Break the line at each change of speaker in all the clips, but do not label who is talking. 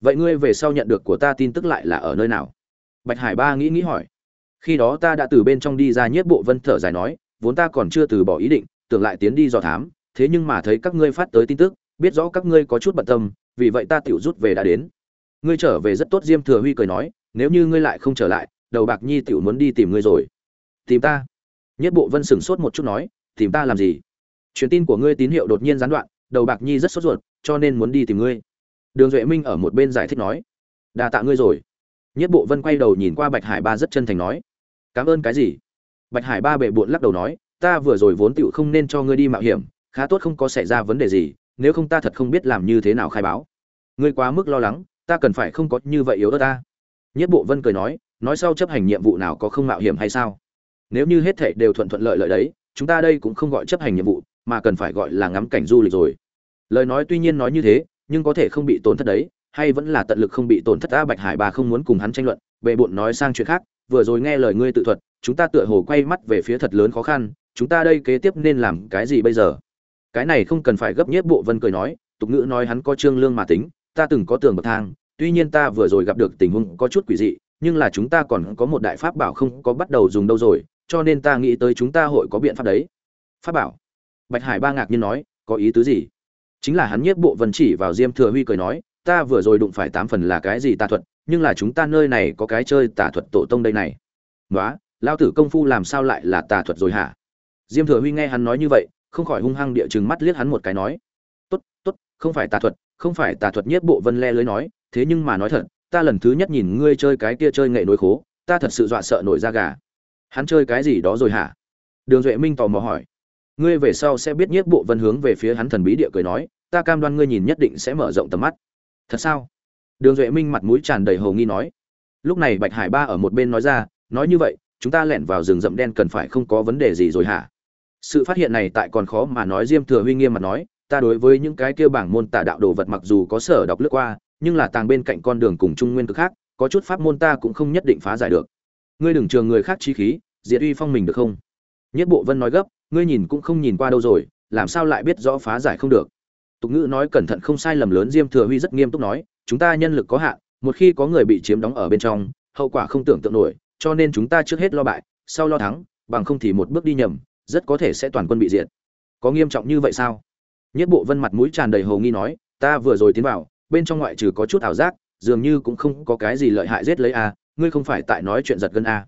vậy ngươi về sau nhận được của ta tin tức lại là ở nơi nào? Bạch hải ba nghĩ nghĩ hỏi. Khi đó ta đã từ bên trong đi ra nhiếp bộ vân thở dài nói, vốn ta còn chưa từ bỏ ý định, tưởng lại tiến đi dò thám, thế nhưng mà thấy các ngươi phát tới tin tức, biết rõ các ngươi có chút bận tâm, vì vậy ta tiểu rút về đã đến. Ngươi trở về rất tốt, diêm thừa huy cười nói, nếu như ngươi lại không trở lại, đầu bạc nhi tiểu muốn đi tìm ngươi rồi. Tìm ta? Nhất bộ vân sửng sốt một chút nói, tìm ta làm gì? Truyền tin của ngươi tín hiệu đột nhiên gián đoạn, đầu bạc nhi rất sốt ruột, cho nên muốn đi tìm ngươi đường duệ minh ở một bên giải thích nói, đa tạ ngươi rồi. Nhất bộ vân quay đầu nhìn qua bạch hải ba rất chân thành nói, cảm ơn cái gì? Bạch hải ba bệ bộn lắc đầu nói, ta vừa rồi vốn tựu không nên cho ngươi đi mạo hiểm, khá tốt không có xảy ra vấn đề gì, nếu không ta thật không biết làm như thế nào khai báo. Ngươi quá mức lo lắng, ta cần phải không có như vậy yếu ớt ta. Nhất bộ vân cười nói nói sau chấp hành nhiệm vụ nào có không mạo hiểm hay sao? Nếu như hết thảy đều thuận thuận lợi lợi đấy, chúng ta đây cũng không gọi chấp hành nhiệm vụ, mà cần phải gọi là ngắm cảnh du lịch rồi. Lời nói tuy nhiên nói như thế nhưng có thể không bị tổn thất đấy, hay vẫn là tận lực không bị tổn thất a bạch hải bà không muốn cùng hắn tranh luận bệ bộn nói sang chuyện khác, vừa rồi nghe lời ngươi tự thuật, chúng ta tựa hồ quay mắt về phía thật lớn khó khăn, chúng ta đây kế tiếp nên làm cái gì bây giờ? Cái này không cần phải gấp nhất bộ vân cười nói, tục ngữ nói hắn có trương lương mà tính, ta từng có tường bậc thang, tuy nhiên ta vừa rồi gặp được tình huống có chút quỷ dị, nhưng là chúng ta còn có một đại pháp bảo không có bắt đầu dùng đâu rồi, cho nên ta nghĩ tới chúng ta hội có biện pháp đấy. Pháp bảo? Bạch hải ba ngạc nhiên nói, có ý tứ gì? Chính là hắn nhiếp bộ vân chỉ vào diêm thừa huy cười nói, ta vừa rồi đụng phải tám phần là cái gì tà thuật, nhưng là chúng ta nơi này có cái chơi tà thuật tổ tông đây này. Nói lao tử công phu làm sao lại là tà thuật rồi hả? Diêm thừa huy nghe hắn nói như vậy, không khỏi hung hăng địa chừng mắt liếc hắn một cái nói, tốt tốt, không phải tà thuật, không phải tà thuật nhiếp bộ vân le lưới nói, thế nhưng mà nói thật, ta lần thứ nhất nhìn ngươi chơi cái kia chơi nghệ nối khố, ta thật sự dọa sợ nổi da gà. Hắn chơi cái gì đó rồi hả? Đường duệ minh tò mò hỏi ngươi về sau sẽ biết nhiếp bộ vân hướng về phía hắn thần bí địa cười nói, ta cam đoan ngươi nhìn nhất định sẽ mở rộng tầm mắt. Thật sao? Đường duệ minh mặt mũi tràn đầy hồ nghi nói. Lúc này bạch hải ba ở một bên nói ra, nói như vậy, chúng ta lẻn vào rừng rậm đen cần phải không có vấn đề gì rồi hả? Sự phát hiện này tại còn khó mà nói, diêm thừa huy nghiêm mặt nói, ta đối với những cái kia bảng môn tả đạo đồ vật mặc dù có sở đọc lướt qua, nhưng là tàng bên cạnh con đường cùng trung nguyên cực khác, có chút pháp môn ta cũng không nhất định phá giải được. Ngươi đừng trường người khác chi khí, diệt uy phong mình được không? Nhất bộ vân nói gấp ngươi nhìn cũng không nhìn qua đâu rồi, làm sao lại biết rõ phá giải không được? Tục ngữ nói cẩn thận không sai lầm lớn diêm thừa huy rất nghiêm túc nói, chúng ta nhân lực có hạn, một khi có người bị chiếm đóng ở bên trong, hậu quả không tưởng tượng nổi, cho nên chúng ta trước hết lo bại, sau lo thắng, bằng không thì một bước đi nhầm, rất có thể sẽ toàn quân bị diệt. Có nghiêm trọng như vậy sao? Nhất bộ vân mặt mũi tràn đầy hồ nghi nói, ta vừa rồi tiến vào, bên trong ngoại trừ có chút ảo giác, dường như cũng không có cái gì lợi hại giết lấy a, ngươi không phải tại nói chuyện giật gân a.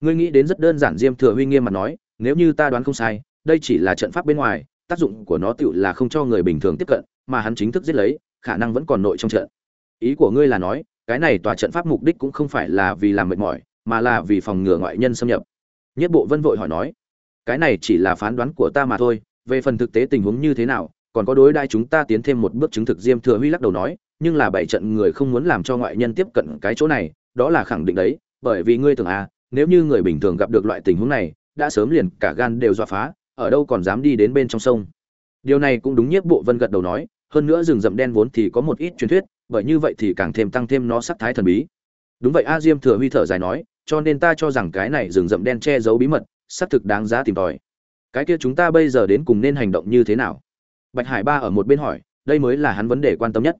Ngươi nghĩ đến rất đơn giản diêm thừa huy nghiêm mặt nói nếu như ta đoán không sai, đây chỉ là trận pháp bên ngoài, tác dụng của nó tựu là không cho người bình thường tiếp cận, mà hắn chính thức giết lấy, khả năng vẫn còn nội trong trận. Ý của ngươi là nói, cái này tòa trận pháp mục đích cũng không phải là vì làm mệt mỏi, mà là vì phòng ngừa ngoại nhân xâm nhập. Nhất bộ vân vội hỏi nói, cái này chỉ là phán đoán của ta mà thôi, về phần thực tế tình huống như thế nào, còn có đối đãi chúng ta tiến thêm một bước chứng thực diêm thừa huy lắc đầu nói, nhưng là bảy trận người không muốn làm cho ngoại nhân tiếp cận cái chỗ này, đó là khẳng định đấy, bởi vì ngươi tưởng à nếu như người bình thường gặp được loại tình huống này đã sớm liền cả gan đều dọa phá, ở đâu còn dám đi đến bên trong sông. Điều này cũng đúng nhiếp bộ vân gật đầu nói, hơn nữa rừng rậm đen vốn thì có một ít truyền thuyết, bởi như vậy thì càng thêm tăng thêm nó sắc thái thần bí. Đúng vậy, a diêm thừa huy thở dài nói, cho nên ta cho rằng cái này rừng rậm đen che giấu bí mật, xác thực đáng giá tìm tòi. Cái kia chúng ta bây giờ đến cùng nên hành động như thế nào? Bạch hải ba ở một bên hỏi, đây mới là hắn vấn đề quan tâm nhất.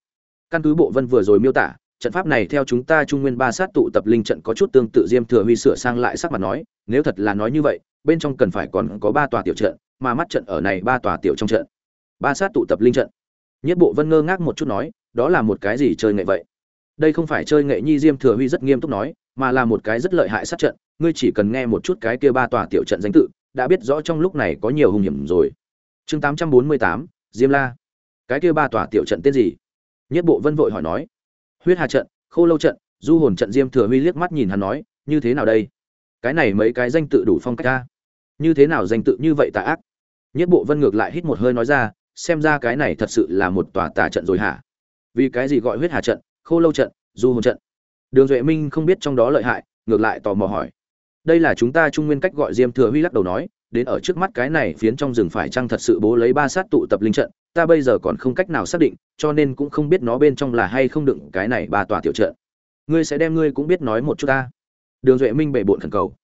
Căn cứ bộ vân vừa rồi miêu tả trận pháp này theo chúng ta trung nguyên ba sát tụ tập linh trận có chút tương tự diêm thừa huy sửa sang lại sắc mặt nói, nếu thật là nói như vậy, bên trong cần phải còn có ba tòa tiểu trận, mà mắt trận ở này ba tòa tiểu trong trận. Ba sát tụ tập linh trận. Nhất bộ vân ngơ ngác một chút nói, đó là một cái gì chơi nghệ vậy? Đây không phải chơi nghệ nhi diêm thừa huy rất nghiêm túc nói, mà là một cái rất lợi hại sát trận, ngươi chỉ cần nghe một chút cái kia ba tòa tiểu trận danh tự, đã biết rõ trong lúc này có nhiều hung hiểm rồi. Chương tám trăm bốn mươi tám, diêm la. Cái kia ba tòa tiểu trận tên gì? Nhất bộ vân vội hỏi nói huyết hà trận, khô lâu trận, du hồn trận diêm thừa huy liếc mắt nhìn hắn nói, như thế nào đây? Cái này mấy cái danh tự đủ phong cách ta. Như thế nào danh tự như vậy tà ác? Nhất bộ vân ngược lại hít một hơi nói ra, xem ra cái này thật sự là một tòa tà trận rồi hả? Vì cái gì gọi huyết hà trận, khô lâu trận, du hồn trận? Đường duệ minh không biết trong đó lợi hại, ngược lại tò mò hỏi. Đây là chúng ta trung nguyên cách gọi diêm thừa huy lắc đầu nói đến ở trước mắt cái này phiến trong rừng phải chăng thật sự bố lấy ba sát tụ tập linh trận, ta bây giờ còn không cách nào xác định, cho nên cũng không biết nó bên trong là hay không đựng cái này ba tòa tiểu trận. Ngươi sẽ đem ngươi cũng biết nói một chút ta. Đường duệ minh bệ bội khẩn cầu.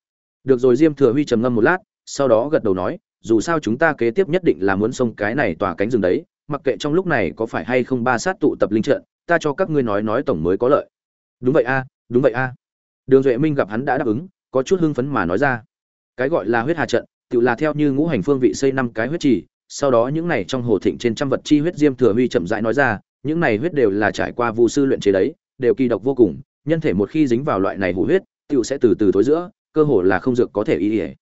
Được rồi, diêm thừa huy trầm ngâm một lát, sau đó gật đầu nói, dù sao chúng ta kế tiếp nhất định là muốn xông cái này tòa cánh rừng đấy, mặc kệ trong lúc này có phải hay không ba sát tụ tập linh trận, ta cho các ngươi nói nói tổng mới có lợi. Đúng vậy a, đúng vậy a. Đường duệ minh gặp hắn đã đáp ứng, có chút hưng phấn mà nói ra. Cái gọi là huyết hà trận tự là theo như ngũ hành phương vị xây năm cái huyết trì, sau đó những này trong hồ thịnh trên trăm vật chi huyết diêm thừa huy chậm rãi nói ra, những này huyết đều là trải qua vu sư luyện chế đấy, đều kỳ độc vô cùng, nhân thể một khi dính vào loại này hủ huyết tự sẽ từ từ tối giữa, cơ hồ là không dược có thể y ỉa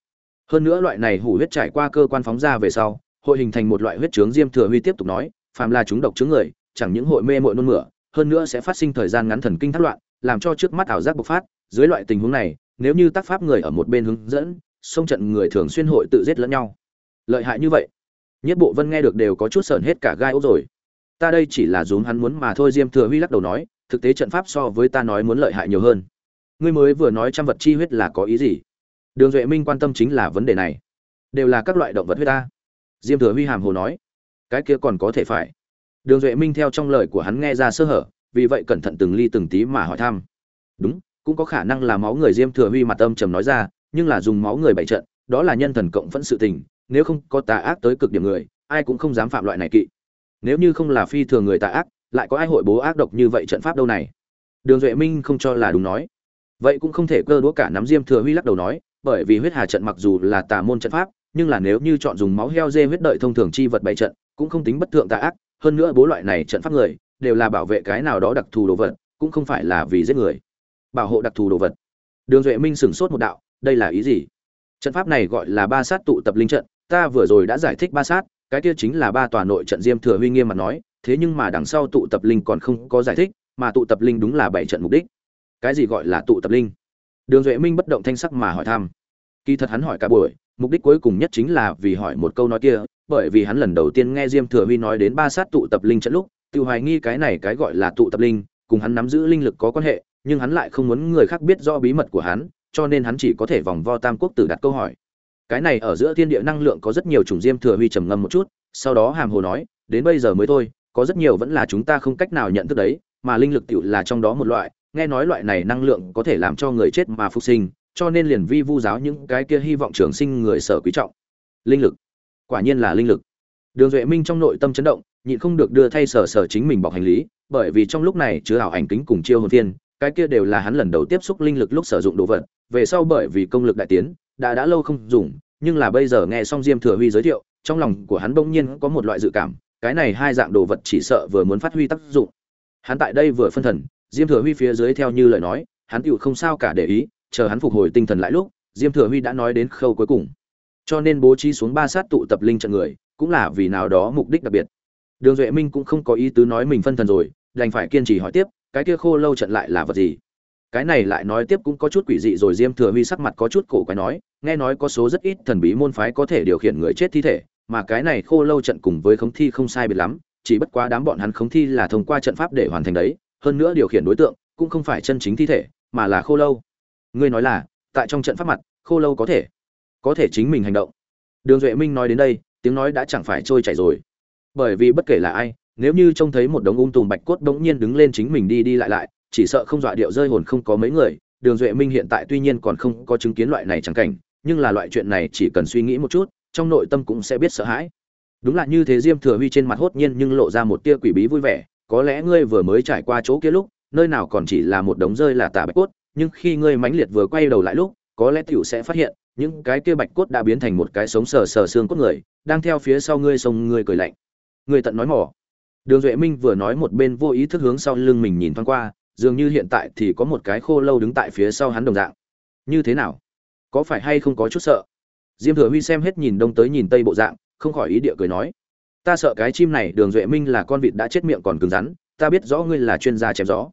hơn nữa loại này hủ huyết trải qua cơ quan phóng ra về sau, hội hình thành một loại huyết trướng diêm thừa huy tiếp tục nói, phàm là chúng độc chứng người, chẳng những hội mê mội nôn mửa, hơn nữa sẽ phát sinh thời gian ngắn thần kinh thất loạn, làm cho trước mắt ảo giác bộc phát. Dưới loại tình huống này, nếu như tác pháp người ở một bên hướng dẫn sông trận người thường xuyên hội tự giết lẫn nhau. Lợi hại như vậy, nhất bộ vân nghe được đều có chút sờn hết cả gai ốc rồi. Ta đây chỉ là dùm hắn muốn mà thôi, diêm thừa huy lắc đầu nói, thực tế trận pháp so với ta nói muốn lợi hại nhiều hơn. Ngươi mới vừa nói trăm vật chi huyết là có ý gì? Đường duệ minh quan tâm chính là vấn đề này. Đều là các loại động vật huyết ta. Diêm thừa huy hàm hồ nói, cái kia còn có thể phải. Đường duệ minh theo trong lời của hắn nghe ra sơ hở, vì vậy cẩn thận từng ly từng tí mà hỏi thăm. Đúng, cũng có khả năng là máu người diêm thừa huy mặt âm trầm nói ra nhưng là dùng máu người bảy trận, đó là nhân thần cộng phẫn sự tình, nếu không có tà ác tới cực điểm người, ai cũng không dám phạm loại này kỵ. Nếu như không là phi thường người tà ác, lại có ai hội bố ác độc như vậy trận pháp đâu này? Đường duệ minh không cho là đúng nói. Vậy cũng không thể cơ đũa cả nắm diêm thừa huy lắc đầu nói, bởi vì huyết hà trận mặc dù là tà môn trận pháp, nhưng là nếu như chọn dùng máu heo dê huyết đợi thông thường chi vật bảy trận, cũng không tính bất thượng tà ác, hơn nữa bố loại này trận pháp người, đều là bảo vệ cái nào đó đặc thù đồ vật, cũng không phải là vì giết người. Bảo hộ đặc thù đồ vật. Đường duệ minh sửng sốt một đạo đây là ý gì? Trận pháp này gọi là ba sát tụ tập linh trận, ta vừa rồi đã giải thích ba sát, cái kia chính là ba tòa nội trận diêm thừa huy nghiêm mà nói, thế nhưng mà đằng sau tụ tập linh còn không có giải thích, mà tụ tập linh đúng là bảy trận mục đích. Cái gì gọi là tụ tập linh? Đường duệ minh bất động thanh sắc mà hỏi thăm. Kỳ thật hắn hỏi cả buổi, mục đích cuối cùng nhất chính là vì hỏi một câu nói kia, bởi vì hắn lần đầu tiên nghe diêm thừa huy nói đến ba sát tụ tập linh trận lúc, tự hoài nghi cái này cái gọi là tụ tập linh, cùng hắn nắm giữ linh lực có quan hệ, nhưng hắn lại không muốn người khác biết rõ bí mật của hắn cho nên hắn chỉ có thể vòng vo tam quốc tử đặt câu hỏi. Cái này ở giữa thiên địa năng lượng có rất nhiều chủng diêm thừa huy trầm ngâm một chút, sau đó hàm hồ nói, đến bây giờ mới thôi, có rất nhiều vẫn là chúng ta không cách nào nhận thức đấy, mà linh lực tiểu là trong đó một loại, nghe nói loại này năng lượng có thể làm cho người chết mà phục sinh, cho nên liền vi vu giáo những cái kia hy vọng trường sinh người sở quý trọng. Linh lực. Quả nhiên là linh lực. Đường duệ minh trong nội tâm chấn động, nhịn không được đưa thay sở sở chính mình bọc hành lý, bởi vì trong lúc này chứa ảo ảnh kính cùng chiêu hồn phiên, cái kia đều là hắn lần đầu tiếp xúc linh lực lúc sử dụng đồ vật về sau bởi vì công lực đại tiến, đã đã lâu không dùng, nhưng là bây giờ nghe xong diêm thừa huy giới thiệu, trong lòng của hắn bỗng nhiên có một loại dự cảm, cái này hai dạng đồ vật chỉ sợ vừa muốn phát huy tác dụng. Hắn tại đây vừa phân thần, diêm thừa huy phía dưới theo như lời nói, hắn tựu không sao cả để ý, chờ hắn phục hồi tinh thần lại lúc, diêm thừa huy đã nói đến khâu cuối cùng. Cho nên bố trí xuống ba sát tụ tập linh trận người, cũng là vì nào đó mục đích đặc biệt. Đường duệ minh cũng không có ý tứ nói mình phân thần rồi, đành phải kiên trì hỏi tiếp, cái kia khô lâu trận lại là vật gì? Cái này lại nói tiếp cũng có chút quỷ dị rồi, diêm thừa huy sắc mặt có chút cổ quái nói, nghe nói có số rất ít thần bí môn phái có thể điều khiển người chết thi thể, mà cái này khô lâu trận cùng với khống thi không sai biệt lắm, chỉ bất quá đám bọn hắn khống thi là thông qua trận pháp để hoàn thành đấy, hơn nữa điều khiển đối tượng cũng không phải chân chính thi thể, mà là khô lâu. Ngươi nói là, tại trong trận pháp mặt, khô lâu có thể có thể chính mình hành động. Đường duệ minh nói đến đây, tiếng nói đã chẳng phải trôi chảy rồi. Bởi vì bất kể là ai, nếu như trông thấy một đống ung tùm bạch cốt đống nhiên đứng lên chính mình đi đi lại lại chỉ sợ không dọa điệu rơi hồn không có mấy người, đường duệ minh hiện tại tuy nhiên còn không có chứng kiến loại này chẳng cảnh, nhưng là loại chuyện này chỉ cần suy nghĩ một chút, trong nội tâm cũng sẽ biết sợ hãi. Đúng là như thế diêm thừa huy trên mặt hốt nhiên nhưng lộ ra một tia quỷ bí vui vẻ, có lẽ ngươi vừa mới trải qua chỗ kia lúc, nơi nào còn chỉ là một đống rơi là tà bạch cốt, nhưng khi ngươi mãnh liệt vừa quay đầu lại lúc, có lẽ tiểu sẽ phát hiện, những cái kia bạch cốt đã biến thành một cái sống sờ sờ xương cốt người, đang theo phía sau ngươi sông ngươi cười lạnh. Ngươi tận nói mỏ. Đường duệ minh vừa nói một bên vô ý thức hướng sau lưng mình nhìn thoáng qua dường như hiện tại thì có một cái khô lâu đứng tại phía sau hắn đồng dạng. Như thế nào? Có phải hay không có chút sợ? Diêm thừa huy xem hết nhìn đông tới nhìn tây bộ dạng, không khỏi ý địa cười nói. Ta sợ cái chim này, đường duệ minh là con vịt đã chết miệng còn cứng rắn, ta biết rõ ngươi là chuyên gia chém gió.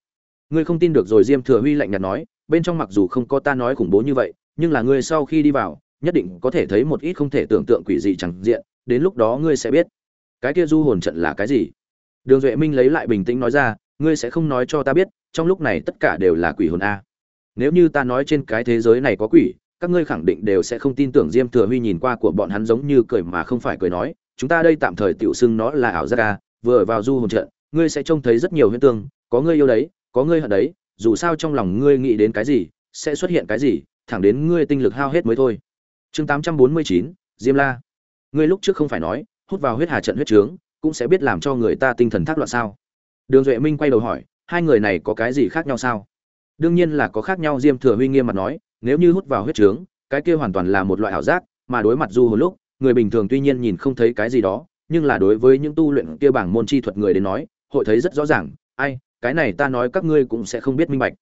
Ngươi không tin được rồi, diêm thừa huy lạnh nhạt nói, bên trong mặc dù không có ta nói khủng bố như vậy, nhưng là ngươi sau khi đi vào, nhất định có thể thấy một ít không thể tưởng tượng quỷ dị chẳng diện, đến lúc đó ngươi sẽ biết. Cái kia du hồn trận là cái gì? Đường duệ minh lấy lại bình tĩnh nói ra ngươi sẽ không nói cho ta biết, trong lúc này tất cả đều là quỷ hồn a. Nếu như ta nói trên cái thế giới này có quỷ, các ngươi khẳng định đều sẽ không tin tưởng diêm thừa huy nhìn qua của bọn hắn giống như cười mà không phải cười nói, chúng ta đây tạm thời tiểu xưng nó là ảo giác a, vừa vào du hồn trận, ngươi sẽ trông thấy rất nhiều hiện tượng. có ngươi yêu đấy, có ngươi hận đấy, dù sao trong lòng ngươi nghĩ đến cái gì, sẽ xuất hiện cái gì, thẳng đến ngươi tinh lực hao hết mới thôi. Chương tám trăm bốn mươi chín, diêm la. Ngươi lúc trước không phải nói, hút vào huyết hà trận huyết trướng, cũng sẽ biết làm cho người ta tinh thần thác loạn sao? Đường duệ minh quay đầu hỏi, hai người này có cái gì khác nhau sao? Đương nhiên là có khác nhau, diêm thừa huy nghiêm mặt nói, nếu như hút vào huyết trướng, cái kia hoàn toàn là một loại ảo giác, mà đối mặt du hồi lúc, người bình thường tuy nhiên nhìn không thấy cái gì đó, nhưng là đối với những tu luyện kia bảng môn chi thuật người đến nói, hội thấy rất rõ ràng, ai, cái này ta nói các ngươi cũng sẽ không biết minh bạch.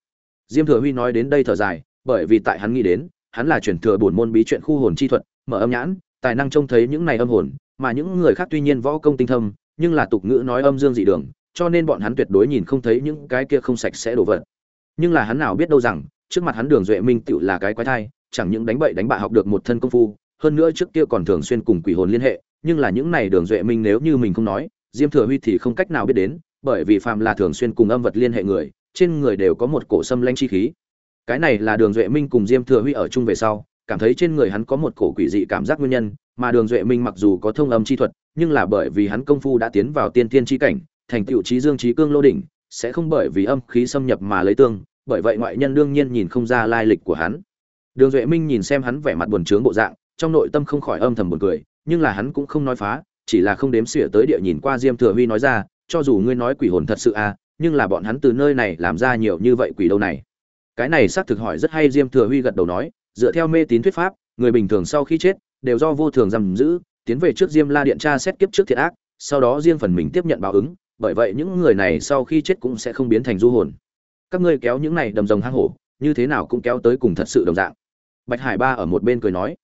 Diêm thừa huy nói đến đây thở dài, bởi vì tại hắn nghĩ đến, hắn là chuyển thừa bổn môn bí chuyện khu hồn chi thuật, mở âm nhãn, tài năng trông thấy những này âm hồn, mà những người khác tuy nhiên võ công tinh thâm nhưng là tục ngữ nói âm dương dị đường cho nên bọn hắn tuyệt đối nhìn không thấy những cái kia không sạch sẽ đổ vật. Nhưng là hắn nào biết đâu rằng, trước mặt hắn đường duệ minh tựu là cái quái thai, chẳng những đánh bậy đánh bạ học được một thân công phu, hơn nữa trước kia còn thường xuyên cùng quỷ hồn liên hệ, nhưng là những này đường duệ minh nếu như mình không nói, diêm thừa huy thì không cách nào biết đến, bởi vì phàm là thường xuyên cùng âm vật liên hệ người, trên người đều có một cổ xâm lanh chi khí. Cái này là đường duệ minh cùng diêm thừa huy ở chung về sau, cảm thấy trên người hắn có một cổ quỷ dị cảm giác nguyên nhân, mà đường duệ minh mặc dù có thông âm chi thuật, nhưng là bởi vì hắn công phu đã tiến vào tiên tiên chi cảnh thành tựu trí dương trí cương lô đỉnh, sẽ không bởi vì âm khí xâm nhập mà lấy tương, bởi vậy ngoại nhân đương nhiên nhìn không ra lai lịch của hắn. Đường duệ minh nhìn xem hắn vẻ mặt buồn trướng bộ dạng, trong nội tâm không khỏi âm thầm buồn cười, nhưng là hắn cũng không nói phá, chỉ là không đếm xỉa tới địa nhìn qua diêm thừa huy nói ra, cho dù ngươi nói quỷ hồn thật sự à nhưng là bọn hắn từ nơi này làm ra nhiều như vậy quỷ đâu này. Cái này xác thực hỏi rất hay, diêm thừa huy gật đầu nói, dựa theo mê tín thuyết pháp, người bình thường sau khi chết, đều do vô thường giam giữ, tiến về trước diêm la điện tra xét kiếp trước thiệt ác, sau đó riêng phần mình tiếp nhận báo ứng bởi vậy những người này sau khi chết cũng sẽ không biến thành du hồn. Các ngươi kéo những này đầm rồng hang hổ, như thế nào cũng kéo tới cùng thật sự đồng dạng. Bạch hải ba ở một bên cười nói.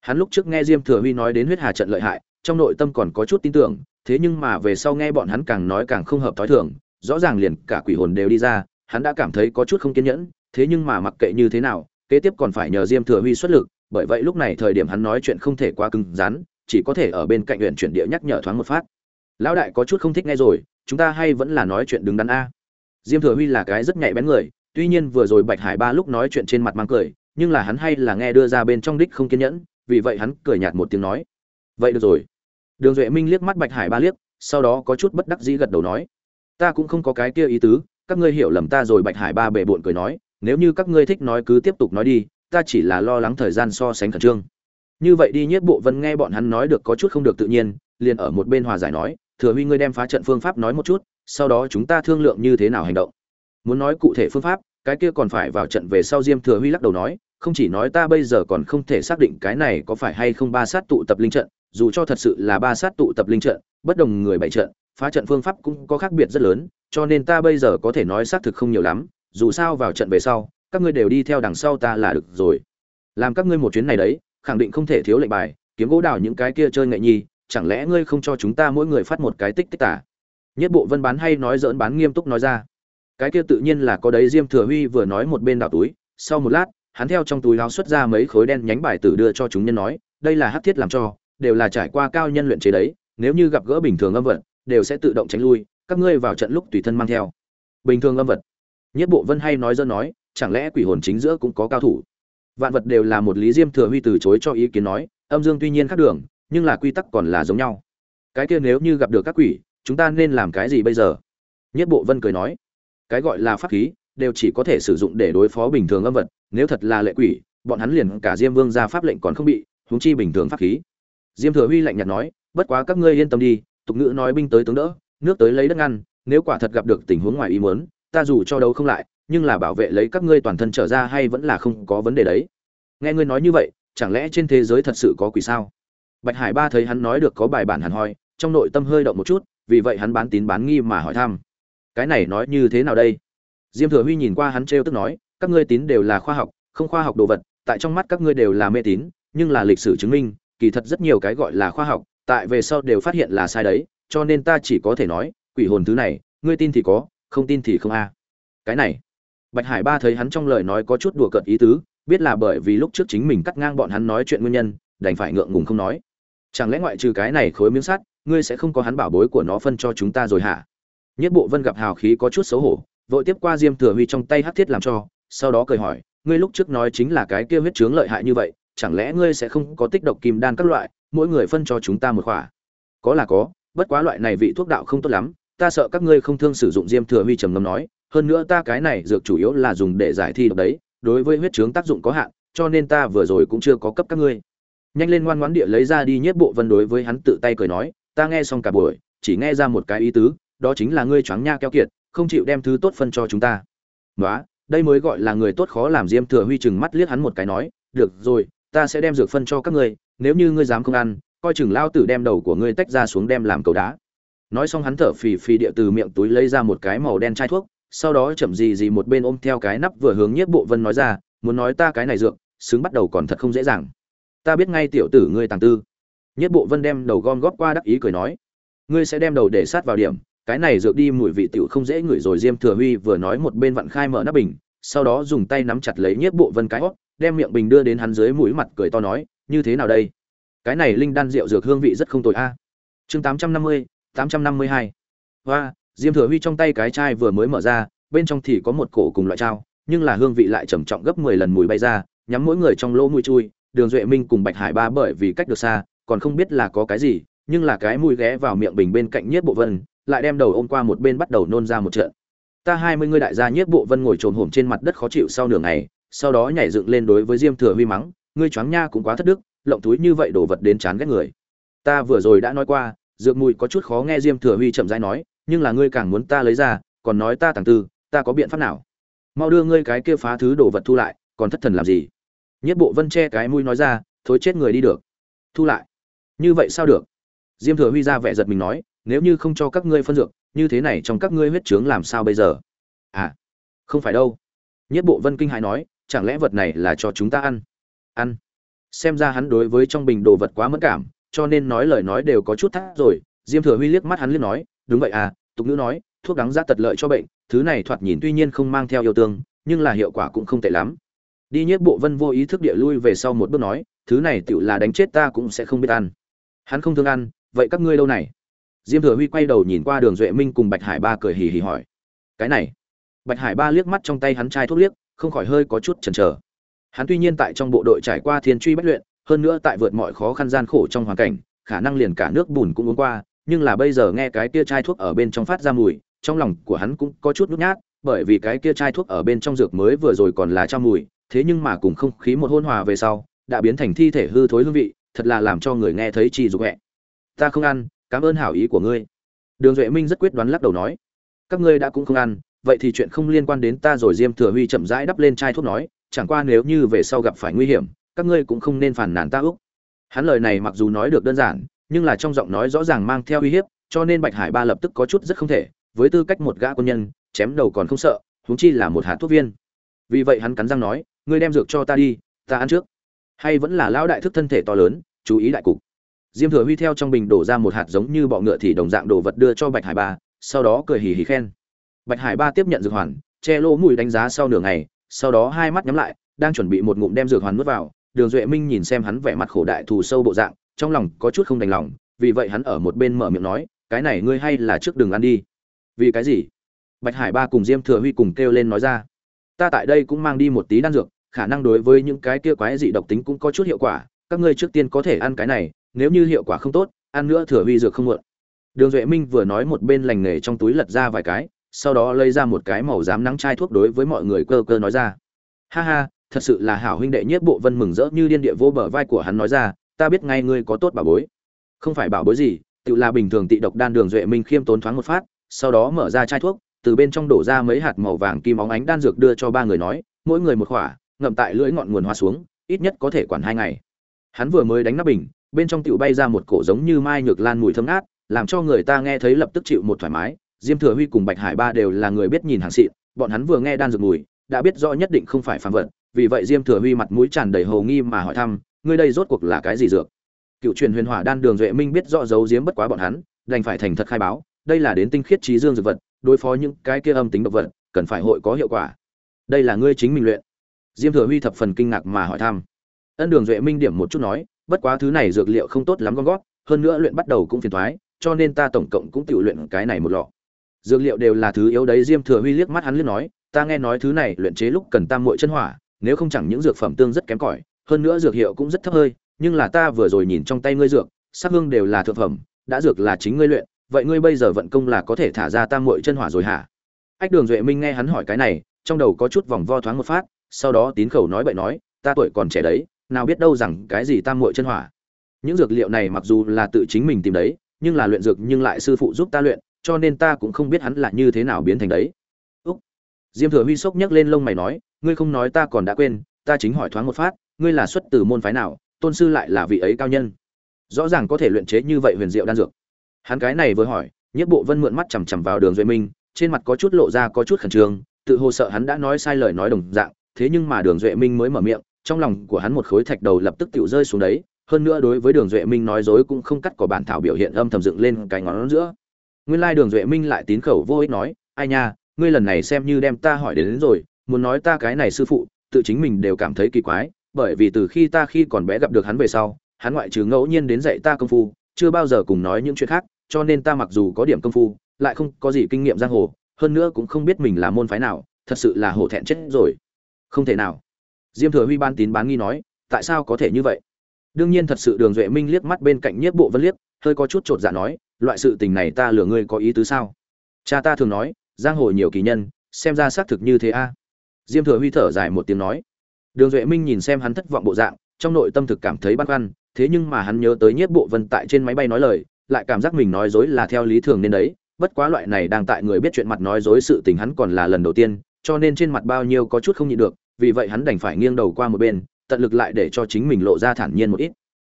Hắn lúc trước nghe diêm thừa huy nói đến huyết hà trận lợi hại, trong nội tâm còn có chút tin tưởng, thế nhưng mà về sau nghe bọn hắn càng nói càng không hợp thói thường, rõ ràng liền cả quỷ hồn đều đi ra, hắn đã cảm thấy có chút không kiên nhẫn, thế nhưng mà mặc kệ như thế nào, kế tiếp còn phải nhờ diêm thừa huy xuất lực, bởi vậy lúc này thời điểm hắn nói chuyện không thể quá cứng rắn, chỉ có thể ở bên cạnh huyện chuyển địa nhắc nhở thoáng một phát. Lão đại có chút không thích nghe rồi chúng ta hay vẫn là nói chuyện đứng đắn a? Diêm thừa huy là cái rất nhạy bén người, tuy nhiên vừa rồi bạch hải ba lúc nói chuyện trên mặt mang cười, nhưng là hắn hay là nghe đưa ra bên trong đích không kiên nhẫn, vì vậy hắn cười nhạt một tiếng nói. Vậy được rồi. Đường duệ minh liếc mắt bạch hải ba liếc, sau đó có chút bất đắc dĩ gật đầu nói. Ta cũng không có cái kia ý tứ, các ngươi hiểu lầm ta rồi, bạch hải ba bệ bộn cười nói. Nếu như các ngươi thích nói cứ tiếp tục nói đi, ta chỉ là lo lắng thời gian so sánh khẩn trương. Như vậy đi nhất bộ vân nghe bọn hắn nói được có chút không được tự nhiên, liền ở một bên hòa giải nói thừa huy ngươi đem phá trận phương pháp nói một chút, sau đó chúng ta thương lượng như thế nào hành động. Muốn nói cụ thể phương pháp, cái kia còn phải vào trận về sau diêm thừa huy lắc đầu nói, không chỉ nói ta bây giờ còn không thể xác định cái này có phải hay không ba sát tụ tập linh trận, dù cho thật sự là ba sát tụ tập linh trận, bất đồng người bày trận, phá trận phương pháp cũng có khác biệt rất lớn, cho nên ta bây giờ có thể nói xác thực không nhiều lắm, dù sao vào trận về sau, các ngươi đều đi theo đằng sau ta là được rồi. Làm các ngươi một chuyến này đấy, khẳng định không thể thiếu lệnh bài, kiếm gỗ đào những cái kia chơi nghệ nhi chẳng lẽ ngươi không cho chúng ta mỗi người phát một cái tích tích tả? Nhất bộ vân bán hay nói dỡn bán nghiêm túc nói ra. Cái kia tự nhiên là có đấy, diêm thừa huy vừa nói một bên đào túi, sau một lát, hắn theo trong túi láo xuất ra mấy khối đen nhánh bài tử đưa cho chúng nhân nói, đây là hát thiết làm cho, đều là trải qua cao nhân luyện chế đấy, nếu như gặp gỡ bình thường âm vật, đều sẽ tự động tránh lui, các ngươi vào trận lúc tùy thân mang theo. Bình thường âm vật. Nhất bộ vân hay nói dỡn nói, chẳng lẽ quỷ hồn chính giữa cũng có cao thủ? Vạn vật đều là một lý, diêm thừa huy từ chối cho ý kiến nói, âm dương tuy nhiên khác đường nhưng là quy tắc còn là giống nhau. Cái kia nếu như gặp được các quỷ, chúng ta nên làm cái gì bây giờ? Nhất bộ vân cười nói, cái gọi là pháp khí, đều chỉ có thể sử dụng để đối phó bình thường âm vật, nếu thật là lệ quỷ, bọn hắn liền cả diêm vương ra pháp lệnh còn không bị, huống chi bình thường pháp khí. Diêm thừa huy lạnh nhạt nói, bất quá các ngươi yên tâm đi, tục ngữ nói binh tới tướng đỡ, nước tới lấy đất ngăn, nếu quả thật gặp được tình huống ngoài ý muốn, ta dù cho đấu không lại, nhưng là bảo vệ lấy các ngươi toàn thân trở ra hay vẫn là không có vấn đề đấy. Nghe ngươi nói như vậy, chẳng lẽ trên thế giới thật sự có quỷ sao? Bạch hải ba thấy hắn nói được có bài bản hẳn hoi, trong nội tâm hơi động một chút, vì vậy hắn bán tín bán nghi mà hỏi thăm. Cái này nói như thế nào đây? Diêm thừa huy nhìn qua hắn trêu tức nói, các ngươi tín đều là khoa học, không khoa học đồ vật, tại trong mắt các ngươi đều là mê tín, nhưng là lịch sử chứng minh, kỳ thật rất nhiều cái gọi là khoa học, tại về sau đều phát hiện là sai đấy, cho nên ta chỉ có thể nói, quỷ hồn thứ này, ngươi tin thì có, không tin thì không a. Cái này, bạch hải ba thấy hắn trong lời nói có chút đùa cợt ý tứ, biết là bởi vì lúc trước chính mình cắt ngang bọn hắn nói chuyện nguyên nhân đành phải ngượng ngùng không nói. Chẳng lẽ ngoại trừ cái này khối miếng sắt, ngươi sẽ không có hắn bảo bối của nó phân cho chúng ta rồi hả? Nhất bộ vân gặp hào khí có chút xấu hổ, vội tiếp qua diêm thừa huy trong tay hát thiết làm cho, sau đó cười hỏi, ngươi lúc trước nói chính là cái kia huyết chướng lợi hại như vậy, chẳng lẽ ngươi sẽ không có tích độc kim đan các loại, mỗi người phân cho chúng ta một khỏa? Có là có, bất quá loại này vị thuốc đạo không tốt lắm, ta sợ các ngươi không thương sử dụng diêm thừa huy trầm ngâm nói, hơn nữa ta cái này dược chủ yếu là dùng để giải thi độc đấy, đối với huyết chướng tác dụng có hạn, cho nên ta vừa rồi cũng chưa có cấp các ngươi nhanh lên ngoan ngoãn địa lấy ra đi nhất bộ vân đối với hắn tự tay cười nói, ta nghe xong cả buổi, chỉ nghe ra một cái ý tứ, đó chính là ngươi choáng nha keo kiệt, không chịu đem thứ tốt phân cho chúng ta. Nói đây mới gọi là người tốt khó làm diêm thừa huy chừng mắt liếc hắn một cái nói, được rồi, ta sẽ đem dược phân cho các ngươi, nếu như ngươi dám không ăn, coi chừng lao tử đem đầu của ngươi tách ra xuống đem làm cầu đá. Nói xong hắn thở phì phì địa từ miệng túi lấy ra một cái màu đen chai thuốc, sau đó chậm gì gì một bên ôm theo cái nắp vừa hướng nhiếp bộ vân nói ra, muốn nói ta cái này dược, xứng bắt đầu còn thật không dễ dàng ta biết ngay tiểu tử ngươi tàng tư. Nhất bộ vân đem đầu gom góp qua đắc ý cười nói, ngươi sẽ đem đầu để sát vào điểm, cái này dược đi mùi vị tiểu không dễ ngửi rồi diêm thừa huy vừa nói một bên vặn khai mở nắp bình, sau đó dùng tay nắm chặt lấy nhiếp bộ vân cái hót đem miệng bình đưa đến hắn dưới mũi mặt cười to nói, như thế nào đây? Cái này linh đan rượu dược hương vị rất không tồi a. Chương tám trăm năm mươi, tám trăm năm mươi hai. Và diêm thừa huy trong tay cái chai vừa mới mở ra, bên trong thì có một cổ cùng loại trao nhưng là hương vị lại trầm trọng gấp mười lần mùi bay ra, nhắm mỗi người trong lỗ mũi chui đường duệ minh cùng bạch hải ba bởi vì cách được xa, còn không biết là có cái gì, nhưng là cái mùi ghé vào miệng bình bên cạnh nhiếp bộ vân, lại đem đầu ôm qua một bên bắt đầu nôn ra một trận. Ta hai mươi người đại gia nhiếp bộ vân ngồi trồn hổm trên mặt đất khó chịu sau nửa ngày, sau đó nhảy dựng lên đối với diêm thừa huy mắng, ngươi choáng nha cũng quá thất đức, lộng túi như vậy đổ vật đến chán ghét người. Ta vừa rồi đã nói qua, dược mùi có chút khó nghe diêm thừa huy chậm rãi nói, nhưng là ngươi càng muốn ta lấy ra, còn nói ta tàng tư, ta có biện pháp nào? Mau đưa ngươi cái kia phá thứ đồ vật thu lại, còn thất thần làm gì? Nhất bộ vân che cái mũi nói ra thối chết người đi được. Thu lại. Như vậy sao được? Diêm thừa huy ra vẻ giật mình nói, nếu như không cho các ngươi phân dược, như thế này trong các ngươi huyết trướng làm sao bây giờ? À không phải đâu. Nhất bộ vân kinh hãi nói, chẳng lẽ vật này là cho chúng ta ăn? Ăn. Xem ra hắn đối với trong bình đồ vật quá mất cảm, cho nên nói lời nói đều có chút thắt rồi. Diêm thừa huy liếc mắt hắn liếc nói, đúng vậy à tục ngữ nói, thuốc đắng giá tật lợi cho bệnh, thứ này thoạt nhìn tuy nhiên không mang theo yêu tương, nhưng là hiệu quả cũng không tệ lắm đi nhất bộ vân vô ý thức địa lui về sau một bước nói, thứ này tựu là đánh chết ta cũng sẽ không biết ăn. Hắn không thương ăn, vậy các ngươi đâu này? Diêm thừa huy quay đầu nhìn qua đường duệ minh cùng bạch hải ba cười hì hì hỏi, cái này? Bạch hải ba liếc mắt trong tay hắn chai thuốc liếc, không khỏi hơi có chút chần chờ. Hắn tuy nhiên tại trong bộ đội trải qua thiên truy bách luyện, hơn nữa tại vượt mọi khó khăn gian khổ trong hoàn cảnh, khả năng liền cả nước bùn cũng uống qua, nhưng là bây giờ nghe cái kia chai thuốc ở bên trong phát ra mùi, trong lòng của hắn cũng có chút nhút nhát, bởi vì cái kia chai thuốc ở bên trong dược mới vừa rồi còn là trong mùi thế nhưng mà cùng không khí một hôn hòa về sau, đã biến thành thi thể hư thối hương vị, thật là làm cho người nghe thấy chi dục hẹ. Ta không ăn, cảm ơn hảo ý của ngươi. Đường duệ minh rất quyết đoán lắc đầu nói. Các ngươi đã cũng không ăn, vậy thì chuyện không liên quan đến ta rồi diêm thừa huy chậm rãi đắp lên chai thuốc nói, chẳng qua nếu như về sau gặp phải nguy hiểm, các ngươi cũng không nên phản nàn ta úc hắn lời này mặc dù nói được đơn giản, nhưng là trong giọng nói rõ ràng mang theo uy hiếp, cho nên bạch hải ba lập tức có chút rất không thể, với tư cách một gã quân nhân, chém đầu còn không sợ, huống chi là một hạt thuốc viên. Vì vậy hắn cắn răng nói ngươi đem dược cho ta đi, ta ăn trước. Hay vẫn là lão đại thức thân thể to lớn, chú ý đại cục. Diêm thừa huy theo trong bình đổ ra một hạt giống như bọ ngựa thì đồng dạng đồ vật đưa cho bạch hải ba, sau đó cười hì hì khen. Bạch hải ba tiếp nhận dược hoàn, che lỗ mùi đánh giá sau nửa ngày, sau đó hai mắt nhắm lại, đang chuẩn bị một ngụm đem dược hoàn nuốt vào, đường duệ minh nhìn xem hắn vẻ mặt khổ đại thù sâu bộ dạng, trong lòng có chút không đành lòng, vì vậy hắn ở một bên mở miệng nói, cái này ngươi hay là trước đường ăn đi. Vì cái gì? Bạch hải ba cùng diêm thừa huy cùng kêu lên nói ra, ta tại đây cũng mang đi một tí đan dược khả năng đối với những cái kia quái dị độc tính cũng có chút hiệu quả, các ngươi trước tiên có thể ăn cái này, nếu như hiệu quả không tốt, ăn nữa thừa huy dược không muộn. Đường duệ minh vừa nói một bên lành nghề trong túi lật ra vài cái, sau đó lấy ra một cái màu dám nắng chai thuốc đối với mọi người cơ cơ nói ra. Ha ha, thật sự là hảo huynh đệ nhất bộ vân mừng rỡ như điên địa vô bờ vai của hắn nói ra, ta biết ngay ngươi có tốt bảo bối. Không phải bảo bối gì, tự là bình thường tị độc đan đường duệ minh khiêm tốn thoáng một phát, sau đó mở ra chai thuốc, từ bên trong đổ ra mấy hạt màu vàng kim óng ánh đan dược đưa cho ba người nói, mỗi người một khỏa ngậm tại lưỡi ngọn nguồn hoa xuống, ít nhất có thể quản hai ngày. Hắn vừa mới đánh nắp bình, bên trong tựu bay ra một cổ giống như mai nhược lan mùi thơm ngát, làm cho người ta nghe thấy lập tức chịu một thoải mái. Diêm thừa huy cùng bạch hải ba đều là người biết nhìn hàng xịn, bọn hắn vừa nghe đan dược mùi, đã biết rõ nhất định không phải phàm vật, vì vậy diêm thừa huy mặt mũi tràn đầy hồ nghi mà hỏi thăm, ngươi đây rốt cuộc là cái gì dược? Cựu truyền huyền hỏa đan đường duệ minh biết rõ giấu giếm bất quá bọn hắn, đành phải thành thật khai báo, đây là đến tinh khiết trí dương dược vật, đối phó những cái kia âm tính độc vật, cần phải hội có hiệu quả. Đây là ngươi chính mình luyện diêm thừa huy thập phần kinh ngạc mà hỏi thăm. Ân đường duệ minh điểm một chút nói, bất quá thứ này dược liệu không tốt lắm gom gót hơn nữa luyện bắt đầu cũng phiền thoái cho nên ta tổng cộng cũng tự luyện cái này một lọ. Dược liệu đều là thứ yếu đấy, diêm thừa huy liếc mắt hắn liếc nói, ta nghe nói thứ này luyện chế lúc cần tam muội chân hỏa, nếu không chẳng những dược phẩm tương rất kém cỏi, hơn nữa dược hiệu cũng rất thấp hơi, nhưng là ta vừa rồi nhìn trong tay ngươi dược, sắc hương đều là thượng phẩm, đã dược là chính ngươi luyện, vậy ngươi bây giờ vận công là có thể thả ra tam muội chân hỏa rồi hả? Ách đường duệ minh nghe hắn hỏi cái này, trong đầu có chút vòng vo thoáng một phát sau đó tín khẩu nói bậy nói, ta tuổi còn trẻ đấy, nào biết đâu rằng cái gì tam muội chân hỏa. Những dược liệu này mặc dù là tự chính mình tìm đấy, nhưng là luyện dược nhưng lại sư phụ giúp ta luyện, cho nên ta cũng không biết hắn là như thế nào biến thành đấy. Úc. Diêm thừa huy sốc nhấc lên lông mày nói, ngươi không nói ta còn đã quên, ta chính hỏi thoáng một phát, ngươi là xuất từ môn phái nào, tôn sư lại là vị ấy cao nhân? Rõ ràng có thể luyện chế như vậy huyền diệu đan dược. Hắn cái này vừa hỏi nhất bộ vân mượn mắt chằm chằm vào đường duệ minh, trên mặt có chút lộ ra có chút khẩn trương, tự hồ sợ hắn đã nói sai lời nói đồng dạng thế nhưng mà đường duệ minh mới mở miệng trong lòng của hắn một khối thạch đầu lập tức tự rơi xuống đấy hơn nữa đối với đường duệ minh nói dối cũng không cắt có bản thảo biểu hiện âm thầm dựng lên cái ngón giữa. Nguyên lai đường duệ minh lại tín khẩu vô ích nói ai nha ngươi lần này xem như đem ta hỏi đến, đến rồi muốn nói ta cái này sư phụ tự chính mình đều cảm thấy kỳ quái bởi vì từ khi ta khi còn bé gặp được hắn về sau hắn ngoại trừ ngẫu nhiên đến dạy ta công phu chưa bao giờ cùng nói những chuyện khác cho nên ta mặc dù có điểm công phu lại không có gì kinh nghiệm giang hồ hơn nữa cũng không biết mình là môn phái nào thật sự là hổ thẹn chết rồi không thể nào. Diêm thừa huy ban tín bán nghi nói, tại sao có thể như vậy? Đương nhiên thật sự đường duệ minh liếc mắt bên cạnh nhiếp bộ vân liếc, hơi có chút chột dạ nói, loại sự tình này ta lừa ngươi có ý tứ sao? Cha ta thường nói, giang hồ nhiều kỳ nhân, xem ra xác thực như thế a. Diêm thừa huy thở dài một tiếng nói. Đường duệ minh nhìn xem hắn thất vọng bộ dạng, trong nội tâm thực cảm thấy băn khoăn, thế nhưng mà hắn nhớ tới nhiếp bộ vân tại trên máy bay nói lời, lại cảm giác mình nói dối là theo lý thường nên đấy, bất quá loại này đang tại người biết chuyện mặt nói dối sự tình hắn còn là lần đầu tiên cho nên trên mặt bao nhiêu có chút không nhịn được vì vậy hắn đành phải nghiêng đầu qua một bên tận lực lại để cho chính mình lộ ra thản nhiên một ít.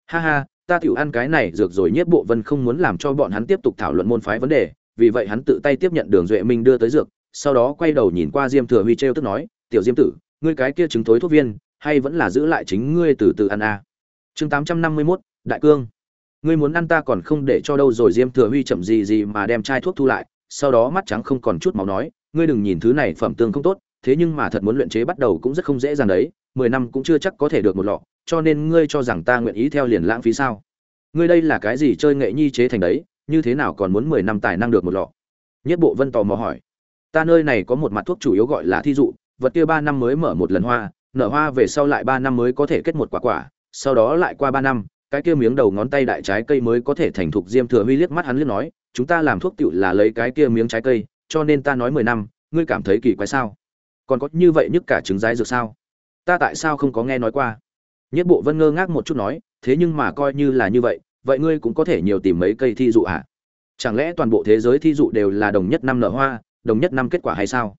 Ha ha ta tiểu ăn cái này dược rồi nhiếp bộ vân không muốn làm cho bọn hắn tiếp tục thảo luận môn phái vấn đề vì vậy hắn tự tay tiếp nhận đường duệ minh đưa tới dược sau đó quay đầu nhìn qua diêm thừa huy trêu tức nói tiểu diêm tử ngươi cái kia chứng thối thuốc viên hay vẫn là giữ lại chính ngươi từ từ ăn a à. chương tám trăm năm mươi 851, đại cương. Ngươi muốn ăn ta còn không để cho đâu rồi? Diêm thừa huy chậm gì gì mà đem chai thuốc thu lại sau đó mắt trắng không còn chút máu nói ngươi đừng nhìn thứ này phẩm tương không tốt, thế nhưng mà thật muốn luyện chế bắt đầu cũng rất không dễ dàng đấy, mười năm cũng chưa chắc có thể được một lọ, cho nên ngươi cho rằng ta nguyện ý theo liền lãng phí sao? Ngươi đây là cái gì chơi nghệ nhi chế thành đấy, như thế nào còn muốn mười năm tài năng được một lọ? Nhất bộ vân tò mò hỏi. Ta nơi này có một mặt thuốc chủ yếu gọi là thi dụ, vật kia ba năm mới mở một lần hoa, nở hoa về sau lại ba năm mới có thể kết một quả quả, sau đó lại qua ba năm, cái kia miếng đầu ngón tay đại trái cây mới có thể thành thục diêm thừa huy liếc mắt hắn liếc nói, chúng ta làm thuốc tiểu là lấy cái kia miếng trái cây cho nên ta nói mười năm, ngươi cảm thấy kỳ quái sao? Còn có như vậy nhất cả trứng rái dược sao? Ta tại sao không có nghe nói qua? Nhất bộ vân ngơ ngác một chút nói, thế nhưng mà coi như là như vậy vậy ngươi cũng có thể nhiều tìm mấy cây thi dụ ạ à? chẳng lẽ toàn bộ thế giới thi dụ đều là đồng nhất năm nở hoa, đồng nhất năm kết quả hay sao?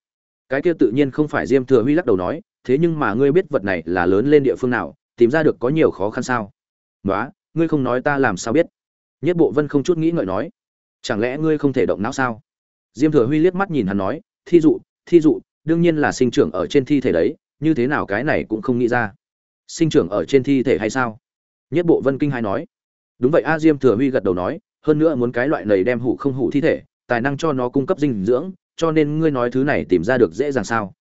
Cái kia tự nhiên không phải diêm thừa huy lắc đầu nói, thế nhưng mà ngươi biết vật này là lớn lên địa phương nào, tìm ra được có nhiều khó khăn sao? Nói ngươi không nói ta làm sao biết? Nhất bộ vân không chút nghĩ ngợi nói, chẳng lẽ ngươi không thể động não sao? Diêm thừa huy liếc mắt nhìn hắn nói, thi dụ thi dụ, đương nhiên là sinh trưởng ở trên thi thể đấy, như thế nào cái này cũng không nghĩ ra. Sinh trưởng ở trên thi thể hay sao? Nhất bộ vân kinh hai nói. Đúng vậy a. Diêm thừa huy gật đầu nói, hơn nữa muốn cái loại này đem hủ không hủ thi thể, tài năng cho nó cung cấp dinh dưỡng, cho nên ngươi nói thứ này tìm ra được dễ dàng sao?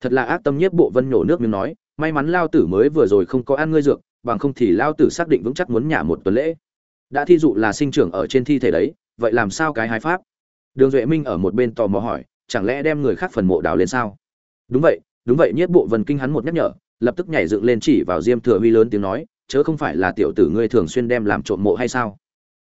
Thật là ác tâm, nhất bộ vân nhổ nước miếng nói, may mắn lao tử mới vừa rồi không có ăn ngươi dược, bằng không thì lao tử xác định vững chắc muốn nhả một tuần lễ. Đã thi dụ là sinh trưởng ở trên thi thể đấy, vậy làm sao cái hái pháp? Đường duệ minh ở một bên tò mò hỏi, chẳng lẽ đem người khác phần mộ đào lên sao? Đúng vậy đúng vậy nhất bộ vân kinh hắn một nhắc nhở, lập tức nhảy dựng lên chỉ vào diêm thừa huy lớn tiếng nói, chớ không phải là tiểu tử ngươi thường xuyên đem làm trộm mộ hay sao?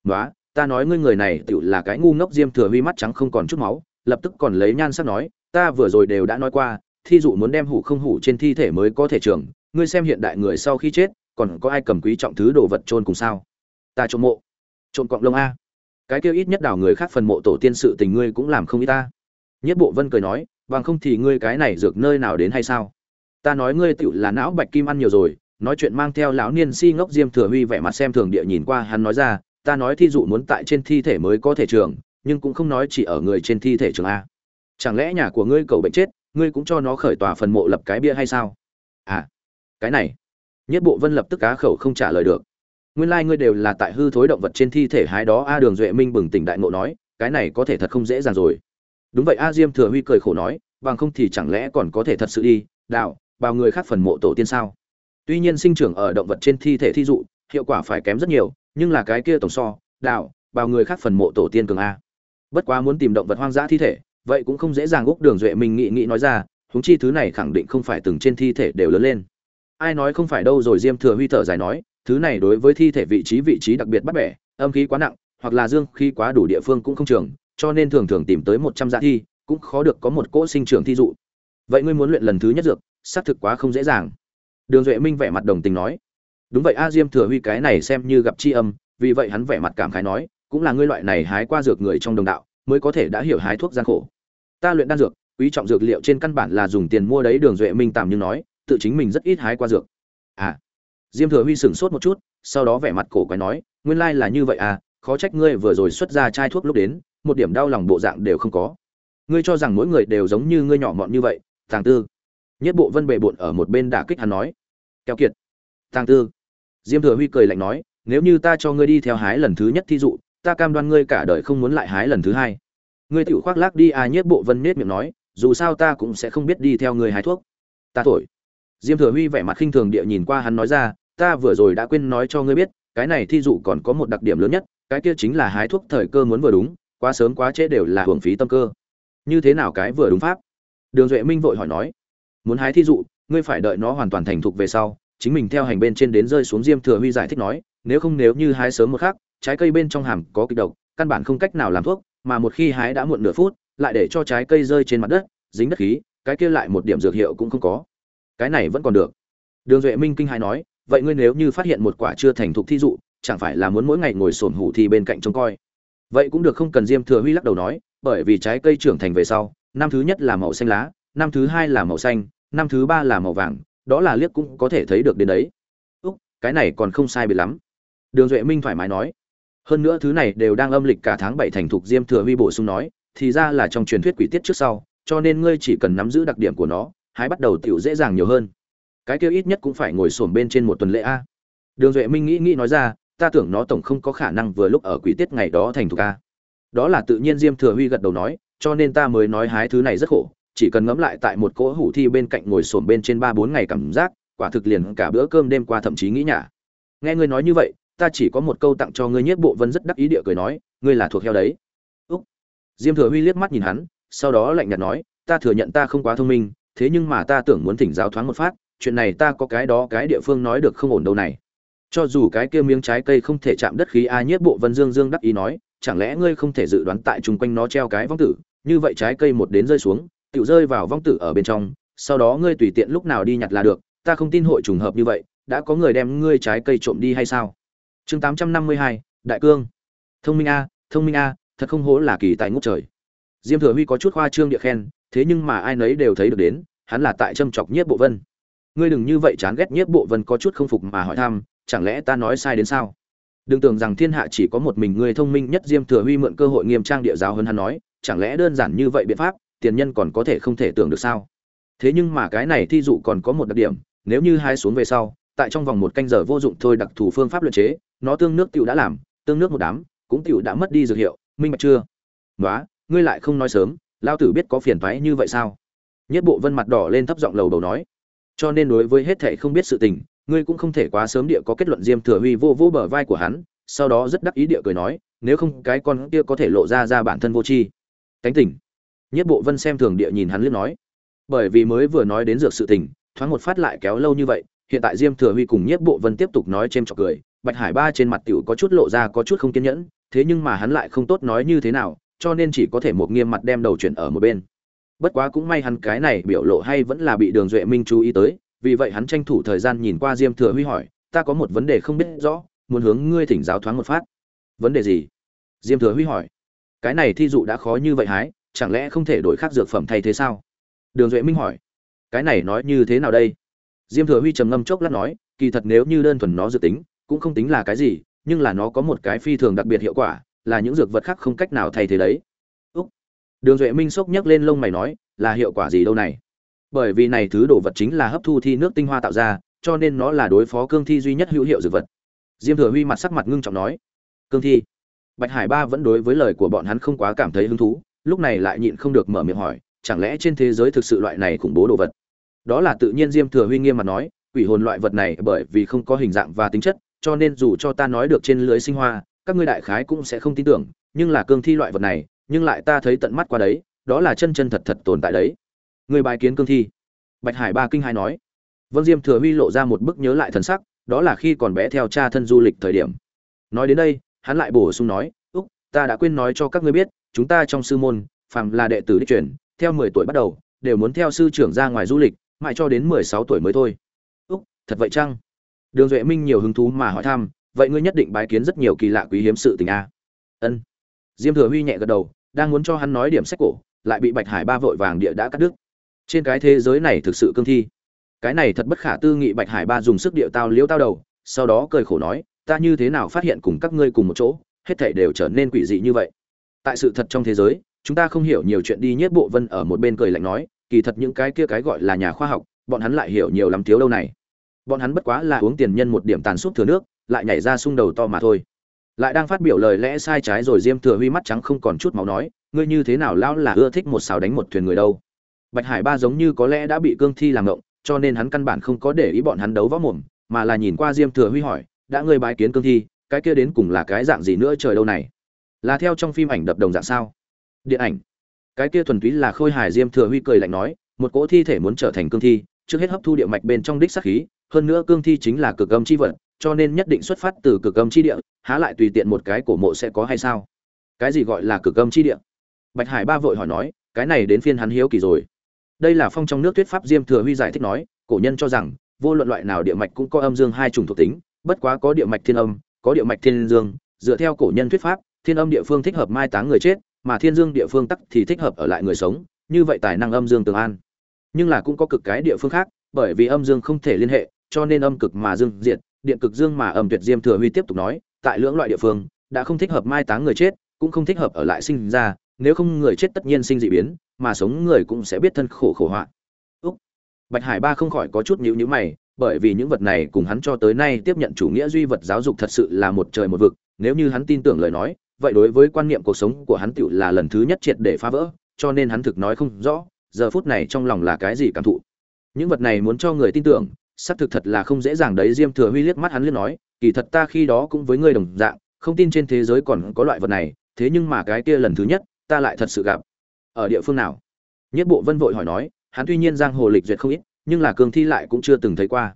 Nói ta nói ngươi người này tiểu là cái ngu ngốc. Diêm thừa huy mắt trắng không còn chút máu, lập tức còn lấy nhan sắc nói, ta vừa rồi đều đã nói qua, thi dụ muốn đem hủ không hủ trên thi thể mới có thể trường ngươi xem hiện đại người sau khi chết, còn có ai cầm quý trọng thứ đồ vật chôn cùng sao? Ta trộm mộ. Trộm cọng lông a cái kêu ít nhất đảo người khác phần mộ tổ tiên sự tình ngươi cũng làm không ít ta. Nhất bộ vân cười nói, bằng không thì ngươi cái này dược nơi nào đến hay sao? Ta nói ngươi tựu là não bạch kim ăn nhiều rồi, nói chuyện mang theo lão niên si ngốc diêm thừa huy vẻ mặt xem thường địa nhìn qua hắn nói ra, ta nói thi dụ muốn tại trên thi thể mới có thể trường nhưng cũng không nói chỉ ở người trên thi thể trường a. Chẳng lẽ nhà của ngươi cầu bệnh chết, ngươi cũng cho nó khởi tòa phần mộ lập cái bia hay sao? À cái này. Nhất bộ vân lập tức cá khẩu không trả lời được nguyên lai ngươi đều là tại hư thối động vật trên thi thể hái đó. A đường duệ minh bừng tỉnh đại ngộ nói, cái này có thể thật không dễ dàng rồi. Đúng vậy, a diêm thừa huy cười khổ nói, bằng không thì chẳng lẽ còn có thể thật sự đi, đạo bao người khác phần mộ tổ tiên sao? Tuy nhiên sinh trưởng ở động vật trên thi thể thi dụ, hiệu quả phải kém rất nhiều, nhưng là cái kia tổng so, đạo bao người khác phần mộ tổ tiên cường a. Bất quá muốn tìm động vật hoang dã thi thể, vậy cũng không dễ dàng úc đường duệ minh nghĩ nghĩ nói ra, huống chi thứ này khẳng định không phải từng trên thi thể đều lớn lên. Ai nói không phải đâu rồi, diêm thừa huy thở dài nói thứ này đối với thi thể vị trí vị trí đặc biệt bắt bẻ, âm khí quá nặng, hoặc là dương khí quá đủ địa phương cũng không trường, cho nên thường thường tìm tới một trăm dạ thi, cũng khó được có một cỗ sinh trưởng thi dụ. Vậy ngươi muốn luyện lần thứ nhất dược, xác thực quá không dễ dàng. Đường duệ minh vẻ mặt đồng tình nói. Đúng vậy, a diêm thừa huy cái này xem như gặp tri âm, vì vậy hắn vẻ mặt cảm khái nói, cũng là ngươi loại này hái qua dược người trong đồng đạo, mới có thể đã hiểu hái thuốc gian khổ. Ta luyện đan dược, quý trọng dược liệu trên căn bản là dùng tiền mua đấy, đường duệ minh tạm như nói, tự chính mình rất ít hái qua dược. À diêm thừa huy sửng sốt một chút, sau đó vẻ mặt cổ quái nói, nguyên lai là như vậy à khó trách ngươi vừa rồi xuất ra chai thuốc lúc đến, một điểm đau lòng bộ dạng đều không có. Ngươi cho rằng mỗi người đều giống như ngươi nhỏ mọn như vậy, tàng tư. Nhất bộ vân bề bộn ở một bên đả kích hắn nói, keo kiệt, tàng tư. Diêm thừa huy cười lạnh nói, nếu như ta cho ngươi đi theo hái lần thứ nhất thí dụ, ta cam đoan ngươi cả đời không muốn lại hái lần thứ hai. Ngươi tiểu khoác lác đi à nhất bộ vân nết miệng nói, dù sao ta cũng sẽ không biết đi theo ngươi hái thuốc. Ta thổi. Diêm thừa huy vẻ mặt khinh thường địa nhìn qua hắn nói ra ta vừa rồi đã quên nói cho ngươi biết, cái này thi dụ còn có một đặc điểm lớn nhất, cái kia chính là hái thuốc thời cơ muốn vừa đúng, quá sớm quá trễ đều là hưởng phí tâm cơ. Như thế nào cái vừa đúng pháp? Đường duệ minh vội hỏi nói. Muốn hái thi dụ, ngươi phải đợi nó hoàn toàn thành thục về sau, chính mình theo hành bên trên đến rơi xuống diêm thừa huy giải thích nói, nếu không nếu như hái sớm một khắc, trái cây bên trong hàm có kịch độc, căn bản không cách nào làm thuốc, mà một khi hái đã muộn nửa phút, lại để cho trái cây rơi trên mặt đất, dính đất khí, cái kia lại một điểm dược hiệu cũng không có. Cái này vẫn còn được. Đường duệ minh kinh hãi nói vậy ngươi nếu như phát hiện một quả chưa thành thục thi dụ, chẳng phải là muốn mỗi ngày ngồi sổn hủ thì bên cạnh trông coi? Vậy cũng được không cần diêm thừa huy lắc đầu nói, bởi vì trái cây trưởng thành về sau, năm thứ nhất là màu xanh lá, năm thứ hai là màu xanh, năm thứ ba là màu vàng, đó là liếc cũng có thể thấy được đến đấy. Úc, cái này còn không sai biệt lắm. Đường duệ minh thoải mái nói. Hơn nữa thứ này đều đang âm lịch cả tháng bảy thành thục diêm thừa huy bổ sung nói, thì ra là trong truyền thuyết quỷ tiết trước sau, cho nên ngươi chỉ cần nắm giữ đặc điểm của nó hái bắt đầu tiểu dễ dàng nhiều hơn cái kia ít nhất cũng phải ngồi xổm bên trên một tuần lễ a. Đường duệ minh nghĩ nghĩ nói ra, ta tưởng nó tổng không có khả năng vừa lúc ở quỷ tiết ngày đó thành thục a. Đó là tự nhiên diêm thừa huy gật đầu nói, cho nên ta mới nói hái thứ này rất khổ, chỉ cần ngẫm lại tại một cỗ hủ thi bên cạnh ngồi xổm bên trên ba bốn ngày cảm giác, quả thực liền cả bữa cơm đêm qua thậm chí nghĩ nhả. Nghe ngươi nói như vậy, ta chỉ có một câu tặng cho ngươi nhất bộ vân rất đắc ý địa cười nói, ngươi là thuộc heo đấy. Úc. Diêm thừa huy liếc mắt nhìn hắn, sau đó lạnh nhạt nói, ta thừa nhận ta không quá thông minh, thế nhưng mà ta tưởng muốn thỉnh giáo thoáng một phát chuyện này ta có cái đó cái địa phương nói được không ổn đâu này. Cho dù cái kia miếng trái cây không thể chạm đất khí a nhất bộ vân dương dương đắc ý nói, chẳng lẽ ngươi không thể dự đoán tại chung quanh nó treo cái vong tử, như vậy trái cây một đến rơi xuống tự rơi vào vong tử ở bên trong, sau đó ngươi tùy tiện lúc nào đi nhặt là được, ta không tin hội trùng hợp như vậy, đã có người đem ngươi trái cây trộm đi hay sao? Chương tám trăm năm mươi hai, đại cương. Thông minh a, thông minh a, thật không hố là kỳ tài ngút trời. Diêm thừa huy có chút khoa trương địa khen, thế nhưng mà ai nấy đều thấy được đến, hắn là tại châm chọc nhiếp bộ vân ngươi đừng như vậy chán ghét nhiếp bộ vân có chút không phục mà hỏi thăm, chẳng lẽ ta nói sai đến sao? Đừng tưởng rằng thiên hạ chỉ có một mình ngươi thông minh nhất diêm thừa huy mượn cơ hội nghiêm trang địa giáo hơn hắn nói, chẳng lẽ đơn giản như vậy biện pháp, tiền nhân còn có thể không thể tưởng được sao? Thế nhưng mà cái này thi dụ còn có một đặc điểm, nếu như hai xuống về sau, tại trong vòng một canh giờ vô dụng thôi đặc thù phương pháp luyện chế, nó tương nước tiểu đã làm, tương nước một đám, cũng tiểu đã mất đi dược hiệu, minh bạch chưa? Nói ngươi lại không nói sớm, lao tử biết có phiền toái như vậy sao? Nhất bộ vân mặt đỏ lên thấp giọng lầu đầu nói cho nên đối với hết thảy không biết sự tình, ngươi cũng không thể quá sớm địa có kết luận diêm thừa huy vô vô bờ vai của hắn, sau đó rất đắc ý địa cười nói, nếu không cái con kia có thể lộ ra ra bản thân vô tri. Cánh tỉnh nhất bộ vân xem thường địa nhìn hắn liếc nói. Bởi vì mới vừa nói đến dược sự tình, thoáng một phát lại kéo lâu như vậy, hiện tại diêm thừa huy cùng nhất bộ vân tiếp tục nói c h chọc cười, bạch hải ba trên mặt tiểu có chút lộ ra có chút không kiên nhẫn, thế nhưng mà hắn lại không tốt nói như thế nào, cho nên chỉ có thể một nghiêm mặt đem đầu chuyển ở một bên bất quá cũng may hắn cái này biểu lộ hay vẫn là bị đường duệ minh chú ý tới, vì vậy hắn tranh thủ thời gian nhìn qua diêm thừa huy hỏi, ta có một vấn đề không biết rõ, muốn hướng ngươi thỉnh giáo thoáng một phát. Vấn đề gì? Diêm thừa huy hỏi. Cái này thi dụ đã khó như vậy hái, chẳng lẽ không thể đổi khác dược phẩm thay thế sao? Đường duệ minh hỏi. Cái này nói như thế nào đây? Diêm thừa huy trầm ngâm chốc lát nói, kỳ thật nếu như đơn thuần nó dự tính, cũng không tính là cái gì, nhưng là nó có một cái phi thường đặc biệt hiệu quả, là những dược vật khác không cách nào thay thế đấy đường duệ minh sốc nhấc lên lông mày nói, là hiệu quả gì đâu này? Bởi vì này thứ đồ vật chính là hấp thu thi nước tinh hoa tạo ra, cho nên nó là đối phó cương thi duy nhất hữu hiệu dược vật. Diêm thừa huy mặt sắc mặt ngưng trọng nói, cương thi? Bạch hải ba vẫn đối với lời của bọn hắn không quá cảm thấy hứng thú, lúc này lại nhịn không được mở miệng hỏi, chẳng lẽ trên thế giới thực sự loại này khủng bố đồ vật? Đó là tự nhiên diêm thừa huy nghiêm mặt nói, quỷ hồn loại vật này bởi vì không có hình dạng và tính chất, cho nên dù cho ta nói được trên lưới sinh hoa, các ngươi đại khái cũng sẽ không tin tưởng, nhưng là cương thi loại vật này nhưng lại ta thấy tận mắt qua đấy, đó là chân chân thật thật tồn tại đấy. Người bài kiến cương thi. Bạch hải ba kinh hai nói. Vân diêm thừa huy lộ ra một bức nhớ lại thần sắc, đó là khi còn bé theo cha thân du lịch thời điểm. Nói đến đây, hắn lại bổ sung nói, úc, ta đã quên nói cho các ngươi biết, chúng ta trong sư môn, phàm là đệ tử đi truyền theo mười tuổi bắt đầu, đều muốn theo sư trưởng ra ngoài du lịch, mãi cho đến mười sáu tuổi mới thôi. Úc, thật vậy chăng? Đường duệ minh nhiều hứng thú mà hỏi thăm, vậy ngươi nhất định bái kiến rất nhiều kỳ lạ quý hiếm sự tình a ân. Diêm thừa huy nhẹ gật đầu đang muốn cho hắn nói điểm sách cổ, lại bị bạch hải ba vội vàng địa đã cắt đứt. Trên cái thế giới này thực sự cương thi. Cái này thật bất khả tư nghị bạch hải ba dùng sức điệu tao liễu tao đầu, sau đó cười khổ nói, ta như thế nào phát hiện cùng các ngươi cùng một chỗ, hết thảy đều trở nên quỷ dị như vậy. Tại sự thật trong thế giới, chúng ta không hiểu nhiều chuyện đi nhất bộ vân ở một bên cười lạnh nói, kỳ thật những cái kia cái gọi là nhà khoa học, bọn hắn lại hiểu nhiều lắm thiếu đâu này. Bọn hắn bất quá là uống tiền nhân một điểm tàn suốt thừa nước, lại nhảy ra sung đầu to mà thôi lại đang phát biểu lời lẽ sai trái rồi diêm thừa huy mắt trắng không còn chút máu nói, ngươi như thế nào lão là ưa thích một xào đánh một thuyền người đâu? Bạch hải ba giống như có lẽ đã bị cương thi làm ngộng, cho nên hắn căn bản không có để ý bọn hắn đấu võ mồm, mà là nhìn qua diêm thừa huy hỏi, đã ngươi bái kiến cương thi, cái kia đến cùng là cái dạng gì nữa trời đâu này? Là theo trong phim ảnh đập đồng dạng sao? Điện ảnh. Cái kia thuần túy là khôi hài diêm thừa huy cười lạnh nói, một cỗ thi thể muốn trở thành cương thi, trước hết hấp thu địa mạch bên trong đích sát khí, hơn nữa cương thi chính là cực âm chi vật cho nên nhất định xuất phát từ cực âm chi địa, há lại tùy tiện một cái cổ mộ sẽ có hay sao? Cái gì gọi là cực âm chi địa? Bạch hải ba vội hỏi nói, cái này đến phiên hắn hiếu kỳ rồi. Đây là phong trong nước thuyết pháp diêm thừa huy giải thích nói, cổ nhân cho rằng, vô luận loại nào địa mạch cũng có âm dương hai chủng thuộc tính, bất quá có địa mạch thiên âm, có địa mạch thiên dương. Dựa theo cổ nhân thuyết pháp, thiên âm địa phương thích hợp mai táng người chết, mà thiên dương địa phương tắc thì thích hợp ở lại người sống, như vậy tài năng âm dương tương an. Nhưng là cũng có cực cái địa phương khác, bởi vì âm dương không thể liên hệ, cho nên âm cực mà dương diệt điện cực dương mà âm tuyệt diêm thừa huy tiếp tục nói, tại lưỡng loại địa phương, đã không thích hợp mai táng người chết, cũng không thích hợp ở lại sinh ra, nếu không người chết tất nhiên sinh dị biến, mà sống người cũng sẽ biết thân khổ khổ họa. Úc. Bạch hải ba không khỏi có chút nhíu nhíu mày, bởi vì những vật này cùng hắn cho tới nay tiếp nhận chủ nghĩa duy vật giáo dục thật sự là một trời một vực, nếu như hắn tin tưởng lời nói, vậy đối với quan niệm cuộc sống của hắn tựu là lần thứ nhất triệt để phá vỡ, cho nên hắn thực nói không rõ, giờ phút này trong lòng là cái gì cảm thụ. Những vật này muốn cho người tin tưởng xác thực thật là không dễ dàng đấy, diêm thừa huy liếc mắt hắn liếc nói, kỳ thật ta khi đó cũng với ngươi đồng dạng, không tin trên thế giới còn có loại vật này, thế nhưng mà cái kia lần thứ nhất, ta lại thật sự gặp. Ở địa phương nào? Nhất bộ vân vội hỏi nói, hắn tuy nhiên giang hồ lịch duyệt không ít, nhưng là cường thi lại cũng chưa từng thấy qua.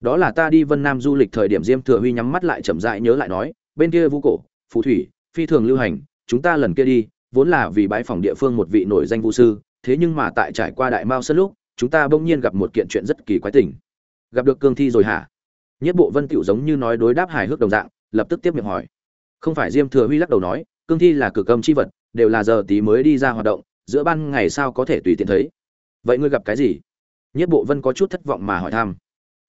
Đó là ta đi vân nam du lịch thời điểm diêm thừa huy nhắm mắt lại chậm rãi nhớ lại nói, bên kia vũ cổ, phù thủy, phi thường lưu hành, chúng ta lần kia đi, vốn là vì bãi phòng địa phương một vị nổi danh vũ sư, thế nhưng mà tại trải qua đại mao sân lúc, chúng ta bỗng nhiên gặp một kiện chuyện rất kỳ quái tình gặp được cương thi rồi hả? Nhất bộ vân tiểu giống như nói đối đáp hài hước đồng dạng, lập tức tiếp miệng hỏi. Không phải diêm thừa huy lắc đầu nói, cương thi là cực âm chi vật, đều là giờ tí mới đi ra hoạt động, giữa ban ngày sao có thể tùy tiện thấy? Vậy ngươi gặp cái gì? Nhất bộ vân có chút thất vọng mà hỏi thăm.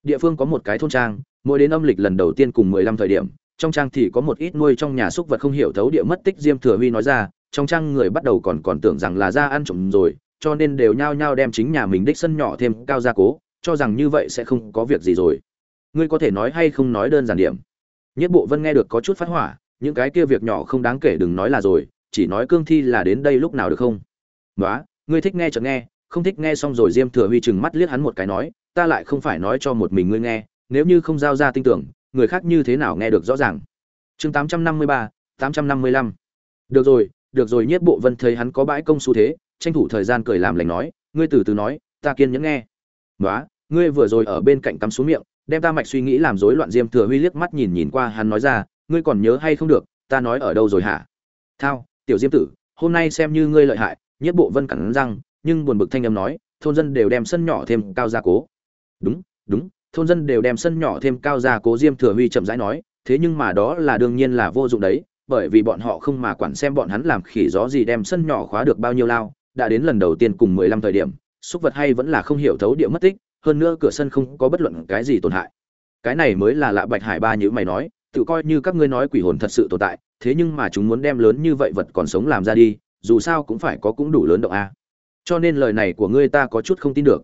Địa phương có một cái thôn trang, mỗi đến âm lịch lần đầu tiên cùng mười lăm thời điểm, trong trang thì có một ít nuôi trong nhà súc vật không hiểu thấu địa mất tích diêm thừa huy nói ra, trong trang người bắt đầu còn còn tưởng rằng là ra ăn trộm rồi, cho nên đều nhao nhao đem chính nhà mình đích sân nhỏ thêm cao gia cố cho rằng như vậy sẽ không có việc gì rồi. Ngươi có thể nói hay không nói đơn giản điểm. Nhất bộ vân nghe được có chút phát hỏa, những cái kia việc nhỏ không đáng kể đừng nói là rồi, chỉ nói cương thi là đến đây lúc nào được không? Nói ngươi thích nghe chợt nghe, không thích nghe xong rồi diêm thừa huy chừng mắt liếc hắn một cái nói, ta lại không phải nói cho một mình ngươi nghe, nếu như không giao ra tin tưởng, người khác như thế nào nghe được rõ ràng. Chương tám trăm năm mươi ba, tám trăm năm mươi lăm. Được rồi được rồi, nhất bộ vân thấy hắn có bãi công xu thế, tranh thủ thời gian cười làm lành nói, ngươi từ từ nói, ta kiên nhẫn nghe. Nói ngươi vừa rồi ở bên cạnh cắm xuống miệng, đem ta mạch suy nghĩ làm rối loạn diêm thừa huy liếc mắt nhìn nhìn qua hắn nói ra, ngươi còn nhớ hay không được, ta nói ở đâu rồi hả? Thao, tiểu diêm tử, hôm nay xem như ngươi lợi hại, nhất bộ vân cắn răng, nhưng buồn bực thanh âm nói, thôn dân đều đem sân nhỏ thêm cao gia cố. Đúng đúng, thôn dân đều đem sân nhỏ thêm cao gia cố diêm thừa huy chậm rãi nói, thế nhưng mà đó là đương nhiên là vô dụng đấy, bởi vì bọn họ không mà quản xem bọn hắn làm khỉ gió gì đem sân nhỏ khóa được bao nhiêu lao, đã đến lần đầu tiên cùng mười lăm thời điểm xúc vật hay vẫn là không hiểu thấu địa mất tích hơn nữa cửa sân không có bất luận cái gì tổn hại. Cái này mới là lạ bạch hải ba như mày nói, tự coi như các ngươi nói quỷ hồn thật sự tồn tại, thế nhưng mà chúng muốn đem lớn như vậy vật còn sống làm ra đi, dù sao cũng phải có cũng đủ lớn động a. Cho nên lời này của ngươi ta có chút không tin được.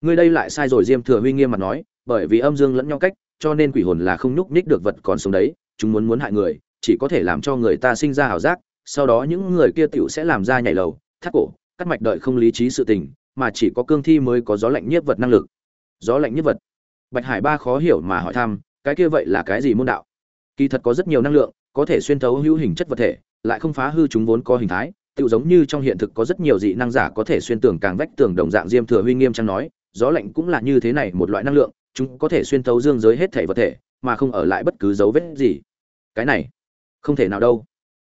Ngươi đây lại sai rồi, diêm thừa huy nghiêm mặt nói, bởi vì âm dương lẫn nhau cách, cho nên quỷ hồn là không nhúc nhích được vật còn sống đấy, chúng muốn muốn hại người, chỉ có thể làm cho người ta sinh ra ảo giác, sau đó những người kia tiểu sẽ làm ra nhảy lầu, thắt cổ, cắt mạch đợi không lý trí sự tình, mà chỉ có cương thi mới có gió lạnh nhiếp vật năng lực gió lạnh nhất vật. Bạch hải ba khó hiểu mà hỏi thăm, cái kia vậy là cái gì môn đạo? Kỳ thật có rất nhiều năng lượng, có thể xuyên thấu hữu hình chất vật thể, lại không phá hư chúng vốn có hình thái tự giống như trong hiện thực có rất nhiều dị năng giả có thể xuyên tường càng vách tường đồng dạng diêm thừa huy nghiêm trang nói, gió lạnh cũng là như thế này một loại năng lượng, chúng có thể xuyên thấu dương giới hết thể vật thể, mà không ở lại bất cứ dấu vết gì. Cái này, không thể nào đâu.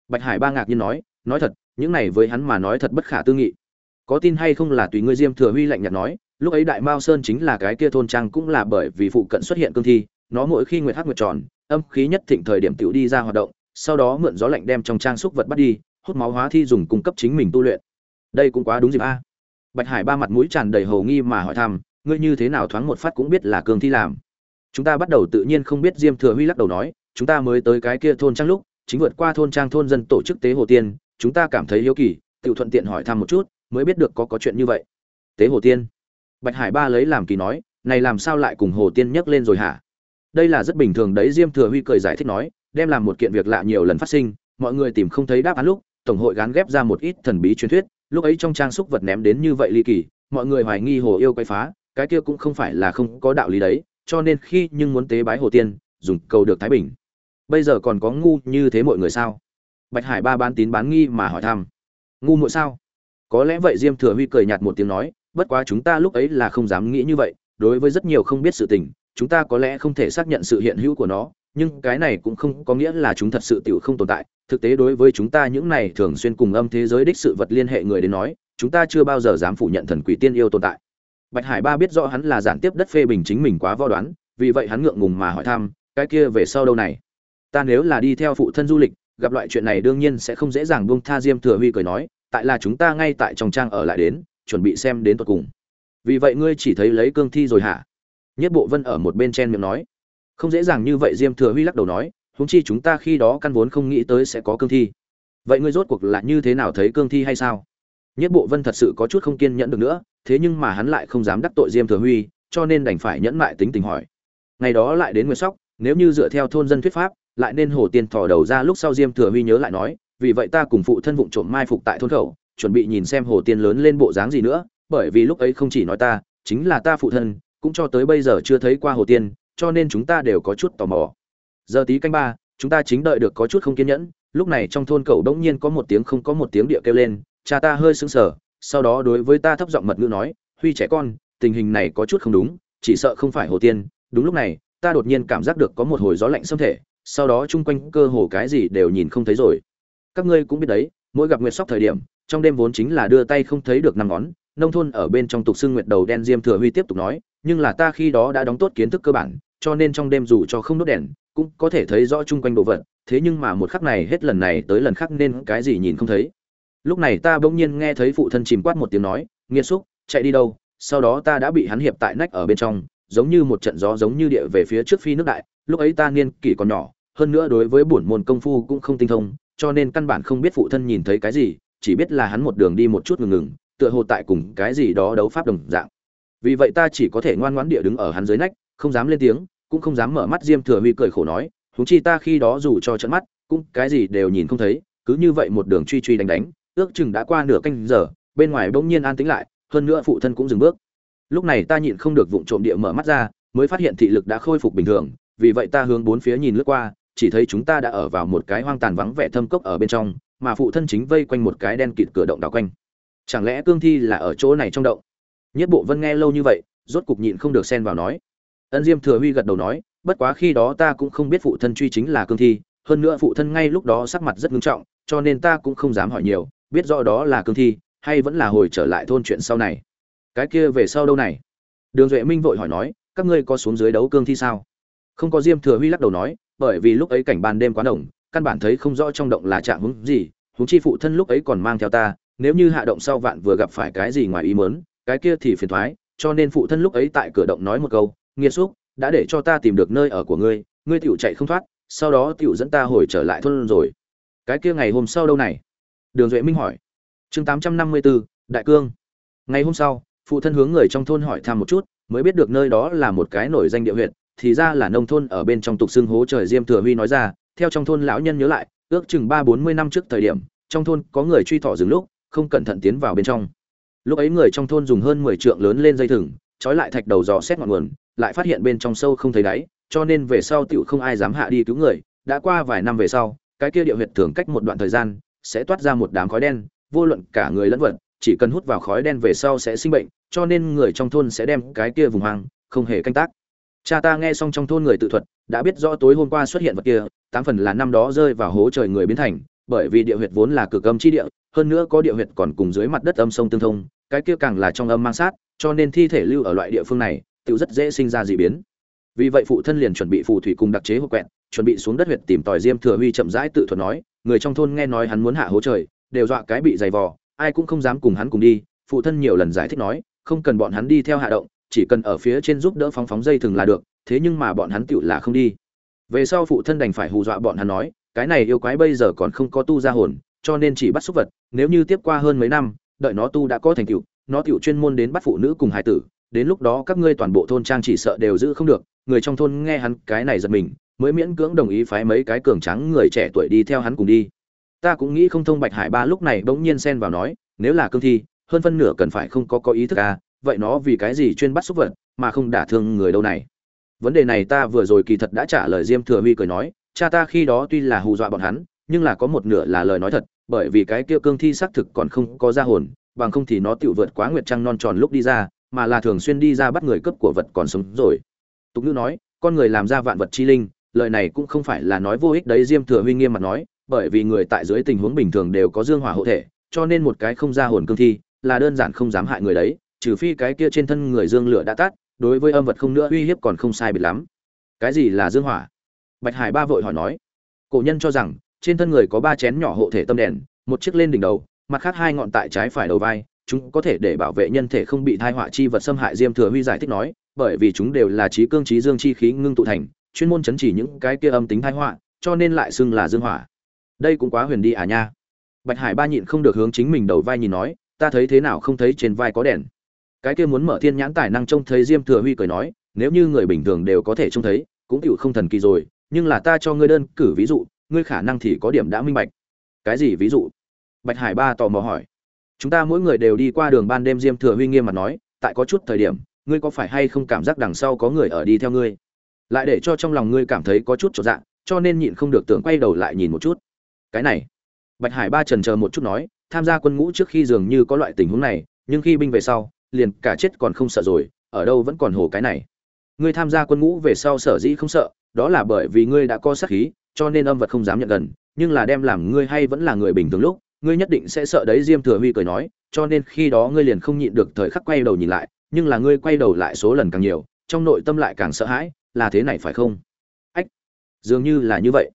Bạch hải ba ngạc nhiên nói nói thật, những này với hắn mà nói thật bất khả tư nghị. Có tin hay không là tùy ngươi diêm thừa huy lạnh nhạt nói lúc ấy đại mao sơn chính là cái kia thôn trang cũng là bởi vì phụ cận xuất hiện cương thi, nó mỗi khi nguyệt hắc nguyệt tròn, âm khí nhất thịnh thời điểm tiểu đi ra hoạt động, sau đó mượn gió lạnh đem trong trang xúc vật bắt đi, hút máu hóa thi dùng cung cấp chính mình tu luyện. Đây cũng quá đúng dịp a. À. Bạch hải ba mặt mũi tràn đầy hầu nghi mà hỏi thăm, ngươi như thế nào thoáng một phát cũng biết là cương thi làm. Chúng ta bắt đầu tự nhiên không biết diêm thừa huy lắc đầu nói, chúng ta mới tới cái kia thôn trang lúc, chính vượt qua thôn trang thôn dân tổ chức tế hồ tiên, chúng ta cảm thấy hiếu kỳ tự thuận tiện hỏi thăm một chút, mới biết được có có chuyện như vậy. Tế hồ tiên bạch hải ba lấy làm kỳ nói, này làm sao lại cùng hồ tiên nhắc lên rồi hả? Đây là rất bình thường đấy, diêm thừa huy cười giải thích nói, đem làm một kiện việc lạ nhiều lần phát sinh, mọi người tìm không thấy đáp án lúc, tổng hội gán ghép ra một ít thần bí truyền thuyết, lúc ấy trong trang xúc vật ném đến như vậy ly kỳ, mọi người hoài nghi hồ yêu quay phá, cái kia cũng không phải là không có đạo lý đấy, cho nên khi nhưng muốn tế bái hồ tiên, dùng cầu được thái bình. Bây giờ còn có ngu như thế mọi người sao? Bạch hải ba bán tín bán nghi mà hỏi thăm, ngu muội sao? Có lẽ vậy diêm thừa huy cười nhạt một tiếng nói bất quá chúng ta lúc ấy là không dám nghĩ như vậy, đối với rất nhiều không biết sự tình, chúng ta có lẽ không thể xác nhận sự hiện hữu của nó, nhưng cái này cũng không có nghĩa là chúng thật sự tiểu không tồn tại. Thực tế đối với chúng ta những này thường xuyên cùng âm thế giới đích sự vật liên hệ người đến nói, chúng ta chưa bao giờ dám phủ nhận thần quỷ tiên yêu tồn tại. Bạch hải ba biết rõ hắn là giản tiếp đất phê bình chính mình quá vo đoán, vì vậy hắn ngượng ngùng mà hỏi thăm, cái kia về sau đâu này? Ta nếu là đi theo phụ thân du lịch, gặp loại chuyện này đương nhiên sẽ không dễ dàng buông tha diêm thừa huy cười nói, tại là chúng ta ngay tại trong trang ở lại đến chuẩn bị xem đến tận cùng. Vì vậy ngươi chỉ thấy lấy cương thi rồi hả? Nhất bộ vân ở một bên chen miệng nói. Không dễ dàng như vậy, diêm thừa huy lắc đầu nói, huống chi chúng ta khi đó căn vốn không nghĩ tới sẽ có cương thi. Vậy ngươi rốt cuộc là như thế nào thấy cương thi hay sao? Nhất bộ vân thật sự có chút không kiên nhẫn được nữa, thế nhưng mà hắn lại không dám đắc tội diêm thừa huy, cho nên đành phải nhẫn mại tính tình hỏi. Ngày đó lại đến nguyệt sóc, nếu như dựa theo thôn dân thuyết pháp, lại nên hồ tiên thò đầu ra lúc sau diêm thừa huy nhớ lại nói, vì vậy ta cùng phụ thân vụng trộm mai phục tại thôn khẩu chuẩn bị nhìn xem hồ tiên lớn lên bộ dáng gì nữa, bởi vì lúc ấy không chỉ nói ta, chính là ta phụ thân, cũng cho tới bây giờ chưa thấy qua hồ tiên, cho nên chúng ta đều có chút tò mò. Giờ tí canh ba, chúng ta chính đợi được có chút không kiên nhẫn, lúc này trong thôn cậu đống nhiên có một tiếng không có một tiếng địa kêu lên, cha ta hơi sững sờ, sau đó đối với ta thấp giọng mật ngữ nói, huy trẻ con, tình hình này có chút không đúng, chỉ sợ không phải hồ tiên. Đúng lúc này, ta đột nhiên cảm giác được có một hồi gió lạnh xâm thể, sau đó chung quanh cơ hồ cái gì đều nhìn không thấy rồi. Các ngươi cũng biết đấy, mỗi gặp nguyệt sóc thời điểm trong đêm vốn chính là đưa tay không thấy được năm ngón, nông thôn ở bên trong tục xưng nguyệt đầu đen diêm thừa huy tiếp tục nói, nhưng là ta khi đó đã đóng tốt kiến thức cơ bản, cho nên trong đêm dù cho không đốt đèn, cũng có thể thấy rõ chung quanh đồ vật, thế nhưng mà một khắc này hết lần này tới lần khác nên cái gì nhìn không thấy. Lúc này ta bỗng nhiên nghe thấy phụ thân chìm quát một tiếng nói nghiêm xúc, chạy đi đâu? Sau đó ta đã bị hắn hiệp tại nách ở bên trong, giống như một trận gió giống như địa về phía trước phi nước đại, lúc ấy ta niên kỷ còn nhỏ, hơn nữa đối với bổn môn công phu cũng không tinh thông, cho nên căn bản không biết phụ thân nhìn thấy cái gì chỉ biết là hắn một đường đi một chút ngừng ngừng, tựa hồ tại cùng cái gì đó đấu pháp đồng dạng. Vì vậy ta chỉ có thể ngoan ngoãn địa đứng ở hắn dưới nách, không dám lên tiếng, cũng không dám mở mắt diêm thừa huy cười khổ nói, huống chi ta khi đó dù cho trận mắt, cũng cái gì đều nhìn không thấy, cứ như vậy một đường truy truy đánh đánh, ước chừng đã qua nửa canh giờ, bên ngoài bỗng nhiên an tĩnh lại, hơn nữa phụ thân cũng dừng bước. Lúc này ta nhịn không được vụng trộm địa mở mắt ra, mới phát hiện thị lực đã khôi phục bình thường, vì vậy ta hướng bốn phía nhìn lướt qua, chỉ thấy chúng ta đã ở vào một cái hoang tàn vắng vẻ thâm cốc ở bên trong mà phụ thân chính vây quanh một cái đen kịt cửa động đào quanh. Chẳng lẽ cương thi là ở chỗ này trong động? Nhất bộ vân nghe lâu như vậy, rốt cục nhịn không được xen vào nói. Ân diêm thừa huy gật đầu nói, bất quá khi đó ta cũng không biết phụ thân truy chính là cương thi, hơn nữa phụ thân ngay lúc đó sắc mặt rất nghiêm trọng, cho nên ta cũng không dám hỏi nhiều, biết rõ đó là cương thi, hay vẫn là hồi trở lại thôn chuyện sau này. Cái kia về sau đâu này? Đường duệ minh vội hỏi nói, các ngươi có xuống dưới đấu cương thi sao? Không có diêm thừa huy lắc đầu nói, bởi vì lúc ấy cảnh ban đêm quá đồng căn bản thấy không rõ trong động là trạng hướng gì húng chi phụ thân lúc ấy còn mang theo ta, nếu như hạ động sau vạn vừa gặp phải cái gì ngoài ý mớn cái kia thì phiền thoái, cho nên phụ thân lúc ấy tại cửa động nói một câu nghiêm xúc, đã để cho ta tìm được nơi ở của ngươi ngươi tựu chạy không thoát, sau đó tựu dẫn ta hồi trở lại thôn rồi. Cái kia ngày hôm sau đâu này? Đường duệ minh hỏi. Chương tám trăm năm mươi bốn đại cương. Ngày hôm sau, phụ thân hướng người trong thôn hỏi thăm một chút, mới biết được nơi đó là một cái nổi danh địa huyện thì ra là nông thôn ở bên trong tục xưng hố trời diêm thừa huy nói ra theo trong thôn lão nhân nhớ lại, ước chừng ba bốn mươi năm trước thời điểm, trong thôn có người truy thọ dừng lúc, không cẩn thận tiến vào bên trong. Lúc ấy người trong thôn dùng hơn mười trượng lớn lên dây thừng, trói lại thạch đầu dò xét ngọn nguồn, lại phát hiện bên trong sâu không thấy đáy, cho nên về sau tựu không ai dám hạ đi cứu người. Đã qua vài năm về sau, cái kia địa huyệt thường cách một đoạn thời gian, sẽ toát ra một đám khói đen, vô luận cả người lẫn vật, chỉ cần hút vào khói đen về sau sẽ sinh bệnh, cho nên người trong thôn sẽ đem cái kia vùng hoang, không hề canh tác cha ta nghe xong trong thôn người tự thuật, đã biết rõ tối hôm qua xuất hiện vật kia, tám phần là năm đó rơi vào hố trời người biến thành, bởi vì địa huyệt vốn là cực âm chi địa, hơn nữa có địa huyệt còn cùng dưới mặt đất âm sông tương thông, cái kia càng là trong âm mang sát, cho nên thi thể lưu ở loại địa phương này, tự rất dễ sinh ra dị biến. Vì vậy phụ thân liền chuẩn bị phù thủy cùng đặc chế hộp quẹt, chuẩn bị xuống đất huyệt tìm tòi diêm thừa huy chậm rãi tự thuật nói, người trong thôn nghe nói hắn muốn hạ hố trời, đều dọa cái bị dày vò, ai cũng không dám cùng hắn cùng đi, phụ thân nhiều lần giải thích nói, không cần bọn hắn đi theo hạ động chỉ cần ở phía trên giúp đỡ phóng phóng dây thường là được, thế nhưng mà bọn hắn tựu là không đi. Về sau phụ thân đành phải hù dọa bọn hắn nói, cái này yêu quái bây giờ còn không có tu ra hồn, cho nên chỉ bắt xúc vật, nếu như tiếp qua hơn mấy năm, đợi nó tu đã có thành tựu, nó tựu chuyên môn đến bắt phụ nữ cùng hải tử, đến lúc đó các ngươi toàn bộ thôn trang chỉ sợ đều giữ không được, người trong thôn nghe hắn cái này giật mình, mới miễn cưỡng đồng ý phái mấy cái cường trắng người trẻ tuổi đi theo hắn cùng đi. Ta cũng nghĩ không thông bạch hải ba lúc này bỗng nhiên xen vào nói, nếu là cương thi, hơn phân nửa cần phải không có có ý thức à vậy nó vì cái gì chuyên bắt xúc vật mà không đả thương người đâu này? Vấn đề này ta vừa rồi kỳ thật đã trả lời diêm thừa huy cười nói, cha ta khi đó tuy là hù dọa bọn hắn, nhưng là có một nửa là lời nói thật, bởi vì cái kia cương thi xác thực còn không có ra hồn, bằng không thì nó tự vượt quá nguyệt trăng non tròn lúc đi ra, mà là thường xuyên đi ra bắt người cướp của vật còn sống rồi. Tục ngữ nói, con người làm ra vạn vật chi linh, lời này cũng không phải là nói vô ích đấy, diêm thừa huy nghiêm mặt nói, bởi vì người tại dưới tình huống bình thường đều có dương hỏa hộ thể, cho nên một cái không ra hồn cương thi là đơn giản không dám hại người đấy trừ phi cái kia trên thân người dương lửa đã tắt đối với âm vật không nữa, uy hiếp còn không sai biệt lắm. Cái gì là dương hỏa? Bạch hải ba vội hỏi nói. Cổ nhân cho rằng, trên thân người có ba chén nhỏ hộ thể tâm đèn, một chiếc lên đỉnh đầu, mặt khác hai ngọn tại trái phải đầu vai, chúng có thể để bảo vệ nhân thể không bị thai họa chi vật xâm hại diêm thừa huy giải thích nói, bởi vì chúng đều là trí cương trí dương chi khí ngưng tụ thành, chuyên môn chấn chỉ những cái kia âm tính thai họa, cho nên lại xưng là dương hỏa. Đây cũng quá huyền đi à nha. Bạch hải ba nhịn không được hướng chính mình đầu vai nhìn nói, ta thấy thế nào không thấy trên vai có đèn cái kia muốn mở thiên nhãn tài năng trông thấy diêm thừa huy cười nói, nếu như người bình thường đều có thể trông thấy, cũng tựu không thần kỳ rồi, nhưng là ta cho ngươi đơn cử ví dụ, ngươi khả năng thì có điểm đã minh bạch. Cái gì ví dụ? Bạch hải ba tò mò hỏi. Chúng ta mỗi người đều đi qua đường ban đêm, diêm thừa huy nghiêm mặt nói, tại có chút thời điểm, ngươi có phải hay không cảm giác đằng sau có người ở đi theo ngươi? Lại để cho trong lòng ngươi cảm thấy có chút trọn dạng cho nên nhịn không được tưởng quay đầu lại nhìn một chút. Cái này? Bạch hải ba trần chờ một chút nói, tham gia quân ngũ trước khi dường như có loại tình huống này, nhưng khi binh về sau liền cả chết còn không sợ rồi, ở đâu vẫn còn hồ cái này. Ngươi tham gia quân ngũ về sau sở dĩ không sợ, đó là bởi vì ngươi đã có sát khí, cho nên âm vật không dám nhận gần, nhưng là đem làm ngươi hay vẫn là người bình thường lúc, ngươi nhất định sẽ sợ đấy, diêm thừa huy cười nói, cho nên khi đó ngươi liền không nhịn được thời khắc quay đầu nhìn lại, nhưng là ngươi quay đầu lại số lần càng nhiều, trong nội tâm lại càng sợ hãi, là thế này phải không? Ách, dường như là như vậy.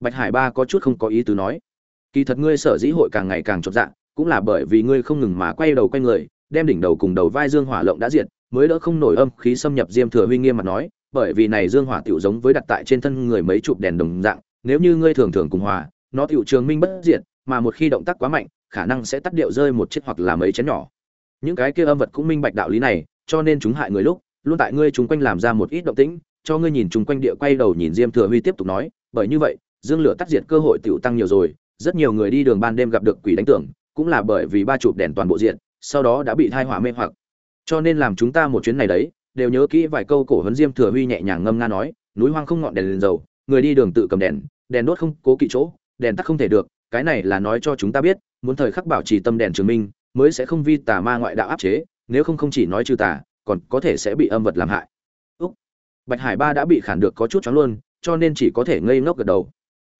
Bạch hải ba có chút không có ý tứ nói. Kỳ thật ngươi sở dĩ hội càng ngày càng chột dạ cũng là bởi vì ngươi không ngừng mà quay đầu quay người đem đỉnh đầu cùng đầu vai dương hỏa lộng đã diệt, mới đỡ không nổi âm khí xâm nhập diêm thừa huy nghiêm mà nói, bởi vì này dương hỏa tiểu giống với đặt tại trên thân người mấy chụp đèn đồng dạng, nếu như ngươi thường thường cùng hòa, nó tiểu trường minh bất diệt, mà một khi động tác quá mạnh, khả năng sẽ tắt điệu rơi một chiếc hoặc là mấy chén nhỏ. Những cái kia âm vật cũng minh bạch đạo lý này, cho nên chúng hại người lúc, luôn tại ngươi chúng quanh làm ra một ít động tĩnh, cho ngươi nhìn chúng quanh địa quay đầu nhìn diêm thừa huy tiếp tục nói, bởi như vậy, dương lửa tắt diệt cơ hội tiểu tăng nhiều rồi, rất nhiều người đi đường ban đêm gặp được quỷ đánh tưởng, cũng là bởi vì ba chụp đèn toàn bộ diện sau đó đã bị thai hỏa mê hoặc. Cho nên làm chúng ta một chuyến này đấy, đều nhớ kỹ vài câu cổ huấn diêm thừa huy nhẹ nhàng ngâm nga nói, núi hoang không ngọn đèn liền dầu, người đi đường tự cầm đèn đèn đốt không cố kỵ chỗ, đèn tắt không thể được, cái này là nói cho chúng ta biết, muốn thời khắc bảo trì tâm đèn chứng minh, mới sẽ không vi tà ma ngoại đạo áp chế, nếu không không chỉ nói trừ tà, còn có thể sẽ bị âm vật làm hại. Úc. bạch hải ba đã bị khản được có chút chóng luôn, cho nên chỉ có thể ngây ngốc gật đầu.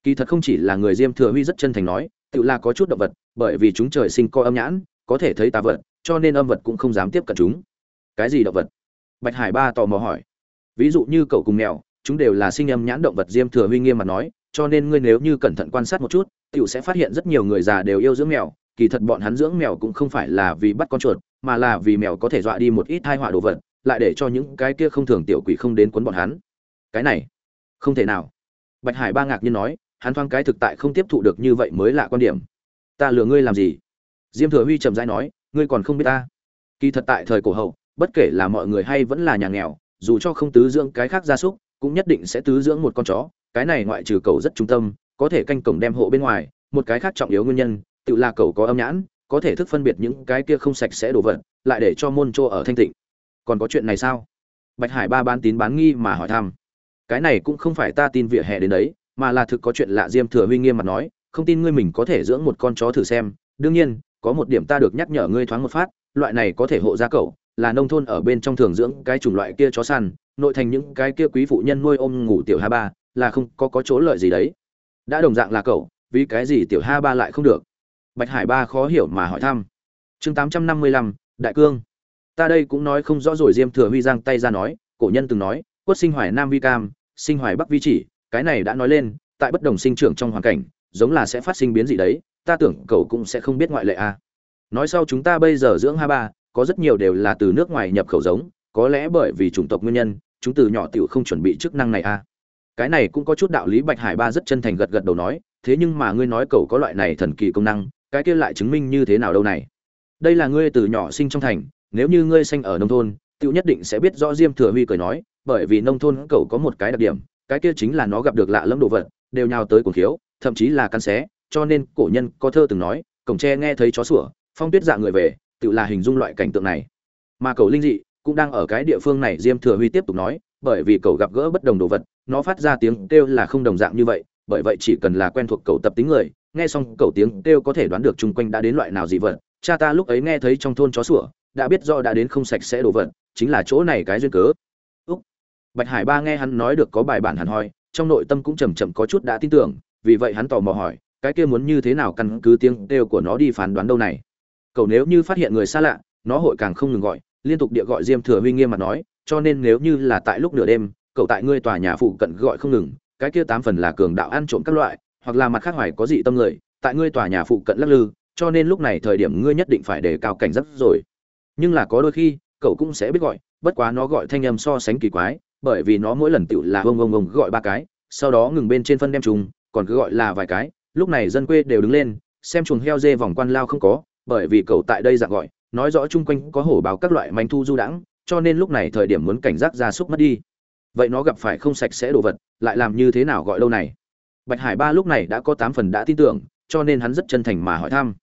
Kỳ thật không chỉ là người diêm thừa huy rất chân thành nói, tự là có chút động vật, bởi vì chúng trời sinh coi âm nhãn có thể thấy tà vật, cho nên âm vật cũng không dám tiếp cận chúng. Cái gì động vật? Bạch hải ba tò mò hỏi. Ví dụ như cậu cùng mèo, chúng đều là sinh âm nhãn động vật diêm thừa huy nghiêm mà nói, cho nên ngươi nếu như cẩn thận quan sát một chút, tiểu sẽ phát hiện rất nhiều người già đều yêu dưỡng mèo. Kỳ thật bọn hắn dưỡng mèo cũng không phải là vì bắt con chuột, mà là vì mèo có thể dọa đi một ít tai họa đồ vật, lại để cho những cái kia không thường tiểu quỷ không đến quấn bọn hắn. Cái này, không thể nào. Bạch hải ba ngạc nhiên nói, hắn thoáng cái thực tại không tiếp thụ được như vậy mới là quan điểm. Ta lừa ngươi làm gì? Diêm thừa huy trầm rãi nói, ngươi còn không biết ta. Kỳ thật tại thời cổ hậu, bất kể là mọi người hay vẫn là nhà nghèo, dù cho không tứ dưỡng cái khác gia súc, cũng nhất định sẽ tứ dưỡng một con chó. Cái này ngoại trừ cầu rất trung tâm, có thể canh cổng đem hộ bên ngoài, một cái khác trọng yếu nguyên nhân, tự là cầu có âm nhãn, có thể thức phân biệt những cái kia không sạch sẽ đổ vật, lại để cho môn chỗ ở thanh tịnh. Còn có chuyện này sao? Bạch hải ba bán tín bán nghi mà hỏi thăm. Cái này cũng không phải ta tin vỉa hè đến đấy, mà là thực có chuyện lạ. Diêm thừa huy nghiêm mặt nói, không tin ngươi mình có thể dưỡng một con chó thử xem. Đương nhiên có một điểm ta được nhắc nhở ngươi thoáng một phát, loại này có thể hộ gia cậu, là nông thôn ở bên trong thường dưỡng cái chủng loại kia chó săn, nội thành những cái kia quý phụ nhân nuôi ôm ngủ tiểu ha ba, là không có có chỗ lợi gì đấy. Đã đồng dạng là cậu, vì cái gì tiểu ha ba lại không được? Bạch hải ba khó hiểu mà hỏi thăm. Chương tám trăm năm mươi lăm, đại cương. Ta đây cũng nói không rõ rồi, diêm thừa huy giang tay ra nói, cổ nhân từng nói, quất sinh hoài nam vi cam, sinh hoài bắc vi chỉ, cái này đã nói lên, tại bất đồng sinh trưởng trong hoàn cảnh, giống là sẽ phát sinh biến gì đấy ta tưởng cậu cũng sẽ không biết ngoại lệ à. nói sau chúng ta bây giờ dưỡng hai ba có rất nhiều đều là từ nước ngoài nhập khẩu giống, có lẽ bởi vì chủng tộc nguyên nhân, chúng từ nhỏ tiểu không chuẩn bị chức năng này à. cái này cũng có chút đạo lý bạch hải ba rất chân thành gật gật đầu nói, thế nhưng mà ngươi nói cậu có loại này thần kỳ công năng, cái kia lại chứng minh như thế nào đâu này đây là ngươi từ nhỏ sinh trong thành, nếu như ngươi sinh ở nông thôn, tiểu nhất định sẽ biết rõ diêm thừa huy cười nói, bởi vì nông thôn cậu có một cái đặc điểm, cái kia chính là nó gặp được lạ lẫm đồ vật, đều nhào tới cuồng khiếu, thậm chí là căn xé cho nên cổ nhân có thơ từng nói, cổng tre nghe thấy chó sủa, phong tuyết dạ người về, tự là hình dung loại cảnh tượng này. Mà cầu linh dị cũng đang ở cái địa phương này, diêm thừa huy tiếp tục nói, bởi vì cầu gặp gỡ bất đồng đồ vật, nó phát ra tiếng kêu là không đồng dạng như vậy, bởi vậy chỉ cần là quen thuộc cầu tập tính người, nghe xong cầu tiếng kêu có thể đoán được chung quanh đã đến loại nào dị vật. Cha ta lúc ấy nghe thấy trong thôn chó sủa, đã biết do đã đến không sạch sẽ đồ vật, chính là chỗ này cái duyên cớ. Úc. bạch hải ba nghe hắn nói được có bài bản hẳn hoi, trong nội tâm cũng chầm chậm có chút đã tin tưởng, vì vậy hắn tò mò hỏi cái kia muốn như thế nào căn cứ tiếng kêu của nó đi phán đoán đâu này. Cậu nếu như phát hiện người xa lạ, nó hội càng không ngừng gọi, liên tục địa gọi diêm thừa huy nghiêm mặt nói, cho nên nếu như là tại lúc nửa đêm, cậu tại ngươi tòa nhà phụ cận gọi không ngừng, cái kia tám phần là cường đạo ăn trộm các loại, hoặc là mặt khác hoài có dị tâm người, tại ngươi tòa nhà phụ cận lắc lư, cho nên lúc này thời điểm ngươi nhất định phải đề cao cảnh giác rồi. Nhưng là có đôi khi, cậu cũng sẽ biết gọi, bất quá nó gọi thanh âm so sánh kỳ quái, bởi vì nó mỗi lần tựu là ông ông ông gọi ba cái, sau đó ngừng bên trên phân đem trùng còn cứ gọi là vài cái lúc này dân quê đều đứng lên, xem chuồng heo dê vòng quan lao không có, bởi vì cậu tại đây dạng gọi, nói rõ chung quanh có hổ báo các loại manh thu du đãng, cho nên lúc này thời điểm muốn cảnh giác ra súc mất đi. Vậy nó gặp phải không sạch sẽ đồ vật, lại làm như thế nào gọi lâu này? Bạch hải ba lúc này đã có tám phần đã tin tưởng, cho nên hắn rất chân thành mà hỏi thăm.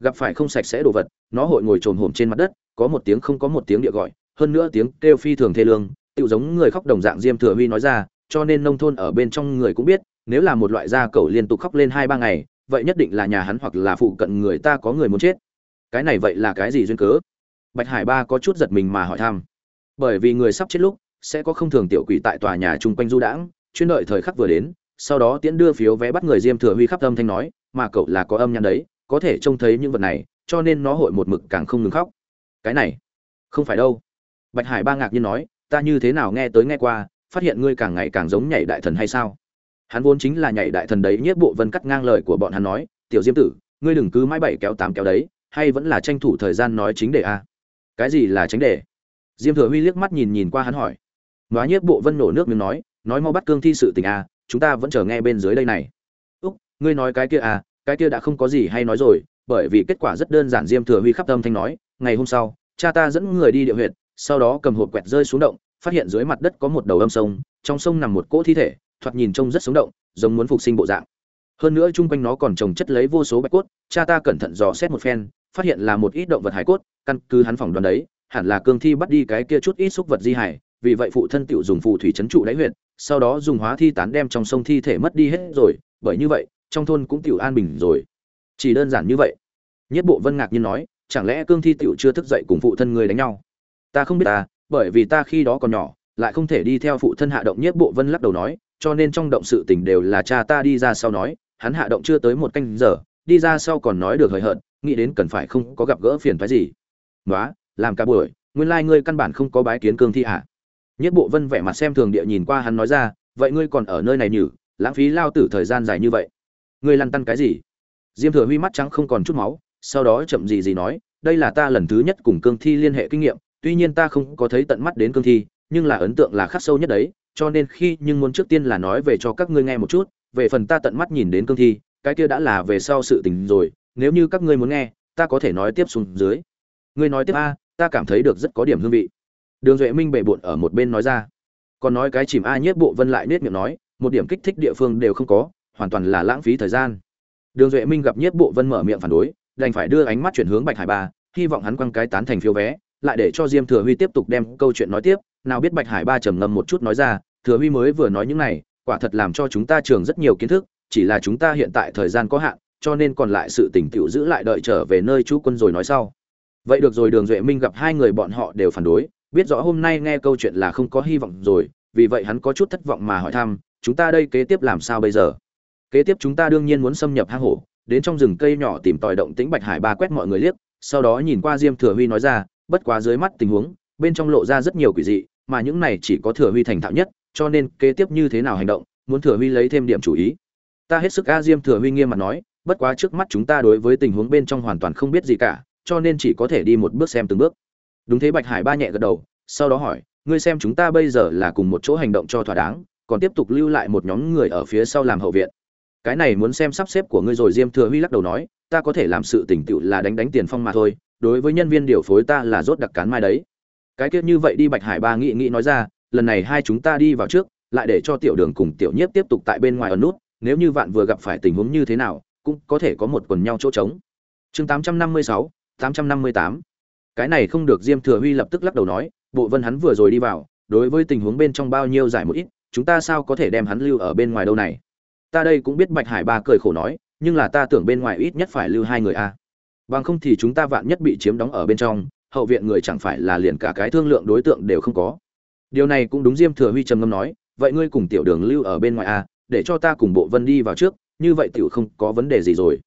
Gặp phải không sạch sẽ đồ vật, nó hội ngồi trồn hổm trên mặt đất, có một tiếng không có một tiếng địa gọi, hơn nữa tiếng kêu phi thường thê lương tự giống người khóc đồng dạng diêm thừa huy nói ra, cho nên nông thôn ở bên trong người cũng biết nếu là một loại da cẩu liên tục khóc lên hai ba ngày, vậy nhất định là nhà hắn hoặc là phụ cận người ta có người muốn chết. Cái này vậy là cái gì duyên cớ? Bạch hải ba có chút giật mình mà hỏi thăm. Bởi vì người sắp chết lúc, sẽ có không thường tiểu quỷ tại tòa nhà chung quanh du đãng, chuyên đợi thời khắc vừa đến, sau đó tiễn đưa phiếu vé bắt người diêm thừa huy khắp âm thanh nói, mà cậu là có âm nhắn đấy, có thể trông thấy những vật này, cho nên nó hội một mực càng không ngừng khóc. Cái này, không phải đâu. Bạch hải ba ngạc nhiên nói, ta như thế nào nghe tới nghe qua, phát hiện ngươi càng ngày càng giống nhảy đại thần hay sao? Hắn vốn chính là nhảy đại thần đấy nhất bộ vân cắt ngang lời của bọn hắn nói, tiểu diêm tử, ngươi đừng cứ mãi bảy kéo tám kéo đấy, hay vẫn là tranh thủ thời gian nói chính đề a? Cái gì là tránh đề? Diêm thừa huy liếc mắt nhìn nhìn qua hắn hỏi. Nói nhất bộ vân nổ nước miếng nói nói mau bắt cương thi sự tình a, chúng ta vẫn chờ nghe bên dưới đây này. Úc, ngươi nói cái kia à cái kia đã không có gì hay nói rồi, bởi vì kết quả rất đơn giản, diêm thừa huy khắp tâm thanh nói. Ngày hôm sau, cha ta dẫn người đi địa huyệt, sau đó cầm hộp quẹt rơi xuống động, phát hiện dưới mặt đất có một đầu âm sông, trong sông nằm một cỗ thi thể thoạt nhìn trông rất sống động, giống muốn phục sinh bộ dạng. Hơn nữa chung quanh nó còn trồng chất lấy vô số bạch cốt, cha ta cẩn thận dò xét một phen, phát hiện là một ít động vật hải cốt, căn cứ hắn phỏng đoán đấy, hẳn là cương thi bắt đi cái kia chút ít xúc vật di hải vì vậy phụ thân tiểu dùng phù thủy trấn trụ đáy huyệt, sau đó dùng hóa thi tán đem trong sông thi thể mất đi hết rồi, bởi như vậy, trong thôn cũng tiểu an bình rồi. Chỉ đơn giản như vậy. Nhất bộ vân ngạc nhiên nói, chẳng lẽ cương thi tiểu chưa thức dậy cùng phụ thân người đánh nhau? Ta không biết ta, bởi vì ta khi đó còn nhỏ, lại không thể đi theo phụ thân hạ động nhất bộ vân lắc đầu nói cho nên trong động sự tình đều là cha ta đi ra sau nói hắn hạ động chưa tới một canh giờ đi ra sau còn nói được hời hợt nghĩ đến cần phải không có gặp gỡ phiền phức gì. "Nóa, làm cả buổi nguyên lai ngươi căn bản không có bái kiến cương thi ạ." nhất bộ vân vẻ mặt xem thường địa nhìn qua hắn nói ra vậy ngươi còn ở nơi này nhử lãng phí lao tử thời gian dài như vậy. Ngươi lăn tăn cái gì? Diêm thừa huy mắt trắng không còn chút máu sau đó chậm gì gì nói đây là ta lần thứ nhất cùng cương thi liên hệ kinh nghiệm tuy nhiên ta không có thấy tận mắt đến cương thi nhưng là ấn tượng là khắc sâu nhất đấy cho nên khi nhưng muốn trước tiên là nói về cho các ngươi nghe một chút, về phần ta tận mắt nhìn đến cương thi, cái kia đã là về sau sự tình rồi, nếu như các ngươi muốn nghe, ta có thể nói tiếp xuống dưới. Ngươi nói tiếp a, ta cảm thấy được rất có điểm hương vị. Đường duệ minh bệ bộn ở một bên nói ra. Còn nói cái chìm a nhất bộ vân lại nết miệng nói, một điểm kích thích địa phương đều không có, hoàn toàn là lãng phí thời gian. Đường duệ minh gặp nhất bộ vân mở miệng phản đối, đành phải đưa ánh mắt chuyển hướng bạch hải ba, hy vọng hắn quăng cái tán thành phiếu vé, lại để cho diêm thừa huy tiếp tục đem câu chuyện nói tiếp nào biết bạch hải ba trầm ngâm một chút nói ra, thừa huy mới vừa nói những này, quả thật làm cho chúng ta trường rất nhiều kiến thức, chỉ là chúng ta hiện tại thời gian có hạn, cho nên còn lại sự tỉnh tiểu giữ lại đợi trở về nơi chú quân rồi nói sau. Vậy được rồi, đường duệ minh gặp hai người bọn họ đều phản đối, biết rõ hôm nay nghe câu chuyện là không có hy vọng rồi, vì vậy hắn có chút thất vọng mà hỏi thăm, chúng ta đây kế tiếp làm sao bây giờ? Kế tiếp chúng ta đương nhiên muốn xâm nhập hang hổ, đến trong rừng cây nhỏ tìm tòi động tĩnh. Bạch hải ba quét mọi người liếc, sau đó nhìn qua diêm thừa huy nói ra, bất quá dưới mắt tình huống, bên trong lộ ra rất nhiều quỷ dị mà những này chỉ có thừa huy thành thạo nhất, cho nên kế tiếp như thế nào hành động, muốn thừa huy lấy thêm điểm chủ ý. Ta hết sức a diêm thừa huy nghiêm mặt nói, bất quá trước mắt chúng ta đối với tình huống bên trong hoàn toàn không biết gì cả, cho nên chỉ có thể đi một bước xem từng bước. Đúng thế bạch hải ba nhẹ gật đầu, sau đó hỏi, ngươi xem chúng ta bây giờ là cùng một chỗ hành động cho thỏa đáng, còn tiếp tục lưu lại một nhóm người ở phía sau làm hậu viện. Cái này muốn xem sắp xếp của ngươi rồi, diêm thừa huy lắc đầu nói, ta có thể làm sự tỉnh tựu là đánh đánh tiền phong mà thôi, đối với nhân viên điều phối ta là rốt đặc cán mai đấy cái kia như vậy đi bạch hải ba nghĩ nghĩ nói ra, lần này hai chúng ta đi vào trước, lại để cho tiểu đường cùng tiểu nhiếp tiếp tục tại bên ngoài ở nút, nếu như vạn vừa gặp phải tình huống như thế nào, cũng có thể có một quần nhau chỗ trống. Chương tám trăm năm mươi sáu, tám trăm năm mươi tám. Cái này không được diêm thừa huy lập tức lắc đầu nói, bộ vân hắn vừa rồi đi vào, đối với tình huống bên trong bao nhiêu giải một ít, chúng ta sao có thể đem hắn lưu ở bên ngoài đâu này? Ta đây cũng biết bạch hải ba cười khổ nói, nhưng là ta tưởng bên ngoài ít nhất phải lưu hai người a. Bằng không thì chúng ta vạn nhất bị chiếm đóng ở bên trong hậu viện người chẳng phải là liền cả cái thương lượng đối tượng đều không có. Điều này cũng đúng diêm thừa huy trầm ngâm nói, vậy ngươi cùng tiểu đường lưu ở bên ngoài a để cho ta cùng bộ vân đi vào trước, như vậy tiểu không có vấn đề gì rồi.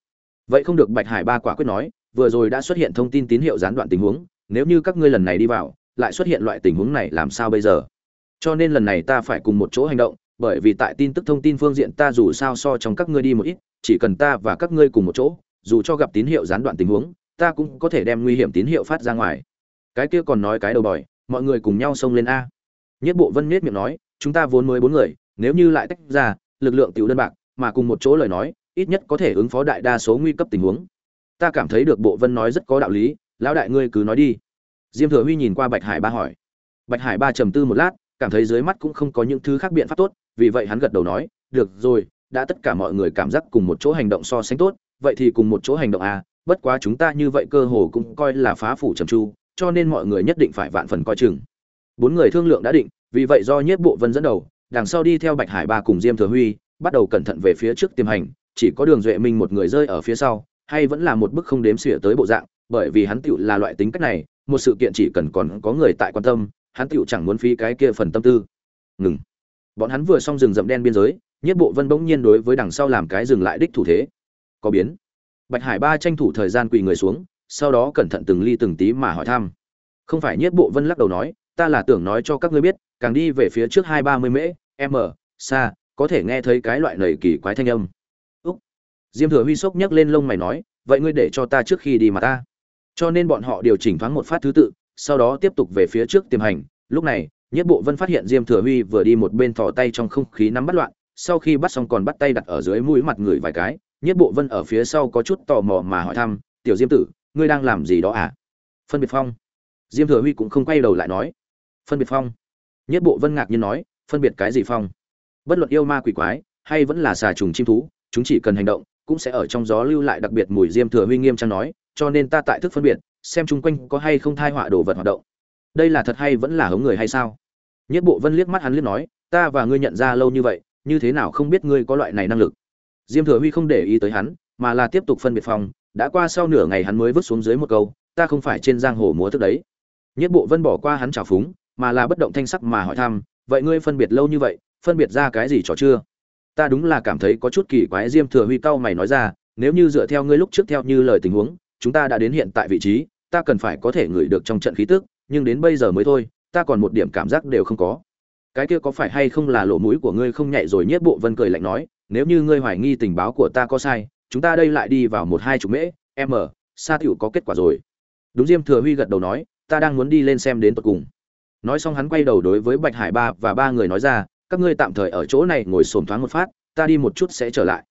Vậy không được bạch hải ba quả quyết nói, vừa rồi đã xuất hiện thông tin tín hiệu gián đoạn tình huống, nếu như các ngươi lần này đi vào, lại xuất hiện loại tình huống này làm sao bây giờ? Cho nên lần này ta phải cùng một chỗ hành động, bởi vì tại tin tức thông tin phương diện ta dù sao so trong các ngươi đi một ít, chỉ cần ta và các ngươi cùng một chỗ, dù cho gặp tín hiệu gián đoạn tình huống ta cũng có thể đem nguy hiểm tín hiệu phát ra ngoài. Cái kia còn nói cái đầu bòi, mọi người cùng nhau xông lên a. Nhất bộ vân miết miệng nói, chúng ta vốn mới bốn người, nếu như lại tách ra, lực lượng tiểu đơn bạc, mà cùng một chỗ lời nói, ít nhất có thể ứng phó đại đa số nguy cấp tình huống. Ta cảm thấy được bộ vân nói rất có đạo lý, lão đại ngươi cứ nói đi. Diêm thừa huy nhìn qua bạch hải ba hỏi. Bạch hải ba trầm tư một lát, cảm thấy dưới mắt cũng không có những thứ khác biện pháp tốt, vì vậy hắn gật đầu nói, được rồi, đã tất cả mọi người cảm giác cùng một chỗ hành động so sánh tốt, vậy thì cùng một chỗ hành động à bất quá chúng ta như vậy cơ hồ cũng coi là phá phủ trầm tru, cho nên mọi người nhất định phải vạn phần coi chừng. Bốn người thương lượng đã định, vì vậy do nhất bộ vân dẫn đầu, đằng sau đi theo bạch hải ba cùng diêm thừa huy, bắt đầu cẩn thận về phía trước tiềm hành, chỉ có đường duệ minh một người rơi ở phía sau, hay vẫn là một bức không đếm xỉa tới bộ dạng, bởi vì hắn tựu là loại tính cách này, một sự kiện chỉ cần còn có người tại quan tâm, hắn tựu chẳng muốn phí cái kia phần tâm tư. Ngừng. Bọn hắn vừa xong rừng rậm đen biên giới nhất bộ vân bỗng nhiên đối với đằng sau làm cái dừng lại đích thủ thế. Có biến bạch hải ba tranh thủ thời gian quỳ người xuống, sau đó cẩn thận từng ly từng tí mà hỏi thăm. Không phải nhất bộ vân lắc đầu nói, ta là tưởng nói cho các ngươi biết, càng đi về phía trước hai ba mươi mễ m xa, có thể nghe thấy cái loại nầy kỳ quái thanh âm. Úc. Diêm thừa huy sốc nhấc lên lông mày nói, vậy ngươi để cho ta trước khi đi mà ta. Cho nên bọn họ điều chỉnh thoáng một phát thứ tự, sau đó tiếp tục về phía trước tiềm hành. Lúc này nhất bộ vân phát hiện diêm thừa huy vừa đi một bên thò tay trong không khí nắm bắt loạn, sau khi bắt xong còn bắt tay đặt ở dưới mũi mặt người vài cái nhất bộ vân ở phía sau có chút tò mò mà hỏi thăm, tiểu diêm tử, ngươi đang làm gì đó à? Phân biệt phong. Diêm thừa huy cũng không quay đầu lại nói. Phân biệt phong. Nhất bộ vân ngạc nhiên nói, phân biệt cái gì phong? Bất luận yêu ma quỷ quái, hay vẫn là xà trùng chim thú, chúng chỉ cần hành động, cũng sẽ ở trong gió lưu lại đặc biệt mùi diêm thừa huy nghiêm trang nói, cho nên ta tại thức phân biệt, xem chung quanh có hay không thai họa đồ vật hoạt động. Đây là thật hay vẫn là hống người hay sao? Nhất bộ vân liếc mắt hắn liếc nói, ta và ngươi nhận ra lâu như vậy, như thế nào không biết ngươi có loại này năng lực? Diêm thừa huy không để ý tới hắn, mà là tiếp tục phân biệt phòng, đã qua sau nửa ngày hắn mới vứt xuống dưới một câu, ta không phải trên giang hồ múa thức đấy. Nhất bộ vân bỏ qua hắn trào phúng, mà là bất động thanh sắc mà hỏi thăm, vậy ngươi phân biệt lâu như vậy, phân biệt ra cái gì trò chưa? Ta đúng là cảm thấy có chút kỳ quái, diêm thừa huy cau mày nói ra, nếu như dựa theo ngươi lúc trước theo như lời tình huống, chúng ta đã đến hiện tại vị trí, ta cần phải có thể ngửi được trong trận khí tức, nhưng đến bây giờ mới thôi, ta còn một điểm cảm giác đều không có. Cái kia có phải hay không là lỗ mũi của ngươi không nhạy rồi? Nhất bộ vân cười lạnh nói nếu như ngươi hoài nghi tình báo của ta có sai, chúng ta đây lại đi vào một hai chục mễ m sa tiểu có kết quả rồi. Đúng diêm thừa huy gật đầu nói, ta đang muốn đi lên xem đến tận cùng. Nói xong hắn quay đầu đối với bạch hải ba và ba người nói ra, các ngươi tạm thời ở chỗ này ngồi xổm thoáng một phát, ta đi một chút sẽ trở lại.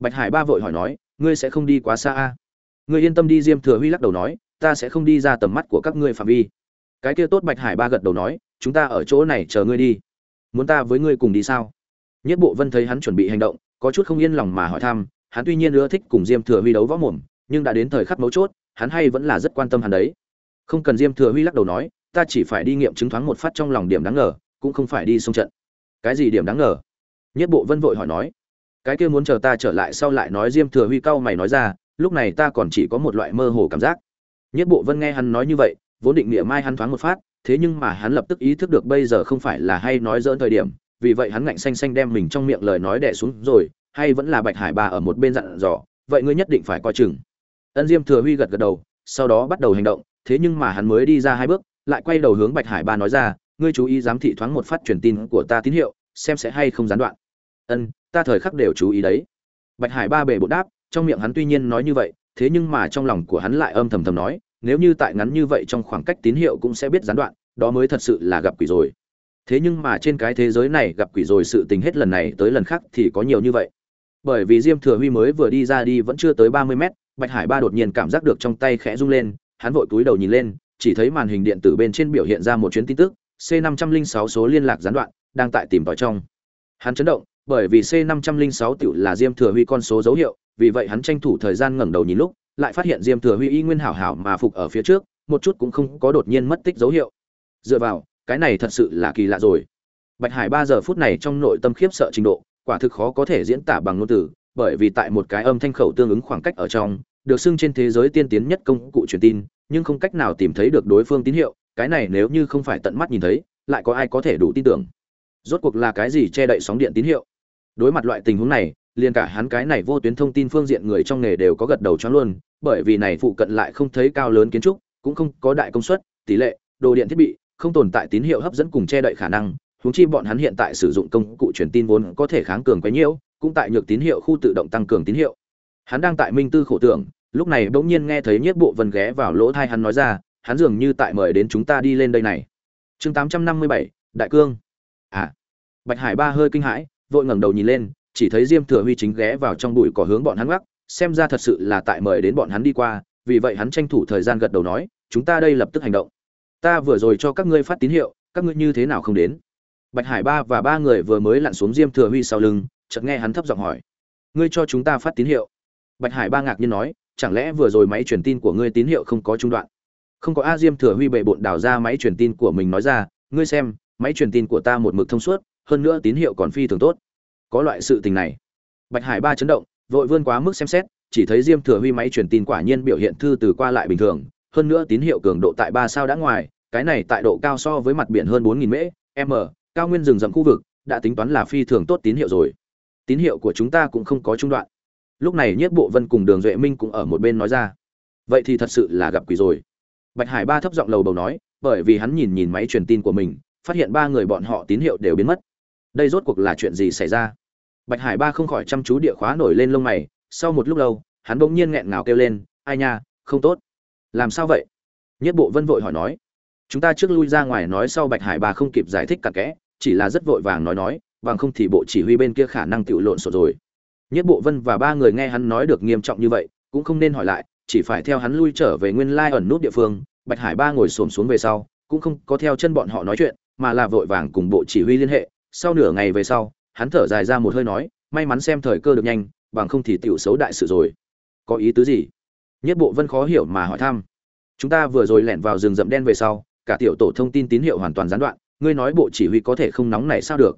Bạch hải ba vội hỏi nói, ngươi sẽ không đi quá xa a ngươi yên tâm đi, diêm thừa huy lắc đầu nói, ta sẽ không đi ra tầm mắt của các ngươi phạm vi. Cái kia tốt, bạch hải ba gật đầu nói, chúng ta ở chỗ này chờ ngươi đi. Muốn ta với ngươi cùng đi sao? Nhất bộ vân thấy hắn chuẩn bị hành động có chút không yên lòng mà hỏi thăm, hắn tuy nhiên ưa thích cùng diêm thừa huy đấu võ mồm, nhưng đã đến thời khắc mấu chốt, hắn hay vẫn là rất quan tâm hắn đấy. Không cần diêm thừa huy lắc đầu nói, ta chỉ phải đi nghiệm chứng thoáng một phát trong lòng điểm đáng ngờ, cũng không phải đi xung trận. Cái gì điểm đáng ngờ? Nhất bộ vân vội hỏi nói. Cái kia muốn chờ ta trở lại sau lại nói diêm thừa huy cau mày nói ra, lúc này ta còn chỉ có một loại mơ hồ cảm giác. Nhất bộ vân nghe hắn nói như vậy, vốn định niệm mai hắn thoáng một phát, thế nhưng mà hắn lập tức ý thức được bây giờ không phải là hay nói dỡn thời điểm vì vậy hắn ngạnh xanh xanh đem mình trong miệng lời nói đẻ xuống rồi, hay vẫn là bạch hải bà ở một bên dặn dò, vậy ngươi nhất định phải coi chừng. Ân diêm thừa huy gật gật đầu, sau đó bắt đầu hành động, thế nhưng mà hắn mới đi ra hai bước, lại quay đầu hướng bạch hải ba nói ra, ngươi chú ý giám thị thoáng một phát truyền tin của ta tín hiệu, xem sẽ hay không gián đoạn. Ân, ta thời khắc đều chú ý đấy. Bạch hải ba bề bộ đáp, trong miệng hắn tuy nhiên nói như vậy, thế nhưng mà trong lòng của hắn lại âm thầm thầm nói, nếu như tại ngắn như vậy trong khoảng cách tín hiệu cũng sẽ biết gián đoạn, đó mới thật sự là gặp quỷ rồi thế nhưng mà trên cái thế giới này gặp quỷ rồi sự tình hết lần này tới lần khác thì có nhiều như vậy. Bởi vì diêm thừa huy mới vừa đi ra đi vẫn chưa tới ba mươi mét, bạch hải ba đột nhiên cảm giác được trong tay khẽ rung lên, hắn vội túi đầu nhìn lên, chỉ thấy màn hình điện tử bên trên biểu hiện ra một chuyến tin tức, c năm trăm linh sáu số liên lạc gián đoạn, đang tại tìm tòi trong. Hắn chấn động, bởi vì c năm trăm linh sáu tiểu là diêm thừa huy con số dấu hiệu, vì vậy hắn tranh thủ thời gian ngẩng đầu nhìn lúc, lại phát hiện diêm thừa huy y nguyên hảo hảo mà phục ở phía trước, một chút cũng không có đột nhiên mất tích dấu hiệu. Dựa vào cái này thật sự là kỳ lạ rồi. Bạch hải ba giờ phút này trong nội tâm khiếp sợ trình độ, quả thực khó có thể diễn tả bằng ngôn từ, bởi vì tại một cái âm thanh khẩu tương ứng khoảng cách ở trong, được xưng trên thế giới tiên tiến nhất công cụ truyền tin, nhưng không cách nào tìm thấy được đối phương tín hiệu, cái này nếu như không phải tận mắt nhìn thấy, lại có ai có thể đủ tin tưởng? Rốt cuộc là cái gì che đậy sóng điện tín hiệu? Đối mặt loại tình huống này, liền cả hắn cái này vô tuyến thông tin phương diện người trong nghề đều có gật đầu cho luôn, bởi vì này phụ cận lại không thấy cao lớn kiến trúc, cũng không có đại công suất, tỷ lệ, đồ điện thiết bị không tồn tại tín hiệu hấp dẫn cùng che đậy khả năng, huống chi bọn hắn hiện tại sử dụng công cụ truyền tin vốn có thể kháng cường quấy nhiễu, cũng tại nhược tín hiệu khu tự động tăng cường tín hiệu. Hắn đang tại minh tư khổ tưởng, lúc này bỗng nhiên nghe thấy nhiếp bộ vân ghé vào lỗ thai hắn nói ra, hắn dường như tại mời đến chúng ta đi lên đây này. Chương tám trăm năm mươi bảy, đại cương. À. Bạch hải ba hơi kinh hãi, vội ngẩng đầu nhìn lên, chỉ thấy diêm thừa huy chính ghé vào trong bụi cỏ hướng bọn hắn gác, xem ra thật sự là tại mời đến bọn hắn đi qua, vì vậy hắn tranh thủ thời gian gật đầu nói, chúng ta đây lập tức hành động ta vừa rồi cho các ngươi phát tín hiệu, các ngươi như thế nào không đến? Bạch hải ba và ba người vừa mới lặn xuống diêm thừa huy sau lưng, chợt nghe hắn thấp giọng hỏi. Ngươi cho chúng ta phát tín hiệu. Bạch hải ba ngạc nhiên nói, chẳng lẽ vừa rồi máy truyền tin của ngươi tín hiệu không có trung đoạn? Không có a diêm thừa huy bệ bộn đào ra máy truyền tin của mình nói ra, ngươi xem, máy truyền tin của ta một mực thông suốt, hơn nữa tín hiệu còn phi thường tốt. Có loại sự tình này. Bạch hải ba chấn động, vội vươn quá mức xem xét, chỉ thấy diêm thừa huy máy truyền tin quả nhiên biểu hiện thư từ qua lại bình thường hơn nữa tín hiệu cường độ tại ba sao đã ngoài, cái này tại độ cao so với mặt biển hơn bốn nghìn mễ m, cao nguyên rừng rậm khu vực, đã tính toán là phi thường tốt tín hiệu rồi. Tín hiệu của chúng ta cũng không có trung đoạn. Lúc này nhất bộ vân cùng đường duệ minh cũng ở một bên nói ra. Vậy thì thật sự là gặp quỷ rồi. Bạch hải ba thấp giọng lầu bầu nói, bởi vì hắn nhìn nhìn máy truyền tin của mình, phát hiện ba người bọn họ tín hiệu đều biến mất. Đây rốt cuộc là chuyện gì xảy ra? Bạch hải ba không khỏi chăm chú địa khóa nổi lên lông mày, sau một lúc lâu, hắn bỗng nhiên nghẹn ngào kêu lên, ai nha, không tốt làm sao vậy? Nhất bộ vân vội hỏi nói. Chúng ta trước lui ra ngoài nói sau bạch hải ba không kịp giải thích cặn kẽ, chỉ là rất vội vàng nói nói bằng không thì bộ chỉ huy bên kia khả năng tự lộn xộn rồi. Nhất bộ vân và ba người nghe hắn nói được nghiêm trọng như vậy, cũng không nên hỏi lại, chỉ phải theo hắn lui trở về nguyên lai ẩn nút địa phương, bạch hải ba ngồi xổm xuống về sau, cũng không có theo chân bọn họ nói chuyện, mà là vội vàng cùng bộ chỉ huy liên hệ. Sau nửa ngày về sau, hắn thở dài ra một hơi nói, may mắn xem thời cơ được nhanh bằng không thì tiểu xấu đại sự rồi. Có ý tứ gì? Nhất bộ vân khó hiểu mà hỏi thăm. Chúng ta vừa rồi lẻn vào rừng rậm đen về sau, cả tiểu tổ thông tin tín hiệu hoàn toàn gián đoạn, ngươi nói bộ chỉ huy có thể không nóng này sao được?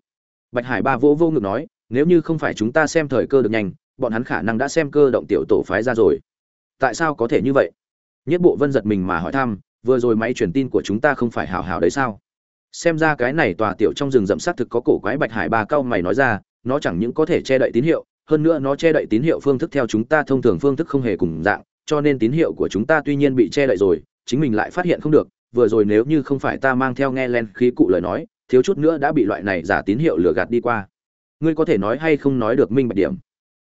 Bạch hải ba vỗ vô ngực nói, nếu như không phải chúng ta xem thời cơ được nhanh, bọn hắn khả năng đã xem cơ động tiểu tổ phái ra rồi. Tại sao có thể như vậy? Nhất bộ vân giật mình mà hỏi thăm, vừa rồi máy truyền tin của chúng ta không phải hào hào đấy sao? Xem ra cái này tòa tiểu trong rừng rậm xác thực có cổ quái bạch hải ba cao mày nói ra, nó chẳng những có thể che đậy tín hiệu, hơn nữa nó che đậy tín hiệu phương thức theo chúng ta thông thường phương thức không hề cùng dạng cho nên tín hiệu của chúng ta tuy nhiên bị che đậy rồi, chính mình lại phát hiện không được, vừa rồi nếu như không phải ta mang theo nghe len khí cụ lời nói, thiếu chút nữa đã bị loại này giả tín hiệu lừa gạt đi qua. Ngươi có thể nói hay không nói được minh bạch điểm.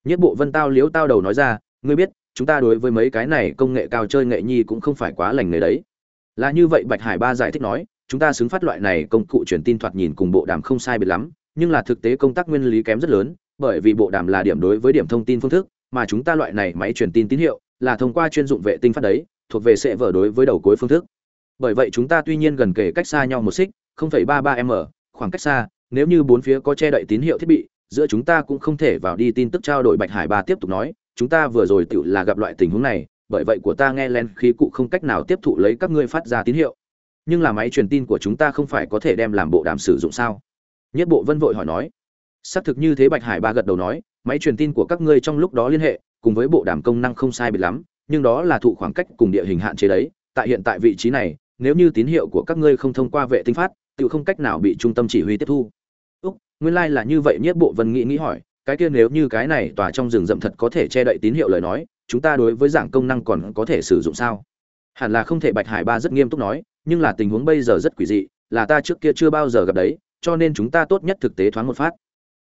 Nhất bộ vân tao liếu tao đầu nói ra, ngươi biết, chúng ta đối với mấy cái này công nghệ cao chơi nghệ nhi cũng không phải quá lành nghề đấy. Là như vậy bạch hải ba giải thích nói, chúng ta xứng phát loại này công cụ truyền tin thoạt nhìn cùng bộ đàm không sai biệt lắm, nhưng là thực tế công tác nguyên lý kém rất lớn, bởi vì bộ đàm là điểm đối với điểm thông tin phương thức, mà chúng ta loại này máy truyền tin tín hiệu là thông qua chuyên dụng vệ tinh phát đấy thuộc về sẽ vở đối với đầu cuối phương thức. Bởi vậy chúng ta tuy nhiên gần kề cách xa nhau một xích 0,33 m khoảng cách xa nếu như bốn phía có che đậy tín hiệu thiết bị giữa chúng ta cũng không thể vào đi tin tức trao đổi bạch hải ba tiếp tục nói chúng ta vừa rồi tự là gặp loại tình huống này bởi vậy của ta nghe len khí cụ không cách nào tiếp thụ lấy các ngươi phát ra tín hiệu. Nhưng là máy truyền tin của chúng ta không phải có thể đem làm bộ đàm sử dụng sao? Nhất bộ vân vội hỏi nói. Xác thực như thế bạch hải ba gật đầu nói máy truyền tin của các ngươi trong lúc đó liên hệ cùng với bộ đàm công năng không sai biệt lắm, nhưng đó là thụ khoảng cách cùng địa hình hạn chế đấy. Tại hiện tại vị trí này, nếu như tín hiệu của các ngươi không thông qua vệ tinh phát, tự không cách nào bị trung tâm chỉ huy tiếp thu. Úc, nguyên lai là như vậy nhất bộ vân nghĩ nghĩ hỏi. Cái kia nếu như cái này tòa trong rừng rậm thật có thể che đậy tín hiệu lời nói, chúng ta đối với giảng công năng còn có thể sử dụng sao? Hẳn là không thể, bạch hải ba rất nghiêm túc nói, nhưng là tình huống bây giờ rất quỷ dị, là ta trước kia chưa bao giờ gặp đấy, cho nên chúng ta tốt nhất thực tế thoáng một phát.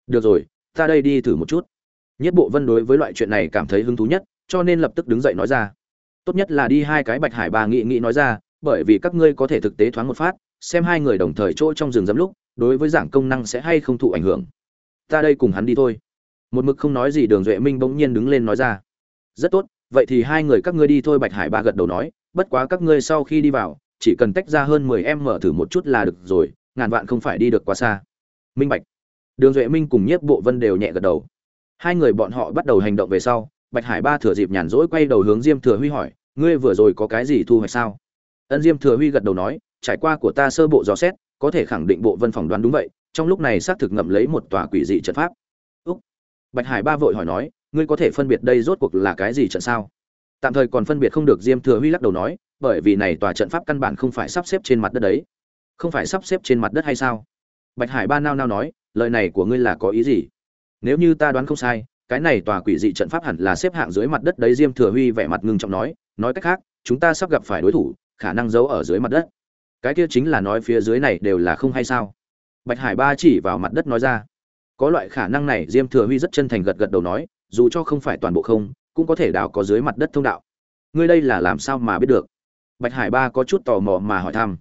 Được rồi, ta đây đi thử một chút nhất bộ vân đối với loại chuyện này cảm thấy hứng thú nhất, cho nên lập tức đứng dậy nói ra. Tốt nhất là đi hai cái bạch hải bà nghị nghị nói ra, bởi vì các ngươi có thể thực tế thoáng một phát, xem hai người đồng thời chỗ trong rừng dẫm lúc, đối với giảng công năng sẽ hay không thụ ảnh hưởng. Ta đây cùng hắn đi thôi. Một mực không nói gì đường duệ minh bỗng nhiên đứng lên nói ra. Rất tốt, vậy thì hai người các ngươi đi thôi, bạch hải ba gật đầu nói, bất quá các ngươi sau khi đi vào, chỉ cần tách ra hơn mười em mở thử một chút là được rồi, ngàn vạn không phải đi được quá xa. Minh bạch. Đường duệ minh cùng nhiếp bộ vân đều nhẹ gật đầu hai người bọn họ bắt đầu hành động về sau, bạch hải ba thừa dịp nhàn rỗi quay đầu hướng diêm thừa huy hỏi, ngươi vừa rồi có cái gì thu hoạch sao? Ân diêm thừa huy gật đầu nói, trải qua của ta sơ bộ dò xét, có thể khẳng định bộ vân phỏng đoán đúng vậy, trong lúc này xác thực ngậm lấy một tòa quỷ dị trận pháp. Úc. Bạch hải ba vội hỏi nói, ngươi có thể phân biệt đây rốt cuộc là cái gì trận sao? Tạm thời còn phân biệt không được, diêm thừa huy lắc đầu nói, bởi vì này tòa trận pháp căn bản không phải sắp xếp trên mặt đất đấy. Không phải sắp xếp trên mặt đất hay sao? Bạch hải ba nao nao nói, lời này của ngươi là có ý gì? Nếu như ta đoán không sai, cái này tòa quỷ dị trận pháp hẳn là xếp hạng dưới mặt đất đấy, diêm thừa huy vẻ mặt ngưng trọng nói nói cách khác, chúng ta sắp gặp phải đối thủ, khả năng giấu ở dưới mặt đất. Cái kia chính là nói phía dưới này đều là không hay sao? Bạch hải ba chỉ vào mặt đất nói ra. Có loại khả năng này, diêm thừa huy rất chân thành gật gật đầu nói, dù cho không phải toàn bộ không, cũng có thể đào có dưới mặt đất thông đạo. Ngươi đây là làm sao mà biết được? Bạch hải ba có chút tò mò mà hỏi thăm.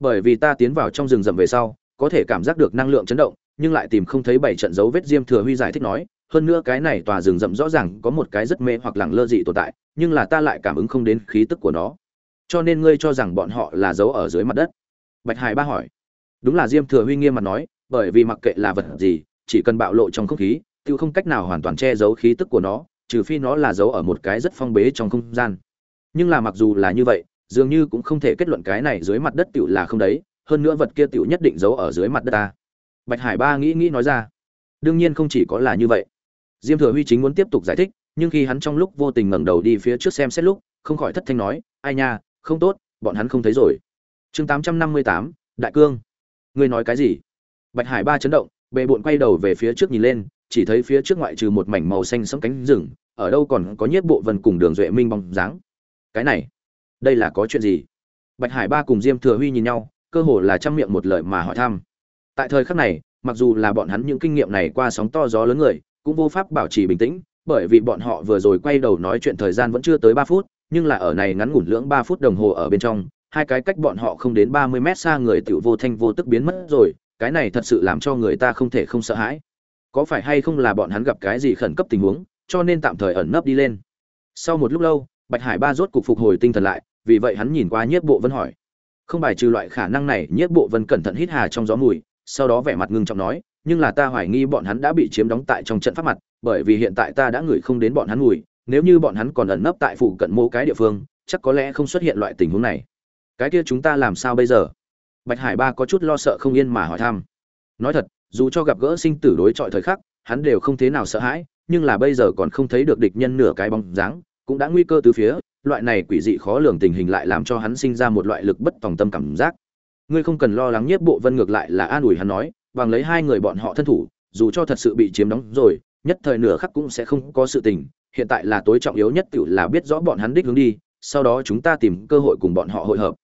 Bởi vì ta tiến vào trong rừng rậm về sau, có thể cảm giác được năng lượng chấn động nhưng lại tìm không thấy bảy trận dấu vết diêm thừa huy giải thích nói, hơn nữa cái này tòa rừng rậm rõ ràng có một cái rất mê hoặc lẳng lơ dị tồn tại, nhưng là ta lại cảm ứng không đến khí tức của nó. Cho nên ngươi cho rằng bọn họ là giấu ở dưới mặt đất? Bạch hải ba hỏi. Đúng là diêm thừa huy nghiêm mặt nói, bởi vì mặc kệ là vật gì, chỉ cần bạo lộ trong không khí tự không cách nào hoàn toàn che giấu khí tức của nó, trừ phi nó là giấu ở một cái rất phong bế trong không gian. Nhưng là mặc dù là như vậy, dường như cũng không thể kết luận cái này dưới mặt đất tựu là không đấy, hơn nữa vật kia tựu nhất định giấu ở dưới mặt đất ta bạch hải ba nghĩ nghĩ nói ra. Đương nhiên không chỉ có là như vậy. Diêm thừa huy chính muốn tiếp tục giải thích, nhưng khi hắn trong lúc vô tình ngẩng đầu đi phía trước xem xét lúc, không khỏi thất thanh nói, ai nha, không tốt, bọn hắn không thấy rồi. Chương tám trăm năm mươi tám, đại cương. Ngươi nói cái gì? Bạch hải ba chấn động, bệ bộn quay đầu về phía trước nhìn lên, chỉ thấy phía trước ngoại trừ một mảnh màu xanh sẫm cánh rừng, ở đâu còn có nhiếp bộ vân cùng đường duệ minh bóng dáng. Cái này, đây là có chuyện gì? Bạch hải ba cùng diêm thừa huy nhìn nhau, cơ hồ là chăm miệng một lời mà hỏi thăm tại thời khắc này, mặc dù là bọn hắn những kinh nghiệm này qua sóng to gió lớn người, cũng vô pháp bảo trì bình tĩnh, bởi vì bọn họ vừa rồi quay đầu nói chuyện thời gian vẫn chưa tới ba phút, nhưng là ở này ngắn ngủn lưỡng ba phút đồng hồ ở bên trong, hai cái cách bọn họ không đến ba mươi mét xa người tiểu vô thanh vô tức biến mất rồi, cái này thật sự làm cho người ta không thể không sợ hãi. Có phải hay không là bọn hắn gặp cái gì khẩn cấp tình huống, cho nên tạm thời ẩn nấp đi lên. Sau một lúc lâu, bạch hải ba rốt cục phục hồi tinh thần lại, vì vậy hắn nhìn qua nhiếp bộ vân hỏi. Không bài trừ loại khả năng này, nhiếp bộ vân cẩn thận hít hà trong gió mùi sau đó vẻ mặt ngưng trọng nói, nhưng là ta hoài nghi bọn hắn đã bị chiếm đóng tại trong trận pháp mặt, bởi vì hiện tại ta đã ngửi không đến bọn hắn mùi, nếu như bọn hắn còn ẩn nấp tại phụ cận mô cái địa phương, chắc có lẽ không xuất hiện loại tình huống này. Cái kia chúng ta làm sao bây giờ? Bạch hải ba có chút lo sợ không yên mà hỏi thăm. Nói thật, dù cho gặp gỡ sinh tử đối chọi thời khắc, hắn đều không thế nào sợ hãi, nhưng là bây giờ còn không thấy được địch nhân nửa cái bóng dáng, cũng đã nguy cơ từ phía, loại này quỷ dị khó lường tình hình lại làm cho hắn sinh ra một loại lực bất tòng tâm cảm giác ngươi không cần lo lắng nhiếp bộ vân ngược lại là an ủi hắn nói, bằng lấy hai người bọn họ thân thủ, dù cho thật sự bị chiếm đóng rồi, nhất thời nửa khắc cũng sẽ không có sự tình. Hiện tại là tối trọng yếu nhất tự là biết rõ bọn hắn đích hướng đi, sau đó chúng ta tìm cơ hội cùng bọn họ hội hợp.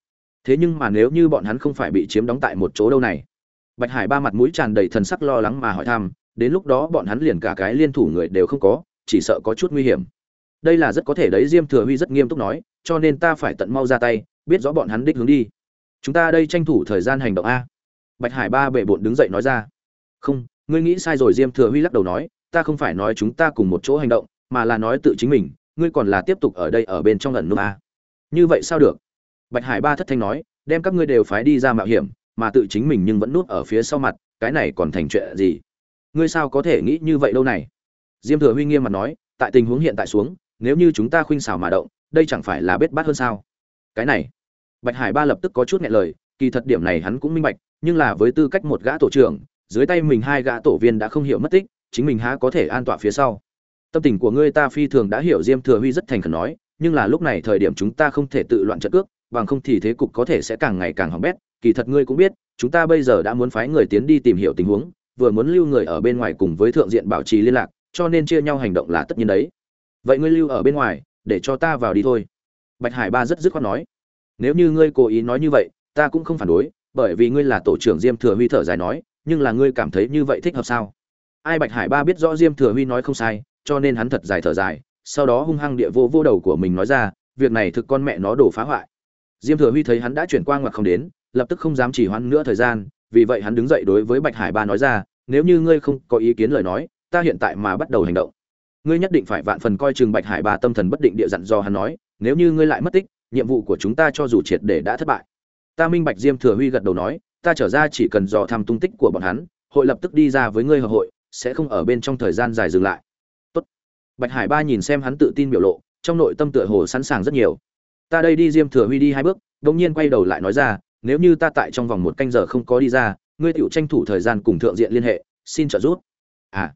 Thế nhưng mà nếu như bọn hắn không phải bị chiếm đóng tại một chỗ đâu này? Bạch hải ba mặt mũi tràn đầy thần sắc lo lắng mà hỏi thăm, đến lúc đó bọn hắn liền cả cái liên thủ người đều không có, chỉ sợ có chút nguy hiểm. Đây là rất có thể đấy, diêm thừa huy rất nghiêm túc nói, cho nên ta phải tận mau ra tay, biết rõ bọn hắn đích hướng đi chúng ta đây tranh thủ thời gian hành động a. Bạch hải ba bệ bộn đứng dậy nói ra. Không, ngươi nghĩ sai rồi, diêm thừa huy lắc đầu nói, ta không phải nói chúng ta cùng một chỗ hành động, mà là nói tự chính mình, ngươi còn là tiếp tục ở đây ở bên trong lần nút a. Như vậy sao được? Bạch hải ba thất thanh nói, đem các ngươi đều phái đi ra mạo hiểm, mà tự chính mình nhưng vẫn nuốt ở phía sau mặt, cái này còn thành chuyện gì? Ngươi sao có thể nghĩ như vậy đâu này? Diêm thừa huy nghiêm mặt nói, tại tình huống hiện tại xuống, nếu như chúng ta khuynh xảo mà động, đây chẳng phải là bết bát hơn sao? Cái này bạch hải ba lập tức có chút nghẹn lời, kỳ thật điểm này hắn cũng minh bạch, nhưng là với tư cách một gã tổ trưởng, dưới tay mình hai gã tổ viên đã không hiểu mất tích, chính mình há có thể an tọa phía sau. Tâm tình của ngươi ta phi thường đã hiểu, diêm thừa huy rất thành khẩn nói, nhưng là lúc này thời điểm chúng ta không thể tự loạn trận cước, bằng không thì thế cục có thể sẽ càng ngày càng hỏng bét. Kỳ thật ngươi cũng biết, chúng ta bây giờ đã muốn phái người tiến đi tìm hiểu tình huống, vừa muốn lưu người ở bên ngoài cùng với thượng diện bảo trì liên lạc, cho nên chia nhau hành động là tất nhiên đấy. Vậy ngươi lưu ở bên ngoài, để cho ta vào đi thôi. Bạch hải ba rất dứt khoát nói nếu như ngươi cố ý nói như vậy, ta cũng không phản đối, bởi vì ngươi là tổ trưởng diêm thừa huy thở dài nói, nhưng là ngươi cảm thấy như vậy thích hợp sao? Ai bạch hải ba biết rõ diêm thừa huy nói không sai, cho nên hắn thật dài thở dài, sau đó hung hăng địa vô vô đầu của mình nói ra, việc này thực con mẹ nó đổ phá hoại. Diêm thừa huy thấy hắn đã chuyển qua ngoặc không đến, lập tức không dám chỉ hoãn nữa thời gian, vì vậy hắn đứng dậy đối với bạch hải ba nói ra, nếu như ngươi không có ý kiến lời nói, ta hiện tại mà bắt đầu hành động. Ngươi nhất định phải vạn phần coi chừng bạch hải ba tâm thần bất định địa dặn do hắn nói, nếu như ngươi lại mất tích nhiệm vụ của chúng ta cho dù triệt để đã thất bại. Ta minh bạch diêm thừa huy gật đầu nói, ta trở ra chỉ cần dò thăm tung tích của bọn hắn, hội lập tức đi ra với ngươi hợp hội, sẽ không ở bên trong thời gian dài dừng lại. Tốt. bạch hải ba nhìn xem hắn tự tin biểu lộ, trong nội tâm tựa hồ sẵn sàng rất nhiều. Ta đây đi diêm thừa huy đi hai bước, đống nhiên quay đầu lại nói ra, nếu như ta tại trong vòng một canh giờ không có đi ra, ngươi tựu tranh thủ thời gian cùng thượng diện liên hệ, xin trợ giúp. À.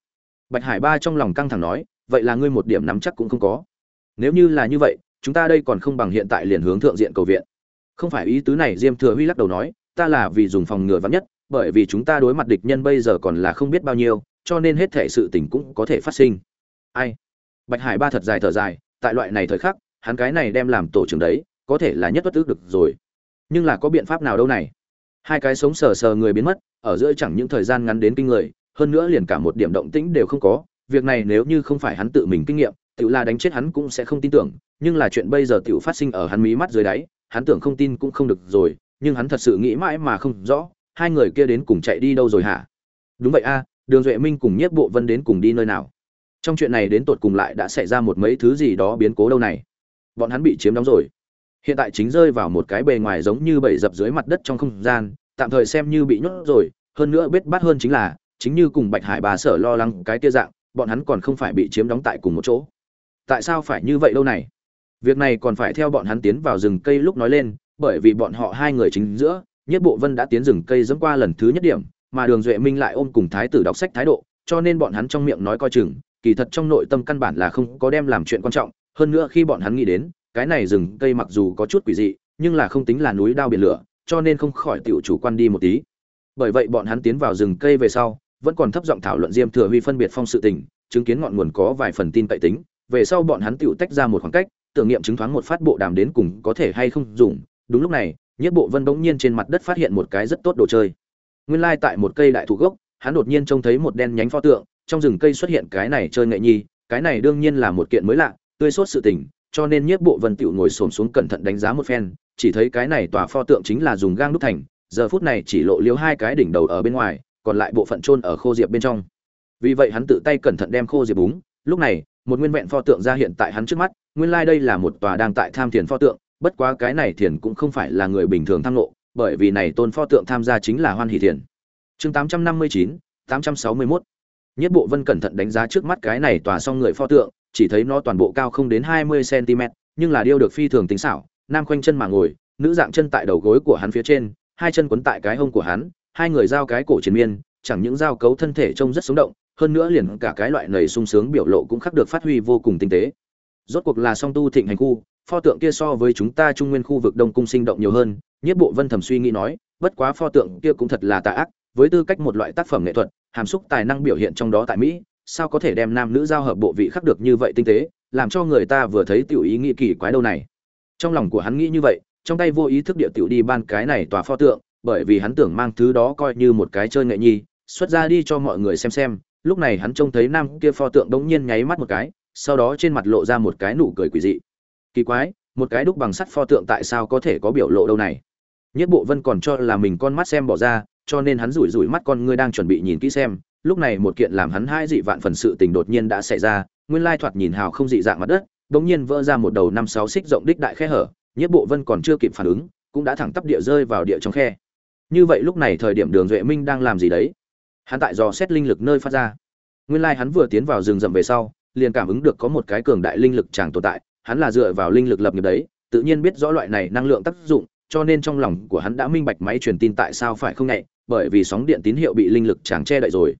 Bạch hải ba trong lòng căng thẳng nói, vậy là ngươi một điểm nắm chắc cũng không có. Nếu như là như vậy chúng ta đây còn không bằng hiện tại liền hướng thượng diện cầu viện. Không phải ý tứ này, diêm thừa huy lắc đầu nói, ta là vì dùng phòng ngừa vắng nhất, bởi vì chúng ta đối mặt địch nhân bây giờ còn là không biết bao nhiêu, cho nên hết thể sự tình cũng có thể phát sinh. Ai? Bạch hải ba thật dài thở dài, tại loại này thời khắc, hắn cái này đem làm tổ trưởng đấy, có thể là nhất bất tức được rồi. Nhưng là có biện pháp nào đâu này? Hai cái sống sờ sờ người biến mất, ở giữa chẳng những thời gian ngắn đến kinh người, hơn nữa liền cả một điểm động tĩnh đều không có, việc này nếu như không phải hắn tự mình kinh nghiệm tự là đánh chết hắn cũng sẽ không tin tưởng, nhưng là chuyện bây giờ Tiểu phát sinh ở hắn mí mắt dưới đáy, hắn tưởng không tin cũng không được rồi, nhưng hắn thật sự nghĩ mãi mà không rõ, hai người kia đến cùng chạy đi đâu rồi hả? Đúng vậy a, đường duệ minh cùng nhất bộ vân đến cùng đi nơi nào? Trong chuyện này đến tột cùng lại đã xảy ra một mấy thứ gì đó biến cố đâu này? Bọn hắn bị chiếm đóng rồi. Hiện tại chính rơi vào một cái bề ngoài giống như bẫy dập dưới mặt đất trong không gian, tạm thời xem như bị nhốt rồi, hơn nữa biết bắt hơn chính là, chính như cùng bạch hải bà sở lo lắng cái kia dạng, bọn hắn còn không phải bị chiếm đóng tại cùng một chỗ tại sao phải như vậy lâu này? Việc này còn phải theo bọn hắn tiến vào rừng cây lúc nói lên, bởi vì bọn họ hai người chính giữa, nhất bộ vân đã tiến rừng cây dẫm qua lần thứ nhất điểm, mà đường duệ minh lại ôm cùng thái tử đọc sách thái độ, cho nên bọn hắn trong miệng nói coi chừng, kỳ thật trong nội tâm căn bản là không có đem làm chuyện quan trọng. Hơn nữa khi bọn hắn nghĩ đến, cái này rừng cây mặc dù có chút quỷ dị, nhưng là không tính là núi đao biển lửa, cho nên không khỏi tiểu chủ quan đi một tí. Bởi vậy bọn hắn tiến vào rừng cây về sau, vẫn còn thấp giọng thảo luận diêm thừa huy phân biệt phong sự tình, chứng kiến ngọn nguồn có vài phần tin cậy tính về sau bọn hắn tiểu tách ra một khoảng cách, tưởng niệm chứng thoáng một phát bộ đàm đến cùng có thể hay không dùng. Đúng lúc này nhất bộ vân bỗng nhiên trên mặt đất phát hiện một cái rất tốt đồ chơi. Nguyên lai tại một cây đại thụ gốc, hắn đột nhiên trông thấy một đen nhánh pho tượng, trong rừng cây xuất hiện cái này chơi nghệ nhi, cái này đương nhiên là một kiện mới lạ, tươi sốt sự tình, cho nên nhất bộ vân tiểu ngồi xổm xuống cẩn thận đánh giá một phen, chỉ thấy cái này tòa pho tượng chính là dùng gang đúc thành, giờ phút này chỉ lộ liếu hai cái đỉnh đầu ở bên ngoài, còn lại bộ phận chôn ở khô diệp bên trong. Vì vậy hắn tự tay cẩn thận đem khô diệp búng, lúc này một nguyên vẹn pho tượng ra hiện tại hắn trước mắt nguyên lai đây là một tòa đang tại tham thiền pho tượng bất quá cái này thiền cũng không phải là người bình thường tham lộ bởi vì này tôn pho tượng tham gia chính là hoan hỷ thiền chương 859, 861. nhất bộ vân cẩn thận đánh giá trước mắt cái này tòa xong người pho tượng chỉ thấy nó toàn bộ cao không đến 20 cm nhưng là điêu được phi thường tính xảo nam khoanh chân mà ngồi nữ dạng chân tại đầu gối của hắn phía trên hai chân quấn tại cái hông của hắn hai người giao cái cổ chiến miên chẳng những giao cấu thân thể trông rất sống động, hơn nữa liền cả cái loại nầy sung sướng biểu lộ cũng khắc được phát huy vô cùng tinh tế. Rốt cuộc là song tu thịnh hành khu, pho tượng kia so với chúng ta trung nguyên khu vực đông cung sinh động nhiều hơn nhất bộ vân thầm suy nghĩ nói, bất quá pho tượng kia cũng thật là tà ác, với tư cách một loại tác phẩm nghệ thuật, hàm xúc tài năng biểu hiện trong đó tại mỹ, sao có thể đem nam nữ giao hợp bộ vị khắc được như vậy tinh tế, làm cho người ta vừa thấy tiểu ý nghĩ kỳ quái đâu này. Trong lòng của hắn nghĩ như vậy, trong tay vô ý thức địa tiểu đi ban cái này tòa pho tượng, bởi vì hắn tưởng mang thứ đó coi như một cái chơi nghệ nhi xuất ra đi cho mọi người xem xem. Lúc này hắn trông thấy nam kia pho tượng đống nhiên nháy mắt một cái, sau đó trên mặt lộ ra một cái nụ cười quỷ dị. Kỳ quái, một cái đúc bằng sắt pho tượng tại sao có thể có biểu lộ đâu này? Nhất bộ vân còn cho là mình con mắt xem bỏ ra, cho nên hắn rủi rủi mắt con ngươi đang chuẩn bị nhìn kỹ xem. Lúc này một kiện làm hắn hai dị vạn phần sự tình đột nhiên đã xảy ra, nguyên lai thoạt nhìn hào không dị dạng mặt đất bỗng nhiên vỡ ra một đầu năm sáu xích rộng đích đại khe hở, nhất bộ vân còn chưa kịp phản ứng, cũng đã thẳng tắp địa rơi vào địa trong khe. Như vậy lúc này thời điểm đường duệ minh đang làm gì đấy? Hắn tại dò xét linh lực nơi phát ra. Nguyên lai hắn vừa tiến vào rừng rậm về sau liền cảm ứng được có một cái cường đại linh lực chẳng tồn tại hắn là dựa vào linh lực lập nghiệp đấy tự nhiên biết rõ loại này năng lượng tác dụng cho nên trong lòng của hắn đã minh bạch máy truyền tin tại sao phải không nhạy bởi vì sóng điện tín hiệu bị linh lực chẳng che đậy rồi.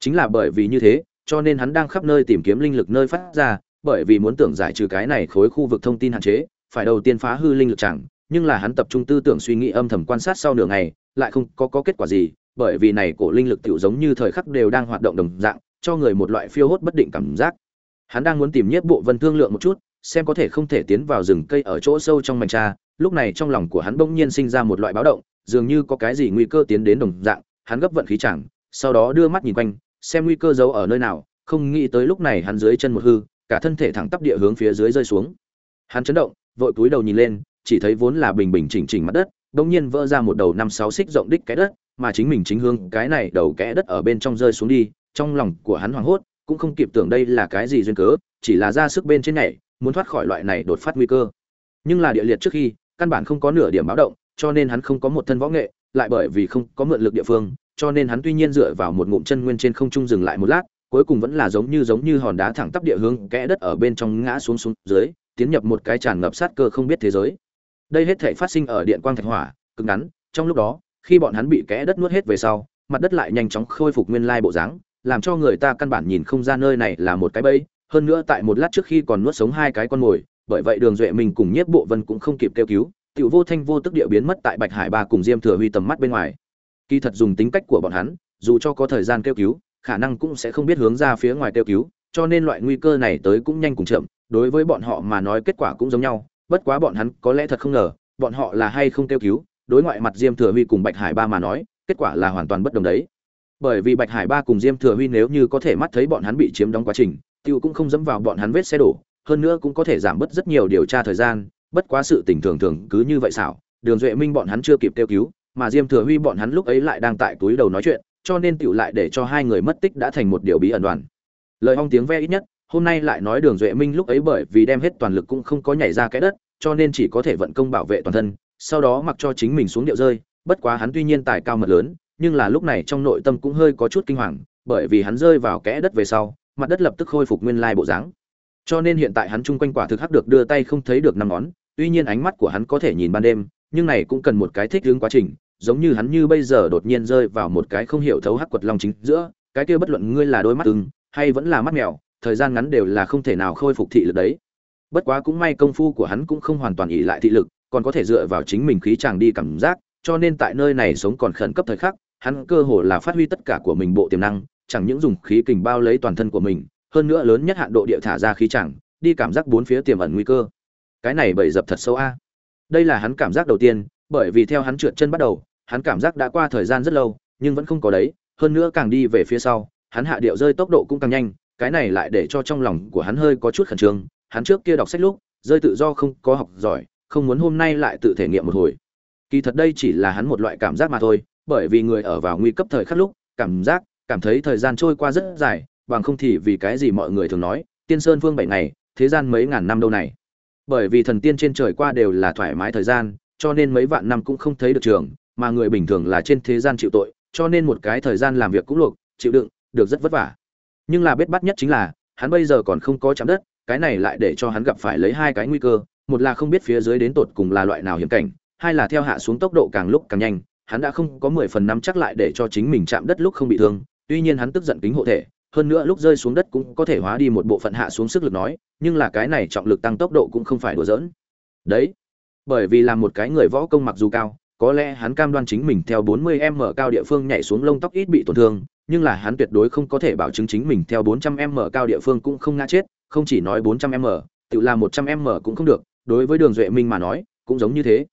Chính là bởi vì như thế cho nên hắn đang khắp nơi tìm kiếm linh lực nơi phát ra bởi vì muốn tưởng giải trừ cái này khối khu vực thông tin hạn chế phải đầu tiên phá hư linh lực chẳng nhưng là hắn tập trung tư tưởng suy nghĩ âm thầm quan sát sau nửa ngày lại không có, có kết quả gì bởi vì này cổ linh lực tiểu giống như thời khắc đều đang hoạt động đồng dạng, cho người một loại phiêu hốt bất định cảm giác. Hắn đang muốn tìm nhất bộ vân thương lượng một chút, xem có thể không thể tiến vào rừng cây ở chỗ sâu trong mảnh tra lúc này trong lòng của hắn bỗng nhiên sinh ra một loại báo động, dường như có cái gì nguy cơ tiến đến đồng dạng, hắn gấp vận khí chẳng, sau đó đưa mắt nhìn quanh, xem nguy cơ giấu ở nơi nào, không nghĩ tới lúc này hắn dưới chân một hư, cả thân thể thẳng tắp địa hướng phía dưới rơi xuống. Hắn chấn động, vội cúi đầu nhìn lên, chỉ thấy vốn là bình bình chỉnh chỉnh mặt đất, bỗng nhiên vỡ ra một đầu năm sáu xích rộng đích cái đất mà chính mình chính hướng cái này đầu kẽ đất ở bên trong rơi xuống đi, trong lòng của hắn hoảng hốt, cũng không kịp tưởng đây là cái gì duyên cớ, chỉ là ra sức bên trên nhảy, muốn thoát khỏi loại này đột phát nguy cơ. Nhưng là địa liệt trước khi, căn bản không có nửa điểm báo động, cho nên hắn không có một thân võ nghệ, lại bởi vì không có mượn lực địa phương, cho nên hắn tuy nhiên dựa vào một ngụm chân nguyên trên không trung dừng lại một lát, cuối cùng vẫn là giống như giống như hòn đá thẳng tắp địa hướng kẽ đất ở bên trong ngã xuống xuống dưới, tiến nhập một cái tràn ngập sát cơ không biết thế giới. Đây hết thể phát sinh ở điện quang thạch hỏa, cực ngắn, trong lúc đó khi bọn hắn bị kẽ đất nuốt hết về sau, mặt đất lại nhanh chóng khôi phục nguyên lai bộ dáng, làm cho người ta căn bản nhìn không ra nơi này là một cái bẫy. Hơn nữa tại một lát trước khi còn nuốt sống hai cái con mồi, bởi vậy đường duệ mình cùng nhiếp bộ vân cũng không kịp kêu cứu, tiểu vô thanh vô tức địa biến mất tại bạch hải ba cùng diêm thừa huy tầm mắt bên ngoài. Kỳ thật dùng tính cách của bọn hắn, dù cho có thời gian kêu cứu, khả năng cũng sẽ không biết hướng ra phía ngoài kêu cứu, cho nên loại nguy cơ này tới cũng nhanh cùng chậm, đối với bọn họ mà nói kết quả cũng giống nhau, bất quá bọn hắn có lẽ thật không ngờ, bọn họ là hay không kêu cứu đối ngoại mặt diêm thừa huy cùng bạch hải ba mà nói, kết quả là hoàn toàn bất đồng đấy. Bởi vì bạch hải ba cùng diêm thừa huy nếu như có thể mắt thấy bọn hắn bị chiếm đóng quá trình, tiêu cũng không dẫm vào bọn hắn vết xe đổ, hơn nữa cũng có thể giảm bớt rất nhiều điều tra thời gian, bất quá sự tình thường thường cứ như vậy xảo, đường duệ minh bọn hắn chưa kịp kêu cứu, mà diêm thừa huy bọn hắn lúc ấy lại đang tại túi đầu nói chuyện, cho nên tiểu lại để cho hai người mất tích đã thành một điều bí ẩn đoàn. Lời ong tiếng ve ít nhất, hôm nay lại nói đường duệ minh lúc ấy bởi vì đem hết toàn lực cũng không có nhảy ra cái đất, cho nên chỉ có thể vận công bảo vệ toàn thân sau đó mặc cho chính mình xuống điệu rơi, bất quá hắn tuy nhiên tài cao mật lớn, nhưng là lúc này trong nội tâm cũng hơi có chút kinh hoàng, bởi vì hắn rơi vào kẽ đất về sau, mặt đất lập tức khôi phục nguyên lai bộ dáng. Cho nên hiện tại hắn chung quanh quả thực hắc được đưa tay không thấy được năm ngón, tuy nhiên ánh mắt của hắn có thể nhìn ban đêm, nhưng này cũng cần một cái thích ứng quá trình, giống như hắn như bây giờ đột nhiên rơi vào một cái không hiểu thấu hắc quật long chính giữa, cái kia bất luận ngươi là đôi mắt ưng, hay vẫn là mắt mèo, thời gian ngắn đều là không thể nào khôi phục thị lực đấy. Bất quá cũng may công phu của hắn cũng không hoàn toàn ỉ lại thị lực còn có thể dựa vào chính mình khí chàng đi cảm giác, cho nên tại nơi này sống còn khẩn cấp thời khắc, hắn cơ hồ là phát huy tất cả của mình bộ tiềm năng, chẳng những dùng khí kình bao lấy toàn thân của mình, hơn nữa lớn nhất hạn độ địa thả ra khí chàng, đi cảm giác bốn phía tiềm ẩn nguy cơ. Cái này bậy dập thật sâu a. Đây là hắn cảm giác đầu tiên, bởi vì theo hắn trượt chân bắt đầu, hắn cảm giác đã qua thời gian rất lâu, nhưng vẫn không có đấy, hơn nữa càng đi về phía sau, hắn hạ điệu rơi tốc độ cũng càng nhanh, cái này lại để cho trong lòng của hắn hơi có chút khẩn trương. Hắn trước kia đọc sách lúc, rơi tự do không có học giỏi không muốn hôm nay lại tự thể nghiệm một hồi. Kỳ thật đây chỉ là hắn một loại cảm giác mà thôi, bởi vì người ở vào nguy cấp thời khắc lúc, cảm giác, cảm thấy thời gian trôi qua rất dài, bằng không thì vì cái gì mọi người thường nói, tiên sơn phương bảy ngày, thế gian mấy ngàn năm đâu này? Bởi vì thần tiên trên trời qua đều là thoải mái thời gian, cho nên mấy vạn năm cũng không thấy được trường, mà người bình thường là trên thế gian chịu tội, cho nên một cái thời gian làm việc cũng luộc, chịu đựng, được rất vất vả. Nhưng là biết bắt nhất chính là, hắn bây giờ còn không có chạm đất, cái này lại để cho hắn gặp phải lấy hai cái nguy cơ một là không biết phía dưới đến tột cùng là loại nào hiểm cảnh, hai là theo hạ xuống tốc độ càng lúc càng nhanh, hắn đã không có mười phần năm chắc lại để cho chính mình chạm đất lúc không bị thương, tuy nhiên hắn tức giận kính hộ thể, hơn nữa lúc rơi xuống đất cũng có thể hóa đi một bộ phận hạ xuống sức lực nói, nhưng là cái này trọng lực tăng tốc độ cũng không phải đùa giỡn. Đấy, bởi vì là một cái người võ công mặc dù cao, có lẽ hắn cam đoan chính mình theo 40m cao địa phương nhảy xuống lông tóc ít bị tổn thương, nhưng là hắn tuyệt đối không có thể bảo chứng chính mình theo 400m cao địa phương cũng không ngã chết, không chỉ nói 400m tự là 100m cũng không được đối với đường duệ minh mà nói, cũng giống như thế.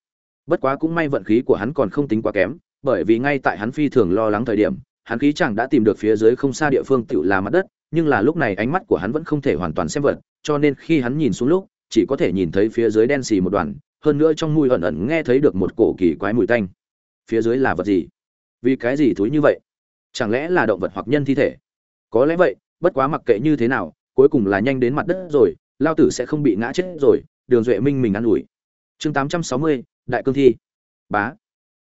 Bất quá cũng may vận khí của hắn còn không tính quá kém, bởi vì ngay tại hắn phi thường lo lắng thời điểm, hắn khí chẳng đã tìm được phía dưới không xa địa phương tự là mặt đất, nhưng là lúc này ánh mắt của hắn vẫn không thể hoàn toàn xem vật, cho nên khi hắn nhìn xuống lúc, chỉ có thể nhìn thấy phía dưới đen xì một đoàn, hơn nữa trong mùi ẩn ẩn nghe thấy được một cổ kỳ quái mùi tanh. Phía dưới là vật gì? Vì cái gì thúi như vậy? Chẳng lẽ là động vật hoặc nhân thi thể? Có lẽ vậy, bất quá mặc kệ như thế nào, cuối cùng là nhanh đến mặt đất rồi, lao tử sẽ không bị ngã chết rồi đường duệ minh mình ă n ủi. Chương tám trăm sáu mươi, đại cương thi. Bá.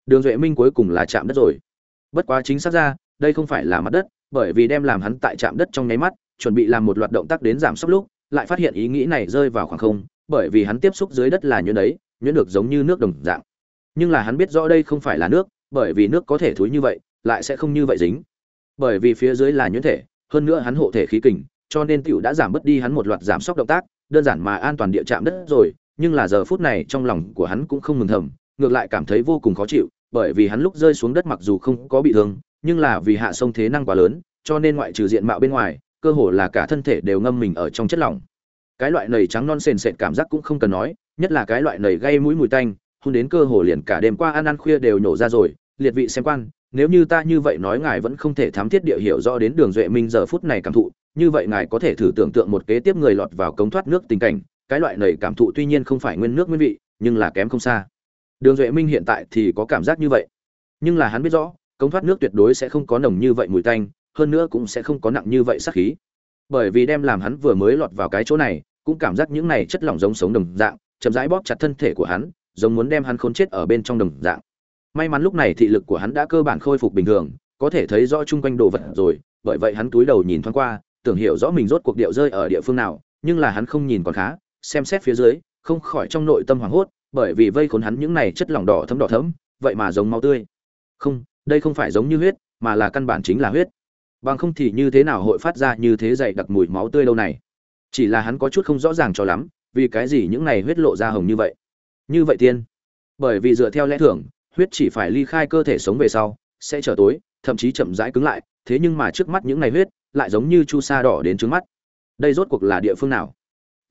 Đường duệ minh cuối cùng là chạm đất rồi. Bất quá chính xác ra, đây không phải là mặt đất, bởi vì đem làm hắn tại trạm đất trong nháy mắt, chuẩn bị làm một loạt động tác đến giảm sốc lúc, lại phát hiện ý nghĩ này rơi vào khoảng không, bởi vì hắn tiếp xúc dưới đất là nhuyễn đấy, nhuyễn được giống như nước đồng dạng. Nhưng là hắn biết rõ đây không phải là nước, bởi vì nước có thể thúi như vậy, lại sẽ không như vậy dính. Bởi vì phía dưới là nhuyễn thể, hơn nữa hắn hộ thể khí kình, cho nên tiểu đã giảm bớt đi hắn một loạt giảm sốc động tác đơn giản mà an toàn địa chạm đất rồi, nhưng là giờ phút này trong lòng của hắn cũng không mừng thầm, ngược lại cảm thấy vô cùng khó chịu, bởi vì hắn lúc rơi xuống đất mặc dù không có bị thương, nhưng là vì hạ sông thế năng quá lớn, cho nên ngoại trừ diện mạo bên ngoài, cơ hồ là cả thân thể đều ngâm mình ở trong chất lỏng. Cái loại nầy trắng non sền sệt cảm giác cũng không cần nói, nhất là cái loại nầy gây mũi mùi tanh, hôn đến cơ hồ liền cả đêm qua ăn ăn khuya đều nhổ ra rồi, liệt vị xem quan, nếu như ta như vậy nói ngài vẫn không thể thám thiết địa hiểu rõ đến đường duệ minh giờ phút này cảm thụ như vậy ngài có thể thử tưởng tượng một kế tiếp người lọt vào cống thoát nước tình cảnh, cái loại này cảm thụ tuy nhiên không phải nguyên nước nguyên vị, nhưng là kém không xa. Đường duệ minh hiện tại thì có cảm giác như vậy. Nhưng là hắn biết rõ, cống thoát nước tuyệt đối sẽ không có nồng như vậy mùi tanh, hơn nữa cũng sẽ không có nặng như vậy sát khí. Bởi vì đem làm hắn vừa mới lọt vào cái chỗ này, cũng cảm giác những này chất lỏng giống sống đồng dạng, chậm rãi bóp chặt thân thể của hắn, giống muốn đem hắn khốn chết ở bên trong đồng dạng. May mắn lúc này thị lực của hắn đã cơ bản khôi phục bình thường, có thể thấy rõ chung quanh đồ vật rồi, bởi vậy hắn túi đầu nhìn thoáng qua tưởng hiểu rõ mình rốt cuộc điệu rơi ở địa phương nào, nhưng là hắn không nhìn còn khá, xem xét phía dưới, không khỏi trong nội tâm hoảng hốt, bởi vì vây khốn hắn những này chất lỏng đỏ thấm đỏ thấm, vậy mà giống máu tươi. Không, đây không phải giống như huyết, mà là căn bản chính là huyết. Bằng không thì như thế nào hội phát ra như thế dày đặc mùi máu tươi lâu này? Chỉ là hắn có chút không rõ ràng cho lắm, vì cái gì những này huyết lộ ra hồng như vậy? Như vậy tiên. Bởi vì dựa theo lẽ thường, huyết chỉ phải ly khai cơ thể sống về sau, sẽ trở tối, thậm chí chậm rãi cứng lại, thế nhưng mà trước mắt những này huyết lại giống như chu sa đỏ đến trướng mắt. Đây rốt cuộc là địa phương nào?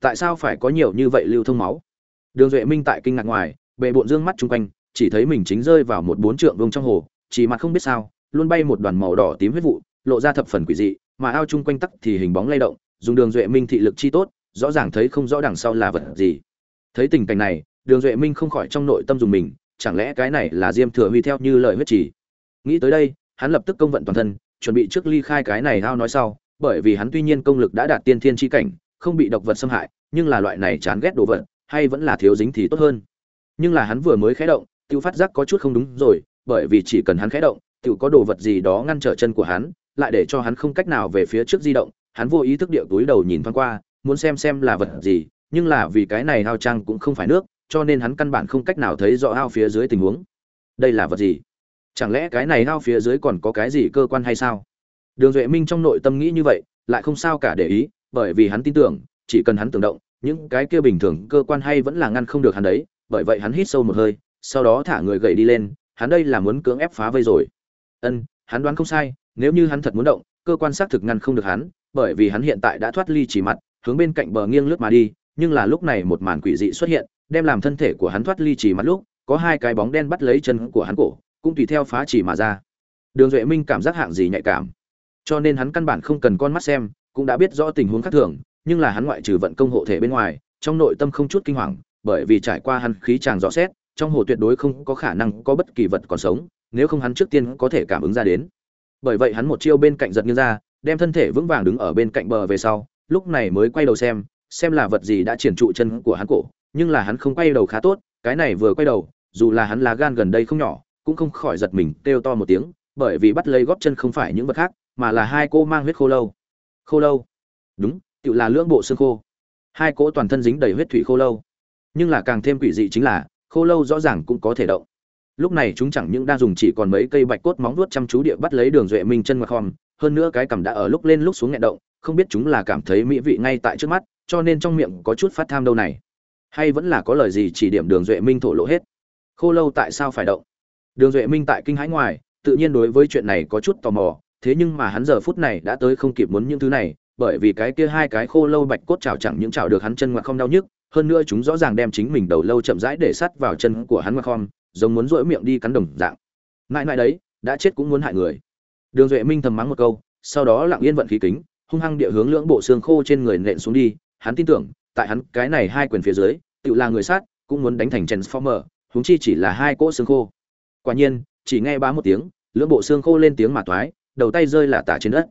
Tại sao phải có nhiều như vậy lưu thông máu? Đường duệ minh tại kinh ngạc ngoài bệ bộn dương mắt chung quanh, chỉ thấy mình chính rơi vào một bốn trượng vông trong hồ, chỉ mặt không biết sao, luôn bay một đoàn màu đỏ tím huyết vụ, lộ ra thập phần quỷ dị, mà ao chung quanh tắc thì hình bóng lay động, dùng đường duệ minh thị lực chi tốt, rõ ràng thấy không rõ đằng sau là vật gì. Thấy tình cảnh này, đường duệ minh không khỏi trong nội tâm dùng mình, chẳng lẽ cái này là diêm thừa huy theo như lời huyết chỉ nghĩ tới đây, hắn lập tức công vận toàn thân chuẩn bị trước ly khai cái này ao nói sau, bởi vì hắn tuy nhiên công lực đã đạt tiên thiên chi cảnh, không bị độc vật xâm hại, nhưng là loại này chán ghét đồ vật, hay vẫn là thiếu dính thì tốt hơn. Nhưng là hắn vừa mới khẽ động tiêu phát giác có chút không đúng rồi, bởi vì chỉ cần hắn khẽ động, tiểu có đồ vật gì đó ngăn trở chân của hắn, lại để cho hắn không cách nào về phía trước di động, hắn vô ý thức điệu túi đầu nhìn thoáng qua, muốn xem xem là vật gì, nhưng là vì cái này ao trang cũng không phải nước, cho nên hắn căn bản không cách nào thấy rõ ao phía dưới tình huống. Đây là vật gì? Chẳng lẽ cái này ao phía dưới còn có cái gì cơ quan hay sao? Đường duệ minh trong nội tâm nghĩ như vậy, lại không sao cả để ý, bởi vì hắn tin tưởng, chỉ cần hắn tưởng động, những cái kia bình thường cơ quan hay vẫn là ngăn không được hắn đấy, bởi vậy hắn hít sâu một hơi, sau đó thả người gậy đi lên, hắn đây là muốn cưỡng ép phá vây rồi. Ân, hắn đoán không sai, nếu như hắn thật muốn động, cơ quan xác thực ngăn không được hắn, bởi vì hắn hiện tại đã thoát ly chỉ mặt, hướng bên cạnh bờ nghiêng lướt mà đi, nhưng là lúc này một màn quỷ dị xuất hiện, đem làm thân thể của hắn thoát ly chỉ mặt lúc, có hai cái bóng đen bắt lấy chân của hắn cổ cũng tùy theo phá chỉ mà ra. Đường duệ minh cảm giác hạng gì nhạy cảm. Cho nên hắn căn bản không cần con mắt xem, cũng đã biết rõ tình huống khác thường, nhưng là hắn ngoại trừ vận công hộ thể bên ngoài, trong nội tâm không chút kinh hoàng, bởi vì trải qua hắn khí tràng rõ xét, trong hồ tuyệt đối không có khả năng có bất kỳ vật còn sống, nếu không hắn trước tiên có thể cảm ứng ra đến. Bởi vậy hắn một chiêu bên cạnh giật nghiêng ra, đem thân thể vững vàng đứng ở bên cạnh bờ về sau, lúc này mới quay đầu xem xem là vật gì đã triển trụ chân của hắn cổ, nhưng là hắn không quay đầu khá tốt, cái này vừa quay đầu, dù là hắn lá gan gần đây không nhỏ cũng không khỏi giật mình, kêu to một tiếng, bởi vì bắt lấy góp chân không phải những vật khác, mà là hai cô mang huyết khô lâu. Khô lâu? Đúng, tự là lưỡng bộ xương khô. Hai cỗ toàn thân dính đầy huyết thủy khô lâu. Nhưng là càng thêm quỷ dị chính là, khô lâu rõ ràng cũng có thể động. Lúc này chúng chẳng những đang dùng chỉ còn mấy cây bạch cốt móng vuốt chăm chú địa bắt lấy đường duệ minh chân mặc hòm, hơn nữa cái cằm đã ở lúc lên lúc xuống nghẹn động, không biết chúng là cảm thấy mỹ vị ngay tại trước mắt, cho nên trong miệng có chút phát tham đâu này. Hay vẫn là có lời gì chỉ điểm đường duệ minh thổ lộ hết? Khô lâu tại sao phải động? Đường duệ minh tại kinh hãi ngoài tự nhiên đối với chuyện này có chút tò mò thế nhưng mà hắn giờ phút này đã tới không kịp muốn những thứ này bởi vì cái kia hai cái khô lâu bạch cốt chảo chẳng những chảo được hắn chân mà không đau nhức hơn nữa chúng rõ ràng đem chính mình đầu lâu chậm rãi để sắt vào chân của hắn mà không, giống muốn rỗi miệng đi cắn đồng dạng. Ngại ngại đấy đã chết cũng muốn hại người. Đường duệ minh thầm mắng một câu sau đó lặng yên vận khí kính hung hăng địa hướng lưỡng bộ xương khô trên người nện xuống đi. Hắn tin tưởng tại hắn cái này hai quyền phía dưới tự là người sát cũng muốn đánh thành transformer huống chi chỉ là hai cỗ xương khô quả nhiên, chỉ nghe ba một tiếng, lưỡng bộ xương khô lên tiếng mà toái đầu tay rơi là tả trên đất.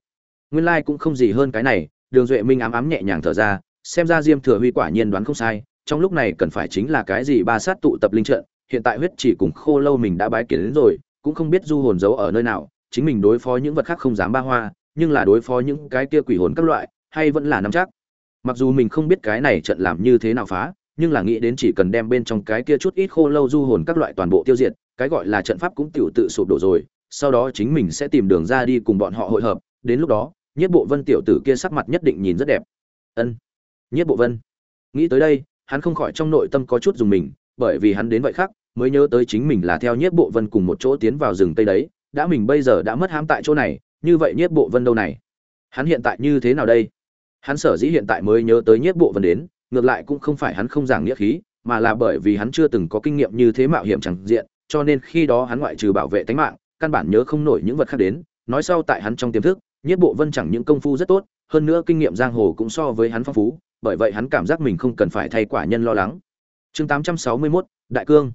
Nguyên lai cũng không gì hơn cái này, đường duệ minh ám ám nhẹ nhàng thở ra, xem ra diêm thừa huy quả nhiên đoán không sai, trong lúc này cần phải chính là cái gì ba sát tụ tập linh trận, hiện tại huyết chỉ cùng khô lâu mình đã bái kiến đến rồi, cũng không biết du hồn giấu ở nơi nào, chính mình đối phó những vật khác không dám ba hoa, nhưng là đối phó những cái kia quỷ hồn các loại, hay vẫn là nắm chắc. Mặc dù mình không biết cái này trận làm như thế nào phá, nhưng là nghĩ đến chỉ cần đem bên trong cái kia chút ít khô lâu du hồn các loại toàn bộ tiêu diệt cái gọi là trận pháp cũng tiểu tự sụp đổ rồi, sau đó chính mình sẽ tìm đường ra đi cùng bọn họ hội hợp, đến lúc đó nhất bộ vân tiểu tử kia sắc mặt nhất định nhìn rất đẹp. Ân nhất bộ vân. Nghĩ tới đây, hắn không khỏi trong nội tâm có chút dùng mình, bởi vì hắn đến vậy khác, mới nhớ tới chính mình là theo nhất bộ vân cùng một chỗ tiến vào rừng tây đấy, đã mình bây giờ đã mất hám tại chỗ này, như vậy nhất bộ vân đâu này? Hắn hiện tại như thế nào đây? Hắn sở dĩ hiện tại mới nhớ tới nhất bộ vân đến, ngược lại cũng không phải hắn không giảng nghĩa khí, mà là bởi vì hắn chưa từng có kinh nghiệm như thế mạo hiểm chẳng diện cho nên khi đó hắn ngoại trừ bảo vệ tính mạng căn bản nhớ không nổi những vật khác đến nói sau tại hắn trong tiềm thức nhiếp bộ vân chẳng những công phu rất tốt hơn nữa kinh nghiệm giang hồ cũng so với hắn phong phú bởi vậy hắn cảm giác mình không cần phải thay quả nhân lo lắng. Chương 861, đại cương.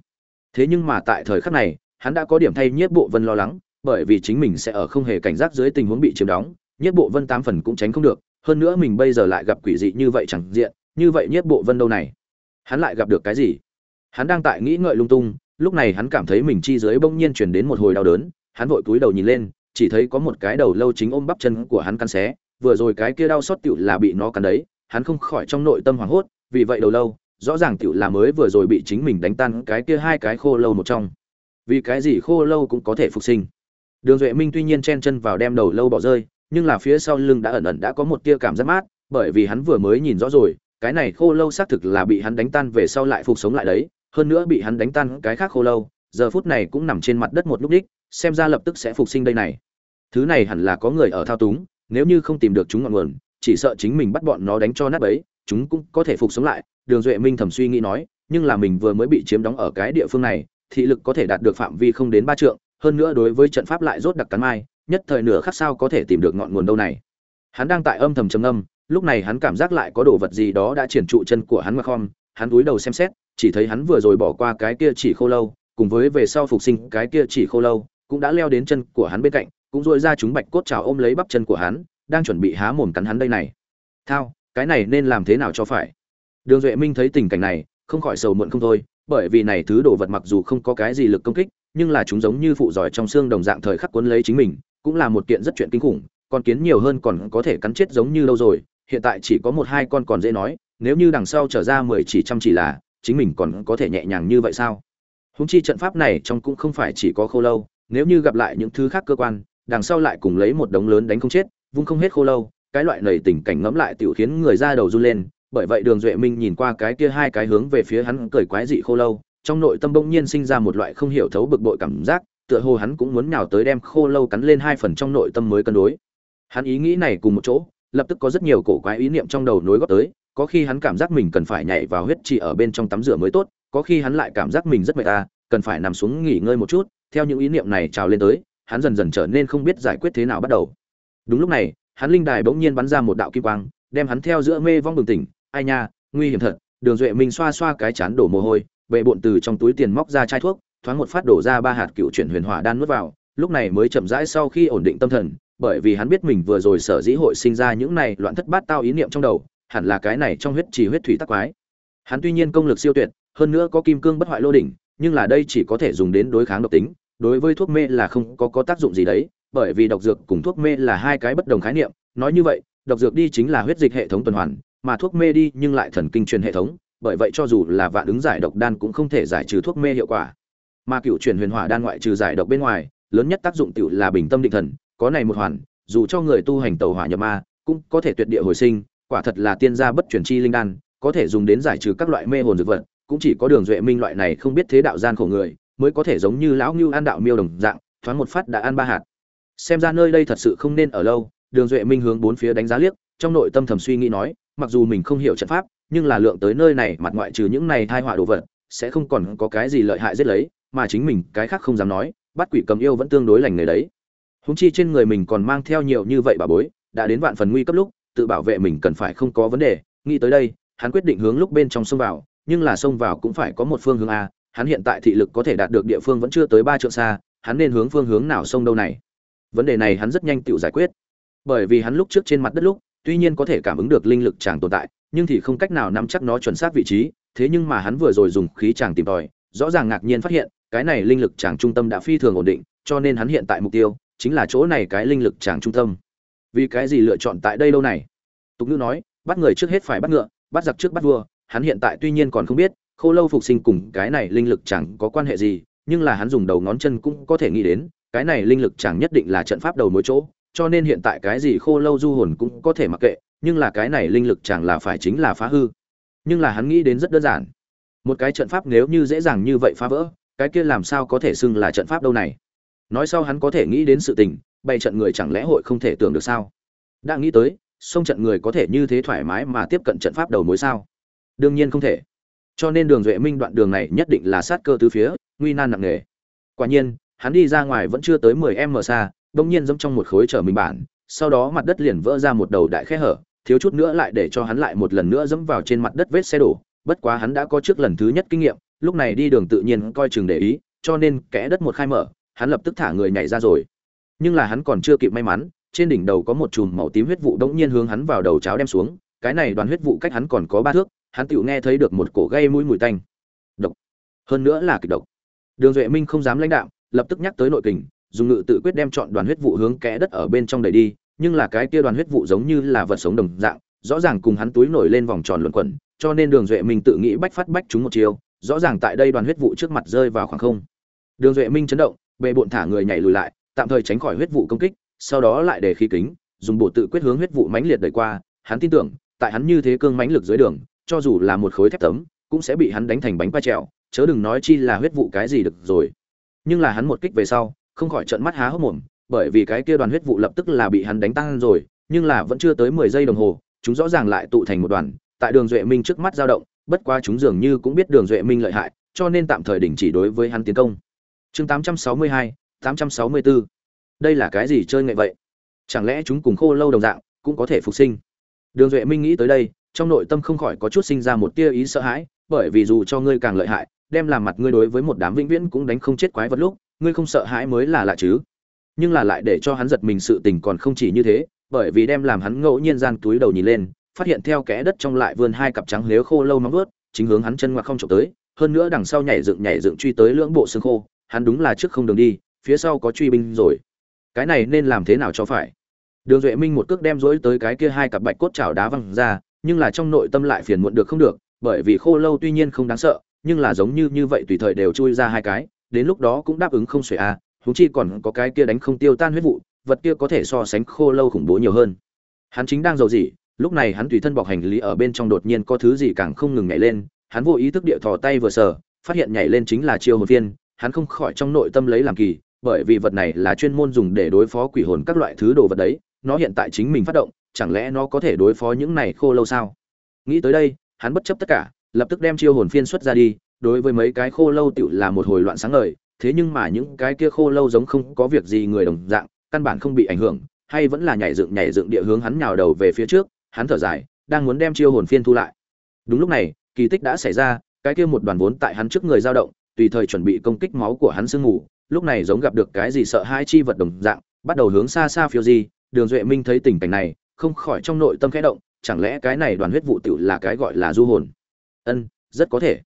Thế nhưng mà tại thời khắc này hắn đã có điểm thay nhiếp bộ vân lo lắng bởi vì chính mình sẽ ở không hề cảnh giác dưới tình huống bị chiếm đóng nhiếp bộ vân tám phần cũng tránh không được hơn nữa mình bây giờ lại gặp quỷ dị như vậy chẳng diện như vậy nhiếp bộ vân đâu này? Hắn lại gặp được cái gì? Hắn đang tại nghĩ ngợi lung tung lúc này hắn cảm thấy mình chi dưới bỗng nhiên chuyển đến một hồi đau đớn, hắn vội cúi đầu nhìn lên, chỉ thấy có một cái đầu lâu chính ôm bắp chân của hắn cắn xé, vừa rồi cái kia đau xót tựu là bị nó cắn đấy, hắn không khỏi trong nội tâm hoảng hốt, vì vậy đầu lâu, rõ ràng tựu là mới vừa rồi bị chính mình đánh tan cái kia hai cái khô lâu một trong. Vì cái gì khô lâu cũng có thể phục sinh? Đường duệ minh tuy nhiên chen chân vào đem đầu lâu bỏ rơi, nhưng là phía sau lưng đã ẩn ẩn đã có một tia cảm giác mát, bởi vì hắn vừa mới nhìn rõ rồi, cái này khô lâu xác thực là bị hắn đánh tan về sau lại phục sống lại đấy hơn nữa bị hắn đánh tan cái khác khô lâu, giờ phút này cũng nằm trên mặt đất một lúc đích, xem ra lập tức sẽ phục sinh đây này. Thứ này hẳn là có người ở thao túng, nếu như không tìm được chúng ngọn nguồn, chỉ sợ chính mình bắt bọn nó đánh cho nát bấy, chúng cũng có thể phục sống lại, đường duệ minh thầm suy nghĩ nói, nhưng là mình vừa mới bị chiếm đóng ở cái địa phương này, thị lực có thể đạt được phạm vi không đến ba trượng, hơn nữa đối với trận pháp lại rốt đặc cắn mai, nhất thời nửa khắc sao có thể tìm được ngọn nguồn đâu này. Hắn đang tại âm thầm trầm âm lúc này hắn cảm giác lại có đồ vật gì đó đã triển trụ chân của hắn mà khom hắn cúi đầu xem xét, chỉ thấy hắn vừa rồi bỏ qua cái kia chỉ khô lâu, cùng với về sau phục sinh cái kia chỉ khô lâu, cũng đã leo đến chân của hắn bên cạnh, cũng rũa ra chúng bạch cốt trào ôm lấy bắp chân của hắn, đang chuẩn bị há mồm cắn hắn đây này. Thao, cái này nên làm thế nào cho phải? Đường duệ minh thấy tình cảnh này, không khỏi sầu muộn không thôi, bởi vì này thứ đồ vật mặc dù không có cái gì lực công kích, nhưng là chúng giống như phụ giỏi trong xương đồng dạng thời khắc cuốn lấy chính mình, cũng là một kiện rất chuyện kinh khủng con kiến nhiều hơn còn có thể cắn chết giống như lâu rồi, hiện tại chỉ có một hai con còn dễ nói nếu như đằng sau trở ra mười chỉ trăm chỉ là, chính mình còn có thể nhẹ nhàng như vậy sao? Húng chi trận pháp này trong cũng không phải chỉ có khô lâu, nếu như gặp lại những thứ khác cơ quan, đằng sau lại cùng lấy một đống lớn đánh không chết, vung không hết khô lâu, cái loại nầy tình cảnh ngẫm lại tiểu khiến người ra đầu run lên, bởi vậy đường duệ minh nhìn qua cái kia hai cái hướng về phía hắn cười quái dị khô lâu, trong nội tâm bỗng nhiên sinh ra một loại không hiểu thấu bực bội cảm giác, tựa hồ hắn cũng muốn nhào tới đem khô lâu cắn lên hai phần trong nội tâm mới cân đối. Hắn ý nghĩ này cùng một chỗ lập tức có rất nhiều cổ quái ý niệm trong đầu nối góp tới, có khi hắn cảm giác mình cần phải nhảy vào huyết trì ở bên trong tắm rửa mới tốt, có khi hắn lại cảm giác mình rất mệt ta cần phải nằm xuống nghỉ ngơi một chút, theo những ý niệm này trào lên tới, hắn dần dần trở nên không biết giải quyết thế nào bắt đầu. Đúng lúc này, hắn linh đài bỗng nhiên bắn ra một đạo kim quang, đem hắn theo giữa mê vong bừng tỉnh, ai nha, nguy hiểm thật, đường duệ minh xoa xoa cái chán đổ mồ hôi, bệ bộn từ trong túi tiền móc ra chai thuốc, thoáng một phát đổ ra ba hạt cựu chuyển huyền hỏa đan nuốt vào, lúc này mới chậm rãi sau khi ổn định tâm thần bởi vì hắn biết mình vừa rồi sở dĩ hội sinh ra những này loạn thất bát tao ý niệm trong đầu, hẳn là cái này trong huyết trì huyết thủy tắc quái. Hắn tuy nhiên công lực siêu tuyệt, hơn nữa có kim cương bất hoại lô đỉnh, nhưng là đây chỉ có thể dùng đến đối kháng độc tính, đối với thuốc mê là không có có tác dụng gì đấy, bởi vì độc dược cùng thuốc mê là hai cái bất đồng khái niệm, nói như vậy, độc dược đi chính là huyết dịch hệ thống tuần hoàn, mà thuốc mê đi nhưng lại thần kinh truyền hệ thống, bởi vậy cho dù là vạn ứng giải độc đan cũng không thể giải trừ thuốc mê hiệu quả. Mà cựu truyền huyền hỏa đan ngoại trừ giải độc bên ngoài, lớn nhất tác dụng tiểu là bình tâm định thần có này một hoàn, dù cho người tu hành tẩu hỏa nhập ma, cũng có thể tuyệt địa hồi sinh, quả thật là tiên gia bất truyền chi linh đan, có thể dùng đến giải trừ các loại mê hồn dược vật, cũng chỉ có đường duệ minh loại này không biết thế đạo gian khổ người, mới có thể giống như lão ngưu ăn đạo miêu đồng dạng, thoáng một phát đã ăn ba hạt. Xem ra nơi đây thật sự không nên ở lâu, đường duệ minh hướng bốn phía đánh giá liếc, trong nội tâm thầm suy nghĩ nói, mặc dù mình không hiểu trận pháp, nhưng là lượng tới nơi này, mặt ngoại trừ những này thai họa đồ vật, sẽ không còn có cái gì lợi hại giết lấy, mà chính mình, cái khác không dám nói, bắt quỷ cầm yêu vẫn tương đối lành người đấy húng chi trên người mình còn mang theo nhiều như vậy bà bối, đã đến vạn phần nguy cấp lúc, tự bảo vệ mình cần phải không có vấn đề. Nghĩ tới đây, hắn quyết định hướng lúc bên trong sông vào, nhưng là sông vào cũng phải có một phương hướng a, hắn hiện tại thị lực có thể đạt được địa phương vẫn chưa tới ba trượng xa, hắn nên hướng phương hướng nào sông đâu này? Vấn đề này hắn rất nhanh tự giải quyết. Bởi vì hắn lúc trước trên mặt đất lúc, tuy nhiên có thể cảm ứng được linh lực chàng tồn tại, nhưng thì không cách nào nắm chắc nó chuẩn xác vị trí, thế nhưng mà hắn vừa rồi dùng khí chàng tìm tòi, rõ ràng ngạc nhiên phát hiện, cái này linh lực chàng trung tâm đã phi thường ổn định, cho nên hắn hiện tại mục tiêu chính là chỗ này cái linh lực tràng trung tâm. Vì cái gì lựa chọn tại đây lâu này? Tục ngữ nói, bắt người trước hết phải bắt ngựa, bắt giặc trước bắt vua, hắn hiện tại tuy nhiên còn không biết, khô lâu phục sinh cùng cái này linh lực chẳng có quan hệ gì, nhưng là hắn dùng đầu ngón chân cũng có thể nghĩ đến, cái này linh lực chẳng nhất định là trận pháp đầu mối chỗ, cho nên hiện tại cái gì khô lâu du hồn cũng có thể mặc kệ, nhưng là cái này linh lực chẳng là phải chính là phá hư. Nhưng là hắn nghĩ đến rất đơn giản. Một cái trận pháp nếu như dễ dàng như vậy phá vỡ, cái kia làm sao có thể xưng là trận pháp đâu này? Nói sau hắn có thể nghĩ đến sự tình bày trận người chẳng lẽ hội không thể tưởng được sao? Đã nghĩ tới sông trận người có thể như thế thoải mái mà tiếp cận trận pháp đầu mối sao? Đương nhiên không thể. Cho nên đường duệ minh đoạn đường này nhất định là sát cơ tứ phía nguy nan nặng nề. Quả nhiên hắn đi ra ngoài vẫn chưa tới 10m xa, đột nhiên giống trong một khối trở mình bản, sau đó mặt đất liền vỡ ra một đầu đại khe hở, thiếu chút nữa lại để cho hắn lại một lần nữa dẫm vào trên mặt đất vết xe đổ, bất quá hắn đã có trước lần thứ nhất kinh nghiệm, lúc này đi đường tự nhiên coi chừng để ý, cho nên kẽ đất một khai mở, hắn lập tức thả người nhảy ra rồi. Nhưng là hắn còn chưa kịp may mắn, trên đỉnh đầu có một chùm màu tím huyết vụ đống nhiên hướng hắn vào đầu cháo đem xuống, cái này đoàn huyết vụ cách hắn còn có ba thước, hắn tựu nghe thấy được một cổ gây mũi mùi tanh. Độc. Hơn nữa là kịch độc. Đường Duệ Minh không dám lãnh đạo, lập tức nhắc tới nội kình, dùng ngự tự quyết đem chọn đoàn huyết vụ hướng kẽ đất ở bên trong đẩy đi, nhưng là cái kia đoàn huyết vụ giống như là vật sống đồng dạng, rõ ràng cùng hắn túi nổi lên vòng tròn luẩn quẩn, cho nên Đường Duệ Minh tự nghĩ bách phát bách chúng một chiều, rõ ràng tại đây đoàn huyết vụ trước mặt rơi vào khoảng không. Đường Duệ Minh chấn động, bệ bộn thả người nhảy lùi lại, tạm thời tránh khỏi huyết vụ công kích, sau đó lại để khí kính, dùng bộ tự quyết hướng huyết vụ mãnh liệt đẩy qua, hắn tin tưởng, tại hắn như thế cương mãnh lực dưới đường, cho dù là một khối thép tấm, cũng sẽ bị hắn đánh thành bánh pa trèo, chớ đừng nói chi là huyết vụ cái gì được rồi. Nhưng là hắn một kích về sau, không khỏi trợn mắt há hốc mồm, bởi vì cái kia đoàn huyết vụ lập tức là bị hắn đánh tan rồi, nhưng là vẫn chưa tới 10 giây đồng hồ, chúng rõ ràng lại tụ thành một đoàn, tại Đường Duệ Minh trước mắt dao động, bất quá chúng dường như cũng biết Đường Duệ Minh lợi hại, cho nên tạm thời đình chỉ đối với hắn tiến công. Chương 862, 864. Đây là cái gì chơi nghệ vậy? Chẳng lẽ chúng cùng khô lâu đồng dạng, cũng có thể phục sinh? Đường Duệ Minh nghĩ tới đây, trong nội tâm không khỏi có chút sinh ra một tia ý sợ hãi, bởi vì dù cho ngươi càng lợi hại, đem làm mặt ngươi đối với một đám vĩnh viễn cũng đánh không chết quái vật lúc, ngươi không sợ hãi mới là lạ chứ. Nhưng là lại để cho hắn giật mình sự tình còn không chỉ như thế, bởi vì đem làm hắn ngẫu nhiên gian túi đầu nhìn lên, phát hiện theo kẽ đất trong lại vươn hai cặp trắng liếu khô lâu nóng vớt, chính hướng hắn chân ngoặt không chụp tới, hơn nữa đằng sau nhảy dựng nhảy dựng truy tới lưỡng bộ xương khô, hắn đúng là trước không đường đi, phía sau có truy binh rồi. Cái này nên làm thế nào cho phải? Đường Duệ Minh một cước đem dỗi tới cái kia hai cặp bạch cốt chảo đá văng ra, nhưng là trong nội tâm lại phiền muộn được không được, bởi vì khô lâu tuy nhiên không đáng sợ, nhưng là giống như như vậy tùy thời đều chui ra hai cái, đến lúc đó cũng đáp ứng không xuể a, à, chi còn có cái kia đánh không tiêu tan huyết vụ, vật kia có thể so sánh khô lâu khủng bố nhiều hơn. Hắn chính đang giàu gì, lúc này hắn tùy thân bọc hành lý ở bên trong đột nhiên có thứ gì càng không ngừng nhảy lên, hắn vô ý thức địa thò tay vừa sờ, phát hiện nhảy lên chính là chiêu hồn viên, hắn không khỏi trong nội tâm lấy làm kỳ, bởi vì vật này là chuyên môn dùng để đối phó quỷ hồn các loại thứ đồ vật đấy, nó hiện tại chính mình phát động, chẳng lẽ nó có thể đối phó những này khô lâu sao? Nghĩ tới đây, hắn bất chấp tất cả, lập tức đem chiêu hồn phiên xuất ra đi, đối với mấy cái khô lâu tiểu là một hồi loạn sáng ngời, thế nhưng mà những cái kia khô lâu giống không có việc gì người đồng dạng, căn bản không bị ảnh hưởng, hay vẫn là nhảy dựng nhảy dựng địa hướng hắn nhào đầu về phía trước, hắn thở dài, đang muốn đem chiêu hồn phiên thu lại. Đúng lúc này, kỳ tích đã xảy ra, cái kia một đoàn vốn tại hắn trước người dao động, tùy thời chuẩn bị công kích máu của hắn sương ngủ, lúc này giống gặp được cái gì sợ hai chi vật đồng dạng, bắt đầu hướng xa xa phiêu di, Đường Duệ Minh thấy tình cảnh này, không khỏi trong nội tâm khẽ động, chẳng lẽ cái này đoàn huyết vụ tiểu là cái gọi là du hồn? Ân, rất có thể.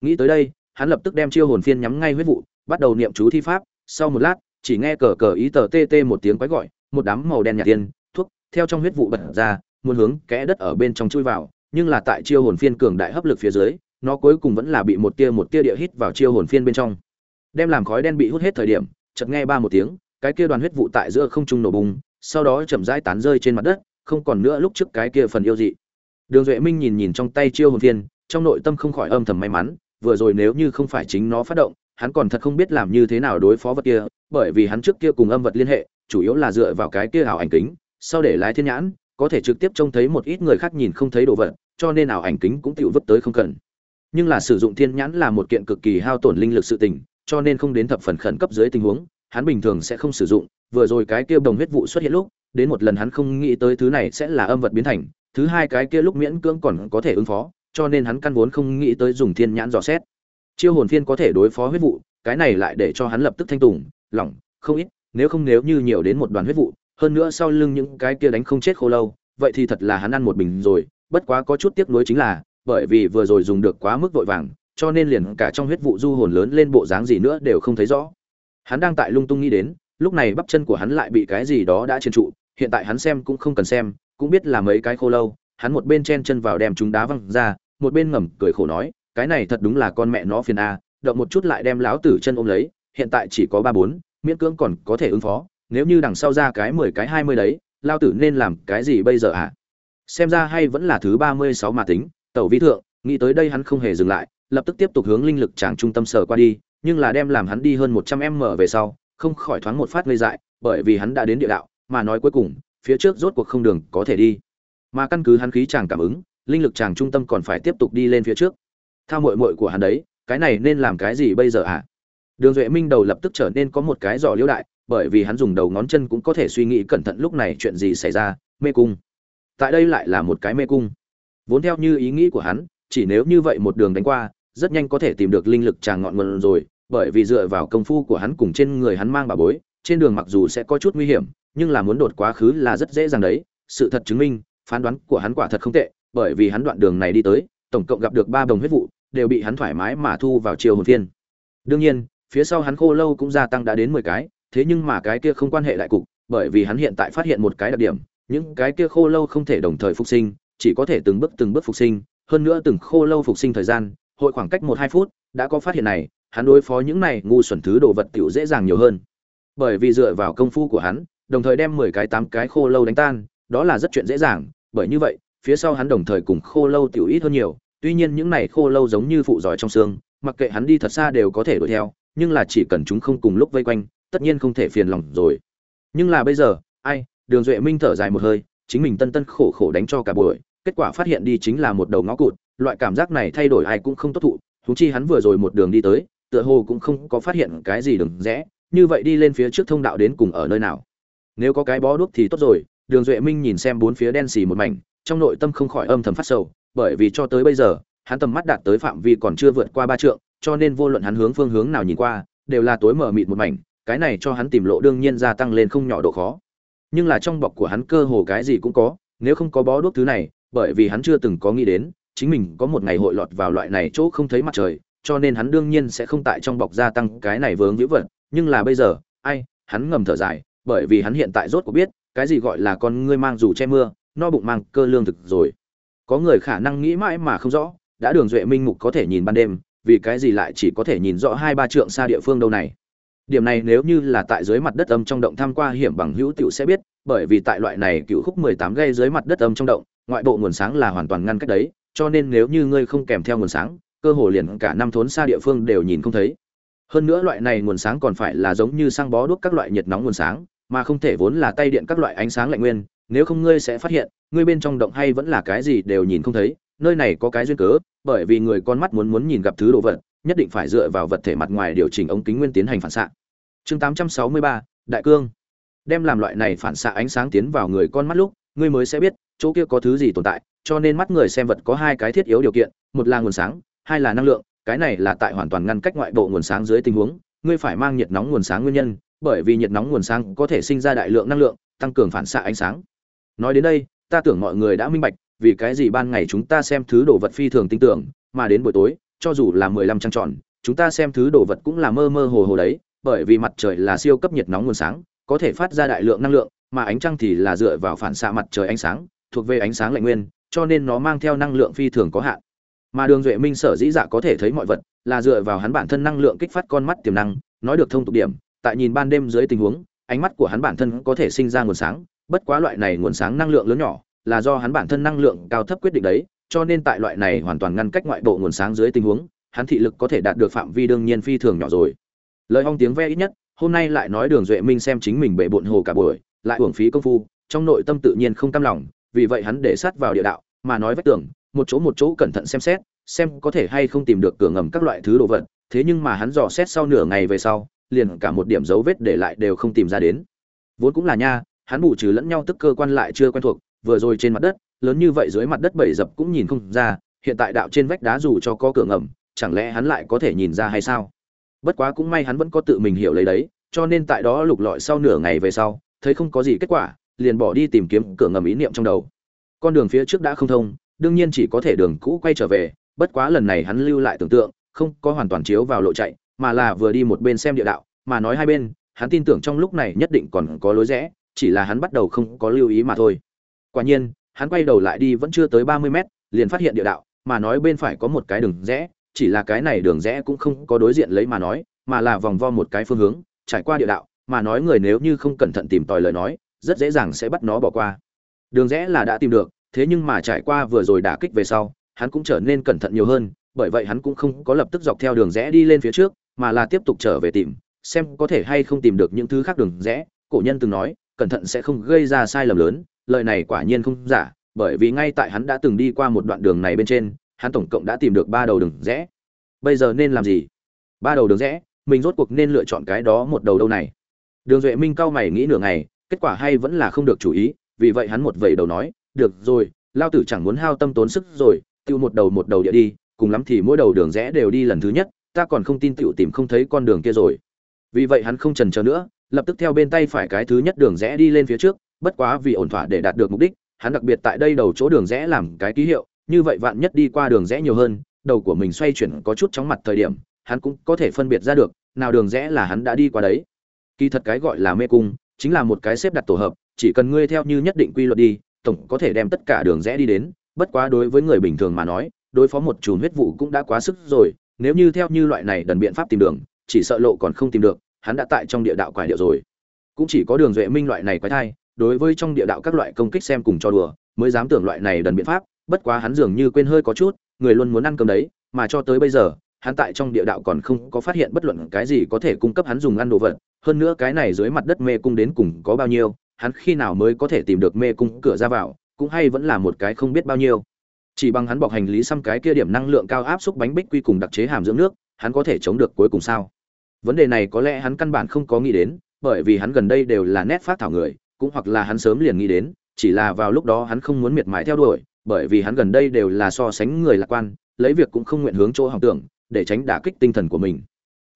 Nghĩ tới đây, hắn lập tức đem chiêu hồn phiên nhắm ngay huyết vụ, bắt đầu niệm chú thi pháp, sau một lát, chỉ nghe cờ cờ ý tờ tê tê một tiếng quái gọi, một đám màu đen nhạt tiên, thuốc, theo trong huyết vụ bật ra, muốn hướng kẽ đất ở bên trong chui vào, nhưng là tại chiêu hồn phiên cường đại hấp lực phía dưới, nó cuối cùng vẫn là bị một tia một tia địa hít vào chiêu hồn phiên bên trong. Đem làm khói đen bị hút hết thời điểm, chợt nghe ba một tiếng, cái kia đoàn huyết vụ tại giữa không trung nổ bùng, sau đó chậm rãi tán rơi trên mặt đất, không còn nữa lúc trước cái kia phần yêu dị. Đường Duệ Minh nhìn nhìn trong tay chiêu hồn phiên, trong nội tâm không khỏi âm thầm may mắn, vừa rồi nếu như không phải chính nó phát động, hắn còn thật không biết làm như thế nào đối phó vật kia, bởi vì hắn trước kia cùng âm vật liên hệ, chủ yếu là dựa vào cái kia ảo ảnh kính, sau để lái thiên nhãn, có thể trực tiếp trông thấy một ít người khác nhìn không thấy đồ vật, cho nên ảo ảnh kính cũng tự vứt tới không cần. Nhưng là sử dụng thiên nhãn là một kiện cực kỳ hao tổn linh lực sự tình, cho nên không đến thập phần khẩn cấp dưới tình huống, hắn bình thường sẽ không sử dụng, vừa rồi cái kia đồng huyết vụ xuất hiện lúc, đến một lần hắn không nghĩ tới thứ này sẽ là âm vật biến thành, thứ hai cái kia lúc miễn cưỡng còn có thể ứng phó, cho nên hắn căn vốn không nghĩ tới dùng thiên nhãn dò xét. Chiêu hồn phiên có thể đối phó huyết vụ, cái này lại để cho hắn lập tức thanh tùng, lỏng, không ít, nếu không nếu như nhiều đến một đoàn huyết vụ, hơn nữa sau lưng những cái kia đánh không chết khô lâu, vậy thì thật là hắn ăn một bình rồi, bất quá có chút tiếc nuối chính là, bởi vì vừa rồi dùng được quá mức vội vàng, cho nên liền cả trong huyết vụ du hồn lớn lên bộ dáng gì nữa đều không thấy rõ. Hắn đang tại lung tung nghĩ đến, lúc này bắp chân của hắn lại bị cái gì đó đã trên trụ, hiện tại hắn xem cũng không cần xem, cũng biết là mấy cái khô lâu, hắn một bên chen chân vào đem chúng đá văng ra, một bên ngầm cười khổ nói, cái này thật đúng là con mẹ nó phiền a, động một chút lại đem láo tử chân ôm lấy, hiện tại chỉ có ba bốn, miễn cưỡng còn có thể ứng phó, nếu như đằng sau ra cái mười cái hai mươi đấy, lao tử nên làm cái gì bây giờ ạ? À? Xem ra hay vẫn là thứ ba mươi sáu mà tính, tẩu vi thượng, nghĩ tới đây hắn không hề dừng lại, lập tức tiếp tục hướng linh lực tràng trung tâm sở qua đi, nhưng là đem làm hắn đi hơn một trăm m về sau, không khỏi thoáng một phát ngây dại, bởi vì hắn đã đến địa đạo, mà nói cuối cùng, phía trước rốt cuộc không đường có thể đi. Mà căn cứ hắn khí chàng cảm ứng, linh lực chàng trung tâm còn phải tiếp tục đi lên phía trước. Thao muội muội của hắn đấy, cái này nên làm cái gì bây giờ ạ? À? đường duệ minh đầu lập tức trở nên có một cái giỏ liễu đại bởi vì hắn dùng đầu ngón chân cũng có thể suy nghĩ cẩn thận lúc này chuyện gì xảy ra mê cung tại đây lại là một cái mê cung vốn theo như ý nghĩ của hắn, chỉ nếu như vậy một đường đánh qua, rất nhanh có thể tìm được linh lực tràng ngọn nguồn rồi, bởi vì dựa vào công phu của hắn cùng trên người hắn mang bà bối, trên đường mặc dù sẽ có chút nguy hiểm, nhưng là muốn đột quá khứ là rất dễ dàng đấy. Sự thật chứng minh, phán đoán của hắn quả thật không tệ, bởi vì hắn đoạn đường này đi tới, tổng cộng gặp được ba đồng huyết vụ, đều bị hắn thoải mái mà thu vào chiều hồn phiên. Đương nhiên, phía sau hắn khô lâu cũng gia tăng đã đến mười cái, thế nhưng mà cái kia không quan hệ đại cục, bởi vì hắn hiện tại phát hiện một cái đặc điểm, những cái kia khô lâu không thể đồng thời phục sinh chỉ có thể từng bước từng bước phục sinh, hơn nữa từng khô lâu phục sinh thời gian, hội khoảng cách một hai phút, đã có phát hiện này, hắn đối phó những này ngu xuẩn thứ đồ vật tiểu dễ dàng nhiều hơn. Bởi vì dựa vào công phu của hắn, đồng thời đem mười cái tám cái khô lâu đánh tan, đó là rất chuyện dễ dàng, bởi như vậy, phía sau hắn đồng thời cùng khô lâu tiểu ít hơn nhiều, tuy nhiên những này khô lâu giống như phụ giỏi trong xương, mặc kệ hắn đi thật xa đều có thể đuổi theo, nhưng là chỉ cần chúng không cùng lúc vây quanh, tất nhiên không thể phiền lòng rồi. Nhưng là bây giờ, ai, đường duệ minh thở dài một hơi chính mình tân tân khổ khổ đánh cho cả buổi, kết quả phát hiện đi chính là một đầu ngõ cụt, loại cảm giác này thay đổi ai cũng không tốt thụ húng chi hắn vừa rồi một đường đi tới, tựa hồ cũng không có phát hiện cái gì đừng rẽ, như vậy đi lên phía trước thông đạo đến cùng ở nơi nào. Nếu có cái bó đuốc thì tốt rồi, đường duệ minh nhìn xem bốn phía đen xì một mảnh, trong nội tâm không khỏi âm thầm phát sầu, bởi vì cho tới bây giờ, hắn tầm mắt đạt tới phạm vi còn chưa vượt qua ba trượng, cho nên vô luận hắn hướng phương hướng nào nhìn qua, đều là tối mờ mịt một mảnh, cái này cho hắn tìm lộ đương nhiên gia tăng lên không nhỏ độ khó nhưng là trong bọc của hắn cơ hồ cái gì cũng có, nếu không có bó đuốc thứ này, bởi vì hắn chưa từng có nghĩ đến, chính mình có một ngày hội lọt vào loại này chỗ không thấy mặt trời, cho nên hắn đương nhiên sẽ không tại trong bọc gia tăng cái này vướng hữu vật. Nhưng là bây giờ, ai, hắn ngầm thở dài, bởi vì hắn hiện tại rốt cuộc biết, cái gì gọi là con ngươi mang dù che mưa, no bụng mang cơ lương thực rồi. Có người khả năng nghĩ mãi mà không rõ, đã đường duệ minh mục có thể nhìn ban đêm, vì cái gì lại chỉ có thể nhìn rõ hai ba trượng xa địa phương đâu này? Điểm này nếu như là tại dưới mặt đất âm trong động tham qua hiểm bằng hữu tiểu sẽ biết, bởi vì tại loại này cựu khúc mười tám gây dưới mặt đất âm trong động, ngoại bộ nguồn sáng là hoàn toàn ngăn cách đấy, cho nên nếu như ngươi không kèm theo nguồn sáng, cơ hồ liền cả năm thốn xa địa phương đều nhìn không thấy. Hơn nữa loại này nguồn sáng còn phải là giống như sang bó đuốc các loại nhiệt nóng nguồn sáng, mà không thể vốn là tay điện các loại ánh sáng lạnh nguyên, nếu không ngươi sẽ phát hiện, ngươi bên trong động hay vẫn là cái gì đều nhìn không thấy, nơi này có cái duyên cớ, bởi vì người con mắt muốn muốn nhìn gặp thứ đồ vật nhất định phải dựa vào vật thể mặt ngoài điều chỉnh ống kính nguyên tiến hành phản xạ. Chương 863, đại cương. Đem làm loại này phản xạ ánh sáng tiến vào người con mắt lúc ngươi mới sẽ biết chỗ kia có thứ gì tồn tại cho nên mắt người xem vật có hai cái thiết yếu điều kiện một là nguồn sáng hai là năng lượng cái này là tại hoàn toàn ngăn cách ngoại bộ nguồn sáng dưới tình huống ngươi phải mang nhiệt nóng nguồn sáng nguyên nhân bởi vì nhiệt nóng nguồn sáng có thể sinh ra đại lượng năng lượng tăng cường phản xạ ánh sáng. Nói đến đây ta tưởng mọi người đã minh bạch vì cái gì ban ngày chúng ta xem thứ đồ vật phi thường tinh tưởng mà đến buổi tối cho dù là mười lăm trăng tròn, chúng ta xem thứ đồ vật cũng là mơ mơ hồ hồ đấy, bởi vì mặt trời là siêu cấp nhiệt nóng nguồn sáng, có thể phát ra đại lượng năng lượng, mà ánh trăng thì là dựa vào phản xạ mặt trời ánh sáng, thuộc về ánh sáng lạnh nguyên, cho nên nó mang theo năng lượng phi thường có hạn. Mà đường duệ minh sở dĩ dạ có thể thấy mọi vật, là dựa vào hắn bản thân năng lượng kích phát con mắt tiềm năng, nói được thông tục điểm, tại nhìn ban đêm dưới tình huống, ánh mắt của hắn bản thân có thể sinh ra nguồn sáng, bất quá loại này nguồn sáng năng lượng lớn nhỏ, là do hắn bản thân năng lượng cao thấp quyết định đấy cho nên tại loại này hoàn toàn ngăn cách ngoại bộ nguồn sáng dưới tình huống, hắn thị lực có thể đạt được phạm vi đương nhiên phi thường nhỏ rồi. Lời hong tiếng ve ít nhất, hôm nay lại nói đường duệ minh xem chính mình bệ bộn hồ cả buổi, lại hưởng phí công phu, trong nội tâm tự nhiên không cam lòng, vì vậy hắn để sát vào địa đạo, mà nói vách tường, một chỗ một chỗ cẩn thận xem xét, xem có thể hay không tìm được cửa ngầm các loại thứ đồ vật, thế nhưng mà hắn dò xét sau nửa ngày về sau, liền cả một điểm dấu vết để lại đều không tìm ra đến. Vốn cũng là nha, hắn bù trừ lẫn nhau tức cơ quan lại chưa quen thuộc, vừa rồi trên mặt đất lớn như vậy dưới mặt đất bảy dập cũng nhìn không ra, hiện tại đạo trên vách đá dù cho có cửa ngầm, chẳng lẽ hắn lại có thể nhìn ra hay sao? Bất quá cũng may hắn vẫn có tự mình hiểu lấy đấy, cho nên tại đó lục lọi sau nửa ngày về sau, thấy không có gì kết quả, liền bỏ đi tìm kiếm cửa ngầm ý niệm trong đầu. Con đường phía trước đã không thông, đương nhiên chỉ có thể đường cũ quay trở về, bất quá lần này hắn lưu lại tưởng tượng, không có hoàn toàn chiếu vào lộ chạy, mà là vừa đi một bên xem địa đạo, mà nói hai bên, hắn tin tưởng trong lúc này nhất định còn có lối rẽ, chỉ là hắn bắt đầu không có lưu ý mà thôi. Quả nhiên hắn quay đầu lại đi vẫn chưa tới ba mươi mét, liền phát hiện địa đạo, mà nói bên phải có một cái đường rẽ, chỉ là cái này đường rẽ cũng không có đối diện lấy mà nói, mà là vòng vo một cái phương hướng, trải qua địa đạo, mà nói người nếu như không cẩn thận tìm tòi lời nói, rất dễ dàng sẽ bắt nó bỏ qua. Đường rẽ là đã tìm được, thế nhưng mà trải qua vừa rồi đả kích về sau, hắn cũng trở nên cẩn thận nhiều hơn, bởi vậy hắn cũng không có lập tức dọc theo đường rẽ đi lên phía trước, mà là tiếp tục trở về tìm, xem có thể hay không tìm được những thứ khác đường rẽ, cổ nhân từng nói, cẩn thận sẽ không gây ra sai lầm lớn lời này quả nhiên không giả, bởi vì ngay tại hắn đã từng đi qua một đoạn đường này bên trên, hắn tổng cộng đã tìm được ba đầu đường rẽ. Bây giờ nên làm gì? Ba đầu đường rẽ, mình rốt cuộc nên lựa chọn cái đó một đầu đâu này? Đường duệ minh cao mày nghĩ nửa ngày, kết quả hay vẫn là không được chủ ý, vì vậy hắn một vẩy đầu nói, được rồi, lao tử chẳng muốn hao tâm tốn sức rồi, tiêu một đầu một đầu địa đi, cùng lắm thì mỗi đầu đường rẽ đều đi lần thứ nhất, ta còn không tin tiểu tìm không thấy con đường kia rồi. Vì vậy hắn không chần chờ nữa, lập tức theo bên tay phải cái thứ nhất đường rẽ đi lên phía trước bất quá vì ổn thỏa để đạt được mục đích, hắn đặc biệt tại đây đầu chỗ đường rẽ làm cái ký hiệu, như vậy vạn nhất đi qua đường rẽ nhiều hơn, đầu của mình xoay chuyển có chút chóng mặt thời điểm, hắn cũng có thể phân biệt ra được, nào đường rẽ là hắn đã đi qua đấy. Kỳ thật cái gọi là mê cung, chính là một cái xếp đặt tổ hợp, chỉ cần ngươi theo như nhất định quy luật đi, tổng có thể đem tất cả đường rẽ đi đến. Bất quá đối với người bình thường mà nói, đối phó một chùm huyết vụ cũng đã quá sức rồi, nếu như theo như loại này đần biện pháp tìm đường, chỉ sợ lộ còn không tìm được, hắn đã tại trong địa đạo quải điệu rồi. Cũng chỉ có đường duệ minh loại này quái thai đối với trong địa đạo các loại công kích xem cùng cho đùa, mới dám tưởng loại này đần biện pháp, bất quá hắn dường như quên hơi có chút, người luôn muốn ăn cơm đấy, mà cho tới bây giờ, hắn tại trong địa đạo còn không có phát hiện bất luận cái gì có thể cung cấp hắn dùng ăn đồ vật, hơn nữa cái này dưới mặt đất mê cung đến cùng có bao nhiêu, hắn khi nào mới có thể tìm được mê cung cửa ra vào, cũng hay vẫn là một cái không biết bao nhiêu. Chỉ bằng hắn bọc hành lý xăm cái kia điểm năng lượng cao áp xúc bánh bích quy cùng đặc chế hàm dưỡng nước, hắn có thể chống được cuối cùng sao? Vấn đề này có lẽ hắn căn bản không có nghĩ đến, bởi vì hắn gần đây đều là nét phát thảo người cũng hoặc là hắn sớm liền nghĩ đến, chỉ là vào lúc đó hắn không muốn miệt mài theo đuổi, bởi vì hắn gần đây đều là so sánh người lạc quan, lấy việc cũng không nguyện hướng chỗ hỏng tưởng, để tránh đả kích tinh thần của mình.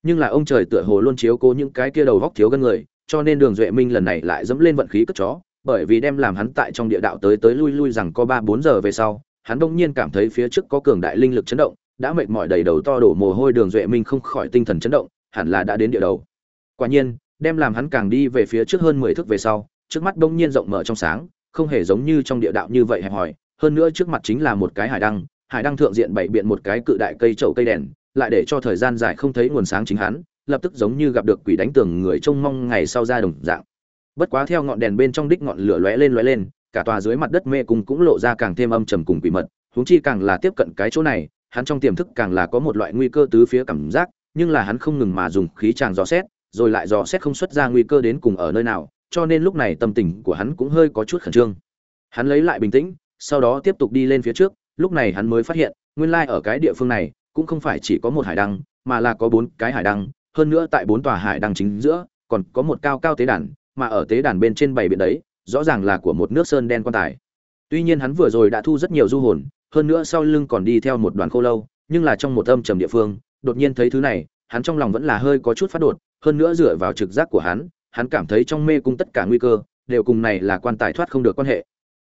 Nhưng là ông trời tựa hồ luôn chiếu cố những cái kia đầu góc thiếu gân người, cho nên đường duệ minh lần này lại dẫm lên vận khí cất chó, bởi vì đem làm hắn tại trong địa đạo tới tới lui lui rằng có ba bốn giờ về sau, hắn đột nhiên cảm thấy phía trước có cường đại linh lực chấn động, đã mệt mỏi đầy đầu to đổ mồ hôi đường duệ minh không khỏi tinh thần chấn động, hẳn là đã đến địa đầu. Quả nhiên, đem làm hắn càng đi về phía trước hơn mười thước về sau trước mắt đông nhiên rộng mở trong sáng, không hề giống như trong địa đạo như vậy hẹp hòi, hơn nữa trước mặt chính là một cái hải đăng hải đăng thượng diện bảy biện một cái cự đại cây chậu cây đèn, lại để cho thời gian dài không thấy nguồn sáng chính hắn, lập tức giống như gặp được quỷ đánh tường người trông mong ngày sau ra đồng dạng. Bất quá theo ngọn đèn bên trong đích ngọn lửa lóe lên lóe lên, cả tòa dưới mặt đất mê cung cũng lộ ra càng thêm âm trầm cùng quỷ mật, huống chi càng là tiếp cận cái chỗ này, hắn trong tiềm thức càng là có một loại nguy cơ tứ phía cảm giác, nhưng là hắn không ngừng mà dùng khí tràng dò xét, rồi lại dò xét không xuất ra nguy cơ đến cùng ở nơi nào cho nên lúc này tâm tình của hắn cũng hơi có chút khẩn trương. Hắn lấy lại bình tĩnh, sau đó tiếp tục đi lên phía trước, lúc này hắn mới phát hiện, nguyên lai ở cái địa phương này, cũng không phải chỉ có một hải đăng, mà là có bốn cái hải đăng, hơn nữa tại bốn tòa hải đăng chính giữa, còn có một cao cao tế đàn, mà ở tế đàn bên trên bảy biển đấy, rõ ràng là của một nước sơn đen quan tài. Tuy nhiên hắn vừa rồi đã thu rất nhiều du hồn, hơn nữa sau lưng còn đi theo một đoàn khô lâu, nhưng là trong một âm trầm địa phương, đột nhiên thấy thứ này, hắn trong lòng vẫn là hơi có chút phát đột, hơn nữa dựa vào trực giác của hắn hắn cảm thấy trong mê cung tất cả nguy cơ, đều cùng này là quan tài thoát không được quan hệ.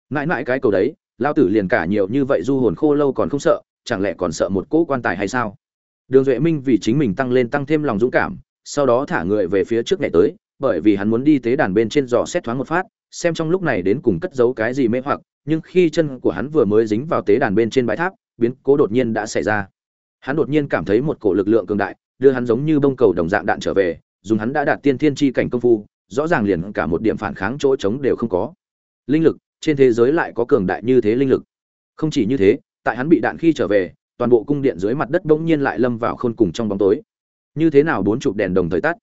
Mãi mãi cái cầu đấy lao tử liền cả nhiều như vậy du hồn khô lâu còn không sợ, chẳng lẽ còn sợ một cỗ quan tài hay sao? Đường duệ minh vì chính mình tăng lên tăng thêm lòng dũng cảm, sau đó thả người về phía trước ngày tới, bởi vì hắn muốn đi tế đàn bên trên dò xét thoáng một phát, xem trong lúc này đến cùng cất giấu cái gì mê hoặc, nhưng khi chân của hắn vừa mới dính vào tế đàn bên trên bãi tháp, biến cố đột nhiên đã xảy ra. Hắn đột nhiên cảm thấy một cổ lực lượng cường đại, đưa hắn giống như bông cầu đồng dạng đạn trở về dùng hắn đã đạt tiên thiên chi cảnh công phu, rõ ràng liền cả một điểm phản kháng chỗ trống đều không có. Linh lực, trên thế giới lại có cường đại như thế linh lực. Không chỉ như thế, tại hắn bị đạn khi trở về, toàn bộ cung điện dưới mặt đất bỗng nhiên lại lâm vào khôn cùng trong bóng tối. Như thế nào bốn chục đèn đồng thời tắt?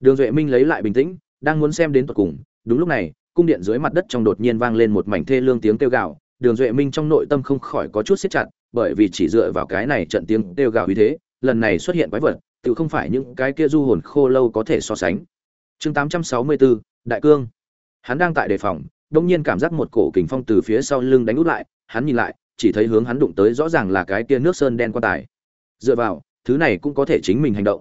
Đường duệ minh lấy lại bình tĩnh, đang muốn xem đến tận cùng, đúng lúc này, cung điện dưới mặt đất trong đột nhiên vang lên một mảnh thê lương tiếng kêu gào, đường duệ minh trong nội tâm không khỏi có chút siết chặt, bởi vì chỉ dựa vào cái này trận tiếng kêu gào như thế, lần này xuất hiện quái vật tự không phải những cái kia du hồn khô lâu có thể so sánh. Chương 864, đại cương. Hắn đang tại đề phòng đột nhiên cảm giác một cổ kình phong từ phía sau lưng đánh út lại hắn nhìn lại chỉ thấy hướng hắn đụng tới rõ ràng là cái kia nước sơn đen quan tài. Dựa vào thứ này cũng có thể chính mình hành động.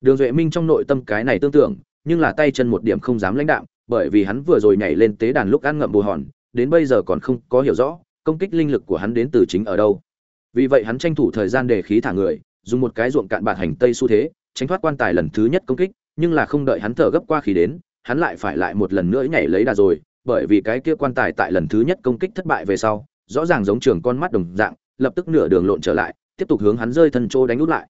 Đường duệ minh trong nội tâm cái này tương tưởng nhưng là tay chân một điểm không dám lãnh đạm bởi vì hắn vừa rồi nhảy lên tế đàn lúc ăn ngậm bù hòn đến bây giờ còn không có hiểu rõ công kích linh lực của hắn đến từ chính ở đâu. Vì vậy hắn tranh thủ thời gian để khí thả người dùng một cái ruộng cạn bạt hành tây xu thế, tránh thoát quan tài lần thứ nhất công kích, nhưng là không đợi hắn thở gấp qua khí đến, hắn lại phải lại một lần nữa nhảy lấy đà rồi, bởi vì cái kia quan tài tại lần thứ nhất công kích thất bại về sau, rõ ràng giống trường con mắt đồng dạng, lập tức nửa đường lộn trở lại, tiếp tục hướng hắn rơi thân trô đánh út lại.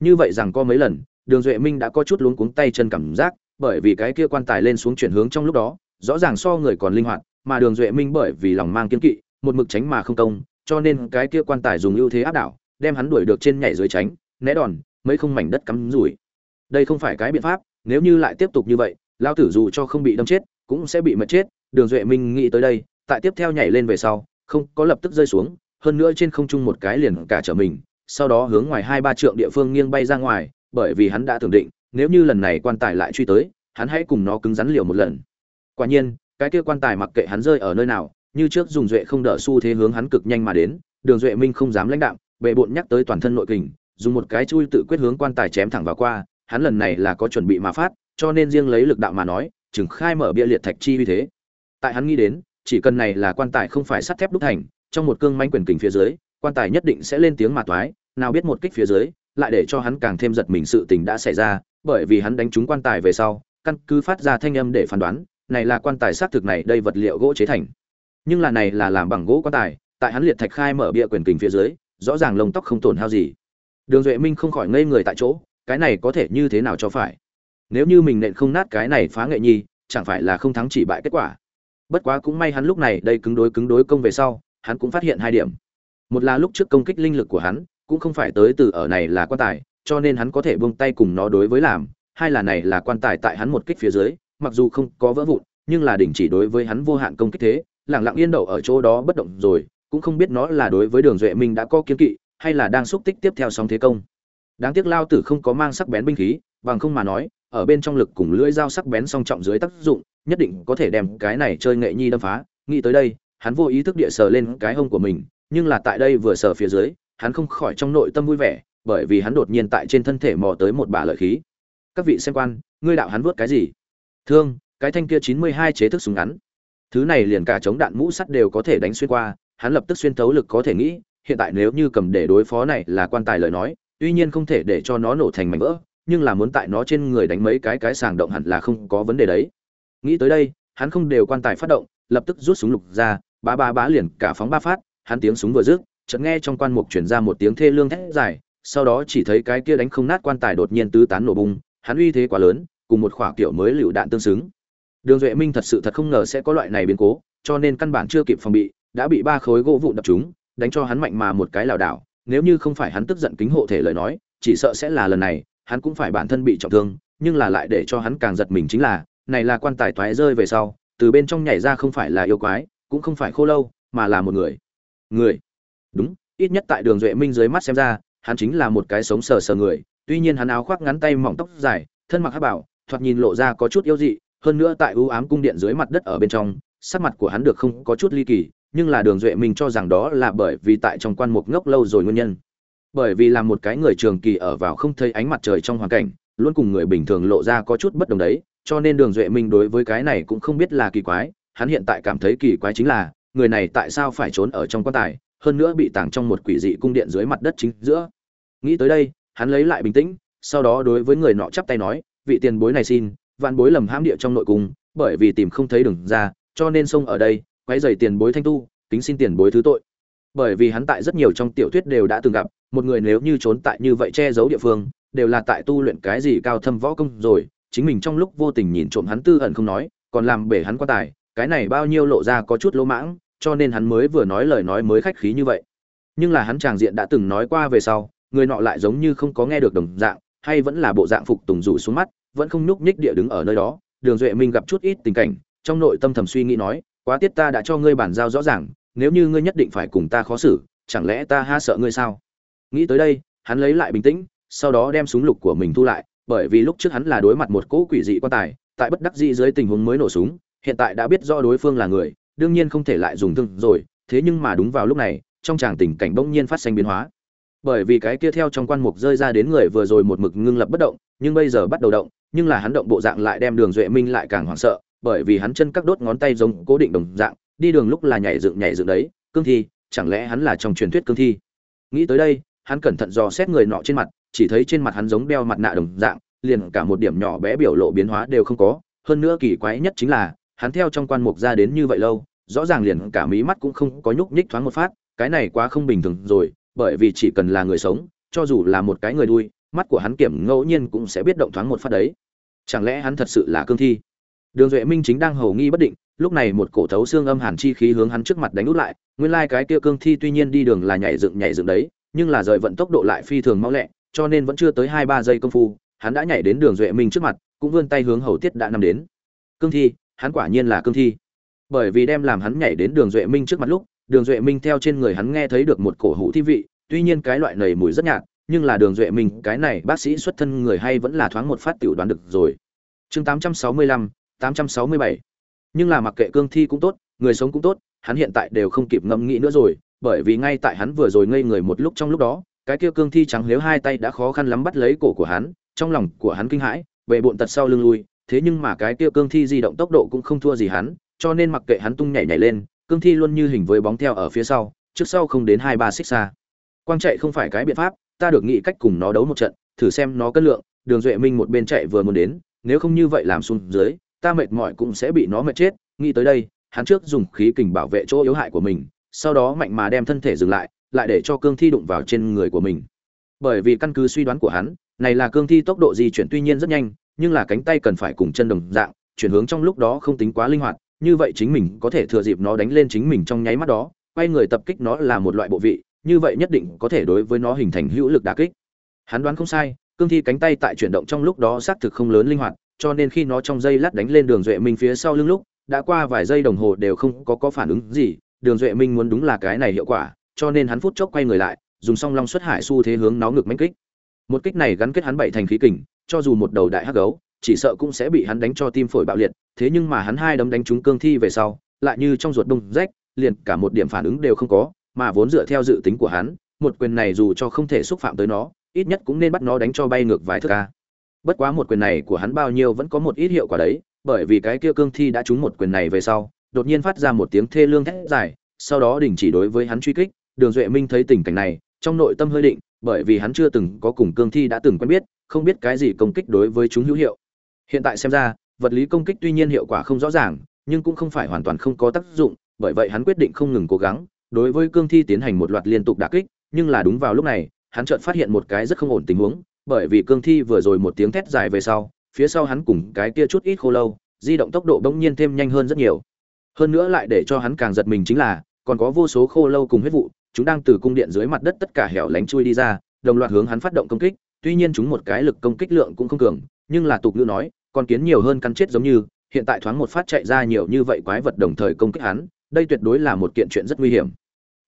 Như vậy rằng có mấy lần, đường duệ minh đã có chút luống cuống tay chân cảm giác, bởi vì cái kia quan tài lên xuống chuyển hướng trong lúc đó, rõ ràng so người còn linh hoạt, mà đường duệ minh bởi vì lòng mang kiên kỵ, một mực tránh mà không công, cho nên cái kia quan tài dùng ưu thế áp đảo đem hắn đuổi được trên nhảy dưới tránh, né đòn, mấy không mảnh đất cắm rủi. Đây không phải cái biện pháp, nếu như lại tiếp tục như vậy lao tử dù cho không bị đâm chết, cũng sẽ bị mệt chết. Đường duệ minh nghĩ tới đây, tại tiếp theo nhảy lên về sau, không có lập tức rơi xuống, hơn nữa trên không trung một cái liền cả trở mình, sau đó hướng ngoài hai ba trượng địa phương nghiêng bay ra ngoài, bởi vì hắn đã tưởng định, nếu như lần này quan tài lại truy tới, hắn hãy cùng nó cứng rắn liều một lần. Quả nhiên, cái kia quan tài mặc kệ hắn rơi ở nơi nào, như trước dùng duệ không đỡ xu thế hướng hắn cực nhanh mà đến, đường duệ minh không dám lãnh đạm bệ bộn nhắc tới toàn thân nội kình, dùng một cái chui tự quyết hướng quan tài chém thẳng vào qua, hắn lần này là có chuẩn bị mà phát, cho nên riêng lấy lực đạo mà nói, chừng khai mở bia liệt thạch chi như thế. Tại hắn nghĩ đến, chỉ cần này là quan tài không phải sắt thép đúc thành, trong một cương manh quyền kình phía dưới, quan tài nhất định sẽ lên tiếng mà toái, nào biết một kích phía dưới, lại để cho hắn càng thêm giật mình sự tình đã xảy ra, bởi vì hắn đánh trúng quan tài về sau, căn cứ phát ra thanh âm để phán đoán, này là quan tài xác thực này đây vật liệu gỗ chế thành. Nhưng là này là làm bằng gỗ quan tài, tại hắn liệt thạch khai mở bia quyền kình phía dưới rõ ràng lông tóc không tổn hao gì. Đường duệ minh không khỏi ngây người tại chỗ, cái này có thể như thế nào cho phải? Nếu như mình nện không nát cái này phá nghệ nhi, chẳng phải là không thắng chỉ bại kết quả? Bất quá cũng may hắn lúc này đây cứng đối cứng đối công về sau, hắn cũng phát hiện hai điểm. Một là lúc trước công kích linh lực của hắn, cũng không phải tới từ ở này là quan tài, cho nên hắn có thể buông tay cùng nó đối với làm. Hai là này là quan tài tại hắn một kích phía dưới, mặc dù không có vỡ vụn, nhưng là đình chỉ đối với hắn vô hạn công kích thế lẳng lặng yên đậu ở chỗ đó bất động rồi cũng không biết nó là đối với đường duệ minh đã có kiến kỵ, hay là đang xúc tích tiếp theo sóng thế công. Đáng tiếc lao tử không có mang sắc bén binh khí, bằng không mà nói, ở bên trong lực cùng lưỡi dao sắc bén song trọng dưới tác dụng, nhất định có thể đem cái này chơi nghệ nhi đâm phá. Nghĩ tới đây, hắn vô ý thức địa sờ lên cái hông của mình, nhưng là tại đây vừa sờ phía dưới, hắn không khỏi trong nội tâm vui vẻ, bởi vì hắn đột nhiên tại trên thân thể mò tới một bả lợi khí. Các vị xem quan, ngươi đạo hắn vớt cái gì? Thương, cái thanh kia chín mươi hai chế thức súng ngắn. Thứ này liền cả chống đạn mũ sắt đều có thể đánh xuyên qua hắn lập tức xuyên thấu lực có thể nghĩ, hiện tại nếu như cầm để đối phó này là quan tài lời nói, tuy nhiên không thể để cho nó nổ thành mảnh vỡ, nhưng là muốn tại nó trên người đánh mấy cái cái sàng động hẳn là không có vấn đề đấy. Nghĩ tới đây, hắn không đều quan tài phát động, lập tức rút súng lục ra, bá bá bá liền cả phóng ba phát, hắn tiếng súng vừa dứt, chợt nghe trong quan mục truyền ra một tiếng thê lương thét dài, sau đó chỉ thấy cái kia đánh không nát quan tài đột nhiên tứ tán nổ bung hắn uy thế quá lớn, cùng một khỏa kiểu mới lựu đạn tương xứng. Đường duệ minh thật sự thật không ngờ sẽ có loại này biến cố, cho nên căn bản chưa kịp phòng bị đã bị ba khối gỗ vụn đập trúng, đánh cho hắn mạnh mà một cái lảo đảo. Nếu như không phải hắn tức giận kính hộ thể lời nói chỉ sợ sẽ là lần này hắn cũng phải bản thân bị trọng thương nhưng là lại để cho hắn càng giật mình chính là này là quan tài toái rơi về sau từ bên trong nhảy ra không phải là yêu quái cũng không phải khô lâu mà là một người. Người? Đúng ít nhất tại đường duệ minh dưới mắt xem ra hắn chính là một cái sống sờ sờ người. Tuy nhiên hắn áo khoác ngắn tay mỏng tóc dài thân mặc hắc bảo thoạt nhìn lộ ra có chút yêu dị hơn nữa tại u ám cung điện dưới mặt đất ở bên trong sắc mặt của hắn được không có chút ly kỳ nhưng là đường duệ minh cho rằng đó là bởi vì tại trong quan mục ngốc lâu rồi nguyên nhân. Bởi vì là một cái người trường kỳ ở vào không thấy ánh mặt trời trong hoàn cảnh, luôn cùng người bình thường lộ ra có chút bất đồng đấy, cho nên đường duệ minh đối với cái này cũng không biết là kỳ quái, hắn hiện tại cảm thấy kỳ quái chính là, người này tại sao phải trốn ở trong quan tài, hơn nữa bị tàng trong một quỷ dị cung điện dưới mặt đất chính giữa. Nghĩ tới đây, hắn lấy lại bình tĩnh, sau đó đối với người nọ chắp tay nói, vị tiền bối này xin, vạn bối lầm hãm địa trong nội cung, bởi vì tìm không thấy đường ra, cho nên xông ở đây quấy rầy tiền bối thanh tu, kính xin tiền bối thứ tội. Bởi vì hắn tại rất nhiều trong tiểu thuyết đều đã từng gặp, một người nếu như trốn tại như vậy che giấu địa phương, đều là tại tu luyện cái gì cao thâm võ công rồi, chính mình trong lúc vô tình nhìn trộm hắn tư ẩn không nói, còn làm bể hắn quá tài, cái này bao nhiêu lộ ra có chút lỗ mãng, cho nên hắn mới vừa nói lời nói mới khách khí như vậy. Nhưng là hắn tràng diện đã từng nói qua về sau, người nọ lại giống như không có nghe được đồng dạng, hay vẫn là bộ dạng phục tùng rủ xuống mắt, vẫn không nhúc nhích địa đứng ở nơi đó. Đường duệ minh gặp chút ít tình cảnh, trong nội tâm thầm suy nghĩ nói quá tiết ta đã cho ngươi bản giao rõ ràng, nếu như ngươi nhất định phải cùng ta khó xử, chẳng lẽ ta ha sợ ngươi sao? Nghĩ tới đây, hắn lấy lại bình tĩnh, sau đó đem súng lục của mình thu lại, bởi vì lúc trước hắn là đối mặt một cỗ quỷ dị quan tài, tại bất đắc dĩ dưới tình huống mới nổ súng, hiện tại đã biết rõ đối phương là người, đương nhiên không thể lại dùng thương rồi, thế nhưng mà đúng vào lúc này, trong tràng tình cảnh bỗng nhiên phát sinh biến hóa. Bởi vì cái kia theo trong quan mục rơi ra đến người vừa rồi một mực ngưng lập bất động, nhưng bây giờ bắt đầu động, nhưng là hắn động bộ dạng lại đem đường duệ minh lại càng hoảng sợ bởi vì hắn chân các đốt ngón tay giống cố định đồng dạng, đi đường lúc là nhảy dựng nhảy dựng đấy, cương thi, chẳng lẽ hắn là trong truyền thuyết cương thi? Nghĩ tới đây, hắn cẩn thận dò xét người nọ trên mặt, chỉ thấy trên mặt hắn giống đeo mặt nạ đồng dạng, liền cả một điểm nhỏ bé biểu lộ biến hóa đều không có. Hơn nữa kỳ quái nhất chính là, hắn theo trong quan mục ra đến như vậy lâu, rõ ràng liền cả mí mắt cũng không có nhúc nhích thoáng một phát, cái này quá không bình thường rồi, bởi vì chỉ cần là người sống, cho dù là một cái người đuôi, mắt của hắn kiểm ngẫu nhiên cũng sẽ biết động thoáng một phát đấy. Chẳng lẽ hắn thật sự là cương thi? Đường duệ minh chính đang hầu nghi bất định lúc này một cổ thấu xương âm hàn chi khí hướng hắn trước mặt đánh út lại nguyên lai cái kia cương thi tuy nhiên đi đường là nhảy dựng nhảy dựng đấy nhưng là rời vận tốc độ lại phi thường mau lẹ cho nên vẫn chưa tới hai ba giây công phu hắn đã nhảy đến đường duệ minh trước mặt cũng vươn tay hướng hầu tiết đã nằm đến. Cương thi hắn quả nhiên là cương thi. Bởi vì đem làm hắn nhảy đến đường duệ minh trước mặt lúc đường duệ minh theo trên người hắn nghe thấy được một cổ hủ thi vị tuy nhiên cái loại nầy mùi rất nhạt nhưng là đường duệ minh cái này bác sĩ xuất thân người hay vẫn là thoáng một phát tiểu đoán được rồi. Chương 865, 867. nhưng là mặc kệ cương thi cũng tốt, người sống cũng tốt, hắn hiện tại đều không kịp ngẫm nghĩ nữa rồi, bởi vì ngay tại hắn vừa rồi ngây người một lúc trong lúc đó, cái kia cương thi trắng nếu hai tay đã khó khăn lắm bắt lấy cổ của hắn, trong lòng của hắn kinh hãi về bộn tật sau lưng lui, thế nhưng mà cái kia cương thi di động tốc độ cũng không thua gì hắn, cho nên mặc kệ hắn tung nhảy nhảy lên, cương thi luôn như hình với bóng theo ở phía sau, trước sau không đến hai ba xích xa quang chạy không phải cái biện pháp, ta được nghĩ cách cùng nó đấu một trận, thử xem nó cân lượng, đường duệ minh một bên chạy vừa muốn đến, nếu không như vậy làm xuống dưới ta mệt mỏi cũng sẽ bị nó mệt chết, nghĩ tới đây, hắn trước dùng khí kình bảo vệ chỗ yếu hại của mình, sau đó mạnh mà đem thân thể dừng lại lại để cho cương thi đụng vào trên người của mình. Bởi vì căn cứ suy đoán của hắn, này là cương thi tốc độ di chuyển tuy nhiên rất nhanh, nhưng là cánh tay cần phải cùng chân đồng dạng, chuyển hướng trong lúc đó không tính quá linh hoạt, như vậy chính mình có thể thừa dịp nó đánh lên chính mình trong nháy mắt đó, quay người tập kích nó là một loại bộ vị, như vậy nhất định có thể đối với nó hình thành hữu lực đả kích. Hắn đoán không sai, cương thi cánh tay tại chuyển động trong lúc đó xác thực không lớn linh hoạt cho nên khi nó trong dây lát đánh lên đường duệ minh phía sau lưng lúc, đã qua vài giây đồng hồ đều không có có phản ứng gì, đường duệ minh muốn đúng là cái này hiệu quả, cho nên hắn phút chốc quay người lại, dùng song long xuất hải xu thế hướng nó ngực mánh kích. Một kích này gắn kết hắn bảy thành khí kình, cho dù một đầu đại hắc gấu, chỉ sợ cũng sẽ bị hắn đánh cho tim phổi bạo liệt, thế nhưng mà hắn hai đấm đánh trúng cương thi về sau, lại như trong ruột đông rách, liền cả một điểm phản ứng đều không có, mà vốn dựa theo dự tính của hắn, một quyền này dù cho không thể xúc phạm tới nó, ít nhất cũng nên bắt nó đánh cho bay ngược vài thước ca bất quá một quyền này của hắn bao nhiêu vẫn có một ít hiệu quả đấy, bởi vì cái kia cương thi đã trúng một quyền này về sau, đột nhiên phát ra một tiếng thê lương thét dài, sau đó đình chỉ đối với hắn truy kích. Đường duệ minh thấy tình cảnh này, trong nội tâm hơi định, bởi vì hắn chưa từng có cùng cương thi đã từng quen biết, không biết cái gì công kích đối với chúng hữu hiệu. Hiện tại xem ra, vật lý công kích tuy nhiên hiệu quả không rõ ràng, nhưng cũng không phải hoàn toàn không có tác dụng, bởi vậy hắn quyết định không ngừng cố gắng, đối với cương thi tiến hành một loạt liên tục đả kích, nhưng là đúng vào lúc này, hắn chợt phát hiện một cái rất không ổn tình huống bởi vì cương thi vừa rồi một tiếng thét dài về sau, phía sau hắn cùng cái kia chút ít khô lâu, di động tốc độ bỗng nhiên thêm nhanh hơn rất nhiều. Hơn nữa lại để cho hắn càng giật mình chính là, còn có vô số khô lâu cùng huyết vụ, chúng đang từ cung điện dưới mặt đất tất cả hẻo lánh chui đi ra, đồng loạt hướng hắn phát động công kích, tuy nhiên chúng một cái lực công kích lượng cũng không cường, nhưng là tục ngữ nói, con kiến nhiều hơn cắn chết giống như, hiện tại thoáng một phát chạy ra nhiều như vậy quái vật đồng thời công kích hắn, đây tuyệt đối là một kiện chuyện rất nguy hiểm.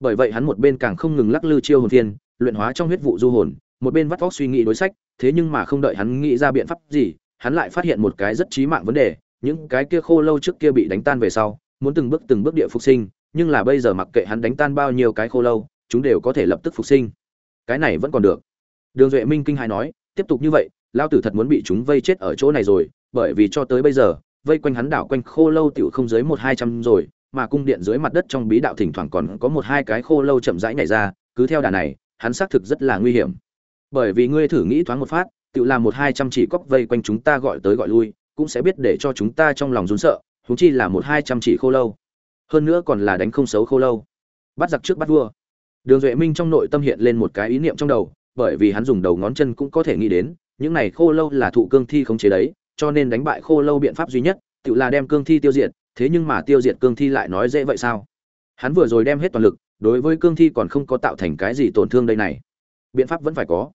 Bởi vậy hắn một bên càng không ngừng lắc lư chiêu hồn thiên luyện hóa trong huyết vụ du hồn một bên vắt vóc suy nghĩ đối sách, thế nhưng mà không đợi hắn nghĩ ra biện pháp gì, hắn lại phát hiện một cái rất chí mạng vấn đề, những cái kia khô lâu trước kia bị đánh tan về sau, muốn từng bước từng bước địa phục sinh, nhưng là bây giờ mặc kệ hắn đánh tan bao nhiêu cái khô lâu, chúng đều có thể lập tức phục sinh. Cái này vẫn còn được. Đường duệ minh kinh hài nói, tiếp tục như vậy lao tử thật muốn bị chúng vây chết ở chỗ này rồi, bởi vì cho tới bây giờ, vây quanh hắn đảo quanh khô lâu tiểu không dưới một hai trăm rồi, mà cung điện dưới mặt đất trong bí đạo thỉnh thoảng còn có một hai cái khô lâu chậm rãi nhảy ra, cứ theo đà này, hắn xác thực rất là nguy hiểm bởi vì ngươi thử nghĩ thoáng một phát, tự làm một hai trăm chỉ cóc vây quanh chúng ta gọi tới gọi lui, cũng sẽ biết để cho chúng ta trong lòng rốn sợ húng chi là một hai trăm chỉ khô lâu. Hơn nữa còn là đánh không xấu khô lâu. Bắt giặc trước bắt vua. Đường duệ minh trong nội tâm hiện lên một cái ý niệm trong đầu, bởi vì hắn dùng đầu ngón chân cũng có thể nghĩ đến, những này khô lâu là thụ cương thi không chế đấy, cho nên đánh bại khô lâu biện pháp duy nhất, tự là đem cương thi tiêu diệt, thế nhưng mà tiêu diệt cương thi lại nói dễ vậy sao? Hắn vừa rồi đem hết toàn lực, đối với cương thi còn không có tạo thành cái gì tổn thương đây này. Biện pháp vẫn phải có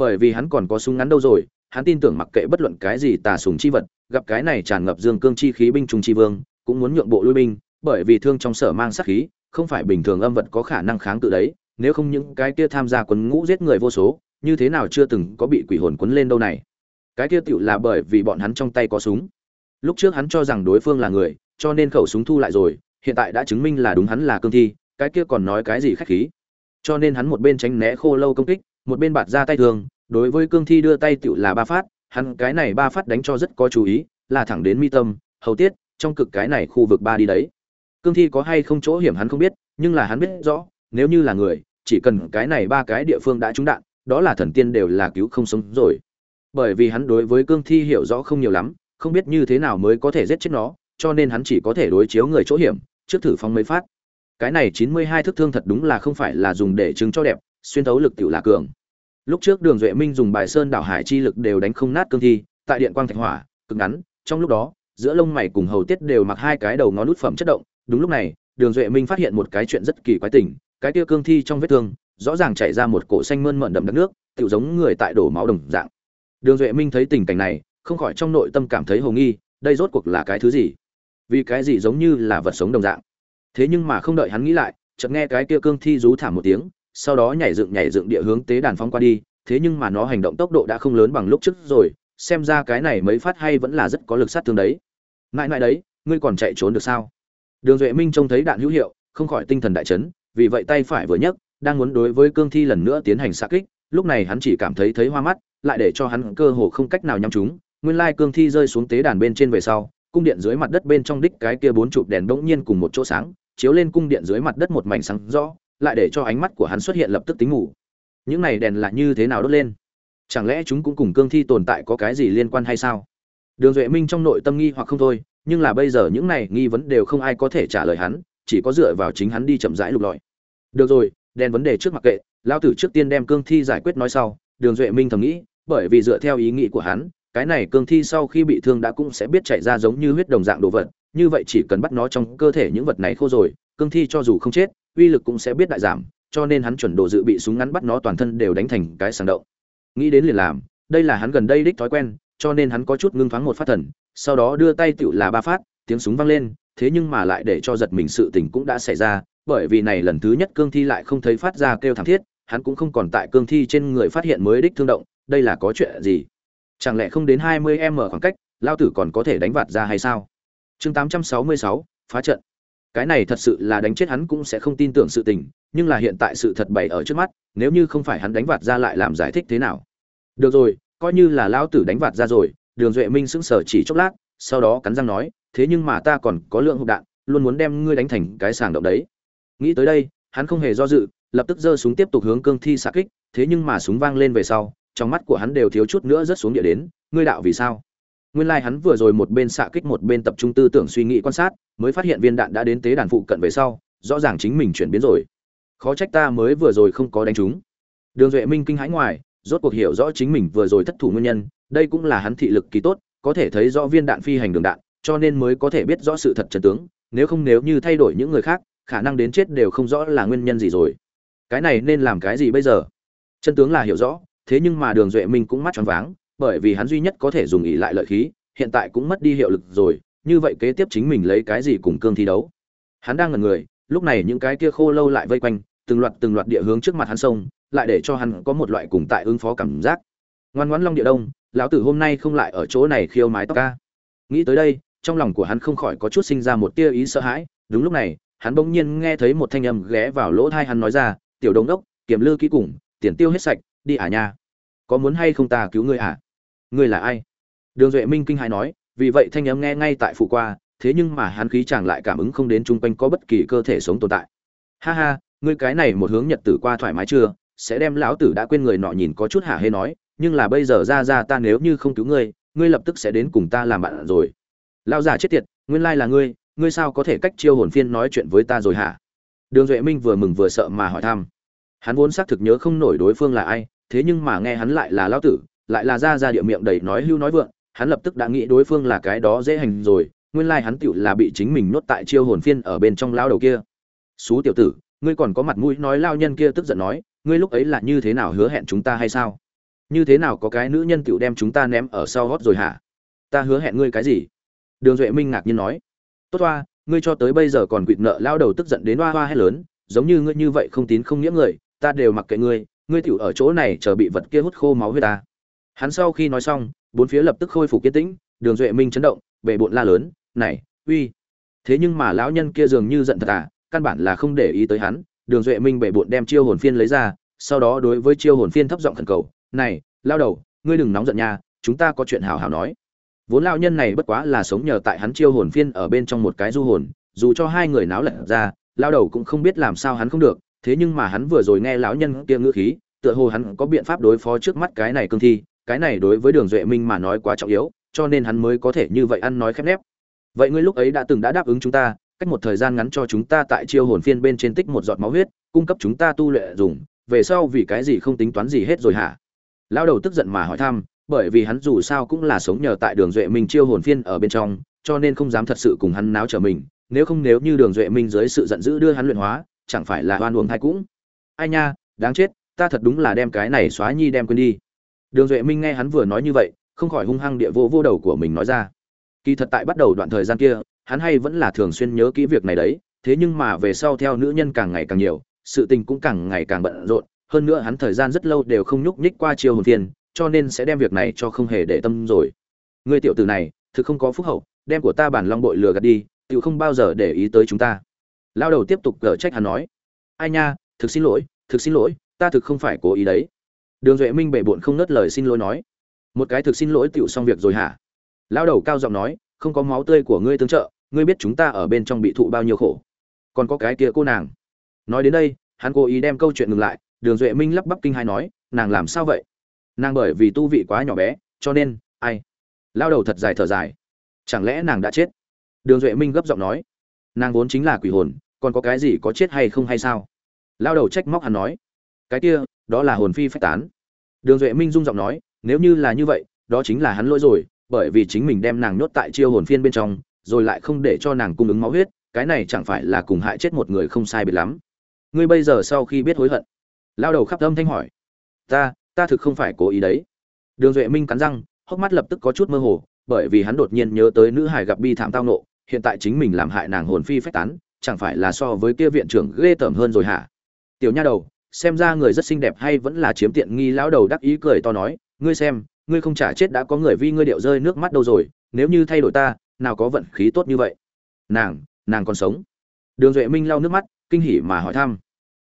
bởi vì hắn còn có súng ngắn đâu rồi, hắn tin tưởng mặc kệ bất luận cái gì tà súng chi vật, gặp cái này tràn ngập dương cương chi khí binh trùng chi vương, cũng muốn nhượng bộ lui binh, bởi vì thương trong sở mang sát khí, không phải bình thường âm vật có khả năng kháng tự đấy, nếu không những cái kia tham gia quân ngũ giết người vô số, như thế nào chưa từng có bị quỷ hồn quấn lên đâu này. Cái kia tựu là bởi vì bọn hắn trong tay có súng. Lúc trước hắn cho rằng đối phương là người, cho nên khẩu súng thu lại rồi, hiện tại đã chứng minh là đúng hắn là cương thi, cái kia còn nói cái gì khách khí. Cho nên hắn một bên tránh né khô lâu công kích một bên bạt ra tay thường, đối với cương thi đưa tay tựu là ba phát, hắn cái này ba phát đánh cho rất có chú ý, là thẳng đến mi tâm, hầu tiết, trong cực cái này khu vực ba đi đấy. Cương thi có hay không chỗ hiểm hắn không biết, nhưng là hắn biết rõ, nếu như là người, chỉ cần cái này ba cái địa phương đã trúng đạn, đó là thần tiên đều là cứu không sống rồi. Bởi vì hắn đối với cương thi hiểu rõ không nhiều lắm, không biết như thế nào mới có thể giết chết nó, cho nên hắn chỉ có thể đối chiếu người chỗ hiểm, trước thử phong mấy phát. Cái này chín mươi hai thức thương thật đúng là không phải là dùng để chứng cho đẹp, xuyên thấu lực tiểu là cường lúc trước đường duệ minh dùng bài sơn đảo hải chi lực đều đánh không nát cương thi, tại điện quang thạch hỏa, cực ngắn, trong lúc đó, giữa lông mày cùng hầu tiết đều mặc hai cái đầu ngón nút phẩm chất động. Đúng lúc này, đường duệ minh phát hiện một cái chuyện rất kỳ quái tình, cái kia cương thi trong vết thương, rõ ràng chảy ra một cổ xanh mơn mận đậm đất nước tự giống người tại đổ máu đồng dạng. Đường duệ minh thấy tình cảnh này, không khỏi trong nội tâm cảm thấy hồ nghi, đây rốt cuộc là cái thứ gì? Vì cái gì giống như là vật sống đồng dạng? Thế nhưng mà không đợi hắn nghĩ lại, chợt nghe cái kia cương thi rú thảm một tiếng sau đó nhảy dựng nhảy dựng địa hướng tế đàn phóng qua đi, thế nhưng mà nó hành động tốc độ đã không lớn bằng lúc trước rồi, xem ra cái này mấy phát hay vẫn là rất có lực sát thương đấy. Ngại ngại đấy, ngươi còn chạy trốn được sao? Đường duệ minh trông thấy đạn hữu hiệu, không khỏi tinh thần đại chấn, vì vậy tay phải vừa nhấc, đang muốn đối với cương thi lần nữa tiến hành xạ kích, lúc này hắn chỉ cảm thấy thấy hoa mắt, lại để cho hắn cơ hồ không cách nào nhắm chúng. Nguyên lai cương thi rơi xuống tế đàn bên trên về sau, cung điện dưới mặt đất bên trong đích cái kia bốn chụp đèn bỗng nhiên cùng một chỗ sáng, chiếu lên cung điện dưới mặt đất một mảnh sáng rõ lại để cho ánh mắt của hắn xuất hiện lập tức tính ngủ. Những này đèn là như thế nào đốt lên? Chẳng lẽ chúng cũng cùng cương thi tồn tại có cái gì liên quan hay sao? Đường duệ minh trong nội tâm nghi hoặc không thôi, nhưng là bây giờ những này nghi vấn đều không ai có thể trả lời hắn, chỉ có dựa vào chính hắn đi chậm rãi lục lọi. Được rồi, đèn vấn đề trước mặc kệ lao tử trước tiên đem cương thi giải quyết nói sau, đường duệ minh thầm nghĩ, bởi vì dựa theo ý nghĩ của hắn, cái này cương thi sau khi bị thương đã cũng sẽ biết chạy ra giống như huyết đồng dạng đồ vật, như vậy chỉ cần bắt nó trong cơ thể những vật này khô rồi, cương thi cho dù không chết uy lực cũng sẽ biết đại giảm, cho nên hắn chuẩn độ dự bị súng ngắn bắt nó toàn thân đều đánh thành cái sàng động. Nghĩ đến liền làm, đây là hắn gần đây đích thói quen, cho nên hắn có chút ngưng thoáng một phát thần, sau đó đưa tay tựu là ba phát, tiếng súng vang lên, thế nhưng mà lại để cho giật mình sự tình cũng đã xảy ra, bởi vì này lần thứ nhất cương thi lại không thấy phát ra kêu thảm thiết, hắn cũng không còn tại cương thi trên người phát hiện mới đích thương động, đây là có chuyện gì? Chẳng lẽ không đến hai mươi m khoảng cách, lao tử còn có thể đánh vạt ra hay sao? Chương tám trăm sáu mươi sáu, phá trận cái này thật sự là đánh chết hắn cũng sẽ không tin tưởng sự tình, nhưng là hiện tại sự thật bày ở trước mắt, nếu như không phải hắn đánh vạt ra lại làm giải thích thế nào? Được rồi, coi như là lão tử đánh vạt ra rồi, đường duệ minh sững sờ chỉ chốc lát, sau đó cắn răng nói, thế nhưng mà ta còn có lượng hộp đạn, luôn muốn đem ngươi đánh thành cái sàng động đấy. Nghĩ tới đây, hắn không hề do dự, lập tức giơ súng tiếp tục hướng cương thi xạ kích, thế nhưng mà súng vang lên về sau, trong mắt của hắn đều thiếu chút nữa rớt xuống địa đến, ngươi đạo vì sao? Nguyên lai like hắn vừa rồi một bên xạ kích một bên tập trung tư tưởng suy nghĩ quan sát, mới phát hiện viên đạn đã đến tế đàn phụ cận về sau, rõ ràng chính mình chuyển biến rồi. Khó trách ta mới vừa rồi không có đánh chúng. đường duệ minh kinh hãi ngoài, rốt cuộc hiểu rõ chính mình vừa rồi thất thủ nguyên nhân, đây cũng là hắn thị lực kỳ tốt, có thể thấy rõ viên đạn phi hành đường đạn, cho nên mới có thể biết rõ sự thật chân tướng, nếu không nếu như thay đổi những người khác, khả năng đến chết đều không rõ là nguyên nhân gì rồi. Cái này nên làm cái gì bây giờ? Chân tướng là hiểu rõ, thế nhưng mà đường duệ minh cũng mắt tròn váng bởi vì hắn duy nhất có thể dùng ỉ lại lợi khí, hiện tại cũng mất đi hiệu lực rồi, như vậy kế tiếp chính mình lấy cái gì cùng cương thi đấu? Hắn đang ngần người, lúc này những cái kia khô lâu lại vây quanh, từng loạt từng loạt địa hướng trước mặt hắn sông lại để cho hắn có một loại cùng tại ứng phó cảm giác. Ngoan ngoãn long địa đông, lão tử hôm nay không lại ở chỗ này khiêu mái tóc ca. Nghĩ tới đây, trong lòng của hắn không khỏi có chút sinh ra một tia ý sợ hãi, đúng lúc này, hắn bỗng nhiên nghe thấy một thanh âm ghé vào lỗ thai hắn nói ra, tiểu đông đốc, kiểm lư kỹ cùng, tiền tiêu hết sạch, đi à nha. Có muốn hay không ta cứu ngươi à? Ngươi là ai? Đường duệ minh kinh hãi nói, vì vậy thanh âm nghe ngay tại phụ qua, thế nhưng mà hắn khí chàng lại cảm ứng không đến chung quanh có bất kỳ cơ thể sống tồn tại. Ha ha, ngươi cái này một hướng nhật tử qua thoải mái chưa? Sẽ đem lão tử đã quên người nọ nhìn có chút hả hê nói, nhưng là bây giờ ra ra ta nếu như không cứu ngươi ngươi lập tức sẽ đến cùng ta làm bạn rồi. Lão già chết tiệt, nguyên lai là ngươi ngươi sao có thể cách chiêu hồn phiên nói chuyện với ta rồi hả? Đường duệ minh vừa mừng vừa sợ mà hỏi thăm. Hắn vốn xác thực nhớ không nổi đối phương là ai, thế nhưng mà nghe hắn lại là lão tử lại là ra ra địa miệng đầy nói hưu nói vượng, hắn lập tức đã nghĩ đối phương là cái đó dễ hành rồi, nguyên lai hắn tựu là bị chính mình nuốt tại chiêu hồn phiên ở bên trong lao đầu kia. Xú tiểu tử, ngươi còn có mặt mũi nói lao nhân kia tức giận nói, ngươi lúc ấy là như thế nào hứa hẹn chúng ta hay sao? Như thế nào có cái nữ nhân tựu đem chúng ta ném ở sau gót rồi hả? Ta hứa hẹn ngươi cái gì? Đường duệ minh ngạc nhiên nói. Tốt hoa, ngươi cho tới bây giờ còn quỵt nợ lao đầu tức giận đến hoa hoa hay lớn, giống như ngươi như vậy không tín không nghĩa người, ta đều mặc kệ ngươi ngươi tựu ở chỗ này chờ bị vật kia hút khô máu huyết ta hắn sau khi nói xong, bốn phía lập tức khôi phục kiên tĩnh, đường duệ minh chấn động bệ bộn la lớn, này, uy, thế nhưng mà lão nhân kia dường như giận thật à căn bản là không để ý tới hắn. Đường duệ minh bệ bộn đem chiêu hồn phiên lấy ra, sau đó đối với chiêu hồn phiên thấp giọng thần cầu, này, lao đầu, ngươi đừng nóng giận nha, chúng ta có chuyện hào hào nói. Vốn lao nhân này bất quá là sống nhờ tại hắn chiêu hồn phiên ở bên trong một cái du hồn, dù cho hai người náo lật ra, lao đầu cũng không biết làm sao hắn không được, thế nhưng mà hắn vừa rồi nghe lão nhân kia ngữ khí, tựa hồ hắn có biện pháp đối phó trước mắt cái này cương thi cái này đối với đường duệ minh mà nói quá trọng yếu, cho nên hắn mới có thể như vậy ăn nói khép nép. Vậy ngươi lúc ấy đã từng đã đáp ứng chúng ta, cách một thời gian ngắn cho chúng ta tại chiêu hồn phiên bên trên tích một giọt máu huyết, cung cấp chúng ta tu luyện dùng, về sau vì cái gì không tính toán gì hết rồi hả? Lão đầu tức giận mà hỏi thăm, bởi vì hắn dù sao cũng là sống nhờ tại đường duệ minh chiêu hồn phiên ở bên trong, cho nên không dám thật sự cùng hắn náo trở mình, nếu không nếu như đường duệ minh dưới sự giận dữ đưa hắn luyện hóa, chẳng phải là oan uổng thai cũng. Ai nha, đáng chết, ta thật đúng là đem cái này xóa nhi đem quên đi đường duệ minh nghe hắn vừa nói như vậy, không khỏi hung hăng địa vô vô đầu của mình nói ra. Kỳ thật tại bắt đầu đoạn thời gian kia, hắn hay vẫn là thường xuyên nhớ kỹ việc này đấy, thế nhưng mà về sau theo nữ nhân càng ngày càng nhiều, sự tình cũng càng ngày càng bận rộn, hơn nữa hắn thời gian rất lâu đều không nhúc nhích qua chiêu hồn phiên cho nên sẽ đem việc này cho không hề để tâm rồi. Ngươi tiểu tử này, thực không có phúc hậu, đem của ta bản long bội lừa gạt đi tự không bao giờ để ý tới chúng ta. Lao đầu tiếp tục cở trách hắn nói. Ai nha, thực xin lỗi, thực xin lỗi, ta thực không phải cố ý đấy đường duệ minh bệ bộn không nớt lời xin lỗi nói. Một cái thực xin lỗi tựu xong việc rồi hả? Lao đầu cao giọng nói, không có máu tươi của ngươi tương trợ, ngươi biết chúng ta ở bên trong bị thụ bao nhiêu khổ. Còn có cái kia cô nàng. Nói đến đây, hắn cố ý đem câu chuyện ngừng lại, đường duệ minh lắp bắp kinh hai nói, nàng làm sao vậy? Nàng bởi vì tu vị quá nhỏ bé, cho nên, ai? Lao đầu thật dài thở dài. Chẳng lẽ nàng đã chết? Đường duệ minh gấp giọng nói. Nàng vốn chính là quỷ hồn, còn có cái gì có chết hay không hay sao? Lao đầu trách móc hắn nói cái kia, đó là hồn phi phách tán. Đường duệ minh rung giọng nói, nếu như là như vậy, đó chính là hắn lỗi rồi, bởi vì chính mình đem nàng nhốt tại chiêu hồn phiên bên trong, rồi lại không để cho nàng cung ứng máu huyết, cái này chẳng phải là cùng hại chết một người không sai biệt lắm. Ngươi bây giờ sau khi biết hối hận, lao đầu khắp âm thanh hỏi, ta ta thực không phải cố ý đấy. Đường duệ minh cắn răng, hốc mắt lập tức có chút mơ hồ, bởi vì hắn đột nhiên nhớ tới nữ hải gặp bi thảm tao nộ, hiện tại chính mình làm hại nàng hồn phi phách tán, chẳng phải là so với kia viện trưởng ghê tởm hơn rồi hả? Tiểu nha đầu xem ra người rất xinh đẹp hay vẫn là chiếm tiện nghi lão đầu đắc ý cười to nói, ngươi xem, ngươi không trả chết đã có người vi ngươi điệu rơi nước mắt đâu rồi, nếu như thay đổi ta, nào có vận khí tốt như vậy. Nàng nàng còn sống. Đường duệ minh lau nước mắt, kinh hỉ mà hỏi thăm.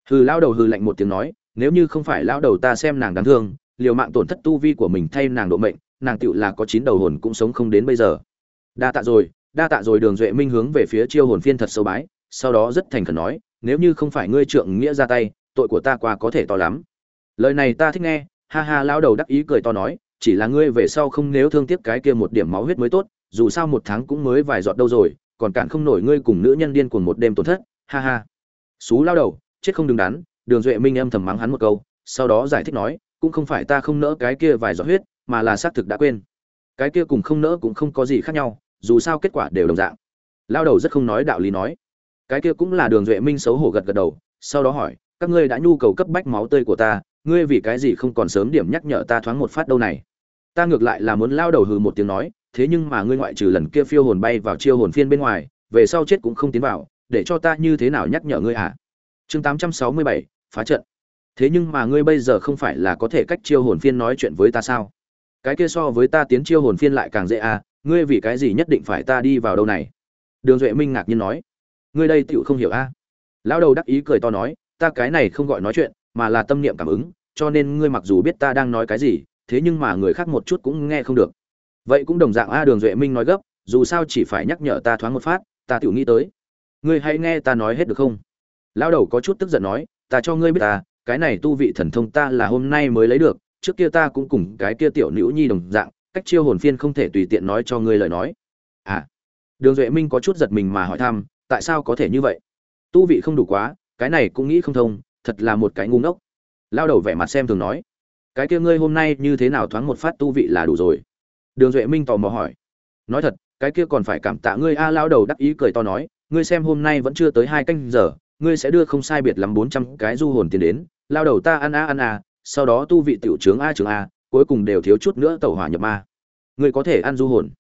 Hừ lao đầu hừ lạnh một tiếng nói, nếu như không phải lao đầu ta xem nàng đáng thương, liều mạng tổn thất tu vi của mình thay nàng độ mệnh, nàng tựu là có chín đầu hồn cũng sống không đến bây giờ. Đa tạ rồi, đa tạ rồi. Đường duệ minh hướng về phía chiêu hồn phiên thật sâu bái, sau đó rất thành khẩn nói, nếu như không phải ngươi trượng nghĩa ra tay tội của ta qua có thể to lắm. Lời này ta thích nghe, ha ha lao đầu đắc ý cười to nói, chỉ là ngươi về sau không nếu thương tiếc cái kia một điểm máu huyết mới tốt, dù sao một tháng cũng mới vài giọt đâu rồi, còn cản không nổi ngươi cùng nữ nhân điên cuồng một đêm tổn thất, ha ha. Xú lao đầu, chết không đứng đắn, đường duệ minh âm thầm mắng hắn một câu, sau đó giải thích nói, cũng không phải ta không nỡ cái kia vài giọt huyết, mà là xác thực đã quên. Cái kia cùng không nỡ cũng không có gì khác nhau, dù sao kết quả đều đồng dạng. Lao đầu rất không nói đạo lý nói. Cái kia cũng là đường duệ minh xấu hổ gật gật đầu, sau đó hỏi các ngươi đã nhu cầu cấp bách máu tươi của ta, ngươi vì cái gì không còn sớm điểm nhắc nhở ta thoáng một phát đâu này? Ta ngược lại là muốn lao đầu hừ một tiếng nói, thế nhưng mà ngươi ngoại trừ lần kia phiêu hồn bay vào chiêu hồn phiên bên ngoài, về sau chết cũng không tiến vào, để cho ta như thế nào nhắc nhở ngươi à? chương tám trăm sáu mươi bảy, phá trận. Thế nhưng mà ngươi bây giờ không phải là có thể cách chiêu hồn phiên nói chuyện với ta sao? Cái kia so với ta tiến chiêu hồn phiên lại càng dễ à ngươi vì cái gì nhất định phải ta đi vào đâu này? Đường duệ minh ngạc nhiên nói. Ngươi đây tựu không hiểu a à? lão đầu đắc ý cười to nói ta cái này không gọi nói chuyện, mà là tâm niệm cảm ứng, cho nên ngươi mặc dù biết ta đang nói cái gì, thế nhưng mà người khác một chút cũng nghe không được. Vậy cũng đồng dạng a đường duệ minh nói gấp, dù sao chỉ phải nhắc nhở ta thoáng một phát, ta tự nghĩ tới. Ngươi hãy nghe ta nói hết được không? Lão đầu có chút tức giận nói, ta cho ngươi biết ta, cái này tu vị thần thông ta là hôm nay mới lấy được, trước kia ta cũng cùng cái kia tiểu nữ nhi đồng dạng, cách chiêu hồn phiên không thể tùy tiện nói cho ngươi lời nói. À. Đường duệ minh có chút giật mình mà hỏi thăm, tại sao có thể như vậy? Tu vị không đủ quá cái này cũng nghĩ không thông, thật là một cái ngu ngốc. Lao đầu vẻ mặt xem thường nói, cái kia ngươi hôm nay như thế nào thoáng một phát tu vị là đủ rồi? Đường duệ minh tò mò hỏi, nói thật, cái kia còn phải cảm tạ ngươi a, lao đầu đắc ý cười to nói, ngươi xem hôm nay vẫn chưa tới hai canh giờ, ngươi sẽ đưa không sai biệt lắm bốn trăm cái du hồn tiền đến, lao đầu ta ăn a ăn a, sau đó tu vị tiểu trướng a trường a, cuối cùng đều thiếu chút nữa tẩu hỏa nhập ma. Ngươi có thể ăn du hồn?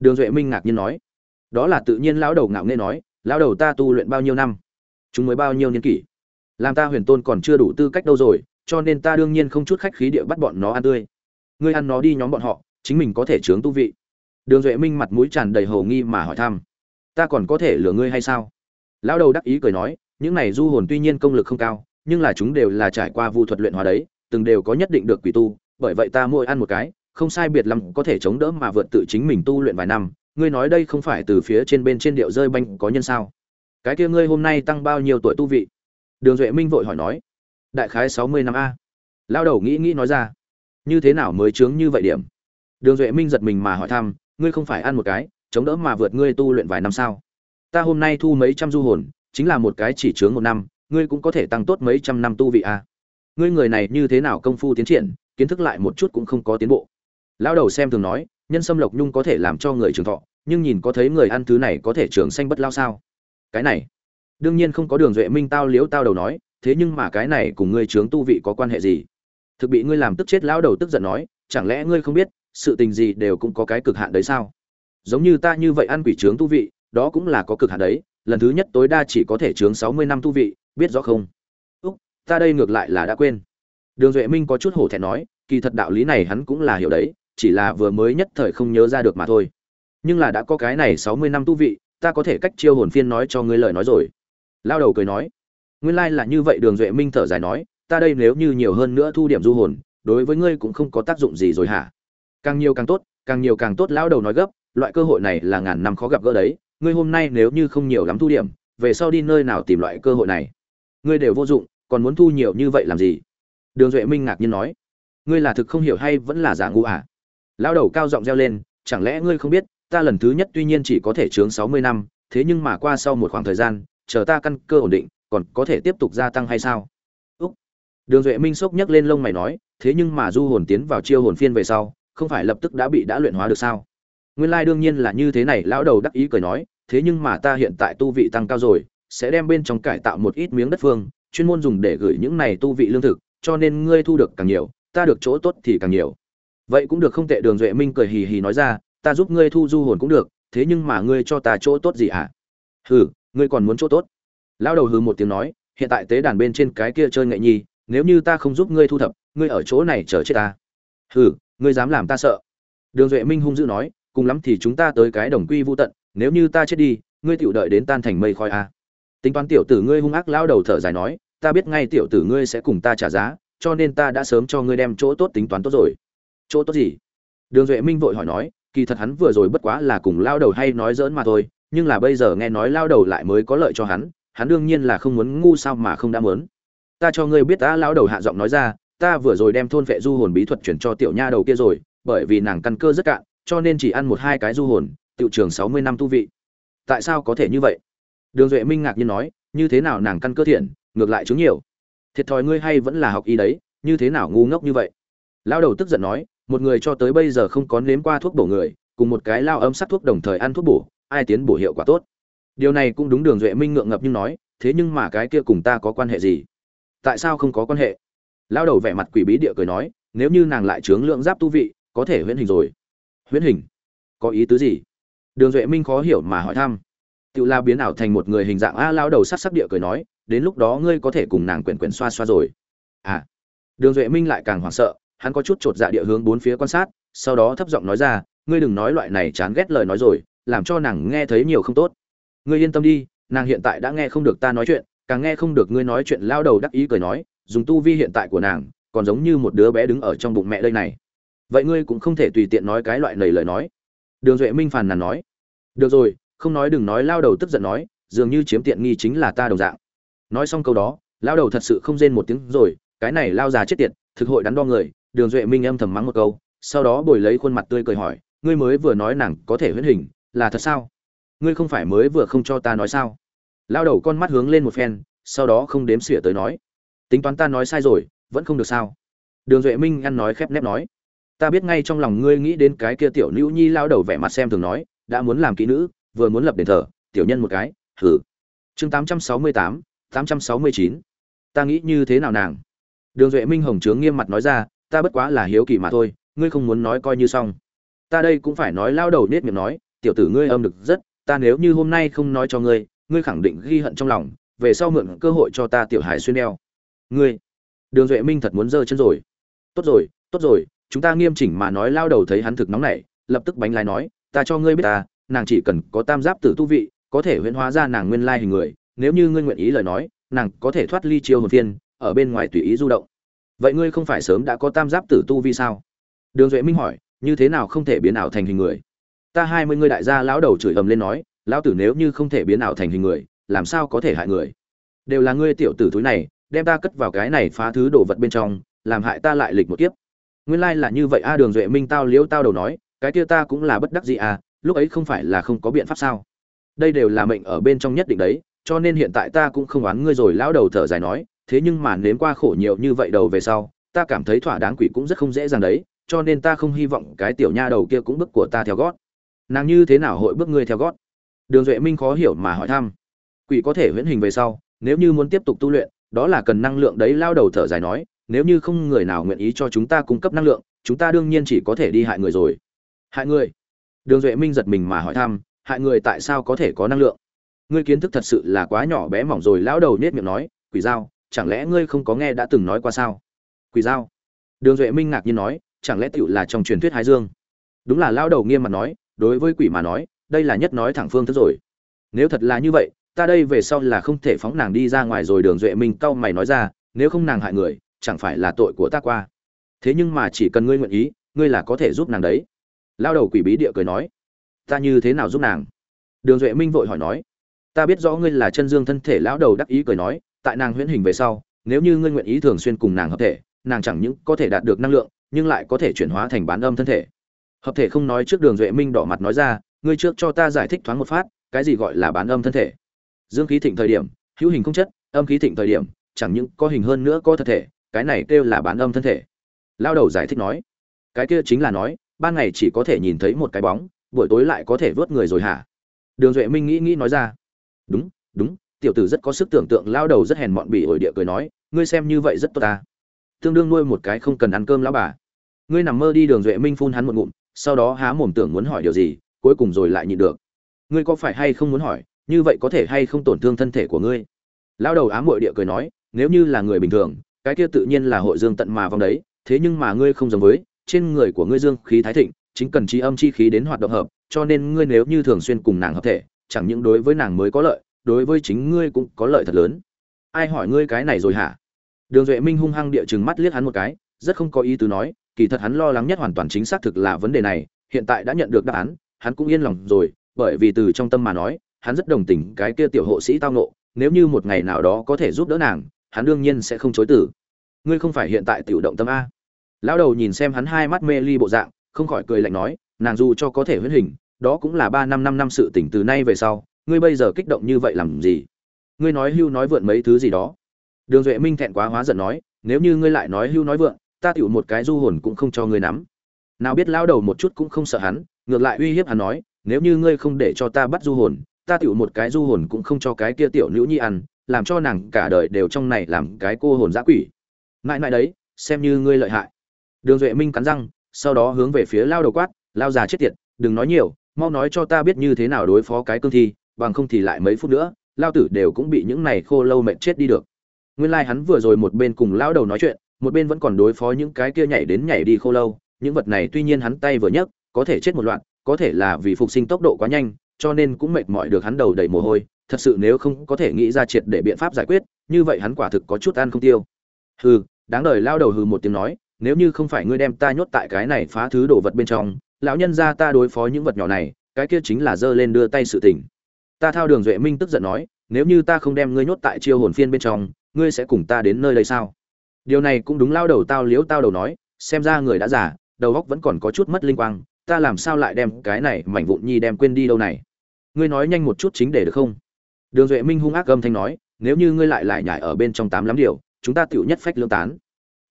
Đường duệ minh ngạc nhiên nói, đó là tự nhiên lão đầu ngạo nghễ nói lão đầu ta tu luyện bao nhiêu năm? Chúng mới bao nhiêu niên kỷ? Làm ta huyền tôn còn chưa đủ tư cách đâu rồi, cho nên ta đương nhiên không chút khách khí địa bắt bọn nó ăn tươi. Ngươi ăn nó đi nhóm bọn họ, chính mình có thể chướng tu vị. Đường duệ minh mặt mũi tràn đầy hầu nghi mà hỏi thăm. Ta còn có thể lừa ngươi hay sao? Lão đầu đắc ý cười nói, những này du hồn tuy nhiên công lực không cao, nhưng là chúng đều là trải qua vu thuật luyện hóa đấy, từng đều có nhất định được quỷ tu, bởi vậy ta mỗi ăn một cái, không sai biệt lắm có thể chống đỡ mà vượt tự chính mình tu luyện vài năm. Ngươi nói đây không phải từ phía trên bên trên điệu rơi banh có nhân sao? Cái kia ngươi hôm nay tăng bao nhiêu tuổi tu vị? Đường duệ minh vội hỏi nói. Đại khái sáu mươi năm a. Lao đầu nghĩ nghĩ nói ra. Như thế nào mới chướng như vậy điểm? Đường duệ minh giật mình mà hỏi thăm. Ngươi không phải ăn một cái, chống đỡ mà vượt ngươi tu luyện vài năm sao? Ta hôm nay thu mấy trăm du hồn, chính là một cái chỉ chướng một năm, ngươi cũng có thể tăng tốt mấy trăm năm tu vị a. Ngươi người này như thế nào công phu tiến triển, kiến thức lại một chút cũng không có tiến bộ. Lão đầu xem thường nói, nhân sâm lộc nhung có thể làm cho người trường thọ, nhưng nhìn có thấy người ăn thứ này có thể trường xanh bất lao sao? Cái này. Đương nhiên không có đường duệ minh tao liếu tao đầu nói, thế nhưng mà cái này cùng ngươi trướng tu vị có quan hệ gì? Thực bị ngươi làm tức chết lão đầu tức giận nói, chẳng lẽ ngươi không biết, sự tình gì đều cũng có cái cực hạn đấy sao? Giống như ta như vậy ăn quỷ trướng tu vị, đó cũng là có cực hạn đấy, lần thứ nhất tối đa chỉ có thể trướng sáu mươi năm tu vị, biết rõ không? Úc, ta đây ngược lại là đã quên. Đường duệ minh có chút hổ thẹn nói, kỳ thật đạo lý này hắn cũng là hiểu đấy, chỉ là vừa mới nhất thời không nhớ ra được mà thôi. Nhưng là đã có cái này sáu mươi năm tu vị ta có thể cách chiêu hồn phiên nói cho ngươi lời nói rồi. Lao đầu cười nói, nguyên lai là như vậy, đường duệ minh thở dài nói, ta đây nếu như nhiều hơn nữa thu điểm du hồn, đối với ngươi cũng không có tác dụng gì rồi hả? Càng nhiều càng tốt, càng nhiều càng tốt, lao đầu nói gấp, loại cơ hội này là ngàn năm khó gặp gỡ đấy, ngươi hôm nay nếu như không nhiều lắm thu điểm, về sau đi nơi nào tìm loại cơ hội này? Ngươi đều vô dụng, còn muốn thu nhiều như vậy làm gì? Đường duệ minh ngạc nhiên nói, ngươi là thực không hiểu hay vẫn là giả ngu à? Lao đầu cao giọng reo lên, chẳng lẽ ngươi không biết ta lần thứ nhất tuy nhiên chỉ có thể chướng sáu mươi năm, thế nhưng mà qua sau một khoảng thời gian, chờ ta căn cơ ổn định, còn có thể tiếp tục gia tăng hay sao? Úc. Đường duệ minh sốc nhấc lên lông mày nói, thế nhưng mà du hồn tiến vào chiêu hồn phiên về sau, không phải lập tức đã bị đã luyện hóa được sao? Nguyên lai đương nhiên là như thế này, lão đầu đắc ý cười nói, thế nhưng mà ta hiện tại tu vị tăng cao rồi, sẽ đem bên trong cải tạo một ít miếng đất phương, chuyên môn dùng để gửi những này tu vị lương thực, cho nên ngươi thu được càng nhiều, ta được chỗ tốt thì càng nhiều. Vậy cũng được không tệ, đường duệ minh cười hì hì nói ra ta giúp ngươi thu du hồn cũng được, thế nhưng mà ngươi cho ta chỗ tốt gì hả? Hừ, ngươi còn muốn chỗ tốt? Lao đầu hừ một tiếng nói, hiện tại tế đàn bên trên cái kia chơi nghệ nhi, nếu như ta không giúp ngươi thu thập, ngươi ở chỗ này chờ chết ta. Hừ, ngươi dám làm ta sợ. Đường duệ minh hung dữ nói, cùng lắm thì chúng ta tới cái đồng quy vô tận, nếu như ta chết đi, ngươi tiểu đợi đến tan thành mây khói a tính toán tiểu tử ngươi hung ác lao đầu thở dài nói, ta biết ngay tiểu tử ngươi sẽ cùng ta trả giá, cho nên ta đã sớm cho ngươi đem chỗ tốt tính toán tốt rồi. Chỗ tốt gì? Đường duệ minh vội hỏi nói kỳ thật hắn vừa rồi bất quá là cùng lao đầu hay nói dỡn mà thôi, nhưng là bây giờ nghe nói lao đầu lại mới có lợi cho hắn hắn đương nhiên là không muốn ngu sao mà không đã mớn ta cho ngươi biết ta, lao đầu hạ giọng nói ra, ta vừa rồi đem thôn vệ du hồn bí thuật chuyển cho tiểu nha đầu kia rồi, bởi vì nàng căn cơ rất cạn, cho nên chỉ ăn một hai cái du hồn, tiểu trường sáu mươi năm tu vị. Tại sao có thể như vậy? Đường duệ minh ngạc nhiên nói, như thế nào nàng căn cơ thiện, ngược lại chứng nhiều. Thiệt thòi ngươi hay vẫn là học y đấy, như thế nào ngu ngốc như vậy? Lao đầu tức giận nói một người cho tới bây giờ không có nếm qua thuốc bổ người, cùng một cái lao âm sắc thuốc đồng thời ăn thuốc bổ, ai tiến bổ hiệu quả tốt. Điều này cũng đúng đường duệ minh ngượng ngập nhưng nói, thế nhưng mà cái kia cùng ta có quan hệ gì? Tại sao không có quan hệ? Lao đầu vẻ mặt quỷ bí địa cười nói, nếu như nàng lại chướng lượng giáp tu vị, có thể huyễn hình rồi. Huyễn hình? Có ý tứ gì? Đường duệ minh khó hiểu mà hỏi thăm. Tự la biến ảo thành một người hình dạng a, lao đầu sắc sắc địa cười nói, đến lúc đó ngươi có thể cùng nàng quyển quyển xoa xoa rồi. À. Đường duệ minh lại càng hoảng sợ hắn có chút chột dạ địa hướng bốn phía quan sát, sau đó thấp giọng nói ra, ngươi đừng nói loại này chán ghét lời nói rồi, làm cho nàng nghe thấy nhiều không tốt. Ngươi yên tâm đi, nàng hiện tại đã nghe không được ta nói chuyện, càng nghe không được ngươi nói chuyện lao đầu đắc ý cười nói, dùng tu vi hiện tại của nàng, còn giống như một đứa bé đứng ở trong bụng mẹ đây này. Vậy ngươi cũng không thể tùy tiện nói cái loại lầy lời nói. Đường duệ minh phàn nàn nói. Được rồi, không nói đừng nói, lao đầu tức giận nói, dường như chiếm tiện nghi chính là ta đồng dạng. Nói xong câu đó, lao đầu thật sự không rên một tiếng rồi, cái này lao già chết tiệt, thực hội đắn đo người đường duệ minh âm thầm mắng một câu, sau đó bồi lấy khuôn mặt tươi cười hỏi, ngươi mới vừa nói nàng có thể huyễn hình, là thật sao? Ngươi không phải mới vừa không cho ta nói sao? Lao đầu con mắt hướng lên một phen, sau đó không đếm xỉa tới nói, tính toán ta nói sai rồi, vẫn không được sao? Đường duệ minh ăn nói khép nép nói, ta biết ngay trong lòng ngươi nghĩ đến cái kia tiểu nữ nhi lao đầu vẻ mặt xem thường nói, đã muốn làm kỹ nữ, vừa muốn lập đền thờ, tiểu nhân một cái hử chương tám trăm sáu mươi tám tám trăm sáu mươi chín. Ta nghĩ như thế nào nàng? Đường duệ minh hồng trướng nghiêm mặt nói ra ta bất quá là hiếu kỳ mà thôi, ngươi không muốn nói coi như xong. Ta đây cũng phải nói lao đầu nết miệng nói, tiểu tử ngươi âm được rất, ta nếu như hôm nay không nói cho ngươi ngươi khẳng định ghi hận trong lòng, về sau mượn cơ hội cho ta tiểu hải xuyên đeo. Ngươi, đường duệ minh thật muốn giơ chân rồi. Tốt rồi tốt rồi, chúng ta nghiêm chỉnh mà nói lao đầu thấy hắn thực nóng nảy, lập tức bánh lái nói, ta cho ngươi biết ta, nàng chỉ cần có tam giáp tử tu vị, có thể huyễn hóa ra nàng nguyên lai hình người, nếu như ngươi nguyện ý lời nói, nàng có thể thoát ly chiêu hồn phiên, ở bên ngoài tùy ý du động vậy ngươi không phải sớm đã có tam giáp tử tu vi sao? Đường duệ minh hỏi, như thế nào không thể biến ảo thành hình người? Ta hai mươi ngươi đại gia lão đầu chửi ầm lên nói, lão tử nếu như không thể biến ảo thành hình người, làm sao có thể hại người? Đều là ngươi tiểu tử túi này, đem ta cất vào cái này phá thứ đồ vật bên trong, làm hại ta lại lịch một kiếp. Nguyên lai là như vậy a, đường duệ minh tao liễu tao đầu nói, cái kia ta cũng là bất đắc gì à lúc ấy không phải là không có biện pháp sao? Đây đều là mệnh ở bên trong nhất định đấy, cho nên hiện tại ta cũng không oán ngươi rồi, lão đầu thở dài nói thế nhưng mà nếm qua khổ nhiều như vậy đầu về sau, ta cảm thấy thỏa đáng quỷ cũng rất không dễ dàng đấy, cho nên ta không hy vọng cái tiểu nha đầu kia cũng bước của ta theo gót. Nàng như thế nào hội bước ngươi theo gót? Đường duệ minh khó hiểu mà hỏi thăm. Quỷ có thể huyễn hình về sau, nếu như muốn tiếp tục tu luyện, đó là cần năng lượng đấy, lao đầu thở dài nói, nếu như không người nào nguyện ý cho chúng ta cung cấp năng lượng, chúng ta đương nhiên chỉ có thể đi hại người rồi. Hại người? Đường duệ minh giật mình mà hỏi thăm, hại người tại sao có thể có năng lượng? Ngươi kiến thức thật sự là quá nhỏ bé mỏng rồi lão đầu nết miệng nói, quỷ dao chẳng lẽ ngươi không có nghe đã từng nói qua sao? Quỷ dao đường duệ minh ngạc nhiên nói, chẳng lẽ tựu là trong truyền thuyết hải dương? Đúng là lao đầu nghiêm mặt nói, đối với quỷ mà nói, đây là nhất nói thẳng phương thức rồi. Nếu thật là như vậy, ta đây về sau là không thể phóng nàng đi ra ngoài rồi, đường duệ minh cau mày nói ra, nếu không nàng hại người, chẳng phải là tội của ta qua. Thế nhưng mà chỉ cần ngươi nguyện ý, ngươi là có thể giúp nàng đấy. Lao đầu quỷ bí địa cười nói, ta như thế nào giúp nàng? Đường duệ minh vội hỏi nói, ta biết rõ ngươi là chân dương thân thể, lão đầu đắc ý cười nói tại nàng huyễn hình về sau, nếu như ngươi nguyện ý thường xuyên cùng nàng hợp thể, nàng chẳng những có thể đạt được năng lượng, nhưng lại có thể chuyển hóa thành bán âm thân thể. Hợp thể không nói trước đường duệ minh đỏ mặt nói ra, ngươi trước cho ta giải thích thoáng một phát, cái gì gọi là bán âm thân thể? Dương khí thịnh thời điểm, hữu hình không chất, âm khí thịnh thời điểm, chẳng những có hình hơn nữa có thật thể, cái này kêu là bán âm thân thể. Lao đầu giải thích nói. Cái kia chính là nói, ban ngày chỉ có thể nhìn thấy một cái bóng, buổi tối lại có thể vớt người rồi hả? Đường duệ minh nghĩ nghĩ nói ra. Đúng đúng tiểu tử rất có sức tưởng tượng lao đầu rất hèn mọn bỉ ổi địa cười nói, ngươi xem như vậy rất tốt ta. Tương đương nuôi một cái không cần ăn cơm lão bà. Ngươi nằm mơ đi đường duệ minh phun hắn một ngụm, sau đó há mồm tưởng muốn hỏi điều gì, cuối cùng rồi lại nhịn được. Ngươi có phải hay không muốn hỏi, như vậy có thể hay không tổn thương thân thể của ngươi? Lao đầu ám hội địa cười nói, nếu như là người bình thường, cái kia tự nhiên là hội dương tận mà vong đấy, thế nhưng mà ngươi không giống với, trên người của ngươi dương khí thái thịnh, chính cần trí âm chi khí đến hoạt động hợp, cho nên ngươi nếu như thường xuyên cùng nàng hợp thể, chẳng những đối với nàng mới có lợi đối với chính ngươi cũng có lợi thật lớn. Ai hỏi ngươi cái này rồi hả? Đường duệ minh hung hăng địa chừng mắt liếc hắn một cái, rất không có ý tứ nói, kỳ thật hắn lo lắng nhất hoàn toàn chính xác thực là vấn đề này, hiện tại đã nhận được đáp án, hắn cũng yên lòng rồi, bởi vì từ trong tâm mà nói, hắn rất đồng tình cái kia tiểu hộ sĩ tao nộ nếu như một ngày nào đó có thể giúp đỡ nàng, hắn đương nhiên sẽ không chối tử ngươi không phải hiện tại tiểu động tâm a. Lão đầu nhìn xem hắn hai mắt mê ly bộ dạng, không khỏi cười lạnh nói, nàng dù cho có thể huyết hình, đó cũng là ba năm năm năm sự tỉnh từ nay về sau ngươi bây giờ kích động như vậy làm gì? Ngươi nói hưu nói vượn mấy thứ gì đó? Đường duệ minh thẹn quá hóa giận nói, nếu như ngươi lại nói hưu nói vượn, ta tựu một cái du hồn cũng không cho ngươi nắm. Nào biết lao đầu một chút cũng không sợ hắn, ngược lại uy hiếp hắn nói, nếu như ngươi không để cho ta bắt du hồn, ta tựu một cái du hồn cũng không cho cái kia tiểu nữ nhi ăn, làm cho nàng cả đời đều trong này làm cái cô hồn giã quỷ. Mãi mãi đấy, xem như ngươi lợi hại. Đường duệ minh cắn răng, sau đó hướng về phía lao đầu quát, lao già chết tiệt, đừng nói nhiều, mau nói cho ta biết như thế nào đối phó cái cương thi bằng không thì lại mấy phút nữa, lao tử đều cũng bị những này khô lâu mệt chết đi được. Nguyên lai hắn vừa rồi một bên cùng lão đầu nói chuyện, một bên vẫn còn đối phó những cái kia nhảy đến nhảy đi khô lâu, những vật này tuy nhiên hắn tay vừa nhấc, có thể chết một loạt, có thể là vì phục sinh tốc độ quá nhanh, cho nên cũng mệt mỏi được hắn đầu đầy mồ hôi, thật sự nếu không có thể nghĩ ra triệt để biện pháp giải quyết, như vậy hắn quả thực có chút ăn không tiêu. Hừ, đáng đời lao đầu hừ một tiếng nói, nếu như không phải ngươi đem ta nhốt tại cái này phá thứ đồ vật bên trong, lão nhân ra ta đối phó những vật nhỏ này, cái kia chính là giơ lên đưa tay sự tình ta thao đường duệ minh tức giận nói, nếu như ta không đem ngươi nhốt tại chiêu hồn phiên bên trong, ngươi sẽ cùng ta đến nơi đây sao? Điều này cũng đúng lao đầu tao liếu tao đầu nói, xem ra người đã già, đầu góc vẫn còn có chút mất linh quang, ta làm sao lại đem cái này mảnh vụn nhi đem quên đi đâu này? Ngươi nói nhanh một chút chính để được không? Đường duệ minh hung ác âm thanh nói, nếu như ngươi lại lại nhải ở bên trong tám lắm điều, chúng ta tựu nhất phách lương tán.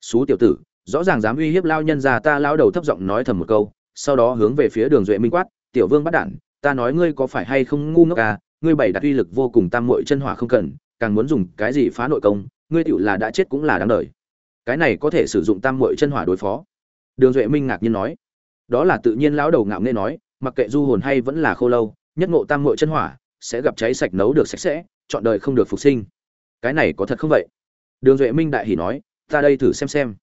Xú tiểu tử, rõ ràng dám uy hiếp lao nhân già ta lao đầu thấp giọng nói thầm một câu, sau đó hướng về phía đường duệ minh quát, tiểu vương bắt đản ta nói ngươi có phải hay không ngu ngốc à ngươi bảy đặt uy lực vô cùng tam muội chân hỏa không cần, càng muốn dùng cái gì phá nội công, ngươi tiểu là đã chết cũng là đáng đời. Cái này có thể sử dụng tam muội chân hỏa đối phó. Đường duệ minh ngạc nhiên nói. Đó là tự nhiên lão đầu ngạo nghễ nói, mặc kệ du hồn hay vẫn là khô lâu, nhất ngộ tam muội chân hỏa, sẽ gặp cháy sạch nấu được sạch sẽ, chọn đời không được phục sinh. Cái này có thật không vậy? Đường duệ minh đại hỉ nói, ta đây thử xem xem.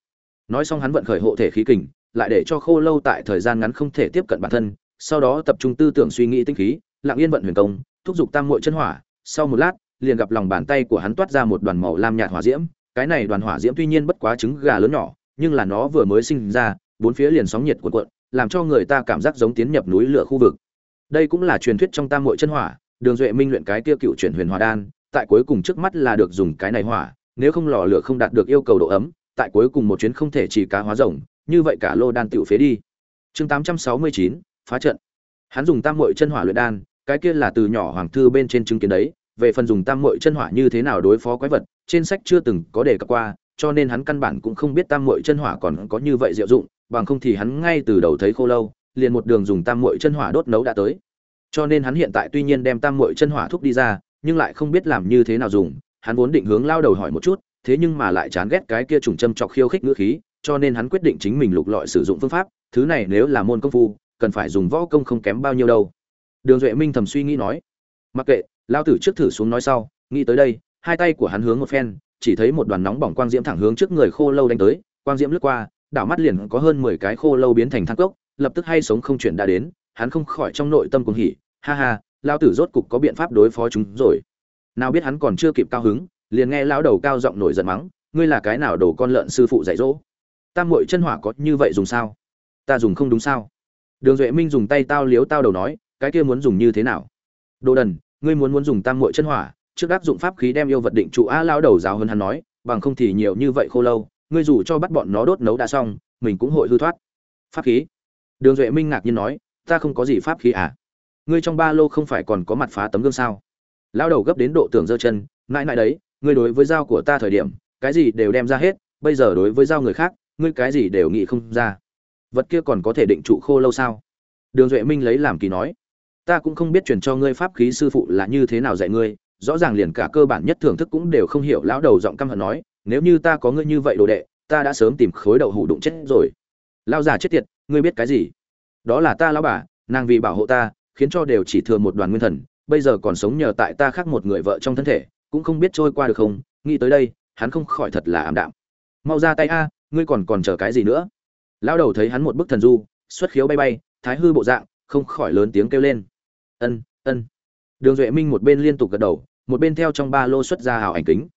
Nói xong hắn vận khởi hộ thể khí kình, lại để cho khô lâu tại thời gian ngắn không thể tiếp cận bản thân sau đó tập trung tư tưởng suy nghĩ tinh khí, lặng yên vận huyền công, thúc giục tam muội chân hỏa, sau một lát, liền gặp lòng bàn tay của hắn toát ra một đoàn màu lam nhạt hỏa diễm, cái này đoàn hỏa diễm tuy nhiên bất quá trứng gà lớn nhỏ, nhưng là nó vừa mới sinh ra, bốn phía liền sóng nhiệt cuộn cuộn, làm cho người ta cảm giác giống tiến nhập núi lửa khu vực. Đây cũng là truyền thuyết trong tam muội chân hỏa, Đường Duệ Minh luyện cái kia cựu chuyển huyền hỏa đan, tại cuối cùng trước mắt là được dùng cái này hỏa, nếu không lò lửa không đạt được yêu cầu độ ấm, tại cuối cùng một chuyến không thể chỉ cá hóa rồng, như vậy cả lô đan tiểu phế đi. Chương 869, phá trận. Hắn dùng tam muội chân hỏa luyện đan, cái kia là từ nhỏ hoàng thư bên trên chứng kiến đấy, về phần dùng tam muội chân hỏa như thế nào đối phó quái vật, trên sách chưa từng có đề cập qua, cho nên hắn căn bản cũng không biết tam muội chân hỏa còn có như vậy diệu dụng, bằng không thì hắn ngay từ đầu thấy khô lâu, liền một đường dùng tam muội chân hỏa đốt nấu đã tới. Cho nên hắn hiện tại tuy nhiên đem tam muội chân hỏa thúc đi ra, nhưng lại không biết làm như thế nào dùng, hắn vốn định hướng lao đầu hỏi một chút, thế nhưng mà lại chán ghét cái kia trùng châm chọc khiêu khích ngữ khí, cho nên hắn quyết định chính mình lục lọi sử dụng phương pháp, thứ này nếu là môn công phu cần phải dùng võ công không kém bao nhiêu đâu. Đường duệ minh thầm suy nghĩ nói. Mặc kệ lao tử trước thử xuống nói sau, nghĩ tới đây, hai tay của hắn hướng một phen, chỉ thấy một đoàn nóng bỏng quang diễm thẳng hướng trước người khô lâu đánh tới, quang diễm lướt qua, đảo mắt liền có hơn mười cái khô lâu biến thành thang cốc, lập tức hay sống không chuyển đã đến, hắn không khỏi trong nội tâm cuồng hỉ, ha ha lao tử rốt cục có biện pháp đối phó chúng rồi. Nào biết hắn còn chưa kịp cao hứng, liền nghe lão đầu cao giọng nổi giận mắng, ngươi là cái nào đồ con lợn sư phụ dạy dỗ? Tam muội chân hỏa có như vậy dùng sao? Ta dùng không đúng sao? Đường duệ minh dùng tay tao liếu tao đầu nói, cái kia muốn dùng như thế nào? Đồ đần, ngươi muốn muốn dùng tam muội chân hỏa, trước áp dụng pháp khí đem yêu vật định trụ a lao đầu giáo hơn hắn nói, bằng không thì nhiều như vậy khô lâu, ngươi dù cho bắt bọn nó đốt nấu đã xong, mình cũng hội hư thoát. Pháp khí? Đường duệ minh ngạc nhiên nói, ta không có gì pháp khí à? Ngươi trong ba lô không phải còn có mặt phá tấm gương sao? Lao đầu gấp đến độ tưởng giơ chân mãi mãi đấy, ngươi đối với dao của ta thời điểm, cái gì đều đem ra hết, bây giờ đối với dao người khác, ngươi cái gì đều nghĩ không ra vật kia còn có thể định trụ khô lâu sao? Đường duệ minh lấy làm kỳ nói. Ta cũng không biết truyền cho ngươi pháp khí sư phụ là như thế nào dạy ngươi, rõ ràng liền cả cơ bản nhất thưởng thức cũng đều không hiểu, lão đầu giọng căm hận nói, nếu như ta có ngươi như vậy đồ đệ, ta đã sớm tìm khối đậu hủ đụng chết rồi. Lao già chết tiệt, ngươi biết cái gì? Đó là ta lão bà, nàng vì bảo hộ ta, khiến cho đều chỉ thừa một đoàn nguyên thần, bây giờ còn sống nhờ tại ta khác một người vợ trong thân thể, cũng không biết trôi qua được không, nghĩ tới đây, hắn không khỏi thật là ảm đạm. Mau ra tay a, ngươi còn còn chờ cái gì nữa? Lão đầu thấy hắn một bức thần du, xuất khiếu bay bay, thái hư bộ dạng, không khỏi lớn tiếng kêu lên. Ân ân. Đường duệ minh một bên liên tục gật đầu, một bên theo trong ba lô xuất ra hào ảnh kính.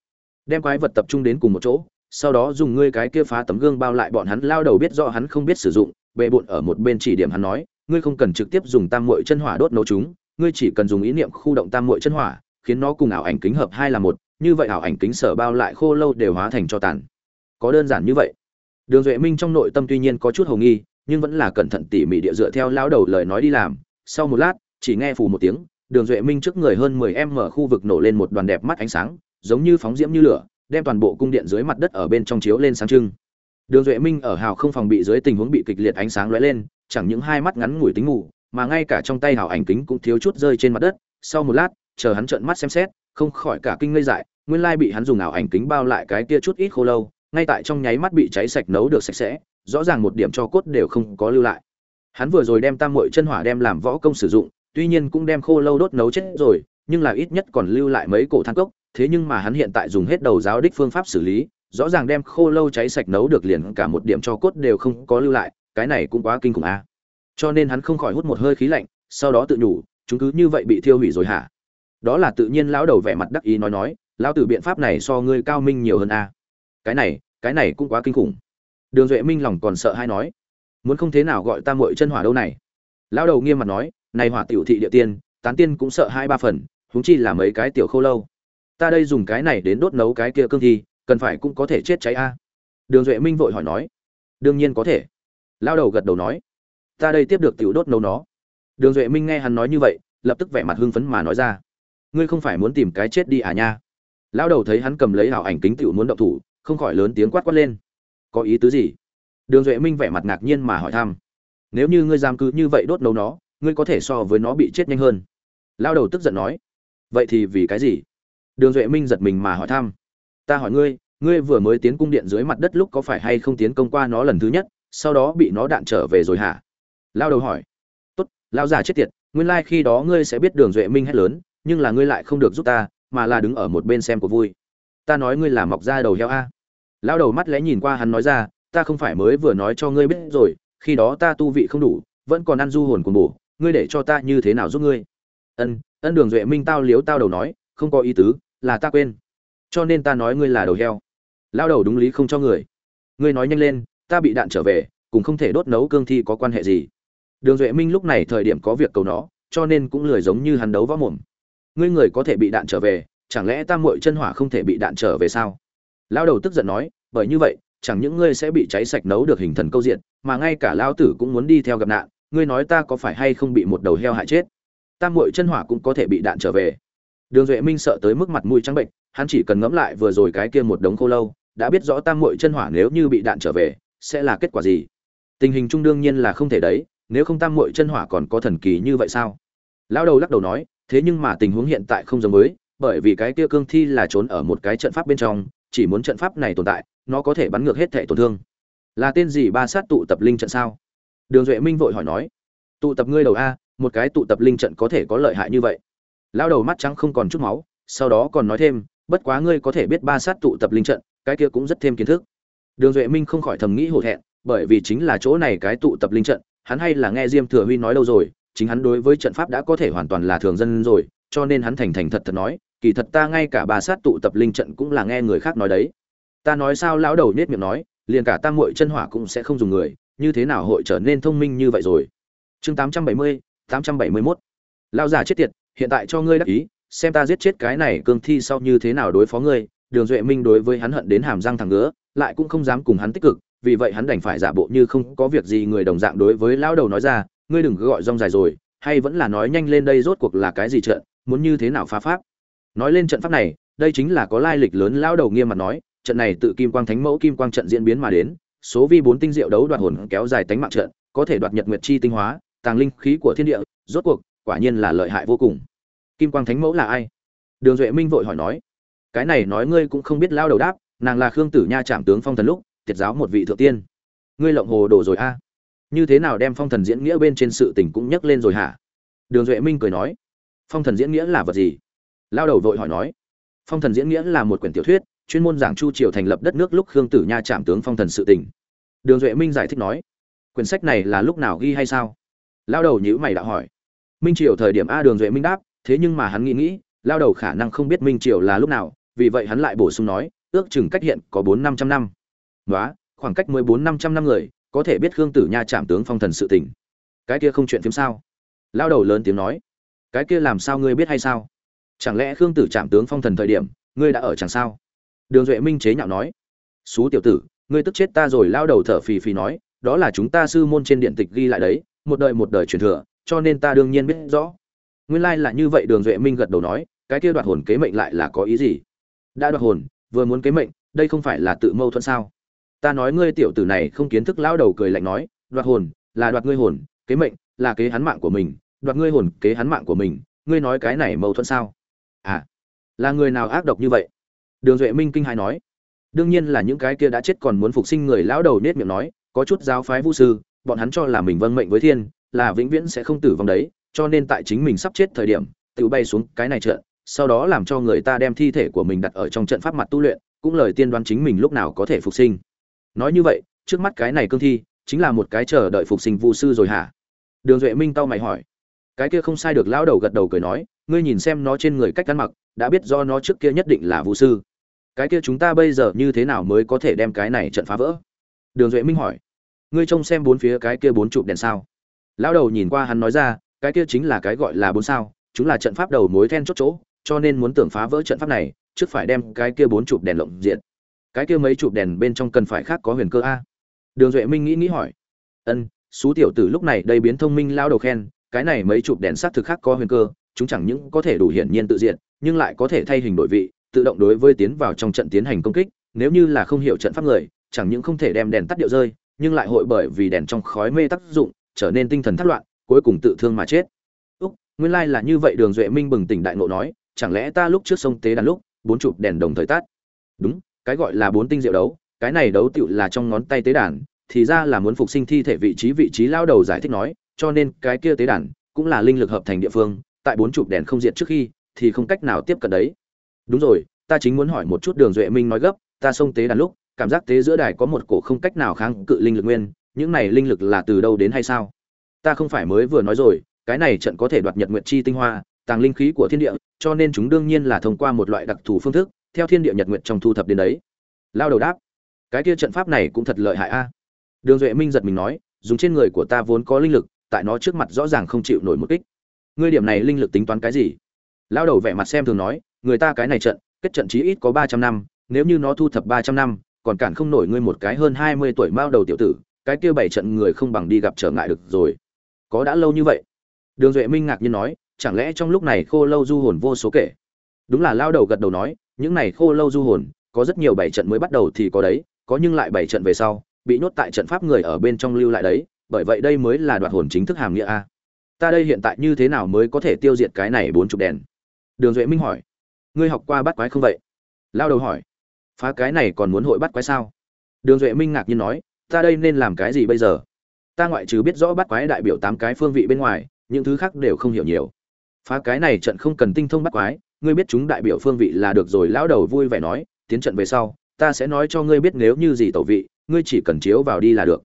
Đem quái vật tập trung đến cùng một chỗ, sau đó dùng ngươi cái kia phá tấm gương bao lại bọn hắn. Lao đầu biết rõ hắn không biết sử dụng bệ bụn ở một bên chỉ điểm hắn nói, ngươi không cần trực tiếp dùng tam muội chân hỏa đốt nấu chúng, ngươi chỉ cần dùng ý niệm khu động tam muội chân hỏa, khiến nó cùng ảo ảnh kính hợp hai là một, như vậy ảo ảnh kính sở bao lại khô lâu đều hóa thành cho tàn. Có đơn giản như vậy đường duệ minh trong nội tâm tuy nhiên có chút hồ nghi, nhưng vẫn là cẩn thận tỉ mỉ địa dựa theo lão đầu lời nói đi làm. Sau một lát, chỉ nghe phù một tiếng, đường duệ minh trước người hơn mười em mở khu vực nổ lên một đoàn đẹp mắt ánh sáng, giống như phóng diễm như lửa, đem toàn bộ cung điện dưới mặt đất ở bên trong chiếu lên sáng trưng. Đường duệ minh ở hào không phòng bị dưới tình huống bị kịch liệt ánh sáng lóe lên, chẳng những hai mắt ngắn ngủi tính ngủ mà ngay cả trong tay hào ảnh kính cũng thiếu chút rơi trên mặt đất. Sau một lát, chờ hắn trợn mắt xem xét, không khỏi cả kinh ngây dại, nguyên lai bị hắn dùng ảo ảnh kính bao lại cái kia chút ít khô lâu ngay tại trong nháy mắt bị cháy sạch nấu được sạch sẽ, rõ ràng một điểm cho cốt đều không có lưu lại. Hắn vừa rồi đem tam muội chân hỏa đem làm võ công sử dụng, tuy nhiên cũng đem khô lâu đốt nấu chết rồi, nhưng là ít nhất còn lưu lại mấy cổ than cốc, thế nhưng mà hắn hiện tại dùng hết đầu giáo đích phương pháp xử lý, rõ ràng đem khô lâu cháy sạch nấu được liền cả một điểm cho cốt đều không có lưu lại, cái này cũng quá kinh khủng a. Cho nên hắn không khỏi hút một hơi khí lạnh, sau đó tự nhủ, chúng cứ như vậy bị thiêu hủy rồi hả? Đó là tự nhiên lão đầu vẻ mặt đắc ý nói nói, lão tử biện pháp này so ngươi cao minh nhiều hơn a cái này cái này cũng quá kinh khủng. Đường duệ minh lòng còn sợ hay nói, muốn không thế nào gọi ta muội chân hỏa đâu này. Lão đầu nghiêm mặt nói, này hỏa tiểu thị địa tiên, tán tiên cũng sợ hai ba phần, huống chi là mấy cái tiểu khô lâu. Ta đây dùng cái này đến đốt nấu cái kia cương thi, cần phải cũng có thể chết cháy a. Đường duệ minh vội hỏi nói, đương nhiên có thể. Lão đầu gật đầu nói, ta đây tiếp được tiểu đốt nấu nó. Đường duệ minh nghe hắn nói như vậy, lập tức vẻ mặt hưng phấn mà nói ra, ngươi không phải muốn tìm cái chết đi à nha. Lão đầu thấy hắn cầm lấy hảo ảnh kính tiểu muốn động thủ không khỏi lớn tiếng quát quát lên. Có ý tứ gì? Đường duệ minh vẻ mặt ngạc nhiên mà hỏi thăm. Nếu như ngươi dám cứ như vậy đốt nấu nó, ngươi có thể so với nó bị chết nhanh hơn. Lao đầu tức giận nói. Vậy thì vì cái gì? Đường duệ minh giật mình mà hỏi thăm. Ta hỏi ngươi ngươi vừa mới tiến cung điện dưới mặt đất lúc có phải hay không tiến công qua nó lần thứ nhất, sau đó bị nó đạn trở về rồi hả? Lao đầu hỏi. Tốt lao già chết tiệt, nguyên lai、like、khi đó ngươi sẽ biết đường duệ minh hét lớn, nhưng là ngươi lại không được giúp ta, mà là đứng ở một bên xem của vui ta nói ngươi là mọc ra đầu heo a. Lao đầu mắt lẽ nhìn qua hắn nói ra, ta không phải mới vừa nói cho ngươi biết rồi, khi đó ta tu vị không đủ, vẫn còn ăn du hồn cùng bổ, ngươi để cho ta như thế nào giúp ngươi? Ân ân đường duệ minh tao liếu tao đầu nói, không có ý tứ, là ta quên. Cho nên ta nói ngươi là đầu heo. Lao đầu đúng lý không cho người. Ngươi nói nhanh lên, ta bị đạn trở về, cũng không thể đốt nấu cương thi có quan hệ gì. Đường duệ minh lúc này thời điểm có việc cầu nó, cho nên cũng lười giống như hắn đấu võ mồm. Ngươi người có thể bị đạn trở về chẳng lẽ tam muội chân hỏa không thể bị đạn trở về sao? Lao đầu tức giận nói, bởi như vậy, chẳng những ngươi sẽ bị cháy sạch nấu được hình thần câu diện, mà ngay cả lao tử cũng muốn đi theo gặp nạn, ngươi nói ta có phải hay không bị một đầu heo hại chết? Tam muội chân hỏa cũng có thể bị đạn trở về. Đường duệ minh sợ tới mức mặt mũi trắng bệnh hắn chỉ cần ngẫm lại vừa rồi cái kia một đống khô lâu, đã biết rõ tam muội chân hỏa nếu như bị đạn trở về, sẽ là kết quả gì? Tình hình trung đương nhiên là không thể đấy, nếu không tam muội chân hỏa còn có thần kỳ như vậy sao? Lão đầu lắc đầu nói, thế nhưng mà tình huống hiện tại không giống với bởi vì cái kia cương thi là trốn ở một cái trận pháp bên trong, chỉ muốn trận pháp này tồn tại, nó có thể bắn ngược hết thể tổn thương. Là tên gì ba sát tụ tập linh trận sao? Đường duệ minh vội hỏi nói. Tụ tập ngươi đầu a, một cái tụ tập linh trận có thể có lợi hại như vậy? Lao đầu mắt trắng không còn chút máu, sau đó còn nói thêm, bất quá ngươi có thể biết ba sát tụ tập linh trận, cái kia cũng rất thêm kiến thức. Đường duệ minh không khỏi thầm nghĩ hổ thẹn, bởi vì chính là chỗ này cái tụ tập linh trận, hắn hay là nghe diêm thừa huy nói lâu rồi, chính hắn đối với trận pháp đã có thể hoàn toàn là thường dân rồi, cho nên hắn thành thành thật thật nói kỳ thật ta ngay cả bà sát tụ tập linh trận cũng là nghe người khác nói đấy. Ta nói sao lão đầu nết miệng nói, liền cả tam muội chân hỏa cũng sẽ không dùng người, như thế nào hội trở nên thông minh như vậy rồi? Chương tám trăm bảy mươi, tám trăm bảy mươi mốt. Lão già chết tiệt, hiện tại cho ngươi đắc ý, xem ta giết chết cái này cương thi sau như thế nào đối phó ngươi. Đường duệ minh đối với hắn hận đến hàm răng thẳng ngứa, lại cũng không dám cùng hắn tích cực, vì vậy hắn đành phải giả bộ như không có việc gì người đồng dạng đối với lão đầu nói ra, ngươi đừng cứ gọi rong dài rồi, hay vẫn là nói nhanh lên đây rốt cuộc là cái gì trận, muốn như thế nào phá pháp? Nói lên trận pháp này, đây chính là có lai lịch lớn lão đầu nghiêm mặt nói, trận này tự kim quang thánh mẫu kim quang trận diễn biến mà đến, số vi bốn tinh diệu đấu đoạt hồn kéo dài tánh mạng trận, có thể đoạt nhật nguyệt chi tinh hóa, tàng linh khí của thiên địa, rốt cuộc, quả nhiên là lợi hại vô cùng. Kim quang thánh mẫu là ai? Đường duệ minh vội hỏi nói. Cái này nói ngươi cũng không biết lao đầu đáp, nàng là khương tử nha trạm tướng phong thần lúc, tiệt giáo một vị thượng tiên. Ngươi lộng hồ đồ rồi a? Như thế nào đem phong thần diễn nghĩa bên trên sự tình cũng nhắc lên rồi hả? Đường duệ minh cười nói. Phong thần diễn nghĩa là vật gì? Lao đầu vội hỏi nói, phong thần diễn nghĩa là một quyển tiểu thuyết, chuyên môn giảng chu triều thành lập đất nước lúc khương tử nha chạm tướng phong thần sự tình. Đường duệ minh giải thích nói, quyển sách này là lúc nào ghi hay sao? Lao đầu nhữ mày đã hỏi, minh triều thời điểm a đường duệ minh đáp, thế nhưng mà hắn nghĩ nghĩ, lao đầu khả năng không biết minh triều là lúc nào, vì vậy hắn lại bổ sung nói, ước chừng cách hiện có bốn năm trăm năm. Đó khoảng cách mười bốn năm trăm năm người, có thể biết khương tử nha chạm tướng phong thần sự tình. Cái kia không chuyện phiếm sao? Lao đầu lớn tiếng nói, cái kia làm sao ngươi biết hay sao? Chẳng lẽ khương tử trạm tướng phong thần thời điểm, ngươi đã ở chẳng sao? Đường duệ minh chế nhạo nói. Xú tiểu tử, ngươi tức chết ta rồi, lao đầu thở phì phì nói, đó là chúng ta sư môn trên điện tịch ghi lại đấy, một đời một đời truyền thừa, cho nên ta đương nhiên biết rõ. Nguyên lai là như vậy, đường duệ minh gật đầu nói, cái kia đoạt hồn kế mệnh lại là có ý gì? Đã đoạt hồn, vừa muốn kế mệnh, đây không phải là tự mâu thuẫn sao? Ta nói ngươi tiểu tử này không kiến thức, lao đầu cười lạnh nói, đoạt hồn, là đoạt ngươi hồn, kế mệnh, là kế hắn mạng của mình, đoạt ngươi hồn, kế hắn mạng của mình, ngươi nói cái này mâu thuẫn sao? À là người nào ác độc như vậy? Đường duệ minh kinh hài nói. Đương nhiên là những cái kia đã chết còn muốn phục sinh người lão đầu nết miệng nói, có chút giáo phái vũ sư, bọn hắn cho là mình vâng mệnh với thiên, là vĩnh viễn sẽ không tử vong đấy, cho nên tại chính mình sắp chết thời điểm, tự bay xuống cái này trận, sau đó làm cho người ta đem thi thể của mình đặt ở trong trận pháp mặt tu luyện, cũng lời tiên đoán chính mình lúc nào có thể phục sinh. Nói như vậy, trước mắt cái này cương thi, chính là một cái chờ đợi phục sinh vu sư rồi hả? Đường duệ minh tao mày hỏi cái kia không sai được, lão đầu gật đầu cười nói, ngươi nhìn xem nó trên người cách ăn mặc, đã biết do nó trước kia nhất định là vũ sư. Cái kia chúng ta bây giờ như thế nào mới có thể đem cái này trận phá vỡ? Đường duệ minh hỏi. Ngươi trông xem bốn phía cái kia bốn chụp đèn sao? Lão đầu nhìn qua hắn nói ra, cái kia chính là cái gọi là bốn sao, chúng là trận pháp đầu mối then chốt chỗ, cho nên muốn tưởng phá vỡ trận pháp này, trước phải đem cái kia bốn chụp đèn lộng diện. Cái kia mấy chụp đèn bên trong cần phải khác có huyền cơ a? Đường duệ minh nghĩ nghĩ hỏi. Ân, xú tiểu tử lúc này đầy biến thông minh lao đầu khen cái này mấy chụp đèn xác thực khác có huyền cơ, chúng chẳng những có thể đủ hiển nhiên tự diện, nhưng lại có thể thay hình đổi vị, tự động đối với tiến vào trong trận tiến hành công kích, nếu như là không hiểu trận pháp người, chẳng những không thể đem đèn tắt điệu rơi, nhưng lại hội bởi vì đèn trong khói mê tác dụng, trở nên tinh thần thất loạn, cuối cùng tự thương mà chết. Úc, nguyên lai là như vậy, đường duệ minh bừng tỉnh đại ngộ nói, chẳng lẽ ta lúc trước sông tế đàn lúc, bốn chụp đèn đồng thời tắt? Đúng, cái gọi là bốn tinh diệu đấu, cái này đấu tựu là trong ngón tay tế đàn, thì ra là muốn phục sinh thi thể vị trí vị trí lao đầu giải thích nói cho nên cái kia tế đàn cũng là linh lực hợp thành địa phương, tại bốn chục đèn không diệt trước khi thì không cách nào tiếp cận đấy. Đúng rồi, ta chính muốn hỏi một chút đường duệ minh nói gấp, ta xông tế đàn lúc, cảm giác tế giữa đài có một cổ không cách nào kháng cự linh lực nguyên, những này linh lực là từ đâu đến hay sao? Ta không phải mới vừa nói rồi, cái này trận có thể đoạt nhật nguyệt chi tinh hoa, tàng linh khí của thiên địa, cho nên chúng đương nhiên là thông qua một loại đặc thù phương thức, theo thiên địa nhật nguyệt trong thu thập đến đấy. Lao đầu đáp, cái kia trận pháp này cũng thật lợi hại a. Đường duệ minh giật mình nói, dùng trên người của ta vốn có linh lực tại nó trước mặt rõ ràng không chịu nổi một kích. Ngươi điểm này linh lực tính toán cái gì? Lao đầu vẻ mặt xem thường nói, người ta cái này trận, kết trận chí ít có ba trăm năm, nếu như nó thu thập ba trăm năm, còn cản không nổi ngươi một cái hơn hai mươi tuổi mao đầu tiểu tử, cái kia bảy trận người không bằng đi gặp trở ngại được rồi. Có đã lâu như vậy. Đường duệ minh ngạc nhiên nói, chẳng lẽ trong lúc này khô lâu du hồn vô số kể? Đúng là lao đầu gật đầu nói, những này khô lâu du hồn, có rất nhiều bảy trận mới bắt đầu thì có đấy, có nhưng lại bảy trận về sau, bị nhốt tại trận pháp người ở bên trong lưu lại đấy bởi vậy đây mới là đoạt hồn chính thức hàm nghĩa a. Ta đây hiện tại như thế nào mới có thể tiêu diệt cái này bốn chục đèn? Đường duệ minh hỏi. Ngươi học qua bắt quái không vậy? Lao đầu hỏi. Phá cái này còn muốn hội bắt quái sao? Đường duệ minh ngạc nhiên nói, ta đây nên làm cái gì bây giờ? Ta ngoại trừ biết rõ bắt quái đại biểu tám cái phương vị bên ngoài, những thứ khác đều không hiểu nhiều. Phá cái này trận không cần tinh thông bắt quái, ngươi biết chúng đại biểu phương vị là được rồi, lão đầu vui vẻ nói, tiến trận về sau, ta sẽ nói cho ngươi biết nếu như gì tẩu vị, ngươi chỉ cần chiếu vào đi là được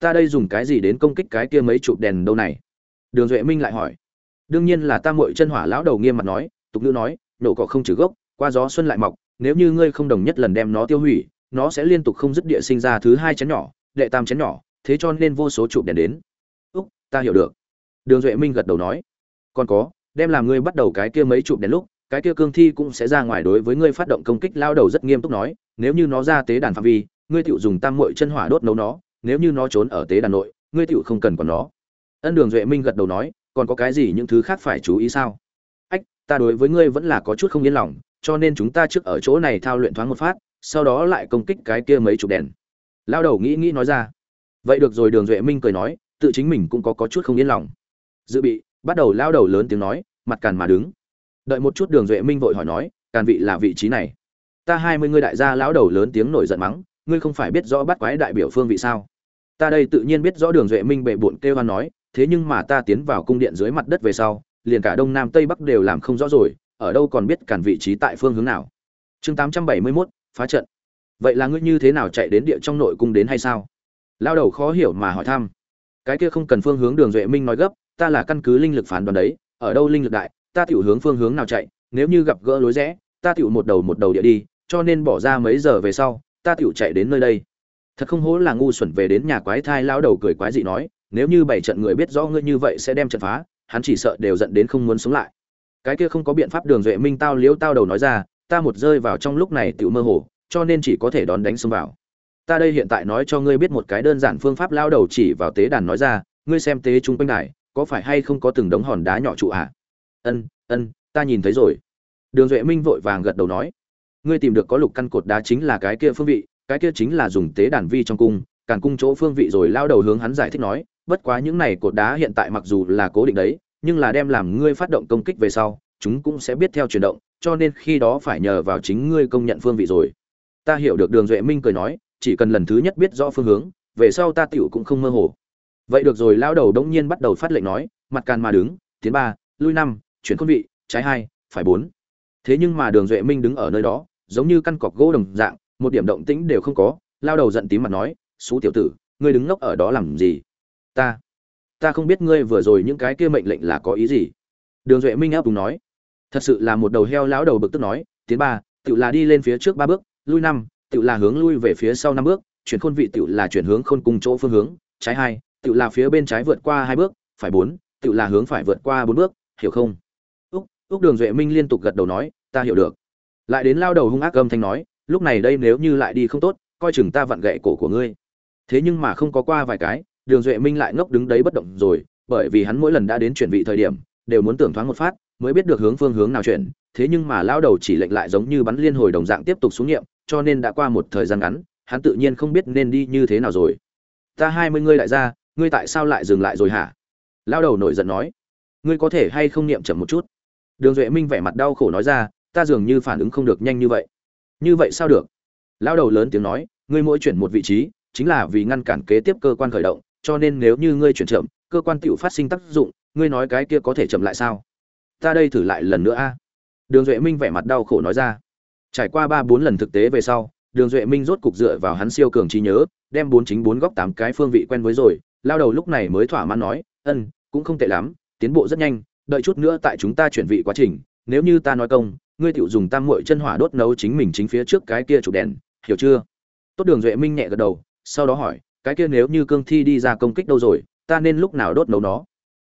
ta đây dùng cái gì đến công kích cái kia mấy chụp đèn đâu này? Đường duệ minh lại hỏi. Đương nhiên là ta muội chân hỏa lão đầu nghiêm mặt nói, tục ngữ nói, nổ cỏ không trừ gốc, qua gió xuân lại mọc, nếu như ngươi không đồng nhất lần đem nó tiêu hủy, nó sẽ liên tục không dứt địa sinh ra thứ hai chén nhỏ, đệ tam chén nhỏ, thế cho nên vô số chụp đèn đến. Úc, ta hiểu được. Đường duệ minh gật đầu nói. Còn có, đem làm ngươi bắt đầu cái kia mấy chụp đèn lúc, cái kia cương thi cũng sẽ ra ngoài đối với ngươi phát động công kích lao đầu rất nghiêm túc nói, nếu như nó ra tế đàn phạm vi, ngươi tựu dùng tam muội chân hỏa đốt nấu nó nếu như nó trốn ở tế đàn nội ngươi tựu không cần còn nó. Ân đường duệ minh gật đầu nói còn có cái gì những thứ khác phải chú ý sao? Ách ta đối với ngươi vẫn là có chút không yên lòng cho nên chúng ta trước ở chỗ này thao luyện thoáng một phát sau đó lại công kích cái kia mấy chục đèn. Lao đầu nghĩ nghĩ nói ra. Vậy được rồi đường duệ minh cười nói tự chính mình cũng có, có chút không yên lòng. Dự bị bắt đầu lao đầu lớn tiếng nói mặt càn mà đứng. Đợi một chút đường duệ minh vội hỏi nói càn vị là vị trí này? Ta hai mươi ngươi đại gia lão đầu lớn tiếng nổi giận mắng ngươi không phải biết rõ bắt quái đại biểu phương vị sao? Ta đây tự nhiên biết rõ đường duệ minh bệ bộn kêu hoan nói thế nhưng mà ta tiến vào cung điện dưới mặt đất về sau liền cả đông nam tây bắc đều làm không rõ rồi ở đâu còn biết cản vị trí tại phương hướng nào. Chương tám trăm bảy mươi 871, phá trận. Vậy là ngươi như thế nào chạy đến địa trong nội cung đến hay sao? Lao đầu khó hiểu mà hỏi thăm. Cái kia không cần phương hướng đường duệ minh nói gấp ta là căn cứ linh lực phán đoán đấy ở đâu linh lực đại ta tiểu hướng phương hướng nào chạy nếu như gặp gỡ lối rẽ ta tiểu một đầu một đầu địa đi cho nên bỏ ra mấy giờ về sau ta tiểu chạy đến nơi đây thật không hổ là ngu xuẩn về đến nhà quái thai lao đầu cười quái dị nói, nếu như bảy trận người biết rõ ngươi như vậy sẽ đem trận phá, hắn chỉ sợ đều giận đến không muốn sống lại. Cái kia không có biện pháp đường duệ minh tao liếu tao đầu nói ra, ta một rơi vào trong lúc này tiểu mơ hồ, cho nên chỉ có thể đón đánh xông vào. Ta đây hiện tại nói cho ngươi biết một cái đơn giản phương pháp lao đầu chỉ vào tế đàn nói ra, ngươi xem tế chung quanh đài, có phải hay không có từng đống hòn đá nhỏ trụ ạ? À? ân ân, ta nhìn thấy rồi. Đường duệ minh vội vàng gật đầu nói, ngươi tìm được có lục căn cột đá chính là cái kia phương vị cái kia chính là dùng tế đàn vi trong cung, càn cung chỗ phương vị rồi lao đầu hướng hắn giải thích nói, bất quá những này cột đá hiện tại mặc dù là cố định đấy, nhưng là đem làm ngươi phát động công kích về sau, chúng cũng sẽ biết theo chuyển động, cho nên khi đó phải nhờ vào chính ngươi công nhận phương vị rồi. Ta hiểu được đường duệ minh cười nói, chỉ cần lần thứ nhất biết rõ phương hướng, về sau ta tựu cũng không mơ hồ. Vậy được rồi, lao đầu đống nhiên bắt đầu phát lệnh nói, mặt càn mà đứng, tiến ba, lui năm, chuyển khôn vị, trái hai, phải bốn. Thế nhưng mà đường duệ minh đứng ở nơi đó, giống như căn cọc gỗ đồng dạng một điểm động tĩnh đều không có, lao đầu giận tím mặt nói xú tiểu tử, ngươi đứng ngốc ở đó làm gì? Ta ta không biết ngươi vừa rồi những cái kia mệnh lệnh là có ý gì. Đường duệ minh áp cùng nói, thật sự là một đầu heo lão đầu bực tức nói, tiến ba tự là đi lên phía trước ba bước, lui năm tự là hướng lui về phía sau năm bước, chuyển khôn vị tự là chuyển hướng khôn cùng chỗ phương hướng, trái hai tự là phía bên trái vượt qua hai bước, phải bốn tự là hướng phải vượt qua bốn bước, hiểu không? Úc úc đường duệ minh liên tục gật đầu nói, ta hiểu được. Lại đến lao đầu hung ác âm thanh nói lúc này đây nếu như lại đi không tốt, coi chừng ta vặn gậy cổ của ngươi. Thế nhưng mà không có qua vài cái, đường duệ minh lại ngốc đứng đấy bất động rồi, bởi vì hắn mỗi lần đã đến chuyển vị thời điểm, đều muốn tưởng thoáng một phát, mới biết được hướng phương hướng nào chuyển. Thế nhưng mà lao đầu chỉ lệnh lại giống như bắn liên hồi đồng dạng tiếp tục xuống nghiệm, cho nên đã qua một thời gian ngắn, hắn tự nhiên không biết nên đi như thế nào rồi. Ta hai mươi ngươi đại gia, ngươi tại sao lại dừng lại rồi hả? Lao đầu nổi giận nói. Ngươi có thể hay không niệm chậm một chút? Đường duệ minh vẻ mặt đau khổ nói ra, ta dường như phản ứng không được nhanh như vậy như vậy sao được? Lao đầu lớn tiếng nói, ngươi mỗi chuyển một vị trí, chính là vì ngăn cản kế tiếp cơ quan khởi động, cho nên nếu như ngươi chuyển chậm, cơ quan tựu phát sinh tác dụng, ngươi nói cái kia có thể chậm lại sao? Ta đây thử lại lần nữa a. Đường duệ minh vẻ mặt đau khổ nói ra. Trải qua ba bốn lần thực tế về sau, đường duệ minh rốt cục dựa vào hắn siêu cường trí nhớ, đem bốn chính bốn góc tám cái phương vị quen với rồi. Lao đầu lúc này mới thỏa mãn nói, ân, cũng không tệ lắm, tiến bộ rất nhanh, đợi chút nữa tại chúng ta chuyển vị quá trình, nếu như ta nói công ngươi tiểu dùng tam muội chân hỏa đốt nấu chính mình chính phía trước cái kia chụp đèn, hiểu chưa? Tốt đường duệ minh nhẹ gật đầu, sau đó hỏi, cái kia nếu như cương thi đi ra công kích đâu rồi, ta nên lúc nào đốt nấu nó?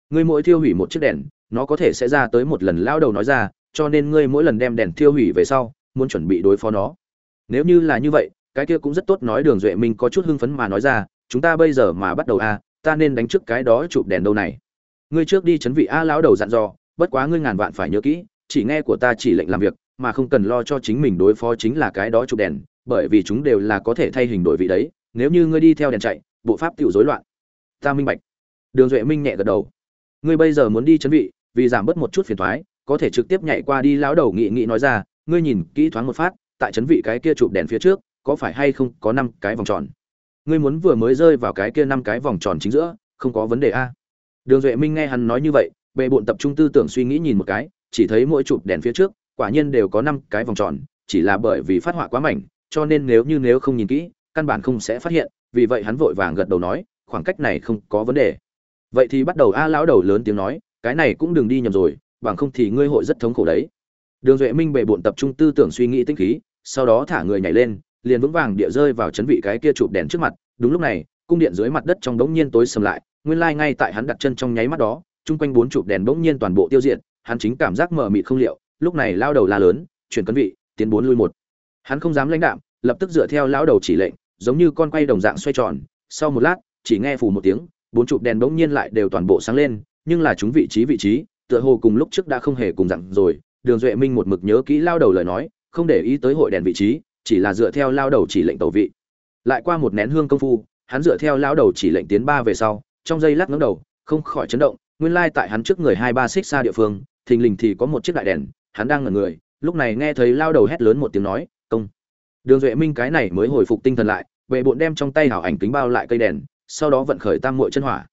Ngươi mỗi thiêu hủy một chiếc đèn, nó có thể sẽ ra tới một lần lao đầu nói ra, cho nên ngươi mỗi lần đem đèn thiêu hủy về sau, muốn chuẩn bị đối phó nó. Nếu như là như vậy, cái kia cũng rất tốt nói đường duệ minh có chút hưng phấn mà nói ra, chúng ta bây giờ mà bắt đầu a ta nên đánh trước cái đó chụp đèn đâu này. Ngươi trước đi chấn vị a lão đầu dặn dò, bất quá ngươi ngàn vạn phải nhớ kỹ chỉ nghe của ta chỉ lệnh làm việc, mà không cần lo cho chính mình đối phó chính là cái đó chụp đèn, bởi vì chúng đều là có thể thay hình đổi vị đấy, nếu như ngươi đi theo đèn chạy, bộ pháp tự rối loạn. Ta minh bạch. Đường duệ minh nhẹ gật đầu. Ngươi bây giờ muốn đi chấn vị, vì giảm bớt một chút phiền thoái có thể trực tiếp nhảy qua đi lão đầu nghị nghị nói ra, ngươi nhìn kỹ thoáng một phát, tại chấn vị cái kia chụp đèn phía trước, có phải hay không có năm cái vòng tròn? Ngươi muốn vừa mới rơi vào cái kia năm cái vòng tròn chính giữa, không có vấn đề a? Đường duệ minh nghe hắn nói như vậy bệ bộn tập trung tư tưởng suy nghĩ nhìn một cái chỉ thấy mỗi chụp đèn phía trước, quả nhiên đều có năm cái vòng tròn, chỉ là bởi vì phát họa quá mảnh, cho nên nếu như nếu không nhìn kỹ, căn bản không sẽ phát hiện, vì vậy hắn vội vàng gật đầu nói, khoảng cách này không có vấn đề. Vậy thì bắt đầu a lão đầu lớn tiếng nói, cái này cũng đừng đi nhầm rồi, bằng không thì ngươi hội rất thống khổ đấy. Đường duệ minh bề bộn tập trung tư tưởng suy nghĩ tinh khí, sau đó thả người nhảy lên, liền vững vàng địa rơi vào chấn vị cái kia chụp đèn trước mặt. Đúng lúc này, cung điện dưới mặt đất trong đống nhiên tối sầm lại, nguyên lai ngay tại hắn đặt chân trong nháy mắt đó, chung quanh bốn chụp đèn bỗng nhiên toàn bộ tiêu diệt hắn chính cảm giác mờ mịt không liệu, lúc này lao đầu la lớn, chuyển cấn vị, tiến bốn lui một. Hắn không dám lãnh đạm, lập tức dựa theo lão đầu chỉ lệnh, giống như con quay đồng dạng xoay tròn. Sau một lát, chỉ nghe phù một tiếng, bốn chụp đèn bỗng nhiên lại đều toàn bộ sáng lên, nhưng là chúng vị trí vị trí, tựa hồ cùng lúc trước đã không hề cùng dạng rồi. Đường duệ minh một mực nhớ kỹ lao đầu lời nói, không để ý tới hội đèn vị trí, chỉ là dựa theo lao đầu chỉ lệnh tẩu vị. Lại qua một nén hương công phu, hắn dựa theo lao đầu chỉ lệnh tiến ba về sau, trong giây lát ngẩng đầu, không khỏi chấn động, nguyên lai tại hắn trước người hai ba xích xa địa phương thình lình thì có một chiếc đại đèn, hắn đang ngẩn người, lúc này nghe thấy lao đầu hét lớn một tiếng nói, công. Đường duệ minh cái này mới hồi phục tinh thần lại vệ bộn đem trong tay hảo ảnh kính bao lại cây đèn, sau đó vận khởi tam muội chân hỏa.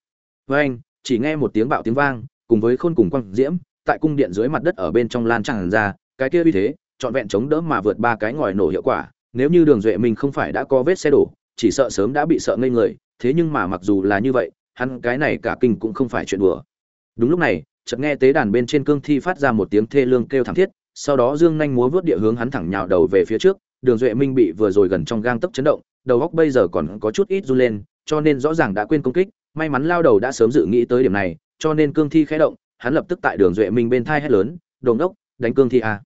Với anh, chỉ nghe một tiếng bạo tiếng vang, cùng với khôn cùng quang diễm, tại cung điện dưới mặt đất ở bên trong lan tràn ra, cái kia uy thế, trọn vẹn chống đỡ mà vượt ba cái ngòi nổ hiệu quả, nếu như đường duệ minh không phải đã có vết xe đổ, chỉ sợ sớm đã bị sợ ngây người, thế nhưng mà mặc dù là như vậy, hắn cái này cả kinh cũng không phải chuyện đùa. Đúng lúc này chợt nghe tế đàn bên trên cương thi phát ra một tiếng thê lương kêu thảm thiết, sau đó dương nhanh múa vớt địa hướng hắn thẳng nhào đầu về phía trước, đường duệ minh bị vừa rồi gần trong gang tấc chấn động, đầu óc bây giờ còn có chút ít run lên, cho nên rõ ràng đã quên công kích, may mắn lao đầu đã sớm dự nghĩ tới điểm này, cho nên cương thi khẽ động, hắn lập tức tại đường duệ minh bên thai hét lớn "Đồng đốc đánh cương thi à?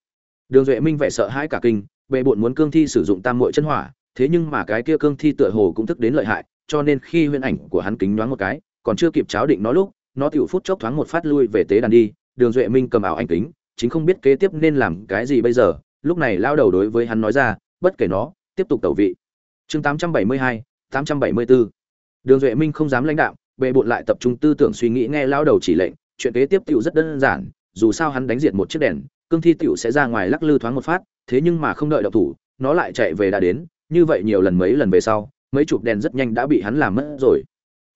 đường duệ minh vẻ sợ hãi cả kinh, bệ bọn muốn cương thi sử dụng tam muội chân hỏa, thế nhưng mà cái kia cương thi tựa hồ cũng thức đến lợi hại, cho nên khi huyền ảnh của hắn kính nhoáng một cái, còn chưa kịp cháo định nó lúc nó tiểu phút chốc thoáng một phát lui về tế đàn đi đường duệ minh cầm ảo ảnh kính chính không biết kế tiếp nên làm cái gì bây giờ lúc này lao đầu đối với hắn nói ra bất kể nó tiếp tục tẩu vị chương 872, 874. đường duệ minh không dám lãnh đạo bệ bộn lại tập trung tư tưởng suy nghĩ nghe lao đầu chỉ lệnh chuyện kế tiếp tiểu rất đơn giản dù sao hắn đánh diệt một chiếc đèn cương thi tiểu sẽ ra ngoài lắc lư thoáng một phát thế nhưng mà không đợi động thủ nó lại chạy về đã đến như vậy nhiều lần mấy lần về sau mấy chục đèn rất nhanh đã bị hắn làm mất rồi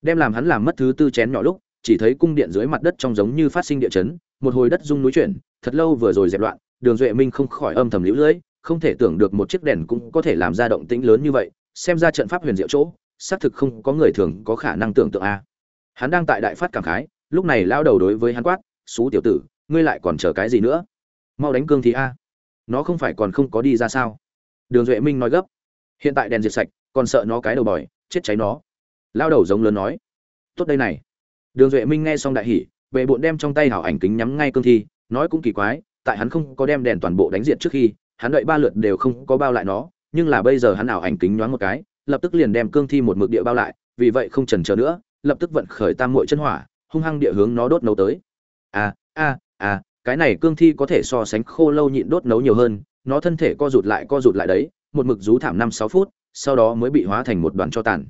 đem làm hắn làm mất thứ tư chén nhỏ lúc chỉ thấy cung điện dưới mặt đất trong giống như phát sinh địa chấn, một hồi đất rung núi chuyển, thật lâu vừa rồi dẹp loạn, đường duệ minh không khỏi âm thầm lũ lưỡi không thể tưởng được một chiếc đèn cũng có thể làm ra động tĩnh lớn như vậy, xem ra trận pháp huyền diệu chỗ, xác thực không có người thường có khả năng tưởng tượng a. Hắn đang tại đại phát cảm khái, lúc này lao đầu đối với hắn quát, xú tiểu tử, ngươi lại còn chờ cái gì nữa? Mau đánh cương thì a. Nó không phải còn không có đi ra sao? Đường duệ minh nói gấp, hiện tại đèn diệt sạch, còn sợ nó cái đầu bòi, chết cháy nó. Lao đầu giống lớn nói, tốt đây này đường duệ minh nghe xong đại hỉ về bộn đem trong tay hảo ảnh kính nhắm ngay cương thi, nói cũng kỳ quái, tại hắn không có đem đèn toàn bộ đánh diệt trước khi, hắn đợi ba lượt đều không có bao lại nó, nhưng là bây giờ hắn ảo ảnh kính nhoáng một cái, lập tức liền đem cương thi một mực địa bao lại, vì vậy không chần chờ nữa, lập tức vận khởi tam muội chân hỏa, hung hăng địa hướng nó đốt nấu tới. A a a cái này cương thi có thể so sánh khô lâu nhịn đốt nấu nhiều hơn, nó thân thể co rụt lại co rụt lại đấy, một mực rú thảm năm sáu phút, sau đó mới bị hóa thành một đoàn cho tàn.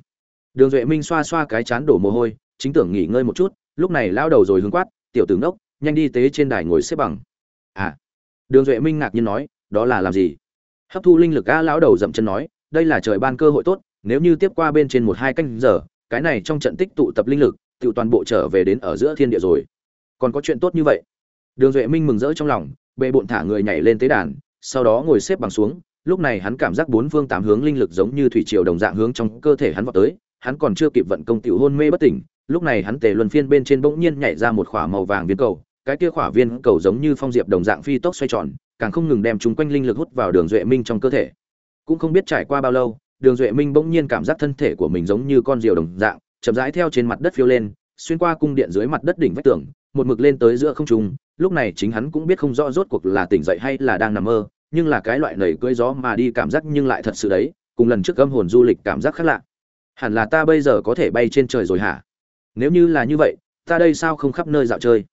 Đường duệ minh xoa xoa cái chán đổ mồ hôi chính tưởng nghỉ ngơi một chút, lúc này lao đầu rồi hướng quát, tiểu tử đốc nhanh đi tế trên đài ngồi xếp bằng. À. Đường duệ minh ngạc nhiên nói, đó là làm gì? Hấp thu linh lực a lão đầu dậm chân nói, đây là trời ban cơ hội tốt, nếu như tiếp qua bên trên một hai canh giờ, cái này trong trận tích tụ tập linh lực tự toàn bộ trở về đến ở giữa thiên địa rồi. Còn có chuyện tốt như vậy? Đường duệ minh mừng rỡ trong lòng, bệ bộn thả người nhảy lên tế đàn, sau đó ngồi xếp bằng xuống, lúc này hắn cảm giác bốn phương tám hướng linh lực giống như thủy triều đồng dạng hướng trong cơ thể hắn vào tới, hắn còn chưa kịp vận công tiểu hôn mê bất tỉnh lúc này hắn tề luân phiên bên trên bỗng nhiên nhảy ra một khỏa màu vàng viên cầu, cái kia khỏa viên cầu giống như phong diệp đồng dạng phi tốc xoay tròn, càng không ngừng đem chúng quanh linh lực hút vào đường duệ minh trong cơ thể. Cũng không biết trải qua bao lâu, đường duệ minh bỗng nhiên cảm giác thân thể của mình giống như con diều đồng dạng, chậm rãi theo trên mặt đất phiêu lên, xuyên qua cung điện dưới mặt đất đỉnh vách tường, một mực lên tới giữa không trung. Lúc này chính hắn cũng biết không rõ rốt cuộc là tỉnh dậy hay là đang nằm mơ, nhưng là cái loại nầy cưỡi gió mà đi cảm giác nhưng lại thật sự đấy, cùng lần trước âm hồn du lịch cảm giác khác lạ. Hẳn là ta bây giờ có thể bay trên trời rồi hả? Nếu như là như vậy, ta đây sao không khắp nơi dạo chơi?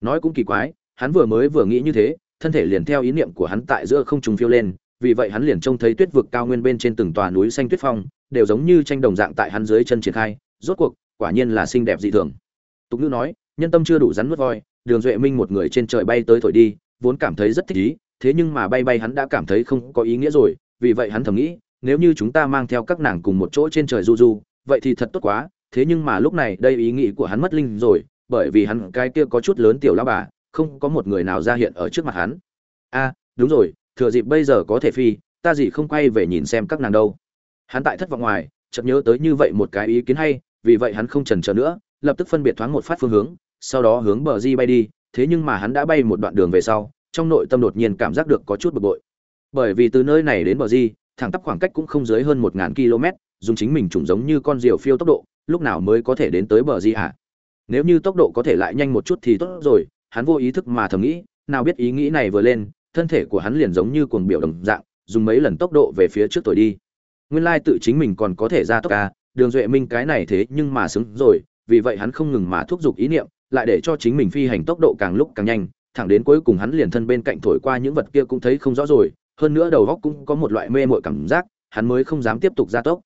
Nói cũng kỳ quái, hắn vừa mới vừa nghĩ như thế, thân thể liền theo ý niệm của hắn tại giữa không trùng phiêu lên, vì vậy hắn liền trông thấy tuyết vực cao nguyên bên trên từng tòa núi xanh tuyết phong, đều giống như tranh đồng dạng tại hắn dưới chân triển khai, rốt cuộc, quả nhiên là xinh đẹp dị thường. Tục ngữ nói, nhân tâm chưa đủ rắn nuốt voi, đường duệ minh một người trên trời bay tới thổi đi, vốn cảm thấy rất thích ý, thế nhưng mà bay bay hắn đã cảm thấy không có ý nghĩa rồi, vì vậy hắn thầm nghĩ, nếu như chúng ta mang theo các nàng cùng một chỗ trên trời du du, vậy thì thật tốt quá thế nhưng mà lúc này đây ý nghĩ của hắn mất linh rồi, bởi vì hắn cái kia có chút lớn tiểu lao bà, không có một người nào ra hiện ở trước mặt hắn. A đúng rồi, thừa dịp bây giờ có thể phi, ta gì không quay về nhìn xem các nàng đâu. Hắn tại thất vọng ngoài, chợt nhớ tới như vậy một cái ý kiến hay, vì vậy hắn không chần chờ nữa, lập tức phân biệt thoáng một phát phương hướng, sau đó hướng bờ di bay đi, thế nhưng mà hắn đã bay một đoạn đường về sau, trong nội tâm đột nhiên cảm giác được có chút bực bội. Bởi vì từ nơi này đến bờ di, thẳng tắp khoảng cách cũng không dưới hơn một ngàn km dùng chính mình trùng giống như con diều phiêu tốc độ lúc nào mới có thể đến tới bờ di hả? Nếu như tốc độ có thể lại nhanh một chút thì tốt rồi, hắn vô ý thức mà thầm nghĩ, nào biết ý nghĩ này vừa lên, thân thể của hắn liền giống như cuồng biểu đồng dạng, dùng mấy lần tốc độ về phía trước tuổi đi. Nguyên lai tự chính mình còn có thể ra tốc ca đường duệ minh cái này thế nhưng mà xứng rồi, vì vậy hắn không ngừng mà thúc giục ý niệm, lại để cho chính mình phi hành tốc độ càng lúc càng nhanh, thẳng đến cuối cùng hắn liền thân bên cạnh thổi qua những vật kia cũng thấy không rõ rồi, hơn nữa đầu góc cũng có một loại mê mội cảm giác, hắn mới không dám tiếp tục gia tốc.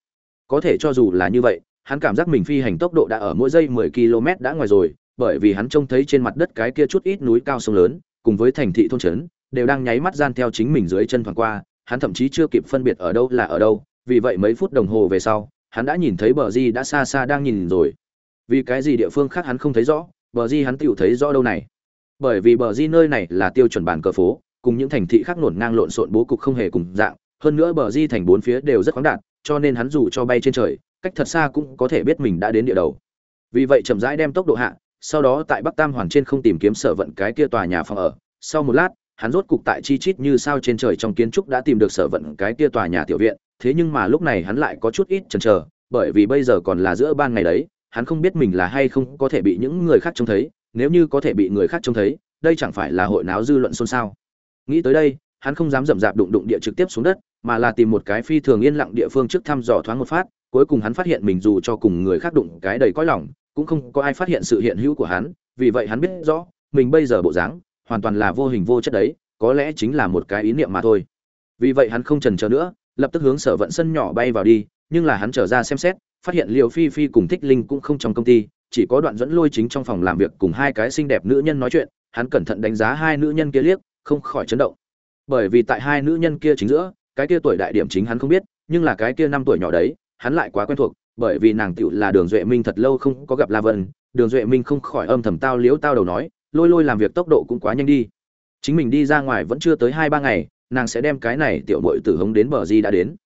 Có thể cho dù là như vậy hắn cảm giác mình phi hành tốc độ đã ở mỗi giây 10 km đã ngoài rồi, bởi vì hắn trông thấy trên mặt đất cái kia chút ít núi cao sông lớn, cùng với thành thị thôn trấn, đều đang nháy mắt gian theo chính mình dưới chân thoáng qua, hắn thậm chí chưa kịp phân biệt ở đâu là ở đâu, vì vậy mấy phút đồng hồ về sau, hắn đã nhìn thấy bờ di đã xa xa đang nhìn rồi. Vì cái gì địa phương khác hắn không thấy rõ, bờ di hắn tiểu thấy rõ đâu này? Bởi vì bờ di nơi này là tiêu chuẩn bản cờ phố, cùng những thành thị khác nổn ngang lộn xộn bố cục không hề cùng dạng, hơn nữa bờ di thành bốn phía đều rất khoáng đạt, cho nên hắn dù cho bay trên trời cách thật xa cũng có thể biết mình đã đến địa đầu. Vì vậy chậm rãi đem tốc độ hạ, sau đó tại bắc tam hoàn trên không tìm kiếm sở vận cái kia tòa nhà phòng ở. Sau một lát, hắn rốt cục tại chi chít như sao trên trời trong kiến trúc đã tìm được sở vận cái kia tòa nhà tiểu viện. Thế nhưng mà lúc này hắn lại có chút ít chần chờ, bởi vì bây giờ còn là giữa ban ngày đấy, hắn không biết mình là hay không có thể bị những người khác trông thấy. Nếu như có thể bị người khác trông thấy, đây chẳng phải là hội náo dư luận xôn xao. Nghĩ tới đây, hắn không dám rậm rạp đụng đụng địa trực tiếp xuống đất, mà là tìm một cái phi thường yên lặng địa phương trước thăm dò thoáng một phát cuối cùng hắn phát hiện mình dù cho cùng người khác đụng cái đầy cõi lòng, cũng không có ai phát hiện sự hiện hữu của hắn, vì vậy hắn biết rõ, mình bây giờ bộ dáng, hoàn toàn là vô hình vô chất đấy, có lẽ chính là một cái ý niệm mà thôi. Vì vậy hắn không chần chờ nữa, lập tức hướng sở vận sân nhỏ bay vào đi, nhưng là hắn trở ra xem xét, phát hiện liệu phi phi cùng thích linh cũng không trong công ty, chỉ có đoạn dẫn lôi chính trong phòng làm việc cùng hai cái xinh đẹp nữ nhân nói chuyện, hắn cẩn thận đánh giá hai nữ nhân kia liếc, không khỏi chấn động. Bởi vì tại hai nữ nhân kia chính giữa, cái kia tuổi đại điểm chính hắn không biết, nhưng là cái kia năm tuổi nhỏ đấy hắn lại quá quen thuộc, bởi vì nàng tựu là đường duệ minh thật lâu không có gặp la vân. Đường duệ minh không khỏi âm thầm tao liếu tao đầu nói, lôi lôi làm việc tốc độ cũng quá nhanh đi. Chính mình đi ra ngoài vẫn chưa tới hai ba ngày, nàng sẽ đem cái này tiểu mội tử hống đến bờ di đã đến.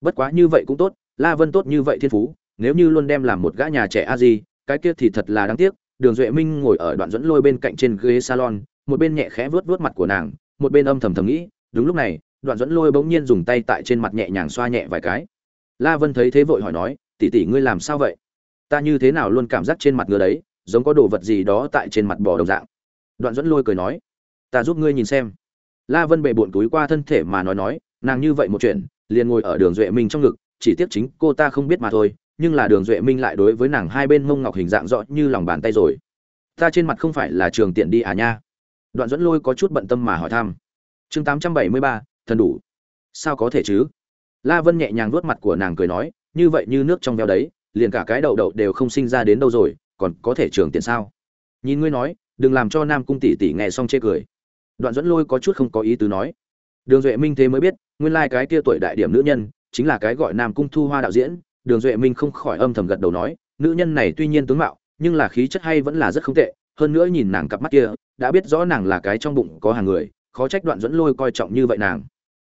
Bất quá như vậy cũng tốt, la vân tốt như vậy thiên phú, nếu như luôn đem làm một gã nhà trẻ a di, cái kia thì thật là đáng tiếc. Đường duệ minh ngồi ở đoạn dẫn lôi bên cạnh trên ghế salon, một bên nhẹ khẽ vuốt vuốt mặt của nàng, một bên âm thầm thầm nghĩ, đúng lúc này, đoạn dẫn lôi bỗng nhiên dùng tay tại trên mặt nhẹ nhàng xoa nhẹ vài cái la vân thấy thế vội hỏi nói, tỷ tỷ ngươi làm sao vậy? Ta như thế nào luôn cảm giác trên mặt ngứa đấy, giống có đồ vật gì đó tại trên mặt bò đồng dạng. Đoạn dẫn lôi cười nói, ta giúp ngươi nhìn xem. La vân bệ bộn túi qua thân thể mà nói nói, nàng như vậy một chuyện, liền ngồi ở đường duệ minh trong ngực, chỉ tiếc chính cô ta không biết mà thôi, nhưng là đường duệ minh lại đối với nàng hai bên mông ngọc hình dạng rõ như lòng bàn tay rồi. Ta trên mặt không phải là trường tiện đi à nha? Đoạn dẫn lôi có chút bận tâm mà hỏi thăm. Chương tám trăm bảy mươi ba, thần đủ. Sao có thể chứ? La vân nhẹ nhàng vuốt mặt của nàng cười nói, như vậy như nước trong veo đấy, liền cả cái đậu đậu đều không sinh ra đến đâu rồi, còn có thể trường tiện sao? Nhìn ngươi nói, đừng làm cho nam cung tỷ tỷ nghe xong chê cười. Đoạn dẫn lôi có chút không có ý tứ nói. Đường duệ minh thế mới biết, nguyên lai cái kia tuổi đại điểm nữ nhân, chính là cái gọi nam cung thu hoa đạo diễn. Đường duệ minh không khỏi âm thầm gật đầu nói, nữ nhân này tuy nhiên tướng mạo, nhưng là khí chất hay vẫn là rất không tệ, hơn nữa nhìn nàng cặp mắt kia, đã biết rõ nàng là cái trong bụng có hàng người, khó trách đoạn dẫn lôi coi trọng như vậy nàng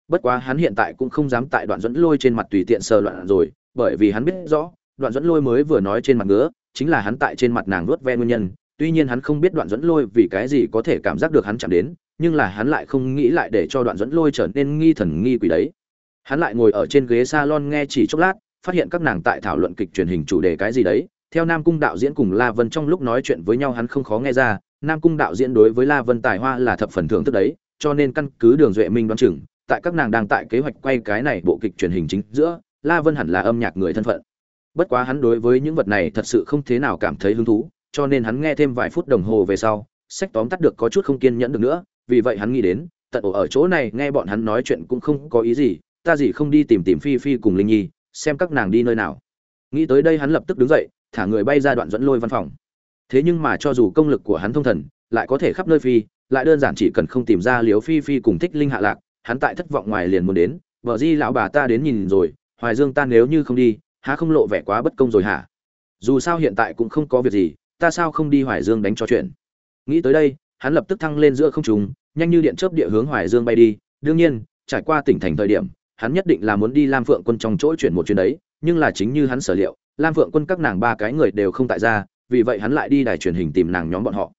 bất quá hắn hiện tại cũng không dám tại đoạn dẫn lôi trên mặt tùy tiện sờ loạn rồi, bởi vì hắn biết rõ, đoạn dẫn lôi mới vừa nói trên mặt ngứa, chính là hắn tại trên mặt nàng nuốt ve nguyên nhân. Tuy nhiên hắn không biết đoạn dẫn lôi vì cái gì có thể cảm giác được hắn chạm đến, nhưng là hắn lại không nghĩ lại để cho đoạn dẫn lôi trở nên nghi thần nghi quỷ đấy. Hắn lại ngồi ở trên ghế salon nghe chỉ chốc lát, phát hiện các nàng tại thảo luận kịch truyền hình chủ đề cái gì đấy. Theo nam cung đạo diễn cùng la vân trong lúc nói chuyện với nhau hắn không khó nghe ra, nam cung đạo diễn đối với la vân tài hoa là thập phần thưởng thức đấy, cho nên căn cứ đường duệ minh đoán chừng tại các nàng đang tại kế hoạch quay cái này bộ kịch truyền hình chính giữa, la vân hẳn là âm nhạc người thân phận. Bất quá hắn đối với những vật này thật sự không thế nào cảm thấy hứng thú, cho nên hắn nghe thêm vài phút đồng hồ về sau, sách tóm tắt được có chút không kiên nhẫn được nữa, vì vậy hắn nghĩ đến, tận ổ ở chỗ này nghe bọn hắn nói chuyện cũng không có ý gì, ta gì không đi tìm tìm phi phi cùng linh nhi, xem các nàng đi nơi nào. Nghĩ tới đây hắn lập tức đứng dậy, thả người bay ra đoạn dẫn lôi văn phòng. Thế nhưng mà cho dù công lực của hắn thông thần, lại có thể khắp nơi phi, lại đơn giản chỉ cần không tìm ra liếu phi phi cùng thích linh hạ lạc hắn tại thất vọng ngoài liền muốn đến, vợ di lão bà ta đến nhìn rồi, hoài dương ta nếu như không đi, há không lộ vẻ quá bất công rồi hả? Dù sao hiện tại cũng không có việc gì, ta sao không đi hoài dương đánh cho chuyện? Nghĩ tới đây, hắn lập tức thăng lên giữa không trung, nhanh như điện chớp địa hướng hoài dương bay đi. Đương nhiên, trải qua tỉnh thành thời điểm, hắn nhất định là muốn đi lam phượng quân trong chỗ chuyển một chuyến đấy, nhưng là chính như hắn sở liệu, lam phượng quân các nàng ba cái người đều không tại ra, vì vậy hắn lại đi đài truyền hình tìm nàng nhóm bọn họ.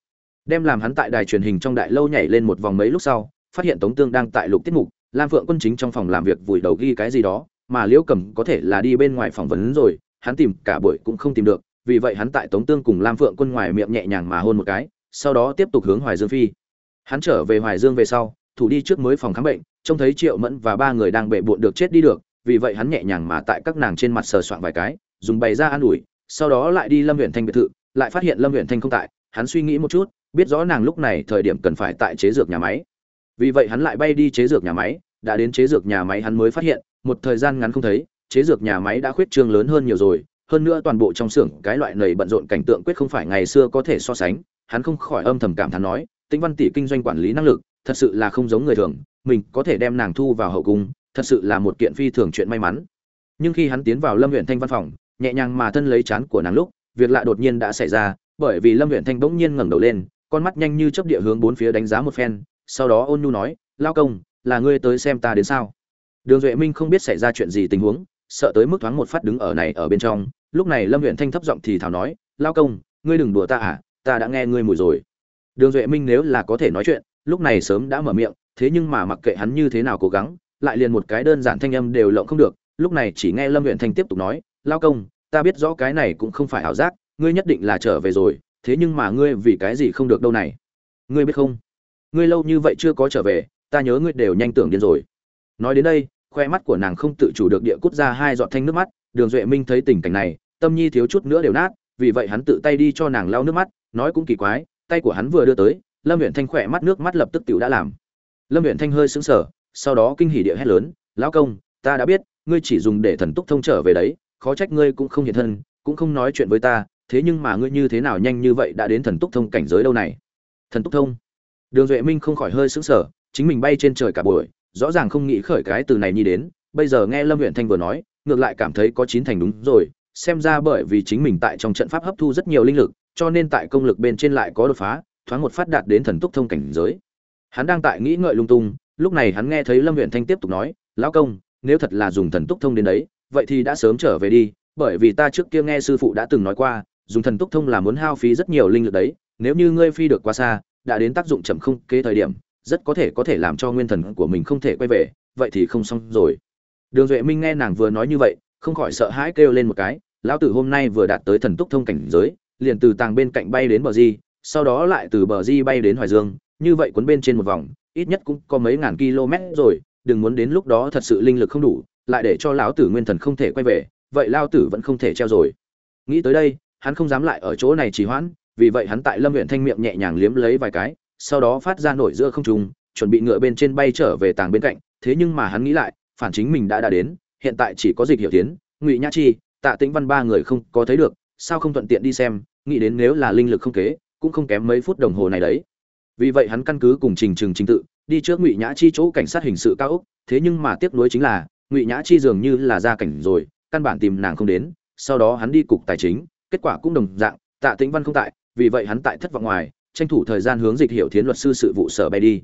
Đem làm hắn tại đài truyền hình trong đại lâu nhảy lên một vòng mấy lúc sau phát hiện tống tương đang tại lục tiết mục, lam phượng quân chính trong phòng làm việc vùi đầu ghi cái gì đó, mà liễu cầm có thể là đi bên ngoài phỏng vấn rồi, hắn tìm cả buổi cũng không tìm được, vì vậy hắn tại tống tương cùng lam phượng quân ngoài miệng nhẹ nhàng mà hôn một cái, sau đó tiếp tục hướng hoài dương phi. Hắn trở về hoài dương về sau, thủ đi trước mới phòng khám bệnh, trông thấy triệu mẫn và ba người đang bệ bụn được chết đi được, vì vậy hắn nhẹ nhàng mà tại các nàng trên mặt sờ soạn vài cái, dùng bày ra an ủi, sau đó lại đi lâm huyện thanh biệt thự, lại phát hiện lâm huyện thanh không tại, hắn suy nghĩ một chút, biết rõ nàng lúc này thời điểm cần phải tại chế dược nhà máy vì vậy hắn lại bay đi chế dược nhà máy, đã đến chế dược nhà máy hắn mới phát hiện, một thời gian ngắn không thấy, chế dược nhà máy đã khuyết trương lớn hơn nhiều rồi, hơn nữa toàn bộ trong xưởng, cái loại nầy bận rộn cảnh tượng quyết không phải ngày xưa có thể so sánh, hắn không khỏi âm thầm cảm thán nói, tĩnh văn tỷ kinh doanh quản lý năng lực, thật sự là không giống người thường, mình có thể đem nàng thu vào hậu cung, thật sự là một kiện phi thường chuyện may mắn. Nhưng khi hắn tiến vào lâm huyện thanh văn phòng, nhẹ nhàng mà thân lấy chán của nàng lúc, việc lạ đột nhiên đã xảy ra, bởi vì lâm huyện thanh bỗng nhiên ngẩng đầu lên, con mắt nhanh như chớp địa hướng bốn phía đánh giá một phen sau đó ôn nhu nói, lao công, là ngươi tới xem ta đến sao? Đường duệ minh không biết xảy ra chuyện gì tình huống, sợ tới mức thoáng một phát đứng ở này ở bên trong. Lúc này lâm huyện thanh thấp giọng thì thảo nói, lao công, ngươi đừng đùa ta à ta đã nghe ngươi mùi rồi. Đường duệ minh nếu là có thể nói chuyện, lúc này sớm đã mở miệng, thế nhưng mà mặc kệ hắn như thế nào cố gắng, lại liền một cái đơn giản thanh âm đều lộng không được. Lúc này chỉ nghe lâm huyện thanh tiếp tục nói, lao công, ta biết rõ cái này cũng không phải ảo giác, ngươi nhất định là trở về rồi, thế nhưng mà ngươi vì cái gì không được đâu này? Ngươi biết không? Ngươi lâu như vậy chưa có trở về, ta nhớ ngươi đều nhanh tưởng điên rồi. Nói đến đây, khoe mắt của nàng không tự chủ được địa cút ra hai giọt thanh nước mắt, đường duệ minh thấy tình cảnh này, tâm nhi thiếu chút nữa đều nát, vì vậy hắn tự tay đi cho nàng lau nước mắt, nói cũng kỳ quái, tay của hắn vừa đưa tới, lâm huyện thanh khỏe mắt nước mắt lập tức tiểu đã làm. Lâm huyện thanh hơi sững sờ, sau đó kinh hỉ địa hét lớn, lão công, ta đã biết, ngươi chỉ dùng để thần túc thông trở về đấy, khó trách ngươi cũng không hiện thân, cũng không nói chuyện với ta, thế nhưng mà ngươi như thế nào nhanh như vậy đã đến thần túc thông cảnh giới đâu này? Thần túc thông? Đường duệ minh không khỏi hơi sững sờ, chính mình bay trên trời cả buổi, rõ ràng không nghĩ khởi cái từ này nhi đến, bây giờ nghe lâm huyện thanh vừa nói, ngược lại cảm thấy có chín thành đúng rồi, xem ra bởi vì chính mình tại trong trận pháp hấp thu rất nhiều linh lực, cho nên tại công lực bên trên lại có đột phá, thoáng một phát đạt đến thần túc thông cảnh giới. Hắn đang tại nghĩ ngợi lung tung, lúc này hắn nghe thấy lâm huyện thanh tiếp tục nói, lão công, nếu thật là dùng thần túc thông đến đấy, vậy thì đã sớm trở về đi, bởi vì ta trước kia nghe sư phụ đã từng nói qua, dùng thần túc thông là muốn hao phí rất nhiều linh lực đấy, nếu như ngươi phi được quá xa đã đến tác dụng chậm không kế thời điểm, rất có thể có thể làm cho nguyên thần của mình không thể quay về, vậy thì không xong rồi. Đường duệ minh nghe nàng vừa nói như vậy, không khỏi sợ hãi kêu lên một cái, lão tử hôm nay vừa đạt tới thần túc thông cảnh giới, liền từ tàng bên cạnh bay đến bờ di, sau đó lại từ bờ di bay đến hoài dương, như vậy cuốn bên trên một vòng, ít nhất cũng có mấy ngàn km rồi, đừng muốn đến lúc đó thật sự linh lực không đủ, lại để cho lão tử nguyên thần không thể quay về, vậy lao tử vẫn không thể treo rồi. Nghĩ tới đây, hắn không dám lại ở chỗ này trì hoãn vì vậy hắn tại lâm huyện thanh miệng nhẹ nhàng liếm lấy vài cái, sau đó phát ra nổi giữa không trùng chuẩn bị ngựa bên trên bay trở về tàng bên cạnh. Thế nhưng mà hắn nghĩ lại, phản chính mình đã đã đến, hiện tại chỉ có dịch hiểu tiến, ngụy nhã chi, tạ tĩnh văn ba người không có thấy được, sao không thuận tiện đi xem, nghĩ đến nếu là linh lực không kế, cũng không kém mấy phút đồng hồ này đấy. Vì vậy hắn căn cứ cùng trình trừng trình tự, đi trước ngụy nhã chi chỗ cảnh sát hình sự cao úc thế nhưng mà tiếc nuối chính là, ngụy nhã chi dường như là ra cảnh rồi, căn bản tìm nàng không đến, sau đó hắn đi cục tài chính, kết quả cũng đồng dạng, tạ tĩnh văn không tại vì vậy hắn tại thất vọng ngoài, tranh thủ thời gian hướng dịch hiệu thiến luật sư sự vụ sở bay đi.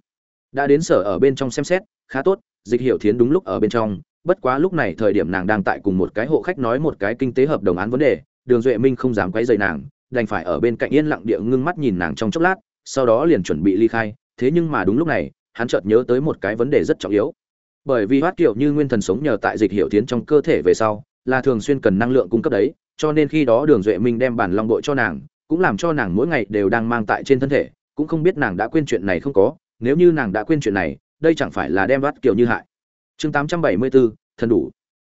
Đã đến sở ở bên trong xem xét, khá tốt, dịch hiệu thiến đúng lúc ở bên trong, bất quá lúc này thời điểm nàng đang tại cùng một cái hộ khách nói một cái kinh tế hợp đồng án vấn đề, đường duệ minh không dám quấy dày nàng, đành phải ở bên cạnh yên lặng địa ngưng mắt nhìn nàng trong chốc lát, sau đó liền chuẩn bị ly khai, thế nhưng mà đúng lúc này, hắn chợt nhớ tới một cái vấn đề rất trọng yếu. Bởi vì hoát kiểu như nguyên thần sống nhờ tại dịch hiệu tiến trong cơ thể về sau, là thường xuyên cần năng lượng cung cấp đấy, cho nên khi đó đường duệ minh đem bản long đội cho nàng cũng làm cho nàng mỗi ngày đều đang mang tại trên thân thể, cũng không biết nàng đã quên chuyện này không có, nếu như nàng đã quên chuyện này, đây chẳng phải là đem bắt kiểu như hại. Chương tám trăm bảy mươi bốn thân đủ.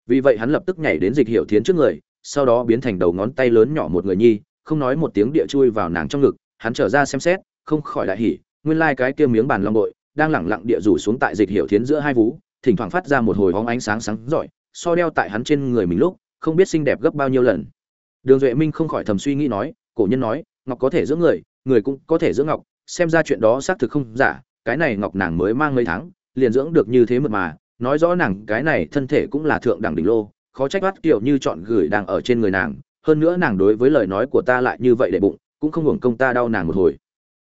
Vì vậy hắn lập tức nhảy đến dịch hiệu thiến trước người, sau đó biến thành đầu ngón tay lớn nhỏ một người nhi, không nói một tiếng địa chui vào nàng trong ngực, hắn trở ra xem xét, không khỏi đại hỉ, nguyên lai cái kia miếng bàn long bội, đang lẳng lặng địa rủ xuống tại dịch hiệu thiến giữa hai vú, thỉnh thoảng phát ra một hồi hóng ánh sáng sáng rọi, so đeo tại hắn trên người mình lúc, không biết xinh đẹp gấp bao nhiêu lần. Đường duệ minh không khỏi thầm suy nghĩ nói cổ nhân nói, ngọc có thể giữ người người cũng có thể giữ ngọc, xem ra chuyện đó xác thực không giả, cái này ngọc nàng mới mang mấy tháng, liền dưỡng được như thế mượt mà, nói rõ nàng cái này thân thể cũng là thượng đẳng đỉnh lô, khó trách bắt kiểu như chọn gửi đang ở trên người nàng, hơn nữa nàng đối với lời nói của ta lại như vậy để bụng, cũng không hưởng công ta đau nàng một hồi.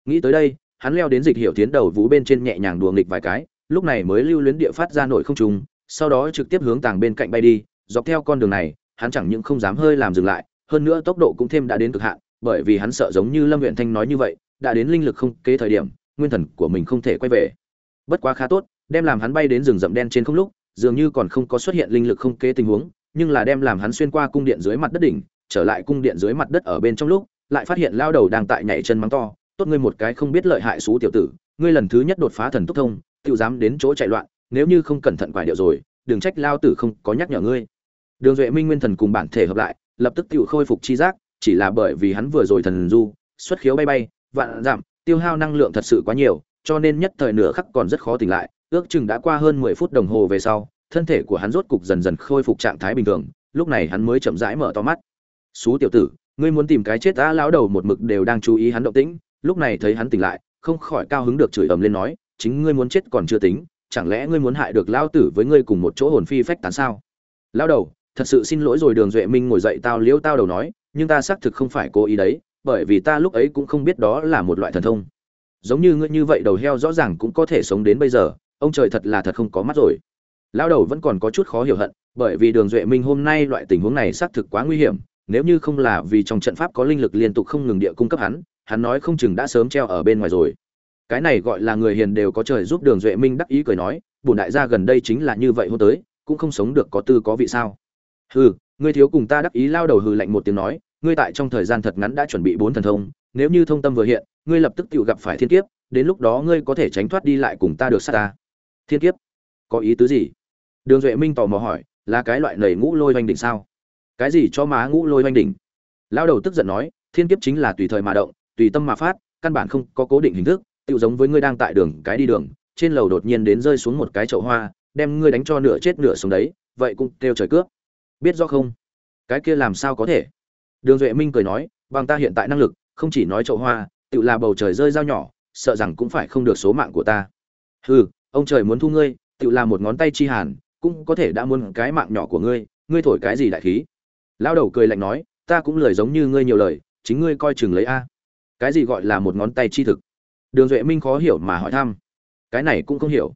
Nghĩ tới đây, hắn leo đến dịch hiệu tiến đầu vũ bên trên nhẹ nhàng đùa nghịch vài cái, lúc này mới lưu luyến địa phát ra nổi không trùng sau đó trực tiếp hướng tàng bên cạnh bay đi, dọc theo con đường này, hắn chẳng những không dám hơi làm dừng lại, hơn nữa tốc độ cũng thêm đã đến cực hạn bởi vì hắn sợ giống như lâm huyện thanh nói như vậy, đã đến linh lực không kế thời điểm, nguyên thần của mình không thể quay về. Bất quá khá tốt, đem làm hắn bay đến rừng rậm đen trên không lúc, dường như còn không có xuất hiện linh lực không kế tình huống, nhưng là đem làm hắn xuyên qua cung điện dưới mặt đất đỉnh, trở lại cung điện dưới mặt đất ở bên trong lúc, lại phát hiện lao đầu đang tại nhảy chân mắng to, tốt ngươi một cái không biết lợi hại xú tiểu tử, ngươi lần thứ nhất đột phá thần tốc thông tự dám đến chỗ chạy loạn, nếu như không cẩn thận quải điệu rồi, đừng trách lao tử không có nhắc nhở ngươi. Đường duệ minh nguyên thần cùng bản thể hợp lại, lập tức tự khôi phục chi giác chỉ là bởi vì hắn vừa rồi thần du, xuất khiếu bay bay, vạn giảm, tiêu hao năng lượng thật sự quá nhiều, cho nên nhất thời nửa khắc còn rất khó tỉnh lại, ước chừng đã qua hơn mười phút đồng hồ về sau, thân thể của hắn rốt cục dần dần khôi phục trạng thái bình thường, lúc này hắn mới chậm rãi mở to mắt. Xú tiểu tử, ngươi muốn tìm cái chết ta lão đầu một mực đều đang chú ý hắn động tĩnh. Lúc này thấy hắn tỉnh lại, không khỏi cao hứng được chửi ầm lên nói, chính ngươi muốn chết còn chưa tính, chẳng lẽ ngươi muốn hại được lão tử với ngươi cùng một chỗ hồn phi phách tán sao? Lão đầu, thật sự xin lỗi rồi, đường duệ minh ngồi dậy tao liễu tao đầu nói nhưng ta xác thực không phải cố ý đấy, bởi vì ta lúc ấy cũng không biết đó là một loại thần thông. Giống như ngươi như vậy đầu heo rõ ràng cũng có thể sống đến bây giờ, ông trời thật là thật không có mắt rồi. Lão đầu vẫn còn có chút khó hiểu hận, bởi vì đường duệ minh hôm nay loại tình huống này xác thực quá nguy hiểm, nếu như không là vì trong trận pháp có linh lực liên tục không ngừng địa cung cấp hắn hắn nói không chừng đã sớm treo ở bên ngoài rồi. Cái này gọi là người hiền đều có trời giúp đường duệ minh đắc ý cười nói bùn đại gia gần đây chính là như vậy hôn tới, cũng không sống được có tư có vị sao? Hừ, ngươi thiếu cùng ta đắc ý. Lao đầu hừ lạnh một tiếng nói ngươi tại trong thời gian thật ngắn đã chuẩn bị bốn thần thông, nếu như thông tâm vừa hiện, ngươi lập tức tự gặp phải thiên kiếp, đến lúc đó ngươi có thể tránh thoát đi lại cùng ta được sát ta. Thiên kiếp? Có ý tứ gì? Đường duệ minh tò mò hỏi, là cái loại nầy ngũ lôi oanh đỉnh sao? Cái gì cho má ngũ lôi oanh đỉnh? Lao đầu tức giận nói, thiên kiếp chính là tùy thời mà động, tùy tâm mà phát, căn bản không có cố định hình thức tự giống với ngươi đang tại đường, cái đi đường, trên lầu đột nhiên đến rơi xuống một cái chậu hoa, đem ngươi đánh cho nửa chết nửa sống đấy, vậy cũng kêu trời cướp. Biết rõ không? Cái kia làm sao có thể? Đường duệ minh cười nói, bằng ta hiện tại năng lực, không chỉ nói chậu hoa tự là bầu trời rơi dao nhỏ, sợ rằng cũng phải không được số mạng của ta. Hừ, ông trời muốn thu ngươi tự là một ngón tay chi hàn, cũng có thể đã muốn cái mạng nhỏ của ngươi ngươi thổi cái gì đại khí? Lao đầu cười lạnh nói, ta cũng lời giống như ngươi nhiều lời, chính ngươi coi chừng lấy a. Cái gì gọi là một ngón tay chi thực? Đường duệ minh khó hiểu mà hỏi thăm. Cái này cũng không hiểu.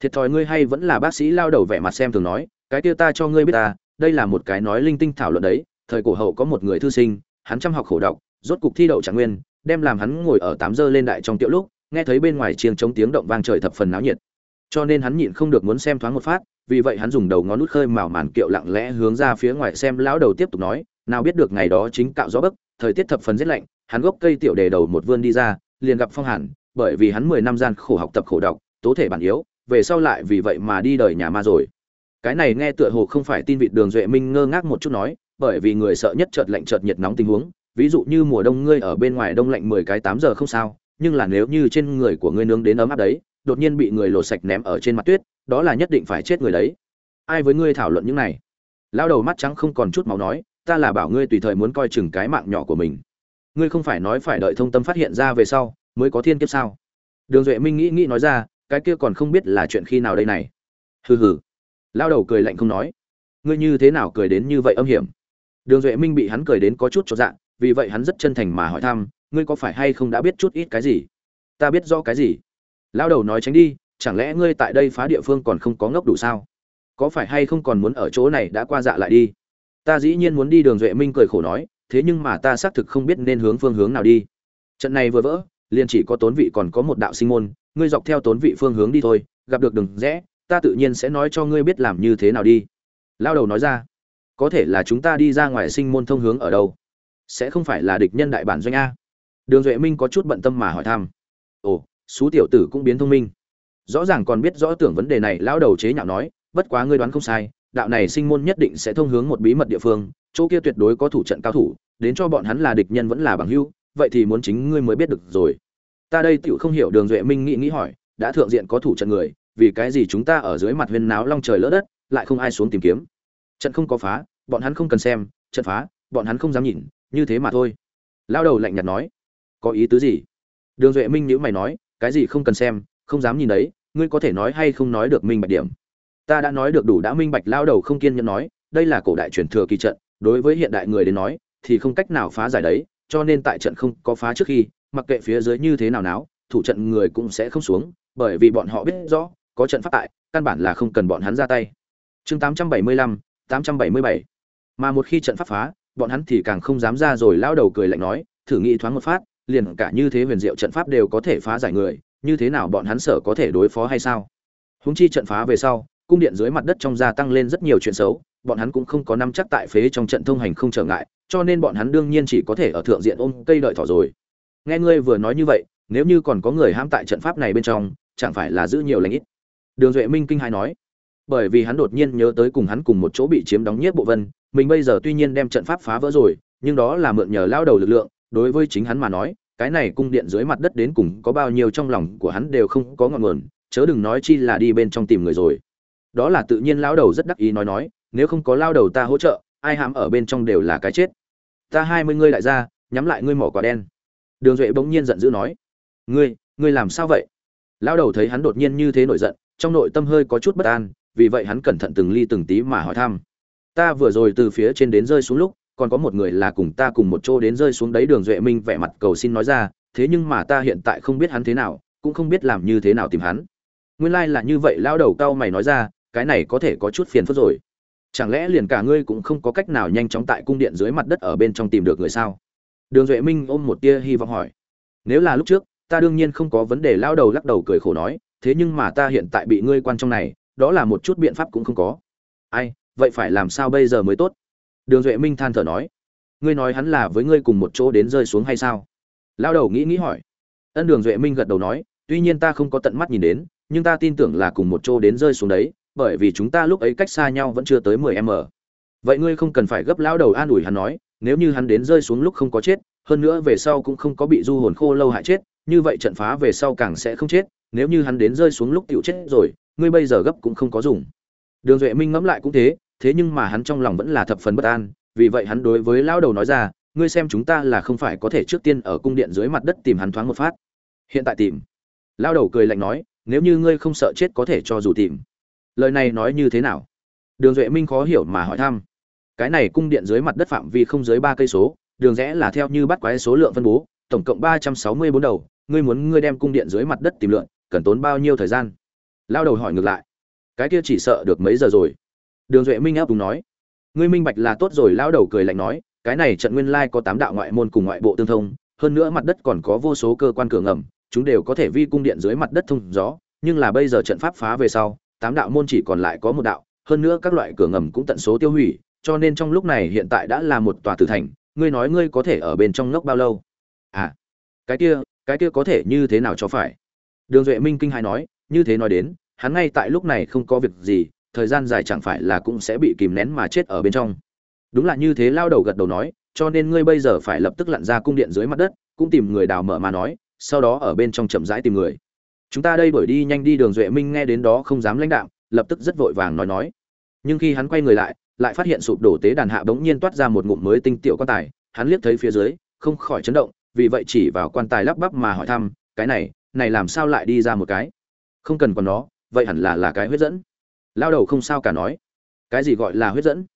Thiệt thòi ngươi hay vẫn là bác sĩ lao đầu vẻ mặt xem thường nói, cái kia ta cho ngươi biết ta, đây là một cái nói linh tinh thảo luận đấy thời cổ hậu có một người thư sinh, hắn chăm học khổ đọc, rốt cục thi đậu trạng nguyên, đem làm hắn ngồi ở tám giờ lên đại trong tiệu lúc, nghe thấy bên ngoài chiêng chống tiếng động vang trời thập phần náo nhiệt. Cho nên hắn nhịn không được muốn xem thoáng một phát, vì vậy hắn dùng đầu ngón nút khơi mào màn kiệu lặng lẽ hướng ra phía ngoài xem lão đầu tiếp tục nói, nào biết được ngày đó chính cạo gió bấc, thời tiết thập phần rét lạnh, hắn gốc cây tiểu đề đầu một vươn đi ra, liền gặp phong hàn, bởi vì hắn mười năm gian khổ học tập khổ đọc, tố thể bản yếu, về sau lại vì vậy mà đi đời nhà ma rồi. Cái này nghe tựa hồ không phải tin vịt đường duệ minh ngơ ngác một chút nói bởi vì người sợ nhất chợt lạnh chợt nhiệt nóng tình huống, ví dụ như mùa đông ngươi ở bên ngoài đông lạnh mười cái tám giờ không sao, nhưng là nếu như trên người của ngươi nướng đến ấm áp đấy, đột nhiên bị người lột sạch ném ở trên mặt tuyết, đó là nhất định phải chết người đấy. Ai với ngươi thảo luận những này? Lao đầu mắt trắng không còn chút máu nói, ta là bảo ngươi tùy thời muốn coi chừng cái mạng nhỏ của mình. Ngươi không phải nói phải đợi thông tâm phát hiện ra về sau, mới có thiên kiếp sao? Đường duệ minh nghĩ nghĩ nói ra, cái kia còn không biết là chuyện khi nào đây này. Hừ hừ. Lao đầu cười lạnh không nói. Ngươi như thế nào cười đến như vậy âm hiểm? Đường duệ minh bị hắn cười đến có chút cho dạ vì vậy hắn rất chân thành mà hỏi thăm, ngươi có phải hay không đã biết chút ít cái gì? Ta biết rõ cái gì? Lao đầu nói tránh đi, chẳng lẽ ngươi tại đây phá địa phương còn không có ngốc đủ sao? Có phải hay không còn muốn ở chỗ này đã qua dạ lại đi? Ta dĩ nhiên muốn đi, đường duệ minh cười khổ nói, thế nhưng mà ta xác thực không biết nên hướng phương hướng nào đi. Trận này vừa vỡ, liền chỉ có tốn vị còn có một đạo sinh môn, ngươi dọc theo tốn vị phương hướng đi thôi, gặp được đường rẽ, ta tự nhiên sẽ nói cho ngươi biết làm như thế nào đi. Lao đầu nói ra có thể là chúng ta đi ra ngoài sinh môn thông hướng ở đâu? Sẽ không phải là địch nhân đại bản doanh a? Đường duệ minh có chút bận tâm mà hỏi thăm. Ồ, xú tiểu tử cũng biến thông minh. Rõ ràng còn biết rõ tưởng vấn đề này, lão đầu chế nhạo nói, bất quá ngươi đoán không sai, đạo này sinh môn nhất định sẽ thông hướng một bí mật địa phương, chỗ kia tuyệt đối có thủ trận cao thủ, đến cho bọn hắn là địch nhân vẫn là bằng hữu, vậy thì muốn chính ngươi mới biết được rồi. Ta đây tựu không hiểu, đường duệ minh nghĩ nghĩ hỏi, đã thượng diện có thủ trận người, vì cái gì chúng ta ở dưới mặt huyên náo long trời lỡ đất, lại không ai xuống tìm kiếm? Trận không có phá bọn hắn không cần xem trận phá bọn hắn không dám nhìn như thế mà thôi. Lao đầu lạnh nhạt nói có ý tứ gì? Đường duệ minh nhữ mày nói cái gì không cần xem không dám nhìn đấy ngươi có thể nói hay không nói được minh bạch điểm. Ta đã nói được đủ đã minh bạch lao đầu không kiên nhẫn nói đây là cổ đại truyền thừa kỳ trận đối với hiện đại người đến nói thì không cách nào phá giải đấy cho nên tại trận không có phá trước khi mặc kệ phía dưới như thế nào náo thủ trận người cũng sẽ không xuống bởi vì bọn họ biết rõ có trận phát tại căn bản là không cần bọn hắn ra tay. Chương 875, 877. mà một khi trận pháp phá, bọn hắn thì càng không dám ra rồi lao đầu cười lạnh nói, thử nghĩ thoáng một phát, liền cả như thế huyền diệu trận pháp đều có thể phá giải người, như thế nào bọn hắn sợ có thể đối phó hay sao? Húng chi trận phá về sau, cung điện dưới mặt đất trong gia tăng lên rất nhiều chuyện xấu, bọn hắn cũng không có nắm chắc tại phế trong trận thông hành không trở ngại, cho nên bọn hắn đương nhiên chỉ có thể ở thượng diện ôm cây đợi thỏ rồi. Nghe ngươi vừa nói như vậy, nếu như còn có người hãm tại trận pháp này bên trong, chẳng phải là giữ nhiều lành ít. Đường duệ minh kinh hài nói bởi vì hắn đột nhiên nhớ tới cùng hắn cùng một chỗ bị chiếm đóng nhất bộ vân, mình bây giờ tuy nhiên đem trận pháp phá vỡ rồi, nhưng đó là mượn nhờ lao đầu lực lượng, đối với chính hắn mà nói, cái này cung điện dưới mặt đất đến cùng có bao nhiêu trong lòng của hắn đều không có ngọn nguồn, chớ đừng nói chi là đi bên trong tìm người rồi. Đó là tự nhiên lao đầu rất đắc ý nói nói, nếu không có lao đầu ta hỗ trợ, ai hãm ở bên trong đều là cái chết. Ta hai mươi ngươi lại ra, nhắm lại ngươi mỏ quả đen. Đường duệ bỗng nhiên giận dữ nói, ngươi ngươi làm sao vậy? Lao đầu thấy hắn đột nhiên như thế nổi giận, trong nội tâm hơi có chút bất an vì vậy hắn cẩn thận từng ly từng tí mà hỏi thăm. Ta vừa rồi từ phía trên đến rơi xuống lúc, còn có một người là cùng ta cùng một chỗ đến rơi xuống đấy đường duệ minh vẻ mặt cầu xin nói ra, thế nhưng mà ta hiện tại không biết hắn thế nào, cũng không biết làm như thế nào tìm hắn. Nguyên lai là như vậy lao đầu cao mày nói ra, cái này có thể có chút phiền phức rồi. Chẳng lẽ liền cả ngươi cũng không có cách nào nhanh chóng tại cung điện dưới mặt đất ở bên trong tìm được người sao? Đường duệ minh ôm một tia hy vọng hỏi. Nếu là lúc trước, ta đương nhiên không có vấn đề lao đầu lắc đầu cười khổ nói, thế nhưng mà ta hiện tại bị ngươi quan trong này đó là một chút biện pháp cũng không có. Ai, vậy phải làm sao bây giờ mới tốt? Đường duệ minh than thở nói. Ngươi nói hắn là với ngươi cùng một chỗ đến rơi xuống hay sao? Lao đầu nghĩ nghĩ hỏi. Ân đường duệ minh gật đầu nói, tuy nhiên ta không có tận mắt nhìn đến, nhưng ta tin tưởng là cùng một chỗ đến rơi xuống đấy, bởi vì chúng ta lúc ấy cách xa nhau vẫn chưa tới mười m vậy ngươi không cần phải gấp lao đầu an ủi hắn nói, nếu như hắn đến rơi xuống lúc không có chết, hơn nữa về sau cũng không có bị du hồn khô lâu hại chết, như vậy trận phá về sau càng sẽ không chết, nếu như hắn đến rơi xuống lúc tiểu chết rồi ngươi bây giờ gấp cũng không có dùng. Đường duệ minh ngẫm lại cũng thế thế nhưng mà hắn trong lòng vẫn là thập phần bất an, vì vậy hắn đối với lão đầu nói ra, ngươi xem chúng ta là không phải có thể trước tiên ở cung điện dưới mặt đất tìm hắn thoáng một phát. Hiện tại tìm. Lão đầu cười lạnh nói, nếu như ngươi không sợ chết có thể cho dù tìm. Lời này nói như thế nào? Đường duệ minh khó hiểu mà hỏi thăm. Cái này cung điện dưới mặt đất phạm vi không dưới ba cây số, đường rẽ là theo như bắt quái số lượng phân bố, tổng cộng ba trăm sáu mươi bốn đầu, ngươi muốn ngươi đem cung điện dưới mặt đất tìm lượn, cần tốn bao nhiêu thời gian? Lao đầu hỏi ngược lại. Cái kia chỉ sợ được mấy giờ rồi? Đường duệ minh áp đúng nói. Ngươi minh bạch là tốt rồi, lao đầu cười lạnh nói, cái này trận nguyên lai có tám đạo ngoại môn cùng ngoại bộ tương thông, hơn nữa mặt đất còn có vô số cơ quan cửa ngầm, chúng đều có thể vi cung điện dưới mặt đất thông gió, nhưng là bây giờ trận pháp phá về sau, tám đạo môn chỉ còn lại có một đạo, hơn nữa các loại cửa ngầm cũng tận số tiêu hủy, cho nên trong lúc này hiện tại đã là một tòa tử thành, ngươi nói ngươi có thể ở bên trong ngốc bao lâu? À cái kia cái kia có thể như thế nào cho phải? Đường duệ minh kinh hai nói, như thế nói đến hắn ngay tại lúc này không có việc gì, thời gian dài chẳng phải là cũng sẽ bị kìm nén mà chết ở bên trong. Đúng là như thế lao đầu gật đầu nói, cho nên ngươi bây giờ phải lập tức lặn ra cung điện dưới mặt đất, cũng tìm người đào mở mà nói, sau đó ở bên trong chậm rãi tìm người. Chúng ta đây bởi đi nhanh đi đường duệ minh nghe đến đó không dám lãnh đạo lập tức rất vội vàng nói nói. Nhưng khi hắn quay người lại lại phát hiện sụp đổ tế đàn hạ bỗng nhiên toát ra một ngụm mới tinh tiểu quan tài, hắn liếc thấy phía dưới, không khỏi chấn động, vì vậy chỉ vào quan tài lắp bắp mà hỏi thăm, cái này này làm sao lại đi ra một cái? Không cần còn nó vậy hẳn là là cái huyết dẫn. Lao đầu không sao cả nói. Cái gì gọi là huyết dẫn?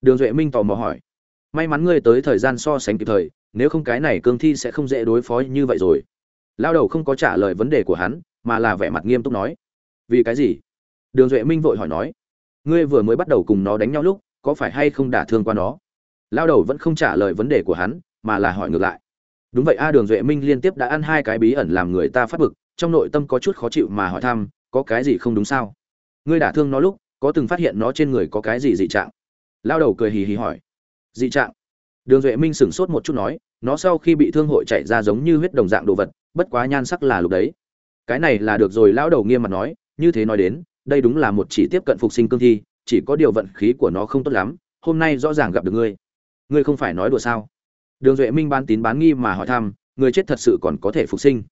Đường duệ minh tò mò hỏi. May mắn ngươi tới thời gian so sánh kịp thời, nếu không cái này cương thi sẽ không dễ đối phó như vậy rồi. Lao đầu không có trả lời vấn đề của hắn, mà là vẻ mặt nghiêm túc nói. Vì cái gì? Đường duệ minh vội hỏi nói. Ngươi vừa mới bắt đầu cùng nó đánh nhau lúc, có phải hay không đả thương qua nó? Lao đầu vẫn không trả lời vấn đề của hắn, mà là hỏi ngược lại. Đúng vậy a, đường duệ minh liên tiếp đã ăn hai cái bí ẩn làm người ta phát bực, trong nội tâm có chút khó chịu mà hỏi thăm có cái gì không đúng sao? Ngươi đả thương nó lúc, có từng phát hiện nó trên người có cái gì dị trạng? Lao đầu cười hì hì hỏi. Dị trạng? Đường duệ minh sửng sốt một chút nói, nó sau khi bị thương hội chạy ra giống như huyết đồng dạng đồ vật, bất quá nhan sắc là lục đấy. Cái này là được rồi lão đầu nghiêm mặt nói, như thế nói đến, đây đúng là một chỉ tiếp cận phục sinh cương thi, chỉ có điều vận khí của nó không tốt lắm, hôm nay rõ ràng gặp được ngươi. Ngươi không phải nói đùa sao? Đường duệ minh bán tín bán nghi mà hỏi thăm, người chết thật sự còn có thể phục sinh.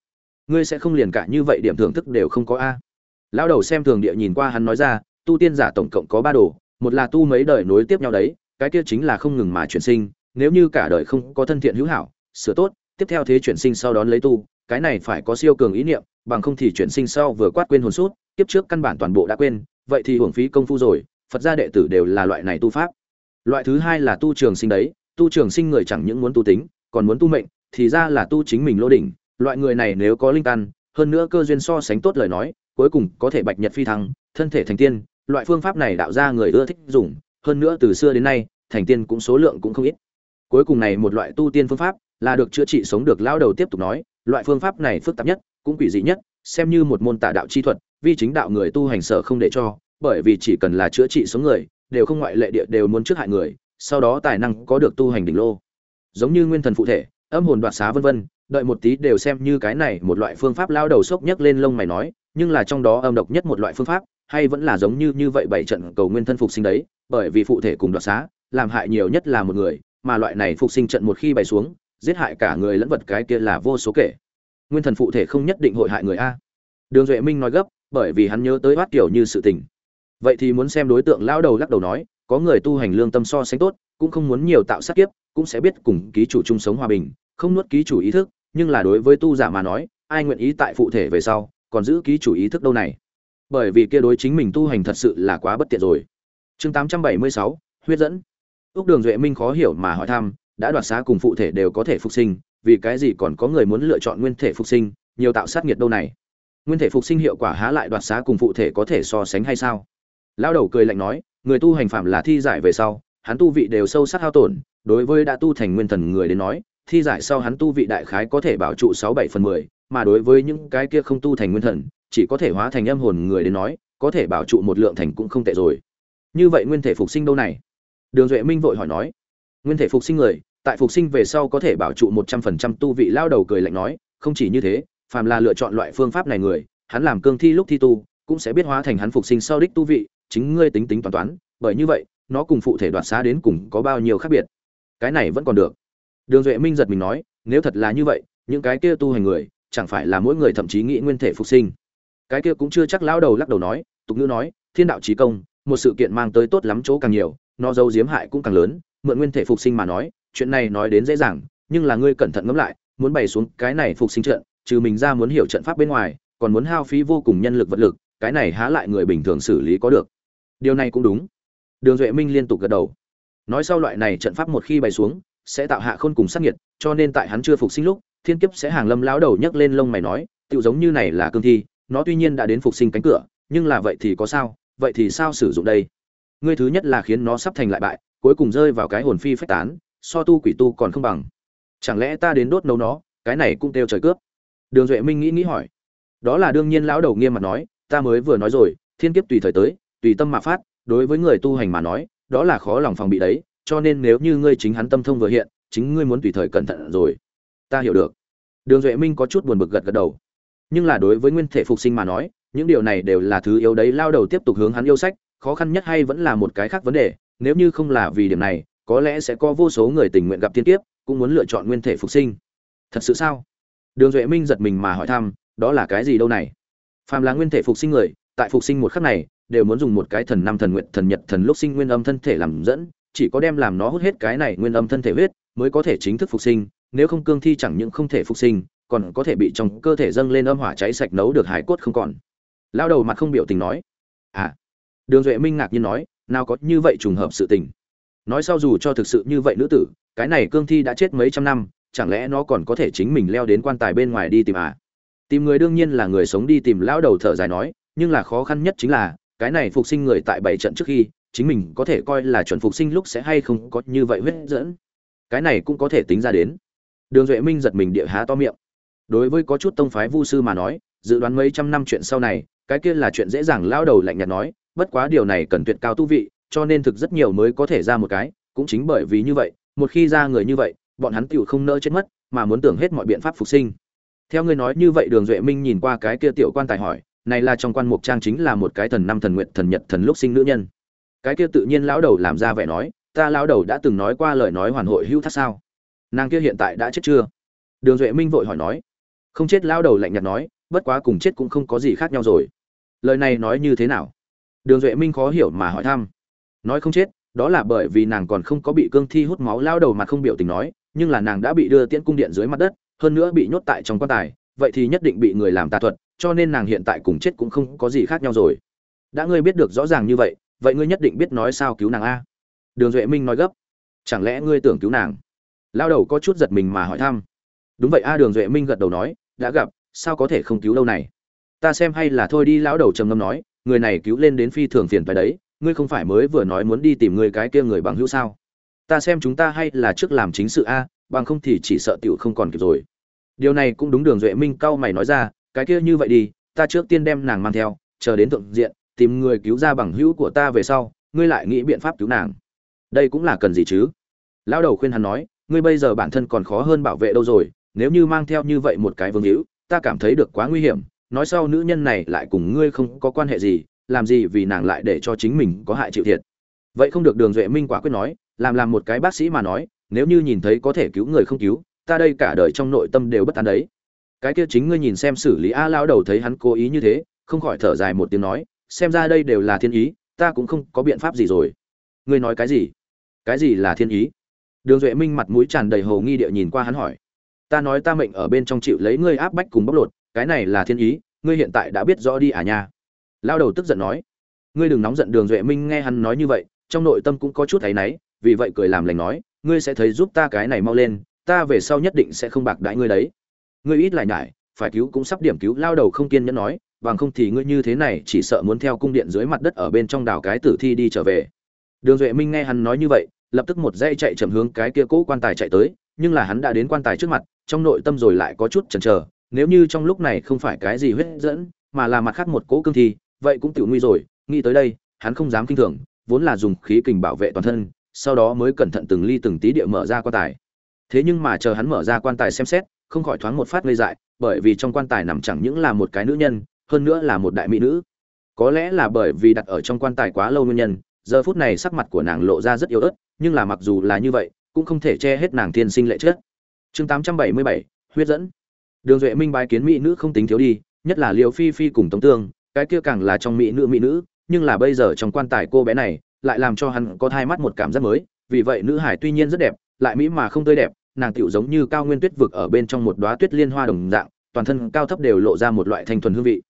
Ngươi sẽ không liền cả như vậy, điểm thưởng thức đều không có a lão đầu xem thường địa nhìn qua hắn nói ra, tu tiên giả tổng cộng có ba đồ, một là tu mấy đời nối tiếp nhau đấy, cái kia chính là không ngừng mà chuyển sinh, nếu như cả đời không có thân thiện hữu hảo, sửa tốt, tiếp theo thế chuyển sinh sau đón lấy tu, cái này phải có siêu cường ý niệm, bằng không thì chuyển sinh sau vừa quát quên hồn sút tiếp trước căn bản toàn bộ đã quên, vậy thì hưởng phí công phu rồi, phật gia đệ tử đều là loại này tu pháp. Loại thứ hai là tu trường sinh đấy, tu trường sinh người chẳng những muốn tu tính, còn muốn tu mệnh, thì ra là tu chính mình lô đỉnh, loại người này nếu có linh căn, hơn nữa cơ duyên so sánh tốt lời nói cuối cùng có thể bạch nhật phi thăng, thân thể thành tiên, loại phương pháp này đạo ra người ưa thích dùng, hơn nữa từ xưa đến nay, thành tiên cũng số lượng cũng không ít. Cuối cùng này một loại tu tiên phương pháp là được chữa trị sống được lão đầu tiếp tục nói, loại phương pháp này phức tạp nhất, cũng quỷ dị nhất, xem như một môn tà đạo chi thuật vi chính đạo người tu hành sở không để cho, bởi vì chỉ cần là chữa trị sống người, đều không ngoại lệ địa đều muốn trước hại người, sau đó tài năng có được tu hành đỉnh lô. Giống như nguyên thần phụ thể, âm hồn đoạt xá vân vân đợi một tí đều xem như cái này một loại phương pháp lao đầu sốc nhấc lên lông mày nói, nhưng là trong đó âm độc nhất một loại phương pháp, hay vẫn là giống như như vậy bảy trận cầu nguyên thân phục sinh đấy, bởi vì phụ thể cùng đoạt xá, làm hại nhiều nhất là một người, mà loại này phục sinh trận một khi bày xuống, giết hại cả người lẫn vật cái kia là vô số kể. Nguyên thần phụ thể không nhất định hội hại người a. Đường duệ minh nói gấp, bởi vì hắn nhớ tới hoát kiểu như sự tình. Vậy thì muốn xem đối tượng lao đầu lắc đầu nói, có người tu hành lương tâm so sánh tốt, cũng không muốn nhiều tạo sát kiếp, cũng sẽ biết cùng ký chủ chung sống hòa bình, không nuốt ký chủ ý thức nhưng là đối với tu giả mà nói ai nguyện ý tại phụ thể về sau còn giữ ký chủ ý thức đâu này? Bởi vì kia đối chính mình tu hành thật sự là quá bất tiện rồi. Chương 876, huyết dẫn. Ước đường duệ minh khó hiểu mà hỏi thăm đã đoạt xá cùng phụ thể đều có thể phục sinh vì cái gì còn có người muốn lựa chọn nguyên thể phục sinh nhiều tạo sát nghiệt đâu này? Nguyên thể phục sinh hiệu quả há lại đoạt xá cùng phụ thể có thể so sánh hay sao? Lao đầu cười lạnh nói người tu hành phạm là thi giải về sau hắn tu vị đều sâu sắc hao tổn đối với đã tu thành nguyên thần người đến nói thi giải sau hắn tu vị đại khái có thể bảo trụ sáu bảy phần mười, mà đối với những cái kia không tu thành nguyên thần, chỉ có thể hóa thành âm hồn người đến nói, có thể bảo trụ một lượng thành cũng không tệ rồi. Như vậy nguyên thể phục sinh đâu này? Đường duệ minh vội hỏi nói. Nguyên thể phục sinh người, tại phục sinh về sau có thể bảo trụ một trăm phần trăm tu vị lao đầu cười lạnh nói, không chỉ như thế, phàm là lựa chọn loại phương pháp này người, hắn làm cương thi lúc thi tu, cũng sẽ biết hóa thành hắn phục sinh sau đích tu vị, chính ngươi tính tính toán toán, bởi như vậy, nó cùng phụ thể đoạt xá đến cùng có bao nhiêu khác biệt? Cái này vẫn còn được đường duệ minh giật mình nói, nếu thật là như vậy, những cái kia tu hành người, chẳng phải là mỗi người thậm chí nghĩ nguyên thể phục sinh? Cái kia cũng chưa chắc lão đầu lắc đầu nói, tục ngữ nói, thiên đạo trí công, một sự kiện mang tới tốt lắm chỗ càng nhiều, nó dâu giếm hại cũng càng lớn, mượn nguyên thể phục sinh mà nói, chuyện này nói đến dễ dàng, nhưng là ngươi cẩn thận ngẫm lại, muốn bày xuống cái này phục sinh trận, trừ mình ra muốn hiểu trận pháp bên ngoài, còn muốn hao phí vô cùng nhân lực vật lực, cái này há lại người bình thường xử lý có được. Điều này cũng đúng. Đường duệ minh liên tục gật đầu. Nói sau loại này trận pháp một khi bày xuống sẽ tạo hạ khôn cùng sát nhiệt cho nên tại hắn chưa phục sinh lúc, thiên kiếp sẽ hàng lâm lão đầu nhấc lên lông mày nói tựu giống như này là cương thi, nó tuy nhiên đã đến phục sinh cánh cửa, nhưng là vậy thì có sao, vậy thì sao sử dụng đây? Ngươi thứ nhất là khiến nó sắp thành lại bại, cuối cùng rơi vào cái hồn phi phách tán, so tu quỷ tu còn không bằng. Chẳng lẽ ta đến đốt nấu nó, cái này cũng tiêu trời cướp? Đường duệ minh nghĩ nghĩ hỏi. Đó là đương nhiên lão đầu nghiêm mặt nói, ta mới vừa nói rồi, thiên kiếp tùy thời tới, tùy tâm mà phát, đối với người tu hành mà nói, đó là khó lòng phòng bị đấy cho nên nếu như ngươi chính hắn tâm thông vừa hiện, chính ngươi muốn tùy thời cẩn thận rồi. Ta hiểu được. Đường duệ minh có chút buồn bực gật gật đầu. Nhưng là đối với nguyên thể phục sinh mà nói, những điều này đều là thứ yếu đấy, lao đầu tiếp tục hướng hắn yêu sách, khó khăn nhất hay vẫn là một cái khác vấn đề. Nếu như không là vì điểm này, có lẽ sẽ có vô số người tình nguyện gặp tiên tiếp cũng muốn lựa chọn nguyên thể phục sinh. Thật sự sao? Đường duệ minh giật mình mà hỏi thăm, đó là cái gì đâu này? Phàm là nguyên thể phục sinh người, tại phục sinh một khắc này, đều muốn dùng một cái thần năm thần nguyện thần nhật thần lúc sinh nguyên âm thân thể làm dẫn chỉ có đem làm nó hút hết cái này nguyên âm thân thể huyết, mới có thể chính thức phục sinh, nếu không cương thi chẳng những không thể phục sinh, còn có thể bị trong cơ thể dâng lên âm hỏa cháy sạch nấu được hải cốt không còn. Lao đầu mặt không biểu tình nói à. Đường duệ minh ngạc nhiên nói, nào có như vậy trùng hợp sự tình. Nói sau dù cho thực sự như vậy nữ tử, cái này cương thi đã chết mấy trăm năm, chẳng lẽ nó còn có thể chính mình leo đến quan tài bên ngoài đi tìm à? Tìm người đương nhiên là người sống đi tìm lão đầu thở dài nói, nhưng là khó khăn nhất chính là, cái này phục sinh người tại bảy trận trước khi chính mình có thể coi là chuẩn phục sinh lúc sẽ hay không có như vậy huyết dẫn. Cái này cũng có thể tính ra đến. Đường duệ minh giật mình địa há to miệng. Đối với có chút tông phái vu sư mà nói, dự đoán mấy trăm năm chuyện sau này, cái kia là chuyện dễ dàng lao đầu lạnh nhạt nói, bất quá điều này cần tuyệt cao tu vị, cho nên thực rất nhiều mới có thể ra một cái, cũng chính bởi vì như vậy, một khi ra người như vậy, bọn hắn tựu không nỡ chết mất, mà muốn tưởng hết mọi biện pháp phục sinh. Theo ngươi nói như vậy, đường duệ minh nhìn qua cái kia tiểu quan tài hỏi, này là trong quan mục trang chính là một cái thần năm thần nguyện thần nhật thần lúc sinh nữ nhân cái kia tự nhiên lão đầu làm ra vẻ nói, ta lão đầu đã từng nói qua lời nói hoàn hội hữu thắt sao? Nàng kia hiện tại đã chết chưa? Đường duệ minh vội hỏi nói. Không chết lão đầu lạnh nhạt nói, bất quá cùng chết cũng không có gì khác nhau rồi. Lời này nói như thế nào? Đường duệ minh khó hiểu mà hỏi thăm. Nói không chết, đó là bởi vì nàng còn không có bị cương thi hút máu lao đầu mà không biểu tình nói, nhưng là nàng đã bị đưa tiễn cung điện dưới mặt đất, hơn nữa bị nhốt tại trong quan tài, vậy thì nhất định bị người làm tà thuật, cho nên nàng hiện tại cùng chết cũng không có gì khác nhau rồi. Đã ngươi biết được rõ ràng như vậy vậy ngươi nhất định biết nói sao cứu nàng a? Đường duệ minh nói gấp. Chẳng lẽ ngươi tưởng cứu nàng? Lao đầu có chút giật mình mà hỏi thăm. Đúng vậy a, đường duệ minh gật đầu nói, đã gặp, sao có thể không cứu đâu này? Ta xem hay là thôi đi, lão đầu trầm ngâm nói, người này cứu lên đến phi thường phiền phải đấy, ngươi không phải mới vừa nói muốn đi tìm người cái kia người bằng hữu sao? Ta xem chúng ta hay là trước làm chính sự a, bằng không thì chỉ sợ tiểu không còn kịp rồi. Điều này cũng đúng, đường duệ minh cau mày nói ra, cái kia như vậy đi, ta trước tiên đem nàng mang theo, chờ đến thượng diện tìm người cứu ra bằng hữu của ta về sau, ngươi lại nghĩ biện pháp cứu nàng. Đây cũng là cần gì chứ? Lão đầu khuyên hắn nói, ngươi bây giờ bản thân còn khó hơn bảo vệ đâu rồi, nếu như mang theo như vậy một cái vương hữu, ta cảm thấy được quá nguy hiểm, nói sau nữ nhân này lại cùng ngươi không có quan hệ gì, làm gì vì nàng lại để cho chính mình có hại chịu thiệt. Vậy không được đường duệ minh quả quyết nói, làm làm một cái bác sĩ mà nói, nếu như nhìn thấy có thể cứu người không cứu, ta đây cả đời trong nội tâm đều bất an đấy. Cái kia chính ngươi nhìn xem xử lý a lao đầu thấy hắn cố ý như thế, không khỏi thở dài một tiếng nói xem ra đây đều là thiên ý, ta cũng không có biện pháp gì rồi. Ngươi nói cái gì? Cái gì là thiên ý? Đường duệ minh mặt mũi tràn đầy hồ nghi địa nhìn qua hắn hỏi. Ta nói ta mệnh ở bên trong chịu lấy ngươi áp bách cùng bóc lột, cái này là thiên ý, ngươi hiện tại đã biết rõ đi à nha. Lao đầu tức giận nói. Ngươi đừng nóng giận, đường duệ minh nghe hắn nói như vậy, trong nội tâm cũng có chút thấy náy, vì vậy cười làm lành nói, ngươi sẽ thấy giúp ta cái này mau lên, ta về sau nhất định sẽ không bạc đãi ngươi đấy. Ngươi ít lại nhải, phải cứu cũng sắp điểm cứu, lao đầu không kiên nhẫn nói bằng không thì ngươi như thế này chỉ sợ muốn theo cung điện dưới mặt đất ở bên trong đảo cái tử thi đi trở về. Đường duệ minh nghe hắn nói như vậy, lập tức một dây chạy chậm hướng cái kia cố quan tài chạy tới, nhưng là hắn đã đến quan tài trước mặt, trong nội tâm rồi lại có chút chần chờ, nếu như trong lúc này không phải cái gì huyết dẫn, mà là mặt khác một cỗ cương thi, vậy cũng tiểu nguy rồi, nghĩ tới đây, hắn không dám kinh thường, vốn là dùng khí kình bảo vệ toàn thân, sau đó mới cẩn thận từng ly từng tí địa mở ra quan tài. Thế nhưng mà chờ hắn mở ra quan tài xem xét, không khỏi thoáng một phát ngây dại, bởi vì trong quan tài nằm chẳng những là một cái nữ nhân hơn nữa là một đại mỹ nữ. Có lẽ là bởi vì đặt ở trong quan tài quá lâu nguyên nhân giờ phút này sắc mặt của nàng lộ ra rất yếu ớt nhưng là mặc dù là như vậy cũng không thể che hết nàng thiên sinh lệ chết chương 877, huyết dẫn. Đường duệ minh bái kiến mỹ nữ không tính thiếu đi nhất là liều phi phi cùng tống tương cái kia càng là trong mỹ nữ mỹ nữ nhưng là bây giờ trong quan tài cô bé này lại làm cho hắn có thai mắt một cảm giác mới vì vậy nữ hải tuy nhiên rất đẹp lại mỹ mà không tươi đẹp nàng tựu giống như cao nguyên tuyết vực ở bên trong một đóa tuyết liên hoa đồng dạng toàn thân cao thấp đều lộ ra một loại thanh thuần hương vị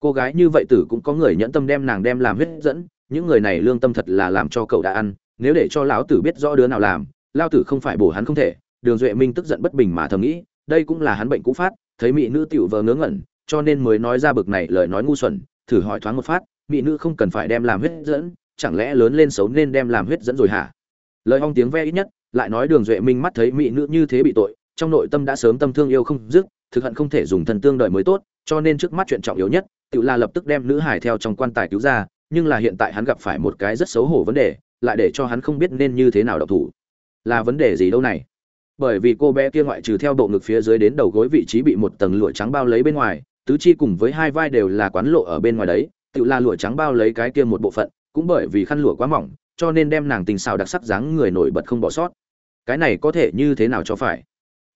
cô gái như vậy tử cũng có người nhẫn tâm đem nàng đem làm huyết dẫn, những người này lương tâm thật là làm cho cậu đã ăn, nếu để cho lão tử biết rõ đứa nào làm lao tử không phải bổ hắn không thể. Đường duệ minh tức giận bất bình mà thầm nghĩ, đây cũng là hắn bệnh cũ phát, thấy mỹ nữ tiểu vờ ngớ ngẩn, cho nên mới nói ra bực này lời nói ngu xuẩn, thử hỏi thoáng một phát, mỹ nữ không cần phải đem làm huyết dẫn, chẳng lẽ lớn lên xấu nên đem làm huyết dẫn rồi hả? Lời hong tiếng ve ít nhất, lại nói đường duệ minh mắt thấy mỹ nữ như thế bị tội, trong nội tâm đã sớm tâm thương yêu không dứt, thực hận không thể dùng thần tương đợi mới tốt, cho nên trước mắt chuyện trọng yếu nhất tự là lập tức đem nữ hải theo trong quan tài cứu ra, nhưng là hiện tại hắn gặp phải một cái rất xấu hổ vấn đề, lại để cho hắn không biết nên như thế nào độc thủ. Là vấn đề gì đâu này? Bởi vì cô bé kia ngoại trừ theo bộ ngực phía dưới đến đầu gối vị trí bị một tầng lụa trắng bao lấy bên ngoài, tứ chi cùng với hai vai đều là quán lộ ở bên ngoài đấy. Tự là lụa trắng bao lấy cái kia một bộ phận, cũng bởi vì khăn lụa quá mỏng, cho nên đem nàng tình xào đặc sắc dáng người nổi bật không bỏ sót. Cái này có thể như thế nào cho phải?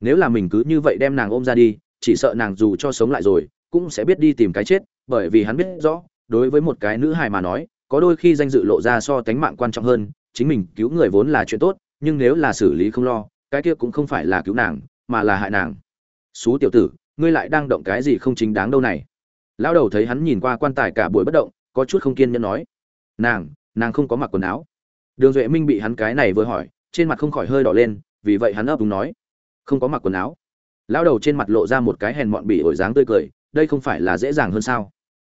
Nếu là mình cứ như vậy đem nàng ôm ra đi, chỉ sợ nàng dù cho sống lại rồi, cũng sẽ biết đi tìm cái chết bởi vì hắn biết rõ, đối với một cái nữ hài mà nói, có đôi khi danh dự lộ ra so tánh mạng quan trọng hơn, chính mình cứu người vốn là chuyện tốt, nhưng nếu là xử lý không lo, cái kia cũng không phải là cứu nàng, mà là hại nàng. Xú tiểu tử, ngươi lại đang động cái gì không chính đáng đâu này. Lão đầu thấy hắn nhìn qua quan tài cả buổi bất động, có chút không kiên nhẫn nói. Nàng nàng không có mặc quần áo. Đường duệ minh bị hắn cái này vừa hỏi, trên mặt không khỏi hơi đỏ lên, vì vậy hắn ấp đúng nói. Không có mặc quần áo. Lão đầu trên mặt lộ ra một cái hèn mọn bỉ ổi dáng tươi cười đây không phải là dễ dàng hơn sao?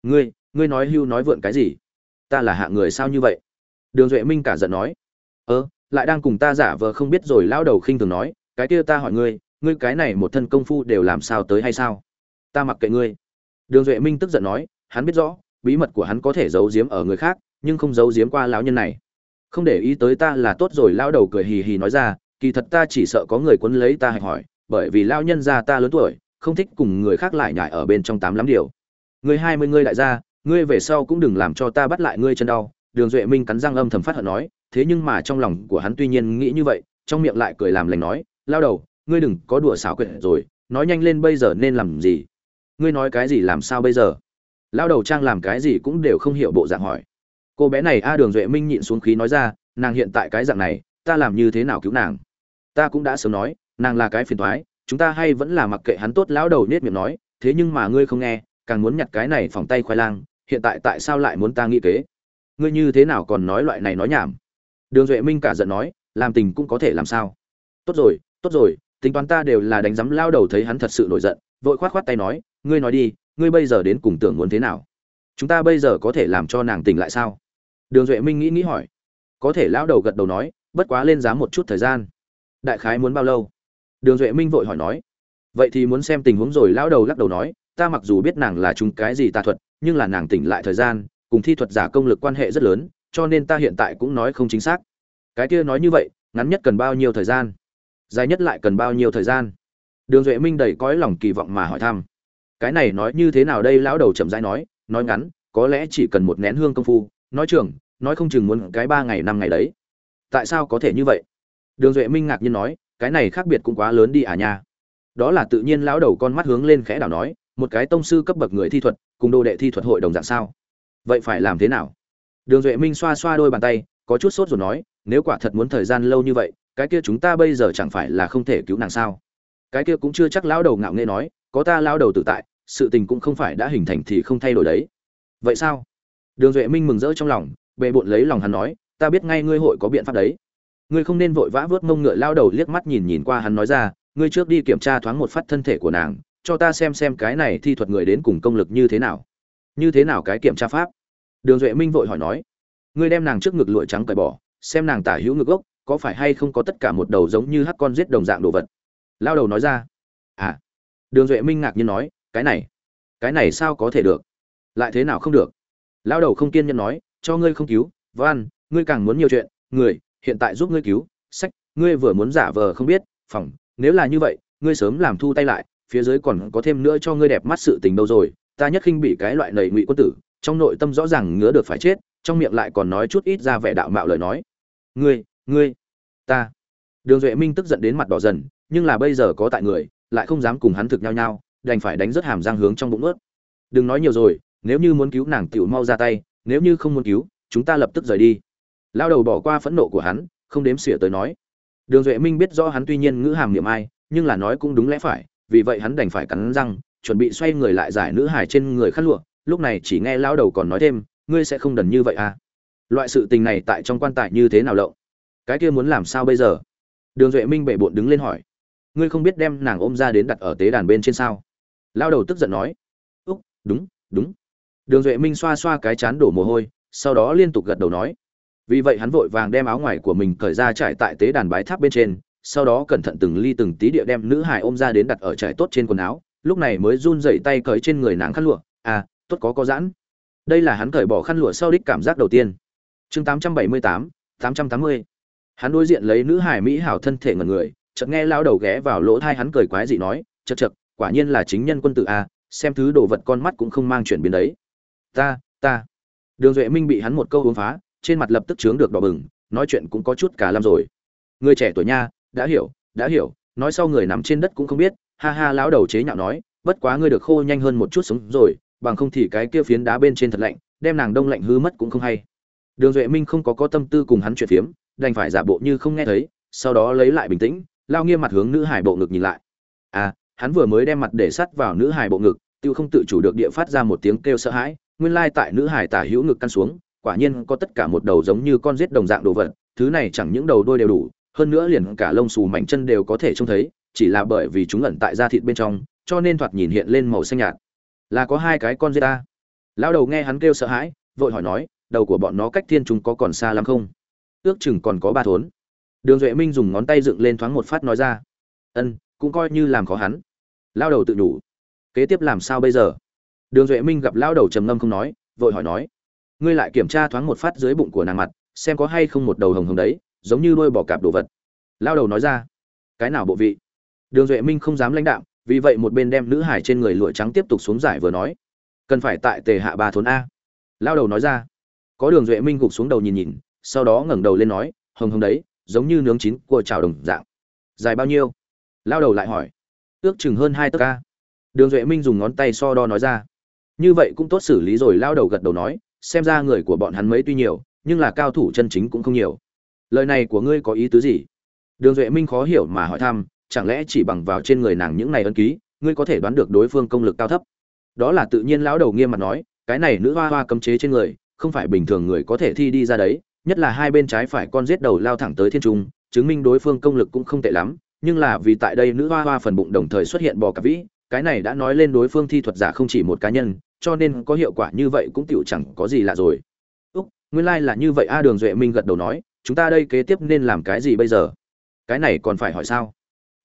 Ngươi ngươi nói hưu nói vượn cái gì? Ta là hạ người sao như vậy? Đường duệ minh cả giận nói. Ơ, lại đang cùng ta giả vờ không biết rồi lão đầu khinh thường nói, cái kia ta hỏi ngươi ngươi cái này một thân công phu đều làm sao tới hay sao? Ta mặc kệ ngươi. Đường duệ minh tức giận nói, hắn biết rõ, bí mật của hắn có thể giấu giếm ở người khác, nhưng không giấu giếm qua lão nhân này. Không để ý tới ta là tốt rồi, lão đầu cười hì hì nói ra, kỳ thật ta chỉ sợ có người quấn lấy ta hạch hỏi, bởi vì lão nhân già ta lớn tuổi không thích cùng người khác lại nhại ở bên trong tám lắm điều. Ngươi hai mươi ngươi đại gia, ngươi về sau cũng đừng làm cho ta bắt lại ngươi chân đau. Đường duệ minh cắn răng âm thầm phát hận nói, thế nhưng mà trong lòng của hắn tuy nhiên nghĩ như vậy, trong miệng lại cười làm lành nói, lao đầu, ngươi đừng có đùa xảo quyệt rồi, nói nhanh lên bây giờ nên làm gì? Ngươi nói cái gì làm sao bây giờ? Lao đầu trang làm cái gì cũng đều không hiểu bộ dạng hỏi. Cô bé này a, đường duệ minh nhịn xuống khí nói ra, nàng hiện tại cái dạng này, ta làm như thế nào cứu nàng? Ta cũng đã sớm nói, nàng là cái phiền thoái chúng ta hay vẫn là mặc kệ hắn tốt lão đầu nết miệng nói, thế nhưng mà ngươi không nghe, càng muốn nhặt cái này phòng tay khoai lang, hiện tại tại sao lại muốn ta nghĩ kế? Ngươi như thế nào còn nói loại này nói nhảm? Đường duệ minh cả giận nói, làm tình cũng có thể làm sao? Tốt rồi tốt rồi, tính toán ta đều là đánh giám lao đầu thấy hắn thật sự nổi giận, vội khoát khoát tay nói, ngươi nói đi, ngươi bây giờ đến cùng tưởng muốn thế nào? Chúng ta bây giờ có thể làm cho nàng tỉnh lại sao? Đường duệ minh nghĩ nghĩ hỏi. Có thể lão đầu gật đầu nói, bất quá lên giá một chút thời gian. Đại khái muốn bao lâu? Đường duệ minh vội hỏi nói, vậy thì muốn xem tình huống rồi lão đầu lắc đầu nói, ta mặc dù biết nàng là chúng cái gì tà thuật, nhưng là nàng tỉnh lại thời gian, cùng thi thuật giả công lực quan hệ rất lớn, cho nên ta hiện tại cũng nói không chính xác. Cái kia nói như vậy, ngắn nhất cần bao nhiêu thời gian? Dài nhất lại cần bao nhiêu thời gian? Đường duệ minh đầy cõi lòng kỳ vọng mà hỏi thăm. Cái này nói như thế nào đây lão đầu chậm rãi nói nói ngắn, có lẽ chỉ cần một nén hương công phu, nói trường nói không chừng muốn cái ba ngày năm ngày đấy. Tại sao có thể như vậy? Đường duệ minh ngạc nhiên nói cái này khác biệt cũng quá lớn đi à nha. Đó là tự nhiên lão đầu con mắt hướng lên khẽ đảo nói, một cái tông sư cấp bậc người thi thuật, cùng đồ đệ thi thuật hội đồng dạng sao? Vậy phải làm thế nào? Đường duệ minh xoa xoa đôi bàn tay, có chút sốt rồi nói, nếu quả thật muốn thời gian lâu như vậy, cái kia chúng ta bây giờ chẳng phải là không thể cứu nàng sao? Cái kia cũng chưa chắc lão đầu ngạo nghễ nói, có ta lão đầu tự tại, sự tình cũng không phải đã hình thành thì không thay đổi đấy. Vậy sao? Đường duệ minh mừng rỡ trong lòng bệ bộn lấy lòng hắn nói, ta biết ngay ngươi hội có biện pháp đấy ngươi không nên vội vã vớt mông ngựa lao đầu liếc mắt nhìn nhìn qua hắn nói ra, ngươi trước đi kiểm tra thoáng một phát thân thể của nàng, cho ta xem xem cái này thi thuật người đến cùng công lực như thế nào. Như thế nào cái kiểm tra pháp? Đường duệ minh vội hỏi nói. Ngươi đem nàng trước ngực lụa trắng cởi bỏ, xem nàng tả hữu ngực gốc, có phải hay không có tất cả một đầu giống như hắc con giết đồng dạng đồ vật? Lao đầu nói ra. À. Đường duệ minh ngạc nhiên nói, cái này cái này sao có thể được? Lại thế nào không được? Lao đầu không kiên nhẫn nói, cho ngươi không cứu van ngươi càng muốn nhiều chuyện, người hiện tại giúp ngươi cứu, sách, ngươi vừa muốn giả vờ không biết, phòng, nếu là như vậy, ngươi sớm làm thu tay lại, phía dưới còn có thêm nữa cho ngươi đẹp mắt sự tình đâu rồi, ta nhất khinh bị cái loại nầy ngụy quân tử, trong nội tâm rõ ràng ngứa được phải chết, trong miệng lại còn nói chút ít ra vẻ đạo mạo lời nói. Ngươi ngươi, ta. Đường duệ minh tức giận đến mặt đỏ dần, nhưng là bây giờ có tại người, lại không dám cùng hắn thực nhau nhau, đành phải đánh rất hàm răng hướng trong bụng ướt đừng nói nhiều rồi, nếu như muốn cứu nàng tiểu mau ra tay, nếu như không muốn cứu, chúng ta lập tức rời đi lao đầu bỏ qua phẫn nộ của hắn, không đếm xỉa tới nói. Đường duệ minh biết rõ hắn tuy nhiên ngữ hàm niệm ai, nhưng là nói cũng đúng lẽ phải, vì vậy hắn đành phải cắn răng, chuẩn bị xoay người lại giải nữ hải trên người khăn lụa, lúc này chỉ nghe lao đầu còn nói thêm, ngươi sẽ không đần như vậy à? Loại sự tình này tại trong quan tài như thế nào lậu cái kia muốn làm sao bây giờ? Đường duệ minh bệ bộn đứng lên hỏi. Ngươi không biết đem nàng ôm ra đến đặt ở tế đàn bên trên sao? Lao đầu tức giận nói. Úc, đúng đúng. Đường duệ minh xoa xoa cái chán đổ mồ hôi, sau đó liên tục gật đầu nói vì vậy hắn vội vàng đem áo ngoài của mình cởi ra trải tại tế đàn bái tháp bên trên sau đó cẩn thận từng ly từng tí địa đem nữ hải ôm ra đến đặt ở trải tốt trên quần áo lúc này mới run dậy tay cởi trên người nàng khăn lụa. À tốt có có giãn. Đây là hắn cởi bỏ khăn lụa sau đích cảm giác đầu tiên. Chương 878, 880. hắn đối diện lấy nữ hải mỹ hảo thân thể ngẩn người chợt nghe lao đầu ghé vào lỗ thai hắn cười quái dị nói chật chật quả nhiên là chính nhân quân tử a xem thứ đồ vật con mắt cũng không mang chuyển biến đấy. Ta ta. Đường duệ minh bị hắn một câu uống phá trên mặt lập tức chướng được đỏ bừng, nói chuyện cũng có chút cả lăm rồi. Người trẻ tuổi nha, đã hiểu đã hiểu, nói sau người nằm trên đất cũng không biết, ha ha, lão đầu chế nhạo nói, bất quá ngươi được khô nhanh hơn một chút sống rồi, bằng không thì cái kia phiến đá bên trên thật lạnh, đem nàng đông lạnh hư mất cũng không hay. Đường duệ minh không có có tâm tư cùng hắn chuyện phiếm, đành phải giả bộ như không nghe thấy, sau đó lấy lại bình tĩnh, lao nghiêm mặt hướng nữ hải bộ ngực nhìn lại. À hắn vừa mới đem mặt để sắt vào nữ hải bộ ngực, tiêu không tự chủ được địa phát ra một tiếng kêu sợ hãi, nguyên lai tại nữ hải tả hữu ngực căn xuống quả nhiên có tất cả một đầu giống như con rết đồng dạng đồ vật, thứ này chẳng những đầu đôi đều đủ, hơn nữa liền cả lông xù mảnh chân đều có thể trông thấy, chỉ là bởi vì chúng ẩn tại da thịt bên trong, cho nên thoạt nhìn hiện lên màu xanh nhạt. Là có hai cái con rết ta. Lão đầu nghe hắn kêu sợ hãi, vội hỏi nói, đầu của bọn nó cách thiên chúng có còn xa lắm không? Ước chừng còn có ba thốn. Đường duệ minh dùng ngón tay dựng lên thoáng một phát nói ra, ân, cũng coi như làm khó hắn. Lao đầu tự đủ. Kế tiếp làm sao bây giờ? Đường duệ minh gặp lao đầu trầm ngâm không nói, vội hỏi nói ngươi lại kiểm tra thoáng một phát dưới bụng của nàng mặt, xem có hay không một đầu hồng hồng đấy, giống như đôi bỏ cạp đồ vật. Lao đầu nói ra, cái nào bộ vị? Đường duệ minh không dám lãnh đạm, vì vậy một bên đem nữ hải trên người lụa trắng tiếp tục xuống giải vừa nói, cần phải tại tề hạ ba thốn a. Lao đầu nói ra, có đường duệ minh gục xuống đầu nhìn nhìn, sau đó ngẩng đầu lên nói, hồng hồng đấy, giống như nướng chín của chảo đồng dạng. Dài bao nhiêu? Lao đầu lại hỏi, ước chừng hơn hai tấc ca đường duệ minh dùng ngón tay so đo nói ra, như vậy cũng tốt xử lý rồi, lao đầu gật đầu nói xem ra người của bọn hắn mấy tuy nhiều, nhưng là cao thủ chân chính cũng không nhiều. Lời này của ngươi có ý tứ gì? Đường duệ minh khó hiểu mà hỏi thăm, chẳng lẽ chỉ bằng vào trên người nàng những này ân ký, ngươi có thể đoán được đối phương công lực cao thấp? Đó là tự nhiên lão đầu nghiêm mặt nói, cái này nữ hoa hoa cấm chế trên người, không phải bình thường người có thể thi đi ra đấy, nhất là hai bên trái phải con giết đầu lao thẳng tới thiên trung, chứng minh đối phương công lực cũng không tệ lắm, nhưng là vì tại đây nữ hoa hoa phần bụng đồng thời xuất hiện bò cạp vĩ, cái này đã nói lên đối phương thi thuật giả không chỉ một cá nhân cho nên có hiệu quả như vậy cũng tựu chẳng có gì lạ rồi. Úc, nguyên lai、like、là như vậy a đường duệ minh gật đầu nói, chúng ta đây kế tiếp nên làm cái gì bây giờ? Cái này còn phải hỏi sao?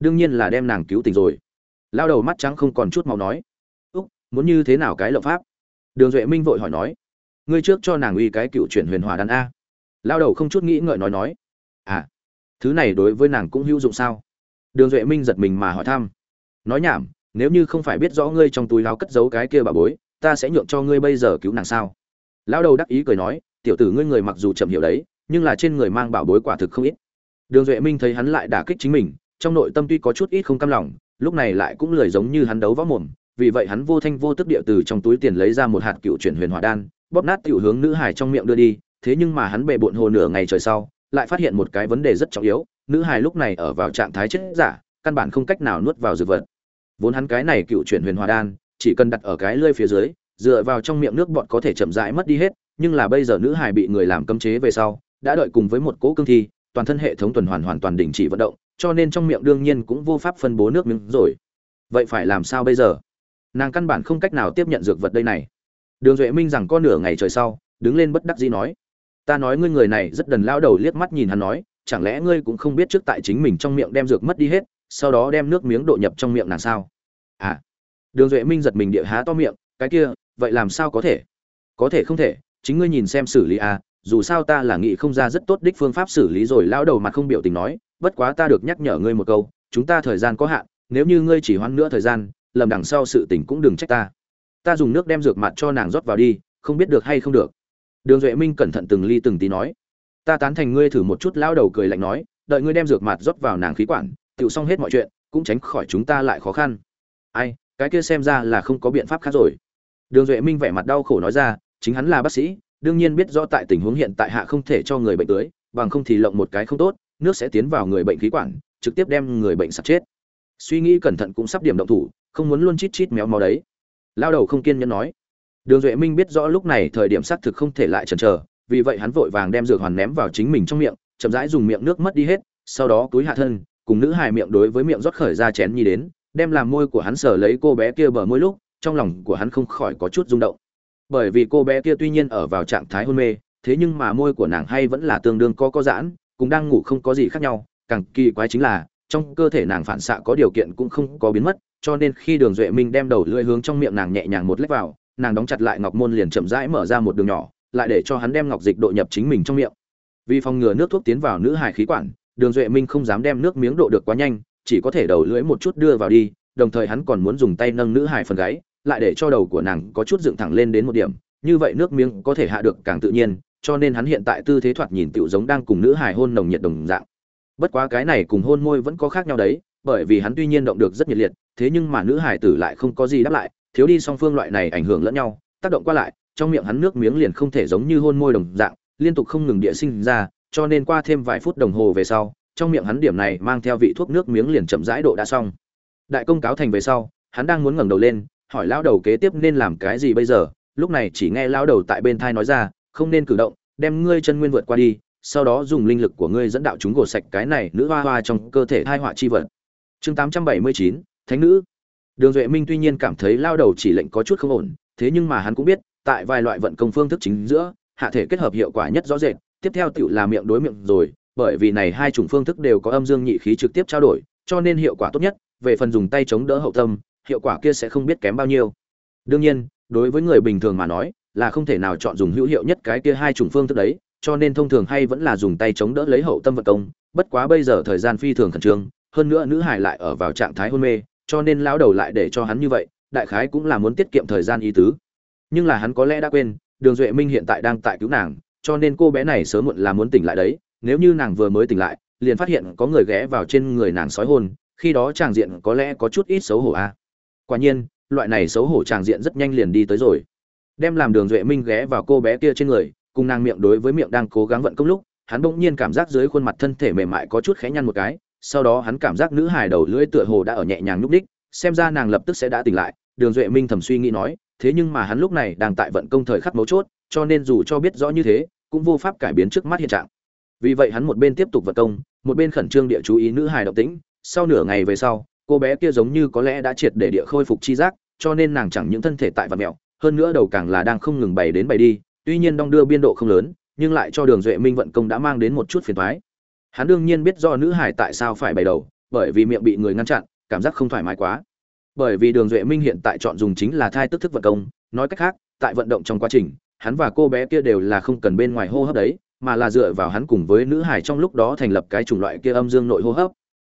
Đương nhiên là đem nàng cứu tình rồi. Lao đầu mắt trắng không còn chút màu nói. Úc, muốn như thế nào cái lộng pháp? Đường duệ minh vội hỏi nói. Ngươi trước cho nàng uy cái cựu chuyển huyền hòa đan a. Lao đầu không chút nghĩ ngợi nói nói. À thứ này đối với nàng cũng hữu dụng sao? Đường duệ minh giật mình mà hỏi thăm. Nói nhảm, nếu như không phải biết rõ ngươi trong túi láo cất giấu cái kia bà bối ta sẽ nhượng cho ngươi bây giờ cứu nàng sao? Lão đầu đắc ý cười nói, tiểu tử ngươi người mặc dù chậm hiểu đấy, nhưng là trên người mang bảo bối quả thực không ít. Đường duệ minh thấy hắn lại đả kích chính mình, trong nội tâm tuy có chút ít không cam lòng, lúc này lại cũng lười giống như hắn đấu võ mồm, vì vậy hắn vô thanh vô tức địa từ trong túi tiền lấy ra một hạt cựu chuyển huyền hỏa đan, bóp nát tiểu hướng nữ hải trong miệng đưa đi, thế nhưng mà hắn bệ bộn hồ nửa ngày trời sau, lại phát hiện một cái vấn đề rất trọng yếu, nữ hải lúc này ở vào trạng thái chết giả, căn bản không cách nào nuốt vào dược vật. Vốn hắn cái này cựu chuyển huyền hòa đan chỉ cần đặt ở cái lưỡi phía dưới, dựa vào trong miệng nước bọt có thể chậm rãi mất đi hết, nhưng là bây giờ nữ hài bị người làm cấm chế về sau, đã đợi cùng với một cỗ cương thi, toàn thân hệ thống tuần hoàn hoàn toàn đình chỉ vận động, cho nên trong miệng đương nhiên cũng vô pháp phân bố nước miếng rồi. Vậy phải làm sao bây giờ? Nàng căn bản không cách nào tiếp nhận dược vật đây này. Đường duệ minh rằng có nửa ngày trời sau, đứng lên bất đắc dĩ nói, ta nói ngươi người này rất đần lao đầu liếc mắt nhìn hắn nói, chẳng lẽ ngươi cũng không biết trước tại chính mình trong miệng đem dược mất đi hết, sau đó đem nước miếng độ nhập trong miệng nàng sao? À đường duệ minh giật mình địa há to miệng, cái kia, vậy làm sao có thể? Có thể không thể, chính ngươi nhìn xem xử lý à dù sao ta là nghĩ không ra rất tốt đích phương pháp xử lý rồi lao đầu mặt không biểu tình nói, bất quá ta được nhắc nhở ngươi một câu, chúng ta thời gian có hạn, nếu như ngươi chỉ hoãn nữa thời gian, lầm đằng sau sự tình cũng đừng trách ta. Ta dùng nước đem dược mặt cho nàng rót vào đi, không biết được hay không được. Đường duệ minh cẩn thận từng ly từng tí nói. Ta tán thành ngươi thử một chút lao đầu cười lạnh nói, đợi ngươi đem dược mặt rót vào nàng khí quản tựu xong hết mọi chuyện, cũng tránh khỏi chúng ta lại khó khăn. Ai cái kia xem ra là không có biện pháp khác rồi. Đường duệ minh vẻ mặt đau khổ nói ra, chính hắn là bác sĩ, đương nhiên biết rõ tại tình huống hiện tại hạ không thể cho người bệnh tưới, bằng không thì lộng một cái không tốt, nước sẽ tiến vào người bệnh khí quản, trực tiếp đem người bệnh sặc chết. Suy nghĩ cẩn thận cũng sắp điểm động thủ, không muốn luôn chít chít méo mó đấy. Lao đầu không kiên nhẫn nói. Đường duệ minh biết rõ lúc này thời điểm xác thực không thể lại chần chờ, vì vậy hắn vội vàng đem dược hoàn ném vào chính mình trong miệng, chậm rãi dùng miệng nước mất đi hết, sau đó túi hạ thân, cùng nữ hài miệng đối với miệng rót khởi ra chén nhi đến đem làm môi của hắn sờ lấy cô bé kia bờ môi lúc, trong lòng của hắn không khỏi có chút rung động. Bởi vì cô bé kia tuy nhiên ở vào trạng thái hôn mê, thế nhưng mà môi của nàng hay vẫn là tương đương có có giãn, cũng đang ngủ không có gì khác nhau. Càng kỳ quái chính là, trong cơ thể nàng phản xạ có điều kiện cũng không có biến mất, cho nên khi đường duệ minh đem đầu lưỡi hướng trong miệng nàng nhẹ nhàng một lách vào, nàng đóng chặt lại ngọc môn liền chậm rãi mở ra một đường nhỏ, lại để cho hắn đem ngọc dịch độ nhập chính mình trong miệng. Vì phòng ngừa nước thuốc tiến vào nữ hài khí quản, đường duệ minh không dám đem nước miếng độ được quá nhanh chỉ có thể đầu lưỡi một chút đưa vào đi, đồng thời hắn còn muốn dùng tay nâng nữ hải phần gáy, lại để cho đầu của nàng có chút dựng thẳng lên đến một điểm. Như vậy nước miếng có thể hạ được càng tự nhiên, cho nên hắn hiện tại tư thế thoạt nhìn tựu giống đang cùng nữ hải hôn nồng nhiệt đồng dạng. Bất quá cái này cùng hôn môi vẫn có khác nhau đấy, bởi vì hắn tuy nhiên động được rất nhiệt liệt, thế nhưng mà nữ hải tử lại không có gì đáp lại, thiếu đi song phương loại này ảnh hưởng lẫn nhau, tác động qua lại, trong miệng hắn nước miếng liền không thể giống như hôn môi đồng dạng, liên tục không ngừng địa sinh ra, cho nên qua thêm vài phút đồng hồ về sau trong miệng hắn điểm này mang theo vị thuốc nước miếng liền chậm rãi độ đã xong. Đại công cáo thành về sau, hắn đang muốn ngẩng đầu lên, hỏi lão đầu kế tiếp nên làm cái gì bây giờ, lúc này chỉ nghe lão đầu tại bên thai nói ra, không nên cử động, đem ngươi chân nguyên vượt qua đi, sau đó dùng linh lực của ngươi dẫn đạo chúng gột sạch cái này nữ hoa hoa trong cơ thể thai họa chi vật. Chương tám trăm bảy mươi chín, thánh nữ. Đường duệ minh tuy nhiên cảm thấy lao đầu chỉ lệnh có chút không ổn, thế nhưng mà hắn cũng biết, tại vài loại vận công phương thức chính giữa, hạ thể kết hợp hiệu quả nhất rõ rệt, tiếp theo tựu là miệng đối miệng rồi bởi vì này hai chủng phương thức đều có âm dương nhị khí trực tiếp trao đổi, cho nên hiệu quả tốt nhất, về phần dùng tay chống đỡ hậu tâm, hiệu quả kia sẽ không biết kém bao nhiêu. Đương nhiên, đối với người bình thường mà nói, là không thể nào chọn dùng hữu hiệu nhất cái kia hai chủng phương thức đấy, cho nên thông thường hay vẫn là dùng tay chống đỡ lấy hậu tâm vật công, bất quá bây giờ thời gian phi thường khẩn trương, hơn nữa nữ hải lại ở vào trạng thái hôn mê, cho nên lão đầu lại để cho hắn như vậy, đại khái cũng là muốn tiết kiệm thời gian ý tứ. Nhưng là hắn có lẽ đã quên, đường duệ minh hiện tại đang tại cứu nàng, cho nên cô bé này sớm muộn là muốn tỉnh lại đấy nếu như nàng vừa mới tỉnh lại, liền phát hiện có người ghé vào trên người nàng sói hôn khi đó tràng diện có lẽ có chút ít xấu hổ a à. quả nhiên, loại này xấu hổ tràng diện rất nhanh liền đi tới rồi đem làm đường duệ minh ghé vào cô bé kia trên người, cùng nàng miệng đối với miệng đang cố gắng vận công lúc, hắn bỗng nhiên cảm giác dưới khuôn mặt thân thể mềm mại có chút khẽ nhăn một cái, sau đó hắn cảm giác nữ hài đầu lưỡi tựa hồ đã ở nhẹ nhàng nhúc đích, xem ra nàng lập tức sẽ đã tỉnh lại, đường duệ minh thầm suy nghĩ nói, thế nhưng mà hắn lúc này đang tại vận công thời khắc mấu chốt, cho nên dù cho biết rõ như thế, cũng vô pháp cải biến trước mắt hiện trạng vì vậy hắn một bên tiếp tục vật công, một bên khẩn trương địa chú ý nữ hài động tĩnh. Sau nửa ngày về sau, cô bé kia giống như có lẽ đã triệt để địa khôi phục chi giác, cho nên nàng chẳng những thân thể tại vật mẹo, hơn nữa đầu càng là đang không ngừng bày đến bày đi, tuy nhiên đong đưa biên độ không lớn, nhưng lại cho đường duệ minh vận công đã mang đến một chút phiền thoái hắn đương nhiên biết do nữ hải tại sao phải bày đầu, bởi vì miệng bị người ngăn chặn, cảm giác không thoải mái quá. Bởi vì đường duệ minh hiện tại chọn dùng chính là thai tức thức vận công, nói cách khác, tại vận động trong quá trình, hắn và cô bé kia đều là không cần bên ngoài hô hấp đấy mà là dựa vào hắn cùng với nữ hải trong lúc đó thành lập cái chủng loại kia âm dương nội hô hấp.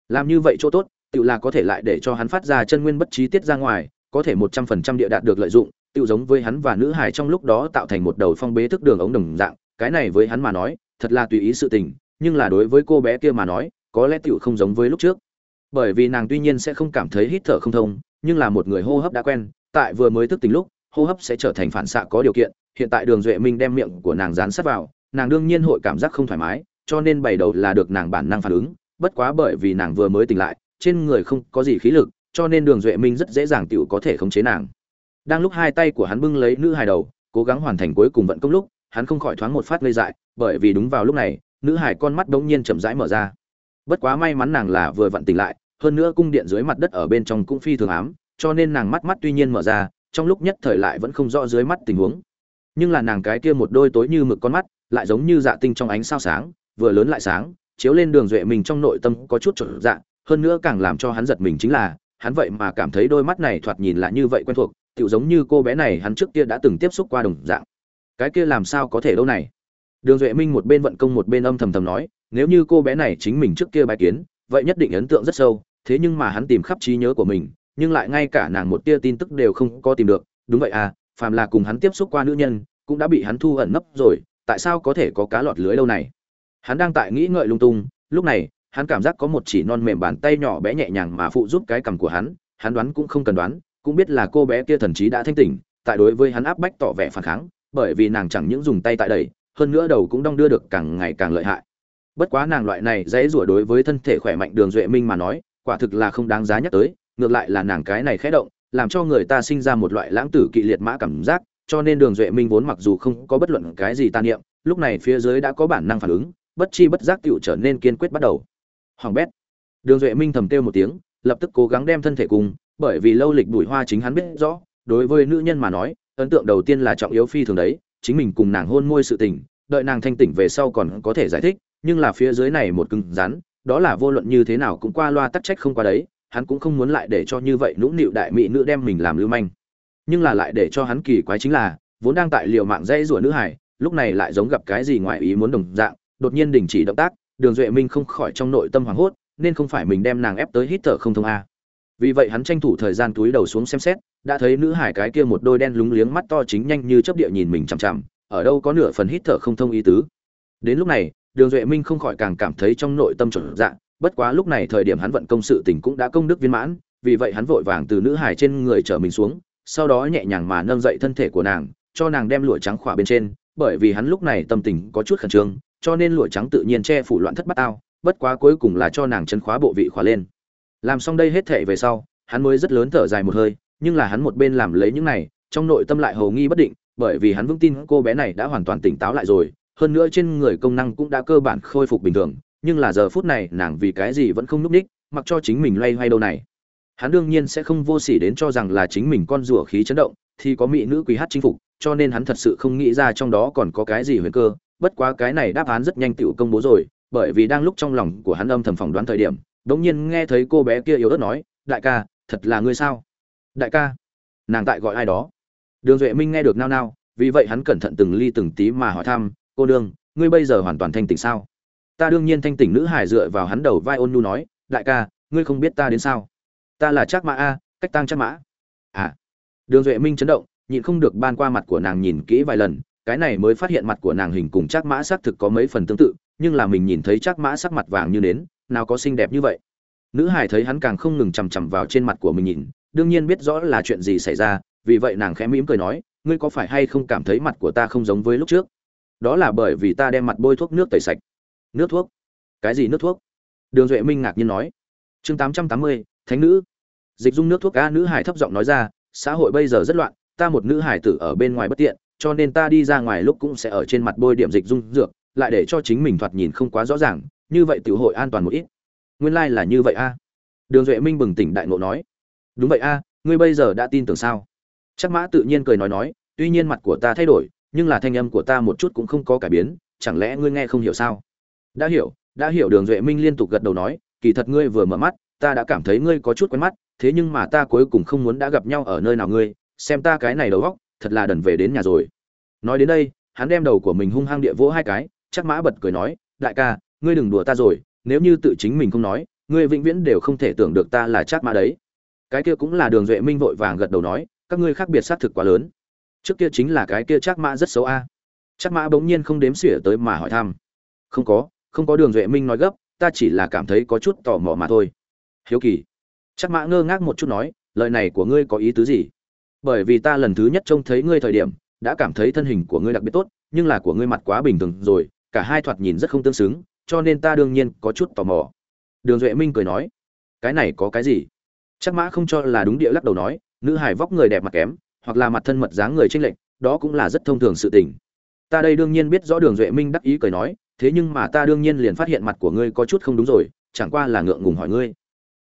Làm như vậy chỗ tốt tự là có thể lại để cho hắn phát ra chân nguyên bất trí tiết ra ngoài, có thể một trăm phần trăm địa đạt được lợi dụng tự giống với hắn và nữ hải trong lúc đó tạo thành một đầu phong bế thức đường ống đồng dạng. Cái này với hắn mà nói, thật là tùy ý sự tình, nhưng là đối với cô bé kia mà nói, có lẽ tựu không giống với lúc trước. Bởi vì nàng tuy nhiên sẽ không cảm thấy hít thở không thông, nhưng là một người hô hấp đã quen, tại vừa mới thức tỉnh lúc, hô hấp sẽ trở thành phản xạ có điều kiện. Hiện tại đường duệ minh đem miệng của nàng dán sát vào nàng đương nhiên hội cảm giác không thoải mái, cho nên bày đầu là được nàng bản năng phản ứng, bất quá bởi vì nàng vừa mới tỉnh lại, trên người không có gì khí lực, cho nên đường duệ minh rất dễ dàng tựu có thể khống chế nàng. Đang lúc hai tay của hắn bưng lấy nữ hài đầu, cố gắng hoàn thành cuối cùng vận công lúc, hắn không khỏi thoáng một phát ngây dại, bởi vì đúng vào lúc này, nữ hài con mắt bỗng nhiên chậm rãi mở ra. Bất quá may mắn nàng là vừa vặn tỉnh lại, hơn nữa cung điện dưới mặt đất ở bên trong cũng phi thường ám, cho nên nàng mắt mắt tuy nhiên mở ra, trong lúc nhất thời lại vẫn không rõ dưới mắt tình huống. Nhưng là nàng cái kia một đôi tối như mực con mắt lại giống như dạ tinh trong ánh sao sáng, vừa lớn lại sáng, chiếu lên đường duệ mình trong nội tâm có chút trở dạ hơn nữa càng làm cho hắn giật mình chính là, hắn vậy mà cảm thấy đôi mắt này thoạt nhìn là như vậy quen thuộc, tựu giống như cô bé này hắn trước kia đã từng tiếp xúc qua đồng dạng. Cái kia làm sao có thể đâu này? Đường duệ minh một bên vận công một bên âm thầm thầm nói, nếu như cô bé này chính mình trước kia bài kiến, vậy nhất định ấn tượng rất sâu, thế nhưng mà hắn tìm khắp trí nhớ của mình, nhưng lại ngay cả nàng một tia tin tức đều không có tìm được. Đúng vậy à phàm là cùng hắn tiếp xúc qua nữ nhân, cũng đã bị hắn thu ẩn nấp rồi tại sao có thể có cá lọt lưới lâu này? Hắn đang tại nghĩ ngợi lung tung, lúc này, hắn cảm giác có một chỉ non mềm bàn tay nhỏ bé nhẹ nhàng mà phụ giúp cái cằm của hắn hắn đoán cũng không cần đoán, cũng biết là cô bé kia thần trí đã thanh tỉnh, tại đối với hắn áp bách tỏ vẻ phản kháng, bởi vì nàng chẳng những dùng tay tại đầy hơn nữa đầu cũng đong đưa được càng ngày càng lợi hại. Bất quá nàng loại này dễ rủa đối với thân thể khỏe mạnh đường duệ minh mà nói, quả thực là không đáng giá nhắc tới, ngược lại là nàng cái này khẽ động, làm cho người ta sinh ra một loại lãng tử kỵ liệt mã cảm giác cho nên đường duệ minh vốn mặc dù không có bất luận cái gì tàn niệm, lúc này phía dưới đã có bản năng phản ứng, bất chi bất giác tựu trở nên kiên quyết bắt đầu. Hoàng bét. Đường duệ minh thầm kêu một tiếng, lập tức cố gắng đem thân thể cùng, bởi vì lâu lịch bùi hoa chính hắn biết rõ, đối với nữ nhân mà nói, ấn tượng đầu tiên là trọng yếu phi thường đấy, chính mình cùng nàng hôn môi sự tình, đợi nàng thanh tỉnh về sau còn có thể giải thích, nhưng là phía dưới này một cứng rắn, đó là vô luận như thế nào cũng qua loa tắc trách không qua đấy, hắn cũng không muốn lại để cho như vậy nũng nịu đại mỹ nữ đem mình làm lưu manh nhưng là lại để cho hắn kỳ quái chính là, vốn đang tại liều mạng dây rủa nữ hải, lúc này lại giống gặp cái gì ngoài ý muốn đồng dạng, đột nhiên đình chỉ động tác, đường duệ minh không khỏi trong nội tâm hoảng hốt, nên không phải mình đem nàng ép tới hít thở không thông a. Vì vậy hắn tranh thủ thời gian túi đầu xuống xem xét, đã thấy nữ hải cái kia một đôi đen lúng liếng mắt to chính nhanh như chớp địa nhìn mình chằm chằm, ở đâu có nửa phần hít thở không thông ý tứ. Đến lúc này, đường duệ minh không khỏi càng cảm thấy trong nội tâm chuẩn dạng, bất quá lúc này thời điểm hắn vận công sự tình cũng đã công đức viên mãn, vì vậy hắn vội vàng từ nữ hải trên người trở mình xuống sau đó nhẹ nhàng mà nâng dậy thân thể của nàng, cho nàng đem lụa trắng khỏa bên trên, bởi vì hắn lúc này tâm tình có chút khẩn trương, cho nên lụa trắng tự nhiên che phủ loạn thất bát ao, bất quá cuối cùng là cho nàng chân khóa bộ vị khóa lên. Làm xong đây hết thể về sau, hắn mới rất lớn thở dài một hơi, nhưng là hắn một bên làm lấy những này, trong nội tâm lại hầu nghi bất định, bởi vì hắn vững tin cô bé này đã hoàn toàn tỉnh táo lại rồi, hơn nữa trên người công năng cũng đã cơ bản khôi phục bình thường, nhưng là giờ phút này nàng vì cái gì vẫn không núp ních, mặc cho chính mình loay hoay đâu này hắn đương nhiên sẽ không vô sỉ đến cho rằng là chính mình con rùa khí chấn động, thì có mỹ nữ quý hát chinh phục, cho nên hắn thật sự không nghĩ ra trong đó còn có cái gì huyền cơ. Bất quá cái này đáp án rất nhanh tựu công bố rồi, bởi vì đang lúc trong lòng của hắn âm thầm phỏng đoán thời điểm đống nhiên nghe thấy cô bé kia yếu ớt nói, đại ca, thật là ngươi sao? Đại ca. Nàng tại gọi ai đó. Đường duệ minh nghe được nao nao, vì vậy hắn cẩn thận từng ly từng tí mà hỏi thăm, cô đương ngươi bây giờ hoàn toàn thanh tỉnh sao? Ta đương nhiên thanh tỉnh nữ hải dựa vào hắn đầu vai ôn nhu nói, đại ca, ngươi không biết ta đến sao? Ta là trác mã a, cách tăng trác mã. À. Đường duệ minh chấn động, nhịn không được ban qua mặt của nàng nhìn kỹ vài lần, cái này mới phát hiện mặt của nàng hình cùng trác mã xác thực có mấy phần tương tự, nhưng là mình nhìn thấy trác mã sắc mặt vàng như nến, nào có xinh đẹp như vậy. Nữ hải thấy hắn càng không ngừng chằm chằm vào trên mặt của mình nhìn, đương nhiên biết rõ là chuyện gì xảy ra, vì vậy nàng khẽ mỉm cười nói, ngươi có phải hay không cảm thấy mặt của ta không giống với lúc trước? Đó là bởi vì ta đem mặt bôi thuốc nước tẩy sạch. Nước thuốc? Cái gì nước thuốc? Đường duệ minh ngạc nhiên nói. Chương tám trăm tám mươi, thánh nữ dịch dung nước thuốc ca nữ hải thấp giọng nói ra, xã hội bây giờ rất loạn, ta một nữ hải tử ở bên ngoài bất tiện, cho nên ta đi ra ngoài lúc cũng sẽ ở trên mặt bôi điểm dịch dung dược, lại để cho chính mình thoạt nhìn không quá rõ ràng, như vậy tiểu hội an toàn một ít. Nguyên lai là như vậy a. Đường duệ minh bừng tỉnh đại ngộ nói, đúng vậy a, ngươi bây giờ đã tin tưởng sao? Chắc mã tự nhiên cười nói nói, tuy nhiên mặt của ta thay đổi, nhưng là thanh âm của ta một chút cũng không có cải biến, chẳng lẽ ngươi nghe không hiểu sao? Đã hiểu đã hiểu. Đường duệ minh liên tục gật đầu nói, kỳ thật ngươi vừa mở mắt, ta đã cảm thấy ngươi có chút quen mắt thế nhưng mà ta cuối cùng không muốn đã gặp nhau ở nơi nào ngươi, xem ta cái này đầu góc thật là đần về đến nhà rồi. Nói đến đây, hắn đem đầu của mình hung hăng địa vỗ hai cái, chắc mã bật cười nói, đại ca, ngươi đừng đùa ta rồi, nếu như tự chính mình không nói, ngươi vĩnh viễn đều không thể tưởng được ta là chắc mã đấy. Cái kia cũng là đường duệ minh vội vàng gật đầu nói, các ngươi khác biệt xác thực quá lớn. Trước kia chính là cái kia chắc mã rất xấu a. Chắc mã bỗng nhiên không đếm xỉa tới mà hỏi thăm, không có không có đường duệ minh nói gấp, ta chỉ là cảm thấy có chút tò mò mà thôi. Hiếu kỳ chắc mã ngơ ngác một chút nói, lời này của ngươi có ý tứ gì? Bởi vì ta lần thứ nhất trông thấy ngươi thời điểm, đã cảm thấy thân hình của ngươi đặc biệt tốt, nhưng là của ngươi mặt quá bình thường rồi, cả hai thoạt nhìn rất không tương xứng, cho nên ta đương nhiên có chút tò mò. Đường duệ minh cười nói, cái này có cái gì? Chắc mã không cho là đúng địa lắc đầu nói, nữ hài vóc người đẹp mặt kém, hoặc là mặt thân mật dáng người tranh lệch, đó cũng là rất thông thường sự tình. Ta đây đương nhiên biết rõ đường duệ minh đắc ý cười nói, thế nhưng mà ta đương nhiên liền phát hiện mặt của ngươi có chút không đúng rồi, chẳng qua là ngượng ngùng hỏi ngươi.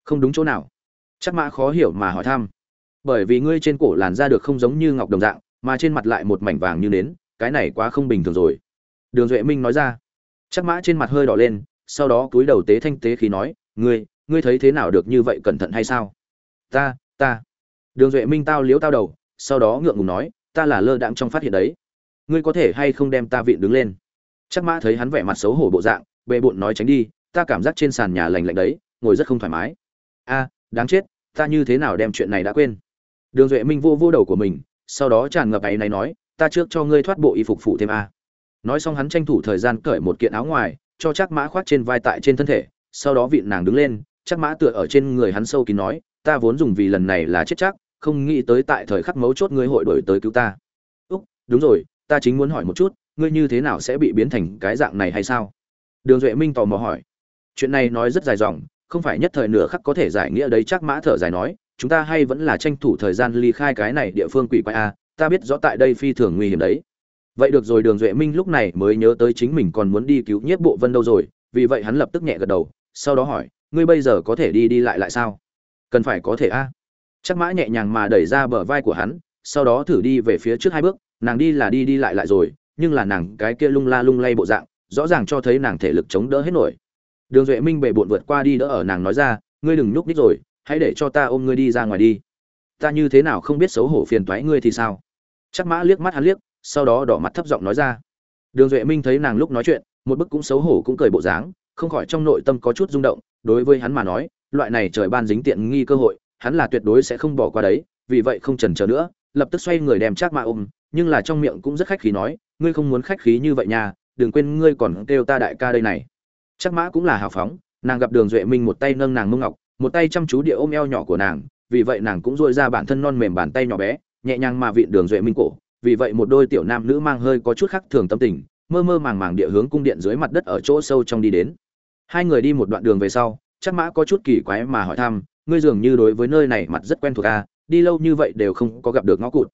Không đúng chỗ nào chắc mã khó hiểu mà hỏi thăm. Bởi vì ngươi trên cổ làn da được không giống như ngọc đồng dạng, mà trên mặt lại một mảnh vàng như nến, cái này quá không bình thường rồi. Đường duệ minh nói ra. Chắc mã trên mặt hơi đỏ lên, sau đó cúi đầu tế thanh tế khí nói, ngươi ngươi thấy thế nào được như vậy cẩn thận hay sao? Ta ta. Đường duệ minh tao liếu tao đầu, sau đó ngượng ngùng nói, ta là lơ đãng trong phát hiện đấy. Ngươi có thể hay không đem ta vịn đứng lên? Chắc mã thấy hắn vẻ mặt xấu hổ bộ dạng bệ bộn nói tránh đi, ta cảm giác trên sàn nhà lạnh lạnh đấy, ngồi rất không thoải mái. A đáng chết, ta như thế nào đem chuyện này đã quên? Đường duệ minh vô vô đầu của mình, sau đó tràn ngập ấy này nói, ta trước cho ngươi thoát bộ y phục phụ thêm a. Nói xong hắn tranh thủ thời gian cởi một kiện áo ngoài, cho chắc mã khoác trên vai tại trên thân thể, sau đó vịn nàng đứng lên chắc mã tựa ở trên người hắn sâu kín nói, ta vốn dùng vì lần này là chết chắc, không nghĩ tới tại thời khắc mấu chốt ngươi hội đổi tới cứu ta. Úc, đúng rồi, ta chính muốn hỏi một chút, ngươi như thế nào sẽ bị biến thành cái dạng này hay sao? Đường duệ minh tò mò hỏi. Chuyện này nói rất dài dòng không phải nhất thời nửa khắc có thể giải nghĩa đấy, chắc mã thở dài nói, chúng ta hay vẫn là tranh thủ thời gian ly khai cái này địa phương quỷ quái a ta biết rõ tại đây phi thường nguy hiểm đấy. Vậy được rồi, đường duệ minh lúc này mới nhớ tới chính mình còn muốn đi cứu nhiếp bộ vân đâu rồi, vì vậy hắn lập tức nhẹ gật đầu, sau đó hỏi, ngươi bây giờ có thể đi đi lại lại sao? Cần phải có thể a chắc mã nhẹ nhàng mà đẩy ra bờ vai của hắn, sau đó thử đi về phía trước hai bước, nàng đi là đi đi lại lại rồi, nhưng là nàng cái kia lung la lung lay bộ dạng, rõ ràng cho thấy nàng thể lực chống đỡ hết nổi đường duệ minh bệ bộn vượt qua đi đỡ ở nàng nói ra, ngươi đừng nhúc nhích rồi, hãy để cho ta ôm ngươi đi ra ngoài đi. Ta như thế nào không biết xấu hổ phiền toái ngươi thì sao? Chắc mã liếc mắt hắn liếc, sau đó đỏ mặt thấp giọng nói ra. Đường duệ minh thấy nàng lúc nói chuyện, một bức cũng xấu hổ cũng cười bộ dáng, không khỏi trong nội tâm có chút rung động, đối với hắn mà nói, loại này trời ban dính tiện nghi cơ hội, hắn là tuyệt đối sẽ không bỏ qua đấy, vì vậy không chần chờ nữa, lập tức xoay người đem chắc mã ôm, nhưng là trong miệng cũng rất khách khí nói, ngươi không muốn khách khí như vậy nha, đừng quên ngươi còn kêu ta đại ca đây này chắc mã cũng là hào phóng, nàng gặp đường duệ minh một tay nâng nàng mông ngọc, một tay chăm chú địa ôm eo nhỏ của nàng, vì vậy nàng cũng dội ra bản thân non mềm bàn tay nhỏ bé, nhẹ nhàng mà vịn đường duệ minh cổ, vì vậy một đôi tiểu nam nữ mang hơi có chút khác thường tâm tình, mơ mơ màng màng địa hướng cung điện dưới mặt đất ở chỗ sâu trong đi đến. Hai người đi một đoạn đường về sau, chắc mã có chút kỳ quái mà hỏi thăm, ngươi dường như đối với nơi này mặt rất quen thuộc à đi lâu như vậy đều không có gặp được ngõ cụt.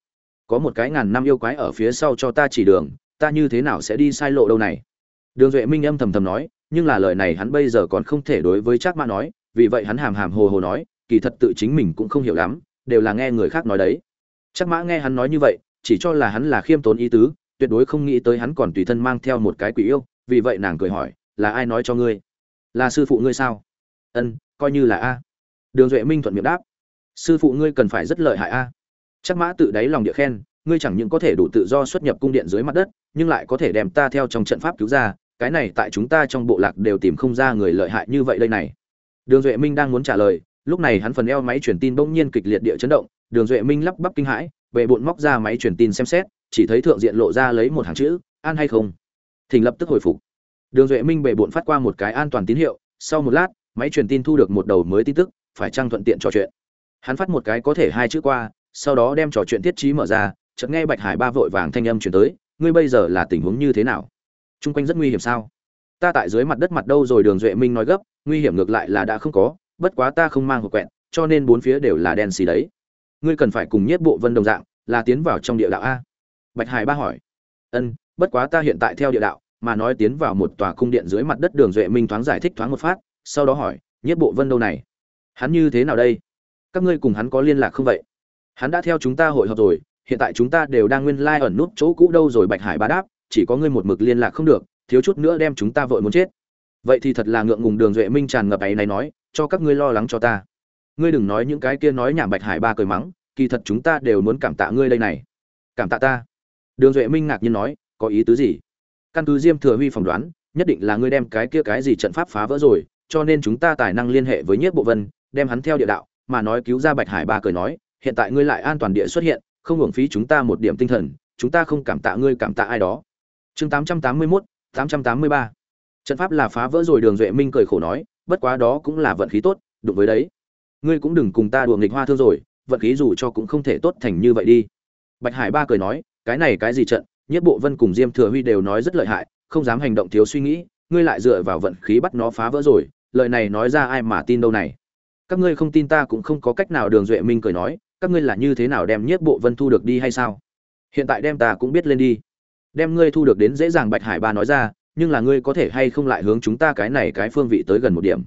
Có một cái ngàn năm yêu quái ở phía sau cho ta chỉ đường, ta như thế nào sẽ đi sai lộ đâu này? Đường duệ minh âm thầm thầm nói nhưng là lời này hắn bây giờ còn không thể đối với Trác Mã nói, vì vậy hắn hàm hàm hồ hồ nói, kỳ thật tự chính mình cũng không hiểu lắm, đều là nghe người khác nói đấy. Trác Mã nghe hắn nói như vậy, chỉ cho là hắn là khiêm tốn ý tứ, tuyệt đối không nghĩ tới hắn còn tùy thân mang theo một cái quỷ yêu, vì vậy nàng cười hỏi, là ai nói cho ngươi? Là sư phụ ngươi sao? Ân, coi như là a. Đường Duệ Minh thuận miệng đáp. Sư phụ ngươi cần phải rất lợi hại a. Trác Mã tự đáy lòng địa khen, ngươi chẳng những có thể đủ tự do xuất nhập cung điện dưới mặt đất, nhưng lại có thể đem ta theo trong trận pháp cứu ra, cái này tại chúng ta trong bộ lạc đều tìm không ra người lợi hại như vậy đây này. Đường duệ minh đang muốn trả lời, lúc này hắn phần eo máy truyền tin bỗng nhiên kịch liệt địa chấn động, đường duệ minh lắp bắp kinh hãi bệ bụng móc ra máy truyền tin xem xét, chỉ thấy thượng diện lộ ra lấy một hàng chữ, an hay không? Thỉnh lập tức hồi phục. Đường duệ minh bệ bụng phát qua một cái an toàn tín hiệu, sau một lát, máy truyền tin thu được một đầu mới tin tức, phải trang thuận tiện trò chuyện? Hắn phát một cái có thể hai chữ qua, sau đó đem trò chuyện tiết trí mở ra, chợt nghe bạch hải ba vội vàng thanh âm chuyển tới, ngươi bây giờ là tình huống như thế nào? Chung quanh rất nguy hiểm sao? Ta tại dưới mặt đất mặt đâu rồi, đường duệ minh nói gấp, nguy hiểm ngược lại là đã không có, bất quá ta không mang hộp quẹn, cho nên bốn phía đều là đen xì đấy. Ngươi cần phải cùng nhất bộ vân đồng dạng, là tiến vào trong địa đạo a. Bạch hải ba hỏi. Ân, bất quá ta hiện tại theo địa đạo, mà nói tiến vào một tòa cung điện dưới mặt đất, đường duệ minh thoáng giải thích thoáng một phát, sau đó hỏi nhất bộ vân đâu này? Hắn như thế nào đây? Các ngươi cùng hắn có liên lạc không vậy? Hắn đã theo chúng ta hội họp rồi, hiện tại chúng ta đều đang nguyên lai ẩn nút chỗ cũ đâu rồi, bạch hải ba đáp chỉ có ngươi một mực liên lạc không được, thiếu chút nữa đem chúng ta vội muốn chết. Vậy thì thật là ngượng ngùng đường duệ minh tràn ngập ấy này nói, cho các ngươi lo lắng cho ta. Ngươi đừng nói những cái kia nói nhảm bạch hải ba cười mắng, kỳ thật chúng ta đều muốn cảm tạ ngươi đây này. Cảm tạ ta. Đường duệ minh ngạc nhiên nói, có ý tứ gì? Căn cứ diêm thừa huy phỏng đoán, nhất định là ngươi đem cái kia cái gì trận pháp phá vỡ rồi, cho nên chúng ta tài năng liên hệ với nhiếp bộ vân, đem hắn theo địa đạo, mà nói cứu ra bạch hải ba cười nói, hiện tại ngươi lại an toàn địa xuất hiện, không hưởng phí chúng ta một điểm tinh thần, chúng ta không cảm tạ ngươi cảm tạ ai đó chương tám trăm tám mươi mốt, tám trăm tám mươi ba. Trận pháp là phá vỡ rồi, đường duệ minh cười khổ nói, bất quá đó cũng là vận khí tốt, đụng với đấy. Ngươi cũng đừng cùng ta đùa nghịch hoa thương rồi, vận khí dù cho cũng không thể tốt thành như vậy đi. Bạch hải ba cười nói, cái này cái gì trận? Nhất bộ vân cùng diêm thừa huy đều nói rất lợi hại, không dám hành động thiếu suy nghĩ, ngươi lại dựa vào vận khí bắt nó phá vỡ rồi, lời này nói ra ai mà tin đâu này? Các ngươi không tin ta cũng không có cách nào, đường duệ minh cười nói, các ngươi là như thế nào đem nhất bộ vân thu được đi hay sao? Hiện tại đem ta cũng biết lên đi đem ngươi thu được đến dễ dàng bạch hải ba nói ra, nhưng là ngươi có thể hay không lại hướng chúng ta cái này cái phương vị tới gần một điểm.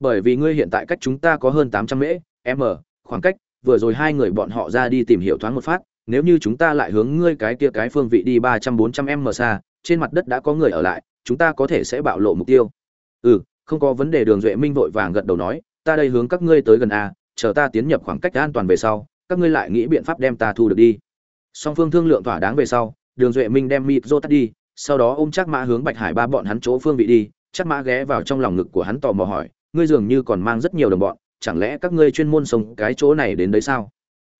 Bởi vì ngươi hiện tại cách chúng ta có hơn tám trăm mễ m khoảng cách, vừa rồi hai người bọn họ ra đi tìm hiểu thoáng một phát, nếu như chúng ta lại hướng ngươi cái kia cái phương vị đi ba trăm, bốn trăm m xa, trên mặt đất đã có người ở lại, chúng ta có thể sẽ bạo lộ mục tiêu. Ừ không có vấn đề, đường duệ minh vội vàng gật đầu nói, ta đây hướng các ngươi tới gần a, chờ ta tiến nhập khoảng cách an toàn về sau, các ngươi lại nghĩ biện pháp đem ta thu được đi. Song phương thương lượng thỏa đáng về sau đường duệ minh đem mịp rô tắt đi, sau đó ôm chắc mã hướng bạch hải ba bọn hắn chỗ phương vị đi. Chắc mã ghé vào trong lòng ngực của hắn tò mò hỏi, ngươi dường như còn mang rất nhiều đồng bọn, chẳng lẽ các ngươi chuyên môn sống cái chỗ này đến đấy sao?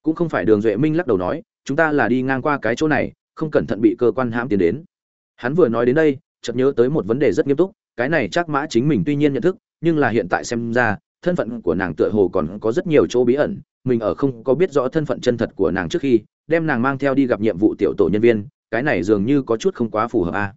Cũng không phải đường duệ minh lắc đầu nói, chúng ta là đi ngang qua cái chỗ này, không cẩn thận bị cơ quan hãm tiến đến. Hắn vừa nói đến đây, chợt nhớ tới một vấn đề rất nghiêm túc, cái này chắc mã chính mình tuy nhiên nhận thức, nhưng là hiện tại xem ra, thân phận của nàng tựa hồ còn có rất nhiều chỗ bí ẩn, mình ở không có biết rõ thân phận chân thật của nàng trước khi, đem nàng mang theo đi gặp nhiệm vụ tiểu tổ nhân viên cái này dường như có chút không quá phù hợp a à.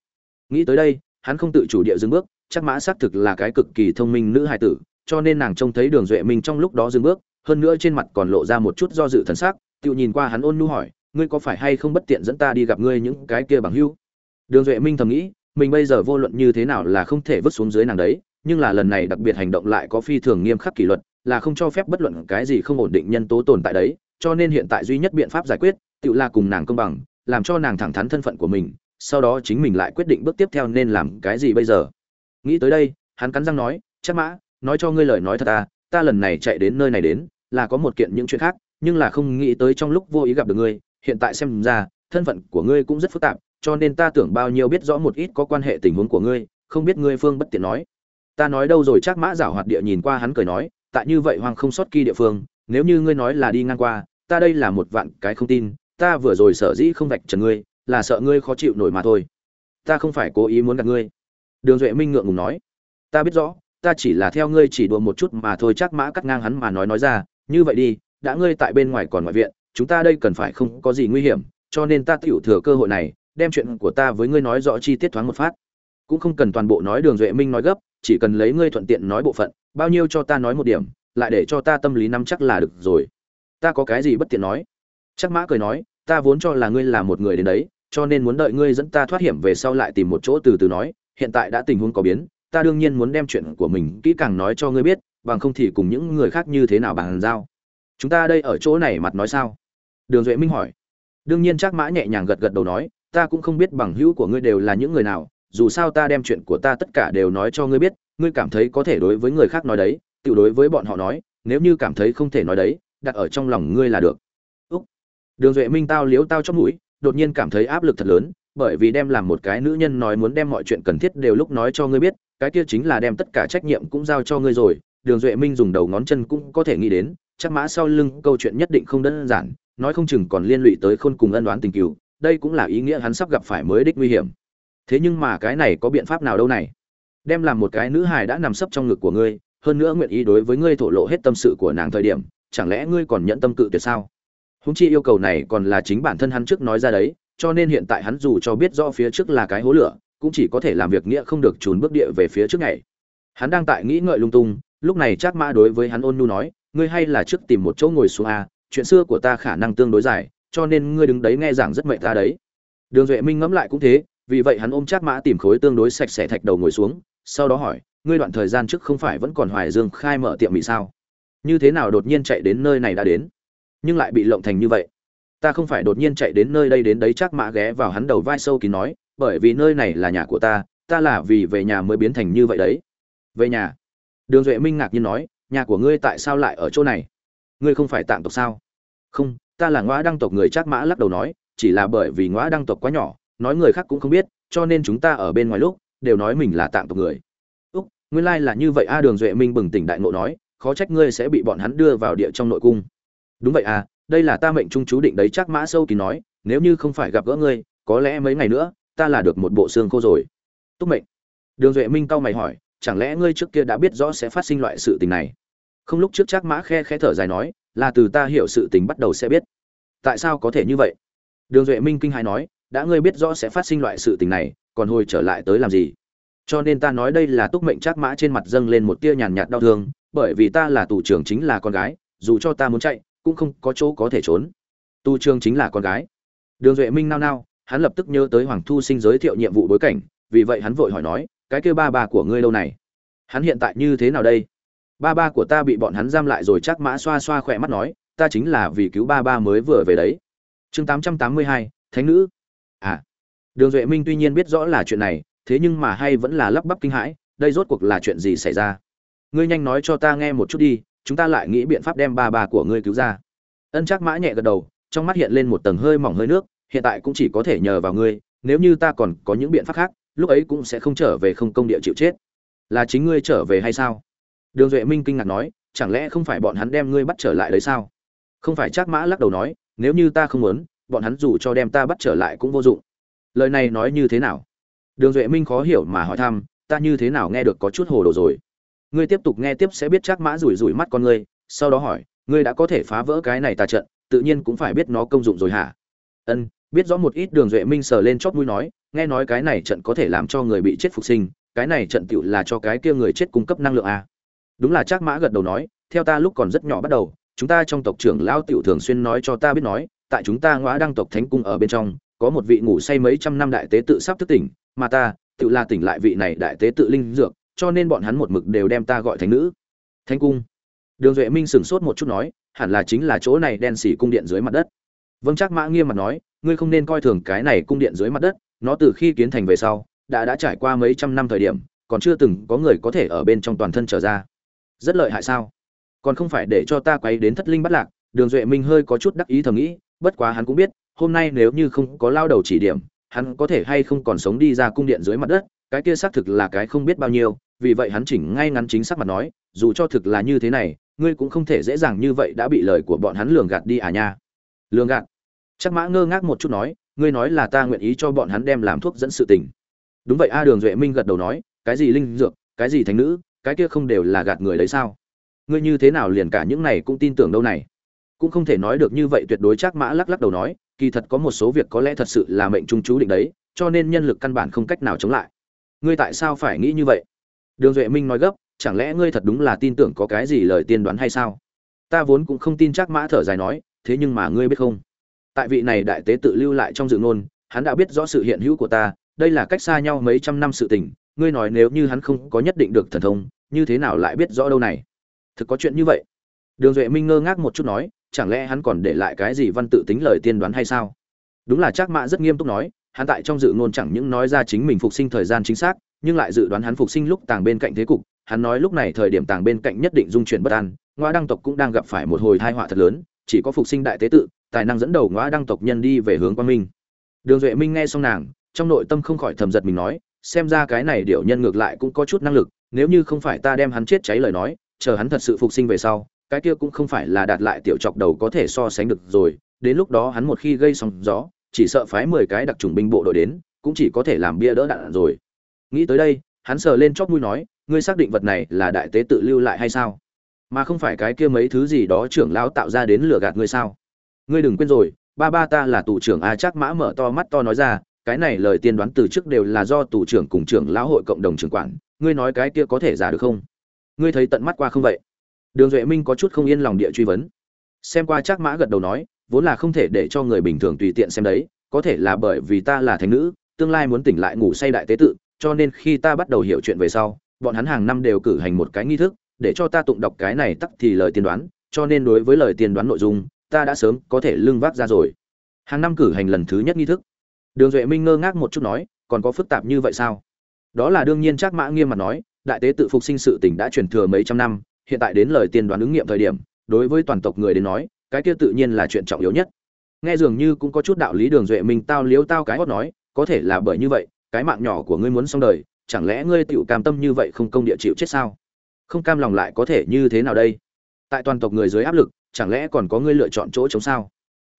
nghĩ tới đây, hắn không tự chủ địa dừng bước, chắc mã xác thực là cái cực kỳ thông minh nữ hài tử, cho nên nàng trông thấy đường duệ minh trong lúc đó dừng bước, hơn nữa trên mặt còn lộ ra một chút do dự thần sắc, tự nhìn qua hắn ôn nhu hỏi, ngươi có phải hay không bất tiện dẫn ta đi gặp ngươi những cái kia bằng hữu đường duệ minh thầm nghĩ, mình bây giờ vô luận như thế nào là không thể vứt xuống dưới nàng đấy, nhưng là lần này đặc biệt hành động lại có phi thường nghiêm khắc kỷ luật, là không cho phép bất luận cái gì không ổn định nhân tố tồn tại đấy, cho nên hiện tại duy nhất biện pháp giải quyết, tự là cùng nàng công bằng làm cho nàng thẳng thắn thân phận của mình, sau đó chính mình lại quyết định bước tiếp theo nên làm cái gì bây giờ. Nghĩ tới đây, hắn cắn răng nói, chắc mã, nói cho ngươi lời nói thật ta ta lần này chạy đến nơi này đến, là có một kiện những chuyện khác, nhưng là không nghĩ tới trong lúc vô ý gặp được ngươi, hiện tại xem ra, thân phận của ngươi cũng rất phức tạp, cho nên ta tưởng bao nhiêu biết rõ một ít có quan hệ tình huống của ngươi, không biết ngươi phương bất tiện nói. Ta nói đâu rồi? Chắc mã giảo hoạt địa nhìn qua hắn cười nói, tại như vậy hoang không sót kỳ địa phương, nếu như ngươi nói là đi ngang qua, ta đây là một vạn cái không tin ta vừa rồi sở dĩ không vạch trần ngươi, là sợ ngươi khó chịu nổi mà thôi. Ta không phải cố ý muốn gặp ngươi. Đường duệ minh ngượng ngùng nói. Ta biết rõ, ta chỉ là theo ngươi chỉ đùa một chút mà thôi, chắc mã cắt ngang hắn mà nói nói ra. Như vậy đi, đã ngươi tại bên ngoài còn ngoại viện, chúng ta đây cần phải không có gì nguy hiểm, cho nên ta tiểu thừa cơ hội này, đem chuyện của ta với ngươi nói rõ chi tiết thoáng một phát. Cũng không cần toàn bộ nói, đường duệ minh nói gấp, chỉ cần lấy ngươi thuận tiện nói bộ phận, bao nhiêu cho ta nói một điểm, lại để cho ta tâm lý nắm chắc là được rồi. Ta có cái gì bất tiện nói? Chắc mã cười nói, ta vốn cho là ngươi là một người đến đấy, cho nên muốn đợi ngươi dẫn ta thoát hiểm về sau lại tìm một chỗ từ từ nói, hiện tại đã tình huống có biến, ta đương nhiên muốn đem chuyện của mình kỹ càng nói cho ngươi biết, bằng không thì cùng những người khác như thế nào bằng giao. Chúng ta đây ở chỗ này mặt nói sao? Đường duệ minh hỏi. Đương nhiên chắc mã nhẹ nhàng gật gật đầu nói, ta cũng không biết bằng hữu của ngươi đều là những người nào, dù sao ta đem chuyện của ta tất cả đều nói cho ngươi biết, ngươi cảm thấy có thể đối với người khác nói đấy tự đối với bọn họ nói, nếu như cảm thấy không thể nói đấy, đặt ở trong lòng ngươi là được đường duệ minh tao liếu tao trong mũi, đột nhiên cảm thấy áp lực thật lớn, bởi vì đem làm một cái nữ nhân nói muốn đem mọi chuyện cần thiết đều lúc nói cho ngươi biết, cái kia chính là đem tất cả trách nhiệm cũng giao cho ngươi rồi. Đường duệ minh dùng đầu ngón chân cũng có thể nghĩ đến, chắc mã sau lưng câu chuyện nhất định không đơn giản, nói không chừng còn liên lụy tới khôn cùng ân đoán tình cừu, đây cũng là ý nghĩa hắn sắp gặp phải mới đích nguy hiểm. Thế nhưng mà cái này có biện pháp nào đâu này? Đem làm một cái nữ hài đã nằm sấp trong ngực của ngươi, hơn nữa nguyện ý đối với ngươi thổ lộ hết tâm sự của nàng thời điểm, chẳng lẽ ngươi còn nhận tâm cự tuyệt sao? Húng chi yêu cầu này còn là chính bản thân hắn trước nói ra đấy, cho nên hiện tại hắn dù cho biết rõ phía trước là cái hố lửa, cũng chỉ có thể làm việc nghĩa không được trốn bước địa về phía trước ngày. Hắn đang tại nghĩ ngợi lung tung, lúc này chắc mã đối với hắn ôn nhu nói, ngươi hay là trước tìm một chỗ ngồi xuống a, chuyện xưa của ta khả năng tương đối dài, cho nên ngươi đứng đấy nghe giảng rất mệt ta đấy. Đường duệ minh ngẫm lại cũng thế, vì vậy hắn ôm chắc mã tìm khối tương đối sạch sẽ thạch đầu ngồi xuống, sau đó hỏi, ngươi đoạn thời gian trước không phải vẫn còn hoài dương khai mở tiệm mì sao? Như thế nào đột nhiên chạy đến nơi này đã đến? Nhưng lại bị lộng thành như vậy. Ta không phải đột nhiên chạy đến nơi đây đến đấy chắc mã ghé vào hắn đầu vai sâu kín nói, bởi vì nơi này là nhà của ta ta là vì về nhà mới biến thành như vậy đấy. Về nhà. Đường duệ minh ngạc nhiên nói, nhà của ngươi tại sao lại ở chỗ này? Ngươi không phải tạm tộc sao? Không, ta là ngõ đăng tộc người chắc mã lắc đầu nói, chỉ là bởi vì ngõ đăng tộc quá nhỏ, nói người khác cũng không biết, cho nên chúng ta ở bên ngoài lúc, đều nói mình là tạm tộc người. Úc, nguyên lai là như vậy a, đường duệ minh bừng tỉnh đại ngộ nói, khó trách ngươi sẽ bị bọn hắn đưa vào địa trong nội cung đúng vậy à đây là ta mệnh trung chú định đấy, chắc mã sâu kín nói, nếu như không phải gặp gỡ ngươi, có lẽ mấy ngày nữa, ta là được một bộ xương khô rồi. Túc mệnh. Đường duệ minh cau mày hỏi, chẳng lẽ ngươi trước kia đã biết rõ sẽ phát sinh loại sự tình này? Không lúc trước chắc mã khe khẽ thở dài nói, là từ ta hiểu sự tình bắt đầu sẽ biết. Tại sao có thể như vậy? Đường duệ minh kinh hãi nói, đã ngươi biết rõ sẽ phát sinh loại sự tình này, còn hồi trở lại tới làm gì? Cho nên ta nói đây là túc mệnh chắc mã trên mặt dâng lên một tia nhàn nhạt đau thương, bởi vì ta là tù trưởng chính là con gái, dù cho ta muốn chạy cũng không có chỗ có thể trốn. Tu trương chính là con gái. Đường duệ minh nao nao, hắn lập tức nhớ tới hoàng thu sinh giới thiệu nhiệm vụ bối cảnh, vì vậy hắn vội hỏi nói, cái kêu ba ba của ngươi lâu này, hắn hiện tại như thế nào đây? Ba ba của ta bị bọn hắn giam lại rồi chắc mã xoa xoa khỏe mắt nói, ta chính là vì cứu ba ba mới vừa về đấy. Chương tám trăm tám mươi hai, thánh nữ. À đường duệ minh tuy nhiên biết rõ là chuyện này, thế nhưng mà hay vẫn là lắp bắp kinh hãi, đây rốt cuộc là chuyện gì xảy ra? Ngươi nhanh nói cho ta nghe một chút đi chúng ta lại nghĩ biện pháp đem ba ba của ngươi cứu ra. Ân chắc mã nhẹ gật đầu, trong mắt hiện lên một tầng hơi mỏng hơi nước, hiện tại cũng chỉ có thể nhờ vào ngươi, nếu như ta còn có những biện pháp khác, lúc ấy cũng sẽ không trở về không công địa chịu chết. Là chính ngươi trở về hay sao? Đường duệ minh kinh ngạc nói, chẳng lẽ không phải bọn hắn đem ngươi bắt trở lại đấy sao? Không phải chắc mã lắc đầu nói, nếu như ta không muốn, bọn hắn dù cho đem ta bắt trở lại cũng vô dụng. Lời này nói như thế nào? Đường duệ minh khó hiểu mà hỏi thăm, ta như thế nào nghe được có chút hồ đồ rồi? Ngươi tiếp tục nghe tiếp sẽ biết chắc mã rủi rủi mắt con ngươi, sau đó hỏi, ngươi đã có thể phá vỡ cái này tà trận, tự nhiên cũng phải biết nó công dụng rồi hả ân, biết rõ một ít đường duệ minh sờ lên chót mũi nói, nghe nói cái này trận có thể làm cho người bị chết phục sinh, cái này trận tựu là cho cái kia người chết cung cấp năng lượng à. đúng là chắc mã gật đầu nói, theo ta lúc còn rất nhỏ bắt đầu, chúng ta trong tộc trưởng lao tiểu thường xuyên nói cho ta biết nói, tại chúng ta ngõ đăng tộc thánh cung ở bên trong, có một vị ngủ say mấy trăm năm đại tế tự sắp thức tỉnh, mà ta tự là tỉnh lại vị này đại tế tự linh dược cho nên bọn hắn một mực đều đem ta gọi thánh nữ. Thánh cung. Đường duệ minh sửng sốt một chút nói, hẳn là chính là chỗ này đen xỉ cung điện dưới mặt đất. Vâng chắc mã nghiêm mặt nói, ngươi không nên coi thường cái này cung điện dưới mặt đất, nó từ khi kiến thành về sau, đã đã trải qua mấy trăm năm thời điểm, còn chưa từng có người có thể ở bên trong toàn thân trở ra. Rất lợi hại sao? Còn không phải để cho ta quấy đến thất linh bắt lạc, đường duệ minh hơi có chút đắc ý thầm nghĩ, bất quá hắn cũng biết, hôm nay nếu như không có lao đầu chỉ điểm, hắn có thể hay không còn sống đi ra cung điện dưới mặt đất, cái kia xác thực là cái không biết bao nhiêu vì vậy hắn chỉnh ngay ngắn chính xác mà nói, dù cho thực là như thế này, ngươi cũng không thể dễ dàng như vậy đã bị lời của bọn hắn lường gạt đi à nha. Lường gạt? Chắc mã ngơ ngác một chút nói, ngươi nói là ta nguyện ý cho bọn hắn đem làm thuốc dẫn sự tình. Đúng vậy a, đường duệ minh gật đầu nói, cái gì linh dược, cái gì thánh nữ, cái kia không đều là gạt người đấy sao? Ngươi như thế nào liền cả những này cũng tin tưởng đâu này? Cũng không thể nói được như vậy tuyệt đối, chắc mã lắc lắc đầu nói, kỳ thật có một số việc có lẽ thật sự là mệnh trung chú định đấy, cho nên nhân lực căn bản không cách nào chống lại. Ngươi tại sao phải nghĩ như vậy? Đường duệ minh nói gấp, chẳng lẽ ngươi thật đúng là tin tưởng có cái gì lời tiên đoán hay sao? Ta vốn cũng không tin chắc mã thở dài nói, thế nhưng mà ngươi biết không? Tại vị này đại tế tự lưu lại trong dự ngôn, hắn đã biết rõ sự hiện hữu của ta, đây là cách xa nhau mấy trăm năm sự tình, ngươi nói nếu như hắn không có nhất định được thần thông, như thế nào lại biết rõ đâu này? Thực có chuyện như vậy. Đường duệ minh ngơ ngác một chút nói, chẳng lẽ hắn còn để lại cái gì văn tự tính lời tiên đoán hay sao? Đúng là chắc mã rất nghiêm túc nói, hắn tại trong dự ngôn chẳng những nói ra chính mình phục sinh thời gian chính xác nhưng lại dự đoán hắn phục sinh lúc tàng bên cạnh thế cục, hắn nói lúc này thời điểm tàng bên cạnh nhất định dung chuyển bất an, ngoa đăng tộc cũng đang gặp phải một hồi tai họa thật lớn, chỉ có phục sinh đại tế tự, tài năng dẫn đầu ngoa đăng tộc nhân đi về hướng quang minh. Đường duệ minh nghe xong nàng, trong nội tâm không khỏi thầm giật mình nói, xem ra cái này điệu nhân ngược lại cũng có chút năng lực, nếu như không phải ta đem hắn chết cháy lời nói, chờ hắn thật sự phục sinh về sau, cái kia cũng không phải là đạt lại tiểu chọc đầu có thể so sánh được rồi, đến lúc đó hắn một khi gây sóng gió, chỉ sợ phái mười cái đặc trùng binh bộ đội đến, cũng chỉ có thể làm bia đỡ đạn rồi nghĩ tới đây, hắn sờ lên chót mũi nói, ngươi xác định vật này là đại tế tự lưu lại hay sao? Mà không phải cái kia mấy thứ gì đó trưởng lão tạo ra đến lừa gạt ngươi sao? Ngươi đừng quên rồi, ba ba ta là tù trưởng a chắc mã mở to mắt to nói ra, cái này lời tiên đoán từ trước đều là do tù trưởng cùng trưởng lão hội cộng đồng trưởng quản, ngươi nói cái kia có thể giả được không? Ngươi thấy tận mắt qua không vậy? Đường duệ minh có chút không yên lòng địa truy vấn. Xem qua chắc mã gật đầu nói, vốn là không thể để cho người bình thường tùy tiện xem đấy, có thể là bởi vì ta là thánh nữ, tương lai muốn tỉnh lại ngủ say đại tế tự cho nên khi ta bắt đầu hiểu chuyện về sau, bọn hắn hàng năm đều cử hành một cái nghi thức, để cho ta tụng đọc cái này tắc thì lời tiên đoán, cho nên đối với lời tiên đoán nội dung, ta đã sớm có thể lưng vác ra rồi. Hàng năm cử hành lần thứ nhất nghi thức. Đường duệ minh ngơ ngác một chút nói, còn có phức tạp như vậy sao? Đó là đương nhiên chắc mã nghiêm mặt nói, đại tế tự phục sinh sự tình đã truyền thừa mấy trăm năm, hiện tại đến lời tiên đoán ứng nghiệm thời điểm, đối với toàn tộc người đến nói, cái kia tự nhiên là chuyện trọng yếu nhất. Nghe dường như cũng có chút đạo lý đường duệ minh tao liếu tao cái hót nói, có thể là bởi như vậy cái mạng nhỏ của ngươi muốn xong đời, chẳng lẽ ngươi tựu cam tâm như vậy không công địa chịu chết sao? Không cam lòng lại có thể như thế nào đây? Tại toàn tộc người dưới áp lực, chẳng lẽ còn có ngươi lựa chọn chỗ chống sao?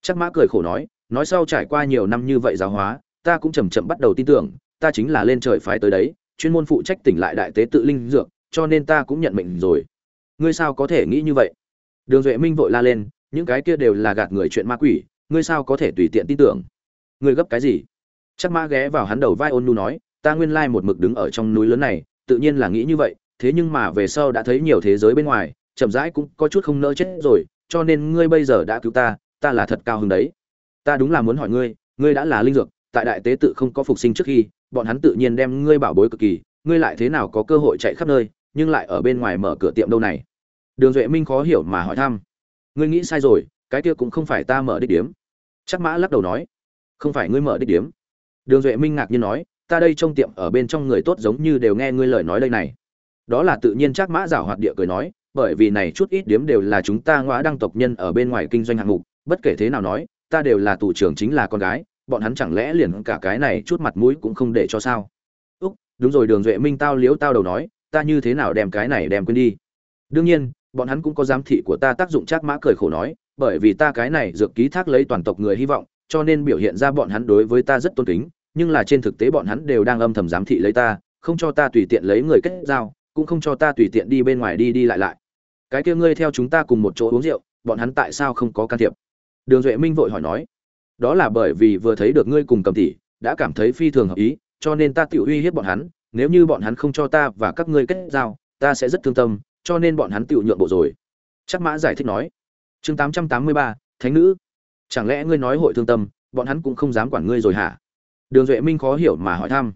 Chắc mã cười khổ nói nói sau trải qua nhiều năm như vậy giáo hóa, ta cũng chầm chậm bắt đầu tin tưởng, ta chính là lên trời phái tới đấy, chuyên môn phụ trách tỉnh lại đại tế tự linh dược, cho nên ta cũng nhận mệnh rồi. Ngươi sao có thể nghĩ như vậy? Đường duệ minh vội la lên, những cái kia đều là gạt người chuyện ma quỷ, ngươi sao có thể tùy tiện tin tưởng? Ngươi gấp cái gì? Chắc mã ghé vào hắn đầu vai ôn nu nói, ta nguyên lai một mực đứng ở trong núi lớn này, tự nhiên là nghĩ như vậy, thế nhưng mà về sau đã thấy nhiều thế giới bên ngoài, chậm rãi cũng có chút không nỡ chết rồi, cho nên ngươi bây giờ đã cứu ta ta là thật cao hứng đấy. Ta đúng là muốn hỏi ngươi ngươi đã là linh dược, tại đại tế tự không có phục sinh trước khi, bọn hắn tự nhiên đem ngươi bảo bối cực kỳ, ngươi lại thế nào có cơ hội chạy khắp nơi, nhưng lại ở bên ngoài mở cửa tiệm đâu này? Đường duệ minh khó hiểu mà hỏi thăm. Ngươi nghĩ sai rồi, cái kia cũng không phải ta mở đích điếm chắc mã lắc đầu nói. Không phải ngươi mở đích điếm đường duệ minh ngạc nhiên nói, ta đây trong tiệm ở bên trong người tốt giống như đều nghe ngươi lời nói đây này. Đó là tự nhiên chắc mã giảo hoạt địa cười nói, bởi vì này chút ít điếm đều là chúng ta ngõ đăng tộc nhân ở bên ngoài kinh doanh hạng mục, bất kể thế nào nói, ta đều là tù trưởng chính là con gái, bọn hắn chẳng lẽ liền cả cái này chút mặt mũi cũng không để cho sao? Úc, đúng rồi, đường duệ minh tao liếu tao đầu nói, ta như thế nào đem cái này đem quên đi? Đương nhiên, bọn hắn cũng có giám thị của ta tác dụng chắc mã cười khổ nói, bởi vì ta cái này dược ký thác lấy toàn tộc người hy vọng, cho nên biểu hiện ra bọn hắn đối với ta rất tôn kính nhưng là trên thực tế bọn hắn đều đang âm thầm giám thị lấy ta, không cho ta tùy tiện lấy người kết giao, cũng không cho ta tùy tiện đi bên ngoài đi đi lại lại. Cái kia ngươi theo chúng ta cùng một chỗ uống rượu, bọn hắn tại sao không có can thiệp? Đường duệ minh vội hỏi nói. Đó là bởi vì vừa thấy được ngươi cùng cầm tỷ, đã cảm thấy phi thường hợp ý, cho nên ta tự uy hiếp bọn hắn, nếu như bọn hắn không cho ta và các ngươi kết giao, ta sẽ rất thương tâm, cho nên bọn hắn tự nhượng bộ rồi. Chắc mã giải thích nói. Chương tám trăm tám mươi ba, thánh nữ. Chẳng lẽ ngươi nói hội thương tâm, bọn hắn cũng không dám quản ngươi rồi hả? Đường duệ minh khó hiểu mà hỏi thăm.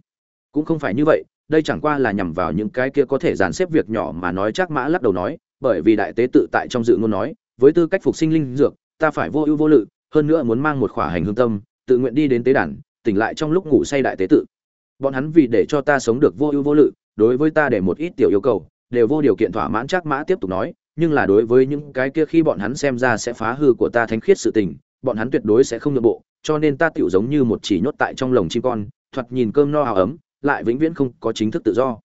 Cũng không phải như vậy, đây chẳng qua là nhằm vào những cái kia có thể dàn xếp việc nhỏ mà nói chắc mã lắc đầu nói, bởi vì đại tế tự tại trong dự ngôn nói, với tư cách phục sinh linh dược, ta phải vô ưu vô lự, hơn nữa muốn mang một khỏa hành hương tâm, tự nguyện đi đến tế đàn, tỉnh lại trong lúc ngủ say đại tế tự. Bọn hắn vì để cho ta sống được vô ưu vô lự, đối với ta để một ít tiểu yêu cầu, đều vô điều kiện thỏa mãn chắc mã tiếp tục nói, nhưng là đối với những cái kia khi bọn hắn xem ra sẽ phá hư của ta thánh khiết sự tình, bọn hắn tuyệt đối sẽ không nhượng bộ cho nên ta tiểu giống như một chỉ nhốt tại trong lồng chim con, thoạt nhìn cơm no áo ấm, lại vĩnh viễn không có chính thức tự do.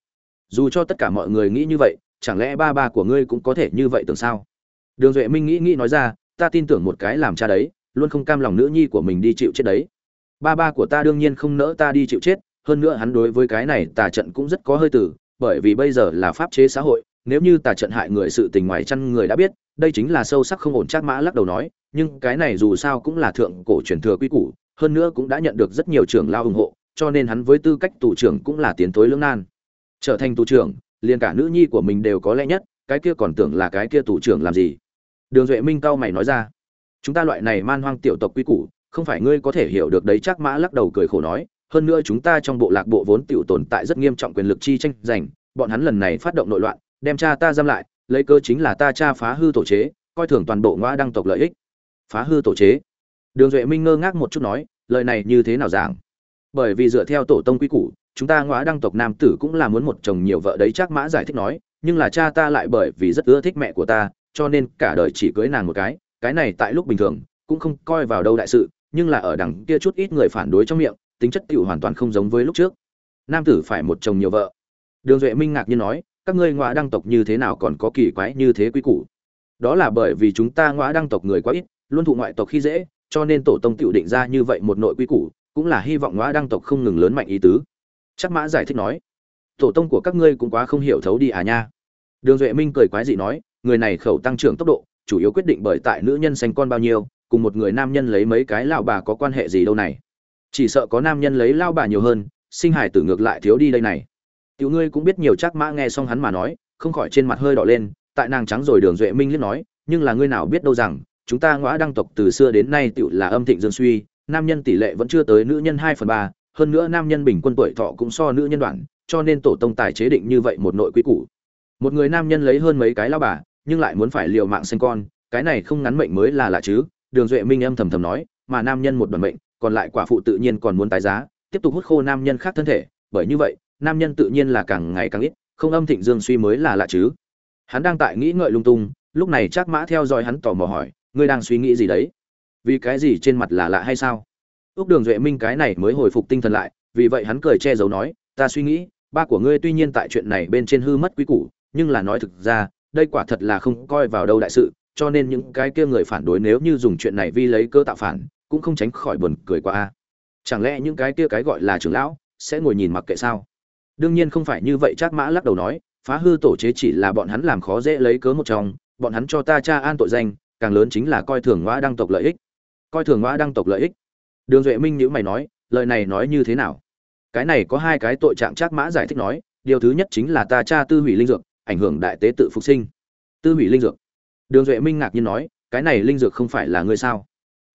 Dù cho tất cả mọi người nghĩ như vậy, chẳng lẽ ba ba của ngươi cũng có thể như vậy tưởng sao? Đường duệ minh nghĩ nghĩ nói ra, ta tin tưởng một cái làm cha đấy, luôn không cam lòng nữ nhi của mình đi chịu chết đấy. Ba ba của ta đương nhiên không nỡ ta đi chịu chết, hơn nữa hắn đối với cái này tà trận cũng rất có hơi tử bởi vì bây giờ là pháp chế xã hội, nếu như tà trận hại người sự tình ngoài chăn người đã biết, đây chính là sâu sắc không ổn chắc mã lắc đầu nói nhưng cái này dù sao cũng là thượng cổ truyền thừa quy củ, hơn nữa cũng đã nhận được rất nhiều trưởng lao ủng hộ, cho nên hắn với tư cách tù trưởng cũng là tiến tối lưỡng nan. Trở thành tù trưởng, liền cả nữ nhi của mình đều có lẽ nhất, cái kia còn tưởng là cái kia tù trưởng làm gì? Đường duệ minh cao mày nói ra. Chúng ta loại này man hoang tiểu tộc quy củ, không phải ngươi có thể hiểu được đấy, chắc mã lắc đầu cười khổ nói, hơn nữa chúng ta trong bộ lạc bộ vốn tiểu tồn tại rất nghiêm trọng quyền lực chi tranh giành, bọn hắn lần này phát động nội loạn, đem cha ta giam lại, lấy cơ chính là ta cha phá hư tổ chế, coi thường toàn bộ ngoa đăng tộc lợi ích phá hư tổ chế. Đường duệ minh ngơ ngác một chút nói, lời này như thế nào giảng? Bởi vì dựa theo tổ tông quy củ, chúng ta ngoa đăng tộc nam tử cũng là muốn một chồng nhiều vợ đấy chắc mã giải thích nói, nhưng là cha ta lại bởi vì rất ưa thích mẹ của ta, cho nên cả đời chỉ cưới nàng một cái cái này tại lúc bình thường, cũng không coi vào đâu đại sự, nhưng là ở đằng kia chút ít người phản đối trong miệng, tính chất tiểu hoàn toàn không giống với lúc trước. Nam tử phải một chồng nhiều vợ. Đường duệ minh ngạc nhiên nói, các ngươi ngoại đăng tộc như thế nào còn có kỳ quái như thế quý củ? Đó là bởi vì chúng ta ngoại đăng tộc người quá ít luôn thụ ngoại tộc khi dễ, cho nên tổ tông tiểu định ra như vậy một nội quy củ, cũng là hy vọng ngoại đăng tộc không ngừng lớn mạnh ý tứ. Chắc mã giải thích nói, tổ tông của các ngươi cũng quá không hiểu thấu đi à nha. Đường duệ minh cười quái dị nói, người này khẩu tăng trưởng tốc độ, chủ yếu quyết định bởi tại nữ nhân sinh con bao nhiêu, cùng một người nam nhân lấy mấy cái lão bà có quan hệ gì đâu này. Chỉ sợ có nam nhân lấy lao bà nhiều hơn, sinh hải tử ngược lại thiếu đi đây này. Tiểu ngươi cũng biết nhiều chắc mã nghe xong hắn mà nói, không khỏi trên mặt hơi đỏ lên, tại nàng trắng rồi đường duệ minh liếc nói, nhưng là ngươi nào biết đâu rằng chúng ta ngõa đăng tộc từ xưa đến nay tựu là âm thịnh dương suy, nam nhân tỷ lệ vẫn chưa tới nữ nhân hai phần ba, hơn nữa nam nhân bình quân tuổi thọ cũng so nữ nhân đoạn, cho nên tổ tông tài chế định như vậy một nội quy củ. Một người nam nhân lấy hơn mấy cái lao bà, nhưng lại muốn phải liều mạng sinh con, cái này không ngắn mệnh mới là lạ chứ, đường duệ minh âm thầm thầm nói, mà nam nhân một đoàn mệnh, còn lại quả phụ tự nhiên còn muốn tái giá, tiếp tục hút khô nam nhân khác thân thể, bởi như vậy, nam nhân tự nhiên là càng ngày càng ít, không âm thịnh dương suy mới là lạ chứ. Hắn đang tại nghĩ ngợi lung tung, lúc này chắc mã theo dõi hắn tò mò hỏi ngươi đang suy nghĩ gì đấy? Vì cái gì trên mặt là lạ hay sao? Ước đường duệ minh cái này mới hồi phục tinh thần lại, vì vậy hắn cười che giấu nói, ta suy nghĩ, ba của ngươi tuy nhiên tại chuyện này bên trên hư mất quý củ, nhưng là nói thực ra, đây quả thật là không coi vào đâu đại sự, cho nên những cái kia người phản đối nếu như dùng chuyện này vi lấy cơ tạo phản, cũng không tránh khỏi buồn cười qua a. Chẳng lẽ những cái kia cái gọi là trưởng lão sẽ ngồi nhìn mặc kệ sao? Đương nhiên không phải như vậy, trác mã lắc đầu nói, phá hư tổ chế chỉ là bọn hắn làm khó dễ lấy cớ một trong, bọn hắn cho ta cha an tội danh càng lớn chính là coi thường ngoa đăng tộc lợi ích. Coi thường ngoa đăng tộc lợi ích. Đường duệ minh nhữ mày nói, lời này nói như thế nào? Cái này có hai cái tội trạng trác mã giải thích nói, điều thứ nhất chính là ta cha tư hủy linh dược, ảnh hưởng đại tế tự phục sinh. Tư hủy linh dược. Đường duệ minh ngạc nhiên nói, cái này linh dược không phải là ngươi sao?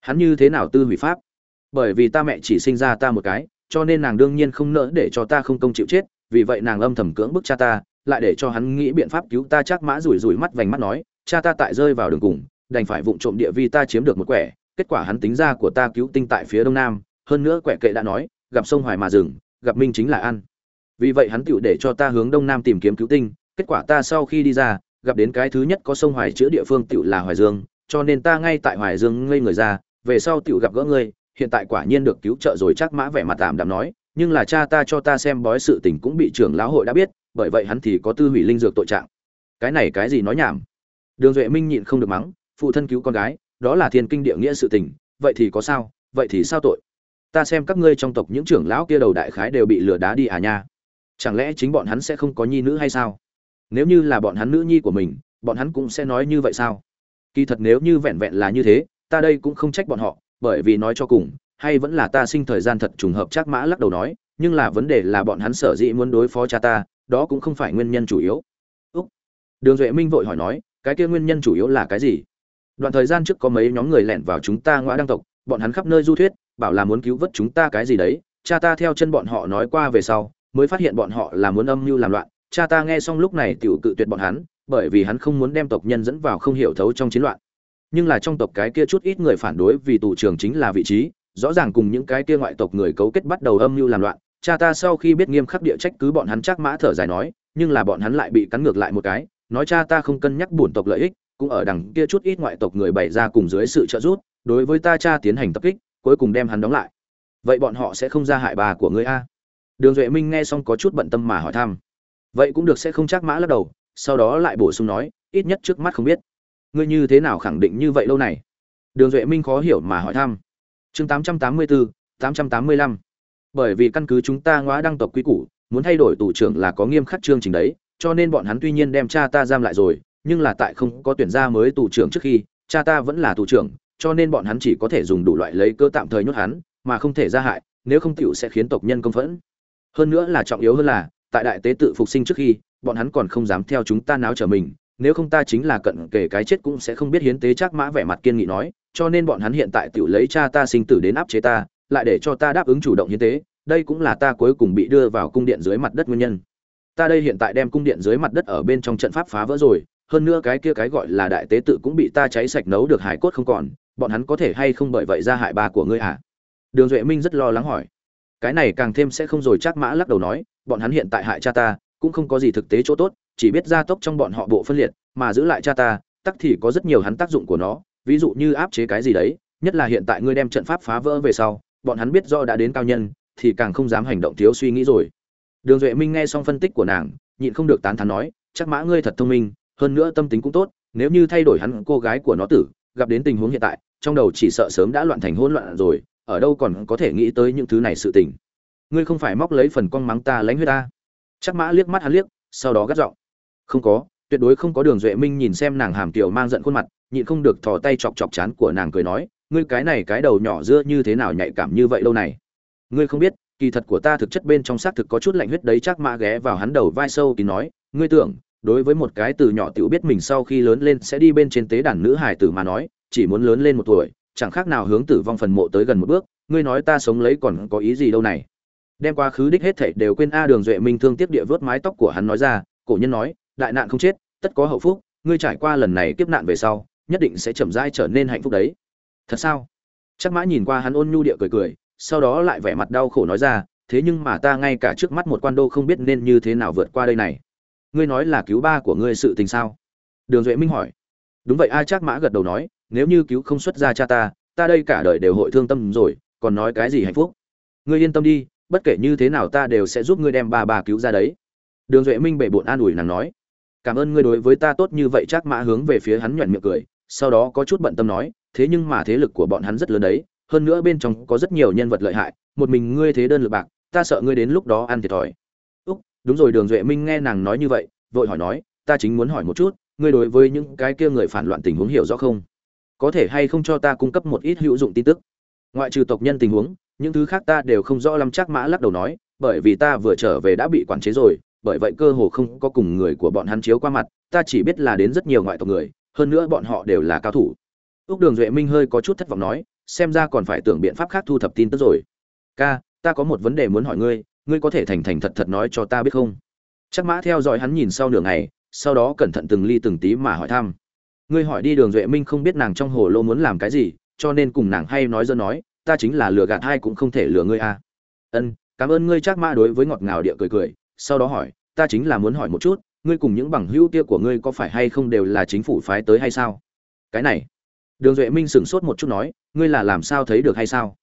Hắn như thế nào tư hủy pháp? Bởi vì ta mẹ chỉ sinh ra ta một cái, cho nên nàng đương nhiên không nỡ để cho ta không công chịu chết, vì vậy nàng âm thầm cưỡng bức cha ta, lại để cho hắn nghĩ biện pháp cứu ta. Chắc mã rủi rủi mắt vành mắt nói, cha ta tại rơi vào đường cùng đành phải vụng trộm địa vi ta chiếm được một quẻ, kết quả hắn tính ra của ta cứu tinh tại phía đông nam, hơn nữa quẻ kệ đã nói, gặp sông hoài mà rừng gặp minh chính là ăn. Vì vậy hắn tựu để cho ta hướng đông nam tìm kiếm cứu tinh, kết quả ta sau khi đi ra, gặp đến cái thứ nhất có sông hoài chữa địa phương tựu là hoài dương, cho nên ta ngay tại hoài dương ngây người ra, về sau tựu gặp gỡ ngươi, hiện tại quả nhiên được cứu trợ rồi chắc mã vẻ mặt tạm đạm nói, nhưng là cha ta cho ta xem bói sự tình cũng bị trưởng lão hội đã biết, bởi vậy hắn thì có tư hủy linh dược tội trạng. Cái này cái gì nói nhảm? Đường duệ minh nhịn không được mắng phụ thân cứu con gái, đó là thiên kinh địa nghĩa sự tình, vậy thì có sao, vậy thì sao tội? Ta xem các ngươi trong tộc những trưởng lão kia đầu đại khái đều bị lừa đá đi à nha. Chẳng lẽ chính bọn hắn sẽ không có nhi nữ hay sao? Nếu như là bọn hắn nữ nhi của mình, bọn hắn cũng sẽ nói như vậy sao? Kỳ thật nếu như vẹn vẹn là như thế, ta đây cũng không trách bọn họ, bởi vì nói cho cùng, hay vẫn là ta sinh thời gian thật trùng hợp chắc mã lắc đầu nói, nhưng là vấn đề là bọn hắn sở dĩ muốn đối phó cha ta, đó cũng không phải nguyên nhân chủ yếu. Úc. đường duệ minh vội hỏi nói, cái kia nguyên nhân chủ yếu là cái gì? Đoạn thời gian trước có mấy nhóm người lẻn vào chúng ta ngõ đăng tộc, bọn hắn khắp nơi du thuyết, bảo là muốn cứu vớt chúng ta cái gì đấy. Cha ta theo chân bọn họ nói qua về sau, mới phát hiện bọn họ là muốn âm mưu làm loạn. Cha ta nghe xong lúc này tiểu cự tuyệt bọn hắn, bởi vì hắn không muốn đem tộc nhân dẫn vào không hiểu thấu trong chiến loạn. Nhưng là trong tộc cái kia chút ít người phản đối vì tù trưởng chính là vị trí, rõ ràng cùng những cái kia ngoại tộc người cấu kết bắt đầu âm mưu làm loạn. Cha ta sau khi biết nghiêm khắc địa trách cứ bọn hắn chắc mã thở dài nói, nhưng là bọn hắn lại bị cắn ngược lại một cái. Nói cha ta không cân nhắc bổn tộc lợi ích cũng ở đằng kia chút ít ngoại tộc người bày ra cùng dưới sự trợ giúp, đối với ta cha tiến hành tập kích, cuối cùng đem hắn đóng lại. Vậy bọn họ sẽ không ra hại bà của ngươi a? Đường duệ minh nghe xong có chút bận tâm mà hỏi thăm. Vậy cũng được sẽ không chắc mã lắc đầu, sau đó lại bổ sung nói, ít nhất trước mắt không biết. Ngươi như thế nào khẳng định như vậy lâu này? Đường duệ minh khó hiểu mà hỏi thăm. Chương tám trăm tám mươi bốn tám trăm tám mươi lăm. Bởi vì căn cứ chúng ta ngóa đăng tộc quý củ, muốn thay đổi tù trưởng là có nghiêm khắc chương trình đấy, cho nên bọn hắn tuy nhiên đem cha ta giam lại rồi nhưng là tại không có tuyển ra mới tù trưởng trước khi, cha ta vẫn là tù trưởng, cho nên bọn hắn chỉ có thể dùng đủ loại lấy cơ tạm thời nhốt hắn, mà không thể ra hại, nếu không tiểu sẽ khiến tộc nhân công phẫn. Hơn nữa là trọng yếu hơn là, tại đại tế tự phục sinh trước khi, bọn hắn còn không dám theo chúng ta náo trở mình, nếu không ta chính là cận kể cái chết cũng sẽ không biết hiến tế chắc mã vẻ mặt kiên nghị nói, cho nên bọn hắn hiện tại tự lấy cha ta sinh tử đến áp chế ta, lại để cho ta đáp ứng chủ động hiến tế, đây cũng là ta cuối cùng bị đưa vào cung điện dưới mặt đất nguyên nhân. Ta đây hiện tại đem cung điện dưới mặt đất ở bên trong trận pháp phá vỡ rồi hơn nữa cái kia cái gọi là đại tế tự cũng bị ta cháy sạch nấu được hải cốt không còn, bọn hắn có thể hay không bởi vậy ra hại bà của ngươi à đường duệ minh rất lo lắng hỏi. Cái này càng thêm sẽ không rồi, chắc mã lắc đầu nói, bọn hắn hiện tại hại cha ta, cũng không có gì thực tế chỗ tốt, chỉ biết gia tốc trong bọn họ bộ phân liệt, mà giữ lại cha ta, tắc thì có rất nhiều hắn tác dụng của nó, ví dụ như áp chế cái gì đấy, nhất là hiện tại ngươi đem trận pháp phá vỡ về sau, bọn hắn biết do đã đến cao nhân, thì càng không dám hành động thiếu suy nghĩ rồi. Đường duệ minh nghe xong phân tích của nàng, nhịn không được tán thán nói, chắc mã ngươi thật thông minh hơn nữa tâm tính cũng tốt, nếu như thay đổi hắn cô gái của nó tử, gặp đến tình huống hiện tại, trong đầu chỉ sợ sớm đã loạn thành hỗn loạn rồi, ở đâu còn có thể nghĩ tới những thứ này sự tình. Ngươi không phải móc lấy phần con mắng ta lánh huyết ta. Chắc mã liếc mắt hắn liếc, sau đó gắt giọng. Không có, tuyệt đối không có đường duệ minh nhìn xem nàng hàm kiều mang giận khuôn mặt, nhịn không được thò tay chọc chọc chán của nàng cười nói, ngươi cái này cái đầu nhỏ dưa như thế nào nhạy cảm như vậy lâu này? Ngươi không biết, kỳ thật của ta thực chất bên trong xác thực có chút lạnh huyết đấy. Chắc mã ghé vào hắn đầu vai sâu thì nói, ngươi tưởng đối với một cái từ nhỏ tiểu biết mình sau khi lớn lên sẽ đi bên trên tế đàn nữ hải tử mà nói, chỉ muốn lớn lên một tuổi, chẳng khác nào hướng tử vong phần mộ tới gần một bước, ngươi nói ta sống lấy còn có ý gì đâu này. Đem quá khứ đích hết thảy đều quên a đường duệ minh thương tiếp địa vớt mái tóc của hắn nói ra, cổ nhân nói, đại nạn không chết, tất có hậu phúc, ngươi trải qua lần này kiếp nạn về sau, nhất định sẽ chậm rãi trở nên hạnh phúc đấy. Thật sao? Chắc mã nhìn qua hắn ôn nhu địa cười cười, sau đó lại vẻ mặt đau khổ nói ra, thế nhưng mà ta ngay cả trước mắt một quan đô không biết nên như thế nào vượt qua đây này ngươi nói là cứu ba của ngươi sự tình sao? Đường duệ minh hỏi. Đúng vậy, a chắc mã gật đầu nói, nếu như cứu không xuất ra cha ta ta đây cả đời đều hội thương tâm rồi, còn nói cái gì hạnh phúc? Ngươi yên tâm đi, bất kể như thế nào ta đều sẽ giúp ngươi đem ba bà cứu ra đấy. Đường duệ minh bệ bộn an ủi nàng nói. Cảm ơn ngươi đối với ta tốt như vậy chắc mã hướng về phía hắn nhoẻn miệng cười, sau đó có chút bận tâm nói, thế nhưng mà thế lực của bọn hắn rất lớn đấy, hơn nữa bên trong có rất nhiều nhân vật lợi hại, một mình ngươi thế đơn lực bạc, ta sợ ngươi đến lúc đó ăn thiệt thòi đúng rồi, đường duệ minh nghe nàng nói như vậy, vội hỏi nói, ta chính muốn hỏi một chút, ngươi đối với những cái kia người phản loạn tình huống hiểu rõ không? Có thể hay không cho ta cung cấp một ít hữu dụng tin tức? Ngoại trừ tộc nhân tình huống, những thứ khác ta đều không rõ lắm, chắc mã lắc đầu nói, bởi vì ta vừa trở về đã bị quản chế rồi, bởi vậy cơ hồ không có cùng người của bọn hắn chiếu qua mặt, ta chỉ biết là đến rất nhiều ngoại tộc người, hơn nữa bọn họ đều là cao thủ. Ước đường duệ minh hơi có chút thất vọng nói, xem ra còn phải tưởng biện pháp khác thu thập tin tức rồi. Ca, ta có một vấn đề muốn hỏi ngươi ngươi có thể thành thành thật thật nói cho ta biết không? Chắc mã theo dõi hắn nhìn sau nửa ngày, sau đó cẩn thận từng ly từng tí mà hỏi thăm. Ngươi hỏi đi đường duệ minh không biết nàng trong hồ lô muốn làm cái gì, cho nên cùng nàng hay nói dơ nói, ta chính là lừa gạt hai cũng không thể lừa ngươi à. ân, cảm ơn ngươi, chắc mã đối với ngọt ngào địa cười cười, sau đó hỏi, ta chính là muốn hỏi một chút, ngươi cùng những bằng hữu kia của ngươi có phải hay không đều là chính phủ phái tới hay sao? Cái này, đường duệ minh sửng sốt một chút nói, ngươi là làm sao thấy được hay sao?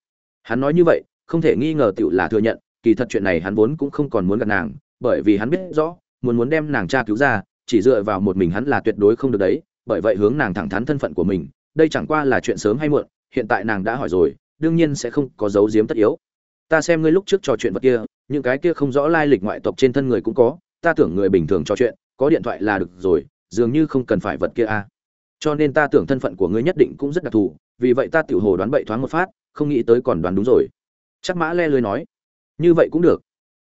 Hắn nói như vậy, không thể nghi ngờ tựu là thừa nhận kỳ thật chuyện này hắn vốn cũng không còn muốn gặp nàng, bởi vì hắn biết rõ, muốn muốn đem nàng cha cứu ra, chỉ dựa vào một mình hắn là tuyệt đối không được đấy, bởi vậy hướng nàng thẳng thắn thân phận của mình, đây chẳng qua là chuyện sớm hay muộn, hiện tại nàng đã hỏi rồi, đương nhiên sẽ không có dấu giếm tất yếu. Ta xem ngươi lúc trước trò chuyện vật kia, những cái kia không rõ lai lịch ngoại tộc trên thân người cũng có, ta tưởng người bình thường trò chuyện, có điện thoại là được rồi, dường như không cần phải vật kia a. À. cho nên ta tưởng thân phận của ngươi nhất định cũng rất đặc thù, vì vậy ta tiểu hồ đoán bậy thoáng một phát, không nghĩ tới còn đoán đúng rồi. Chắc mã le lưới nói như vậy cũng được.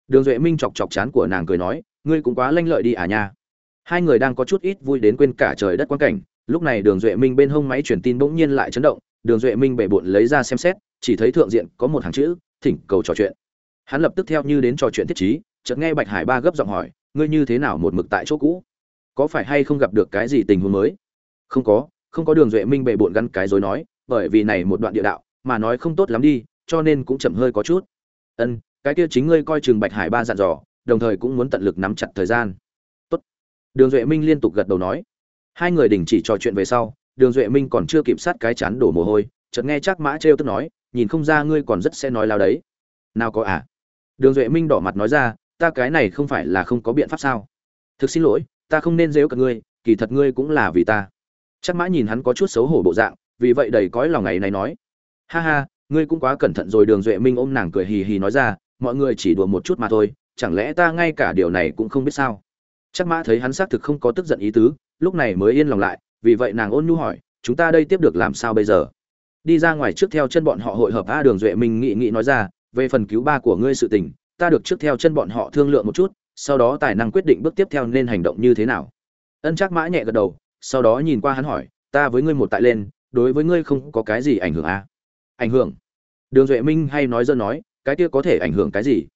Đường duệ minh chọc chọc chán của nàng cười nói, ngươi cũng quá lanh lợi đi à nha. Hai người đang có chút ít vui đến quên cả trời đất quan cảnh, lúc này đường duệ minh bên hông máy truyền tin bỗng nhiên lại chấn động, đường duệ minh bể bộn lấy ra xem xét, chỉ thấy thượng diện có một hàng chữ, thỉnh cầu trò chuyện. Hắn lập tức theo như đến trò chuyện thiết chí chợt nghe bạch hải ba gấp giọng hỏi, ngươi như thế nào một mực tại chỗ cũ? Có phải hay không gặp được cái gì tình huống mới? Không có không có. Đường duệ minh bệ bộn gắn cái dối nói, bởi vì này một đoạn địa đạo, mà nói không tốt lắm đi, cho nên cũng chậm hơi có chút. Ân cái kia chính ngươi coi chừng bạch hải ba dặn dò, đồng thời cũng muốn tận lực nắm chặt thời gian. Tốt. Đường duệ minh liên tục gật đầu nói. Hai người đình chỉ trò chuyện về sau, đường duệ minh còn chưa kịp sát cái chán đổ mồ hôi, chợt nghe chắc mã trêu tức nói, nhìn không ra ngươi còn rất sẽ nói lao đấy. Nào có à? Đường duệ minh đỏ mặt nói ra, ta cái này không phải là không có biện pháp sao? Thực xin lỗi, ta không nên dếu cả ngươi, kỳ thật ngươi cũng là vì ta. Chắc mã nhìn hắn có chút xấu hổ bộ dạng, vì vậy đầy cõi lòng ngày này nói, ha ha, ngươi cũng quá cẩn thận rồi. Đường duệ minh ôm nàng cười hì hì nói ra mọi người chỉ đùa một chút mà thôi, chẳng lẽ ta ngay cả điều này cũng không biết sao? Chắc mã thấy hắn xác thực không có tức giận ý tứ, lúc này mới yên lòng lại, vì vậy nàng ôn nhu hỏi, chúng ta đây tiếp được làm sao bây giờ? Đi ra ngoài trước theo chân bọn họ hội hợp a đường duệ minh nghị nghị nói ra, về phần cứu ba của ngươi sự tình, ta được trước theo chân bọn họ thương lượng một chút, sau đó tài năng quyết định bước tiếp theo nên hành động như thế nào. Ân chắc mã nhẹ gật đầu, sau đó nhìn qua hắn hỏi, ta với ngươi một tại lên, đối với ngươi không có cái gì ảnh hưởng à? ảnh hưởng? Đường duệ minh hay nói dân nói cái kia có thể ảnh hưởng cái gì?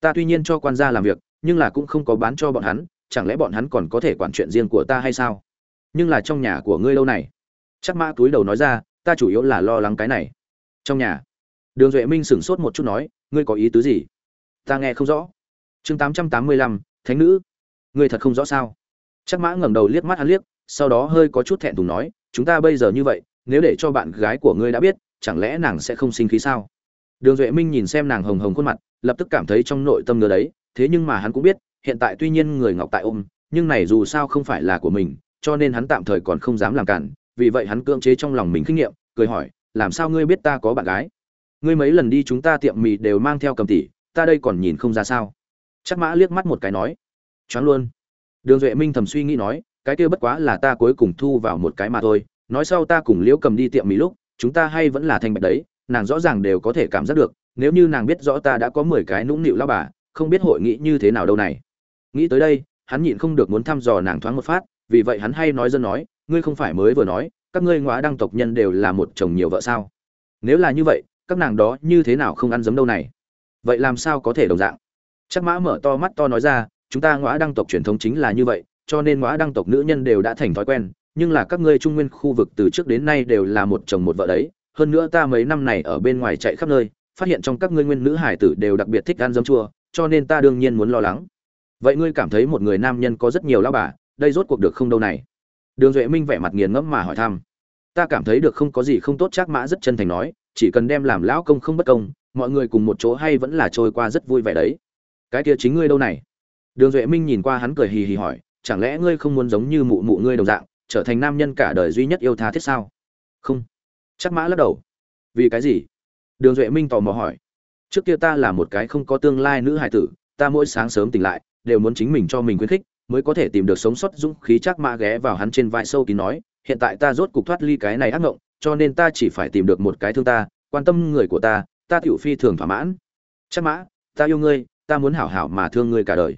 Ta tuy nhiên cho quan gia làm việc, nhưng là cũng không có bán cho bọn hắn, chẳng lẽ bọn hắn còn có thể quản chuyện riêng của ta hay sao? Nhưng là trong nhà của ngươi lâu này. Chắc mã túi đầu nói ra, ta chủ yếu là lo lắng cái này. Trong nhà. Đường duệ minh sửng sốt một chút nói, ngươi có ý tứ gì? Ta nghe không rõ. Chương tám trăm tám mươi lăm, thánh nữ. Ngươi thật không rõ sao? Chắc mã ngẩng đầu liếc mắt hắn liếc, sau đó hơi có chút thẹn thùng nói, chúng ta bây giờ như vậy, nếu để cho bạn gái của ngươi đã biết, chẳng lẽ nàng sẽ không sinh khí sao? Đường duệ minh nhìn xem nàng hồng hồng khuôn mặt, lập tức cảm thấy trong nội tâm ngờ đấy, thế nhưng mà hắn cũng biết, hiện tại tuy nhiên người ngọc tại ôm, nhưng này dù sao không phải là của mình, cho nên hắn tạm thời còn không dám làm cản, vì vậy hắn cưỡng chế trong lòng mình kinh nghiệm, cười hỏi, làm sao ngươi biết ta có bạn gái? Ngươi mấy lần đi chúng ta tiệm mì đều mang theo cầm tỷ, ta đây còn nhìn không ra sao? Chắc mã liếc mắt một cái nói, choáng luôn. Đường duệ minh thầm suy nghĩ nói, cái kia bất quá là ta cuối cùng thu vào một cái mà thôi, nói sau ta cùng liễu cầm đi tiệm mì lúc, chúng ta hay vẫn là thanh bạch đấy nàng rõ ràng đều có thể cảm giác được, nếu như nàng biết rõ ta đã có mười cái nũng nịu lao bà, không biết hội nghị như thế nào đâu này. Nghĩ tới đây, hắn nhịn không được muốn thăm dò nàng thoáng một phát, vì vậy hắn hay nói dân nói, ngươi không phải mới vừa nói, các ngươi ngõa đăng tộc nhân đều là một chồng nhiều vợ sao? Nếu là như vậy, các nàng đó như thế nào không ăn giấm đâu này? Vậy làm sao có thể đồng dạng? Chắc mã mở to mắt to nói ra, chúng ta ngõa đăng tộc truyền thống chính là như vậy, cho nên ngõa đăng tộc nữ nhân đều đã thành thói quen, nhưng là các ngươi trung nguyên khu vực từ trước đến nay đều là một chồng một vợ đấy hơn nữa ta mấy năm này ở bên ngoài chạy khắp nơi, phát hiện trong các ngươi nguyên nữ hải tử đều đặc biệt thích ăn dấm chua, cho nên ta đương nhiên muốn lo lắng. Vậy ngươi cảm thấy một người nam nhân có rất nhiều lao bà, đây rốt cuộc được không đâu này? Đường duệ minh vẻ mặt nghiền ngẫm mà hỏi thăm. Ta cảm thấy được không có gì không tốt, chắc mã rất chân thành nói, chỉ cần đem làm lão công không bất công, mọi người cùng một chỗ hay vẫn là trôi qua rất vui vẻ đấy. Cái kia chính ngươi đâu này? Đường duệ minh nhìn qua hắn cười hì hì hỏi, chẳng lẽ ngươi không muốn giống như mụ mụ ngươi đồng dạng, trở thành nam nhân cả đời duy nhất yêu tha thiết sao? Không chắc mã lắc đầu. Vì cái gì? Đường duệ minh tò mò hỏi. Trước kia ta là một cái không có tương lai nữ hải tử, ta mỗi sáng sớm tỉnh lại, đều muốn chính mình cho mình khuyến khích, mới có thể tìm được sống sót dũng khí chắc mã ghé vào hắn trên vai sâu kín nói, hiện tại ta rốt cục thoát ly cái này ác ngộng, cho nên ta chỉ phải tìm được một cái thương ta, quan tâm người của ta ta tiểu phi thường thỏa mãn. Chắc mã, ta yêu ngươi, ta muốn hảo hảo mà thương ngươi cả đời.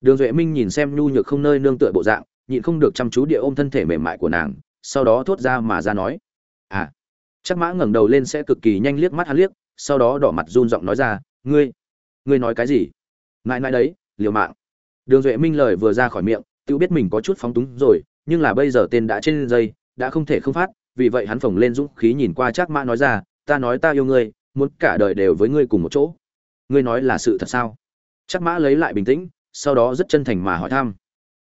Đường duệ minh nhìn xem nhu nhược không nơi nương tựa bộ dạng, nhịn không được chăm chú địa ôm thân thể mềm mại của nàng, sau đó thốt ra mà ra nói. À chắc mã ngẩng đầu lên sẽ cực kỳ nhanh liếc mắt hắn liếc, sau đó đỏ mặt run giọng nói ra, ngươi ngươi nói cái gì? Ngại ngại đấy, liều mạng. Đường duệ minh lời vừa ra khỏi miệng, tự biết mình có chút phóng túng rồi, nhưng là bây giờ tên đã trên dây, đã không thể không phát, vì vậy hắn phồng lên dũng khí nhìn qua chắc mã nói ra, ta nói ta yêu ngươi, muốn cả đời đều với ngươi cùng một chỗ. Ngươi nói là sự thật sao? Chắc mã lấy lại bình tĩnh, sau đó rất chân thành mà hỏi thăm.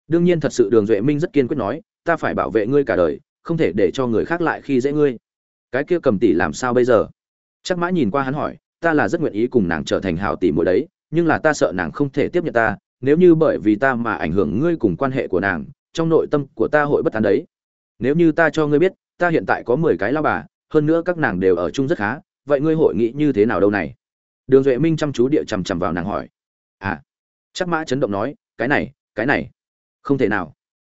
Đương nhiên thật sự đường duệ minh rất kiên quyết nói, ta phải bảo vệ ngươi cả đời, không thể để cho người khác lại khi dễ ngươi cái kia cầm tỷ làm sao bây giờ? Chắc mã nhìn qua hắn hỏi, ta là rất nguyện ý cùng nàng trở thành hảo tỷ mỗi đấy, nhưng là ta sợ nàng không thể tiếp nhận ta, nếu như bởi vì ta mà ảnh hưởng ngươi cùng quan hệ của nàng, trong nội tâm của ta hội bất an đấy. Nếu như ta cho ngươi biết, ta hiện tại có mười cái lao bà, hơn nữa các nàng đều ở chung rất khá, vậy ngươi hội nghĩ như thế nào đâu này? Đường duệ minh chăm chú địa chằm chằm vào nàng hỏi. À chắc mã chấn động nói, cái này cái này, không thể nào.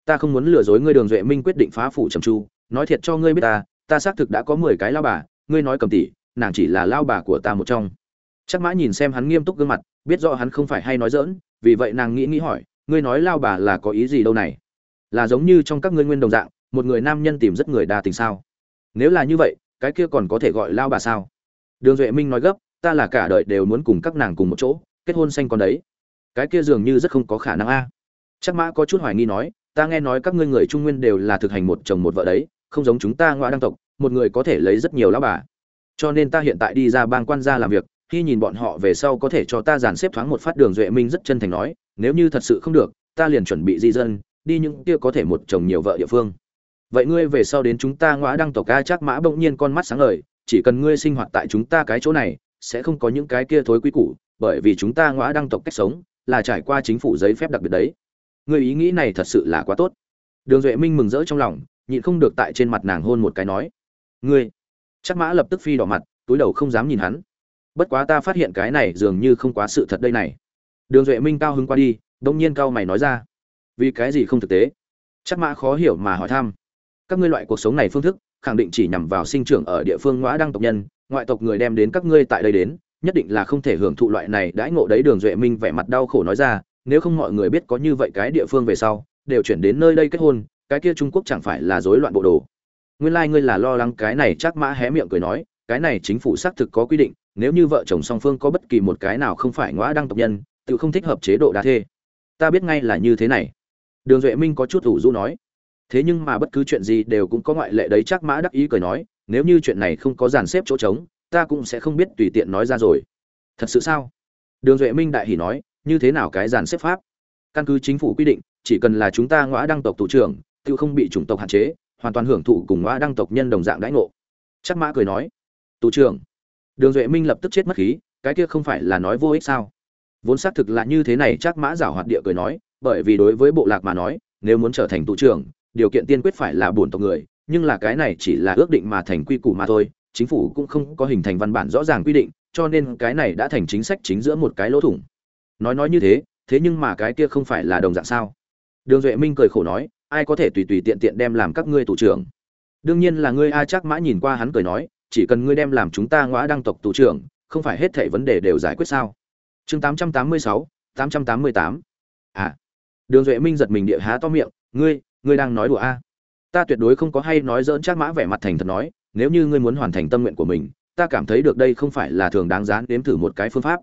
Ta không muốn lừa dối ngươi, đường duệ minh quyết định phá phủ trầm chu nói thiệt cho ngươi biết ta ta xác thực đã có mười cái lao bà, ngươi nói cầm tỷ, nàng chỉ là lao bà của ta một trong. Chắc mã nhìn xem hắn nghiêm túc gương mặt, biết rõ hắn không phải hay nói dỡn vì vậy nàng nghĩ nghĩ hỏi, ngươi nói lao bà là có ý gì đâu này? Là giống như trong các ngươi nguyên đồng dạng, một người nam nhân tìm rất người đa tình sao? Nếu là như vậy, cái kia còn có thể gọi lao bà sao? Đường duệ minh nói gấp, ta là cả đời đều muốn cùng các nàng cùng một chỗ, kết hôn xanh con đấy. Cái kia dường như rất không có khả năng a. Chắc mã có chút hoài nghi nói, ta nghe nói các ngươi người trung nguyên đều là thực hành một chồng một vợ đấy không giống chúng ta ngoại đăng tộc, một người có thể lấy rất nhiều lão bà. Cho nên ta hiện tại đi ra bang quan gia làm việc, khi nhìn bọn họ về sau có thể cho ta dàn xếp thoáng một phát đường duệ minh rất chân thành nói, nếu như thật sự không được, ta liền chuẩn bị di dân, đi những kia có thể một chồng nhiều vợ địa phương. Vậy ngươi về sau đến chúng ta ngõ đăng tộc ca chắc mã bỗng nhiên con mắt sáng ngời, chỉ cần ngươi sinh hoạt tại chúng ta cái chỗ này, sẽ không có những cái kia thối quý củ, bởi vì chúng ta ngõ đăng tộc cách sống là trải qua chính phủ giấy phép đặc biệt đấy. Ngươi ý nghĩ này thật sự là quá tốt. Đường duệ minh mừng rỡ trong lòng nhịn không được tại trên mặt nàng hôn một cái nói, ngươi. Chắc mã lập tức phi đỏ mặt, túi đầu không dám nhìn hắn. Bất quá ta phát hiện cái này dường như không quá sự thật đây này. Đường duệ minh cao hứng qua đi đông nhiên cao mày nói ra, vì cái gì không thực tế? Chắc mã khó hiểu mà hỏi thăm, các ngươi loại cuộc sống này phương thức, khẳng định chỉ nhằm vào sinh trưởng ở địa phương ngõ đăng tộc nhân, ngoại tộc người đem đến các ngươi tại đây đến, nhất định là không thể hưởng thụ loại này đãi ngộ đấy. Đường duệ minh vẻ mặt đau khổ nói ra, nếu không mọi người biết có như vậy cái địa phương về sau, đều chuyển đến nơi đây kết hôn cái kia trung quốc chẳng phải là rối loạn bộ đồ. Nguyên lai、like、ngươi là lo lắng cái này chắc mã hé miệng cười nói, cái này chính phủ xác thực có quy định, nếu như vợ chồng song phương có bất kỳ một cái nào không phải ngõ đăng tộc nhân, tự không thích hợp chế độ đa thê. Ta biết ngay là như thế này. Đường duệ minh có chút ủ rũ nói. Thế nhưng mà bất cứ chuyện gì đều cũng có ngoại lệ đấy, chắc mã đắc ý cười nói, nếu như chuyện này không có dàn xếp chỗ trống, ta cũng sẽ không biết tùy tiện nói ra rồi. Thật sự sao? Đường duệ minh đại hỉ nói, như thế nào cái dàn xếp pháp? Căn cứ chính phủ quy định, chỉ cần là chúng ta ngõ đăng tộc thủ trưởng tự không bị chủng tộc hạn chế, hoàn toàn hưởng thụ cùng hoa đăng tộc nhân đồng dạng đãi ngộ. Chắc mã cười nói, tù trưởng, đường duệ minh lập tức chết mất khí, cái kia không phải là nói vô ích sao? Vốn xác thực là như thế này chắc mã giảo hoạt địa cười nói, bởi vì đối với bộ lạc mà nói, nếu muốn trở thành tù trưởng, điều kiện tiên quyết phải là bổn tộc người, nhưng là cái này chỉ là ước định mà thành quy củ mà thôi, chính phủ cũng không có hình thành văn bản rõ ràng quy định, cho nên cái này đã thành chính sách chính giữa một cái lỗ thủng. Nói nói như thế thế nhưng mà cái kia không phải là đồng dạng sao? Đường duệ minh cười khổ nói ai có thể tùy tùy tiện tiện đem làm các ngươi tù trưởng? Đương nhiên là ngươi a chắc mã nhìn qua hắn cười nói chỉ cần ngươi đem làm chúng ta ngõ đăng tộc tù trưởng không phải hết thảy vấn đề đều giải quyết sao? Chương 886, 888. à đường duệ minh giật mình địa há to miệng ngươi ngươi đang nói đùa a. Ta tuyệt đối không có hay nói dỡn chắc mã vẻ mặt thành thật nói nếu như ngươi muốn hoàn thành tâm nguyện của mình ta cảm thấy được đây không phải là thường đáng giá đếm thử một cái phương pháp.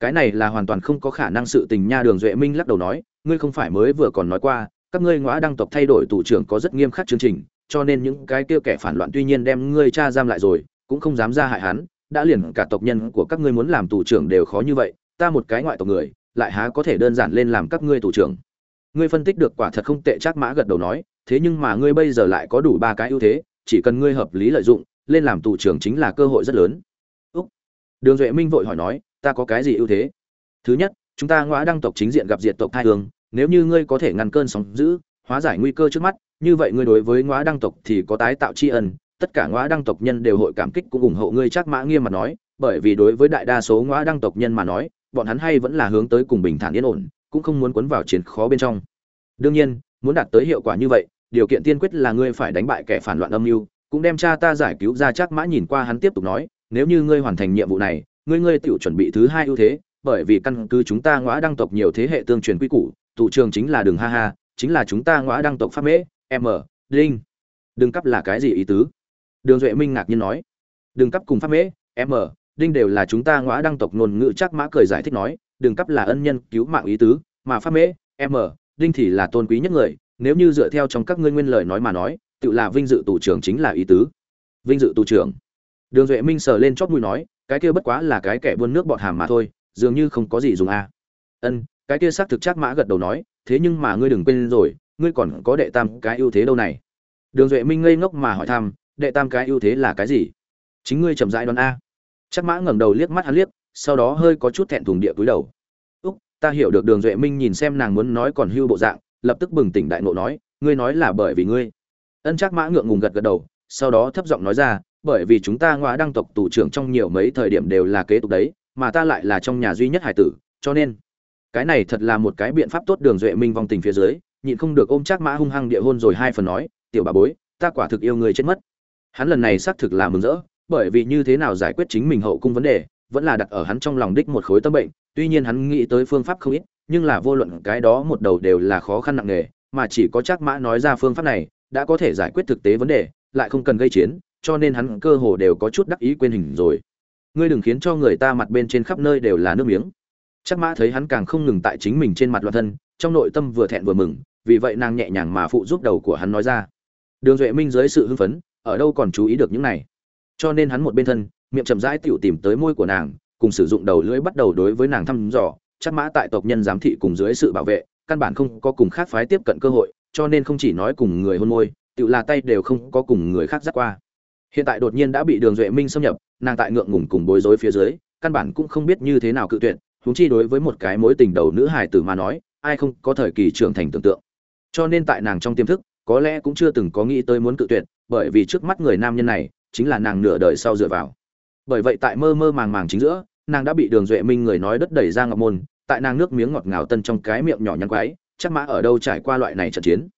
Cái này là hoàn toàn không có khả năng sự tình nha đường duệ minh lắc đầu nói ngươi không phải mới vừa còn nói qua các ngươi ngõa đăng tộc thay đổi tù trưởng có rất nghiêm khắc chương trình, cho nên những cái kia kẻ phản loạn tuy nhiên đem ngươi cha giam lại rồi, cũng không dám ra hại hắn, đã liền cả tộc nhân của các ngươi muốn làm tù trưởng đều khó như vậy, ta một cái ngoại tộc người, lại há có thể đơn giản lên làm các ngươi tù trưởng. Ngươi phân tích được quả thật không tệ chắc mã gật đầu nói, thế nhưng mà ngươi bây giờ lại có đủ ba cái ưu thế, chỉ cần ngươi hợp lý lợi dụng, lên làm tù trưởng chính là cơ hội rất lớn. Úc. Đường duệ minh vội hỏi nói, ta có cái gì ưu thế? Thứ nhất, chúng ta ngõa đăng tộc chính diện gặp diệt tộc hai hướng nếu như ngươi có thể ngăn cơn sóng dữ, hóa giải nguy cơ trước mắt, như vậy ngươi đối với ngõ đăng tộc thì có tái tạo tri ân, tất cả ngõ đăng tộc nhân đều hội cảm kích cũng ủng hộ ngươi chắc mã nghiêm mặt nói, bởi vì đối với đại đa số ngõ đăng tộc nhân mà nói, bọn hắn hay vẫn là hướng tới cùng bình thản yên ổn, cũng không muốn cuốn vào chiến khó bên trong. Đương nhiên, muốn đạt tới hiệu quả như vậy, điều kiện tiên quyết là ngươi phải đánh bại kẻ phản loạn âm mưu, cũng đem cha ta giải cứu ra chắc mã nhìn qua hắn tiếp tục nói, nếu như ngươi hoàn thành nhiệm vụ này, ngươi ngươi tự chuẩn bị thứ hai ưu thế, bởi vì căn cứ chúng ta ngõ đăng tộc nhiều thế hệ tương truyền quy củ tụ trường chính là đường ha ha, chính là chúng ta ngõ đăng tộc pháp mễ, m đinh đừng cấp là cái gì ý tứ? Đường duệ minh ngạc nhiên nói. Đừng cấp cùng pháp mễ, m đinh đều là chúng ta ngõ đăng tộc ngôn ngữ chắc mã cười giải thích nói. Đừng cấp là ân nhân cứu mạng ý tứ, mà pháp mễ, m đinh thì là tôn quý nhất người. Nếu như dựa theo trong các ngươi nguyên lời nói mà nói, tự là vinh dự tù trưởng chính là ý tứ. Vinh dự tù trưởng. Đường duệ minh sờ lên chót mũi nói, cái kia bất quá là cái kẻ buôn nước bọt hàm mà thôi, dường như không có gì dùng a ân cái kia xác thực chắc mã gật đầu nói, thế nhưng mà ngươi đừng quên rồi, ngươi còn có đệ tam cái ưu thế đâu này? Đường duệ minh ngây ngốc mà hỏi thăm, đệ tam cái ưu thế là cái gì? Chính ngươi chậm rãi đoán a. Chắc mã ngẩng đầu liếc mắt hắn liếc, sau đó hơi có chút thẹn thùng địa cúi đầu. Úc, ta hiểu được đường duệ minh nhìn xem nàng muốn nói còn hưu bộ dạng, lập tức bừng tỉnh đại ngộ nói, ngươi nói là bởi vì ngươi. Ân chắc mã ngượng ngùng gật gật đầu, sau đó thấp giọng nói ra, bởi vì chúng ta ngoại đăng tộc tù trưởng trong nhiều mấy thời điểm đều là kế tục đấy, mà ta lại là trong nhà duy nhất hải tử, cho nên cái này thật là một cái biện pháp tốt đường duệ minh vong tình phía dưới, nhịn không được ôm chắc mã hung hăng địa hôn rồi hai phần nói, tiểu bà bối, ta quả thực yêu người chết mất. Hắn lần này xác thực là mừng rỡ, bởi vì như thế nào giải quyết chính mình hậu cung vấn đề, vẫn là đặt ở hắn trong lòng đích một khối tâm bệnh. Tuy nhiên hắn nghĩ tới phương pháp không ít, nhưng là vô luận cái đó một đầu đều là khó khăn nặng nề, mà chỉ có chắc mã nói ra phương pháp này, đã có thể giải quyết thực tế vấn đề, lại không cần gây chiến, cho nên hắn cơ hồ đều có chút đắc ý quên hình rồi. Ngươi đừng khiến cho người ta mặt bên trên khắp nơi đều là nước miếng chắc mã thấy hắn càng không ngừng tại chính mình trên mặt loạn thân, trong nội tâm vừa thẹn vừa mừng, vì vậy nàng nhẹ nhàng mà phụ giúp đầu của hắn nói ra. Đường duệ minh dưới sự hưng phấn, ở đâu còn chú ý được những này? Cho nên hắn một bên thân, miệng chậm rãi tựu tìm tới môi của nàng, cùng sử dụng đầu lưỡi bắt đầu đối với nàng thăm dò. Chắc mã tại tộc nhân giám thị cùng dưới sự bảo vệ, căn bản không có cùng khác phái tiếp cận cơ hội, cho nên không chỉ nói cùng người hôn môi, tự là tay đều không có cùng người khác dắt qua. Hiện tại đột nhiên đã bị đường duệ minh xâm nhập, nàng tại ngượng ngùng cùng bối rối phía dưới, căn bản cũng không biết như thế nào cự tuyệt huống chi đối với một cái mối tình đầu nữ hài tử mà nói, ai không có thời kỳ trưởng thành tưởng tượng. Cho nên tại nàng trong tiềm thức, có lẽ cũng chưa từng có nghĩ tới muốn cự tuyệt, bởi vì trước mắt người nam nhân này, chính là nàng nửa đời sau dựa vào. Bởi vậy tại mơ mơ màng màng chính giữa, nàng đã bị đường duệ minh người nói đất đẩy ra ngọc môn, tại nàng nước miếng ngọt ngào tân trong cái miệng nhỏ nhắn quái, chắc mã ở đâu trải qua loại này trận chiến.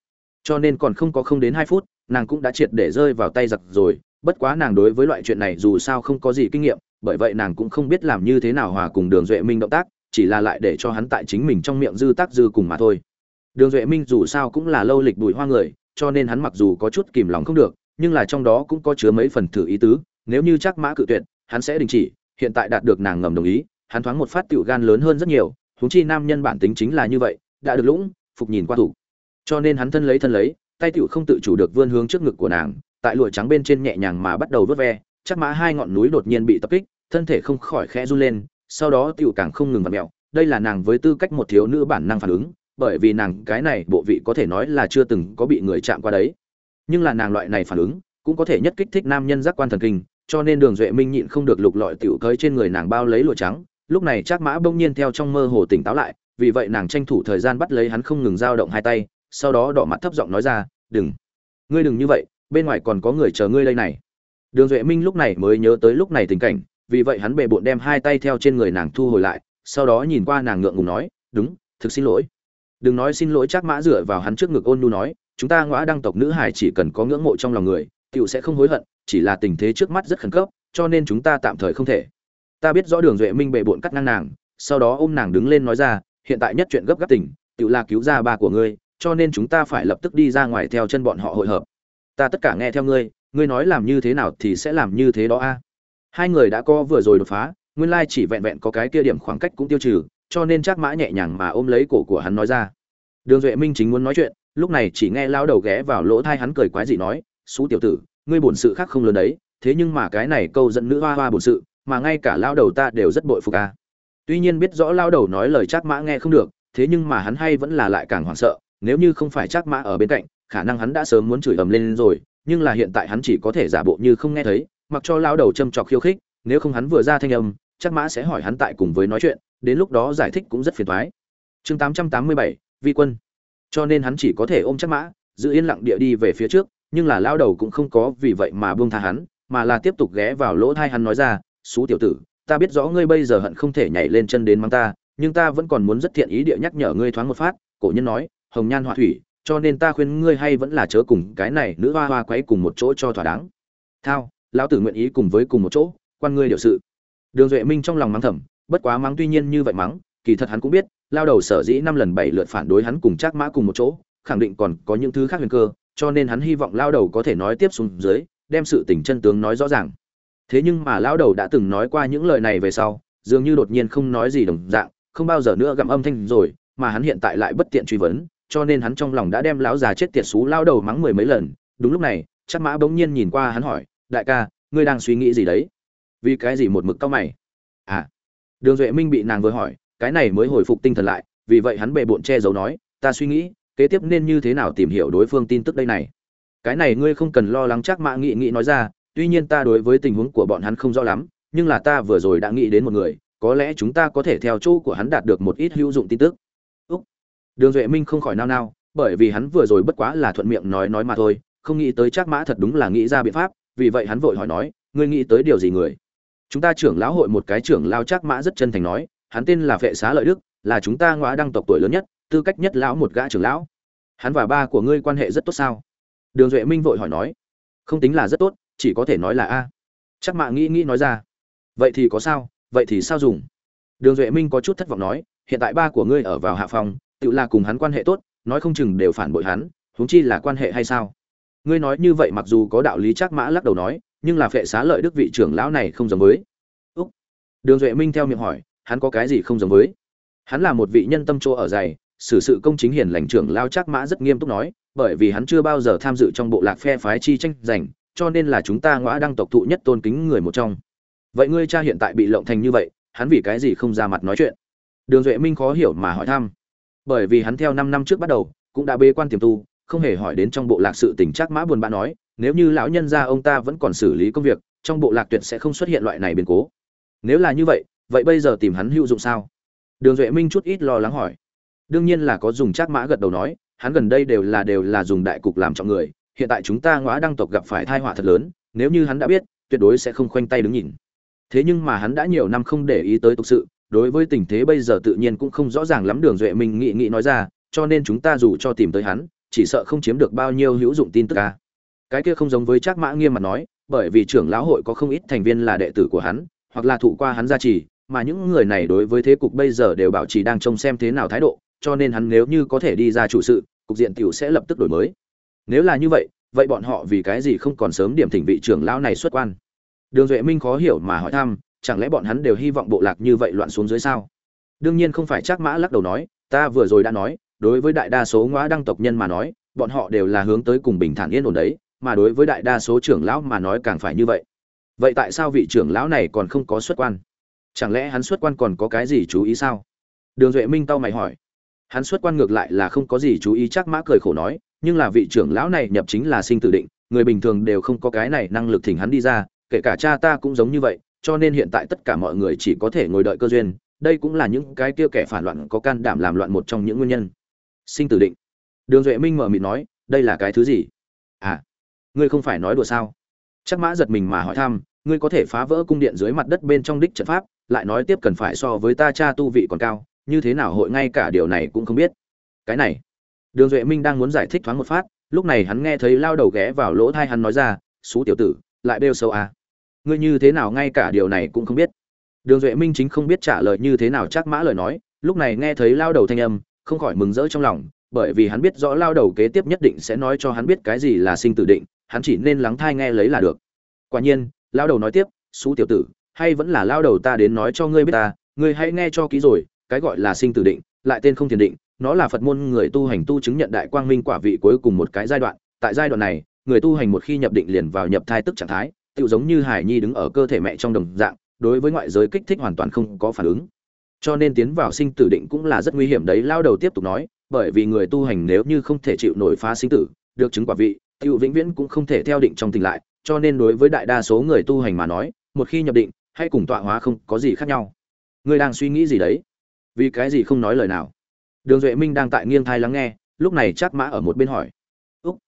Cho nên còn không có không đến hai phút, nàng cũng đã triệt để rơi vào tay giặc rồi, bất quá nàng đối với loại chuyện này dù sao không có gì kinh nghiệm bởi vậy nàng cũng không biết làm như thế nào hòa cùng đường duệ minh động tác, chỉ là lại để cho hắn tại chính mình trong miệng dư tác dư cùng mà thôi. Đường duệ minh dù sao cũng là lâu lịch bùi hoa người, cho nên hắn mặc dù có chút kìm lòng không được, nhưng là trong đó cũng có chứa mấy phần thử ý tứ, nếu như chắc mã cự tuyệt, hắn sẽ đình chỉ, hiện tại đạt được nàng ngầm đồng ý, hắn thoáng một phát tiểu gan lớn hơn rất nhiều, huống chi nam nhân bản tính chính là như vậy, đã được lũng, phục nhìn qua thủ. Cho nên hắn thân lấy thân lấy, tay tiểu không tự chủ được vươn hướng trước ngực của nàng, tại lụa trắng bên trên nhẹ nhàng mà bắt đầu vớt ve chắc mã hai ngọn núi đột nhiên bị tập kích, thân thể không khỏi khẽ run lên, sau đó tiểu càng không ngừng vặn mẹo. Đây là nàng với tư cách một thiếu nữ bản năng phản ứng, bởi vì nàng, cái này bộ vị có thể nói là chưa từng có bị người chạm qua đấy. Nhưng là nàng loại này phản ứng, cũng có thể nhất kích thích nam nhân giác quan thần kinh, cho nên đường duệ minh nhịn không được lục lọi tiểu cơi trên người nàng bao lấy lụa trắng. Lúc này chắc mã bỗng nhiên theo trong mơ hồ tỉnh táo lại, vì vậy nàng tranh thủ thời gian bắt lấy hắn không ngừng dao động hai tay, sau đó đỏ mặt thấp giọng nói ra, đừng, ngươi đừng như vậy, bên ngoài còn có người chờ ngươi đây này đường duệ minh lúc này mới nhớ tới lúc này tình cảnh, vì vậy hắn bệ bội đem hai tay theo trên người nàng thu hồi lại, sau đó nhìn qua nàng ngượng ngùng nói, đúng, thực xin lỗi. Đừng nói xin lỗi, chắc mã dựa vào hắn trước ngực ôn nu nói, chúng ta ngõa đăng tộc nữ hải chỉ cần có ngưỡng mộ trong lòng người, tiểu sẽ không hối hận, chỉ là tình thế trước mắt rất khẩn cấp, cho nên chúng ta tạm thời không thể. Ta biết rõ đường duệ minh bệ bội cắt ngang nàng, sau đó ôm nàng đứng lên nói ra, hiện tại nhất chuyện gấp gáp tình, tiểu là cứu ra ba của ngươi, cho nên chúng ta phải lập tức đi ra ngoài theo chân bọn họ hội hợp ta tất cả nghe theo ngươi ngươi nói làm như thế nào thì sẽ làm như thế đó a. Hai người đã co vừa rồi đột phá, nguyên lai chỉ vẹn vẹn có cái kia điểm khoảng cách cũng tiêu trừ, cho nên chắc mã nhẹ nhàng mà ôm lấy cổ của hắn nói ra. Đường duệ minh chính muốn nói chuyện, lúc này chỉ nghe lao đầu ghé vào lỗ thai hắn cười quái dị nói xú tiểu tử, ngươi bổn sự khác không lớn đấy, thế nhưng mà cái này câu dẫn nữ hoa hoa bổn sự, mà ngay cả lao đầu ta đều rất bội phục a. Tuy nhiên biết rõ lao đầu nói lời chắc mã nghe không được, thế nhưng mà hắn hay vẫn là lại càng hoảng sợ, nếu như không phải chắc mã ở bên cạnh khả năng hắn đã sớm muốn chửi ầm lên rồi, nhưng là hiện tại hắn chỉ có thể giả bộ như không nghe thấy, mặc cho lao đầu châm trọc khiêu khích, nếu không hắn vừa ra thanh âm, chắc mã sẽ hỏi hắn tại cùng với nói chuyện, đến lúc đó giải thích cũng rất phiền thoái chương tám trăm tám mươi bảy, vi quân. Cho nên hắn chỉ có thể ôm chắc mã, giữ yên lặng địa đi về phía trước, nhưng là lao đầu cũng không có vì vậy mà buông tha hắn, mà là tiếp tục ghé vào lỗ thai hắn nói ra, xú tiểu tử, ta biết rõ ngươi bây giờ hận không thể nhảy lên chân đến mắng ta, nhưng ta vẫn còn muốn rất thiện ý địa nhắc nhở ngươi thoáng một phát. Cổ nhân nói, hồng nhan họa thủy cho nên ta khuyên ngươi hay vẫn là chớ cùng cái này nữ hoa hoa quấy cùng một chỗ cho thỏa đáng. Thao, lão tử nguyện ý cùng với cùng một chỗ, quan ngươi điều sự. Đường duệ minh trong lòng mắng thầm, bất quá mắng tuy nhiên như vậy mắng, kỳ thật hắn cũng biết, lao đầu sở dĩ năm lần bảy lượt phản đối hắn cùng trác mã cùng một chỗ, khẳng định còn có những thứ khác huyền cơ, cho nên hắn hy vọng lao đầu có thể nói tiếp xuống dưới, đem sự tình chân tướng nói rõ ràng. Thế nhưng mà lao đầu đã từng nói qua những lời này về sau, dường như đột nhiên không nói gì đồng dạng, không bao giờ nữa gặm âm thanh rồi, mà hắn hiện tại lại bất tiện truy vấn cho nên hắn trong lòng đã đem lão già chết tiệt xú lao đầu mắng mười mấy lần. Đúng lúc này chắc mã bỗng nhiên nhìn qua hắn hỏi, đại ca, ngươi đang suy nghĩ gì đấy? Vì cái gì một mực cao mày? À đường duệ minh bị nàng vừa hỏi, cái này mới hồi phục tinh thần lại, vì vậy hắn bệ bộn che giấu nói, ta suy nghĩ, kế tiếp nên như thế nào tìm hiểu đối phương tin tức đây này? Cái này ngươi không cần lo lắng chắc mã nghị nghị nói ra, tuy nhiên ta đối với tình huống của bọn hắn không rõ lắm, nhưng là ta vừa rồi đã nghĩ đến một người, có lẽ chúng ta có thể theo chỗ của hắn đạt được một ít hữu dụng tin tức đường duệ minh không khỏi nao nao, bởi vì hắn vừa rồi bất quá là thuận miệng nói nói mà thôi, không nghĩ tới trác mã thật đúng là nghĩ ra biện pháp, vì vậy hắn vội hỏi nói, ngươi nghĩ tới điều gì người? Chúng ta trưởng lão hội một cái trưởng lao trác mã rất chân thành nói, hắn tên là vệ xá lợi đức, là chúng ta ngõa đăng tộc tuổi lớn nhất, tư cách nhất lão một gã trưởng lão. Hắn và ba của ngươi quan hệ rất tốt sao? Đường duệ minh vội hỏi nói, không tính là rất tốt, chỉ có thể nói là a. Chắc mạ nghĩ nghĩ nói ra, vậy thì có sao, vậy thì sao dùng? Đường duệ minh có chút thất vọng nói, hiện tại ba của ngươi ở vào hạ phòng tự là cùng hắn quan hệ tốt, nói không chừng đều phản bội hắn, huống chi là quan hệ hay sao? Ngươi nói như vậy mặc dù có đạo lý chắc mã lắc đầu nói, nhưng là phệ xá lợi đức vị trưởng lão này không giống với. Úc. Đường duệ minh theo miệng hỏi, hắn có cái gì không giống với? Hắn là một vị nhân tâm chỗ ở dày, xử sự công chính hiền lành trưởng lao chắc mã rất nghiêm túc nói, bởi vì hắn chưa bao giờ tham dự trong bộ lạc phe phái chi tranh giành, cho nên là chúng ta ngõ đăng tộc thụ nhất tôn kính người một trong. Vậy ngươi cha hiện tại bị lộng thành như vậy, hắn vì cái gì không ra mặt nói chuyện? Đường duệ minh khó hiểu mà hỏi thăm bởi vì hắn theo năm năm trước bắt đầu, cũng đã bê quan tiềm tu, không hề hỏi đến trong bộ lạc sự tình chắc mã buồn bã nói, nếu như lão nhân gia ông ta vẫn còn xử lý công việc, trong bộ lạc tuyệt sẽ không xuất hiện loại này biến cố. Nếu là như vậy vậy bây giờ tìm hắn hữu dụng sao? Đường duệ minh chút ít lo lắng hỏi. Đương nhiên là có dùng chắc mã gật đầu nói, hắn gần đây đều là đều là dùng đại cục làm trọng người, hiện tại chúng ta ngõ đăng tộc gặp phải tai họa thật lớn, nếu như hắn đã biết, tuyệt đối sẽ không khoanh tay đứng nhìn. Thế nhưng mà hắn đã nhiều năm không để ý tới tục sự đối với tình thế bây giờ tự nhiên cũng không rõ ràng lắm đường duệ minh nghị nghị nói ra, cho nên chúng ta dù cho tìm tới hắn, chỉ sợ không chiếm được bao nhiêu hữu dụng tin tức ca cái kia không giống với trác mã nghiêm mặt nói, bởi vì trưởng lão hội có không ít thành viên là đệ tử của hắn, hoặc là thụ qua hắn gia trì, mà những người này đối với thế cục bây giờ đều bảo trì đang trông xem thế nào thái độ, cho nên hắn nếu như có thể đi ra chủ sự, cục diện tiểu sẽ lập tức đổi mới. Nếu là như vậy vậy bọn họ vì cái gì không còn sớm điểm thỉnh vị trưởng lão này xuất quan? Đường duệ minh khó hiểu mà hỏi thăm chẳng lẽ bọn hắn đều hy vọng bộ lạc như vậy loạn xuống dưới sao? Đương nhiên không phải chắc mã lắc đầu nói, ta vừa rồi đã nói, đối với đại đa số ngõ đăng tộc nhân mà nói, bọn họ đều là hướng tới cùng bình thản yên ổn đấy, mà đối với đại đa số trưởng lão mà nói càng phải như vậy. Vậy tại sao vị trưởng lão này còn không có xuất quan? Chẳng lẽ hắn xuất quan còn có cái gì chú ý sao? Đường duệ minh tao mày hỏi. Hắn xuất quan ngược lại là không có gì chú ý chắc mã cười khổ nói, nhưng là vị trưởng lão này nhập chính là sinh tử định, người bình thường đều không có cái này năng lực thỉnh hắn đi ra, kể cả cha ta cũng giống như vậy cho nên hiện tại tất cả mọi người chỉ có thể ngồi đợi cơ duyên, đây cũng là những cái kia kẻ phản loạn có can đảm làm loạn một trong những nguyên nhân. Sinh tử định. Đường duệ minh mở mịt nói, đây là cái thứ gì? À ngươi không phải nói đùa sao? Chắc mã giật mình mà hỏi thăm, ngươi có thể phá vỡ cung điện dưới mặt đất bên trong đích trận pháp, lại nói tiếp cần phải so với ta cha tu vị còn cao, như thế nào hội ngay cả điều này cũng không biết. Cái này, đường duệ minh đang muốn giải thích thoáng một phát, lúc này hắn nghe thấy lao đầu ghé vào lỗ thai hắn nói ra xú tiểu tử, lại bêu sâu à ngươi như thế nào ngay cả điều này cũng không biết. Đường duệ minh chính không biết trả lời như thế nào chắc mã lời nói, lúc này nghe thấy lao đầu thanh âm, không khỏi mừng rỡ trong lòng, bởi vì hắn biết rõ lao đầu kế tiếp nhất định sẽ nói cho hắn biết cái gì là sinh tử định, hắn chỉ nên lắng thai nghe lấy là được. Quả nhiên, lao đầu nói tiếp xú tiểu tử, hay vẫn là lao đầu ta đến nói cho ngươi biết ta, ngươi hãy nghe cho kỹ rồi, cái gọi là sinh tử định, lại tên không thiền định, nó là phật môn người tu hành tu chứng nhận đại quang minh quả vị cuối cùng một cái giai đoạn, tại giai đoạn này, người tu hành một khi nhập định liền vào nhập thai tức trạng thái tựu giống như hải nhi đứng ở cơ thể mẹ trong đồng dạng, đối với ngoại giới kích thích hoàn toàn không có phản ứng. Cho nên tiến vào sinh tử định cũng là rất nguy hiểm đấy, lao đầu tiếp tục nói, bởi vì người tu hành nếu như không thể chịu nổi phá sinh tử, được chứng quả vị tựu vĩnh viễn cũng không thể theo định trong tình lại, cho nên đối với đại đa số người tu hành mà nói, một khi nhập định, hay cùng tọa hóa không có gì khác nhau. Ngươi đang suy nghĩ gì đấy? Vì cái gì không nói lời nào? Đường duệ minh đang tại nghiêng thai lắng nghe, lúc này chắc mã ở một bên hỏi. Úc.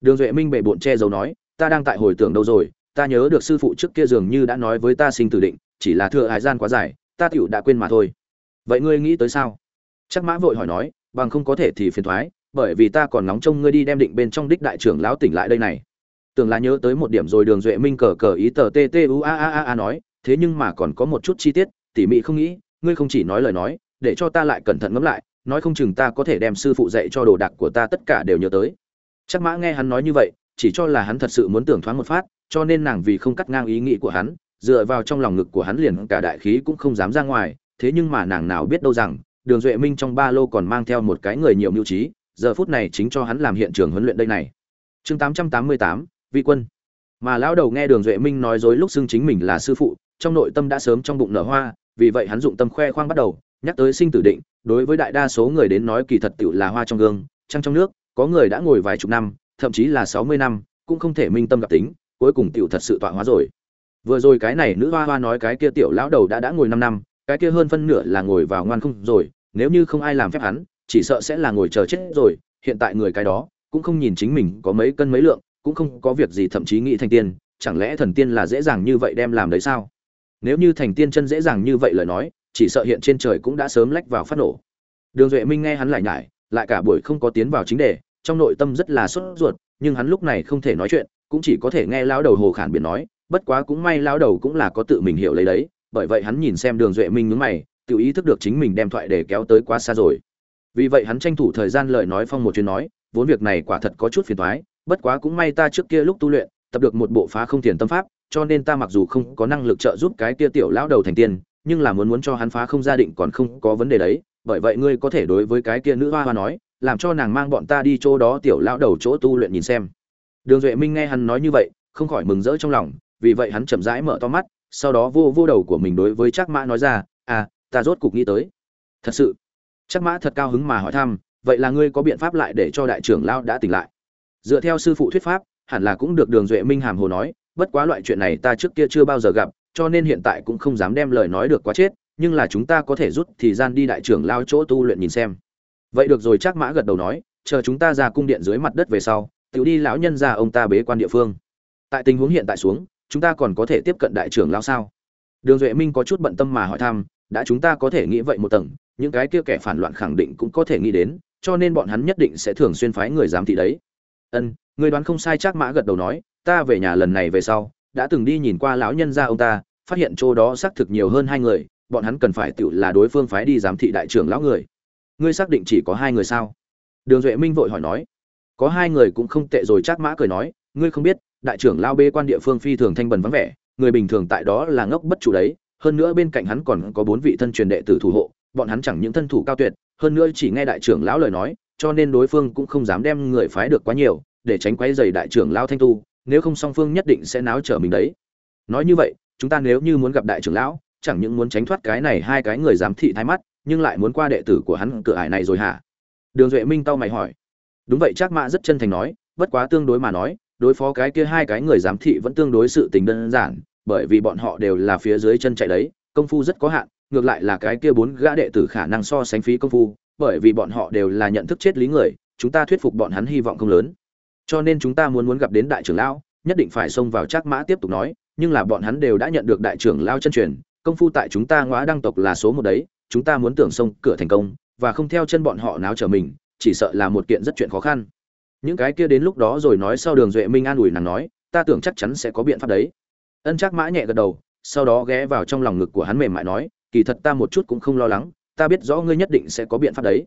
Đường duệ minh bệ bộn che giấu nói, ta đang tại hồi tưởng đâu rồi ta nhớ được sư phụ trước kia dường như đã nói với ta sinh tử định, chỉ là thừa hải gian quá dài, ta tựu đã quên mà thôi. Vậy ngươi nghĩ tới sao? Chắc mã vội hỏi nói, bằng không có thể thì phiền thoái, bởi vì ta còn nóng trông ngươi đi đem định bên trong đích đại trưởng lão tỉnh lại đây này. Tưởng là nhớ tới một điểm rồi đường duệ minh cờ cờ ý tờ t u a a a a nói, thế nhưng mà còn có một chút chi tiết, tỉ mỉ không nghĩ, ngươi không chỉ nói lời nói, để cho ta lại cẩn thận ngẫm lại, nói không chừng ta có thể đem sư phụ dạy cho đồ đạc của ta tất cả đều nhớ tới. Chắc mã nghe hắn nói như vậy, chỉ cho là hắn thật sự muốn tưởng thoáng một phát cho nên nàng vì không cắt ngang ý nghĩ của hắn, dựa vào trong lòng ngực của hắn liền cả đại khí cũng không dám ra ngoài, thế nhưng mà nàng nào biết đâu rằng, đường duệ minh trong ba lô còn mang theo một cái người nhiều mưu trí, giờ phút này chính cho hắn làm hiện trường huấn luyện đây này. Chương tám trăm tám mươi tám, vi quân. Mà lão đầu nghe đường duệ minh nói dối lúc xưng chính mình là sư phụ, trong nội tâm đã sớm trong bụng nở hoa, vì vậy hắn dụng tâm khoe khoang bắt đầu, nhắc tới sinh tử định, đối với đại đa số người đến nói kỳ thật tựu là hoa trong gương, trăng trong nước, có người đã ngồi vài chục năm, thậm chí là sáu mươi năm, cũng không thể minh tâm gặp tính cuối cùng tiểu thật sự tọa hóa rồi. Vừa rồi cái này nữ hoa hoa nói cái kia tiểu lão đầu đã đã ngồi năm năm, cái kia hơn phân nửa là ngồi vào ngoan không rồi, nếu như không ai làm phép hắn, chỉ sợ sẽ là ngồi chờ chết rồi, hiện tại người cái đó cũng không nhìn chính mình có mấy cân mấy lượng, cũng không có việc gì thậm chí nghĩ thành tiên, chẳng lẽ thần tiên là dễ dàng như vậy đem làm đấy sao? Nếu như thành tiên chân dễ dàng như vậy lời nói, chỉ sợ hiện trên trời cũng đã sớm lách vào phát nổ. Đường duệ minh nghe hắn lại nhải, lại cả buổi không có tiến vào chính đề, trong nội tâm rất là sốt ruột, nhưng hắn lúc này không thể nói chuyện cũng chỉ có thể nghe lão đầu hồ khản biển nói, bất quá cũng may lão đầu cũng là có tự mình hiểu lấy đấy, bởi vậy hắn nhìn xem đường duệ minh nhướng mày, tự ý thức được chính mình đem thoại để kéo tới quá xa rồi. Vì vậy hắn tranh thủ thời gian lời nói phong một chuyến nói, vốn việc này quả thật có chút phiền toái, bất quá cũng may ta trước kia lúc tu luyện, tập được một bộ phá không tiền tâm pháp, cho nên ta mặc dù không có năng lực trợ giúp cái kia tiểu lão đầu thành tiên, nhưng là muốn muốn cho hắn phá không gia định còn không có vấn đề đấy, bởi vậy ngươi có thể đối với cái kia nữ hoa hoa nói, làm cho nàng mang bọn ta đi chỗ đó tiểu lão đầu chỗ tu luyện nhìn xem đường duệ minh nghe hắn nói như vậy, không khỏi mừng rỡ trong lòng, vì vậy hắn chậm rãi mở to mắt, sau đó vô vô đầu của mình đối với Trác mã nói ra à ta rốt cục nghĩ tới. Thật sự? Trác mã thật cao hứng mà hỏi thăm, vậy là ngươi có biện pháp lại để cho đại trưởng lão đã tỉnh lại? Dựa theo sư phụ thuyết pháp, hẳn là cũng được đường duệ minh hàm hồ nói, bất quá loại chuyện này ta trước kia chưa bao giờ gặp, cho nên hiện tại cũng không dám đem lời nói được quá chết, nhưng là chúng ta có thể rút thì gian đi đại trưởng lao chỗ tu luyện nhìn xem. Vậy được rồi chắc mã gật đầu nói, chờ chúng ta ra cung điện dưới mặt đất về sau tự đi lão nhân ra ông ta bế quan địa phương. Tại tình huống hiện tại xuống, chúng ta còn có thể tiếp cận đại trưởng lão sao? Đường duệ minh có chút bận tâm mà hỏi thăm, đã chúng ta có thể nghĩ vậy một tầng, những cái kia kẻ phản loạn khẳng định cũng có thể nghĩ đến, cho nên bọn hắn nhất định sẽ thường xuyên phái người giám thị đấy. Ân, người đoán không sai chắc mã gật đầu nói, ta về nhà lần này về sau, đã từng đi nhìn qua lão nhân gia ông ta, phát hiện chỗ đó xác thực nhiều hơn hai người, bọn hắn cần phải tự là đối phương phái đi giám thị đại trưởng lão người. Ngươi xác định chỉ có hai người sao? Đường duệ minh vội hỏi nói có hai người cũng không tệ rồi chắc mã cười nói, ngươi không biết, đại trưởng lao bê quan địa phương phi thường thanh bần vắng vẻ, người bình thường tại đó là ngốc bất chủ đấy, hơn nữa bên cạnh hắn còn có bốn vị thân truyền đệ tử thủ hộ, bọn hắn chẳng những thân thủ cao tuyệt, hơn nữa chỉ nghe đại trưởng lão lời nói, cho nên đối phương cũng không dám đem người phái được quá nhiều, để tránh quấy dày đại trưởng lao thanh tu, nếu không song phương nhất định sẽ náo trở mình đấy. Nói như vậy, chúng ta nếu như muốn gặp đại trưởng lão, chẳng những muốn tránh thoát cái này hai cái người giám thị thái mắt, nhưng lại muốn qua đệ tử của hắn cửa ải này rồi hả? Đường duệ minh tao mày hỏi đúng vậy chắc mã rất chân thành nói, bất quá tương đối mà nói, đối phó cái kia hai cái người giám thị vẫn tương đối sự tình đơn giản, bởi vì bọn họ đều là phía dưới chân chạy đấy, công phu rất có hạn, ngược lại là cái kia bốn gã đệ tử khả năng so sánh phí công phu, bởi vì bọn họ đều là nhận thức chết lý người, chúng ta thuyết phục bọn hắn hy vọng không lớn. Cho nên chúng ta muốn muốn gặp đến đại trưởng lão, nhất định phải xông vào trác mã tiếp tục nói, nhưng là bọn hắn đều đã nhận được đại trưởng lao chân truyền, công phu tại chúng ta ngõ đăng tộc là số một đấy, chúng ta muốn tưởng xông cửa thành công, và không theo chân bọn họ náo trở mình chỉ sợ là một kiện rất chuyện khó khăn. Những cái kia đến lúc đó rồi nói sau đường duệ minh an ủi nàng nói, ta tưởng chắc chắn sẽ có biện pháp đấy. Ân trác mã nhẹ gật đầu, sau đó ghé vào trong lòng ngực của hắn mềm mại nói, kỳ thật ta một chút cũng không lo lắng, ta biết rõ ngươi nhất định sẽ có biện pháp đấy.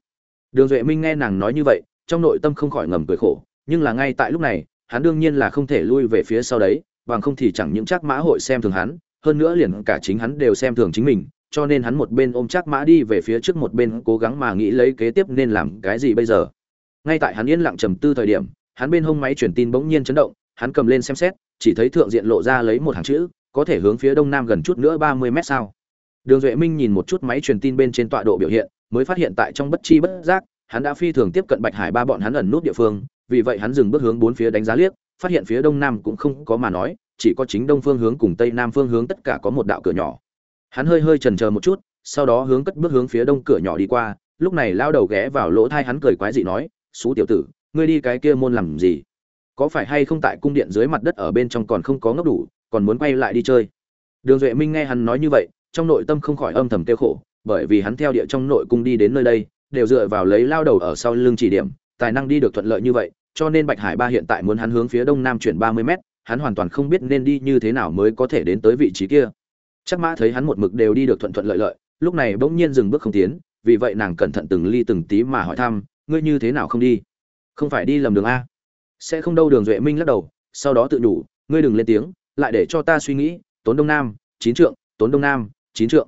Đường duệ minh nghe nàng nói như vậy, trong nội tâm không khỏi ngầm cười khổ, nhưng là ngay tại lúc này, hắn đương nhiên là không thể lui về phía sau đấy, bằng không thì chẳng những chắc mã hội xem thường hắn, hơn nữa liền cả chính hắn đều xem thường chính mình cho nên hắn một bên ôm chắc mã đi về phía trước một bên cố gắng mà nghĩ lấy kế tiếp nên làm cái gì bây giờ. Ngay tại hắn yên lặng trầm tư thời điểm, hắn bên hông máy truyền tin bỗng nhiên chấn động, hắn cầm lên xem xét, chỉ thấy thượng diện lộ ra lấy một hàng chữ, có thể hướng phía đông nam gần chút nữa ba mươi mét sao đường duệ minh nhìn một chút máy truyền tin bên trên tọa độ biểu hiện, mới phát hiện tại trong bất chi bất giác, hắn đã phi thường tiếp cận bạch hải ba bọn hắn ẩn nút địa phương, vì vậy hắn dừng bước hướng bốn phía đánh giá liếc, phát hiện phía đông nam cũng không có mà nói, chỉ có chính đông phương hướng cùng tây nam phương hướng tất cả có một đạo cửa nhỏ hắn hơi hơi chần chờ một chút, sau đó hướng cất bước hướng phía đông cửa nhỏ đi qua. Lúc này lao đầu ghé vào lỗ thai hắn cười quái dị nói xú tiểu tử, ngươi đi cái kia môn làm gì? Có phải hay không tại cung điện dưới mặt đất ở bên trong còn không có ngốc đủ, còn muốn quay lại đi chơi? Đường duệ minh nghe hắn nói như vậy, trong nội tâm không khỏi âm thầm kêu khổ, bởi vì hắn theo địa trong nội cung đi đến nơi đây, đều dựa vào lấy lao đầu ở sau lưng chỉ điểm, tài năng đi được thuận lợi như vậy, cho nên bạch hải ba hiện tại muốn hắn hướng phía đông nam chuyển ba mươi mét, hắn hoàn toàn không biết nên đi như thế nào mới có thể đến tới vị trí kia chắc mã thấy hắn một mực đều đi được thuận thuận lợi lợi, lúc này bỗng nhiên dừng bước không tiến, vì vậy nàng cẩn thận từng ly từng tí mà hỏi thăm, ngươi như thế nào không đi? Không phải đi lầm đường a. Sẽ không đâu, đường duệ minh lắc đầu, sau đó tự nhủ, ngươi đừng lên tiếng, lại để cho ta suy nghĩ, tốn đông nam, chín trượng, tốn đông nam, chín trượng.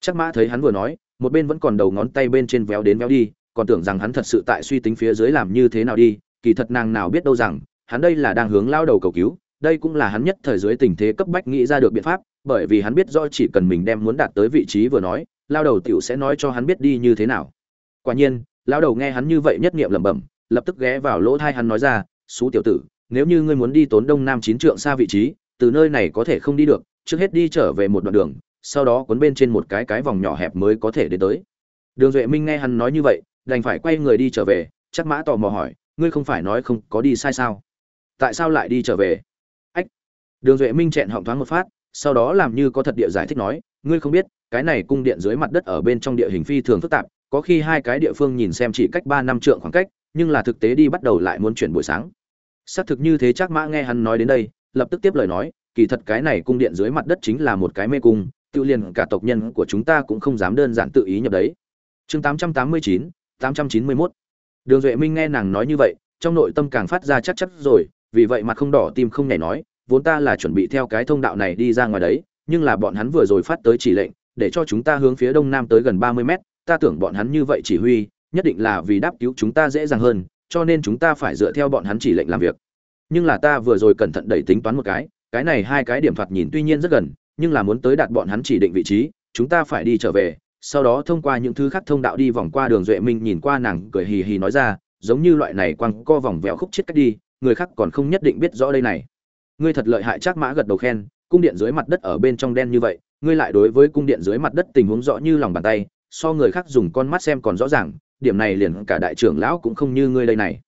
Chắc mã thấy hắn vừa nói, một bên vẫn còn đầu ngón tay bên trên véo đến véo đi, còn tưởng rằng hắn thật sự tại suy tính phía dưới làm như thế nào đi, kỳ thật nàng nào biết đâu rằng, hắn đây là đang hướng lao đầu cầu cứu, đây cũng là hắn nhất thời dưới tình thế cấp bách nghĩ ra được biện pháp bởi vì hắn biết rõ chỉ cần mình đem muốn đạt tới vị trí vừa nói, lao đầu tiểu sẽ nói cho hắn biết đi như thế nào. Quả nhiên, lao đầu nghe hắn như vậy nhất nghiệm lẩm bẩm, lập tức ghé vào lỗ thai hắn nói ra xú tiểu tử, nếu như ngươi muốn đi tốn đông nam chín trượng xa vị trí, từ nơi này có thể không đi được, trước hết đi trở về một đoạn đường, sau đó cuốn bên trên một cái cái vòng nhỏ hẹp mới có thể đến tới. Đường duệ minh nghe hắn nói như vậy, đành phải quay người đi trở về, chắc mã tò mò hỏi, ngươi không phải nói không có đi sai sao? Tại sao lại đi trở về? Ách. Đường duệ minh chẹn họng thoáng một phát sau đó làm như có thật địa giải thích nói ngươi không biết cái này cung điện dưới mặt đất ở bên trong địa hình phi thường phức tạp có khi hai cái địa phương nhìn xem chỉ cách ba năm trượng khoảng cách nhưng là thực tế đi bắt đầu lại muốn chuyển buổi sáng xác thực như thế chắc mã nghe hắn nói đến đây lập tức tiếp lời nói kỳ thật cái này cung điện dưới mặt đất chính là một cái mê cung tự liền cả tộc nhân của chúng ta cũng không dám đơn giản tự ý nhập đấy chương 889, 891. đường duệ minh nghe nàng nói như vậy trong nội tâm càng phát ra chắc chắc rồi vì vậy mặt không đỏ tim không nhảy nói vốn ta là chuẩn bị theo cái thông đạo này đi ra ngoài đấy, nhưng là bọn hắn vừa rồi phát tới chỉ lệnh, để cho chúng ta hướng phía đông nam tới gần ba mươi mét, ta tưởng bọn hắn như vậy chỉ huy, nhất định là vì đáp cứu chúng ta dễ dàng hơn, cho nên chúng ta phải dựa theo bọn hắn chỉ lệnh làm việc. Nhưng là ta vừa rồi cẩn thận đẩy tính toán một cái cái này hai cái điểm phạt nhìn tuy nhiên rất gần, nhưng là muốn tới đạt bọn hắn chỉ định vị trí, chúng ta phải đi trở về, sau đó thông qua những thứ khác thông đạo đi vòng qua đường duệ minh nhìn qua nàng cười hì hì nói ra, giống như loại này quăng co vòng vèo khúc chết cách đi, người khác còn không nhất định biết rõ đây này ngươi thật lợi hại chắc mã gật đầu khen, cung điện dưới mặt đất ở bên trong đen như vậy, ngươi lại đối với cung điện dưới mặt đất tình huống rõ như lòng bàn tay, so người khác dùng con mắt xem còn rõ ràng, điểm này liền cả đại trưởng lão cũng không như ngươi đây này.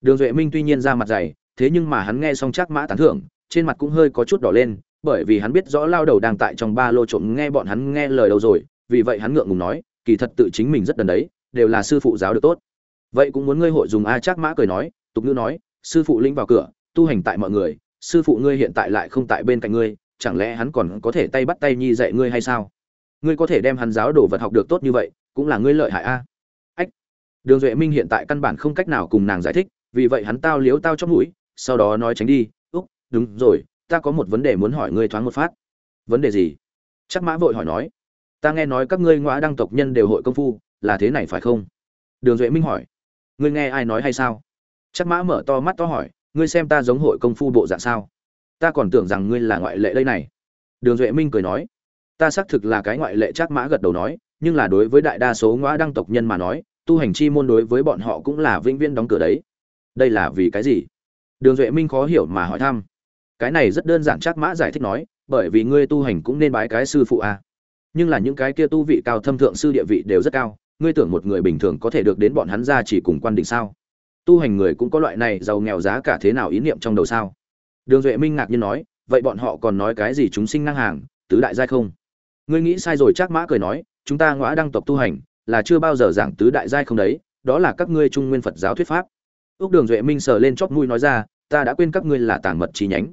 Đường duệ minh tuy nhiên ra mặt dày, thế nhưng mà hắn nghe xong chắc mã tán thưởng, trên mặt cũng hơi có chút đỏ lên, bởi vì hắn biết rõ lao đầu đang tại trong ba lô trộm nghe bọn hắn nghe lời đâu rồi, vì vậy hắn ngượng ngùng nói, kỳ thật tự chính mình rất đần đấy, đều là sư phụ giáo được tốt. Vậy cũng muốn ngươi hội dùng a chắc mã cười nói, tục ngữ nói, sư phụ linh vào cửa, tu hành tại mọi người sư phụ ngươi hiện tại lại không tại bên cạnh ngươi, chẳng lẽ hắn còn có thể tay bắt tay nhi dạy ngươi hay sao? Ngươi có thể đem hắn giáo đồ vật học được tốt như vậy, cũng là ngươi lợi hại a. Ách. Đường duệ minh hiện tại căn bản không cách nào cùng nàng giải thích, vì vậy hắn tao liếu tao chót mũi, sau đó nói tránh đi, úc, đúng rồi, ta có một vấn đề muốn hỏi ngươi thoáng một phát. Vấn đề gì? Chắc mã vội hỏi nói. Ta nghe nói các ngươi ngoã đăng tộc nhân đều hội công phu, là thế này phải không? Đường duệ minh hỏi. Ngươi nghe ai nói hay sao? Chắc mã mở to mắt to hỏi ngươi xem ta giống hội công phu bộ dạng sao? Ta còn tưởng rằng ngươi là ngoại lệ đây này. Đường duệ minh cười nói. Ta xác thực là cái ngoại lệ Trác mã gật đầu nói, nhưng là đối với đại đa số ngõa đăng tộc nhân mà nói, tu hành chi môn đối với bọn họ cũng là vĩnh viễn đóng cửa đấy. Đây là vì cái gì? Đường duệ minh khó hiểu mà hỏi thăm. Cái này rất đơn giản, Trác mã giải thích nói, bởi vì ngươi tu hành cũng nên bái cái sư phụ a. À. nhưng là những cái kia tu vị cao thâm thượng sư địa vị đều rất cao, ngươi tưởng một người bình thường có thể được đến bọn hắn ra chỉ cùng quan định sao? Tu hành người cũng có loại này giàu nghèo giá cả thế nào ý niệm trong đầu sao? Đường duệ minh ngạc nhiên nói, vậy bọn họ còn nói cái gì chúng sinh năng hàng, tứ đại giai không? Ngươi nghĩ sai rồi, Trác mã cười nói, chúng ta ngõa đăng tộc tu hành, là chưa bao giờ giảng tứ đại giai không đấy, đó là các ngươi trung nguyên phật giáo thuyết pháp. Ước đường duệ minh sờ lên chóp mũi nói ra, ta đã quên các ngươi là tàng mật chi nhánh.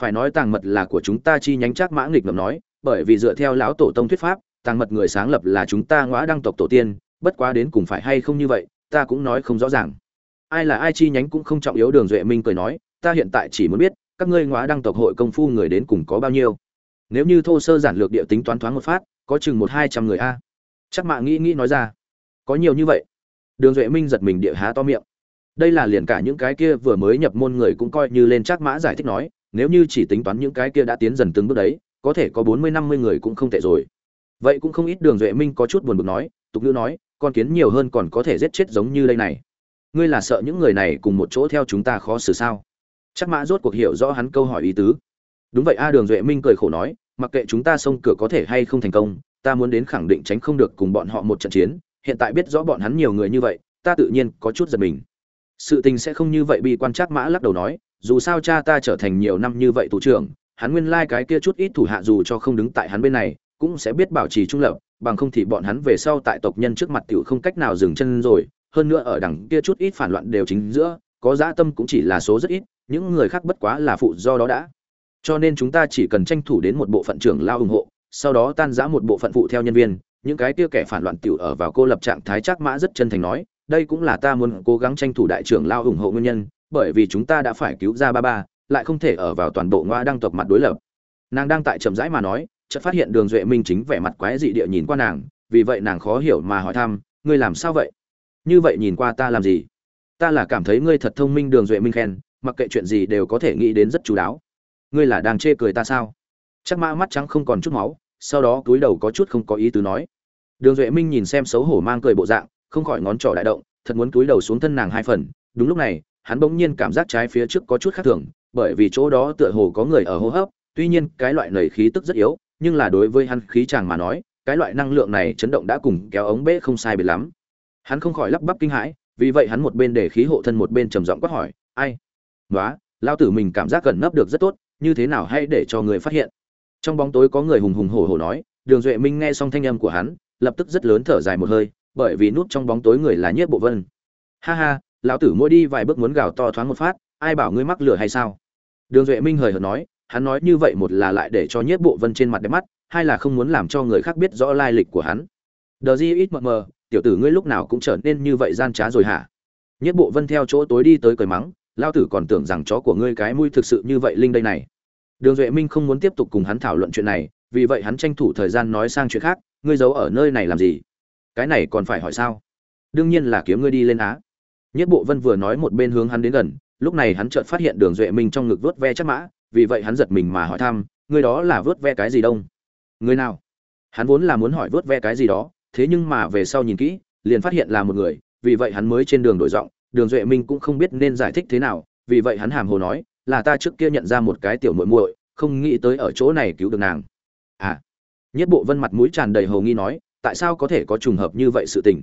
Phải nói tàng mật là của chúng ta chi nhánh, Trác mã nghịch ngầm nói, bởi vì dựa theo lão tổ tông thuyết pháp, tàng mật người sáng lập là chúng ta ngõa đăng tộc tổ tiên, bất quá đến cùng phải hay không như vậy, ta cũng nói không rõ ràng ai là ai chi nhánh cũng không trọng yếu, đường duệ minh cười nói, ta hiện tại chỉ muốn biết, các ngươi ngoá đăng tộc hội công phu người đến cùng có bao nhiêu? Nếu như thô sơ giản lược địa tính toán thoáng một phát, có chừng một hai trăm người a. Chắc mạ nghĩ nghĩ nói ra, có nhiều như vậy? Đường duệ minh giật mình địa há to miệng. Đây là liền cả những cái kia vừa mới nhập môn người cũng coi như lên chắc mã giải thích nói, nếu như chỉ tính toán những cái kia đã tiến dần từng bước đấy, có thể có bốn mươi, năm mươi người cũng không tệ rồi. Vậy cũng không ít, đường duệ minh có chút buồn bực nói, tục ngữ nói, con kiến nhiều hơn còn có thể giết chết giống như đây này ngươi là sợ những người này cùng một chỗ theo chúng ta khó xử sao? Chắc mã rốt cuộc hiểu rõ hắn câu hỏi ý tứ. Đúng vậy, a đường duệ minh cười khổ nói, mặc kệ chúng ta xông cửa có thể hay không thành công, ta muốn đến khẳng định tránh không được cùng bọn họ một trận chiến. Hiện tại biết rõ bọn hắn nhiều người như vậy, ta tự nhiên có chút giật mình. Sự tình sẽ không như vậy bị quan trắc mã lắc đầu nói, dù sao cha ta trở thành nhiều năm như vậy thủ trưởng, hắn nguyên lai cái kia chút ít thủ hạ dù cho không đứng tại hắn bên này, cũng sẽ biết bảo trì trung lập, bằng không thì bọn hắn về sau tại tộc nhân trước mặt tiểu không cách nào dừng chân rồi hơn nữa ở đằng kia chút ít phản loạn đều chính giữa, có dã tâm cũng chỉ là số rất ít, những người khác bất quá là phụ do đó đã. Cho nên chúng ta chỉ cần tranh thủ đến một bộ phận trưởng lao ủng hộ, sau đó tan giã một bộ phận phụ theo nhân viên, những cái kia kẻ phản loạn tiểu ở vào cô lập trạng thái chắc mã rất chân thành nói, đây cũng là ta muốn cố gắng tranh thủ đại trưởng lao ủng hộ nguyên nhân, bởi vì chúng ta đã phải cứu ra ba ba, lại không thể ở vào toàn bộ ngoa đang tộc mặt đối lập. Nàng đang tại chậm rãi mà nói, chợt phát hiện đường duệ minh chính vẻ mặt quái dị địa nhìn qua nàng, vì vậy nàng khó hiểu mà hỏi thăm, ngươi làm sao vậy? Như vậy nhìn qua ta làm gì? Ta là cảm thấy ngươi thật thông minh đường duệ minh khen, mặc kệ chuyện gì đều có thể nghĩ đến rất chú đáo. Ngươi là đang chê cười ta sao? Chắc mã mắt trắng không còn chút máu, sau đó cúi đầu có chút không có ý tứ nói. Đường duệ minh nhìn xem xấu hổ mang cười bộ dạng, không khỏi ngón trỏ đại động, thật muốn cúi đầu xuống thân nàng hai phần. Đúng lúc này, hắn bỗng nhiên cảm giác trái phía trước có chút khác thường, bởi vì chỗ đó tựa hồ có người ở hô hấp, tuy nhiên cái loại nầy khí tức rất yếu, nhưng là đối với hắn khí chàng mà nói, cái loại năng lượng này chấn động đã cùng kéo ống bế không sai biệt lắm hắn không khỏi lắp bắp kinh hãi, vì vậy hắn một bên để khí hộ thân một bên trầm giọng quát hỏi, ai? Nói lao tử mình cảm giác gần nấp được rất tốt, như thế nào hay để cho người phát hiện? Trong bóng tối có người hùng hùng hổ hổ nói, đường duệ minh nghe xong thanh âm của hắn, lập tức rất lớn thở dài một hơi, bởi vì núp trong bóng tối người là nhiếp bộ vân. Ha ha, lão tử mỗi đi vài bước muốn gào to thoáng một phát, ai bảo ngươi mắc lửa hay sao? Đường duệ minh hời hợt nói, hắn nói như vậy một là lại để cho nhiếp bộ vân trên mặt đẹp mắt, hai là không muốn làm cho người khác biết rõ lai lịch của hắn. Đờ di ít mờ mờ tiểu tử ngươi lúc nào cũng trở nên như vậy gian trá rồi hả? Nhất bộ vân theo chỗ tối đi tới cười mắng, lao tử còn tưởng rằng chó của ngươi cái mũi thực sự như vậy linh đây này. Đường duệ minh không muốn tiếp tục cùng hắn thảo luận chuyện này, vì vậy hắn tranh thủ thời gian nói sang chuyện khác, ngươi giấu ở nơi này làm gì? Cái này còn phải hỏi sao? Đương nhiên là kiếm ngươi đi lên á. Nhất bộ vân vừa nói một bên hướng hắn đến gần, lúc này hắn chợt phát hiện đường duệ minh trong ngực vớt ve chắc mã, vì vậy hắn giật mình mà hỏi thăm, ngươi đó là vớt ve cái gì đông? Người nào? Hắn vốn là muốn hỏi vớt ve cái gì đó thế nhưng mà về sau nhìn kỹ, liền phát hiện là một người, vì vậy hắn mới trên đường đổi giọng, đường duệ minh cũng không biết nên giải thích thế nào, vì vậy hắn hàm hồ nói, là ta trước kia nhận ra một cái tiểu muội muội, không nghĩ tới ở chỗ này cứu được nàng. À nhất bộ vân mặt mũi tràn đầy hầu nghi nói, tại sao có thể có trùng hợp như vậy sự tình?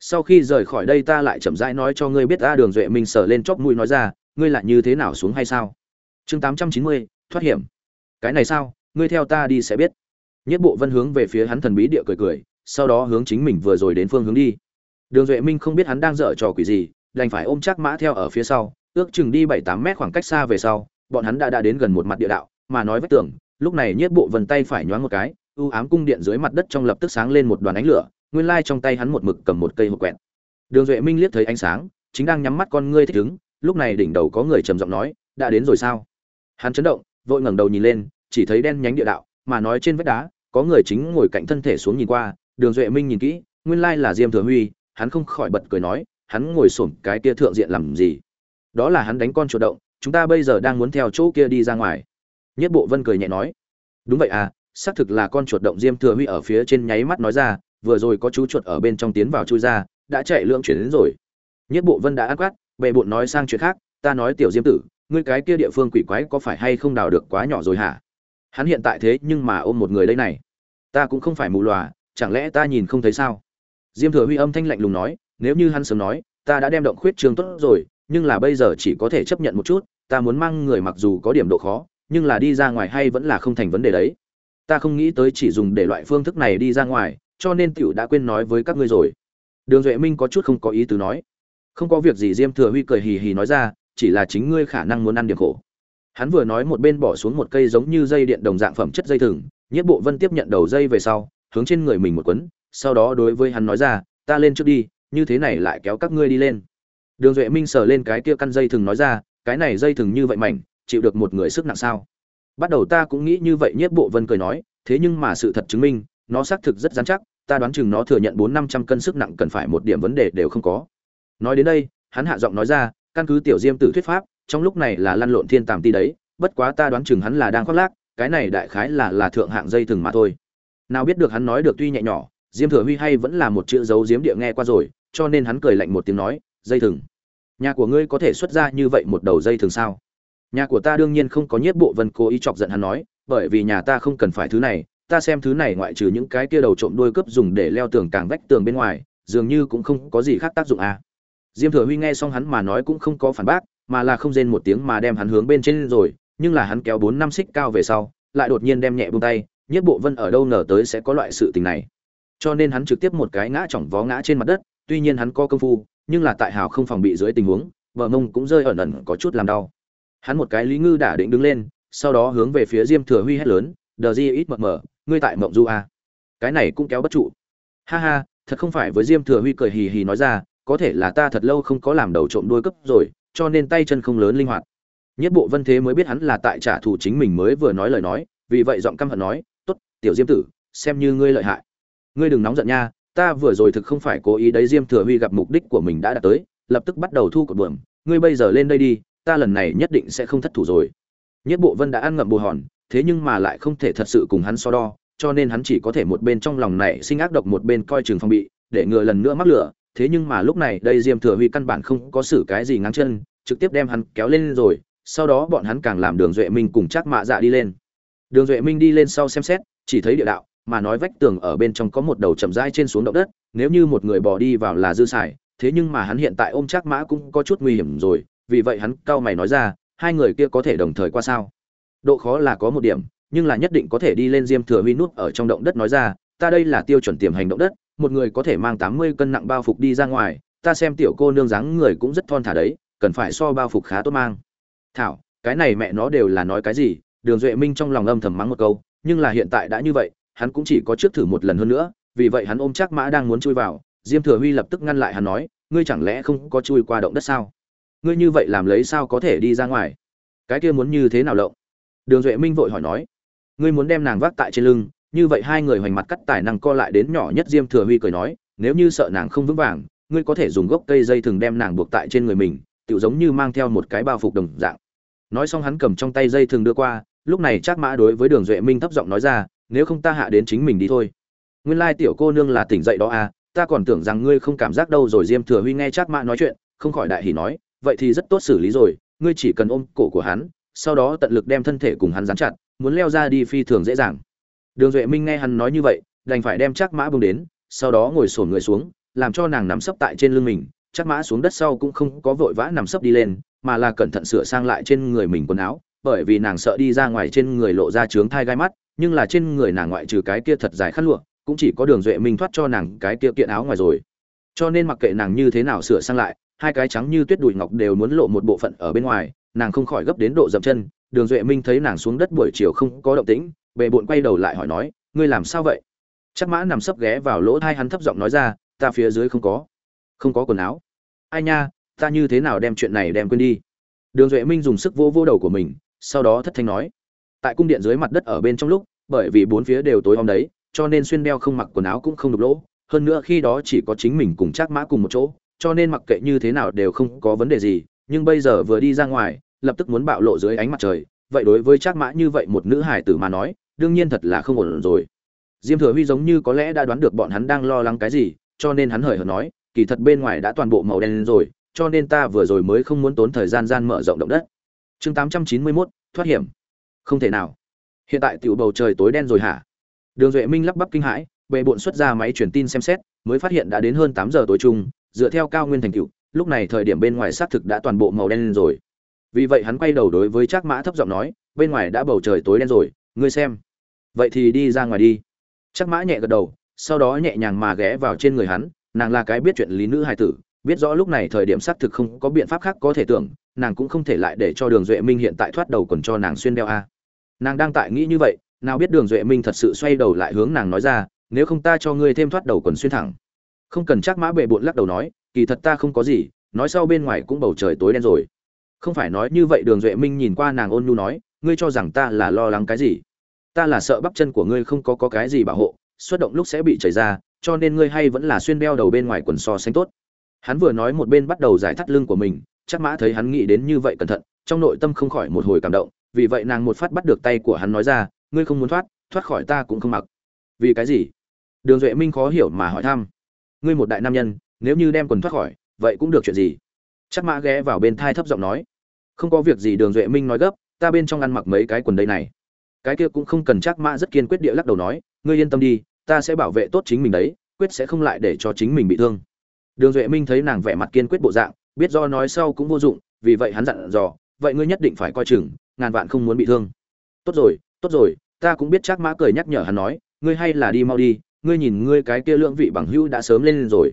Sau khi rời khỏi đây ta lại chậm rãi nói cho ngươi biết ta đường duệ minh sờ lên chóp mũi nói ra, ngươi lại như thế nào xuống hay sao? Chương tám trăm chín mươi, thoát hiểm. Cái này sao? Ngươi theo ta đi sẽ biết. Nhất bộ vân hướng về phía hắn thần bí địa cười cười sau đó hướng chính mình vừa rồi đến phương hướng đi. Đường duệ minh không biết hắn đang dở trò quỷ gì, đành phải ôm chắc mã theo ở phía sau, ước chừng đi bảy tám mét khoảng cách xa về sau, bọn hắn đã đã đến gần một mặt địa đạo, mà nói vách tường, lúc này nhất bộ vần tay phải nhoáng một cái, u ám cung điện dưới mặt đất trong lập tức sáng lên một đoàn ánh lửa, nguyên lai trong tay hắn một mực cầm một cây hộp quẹt. Đường duệ minh liếc thấy ánh sáng, chính đang nhắm mắt con ngươi thích ứng, lúc này đỉnh đầu có người trầm giọng nói, đã đến rồi sao? Hắn chấn động, vội ngẩng đầu nhìn lên, chỉ thấy đen nhánh địa đạo, mà nói trên vách đá, có người chính ngồi cạnh thân thể xuống nhìn qua đường duệ minh nhìn kỹ, nguyên lai là diêm thừa huy, hắn không khỏi bật cười nói, hắn ngồi xổm cái kia thượng diện làm gì? Đó là hắn đánh con chuột động, chúng ta bây giờ đang muốn theo chỗ kia đi ra ngoài. Nhất bộ vân cười nhẹ nói, đúng vậy à xác thực là con chuột động diêm thừa huy ở phía trên nháy mắt nói ra, vừa rồi có chú chuột ở bên trong tiến vào chui ra, đã chạy lượng chuyển đến rồi. Nhất bộ vân đã ăn quát, bệ bộn nói sang chuyện khác, ta nói tiểu diêm tử, ngươi cái kia địa phương quỷ quái có phải hay không đào được quá nhỏ rồi hả? Hắn hiện tại thế nhưng mà ôm một người đây này. Ta cũng không phải mù lòa chẳng lẽ ta nhìn không thấy sao? Diêm thừa huy âm thanh lạnh lùng nói, nếu như hắn sớm nói, ta đã đem động khuyết trường tốt rồi, nhưng là bây giờ chỉ có thể chấp nhận một chút, ta muốn mang người mặc dù có điểm độ khó, nhưng là đi ra ngoài hay vẫn là không thành vấn đề đấy. Ta không nghĩ tới chỉ dùng để loại phương thức này đi ra ngoài, cho nên tiểu đã quên nói với các ngươi rồi. Đường duệ minh có chút không có ý tứ nói. Không có việc gì, diêm thừa huy cười hì hì nói ra, chỉ là chính ngươi khả năng muốn ăn điểm khổ. Hắn vừa nói một bên bỏ xuống một cây giống như dây điện đồng dạng phẩm chất dây thừng nhất bộ vân tiếp nhận đầu dây về sau hướng trên người mình một quấn, sau đó đối với hắn nói ra, ta lên trước đi, như thế này lại kéo các ngươi đi lên. Đường duệ minh sờ lên cái kia căn dây thừng nói ra, cái này dây thừng như vậy mảnh, chịu được một người sức nặng sao? Bắt đầu ta cũng nghĩ như vậy nhất bộ vân cười nói, thế nhưng mà sự thật chứng minh, nó xác thực rất dán chắc, ta đoán chừng nó thừa nhận bốn năm trăm cân sức nặng cần phải một điểm vấn đề đều không có. Nói đến đây, hắn hạ giọng nói ra, căn cứ tiểu diêm tử thuyết pháp, trong lúc này là lăn lộn thiên tàm ti đấy, bất quá ta đoán chừng hắn là đang khoác lác, cái này đại khái là là thượng hạng dây thừng mà thôi nào biết được hắn nói được tuy nhẹ nhỏ, diêm thừa huy hay vẫn là một chữ dấu diếm địa nghe qua rồi, cho nên hắn cười lạnh một tiếng nói, dây thừng, nhà của ngươi có thể xuất ra như vậy một đầu dây thừng sao nhà của ta đương nhiên không có nhiếp bộ vân cố ý chọc giận hắn nói, bởi vì nhà ta không cần phải thứ này, ta xem thứ này ngoại trừ những cái kia đầu trộm đuôi cướp dùng để leo tường càng vách tường bên ngoài, dường như cũng không có gì khác tác dụng à. diêm thừa huy nghe xong hắn mà nói cũng không có phản bác, mà là không rên một tiếng mà đem hắn hướng bên trên rồi, nhưng là hắn kéo bốn năm xích cao về sau, lại đột nhiên đem nhẹ buông tay nhất bộ vân ở đâu ngờ tới sẽ có loại sự tình này. Cho nên hắn trực tiếp một cái ngã chỏng vó ngã trên mặt đất, tuy nhiên hắn có công phu, nhưng là tại hào không phòng bị dưới tình huống, vợ mông cũng rơi ẩn ẩn có chút làm đau. Hắn một cái lý ngư đả định đứng lên, sau đó hướng về phía diêm thừa huy hét lớn, đờ di ít mờ mờ, ngươi tại mộng du a à. cái này cũng kéo bất trụ. Ha ha, thật không phải với diêm thừa huy cười hì hì nói ra, có thể là ta thật lâu không có làm đầu trộm đuôi cấp rồi, cho nên tay chân không lớn linh hoạt. Nhất bộ vân thế mới biết hắn là tại trả thù chính mình mới vừa nói lời nói, vì vậy giọng căm hận nói tiểu diêm tử, xem như ngươi lợi hại. Ngươi đừng nóng giận nha, ta vừa rồi thực không phải cố ý đấy, diêm thừa huy gặp mục đích của mình đã đạt tới, lập tức bắt đầu thu cột buồm. Ngươi bây giờ lên đây đi, ta lần này nhất định sẽ không thất thủ rồi. Nhất bộ vân đã ăn ngậm bồ hòn, thế nhưng mà lại không thể thật sự cùng hắn so đo, cho nên hắn chỉ có thể một bên trong lòng này sinh ác độc một bên coi chừng phòng bị, để ngừa lần nữa mắc lửa. Thế nhưng mà lúc này đây diêm thừa huy căn bản không có xử cái gì ngáng chân, trực tiếp đem hắn kéo lên rồi, sau đó bọn hắn càng làm đường duệ minh cùng chắc mạ dạ đi lên. Đường duệ minh đi lên sau xem xét chỉ thấy địa đạo, mà nói vách tường ở bên trong có một đầu chậm rãi trên xuống động đất, nếu như một người bỏ đi vào là dư xài, thế nhưng mà hắn hiện tại ôm chắc mã cũng có chút nguy hiểm rồi, vì vậy hắn cau mày nói ra, hai người kia có thể đồng thời qua sao? Độ khó là có một điểm, nhưng là nhất định có thể đi lên diêm thừa huy nút ở trong động đất nói ra, ta đây là tiêu chuẩn tiềm hành động đất, một người có thể mang tám mươi cân nặng bao phục đi ra ngoài, ta xem tiểu cô nương dáng người cũng rất thon thả đấy, cần phải so bao phục khá tốt mang. Thảo, cái này mẹ nó đều là nói cái gì? Đường duệ minh trong lòng âm thầm mắng một câu nhưng là hiện tại đã như vậy, hắn cũng chỉ có trước thử một lần hơn nữa, vì vậy hắn ôm chắc mã đang muốn chui vào, diêm thừa huy lập tức ngăn lại hắn nói, ngươi chẳng lẽ không có chui qua động đất sao? Ngươi như vậy làm lấy sao có thể đi ra ngoài? Cái kia muốn như thế nào lộng? Đường duệ minh vội hỏi nói, ngươi muốn đem nàng vác tại trên lưng? Như vậy hai người hoành mặt cắt tài năng co lại đến nhỏ nhất diêm thừa huy cười nói, nếu như sợ nàng không vững vàng, ngươi có thể dùng gốc cây dây thừng đem nàng buộc tại trên người mình tự giống như mang theo một cái bao phục đồng dạng. Nói xong hắn cầm trong tay dây thừng đưa qua lúc này chắc mã đối với đường duệ minh thấp giọng nói ra, nếu không ta hạ đến chính mình đi thôi. Nguyên lai tiểu cô nương là tỉnh dậy đó à ta còn tưởng rằng ngươi không cảm giác đâu rồi. Diêm thừa huy nghe chắc mã nói chuyện, không khỏi đại hỉ nói, vậy thì rất tốt xử lý rồi, ngươi chỉ cần ôm cổ của hắn, sau đó tận lực đem thân thể cùng hắn dán chặt, muốn leo ra đi phi thường dễ dàng. Đường duệ minh nghe hắn nói như vậy, đành phải đem chắc mã bông đến, sau đó ngồi sổn người xuống, làm cho nàng nằm sấp tại trên lưng mình. Chắc mã xuống đất sau cũng không có vội vã nằm sấp đi lên, mà là cẩn thận sửa sang lại trên người mình quần áo bởi vì nàng sợ đi ra ngoài trên người lộ ra trướng thai gai mắt, nhưng là trên người nàng ngoại trừ cái kia thật dài khăn lụa, cũng chỉ có đường duệ minh thoát cho nàng cái kia kiện áo ngoài rồi. Cho nên mặc kệ nàng như thế nào sửa sang lại, hai cái trắng như tuyết đùi ngọc đều muốn lộ một bộ phận ở bên ngoài, nàng không khỏi gấp đến độ dậm chân. Đường duệ minh thấy nàng xuống đất buổi chiều không có động tĩnh bệ bộn quay đầu lại hỏi nói, ngươi làm sao vậy? Chắc mã nằm sấp ghé vào lỗ thai hắn thấp giọng nói ra, ta phía dưới không có không có quần áo. Ai nha, ta như thế nào đem chuyện này đem quên đi? Đường duệ minh dùng sức vô vô đầu của mình sau đó thất thanh nói, tại cung điện dưới mặt đất ở bên trong lúc, bởi vì bốn phía đều tối om đấy, cho nên xuyên đeo không mặc quần áo cũng không đục lỗ, hơn nữa khi đó chỉ có chính mình cùng trác mã cùng một chỗ, cho nên mặc kệ như thế nào đều không có vấn đề gì, nhưng bây giờ vừa đi ra ngoài, lập tức muốn bạo lộ dưới ánh mặt trời, vậy đối với trác mã như vậy một nữ hải tử mà nói, đương nhiên thật là không ổn rồi. Diêm thừa huy giống như có lẽ đã đoán được bọn hắn đang lo lắng cái gì, cho nên hắn hời hợt nói, kỳ thật bên ngoài đã toàn bộ màu đen rồi, cho nên ta vừa rồi mới không muốn tốn thời gian gian mở rộng động đất chương tám trăm chín mươi 891, thoát hiểm. Không thể nào. Hiện tại tiểu bầu trời tối đen rồi hả? Đường duệ minh lắp bắp kinh hãi bệ bộn xuất ra máy truyền tin xem xét mới phát hiện đã đến hơn tám giờ tối trung dựa theo cao nguyên thành cựu lúc này thời điểm bên ngoài xác thực đã toàn bộ màu đen rồi. Vì vậy hắn quay đầu đối với trác mã thấp giọng nói bên ngoài đã bầu trời tối đen rồi ngươi xem. Vậy thì đi ra ngoài đi. Trác mã nhẹ gật đầu sau đó nhẹ nhàng mà ghé vào trên người hắn nàng là cái biết chuyện lý nữ hài tử biết rõ lúc này thời điểm xác thực không có biện pháp khác có thể tưởng nàng cũng không thể lại để cho đường duệ minh hiện tại thoát đầu còn cho nàng xuyên đeo a. Nàng đang tại nghĩ như vậy nào biết đường duệ minh thật sự xoay đầu lại hướng nàng nói ra nếu không ta cho ngươi thêm thoát đầu quần xuyên thẳng. Không cần chắc mã bệ bụn lắc đầu nói kỳ thật ta không có gì nói sau bên ngoài cũng bầu trời tối đen rồi. Không phải nói như vậy đường duệ minh nhìn qua nàng ôn nhu nói ngươi cho rằng ta là lo lắng cái gì? Ta là sợ bắp chân của ngươi không có, có cái gì bảo hộ xuất động lúc sẽ bị chảy ra cho nên ngươi hay vẫn là xuyên đeo đầu bên ngoài quần so sánh tốt hắn vừa nói một bên bắt đầu giải thắt lưng của mình, chắc mã thấy hắn nghĩ đến như vậy cẩn thận, trong nội tâm không khỏi một hồi cảm động, vì vậy nàng một phát bắt được tay của hắn nói ra, ngươi không muốn thoát thoát khỏi ta cũng không mặc. Vì cái gì? Đường duệ minh khó hiểu mà hỏi thăm. Ngươi một đại nam nhân, nếu như đem quần thoát khỏi, vậy cũng được chuyện gì? Chắc mã ghé vào bên thai thấp giọng nói. Không có việc gì, đường duệ minh nói gấp, ta bên trong ăn mặc mấy cái quần đây này. Cái kia cũng không cần chắc mã rất kiên quyết địa lắc đầu nói, ngươi yên tâm đi, ta sẽ bảo vệ tốt chính mình đấy, quyết sẽ không lại để cho chính mình bị thương đường duệ minh thấy nàng vẻ mặt kiên quyết bộ dạng, biết do nói sau cũng vô dụng, vì vậy hắn dặn dò, vậy ngươi nhất định phải coi chừng, ngàn vạn không muốn bị thương. Tốt rồi tốt rồi, ta cũng biết chắc mã cười nhắc nhở hắn nói, ngươi hay là đi mau đi, ngươi nhìn ngươi cái kia lượng vị bằng hữu đã sớm lên lên rồi.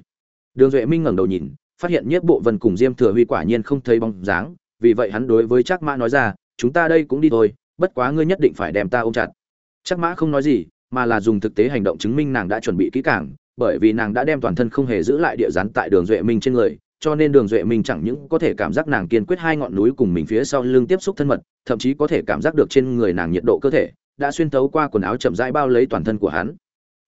Đường duệ minh ngẩng đầu nhìn, phát hiện nhiếp bộ vân cùng diêm thừa huy quả nhiên không thấy bóng dáng, vì vậy hắn đối với chắc mã nói ra, chúng ta đây cũng đi thôi, bất quá ngươi nhất định phải đem ta ôm chặt. Chắc mã không nói gì, mà là dùng thực tế hành động chứng minh nàng đã chuẩn bị kỹ càng bởi vì nàng đã đem toàn thân không hề giữ lại địa rắn tại đường duệ minh trên người, cho nên đường duệ minh chẳng những có thể cảm giác nàng kiên quyết hai ngọn núi cùng mình phía sau lưng tiếp xúc thân mật, thậm chí có thể cảm giác được trên người nàng nhiệt độ cơ thể, đã xuyên thấu qua quần áo chậm rãi bao lấy toàn thân của hắn.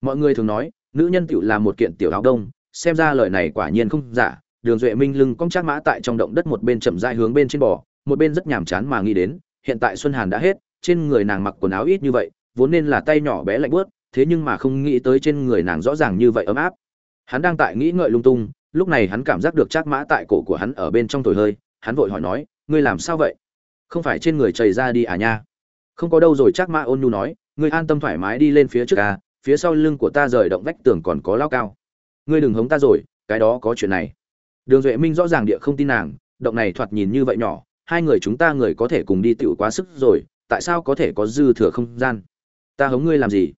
Mọi người thường nói, nữ nhân tựu là một kiện tiểu áo đông, xem ra lời này quả nhiên không giả, đường duệ minh lưng cong trác mã tại trong động đất một bên chậm rãi hướng bên trên bò, một bên rất nhàm chán mà nghĩ đến, hiện tại xuân hàn đã hết, trên người nàng mặc quần áo ít như vậy, vốn nên là tay nhỏ bé lạnh bớt thế nhưng mà không nghĩ tới trên người nàng rõ ràng như vậy ấm áp. Hắn đang tại nghĩ ngợi lung tung, lúc này hắn cảm giác được trác mã tại cổ của hắn ở bên trong thổi hơi, hắn vội hỏi nói, ngươi làm sao vậy? Không phải trên người chảy ra đi à nha? Không có đâu rồi, trác mã ôn nhu nói, ngươi an tâm thoải mái đi lên phía trước à phía sau lưng của ta rời động vách tường còn có lao cao. Ngươi đừng hống ta rồi, cái đó có chuyện này. Đường duệ minh rõ ràng địa không tin nàng, động này thoạt nhìn như vậy nhỏ, hai người chúng ta người có thể cùng đi tựu quá sức rồi, tại sao có thể có dư thừa không gian? Ta hống ngươi làm gì?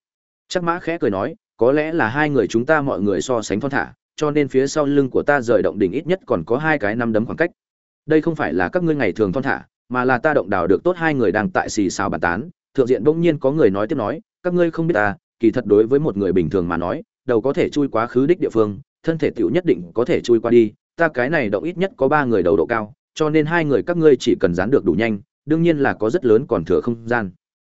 Chắc mã khẽ cười nói, có lẽ là hai người chúng ta mọi người so sánh thon thả, cho nên phía sau lưng của ta rời động đỉnh ít nhất còn có hai cái năm đấm khoảng cách. Đây không phải là các ngươi ngày thường thon thả, mà là ta động đào được tốt hai người đang tại xì xào bàn tán. Thượng diện bỗng nhiên có người nói tiếp nói, các ngươi không biết ta, kỳ thật đối với một người bình thường mà nói, đầu có thể chui quá khứ đích địa phương, thân thể tiểu nhất định có thể chui qua đi, ta cái này động ít nhất có ba người đầu độ cao, cho nên hai người các ngươi chỉ cần dán được đủ nhanh, đương nhiên là có rất lớn còn thừa không gian.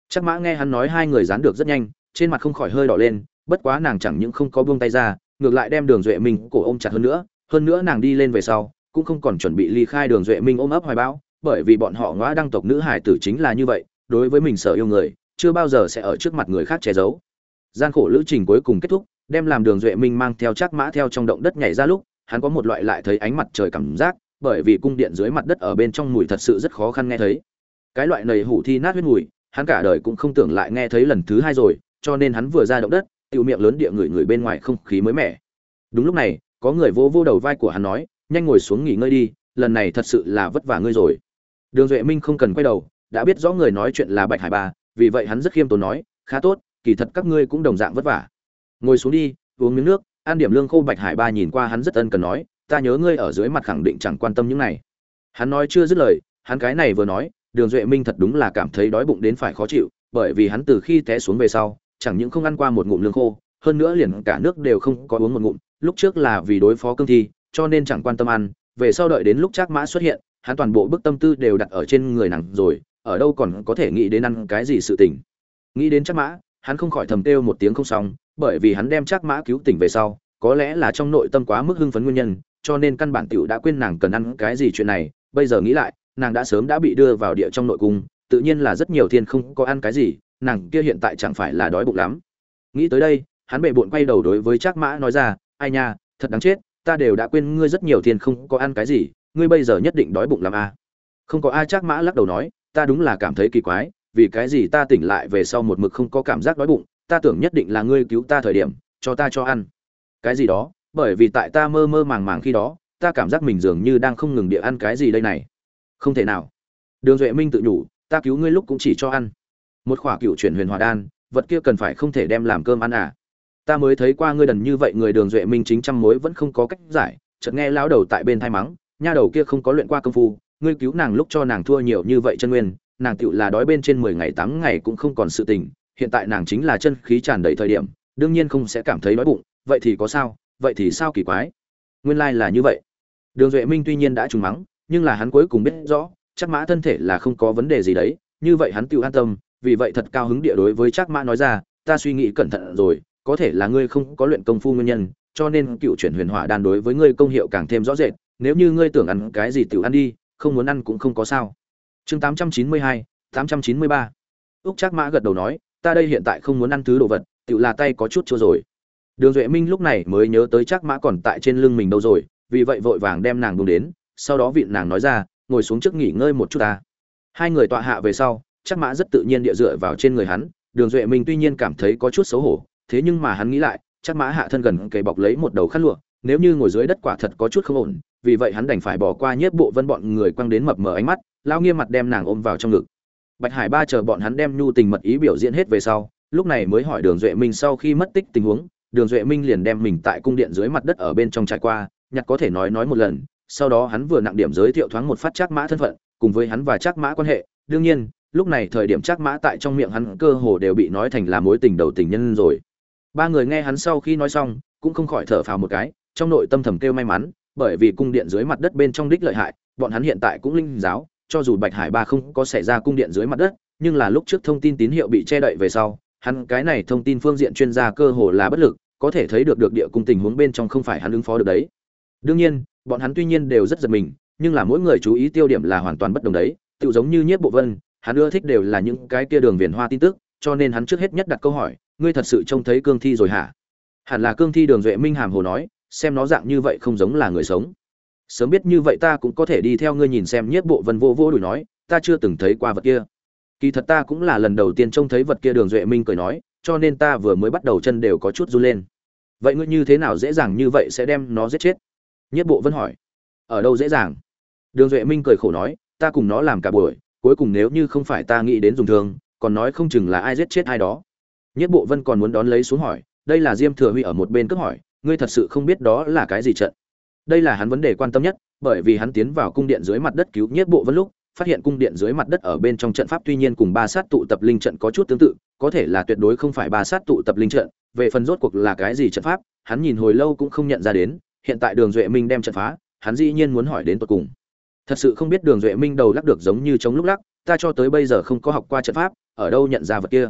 Chắc mã nghe hắn nói hai người dán được rất nhanh trên mặt không khỏi hơi đỏ lên, bất quá nàng chẳng những không có buông tay ra, ngược lại đem đường duệ minh cổ ôm chặt hơn nữa hơn nữa nàng đi lên về sau, cũng không còn chuẩn bị ly khai đường duệ minh ôm ấp hoài bão, bởi vì bọn họ ngõ đăng tộc nữ hải tử chính là như vậy, đối với mình sợ yêu người, chưa bao giờ sẽ ở trước mặt người khác che giấu. Gian khổ lữ trình cuối cùng kết thúc, đem làm đường duệ minh mang theo chắc mã theo trong động đất nhảy ra lúc, hắn có một loại lại thấy ánh mặt trời cảm giác, bởi vì cung điện dưới mặt đất ở bên trong mùi thật sự rất khó khăn nghe thấy. Cái loại nầy hủ thi nát huyết mùi, hắn cả đời cũng không tưởng lại nghe thấy lần thứ hai rồi cho nên hắn vừa ra động đất, tiểu miệng lớn địa người người bên ngoài không khí mới mẻ. Đúng lúc này, có người vô vô đầu vai của hắn nói, nhanh ngồi xuống nghỉ ngơi đi, lần này thật sự là vất vả ngươi rồi. Đường duệ minh không cần quay đầu, đã biết rõ người nói chuyện là bạch hải ba, vì vậy hắn rất khiêm tốn nói, khá tốt, kỳ thật các ngươi cũng đồng dạng vất vả. Ngồi xuống đi, uống miếng nước. Ăn điểm lương khô bạch hải ba nhìn qua hắn rất ân cần nói, ta nhớ ngươi ở dưới mặt khẳng định chẳng quan tâm những này. Hắn nói chưa dứt lời, hắn cái này vừa nói, đường duệ minh thật đúng là cảm thấy đói bụng đến phải khó chịu, bởi vì hắn từ khi té xuống về sau chẳng những không ăn qua một ngụm lương khô, hơn nữa liền cả nước đều không có uống một ngụm, lúc trước là vì đối phó cương thi, cho nên chẳng quan tâm ăn, về sau đợi đến lúc trác mã xuất hiện, hắn toàn bộ bức tâm tư đều đặt ở trên người nàng rồi, ở đâu còn có thể nghĩ đến ăn cái gì sự tình. Nghĩ đến trác mã, hắn không khỏi thầm kêu một tiếng không xong, bởi vì hắn đem trác mã cứu tỉnh về sau, có lẽ là trong nội tâm quá mức hưng phấn nguyên nhân, cho nên căn bản tiểu đã quên nàng cần ăn cái gì chuyện này, bây giờ nghĩ lại, nàng đã sớm đã bị đưa vào địa trong nội cung, tự nhiên là rất nhiều thiên không có ăn cái gì nàng kia hiện tại chẳng phải là đói bụng lắm. Nghĩ tới đây, hắn bệ bụng quay đầu đối với trác mã nói ra, ai nha, thật đáng chết, ta đều đã quên ngươi rất nhiều tiền không có ăn cái gì, ngươi bây giờ nhất định đói bụng làm a. À. không có ai trác mã lắc đầu nói, ta đúng là cảm thấy kỳ quái, vì cái gì ta tỉnh lại về sau một mực không có cảm giác đói bụng, ta tưởng nhất định là ngươi cứu ta thời điểm, cho ta cho ăn. Cái gì đó? Bởi vì tại ta mơ mơ màng màng khi đó, ta cảm giác mình dường như đang không ngừng địa ăn cái gì đây này. Không thể nào. Đường duệ minh tự nhủ, ta cứu ngươi lúc cũng chỉ cho ăn một khỏa cựu chuyển huyền hòa đan, vật kia cần phải không thể đem làm cơm ăn à. Ta mới thấy qua ngươi đần như vậy, người đường duệ minh chính trăm mối vẫn không có cách giải, chợt nghe lão đầu tại bên thay mắng, nha đầu kia không có luyện qua công phu, ngươi cứu nàng lúc cho nàng thua nhiều như vậy chân nguyên, nàng tựu là đói bên trên mười ngày tám ngày cũng không còn sự tình, hiện tại nàng chính là chân khí tràn đầy thời điểm, đương nhiên không sẽ cảm thấy đói bụng, vậy thì có sao, vậy thì sao kỳ quái. Nguyên lai là như vậy. Đường duệ minh tuy nhiên đã trùng mắng, nhưng là hắn cuối cùng biết rõ, chắc mã thân thể là không có vấn đề gì đấy, như vậy hắn tựu an tâm vì vậy thật cao hứng địa đối với Trác mã nói ra ta suy nghĩ cẩn thận rồi có thể là ngươi không có luyện công phu nguyên nhân cho nên cựu chuyển huyền hỏa đan đối với ngươi công hiệu càng thêm rõ rệt nếu như ngươi tưởng ăn cái gì tự ăn đi không muốn ăn cũng không có sao chương tám trăm chín mươi hai 893. Úc Trác Mã gật đầu nói, ta đây hiện tại không muốn ăn thứ đồ vật, tự là tay có chút chua rồi. Đường Duệ Minh lúc này mới nhớ tới Trác Mã còn tại trên lưng mình đâu rồi, vì vậy vội vàng đem nàng buông đến, sau đó vịn nàng nói ra, ngồi xuống trước nghỉ ngơi một chút ta. Hai người tọa hạ về sau, Chắc Mã rất tự nhiên địa dựa vào trên người hắn, Đường Duệ Minh tuy nhiên cảm thấy có chút xấu hổ, thế nhưng mà hắn nghĩ lại, chắc Mã hạ thân gần kề bọc lấy một đầu khăn lụa, nếu như ngồi dưới đất quả thật có chút không ổn, vì vậy hắn đành phải bỏ qua nhiếp bộ vân bọn người quăng đến mập mờ ánh mắt, lao nghiêm mặt đem nàng ôm vào trong ngực. Bạch hải ba chờ bọn hắn đem nhu tình mật ý biểu diễn hết về sau lúc này mới hỏi đường duệ minh sau khi mất tích tình huống đường duệ minh liền đem mình tại cung điện dưới mặt đất ở bên trong trải qua nhặt có thể nói nói một lần sau đó hắn vừa nặng điểm giới thiệu thoáng một phát trác mã thân phận cùng với hắn và trác mã quan hệ đương nhiên lúc này thời điểm chắc mã tại trong miệng hắn cơ hồ đều bị nói thành là mối tình đầu tình nhân rồi ba người nghe hắn sau khi nói xong cũng không khỏi thở phào một cái trong nội tâm thầm kêu may mắn bởi vì cung điện dưới mặt đất bên trong đích lợi hại bọn hắn hiện tại cũng linh giáo cho dù Bạch Hải Ba không có xảy ra cung điện dưới mặt đất, nhưng là lúc trước thông tin tín hiệu bị che đậy về sau, hắn cái này thông tin phương diện chuyên gia cơ hồ là bất lực, có thể thấy được được địa cung tình huống bên trong không phải hắn ứng phó được đấy. Đương nhiên, bọn hắn tuy nhiên đều rất giật mình, nhưng là mỗi người chú ý tiêu điểm là hoàn toàn bất đồng đấy, tự giống như Nhiếp Bộ Vân, hắn ưa thích đều là những cái kia đường viền hoa tin tức, cho nên hắn trước hết nhất đặt câu hỏi, ngươi thật sự trông thấy cương thi rồi hả? Hẳn là cương thi Đường Duệ Minh hàm hồ nói, xem nó dạng như vậy không giống là người sống. Sớm biết như vậy ta cũng có thể đi theo ngươi nhìn xem nhất bộ vân vô vô đuổi nói ta chưa từng thấy qua vật kia. Kỳ thật ta cũng là lần đầu tiên trông thấy vật kia đường duệ minh cười nói cho nên ta vừa mới bắt đầu chân đều có chút run lên. Vậy ngươi như thế nào dễ dàng như vậy sẽ đem nó giết chết? Nhất bộ vân hỏi. Ở đâu dễ dàng? Đường duệ minh cười khổ nói ta cùng nó làm cả buổi cuối cùng nếu như không phải ta nghĩ đến dùng thương, còn nói không chừng là ai giết chết ai đó. Nhất bộ vân còn muốn đón lấy xuống hỏi, đây là diêm thừa huy ở một bên cướp hỏi, ngươi thật sự không biết đó là cái gì trận? Đây là hắn vấn đề quan tâm nhất, bởi vì hắn tiến vào cung điện dưới mặt đất cứu Nhất bộ vân lúc, phát hiện cung điện dưới mặt đất ở bên trong trận pháp tuy nhiên cùng ba sát tụ tập linh trận có chút tương tự, có thể là tuyệt đối không phải ba sát tụ tập linh trận, về phần rốt cuộc là cái gì trận pháp, hắn nhìn hồi lâu cũng không nhận ra đến, hiện tại đường duệ minh đem trận phá, hắn dĩ nhiên muốn hỏi đến tột cùng thật sự không biết đường duệ minh đầu lắc được giống như chống lúc lắc, ta cho tới bây giờ không có học qua trận pháp, ở đâu nhận ra vật kia?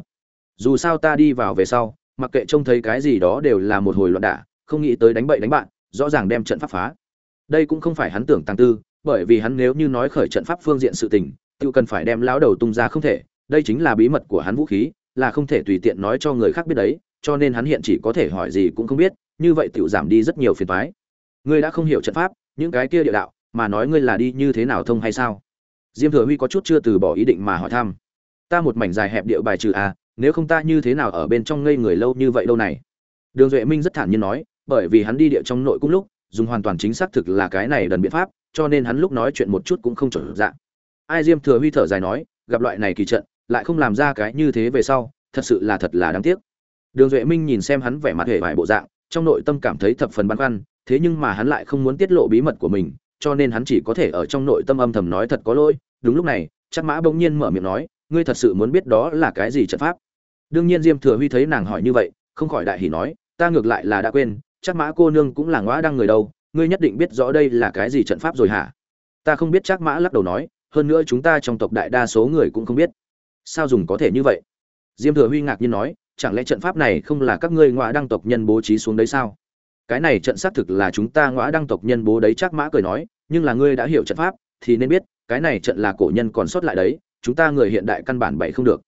Dù sao ta đi vào về sau, mặc kệ trông thấy cái gì đó đều là một hồi loạn đả, không nghĩ tới đánh bậy đánh bạn, rõ ràng đem trận pháp phá. Đây cũng không phải hắn tưởng tăng tư, bởi vì hắn nếu như nói khởi trận pháp phương diện sự tình, tự cần phải đem lão đầu tung ra không thể, đây chính là bí mật của hắn vũ khí, là không thể tùy tiện nói cho người khác biết đấy, cho nên hắn hiện chỉ có thể hỏi gì cũng không biết, như vậy tự giảm đi rất nhiều phiền toái. Ngươi đã không hiểu trận pháp, những cái kia địa đạo mà nói ngươi là đi như thế nào thông hay sao? Diêm thừa huy có chút chưa từ bỏ ý định mà hỏi thăm. Ta một mảnh dài hẹp địa bài trừ a à, nếu không ta như thế nào ở bên trong ngây người lâu như vậy lâu này? Đường duệ minh rất thản nhiên nói bởi vì hắn đi địa trong nội cung lúc dùng hoàn toàn chính xác thực là cái này đần biện pháp cho nên hắn lúc nói chuyện một chút cũng không chuẩn dạng ai diêm thừa huy thở dài nói gặp loại này kỳ trận lại không làm ra cái như thế về sau thật sự là thật là đáng tiếc. Đường duệ minh nhìn xem hắn vẻ mặt hề vải bộ dạng trong nội tâm cảm thấy thập phần băn khoăn thế nhưng mà hắn lại không muốn tiết lộ bí mật của mình cho nên hắn chỉ có thể ở trong nội tâm âm thầm nói thật có lỗi. Đúng lúc này chắc mã bỗng nhiên mở miệng nói, ngươi thật sự muốn biết đó là cái gì trận pháp? Đương nhiên diêm thừa huy thấy nàng hỏi như vậy, không khỏi đại hỉ nói, ta ngược lại là đã quên chắc mã cô nương cũng là ngõa đăng người đâu, ngươi nhất định biết rõ đây là cái gì trận pháp rồi hả? Ta không biết chắc mã lắc đầu nói, hơn nữa chúng ta trong tộc đại đa số người cũng không biết. Sao dùng có thể như vậy? Diêm thừa huy ngạc nhiên nói, chẳng lẽ trận pháp này không là các ngươi ngõa đăng tộc nhân bố trí xuống đấy sao? Cái này trận xác thực là chúng ta ngõa đăng tộc nhân bố đấy chắc mã cười nói, nhưng là ngươi đã hiểu trận pháp, thì nên biết, cái này trận là cổ nhân còn sót lại đấy, chúng ta người hiện đại căn bản bày không được.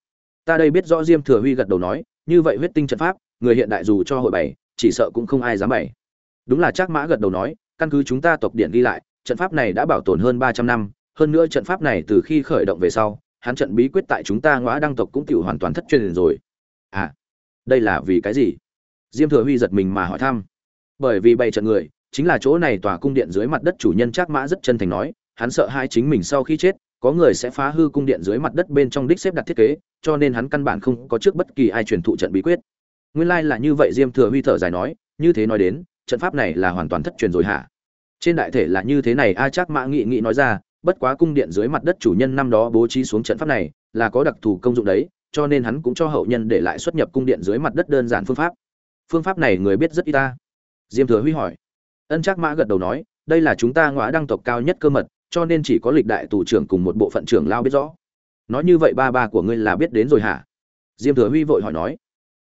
Ta đây biết rõ diêm thừa huy gật đầu nói, như vậy huyết tinh trận pháp, người hiện đại dù cho hội bày, chỉ sợ cũng không ai dám bày. Đúng là chắc mã gật đầu nói, căn cứ chúng ta tộc điện ghi lại, trận pháp này đã bảo tồn hơn ba trăm năm, hơn nữa trận pháp này từ khi khởi động về sau, hắn trận bí quyết tại chúng ta ngõa đăng tộc cũng tiểu hoàn toàn thất truyền rồi. À đây là vì cái gì? Diêm thừa huy giật mình mà hỏi thăm bởi vì bày trận người, chính là chỗ này tòa cung điện dưới mặt đất chủ nhân Trác mã rất chân thành nói, hắn sợ hai chính mình sau khi chết, có người sẽ phá hư cung điện dưới mặt đất bên trong đích xếp đặt thiết kế, cho nên hắn căn bản không có trước bất kỳ ai truyền thụ trận bí quyết. Nguyên lai là như vậy, diêm thừa huy thở dài nói, như thế nói đến, trận pháp này là hoàn toàn thất truyền rồi hả? Trên đại thể là như thế này, a Trác mã nghị nghị nói ra, bất quá cung điện dưới mặt đất chủ nhân năm đó bố trí xuống trận pháp này, là có đặc thù công dụng đấy, cho nên hắn cũng cho hậu nhân để lại xuất nhập cung điện dưới mặt đất đơn giản phương pháp. Phương pháp này người biết rất ít ta diêm thừa huy hỏi. Ân Trác mã gật đầu nói, đây là chúng ta ngõa đăng tộc cao nhất cơ mật, cho nên chỉ có lịch đại tù trưởng cùng một bộ phận trưởng lao biết rõ. Nói như vậy ba ba của ngươi là biết đến rồi hả? Diêm thừa huy vội hỏi nói.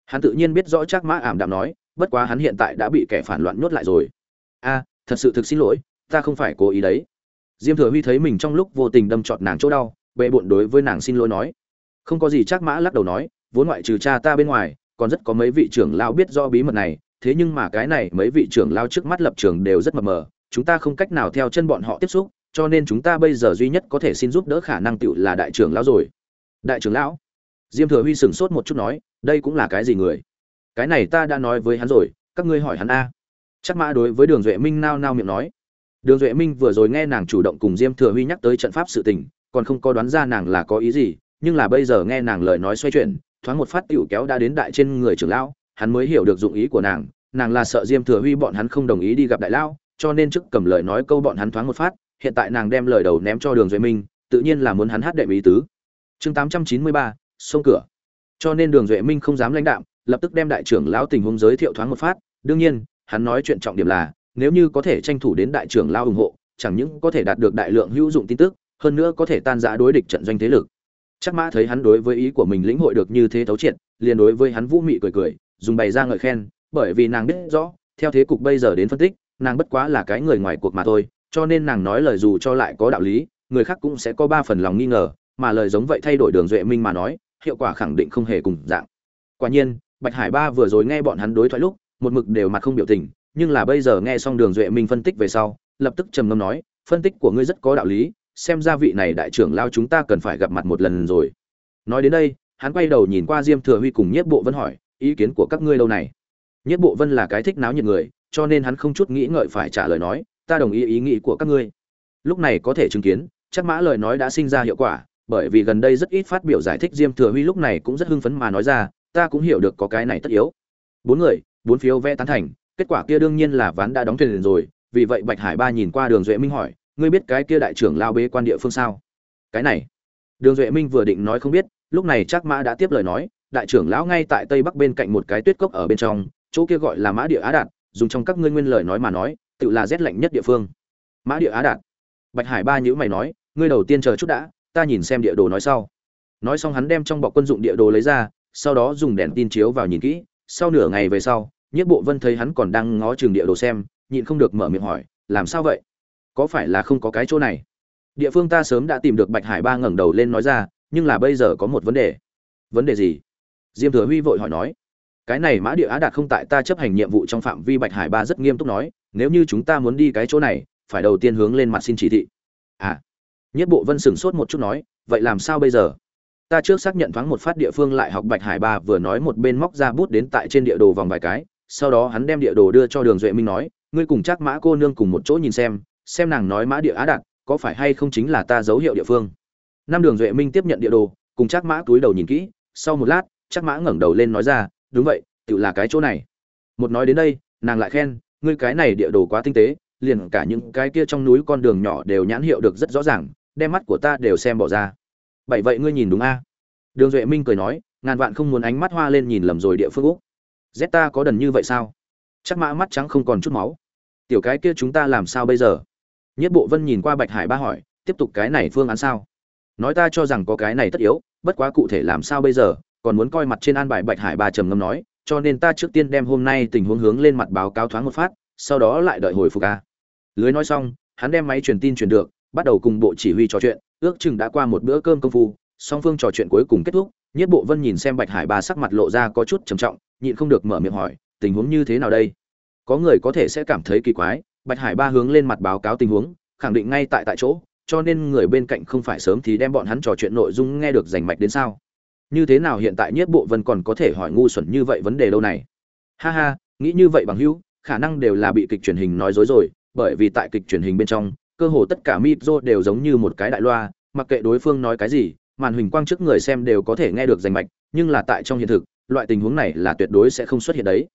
Hắn tự nhiên biết rõ Trác mã ảm đạm nói, bất quá hắn hiện tại đã bị kẻ phản loạn nhốt lại rồi. A, thật sự thực xin lỗi, ta không phải cố ý đấy. Diêm thừa huy thấy mình trong lúc vô tình đâm trọt nàng chỗ đau, bệ bộn đối với nàng xin lỗi nói. Không có gì Trác mã lắc đầu nói, vốn ngoại trừ cha ta bên ngoài, còn rất có mấy vị trưởng lao biết rõ bí mật này thế nhưng mà cái này, mấy vị trưởng lao trước mắt lập trường đều rất mập mờ, chúng ta không cách nào theo chân bọn họ tiếp xúc, cho nên chúng ta bây giờ duy nhất có thể xin giúp đỡ khả năng tựu là đại trưởng lão rồi. Đại trưởng lão? Diêm thừa huy sửng sốt một chút nói, đây cũng là cái gì người? Cái này ta đã nói với hắn rồi, các ngươi hỏi hắn a. Chắc mã đối với đường duệ minh nao nao miệng nói. Đường duệ minh vừa rồi nghe nàng chủ động cùng diêm thừa huy nhắc tới trận pháp sự tình, còn không có đoán ra nàng là có ý gì, nhưng là bây giờ nghe nàng lời nói xoay chuyển, thoáng một phát tiểu kéo đã đến đại trên người trưởng lão hắn mới hiểu được dụng ý của nàng nàng là sợ diêm thừa huy bọn hắn không đồng ý đi gặp đại lão, cho nên trước cầm lời nói câu bọn hắn thoáng một phát, hiện tại nàng đem lời đầu ném cho đường duệ minh, tự nhiên là muốn hắn hát đệm ý tứ. Chương tám trăm chín mươi ba, sông cửa. Cho nên đường duệ minh không dám lãnh đạm, lập tức đem đại trưởng lão tình huống giới thiệu thoáng một phát, đương nhiên, hắn nói chuyện trọng điểm là, nếu như có thể tranh thủ đến đại trưởng lão ủng hộ, chẳng những có thể đạt được đại lượng hữu dụng tin tức, hơn nữa có thể tan rã đối địch trận doanh thế lực. Chắc mã thấy hắn đối với ý của mình lĩnh hội được như thế thấu triệt, liền đối với hắn vũ mị cười cười dùng bày ra ngợi khen, bởi vì nàng biết rõ, theo thế cục bây giờ đến phân tích, nàng bất quá là cái người ngoài cuộc mà thôi, cho nên nàng nói lời dù cho lại có đạo lý, người khác cũng sẽ có ba phần lòng nghi ngờ, mà lời giống vậy thay đổi đường duệ minh mà nói, hiệu quả khẳng định không hề cùng dạng. Quả nhiên, bạch hải ba vừa rồi nghe bọn hắn đối thoại lúc, một mực đều mặt không biểu tình, nhưng là bây giờ nghe xong đường duệ minh phân tích về sau, lập tức trầm ngâm nói, phân tích của ngươi rất có đạo lý, xem ra vị này đại trưởng lao chúng ta cần phải gặp mặt một lần rồi. Nói đến đây, hắn quay đầu nhìn qua diêm thừa huy cùng nhiếp bộ vân hỏi ý kiến của các ngươi lâu này. Nhất bộ vân là cái thích náo nhiệt người, cho nên hắn không chút nghĩ ngợi phải trả lời nói, ta đồng ý ý nghĩ của các ngươi. Lúc này có thể chứng kiến, chắc mã lời nói đã sinh ra hiệu quả, bởi vì gần đây rất ít phát biểu giải thích diêm thừa huy lúc này cũng rất hưng phấn mà nói ra, ta cũng hiểu được có cái này tất yếu. Bốn người, bốn phiếu vẽ tán thành, kết quả kia đương nhiên là ván đã đóng thuyền rồi, vì vậy bạch hải ba nhìn qua đường duệ minh hỏi, ngươi biết cái kia đại trưởng lao bế quan địa phương sao? Cái này. Đường duệ minh vừa định nói không biết, lúc này chắc mã đã tiếp lời nói đại trưởng lão ngay tại tây bắc bên cạnh một cái tuyết cốc ở bên trong, chỗ kia gọi là mã địa á đạt, dùng trong các ngươi nguyên lời nói mà nói, tự là rét lạnh nhất địa phương. Mã địa á đạt. Bạch hải ba nhữ mày nói, ngươi đầu tiên chờ chút đã, ta nhìn xem địa đồ nói sau. Nói xong hắn đem trong bọc quân dụng địa đồ lấy ra, sau đó dùng đèn tin chiếu vào nhìn kỹ, sau nửa ngày về sau nhất bộ vân thấy hắn còn đang ngó chừng địa đồ xem, nhịn không được mở miệng hỏi, làm sao vậy? Có phải là không có cái chỗ này? Địa phương ta sớm đã tìm được bạch hải ba ngẩng đầu lên nói ra, nhưng là bây giờ có một vấn đề. Vấn đề gì? Diêm thừa huy vội hỏi nói, cái này mã địa á đạt không tại ta chấp hành nhiệm vụ trong phạm vi bạch hải ba rất nghiêm túc nói, nếu như chúng ta muốn đi cái chỗ này, phải đầu tiên hướng lên mặt xin chỉ thị. À. Nhất bộ vân sửng sốt một chút nói, vậy làm sao bây giờ? Ta trước xác nhận thoáng một phát địa phương lại học bạch hải ba, vừa nói một bên móc ra bút đến tại trên địa đồ vòng vài cái, sau đó hắn đem địa đồ đưa cho đường duệ minh nói, ngươi cùng chắc mã cô nương cùng một chỗ nhìn xem xem nàng nói mã địa á đạt có phải hay không chính là ta dấu hiệu địa phương. Năm đường duệ minh tiếp nhận địa đồ, cùng chắc mã túi đầu nhìn kỹ, sau một lát chắc mã ngẩng đầu lên nói ra, đúng vậy tự là cái chỗ này. Một nói đến đây, nàng lại khen, ngươi cái này địa đồ quá tinh tế, liền cả những cái kia trong núi con đường nhỏ đều nhãn hiệu được rất rõ ràng, đem mắt của ta đều xem bỏ ra. Bảy vậy ngươi nhìn đúng a? Đường duệ minh cười nói, ngàn vạn không muốn ánh mắt hoa lên nhìn lầm rồi địa phương úc. Z có đần như vậy sao? Chắc mã mắt trắng không còn chút máu. Tiểu cái kia chúng ta làm sao bây giờ? Nhất bộ vân nhìn qua bạch hải ba hỏi, tiếp tục cái này phương án sao? Nói ta cho rằng có cái này tất yếu, bất quá cụ thể làm sao bây giờ còn muốn coi mặt trên an bài bạch hải ba trầm ngâm nói, cho nên ta trước tiên đem hôm nay tình huống hướng lên mặt báo cáo thoáng một phát, sau đó lại đợi hồi phục a. Lưới nói xong, hắn đem máy truyền tin truyền được, bắt đầu cùng bộ chỉ huy trò chuyện, ước chừng đã qua một bữa cơm công phu, song phương trò chuyện cuối cùng kết thúc nhất bộ vân nhìn xem bạch hải ba sắc mặt lộ ra có chút trầm trọng, nhịn không được mở miệng hỏi, tình huống như thế nào đây? Có người có thể sẽ cảm thấy kỳ quái, bạch hải ba hướng lên mặt báo cáo tình huống, khẳng định ngay tại tại chỗ, cho nên người bên cạnh không phải sớm thì đem bọn hắn trò chuyện nội dung nghe được rành mạch đến sao? Như thế nào hiện tại nhất bộ vân còn có thể hỏi ngu xuẩn như vậy vấn đề đâu này? Ha ha, nghĩ như vậy bằng hữu, khả năng đều là bị kịch truyền hình nói dối rồi, bởi vì tại kịch truyền hình bên trong, cơ hồ tất cả micro đều giống như một cái đại loa, mặc kệ đối phương nói cái gì, màn hình quang trước người xem đều có thể nghe được rành mạch, nhưng là tại trong hiện thực, loại tình huống này là tuyệt đối sẽ không xuất hiện đấy.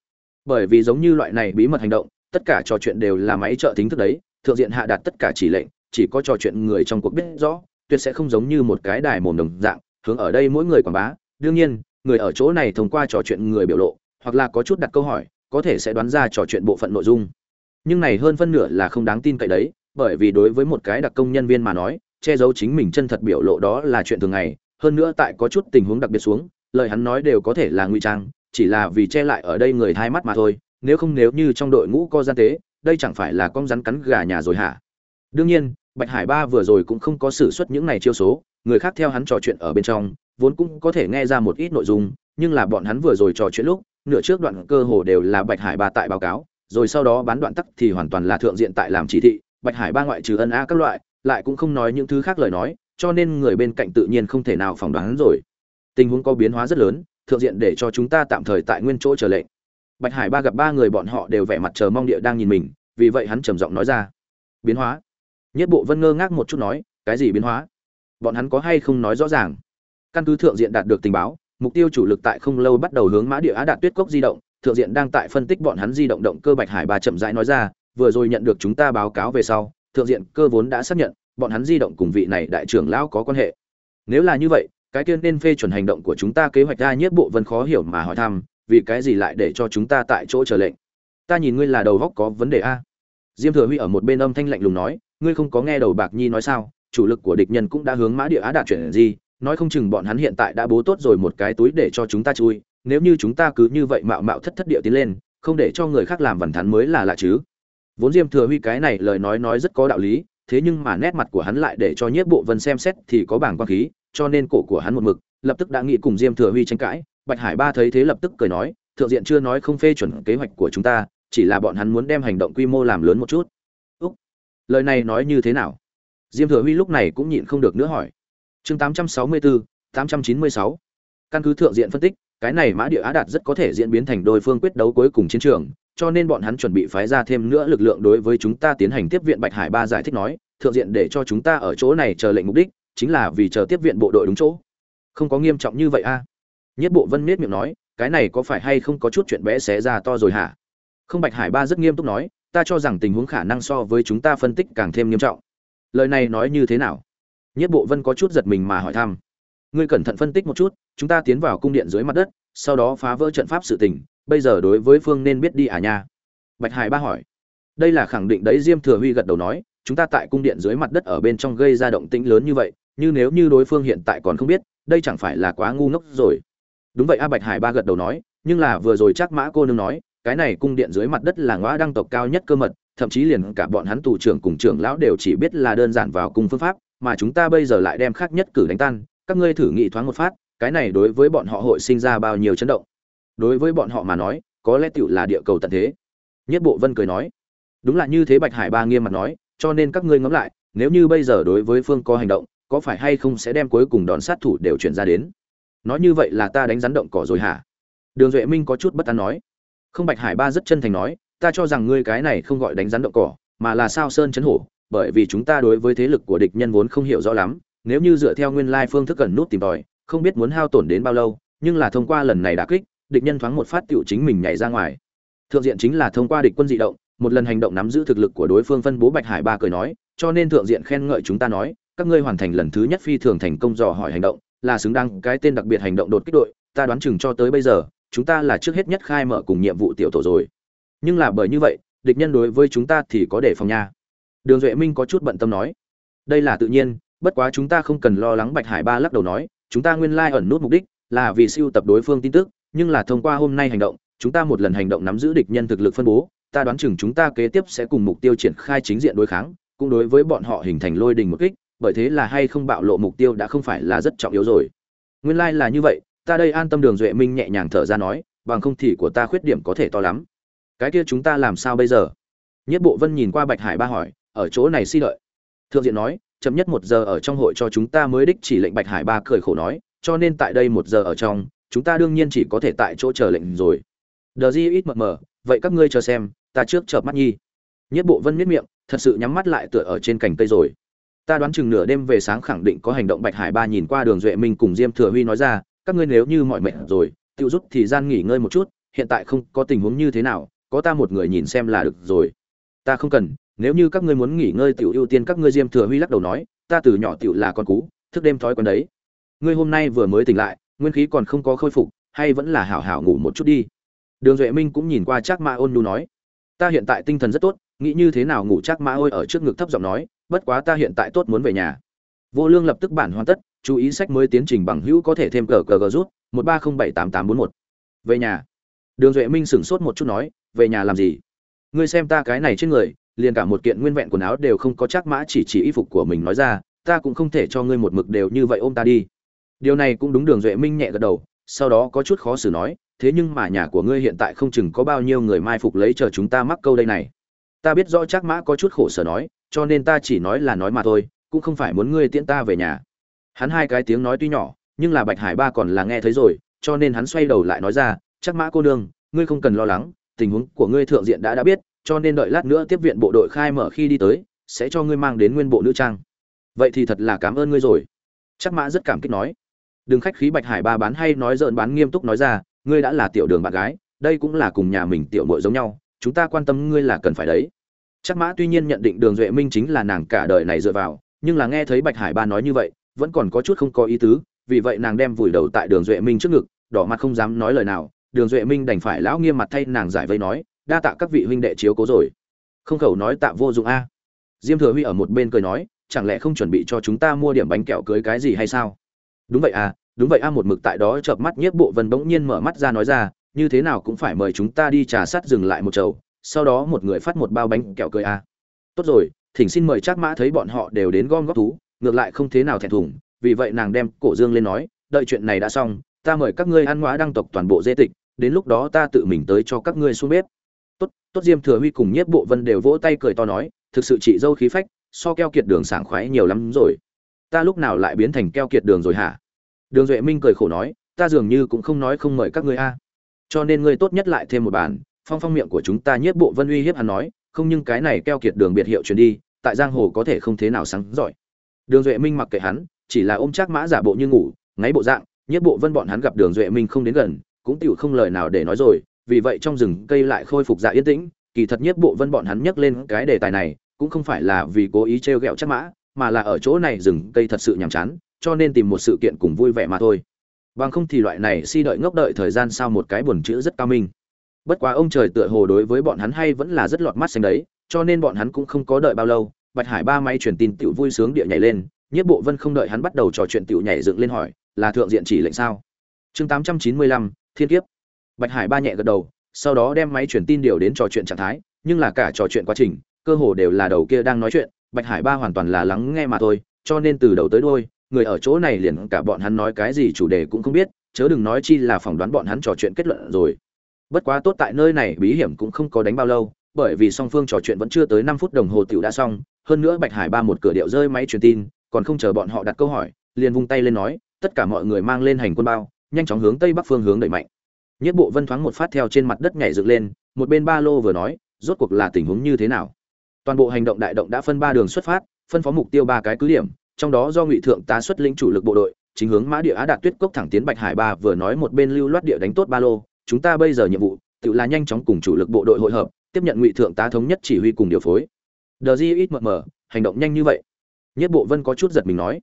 Bởi vì giống như loại này bí mật hành động, tất cả trò chuyện đều là máy trợ tính thức đấy, thượng diện hạ đạt tất cả chỉ lệnh, chỉ có trò chuyện người trong cuộc biết rõ, tuyệt sẽ không giống như một cái đài mồm đồng dạng hướng ở đây mỗi người quảng bá. Đương nhiên, người ở chỗ này thông qua trò chuyện người biểu lộ, hoặc là có chút đặt câu hỏi, có thể sẽ đoán ra trò chuyện bộ phận nội dung. Nhưng này hơn phân nửa là không đáng tin cậy đấy, bởi vì đối với một cái đặc công nhân viên mà nói, che giấu chính mình chân thật biểu lộ đó là chuyện thường ngày. Hơn nữa tại có chút tình huống đặc biệt xuống, lời hắn nói đều có thể là nguy trang, chỉ là vì che lại ở đây người hai mắt mà thôi. Nếu không nếu như trong đội ngũ có gian tế, đây chẳng phải là con rắn cắn gà nhà rồi hả? Đương nhiên bạch hải ba vừa rồi cũng không có sử xuất những này chiêu số, người khác theo hắn trò chuyện ở bên trong, vốn cũng có thể nghe ra một ít nội dung, nhưng là bọn hắn vừa rồi trò chuyện lúc, nửa trước đoạn cơ hồ đều là bạch hải ba tại báo cáo, rồi sau đó bán đoạn tắc thì hoàn toàn là thượng diện tại làm chỉ thị, bạch hải ba ngoại trừ ân a các loại, lại cũng không nói những thứ khác lời nói, cho nên người bên cạnh tự nhiên không thể nào phỏng đoán rồi. Tình huống có biến hóa rất lớn, thượng diện để cho chúng ta tạm thời tại nguyên chỗ chờ lệnh. Bạch hải ba gặp ba người bọn họ đều vẻ mặt chờ mong địa đang nhìn mình, vì vậy hắn trầm giọng nói ra. Biến hóa nhất bộ vân ngơ ngác một chút nói, cái gì biến hóa? Bọn hắn có hay không nói rõ ràng? Căn cứ thượng diện đạt được tình báo, mục tiêu chủ lực tại không lâu bắt đầu hướng mã địa á đạt tuyết cốc di động, thượng diện đang tại phân tích bọn hắn di động động cơ bạch hải ba chậm rãi nói ra, vừa rồi nhận được chúng ta báo cáo về sau, thượng diện cơ vốn đã xác nhận, bọn hắn di động cùng vị này đại trưởng lão có quan hệ. Nếu là như vậy, cái tiên nên phê chuẩn hành động của chúng ta kế hoạch ra nhất bộ vân khó hiểu mà hỏi thăm, vì cái gì lại để cho chúng ta tại chỗ chờ lệnh? Ta nhìn ngươi là đầu góc có vấn đề a. Diêm thừa huy ở một bên âm thanh lạnh lùng nói ngươi không có nghe đầu bạc nhi nói sao, chủ lực của địch nhân cũng đã hướng mã địa á đạt chuyển gì, nói không chừng bọn hắn hiện tại đã bố tốt rồi một cái túi để cho chúng ta chui, nếu như chúng ta cứ như vậy mạo mạo thất thất địa tiến lên, không để cho người khác làm vằn thắn mới là lạ chứ. Vốn diêm thừa huy cái này lời nói nói rất có đạo lý, thế nhưng mà nét mặt của hắn lại để cho nhiếp bộ vân xem xét thì có bảng quan khí, cho nên cổ của hắn một mực, lập tức đã nghĩ cùng diêm thừa huy tranh cãi, bạch hải ba thấy thế lập tức cười nói, thượng diện chưa nói không phê chuẩn kế hoạch của chúng ta, chỉ là bọn hắn muốn đem hành động quy mô làm lớn một chút lời này nói như thế nào? Diêm thừa huy lúc này cũng nhịn không được nữa hỏi. Chương 864, 896. căn cứ thượng diện phân tích cái này mã địa á đạt rất có thể diễn biến thành đôi phương quyết đấu cuối cùng chiến trường cho nên bọn hắn chuẩn bị phái ra thêm nữa lực lượng đối với chúng ta tiến hành tiếp viện bạch hải ba giải thích nói thượng diện để cho chúng ta ở chỗ này chờ lệnh mục đích chính là vì chờ tiếp viện bộ đội đúng chỗ. Không có nghiêm trọng như vậy à? a nhất bộ vân miết miệng nói cái này có phải hay không có chút chuyện bé xé ra to rồi hả? Không bạch hải ba rất nghiêm túc nói ta cho rằng tình huống khả năng so với chúng ta phân tích càng thêm nghiêm trọng. Lời này nói như thế nào? Nhất bộ vân có chút giật mình mà hỏi thăm. Ngươi cẩn thận phân tích một chút, chúng ta tiến vào cung điện dưới mặt đất, sau đó phá vỡ trận pháp sự tình, bây giờ đối với phương nên biết đi à nha? Bạch hải ba hỏi. Đây là khẳng định đấy, diêm thừa huy gật đầu nói, chúng ta tại cung điện dưới mặt đất ở bên trong gây ra động tĩnh lớn như vậy, như nếu như đối phương hiện tại còn không biết, đây chẳng phải là quá ngu ngốc rồi. Đúng vậy a, bạch hải ba gật đầu nói, nhưng là vừa rồi chắc mã cô nương nói cái này cung điện dưới mặt đất là ngõ đăng tộc cao nhất cơ mật, thậm chí liền cả bọn hắn tù trưởng cùng trưởng lão đều chỉ biết là đơn giản vào cung phương pháp, mà chúng ta bây giờ lại đem khác nhất cử đánh tan, các ngươi thử nghĩ thoáng một phát, cái này đối với bọn họ hội sinh ra bao nhiêu chấn động? Đối với bọn họ mà nói, có lẽ tựu là địa cầu tận thế. Nhất bộ vân cười nói, đúng là như thế bạch hải ba nghiêm mặt nói, cho nên các ngươi ngẫm lại, nếu như bây giờ đối với phương có hành động, có phải hay không sẽ đem cuối cùng đòn sát thủ đều chuyển ra đến? Nói như vậy là ta đánh rắn động cỏ rồi hả? Đường duệ minh có chút bất an nói không bạch hải ba rất chân thành nói, ta cho rằng ngươi cái này không gọi đánh rắn động cỏ, mà là sao sơn chấn hổ, bởi vì chúng ta đối với thế lực của địch nhân vốn không hiểu rõ lắm, nếu như dựa theo nguyên lai phương thức cần nút tìm tòi, không biết muốn hao tổn đến bao lâu, nhưng là thông qua lần này đã kích, địch nhân thoáng một phát tựu chính mình nhảy ra ngoài. Thượng diện chính là thông qua địch quân dị động, một lần hành động nắm giữ thực lực của đối phương phân bố bạch hải ba cười nói, cho nên thượng diện khen ngợi chúng ta nói, các ngươi hoàn thành lần thứ nhất phi thường thành công dò hỏi hành động, là xứng đáng cái tên đặc biệt hành động đột kích đội, ta đoán chừng cho tới bây giờ chúng ta là trước hết nhất khai mở cùng nhiệm vụ tiểu tổ rồi. Nhưng là bởi như vậy, địch nhân đối với chúng ta thì có để phòng nha. Đường duệ minh có chút bận tâm nói. Đây là tự nhiên, bất quá chúng ta không cần lo lắng bạch hải ba lắc đầu nói, chúng ta nguyên lai ẩn nút mục đích là vì siêu tập đối phương tin tức, nhưng là thông qua hôm nay hành động, chúng ta một lần hành động nắm giữ địch nhân thực lực phân bố, ta đoán chừng chúng ta kế tiếp sẽ cùng mục tiêu triển khai chính diện đối kháng, cũng đối với bọn họ hình thành lôi đình một kích, bởi thế là hay không bạo lộ mục tiêu đã không phải là rất trọng yếu rồi. Nguyên lai là như vậy ta đây an tâm đường duệ minh nhẹ nhàng thở ra nói, bằng không thì của ta khuyết điểm có thể to lắm. Cái kia chúng ta làm sao bây giờ? Nhất bộ vân nhìn qua bạch hải ba hỏi, ở chỗ này si đợi. Thượng diện nói, chậm nhất một giờ ở trong hội cho chúng ta mới đích chỉ lệnh bạch hải ba cười khổ nói, cho nên tại đây một giờ ở trong, chúng ta đương nhiên chỉ có thể tại chỗ chờ lệnh rồi. Đờ di ít mờ mờ, vậy các ngươi chờ xem, ta trước chợp mắt nhi. Nhất bộ vân miết miệng, thật sự nhắm mắt lại tựa ở trên cành cây rồi. Ta đoán chừng nửa đêm về sáng khẳng định có hành động bạch hải ba nhìn qua đường duệ minh cùng diêm thừa huy nói ra các ngươi nếu như mọi mệt rồi tiêu rút thì gian nghỉ ngơi một chút, hiện tại không có tình huống như thế nào, có ta một người nhìn xem là được rồi. Ta không cần, nếu như các ngươi muốn nghỉ ngơi tiểu ưu tiên các ngươi diêm thừa huy lắc đầu nói, ta từ nhỏ tiểu là con cú, thức đêm thói quen đấy. Ngươi hôm nay vừa mới tỉnh lại, nguyên khí còn không có khôi phục, hay vẫn là hảo hảo ngủ một chút đi. Đường duệ minh cũng nhìn qua trác ma ôn Nhu nói, ta hiện tại tinh thần rất tốt, nghĩ như thế nào ngủ trác ma ôi ở trước ngực thấp giọng nói, bất quá ta hiện tại tốt muốn về nhà. Vô lương lập tức bản hoàn tất chú ý sách mới tiến trình bằng hữu có thể thêm cờ cờ gờ rút, một ba không bảy tám tám bốn một. Về nhà. Đường duệ minh sửng sốt một chút nói, về nhà làm gì? Ngươi xem ta cái này trên người, liền cả một kiện nguyên vẹn quần áo đều không có chắc mã chỉ chỉ y phục của mình nói ra, ta cũng không thể cho ngươi một mực đều như vậy ôm ta đi. Điều này cũng đúng đường duệ minh nhẹ gật đầu, sau đó có chút khó xử nói, thế nhưng mà nhà của ngươi hiện tại không chừng có bao nhiêu người mai phục lấy chờ chúng ta mắc câu đây này. Ta biết rõ chắc mã có chút khổ sở nói, cho nên ta chỉ nói là nói mà thôi, cũng không phải muốn ngươi tiễn ta về nhà hắn hai cái tiếng nói tuy nhỏ, nhưng là bạch hải ba còn là nghe thấy rồi, cho nên hắn xoay đầu lại nói ra, chắc mã cô nương, ngươi không cần lo lắng, tình huống của ngươi thượng diện đã đã biết, cho nên đợi lát nữa tiếp viện bộ đội khai mở khi đi tới, sẽ cho ngươi mang đến nguyên bộ nữ trang. Vậy thì thật là cảm ơn ngươi rồi. Chắc mã rất cảm kích nói. Đừng khách khí, bạch hải ba bán hay nói dợn bán nghiêm túc nói ra, ngươi đã là tiểu đường bạn gái, đây cũng là cùng nhà mình tiểu muội giống nhau, chúng ta quan tâm ngươi là cần phải đấy. Chắc mã tuy nhiên nhận định đường duệ minh chính là nàng cả đời này dựa vào, nhưng là nghe thấy bạch hải ba nói như vậy vẫn còn có chút không có ý tứ, vì vậy nàng đem vùi đầu tại đường duệ minh trước ngực, đỏ mặt không dám nói lời nào. Đường duệ minh đành phải lão nghiêm mặt thay nàng giải vây nói, đa tạ các vị huynh đệ chiếu cố rồi. Không khẩu nói tạ vô dụng a. Diêm thừa huy ở một bên cười nói, chẳng lẽ không chuẩn bị cho chúng ta mua điểm bánh kẹo cưới cái gì hay sao? Đúng vậy à đúng vậy a. Một mực tại đó chợp mắt nhiếp bộ vân bỗng nhiên mở mắt ra nói ra, như thế nào cũng phải mời chúng ta đi trà sắt dừng lại một chầu, sau đó một người phát một bao bánh kẹo cưới a. Tốt rồi, thỉnh xin mời trác mã thấy bọn họ đều đến gom góp thú ngược lại không thế nào thẹn thùng, vì vậy nàng đem cổ dương lên nói, đợi chuyện này đã xong, ta mời các ngươi ăn hóa đăng tộc toàn bộ dê tịch, đến lúc đó ta tự mình tới cho các ngươi xuống bếp. Tốt tốt diêm thừa huy cùng nhiếp bộ vân đều vỗ tay cười to nói, thực sự chị dâu khí phách, so keo kiệt đường sảng khoái nhiều lắm rồi. Ta lúc nào lại biến thành keo kiệt đường rồi hả? Đường duệ minh cười khổ nói, ta dường như cũng không nói không mời các ngươi a. Cho nên ngươi tốt nhất lại thêm một bàn. Phong phong miệng của chúng ta nhiếp bộ vân uy hiếp hắn nói, không, nhưng cái này keo kiệt đường biệt hiệu truyền đi, tại giang hồ có thể không thế nào sáng giỏi đường duệ minh mặc kệ hắn, chỉ là ôm chắc mã giả bộ như ngủ, ngáy bộ dạng, nhiếp bộ vân bọn hắn gặp đường duệ minh không đến gần, cũng tựu không lời nào để nói rồi, vì vậy trong rừng cây lại khôi phục dạ yên tĩnh, kỳ thật nhiếp bộ vân bọn hắn nhắc lên cái đề tài này, cũng không phải là vì cố ý trêu ghẹo chắc mã, mà là ở chỗ này rừng cây thật sự nhàm chán, cho nên tìm một sự kiện cùng vui vẻ mà thôi. Bằng không thì loại này si đợi ngốc đợi thời gian sau một cái buồn chữ rất cao minh. Bất quá ông trời tựa hồ đối với bọn hắn hay vẫn là rất lọt mắt xanh đấy, cho nên bọn hắn cũng không có đợi bao lâu bạch hải ba máy truyền tin tiểu vui sướng địa nhảy lên, Nhiếp bộ vân không đợi hắn bắt đầu trò chuyện tiểu nhảy dựng lên hỏi, là thượng diện chỉ lệnh sao? Chương tám trăm chín mươi lăm, thiên kiếp. Bạch hải ba nhẹ gật đầu, sau đó đem máy truyền tin điều đến trò chuyện trạng thái, nhưng là cả trò chuyện quá trình, cơ hồ đều là đầu kia đang nói chuyện, bạch hải ba hoàn toàn là lắng nghe mà thôi, cho nên từ đầu tới đuôi, người ở chỗ này liền cả bọn hắn nói cái gì chủ đề cũng không biết, chớ đừng nói chi là phỏng đoán bọn hắn trò chuyện kết luận rồi. Bất quá tốt tại nơi này bí hiểm cũng không có đánh bao lâu, bởi vì song phương trò chuyện vẫn chưa tới năm phút đồng hồ tiểu đã xong hơn nữa bạch hải ba một cửa điệu rơi máy truyền tin, còn không chờ bọn họ đặt câu hỏi, liền vung tay lên nói, tất cả mọi người mang lên hành quân bao, nhanh chóng hướng tây bắc phương hướng đẩy mạnh. Nhất bộ vân thoáng một phát theo trên mặt đất nhảy dựng lên, một bên ba lô vừa nói, rốt cuộc là tình huống như thế nào? Toàn bộ hành động đại động đã phân ba đường xuất phát, phân phó mục tiêu ba cái cứ điểm, trong đó do ngụy thượng tá xuất lĩnh chủ lực bộ đội, chính hướng mã địa á đạt tuyết cốc thẳng tiến bạch hải ba vừa nói một bên lưu loát địa đánh tốt ba lô, chúng ta bây giờ nhiệm vụ, tự là nhanh chóng cùng chủ lực bộ đội hội hợp, tiếp nhận ngụy thượng tá thống nhất chỉ huy cùng điều phối đờ di ít mờ mờ, hành động nhanh như vậy. Nhất bộ vân có chút giật mình nói,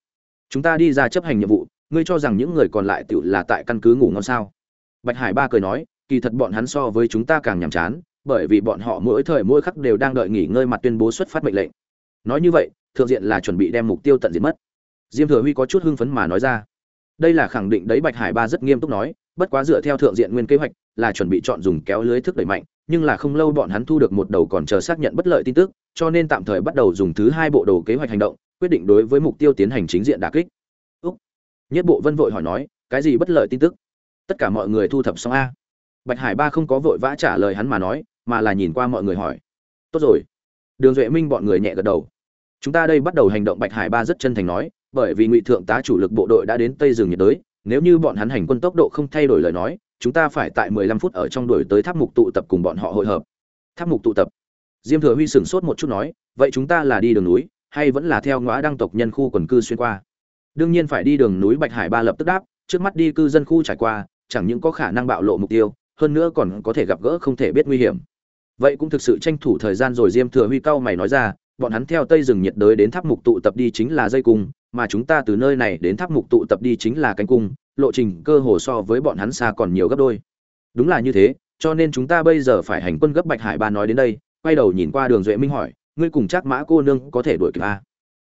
chúng ta đi ra chấp hành nhiệm vụ, ngươi cho rằng những người còn lại tự là tại căn cứ ngủ ngon sao? Bạch hải ba cười nói, kỳ thật bọn hắn so với chúng ta càng nhàm chán, bởi vì bọn họ mỗi thời mỗi khắc đều đang đợi nghỉ ngơi mặt tuyên bố xuất phát mệnh lệnh. Nói như vậy, thượng diện là chuẩn bị đem mục tiêu tận diệt mất. Diêm thừa huy có chút hưng phấn mà nói ra, đây là khẳng định đấy, bạch hải ba rất nghiêm túc nói, bất quá dựa theo thượng diện nguyên kế hoạch, là chuẩn bị chọn dùng kéo lưới thức đẩy mạnh, nhưng là không lâu bọn hắn thu được một đầu còn chờ xác nhận bất lợi tin tức cho nên tạm thời bắt đầu dùng thứ hai bộ đồ kế hoạch hành động, quyết định đối với mục tiêu tiến hành chính diện đả kích. Úc. Nhất bộ vân vội hỏi nói, cái gì bất lợi tin tức? Tất cả mọi người thu thập xong a. Bạch hải ba không có vội vã trả lời hắn mà nói, mà là nhìn qua mọi người hỏi. Tốt rồi. Đường duệ minh bọn người nhẹ gật đầu. Chúng ta đây bắt đầu hành động, bạch hải ba rất chân thành nói, bởi vì ngụy thượng tá chủ lực bộ đội đã đến tây rừng nhiệt đới, nếu như bọn hắn hành quân tốc độ không thay đổi lời nói, chúng ta phải tại 15 phút ở trong đuổi tới tháp mục tụ tập cùng bọn họ hội hợp. Tháp mục tụ tập diêm thừa huy sửng sốt một chút nói, vậy chúng ta là đi đường núi, hay vẫn là theo ngõ đăng tộc nhân khu quần cư xuyên qua? Đương nhiên phải đi đường núi bạch hải ba lập tức đáp, trước mắt đi cư dân khu trải qua, chẳng những có khả năng bạo lộ mục tiêu, hơn nữa còn có thể gặp gỡ không thể biết nguy hiểm. Vậy cũng thực sự tranh thủ thời gian rồi diêm thừa huy cao mày nói ra, bọn hắn theo tây rừng nhiệt đới đến tháp mục tụ tập đi chính là dây cung, mà chúng ta từ nơi này đến tháp mục tụ tập đi chính là cánh cung, lộ trình cơ hồ so với bọn hắn xa còn nhiều gấp đôi. Đúng là như thế, cho nên chúng ta bây giờ phải hành quân gấp bạch hải ba nói đến đây quay đầu nhìn qua đường duệ minh hỏi, ngươi cùng chắc mã cô nương có thể đuổi kịp a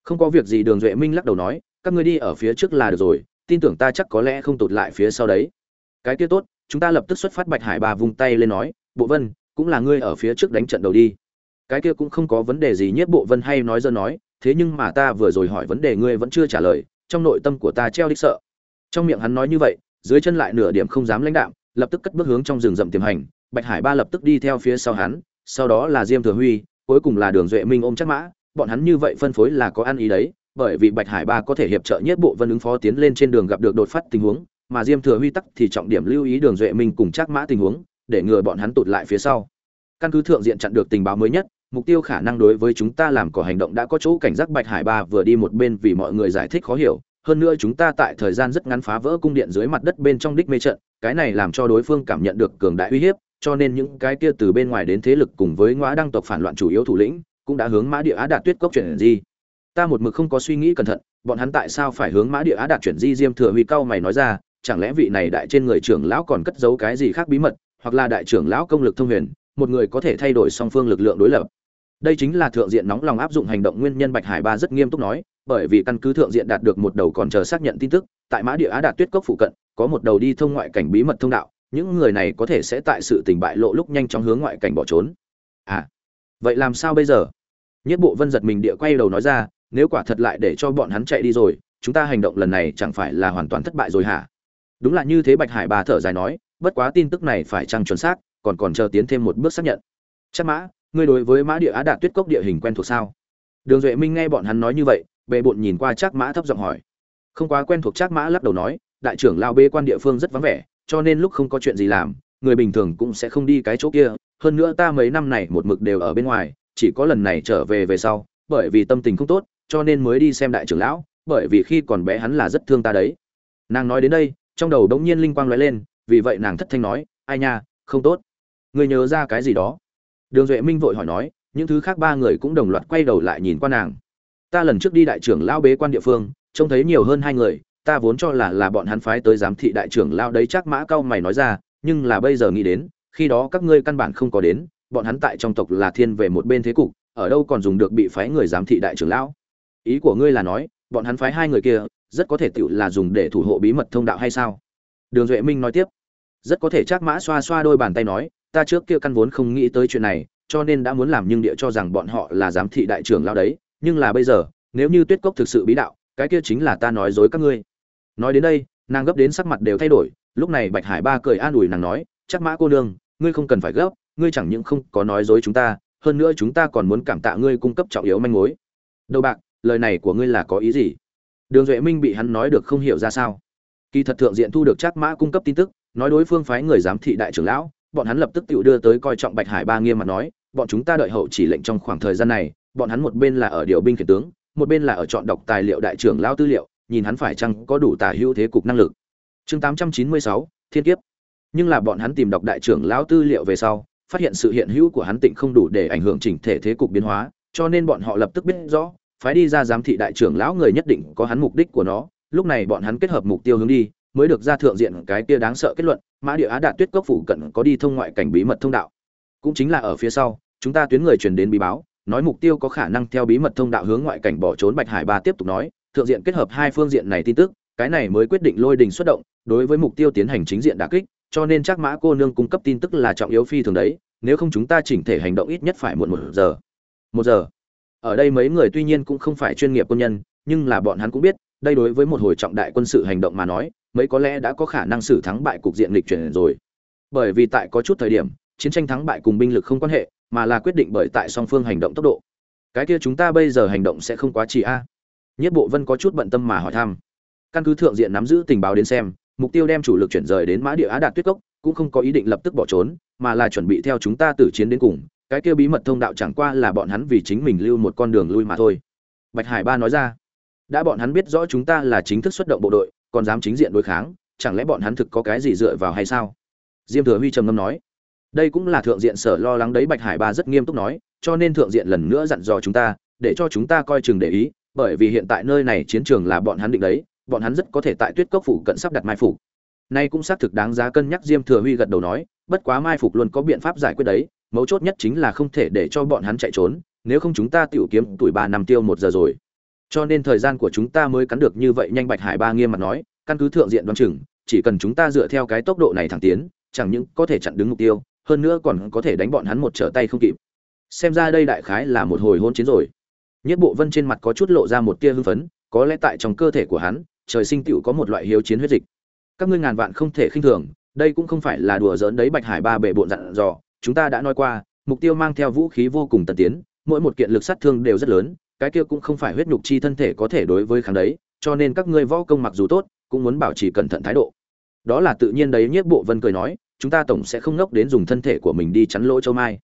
không có việc gì, đường duệ minh lắc đầu nói, các ngươi đi ở phía trước là được rồi, tin tưởng ta chắc có lẽ không tụt lại phía sau đấy. Cái kia tốt, chúng ta lập tức xuất phát bạch hải ba vung tay lên nói, bộ vân, cũng là ngươi ở phía trước đánh trận đầu đi. Cái kia cũng không có vấn đề gì nhất bộ vân hay nói dân nói, thế nhưng mà ta vừa rồi hỏi vấn đề ngươi vẫn chưa trả lời, trong nội tâm của ta treo đích sợ. Trong miệng hắn nói như vậy, dưới chân lại nửa điểm không dám lãnh đạm, lập tức cất bước hướng trong rừng rậm tiềm hành, bạch hải ba lập tức đi theo phía sau hắn sau đó là diêm thừa huy, cuối cùng là đường duệ minh ôm chắc mã, bọn hắn như vậy phân phối là có ăn ý đấy, bởi vì bạch hải ba có thể hiệp trợ nhất bộ vân ứng phó tiến lên trên đường gặp được đột phát tình huống, mà diêm thừa huy tắc thì trọng điểm lưu ý đường duệ minh cùng chắc mã tình huống, để ngừa bọn hắn tụt lại phía sau. Căn cứ thượng diện chặn được tình báo mới nhất, mục tiêu khả năng đối với chúng ta làm có hành động đã có chỗ cảnh giác bạch hải ba vừa đi một bên vì mọi người giải thích khó hiểu, hơn nữa chúng ta tại thời gian rất ngắn phá vỡ cung điện dưới mặt đất bên trong đích mê trận, cái này làm cho đối phương cảm nhận được cường đại uy hiếp cho nên những cái kia từ bên ngoài đến thế lực cùng với ngõa đăng tộc phản loạn chủ yếu thủ lĩnh cũng đã hướng mã địa á đạt tuyết cốc chuyển di. Ta một mực không có suy nghĩ cẩn thận, bọn hắn tại sao phải hướng mã địa á đạt chuyển di diêm thừa huy cao mày nói ra, chẳng lẽ vị này đại trên người trưởng lão còn cất giấu cái gì khác bí mật, hoặc là đại trưởng lão công lực thông huyền, một người có thể thay đổi song phương lực lượng đối lập. Đây chính là thượng diện nóng lòng áp dụng hành động nguyên nhân bạch hải ba rất nghiêm túc nói, bởi vì căn cứ thượng diện đạt được một đầu còn chờ xác nhận tin tức, tại mã địa á đạt tuyết cốc phụ cận, có một đầu đi thông ngoại cảnh bí mật thông đạo những người này có thể sẽ tại sự tình bại lộ lúc nhanh chóng hướng ngoại cảnh bỏ trốn. À vậy làm sao bây giờ? Nhất bộ vân giật mình địa quay đầu nói ra, nếu quả thật lại để cho bọn hắn chạy đi rồi, chúng ta hành động lần này chẳng phải là hoàn toàn thất bại rồi hả? Đúng là như thế bạch hải bà thở dài nói, bất quá tin tức này phải chăng chuẩn xác, còn còn chờ tiến thêm một bước xác nhận. Chắc mã, ngươi đối với mã địa á đạt tuyết cốc địa hình quen thuộc sao? Đường duệ minh nghe bọn hắn nói như vậy bệ bộn nhìn qua chắc mã thấp giọng hỏi. Không quá quen thuộc chắc mã lắc đầu nói, đại trưởng lao bê quan địa phương rất vắng vẻ cho nên lúc không có chuyện gì làm, người bình thường cũng sẽ không đi cái chỗ kia. Hơn nữa ta mấy năm này một mực đều ở bên ngoài, chỉ có lần này trở về về sau, bởi vì tâm tình không tốt, cho nên mới đi xem đại trưởng lão, bởi vì khi còn bé hắn là rất thương ta đấy. Nàng nói đến đây, trong đầu đống nhiên linh quang lóe lên, vì vậy nàng thất thanh nói, ai nha, không tốt. Người nhớ ra cái gì đó? Đường duệ minh vội hỏi nói, những thứ khác ba người cũng đồng loạt quay đầu lại nhìn qua nàng. Ta lần trước đi đại trưởng lão bế quan địa phương, trông thấy nhiều hơn hai người ta vốn cho là là bọn hắn phái tới giám thị đại trưởng lao đấy chắc mã cao mày nói ra, nhưng là bây giờ nghĩ đến, khi đó các ngươi căn bản không có đến, bọn hắn tại trong tộc là thiên về một bên thế cục, ở đâu còn dùng được bị phái người giám thị đại trưởng lão. Ý của ngươi là nói, bọn hắn phái hai người kia, rất có thể tựu là dùng để thủ hộ bí mật thông đạo hay sao? Đường duệ minh nói tiếp. Rất có thể chắc mã xoa xoa đôi bàn tay nói, ta trước kia căn vốn không nghĩ tới chuyện này, cho nên đã muốn làm nhưng địa cho rằng bọn họ là giám thị đại trưởng lao đấy, nhưng là bây giờ, nếu như tuyết cốc thực sự bí đạo, cái kia chính là ta nói dối các ngươi nói đến đây, nàng gấp đến sắc mặt đều thay đổi, lúc này bạch hải ba cười an ủi nàng nói, chắc mã cô nương, ngươi không cần phải gấp, ngươi chẳng những không có nói dối chúng ta, hơn nữa chúng ta còn muốn cảm tạ ngươi cung cấp trọng yếu manh mối. Đâu bạc, lời này của ngươi là có ý gì? Đường duệ minh bị hắn nói được không hiểu ra sao. Kỳ thật thượng diện thu được chắc mã cung cấp tin tức, nói đối phương phái người giám thị đại trưởng lão, bọn hắn lập tức tự đưa tới coi trọng bạch hải ba nghiêm mặt nói, bọn chúng ta đợi hậu chỉ lệnh trong khoảng thời gian này, bọn hắn một bên là ở điều binh khiển tướng, một bên là ở chọn đọc tài liệu đại trưởng lão tư liệu nhìn hắn phải chăng có đủ tả hữu thế cục năng lực. Chương tám trăm chín mươi sáu, thiên kiếp. Nhưng là bọn hắn tìm đọc đại trưởng lão tư liệu về sau, phát hiện sự hiện hữu của hắn tịnh không đủ để ảnh hưởng chỉnh thể thế cục biến hóa, cho nên bọn họ lập tức biết rõ, phái đi ra giám thị đại trưởng lão người nhất định có hắn mục đích của nó. Lúc này bọn hắn kết hợp mục tiêu hướng đi, mới được ra thượng diện cái kia đáng sợ kết luận, mã địa á đạt tuyết cốc phủ cận có đi thông ngoại cảnh bí mật thông đạo. Cũng chính là ở phía sau, chúng ta tuyến người truyền đến bí báo, nói mục tiêu có khả năng theo bí mật thông đạo hướng ngoại cảnh bỏ trốn bạch hải ba tiếp tục nói thượng diện kết hợp hai phương diện này tin tức, cái này mới quyết định lôi đình xuất động, đối với mục tiêu tiến hành chính diện đả kích, cho nên chắc mã cô nương cung cấp tin tức là trọng yếu phi thường đấy, nếu không chúng ta chỉnh thể hành động ít nhất phải muộn một giờ. Một giờ. Ở đây mấy người tuy nhiên cũng không phải chuyên nghiệp quân nhân, nhưng là bọn hắn cũng biết, đây đối với một hồi trọng đại quân sự hành động mà nói, mấy có lẽ đã có khả năng xử thắng bại cục diện lịch chuyển rồi. Bởi vì tại có chút thời điểm, chiến tranh thắng bại cùng binh lực không quan hệ, mà là quyết định bởi tại song phương hành động tốc độ. Cái kia chúng ta bây giờ hành động sẽ không quá trì a nhất bộ vân có chút bận tâm mà hỏi thăm. Căn cứ thượng diện nắm giữ tình báo đến xem, mục tiêu đem chủ lực chuyển rời đến mã địa á đạt tuyết cốc, cũng không có ý định lập tức bỏ trốn, mà là chuẩn bị theo chúng ta tử chiến đến cùng. Cái kia bí mật thông đạo chẳng qua là bọn hắn vì chính mình lưu một con đường lui mà thôi. Bạch hải ba nói ra, đã bọn hắn biết rõ chúng ta là chính thức xuất động bộ đội, còn dám chính diện đối kháng, chẳng lẽ bọn hắn thực có cái gì dựa vào hay sao? Diêm thừa huy trầm ngâm nói, đây cũng là thượng diện sở lo lắng đấy. Bạch hải ba rất nghiêm túc nói, cho nên thượng diện lần nữa dặn dò chúng ta, để cho chúng ta coi chừng để ý bởi vì hiện tại nơi này chiến trường là bọn hắn định đấy, bọn hắn rất có thể tại tuyết cốc phủ cận sắp đặt mai phục. Nay cũng xác thực đáng giá cân nhắc diêm thừa huy gật đầu nói, bất quá mai phục luôn có biện pháp giải quyết đấy, mấu chốt nhất chính là không thể để cho bọn hắn chạy trốn, nếu không chúng ta tiểu kiếm tuổi ba năm tiêu một giờ rồi. Cho nên thời gian của chúng ta mới cắn được như vậy, nhanh bạch hải ba nghiêm mặt nói, căn cứ thượng diện đoán chừng, chỉ cần chúng ta dựa theo cái tốc độ này thẳng tiến, chẳng những có thể chặn đứng mục tiêu, hơn nữa còn có thể đánh bọn hắn một trở tay không kịp. Xem ra đây đại khái là một hồi hôn chiến rồi nhất bộ vân trên mặt có chút lộ ra một tia hưng phấn, có lẽ tại trong cơ thể của hắn, trời sinh tựu có một loại hiếu chiến huyết dịch. Các ngươi ngàn vạn không thể khinh thường, đây cũng không phải là đùa giỡn đấy bạch hải ba bệ bộn dặn dò, chúng ta đã nói qua, mục tiêu mang theo vũ khí vô cùng tận tiến, mỗi một kiện lực sát thương đều rất lớn, cái kia cũng không phải huyết nhục chi thân thể có thể đối với kháng đấy, cho nên các ngươi võ công mặc dù tốt, cũng muốn bảo trì cẩn thận thái độ. Đó là tự nhiên đấy, nhiếp bộ vân cười nói, chúng ta tổng sẽ không ngốc đến dùng thân thể của mình đi chắn lỗ châu mai.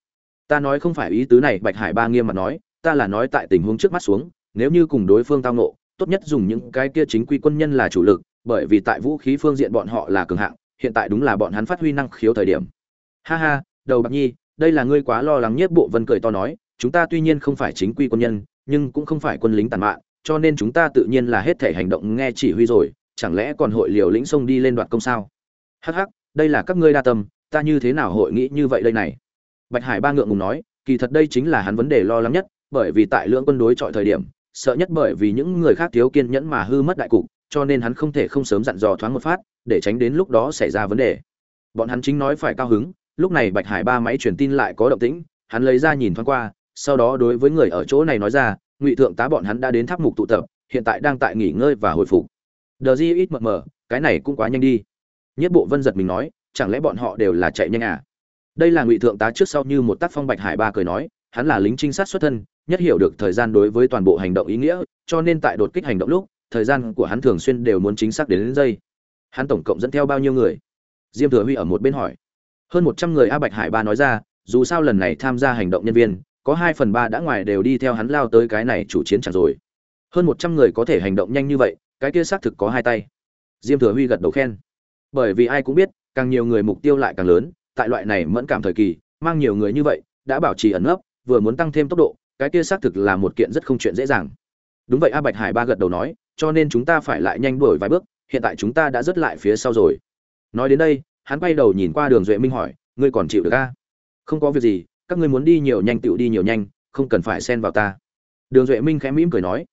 Ta nói không phải ý tứ này, bạch hải ba nghiêm mặt nói ta là nói tại tình huống trước mắt xuống nếu như cùng đối phương tao nộ tốt nhất dùng những cái kia chính quy quân nhân là chủ lực bởi vì tại vũ khí phương diện bọn họ là cường hạng hiện tại đúng là bọn hắn phát huy năng khiếu thời điểm. Ha ha đầu bạc nhi đây là ngươi quá lo lắng nhất bộ vân cười to nói chúng ta tuy nhiên không phải chính quy quân nhân nhưng cũng không phải quân lính tàn mạng, cho nên chúng ta tự nhiên là hết thể hành động nghe chỉ huy rồi chẳng lẽ còn hội liều lĩnh sông đi lên đoạt công sao? Hắc hắc đây là các ngươi đa tâm ta như thế nào hội nghĩ như vậy đây này? Bạch hải ba ngượng ngùng nói kỳ thật đây chính là hắn vấn đề lo lắng nhất bởi vì tại lưỡng quân đối chọi thời điểm, sợ nhất bởi vì những người khác thiếu kiên nhẫn mà hư mất đại cục, cho nên hắn không thể không sớm dặn dò thoáng một phát, để tránh đến lúc đó xảy ra vấn đề. Bọn hắn chính nói phải cao hứng, lúc này bạch hải ba máy truyền tin lại có động tĩnh, hắn lấy ra nhìn thoáng qua, sau đó đối với người ở chỗ này nói ra, ngụy thượng tá bọn hắn đã đến tháp mục tụ tập, hiện tại đang tại nghỉ ngơi và hồi phục. Đờ di ít mờ mờ, cái này cũng quá nhanh đi. Nhất bộ vân giật mình nói, chẳng lẽ bọn họ đều là chạy nhanh à? Đây là ngụy thượng tá trước sau như một tác phong bạch hải ba cười nói hắn là lính trinh sát xuất thân nhất hiểu được thời gian đối với toàn bộ hành động ý nghĩa cho nên tại đột kích hành động lúc thời gian của hắn thường xuyên đều muốn chính xác đến, đến giây. Hắn tổng cộng dẫn theo bao nhiêu người? Diêm thừa huy ở một bên hỏi. Hơn một trăm người a bạch hải ba nói ra dù sao lần này tham gia hành động nhân viên có hai phần ba đã ngoài đều đi theo hắn lao tới cái này chủ chiến chẳng rồi. Hơn một trăm người có thể hành động nhanh như vậy cái kia xác thực có hai tay. Diêm thừa huy gật đầu khen. Bởi vì ai cũng biết càng nhiều người mục tiêu lại càng lớn tại loại này mẫn cảm thời kỳ mang nhiều người như vậy đã bảo trì ẩn nấp vừa muốn tăng thêm tốc độ, cái kia xác thực là một kiện rất không chuyện dễ dàng. Đúng vậy a bạch hải ba gật đầu nói, cho nên chúng ta phải lại nhanh đuổi vài bước, hiện tại chúng ta đã rất lại phía sau rồi. Nói đến đây, hắn quay đầu nhìn qua đường duệ minh hỏi, ngươi còn chịu được a? Không có việc gì, các ngươi muốn đi nhiều nhanh tựu đi nhiều nhanh, không cần phải xen vào ta. Đường duệ minh khẽ mỉm cười nói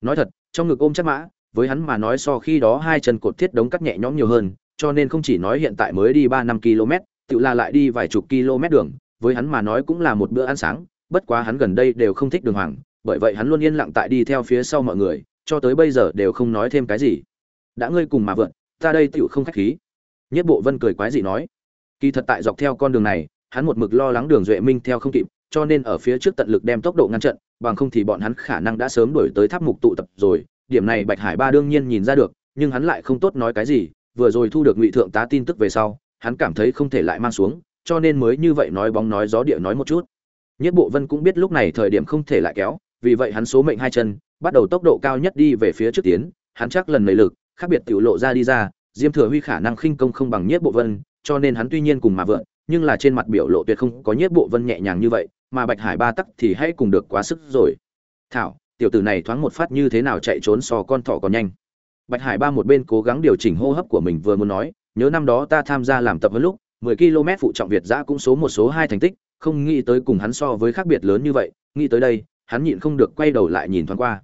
nói thật, trong ngực ôm chắc mã, với hắn mà nói so khi đó hai chân cột thiết đống cắt nhẹ nhõm nhiều hơn, cho nên không chỉ nói hiện tại mới đi ba năm km tự là lại đi vài chục km đường, với hắn mà nói cũng là một bữa ăn sáng bất quá hắn gần đây đều không thích đường hoàng, bởi vậy hắn luôn yên lặng tại đi theo phía sau mọi người, cho tới bây giờ đều không nói thêm cái gì. Đã ngươi cùng mà vượn, ta đây tựu không khách khí. Nhất bộ vân cười quái dị nói. Kỳ thật tại dọc theo con đường này, hắn một mực lo lắng đường duệ minh theo không kịp, cho nên ở phía trước tận lực đem tốc độ ngăn chặn, bằng không thì bọn hắn khả năng đã sớm đuổi tới tháp mục tụ tập rồi, điểm này bạch hải ba đương nhiên nhìn ra được, nhưng hắn lại không tốt nói cái gì, vừa rồi thu được ngụy thượng tá tin tức về sau, hắn cảm thấy không thể lại mang xuống, cho nên mới như vậy nói bóng nói gió địa nói một chút nhất bộ vân cũng biết lúc này thời điểm không thể lại kéo, vì vậy hắn số mệnh hai chân, bắt đầu tốc độ cao nhất đi về phía trước tiến, hắn chắc lần nảy lực, khác biệt tiểu lộ ra đi ra, diêm thừa huy khả năng khinh công không bằng nhất bộ vân, cho nên hắn tuy nhiên cùng mà vượn, nhưng là trên mặt biểu lộ tuyệt không có nhất bộ vân nhẹ nhàng như vậy, mà bạch hải ba tắc thì hãy cùng được quá sức rồi. Thảo, tiểu tử này thoáng một phát như thế nào chạy trốn so con thỏ còn nhanh. Bạch hải ba một bên cố gắng điều chỉnh hô hấp của mình vừa muốn nói, nhớ năm đó ta tham gia làm tập huấn lúc 10 km phụ trọng việt giã cũng số một số hai thành tích không nghĩ tới cùng hắn so với khác biệt lớn như vậy nghĩ tới đây hắn nhịn không được quay đầu lại nhìn thoáng qua.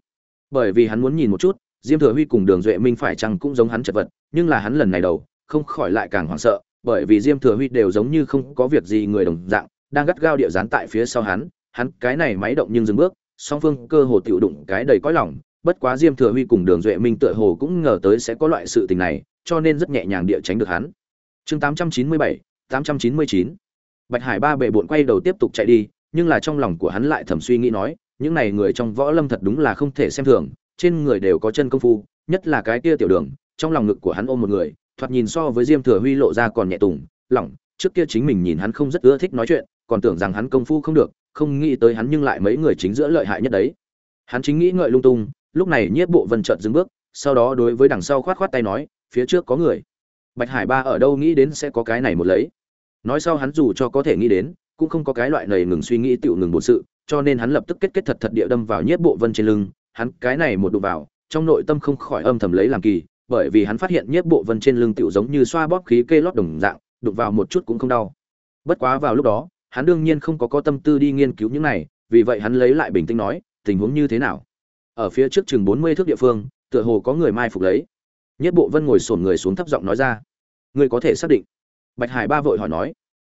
Bởi vì hắn muốn nhìn một chút diêm thừa huy cùng đường duệ minh phải chăng cũng giống hắn chật vật nhưng là hắn lần này đầu không khỏi lại càng hoảng sợ bởi vì diêm thừa huy đều giống như không có việc gì người đồng dạng đang gắt gao địa dán tại phía sau hắn hắn cái này máy động nhưng dừng bước song phương cơ hồ tiểu đụng cái đầy cõi lòng bất quá diêm thừa huy cùng đường duệ minh tựa hồ cũng ngờ tới sẽ có loại sự tình này cho nên rất nhẹ nhàng địa tránh được hắn. Chương 897, 899 bạch hải ba bệ bộn quay đầu tiếp tục chạy đi, nhưng là trong lòng của hắn lại thầm suy nghĩ nói, những này người trong võ lâm thật đúng là không thể xem thường, trên người đều có chân công phu, nhất là cái kia tiểu đường, trong lòng ngực của hắn ôm một người, thoạt nhìn so với diêm thừa huy lộ ra còn nhẹ tùng, lỏng, trước kia chính mình nhìn hắn không rất ưa thích nói chuyện, còn tưởng rằng hắn công phu không được, không nghĩ tới hắn nhưng lại mấy người chính giữa lợi hại nhất đấy. Hắn chính nghĩ ngợi lung tung, lúc này nhiếp bộ vân chợt dừng bước, sau đó đối với đằng sau khoát khoát tay nói, phía trước có người. Bạch hải ba ở đâu nghĩ đến sẽ có cái này một lấy nói sau hắn dù cho có thể nghĩ đến, cũng không có cái loại này ngừng suy nghĩ tựu ngừng bổn sự, cho nên hắn lập tức kết kết thật thật địa đâm vào nhiếp bộ vân trên lưng, hắn cái này một đụng vào, trong nội tâm không khỏi âm thầm lấy làm kỳ, bởi vì hắn phát hiện nhiếp bộ vân trên lưng tựu giống như xoa bóp khí kê lót đồng dạng, đụng vào một chút cũng không đau. Bất quá vào lúc đó, hắn đương nhiên không có có tâm tư đi nghiên cứu những này, vì vậy hắn lấy lại bình tĩnh nói, tình huống như thế nào? Ở phía trước chừng bốn mươi thước địa phương, tựa hồ có người mai phục lấy. Nhất bộ vân ngồi sổn người xuống thấp giọng nói ra, ngươi có thể xác định bạch hải ba vội hỏi nói.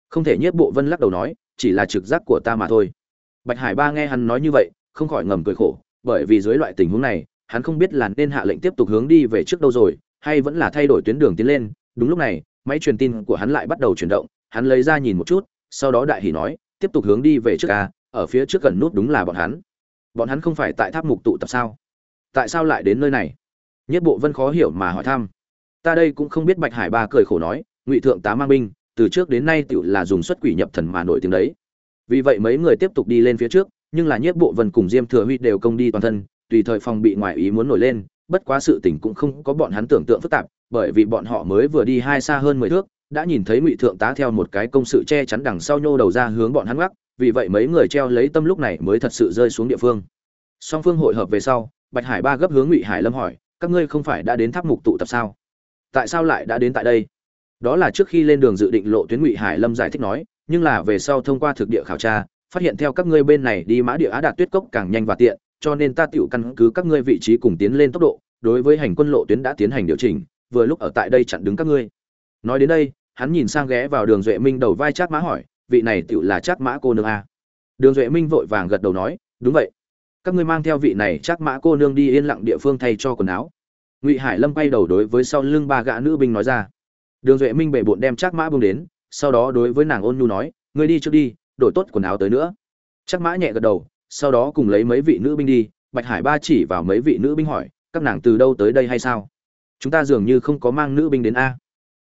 Không thể nhất bộ vân lắc đầu nói, chỉ là trực giác của ta mà thôi. Bạch hải ba nghe hắn nói như vậy, không khỏi ngầm cười khổ, bởi vì dưới loại tình huống này, hắn không biết là nên hạ lệnh tiếp tục hướng đi về trước đâu rồi, hay vẫn là thay đổi tuyến đường tiến lên. Đúng lúc này, máy truyền tin của hắn lại bắt đầu chuyển động, hắn lấy ra nhìn một chút, sau đó đại hỉ nói, tiếp tục hướng đi về trước a ở phía trước gần nút đúng là bọn hắn. Bọn hắn không phải tại tháp mục tụ tập sao? Tại sao lại đến nơi này? Nhất bộ vân khó hiểu mà hỏi thăm. Ta đây cũng không biết bạch hải ba cười khổ nói ngụy thượng tá mang binh, từ trước đến nay tựu là dùng xuất quỷ nhập thần mà nổi tiếng đấy. Vì vậy mấy người tiếp tục đi lên phía trước, nhưng là nhất bộ vân cùng diêm thừa huy đều công đi toàn thân, tùy thời phòng bị ngoại ý muốn nổi lên, bất quá sự tình cũng không có bọn hắn tưởng tượng phức tạp, bởi vì bọn họ mới vừa đi hai xa hơn mười thước, đã nhìn thấy ngụy thượng tá theo một cái công sự che chắn đằng sau nhô đầu ra hướng bọn hắn gác vì vậy mấy người treo lấy tâm lúc này mới thật sự rơi xuống địa phương. Song phương hội hợp về sau, bạch hải ba gấp hướng ngụy hải lâm hỏi, các ngươi không phải đã đến tháp mục tụ tập sao? Tại sao lại đã đến tại đây? Đó là trước khi lên đường dự định lộ tuyến ngụy hải lâm giải thích nói, nhưng là về sau thông qua thực địa khảo tra, phát hiện theo các ngươi bên này đi mã địa á đạt tuyết cốc càng nhanh và tiện, cho nên ta tiểu căn cứ các ngươi vị trí cùng tiến lên tốc độ, đối với hành quân lộ tuyến đã tiến hành điều chỉnh, vừa lúc ở tại đây chặn đứng các ngươi. Nói đến đây, hắn nhìn sang ghé vào đường duệ minh đầu vai chát mã hỏi, vị này tiểu là chát mã cô nương a đường duệ minh vội vàng gật đầu nói, đúng vậy. Các ngươi mang theo vị này chát mã cô nương đi yên lặng địa phương thay cho quần áo. Ngụy hải lâm quay đầu đối với sau lưng ba gã nữ binh nói ra đường duệ minh bệ bộn đem trác mã bông đến, sau đó đối với nàng ôn nhu nói, ngươi đi trước đi, đổi tốt quần áo tới nữa. Chắc mã nhẹ gật đầu, sau đó cùng lấy mấy vị nữ binh đi, bạch hải ba chỉ vào mấy vị nữ binh hỏi, các nàng từ đâu tới đây hay sao? Chúng ta dường như không có mang nữ binh đến a.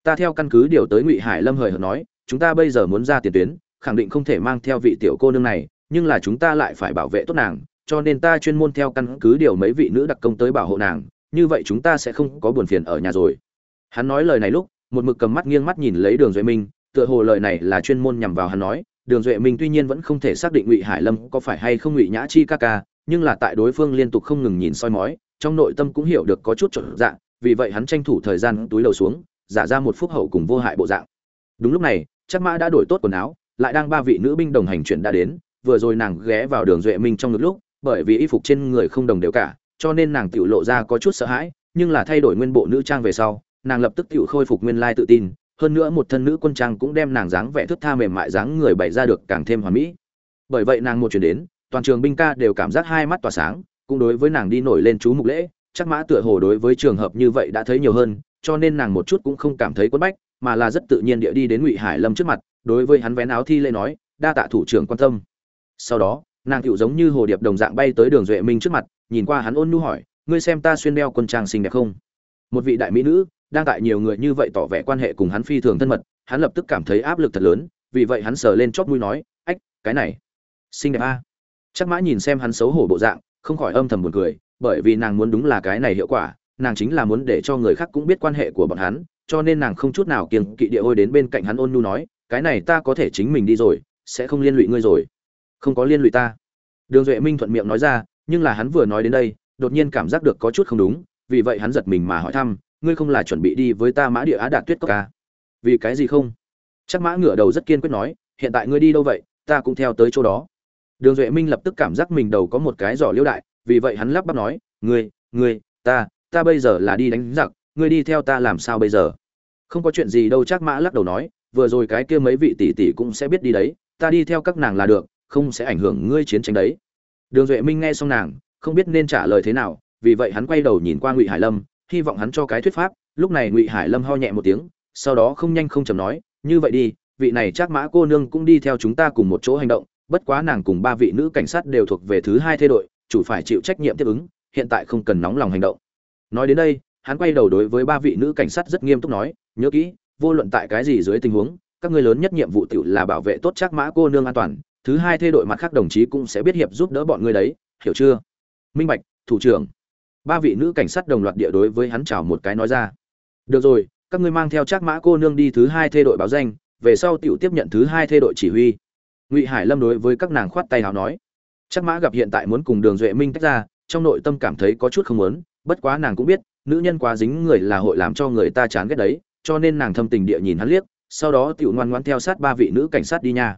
Ta theo căn cứ điều tới ngụy hải lâm hời hợt nói, chúng ta bây giờ muốn ra tiền tuyến, khẳng định không thể mang theo vị tiểu cô nương này, nhưng là chúng ta lại phải bảo vệ tốt nàng, cho nên ta chuyên môn theo căn cứ điều mấy vị nữ đặc công tới bảo hộ nàng, như vậy chúng ta sẽ không có buồn phiền ở nhà rồi. Hắn nói lời này lúc một mực cầm mắt nghiêng mắt nhìn lấy đường duệ minh, tựa hồ lời này là chuyên môn nhằm vào hắn nói. Đường duệ minh tuy nhiên vẫn không thể xác định ngụy hải lâm có phải hay không ngụy nhã chi ca ca, nhưng là tại đối phương liên tục không ngừng nhìn soi mói, trong nội tâm cũng hiểu được có chút trở dạng vì vậy hắn tranh thủ thời gian túi đầu xuống, giả ra một phúc hậu cùng vô hại bộ dạng. Đúng lúc này chắc mã đã đổi tốt quần áo, lại đang ba vị nữ binh đồng hành chuyển đã đến, vừa rồi nàng ghé vào đường duệ minh trong ngực lúc, bởi vì y phục trên người không đồng đều cả, cho nên nàng tự lộ ra có chút sợ hãi, nhưng là thay đổi nguyên bộ nữ trang về sau nàng lập tức tự khôi phục nguyên lai tự tin, hơn nữa một thân nữ quân trang cũng đem nàng dáng vẻ thướt tha mềm mại dáng người bày ra được càng thêm hoàn mỹ. Bởi vậy nàng một chuyển đến, toàn trường binh ca đều cảm giác hai mắt tỏa sáng, cũng đối với nàng đi nổi lên chú mục lễ, chắc mã tựa hồ đối với trường hợp như vậy đã thấy nhiều hơn, cho nên nàng một chút cũng không cảm thấy quất bách, mà là rất tự nhiên địa đi đến ngụy hải lâm trước mặt, đối với hắn vén áo thi lễ nói, đa tạ thủ trưởng quan tâm. Sau đó, nàng tựu giống như hồ điệp đồng dạng bay tới đường duệ minh trước mặt, nhìn qua hắn ôn nhu hỏi, ngươi xem ta xuyên đeo quân trang xinh đẹp không? Một vị đại mỹ nữ đang tại nhiều người như vậy tỏ vẻ quan hệ cùng hắn phi thường thân mật, hắn lập tức cảm thấy áp lực thật lớn, vì vậy hắn sờ lên chót mũi nói, ách, cái này, xinh đẹp a. Chắc mã nhìn xem hắn xấu hổ bộ dạng, không khỏi âm thầm buồn cười, bởi vì nàng muốn đúng là cái này hiệu quả, nàng chính là muốn để cho người khác cũng biết quan hệ của bọn hắn, cho nên nàng không chút nào kiêng kỵ địa ôi đến bên cạnh hắn ôn nhu nói, cái này ta có thể chính mình đi rồi, sẽ không liên lụy ngươi rồi. Không có liên lụy ta. Đường duệ minh thuận miệng nói ra, nhưng là hắn vừa nói đến đây, đột nhiên cảm giác được có chút không đúng, vì vậy hắn giật mình mà hỏi thăm ngươi không là chuẩn bị đi với ta mã địa á đạt tuyết cốc ca vì cái gì không? Chắc mã ngửa đầu rất kiên quyết nói, hiện tại ngươi đi đâu vậy? Ta cũng theo tới chỗ đó. Đường duệ minh lập tức cảm giác mình đầu có một cái giỏ liêu đại, vì vậy hắn lắp bắp nói, ngươi ngươi, ta ta bây giờ là đi đánh giặc, ngươi đi theo ta làm sao bây giờ? Không có chuyện gì đâu, chắc mã lắc đầu nói, vừa rồi cái kia mấy vị tỷ tỷ cũng sẽ biết đi đấy, ta đi theo các nàng là được, không sẽ ảnh hưởng ngươi chiến tranh đấy. Đường duệ minh nghe xong nàng, không biết nên trả lời thế nào, vì vậy hắn quay đầu nhìn qua ngụy hải lâm hy vọng hắn cho cái thuyết pháp. Lúc này ngụy hải lâm ho nhẹ một tiếng, sau đó không nhanh không chầm nói, như vậy đi, vị này chắc mã cô nương cũng đi theo chúng ta cùng một chỗ hành động, bất quá nàng cùng ba vị nữ cảnh sát đều thuộc về thứ hai thê đội, chủ phải chịu trách nhiệm tiếp ứng, hiện tại không cần nóng lòng hành động. Nói đến đây, hắn quay đầu đối với ba vị nữ cảnh sát rất nghiêm túc nói, nhớ kỹ, vô luận tại cái gì dưới tình huống, các ngươi lớn nhất nhiệm vụ tự là bảo vệ tốt chắc mã cô nương an toàn, thứ hai thê đội mặt khác đồng chí cũng sẽ biết hiệp giúp đỡ bọn ngươi đấy, hiểu chưa? Minh bạch, thủ trưởng ba vị nữ cảnh sát đồng loạt địa đối với hắn chào một cái nói ra. Được rồi, các ngươi mang theo trác mã cô nương đi thứ hai thê đội báo danh, về sau tiểu tiếp nhận thứ hai thê đội chỉ huy. Ngụy hải lâm đối với các nàng khoát tay hào nói. Trác mã gặp hiện tại muốn cùng đường duệ minh tách ra, trong nội tâm cảm thấy có chút không muốn, bất quá nàng cũng biết, nữ nhân quá dính người là hội làm cho người ta chán ghét đấy, cho nên nàng thâm tình địa nhìn hắn liếc, sau đó tiểu ngoan ngoan theo sát ba vị nữ cảnh sát đi nha.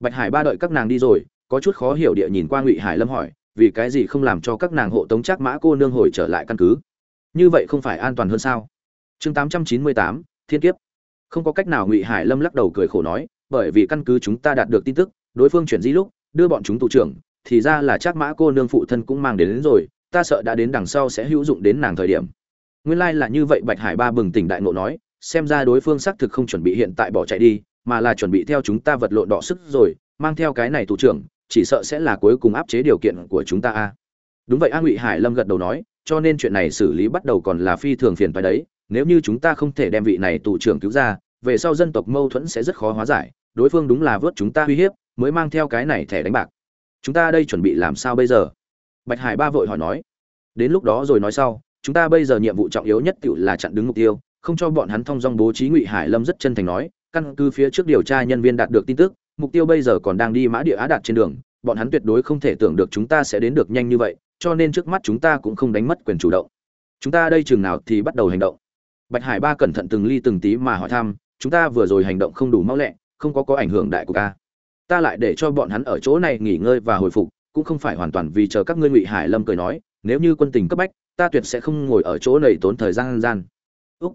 Bạch hải ba đợi các nàng đi rồi, có chút khó hiểu địa nhìn qua ngụy hải lâm hỏi vì cái gì không làm cho các nàng hộ tống chắc mã cô nương hồi trở lại căn cứ? Như vậy không phải an toàn hơn sao? Chương tám trăm chín mươi tám thiên kiếp. Không có cách nào ngụy hải lâm lắc đầu cười khổ nói bởi vì căn cứ chúng ta đạt được tin tức đối phương chuyển di lúc đưa bọn chúng tù trưởng thì ra là chắc mã cô nương phụ thân cũng mang đến, đến rồi ta sợ đã đến đằng sau sẽ hữu dụng đến nàng thời điểm. Nguyên lai là như vậy bạch hải ba bừng tỉnh đại ngộ nói xem ra đối phương xác thực không chuẩn bị hiện tại bỏ chạy đi mà là chuẩn bị theo chúng ta vật lộn đỏ sức rồi mang theo cái này thủ trưởng chỉ sợ sẽ là cuối cùng áp chế điều kiện của chúng ta a. Đúng vậy, a ngụy hải lâm gật đầu nói, cho nên chuyện này xử lý bắt đầu còn là phi thường phiền phải đấy. Nếu như chúng ta không thể đem vị này tù trưởng cứu ra, về sau dân tộc mâu thuẫn sẽ rất khó hóa giải. Đối phương đúng là vớt chúng ta uy hiếp, mới mang theo cái này thẻ đánh bạc. Chúng ta đây chuẩn bị làm sao bây giờ? Bạch hải ba vội hỏi nói. Đến lúc đó rồi nói sau, chúng ta bây giờ nhiệm vụ trọng yếu nhất tự là chặn đứng mục tiêu, không cho bọn hắn thông dong bố trí ngụy hải lâm rất chân thành nói, căn cứ phía trước điều tra nhân viên đạt được tin tức mục tiêu bây giờ còn đang đi mã địa á đạt trên đường, bọn hắn tuyệt đối không thể tưởng được chúng ta sẽ đến được nhanh như vậy, cho nên trước mắt chúng ta cũng không đánh mất quyền chủ động. Chúng ta đây chừng nào thì bắt đầu hành động. Bạch hải ba cẩn thận từng ly từng tí mà hỏi thăm, chúng ta vừa rồi hành động không đủ mau lẹ, không có có ảnh hưởng đại của ta. Ta lại để cho bọn hắn ở chỗ này nghỉ ngơi và hồi phục, cũng không phải hoàn toàn vì chờ các ngươi ngụy hải lâm cười nói, nếu như quân tình cấp bách, ta tuyệt sẽ không ngồi ở chỗ này tốn thời gian gian. Úc.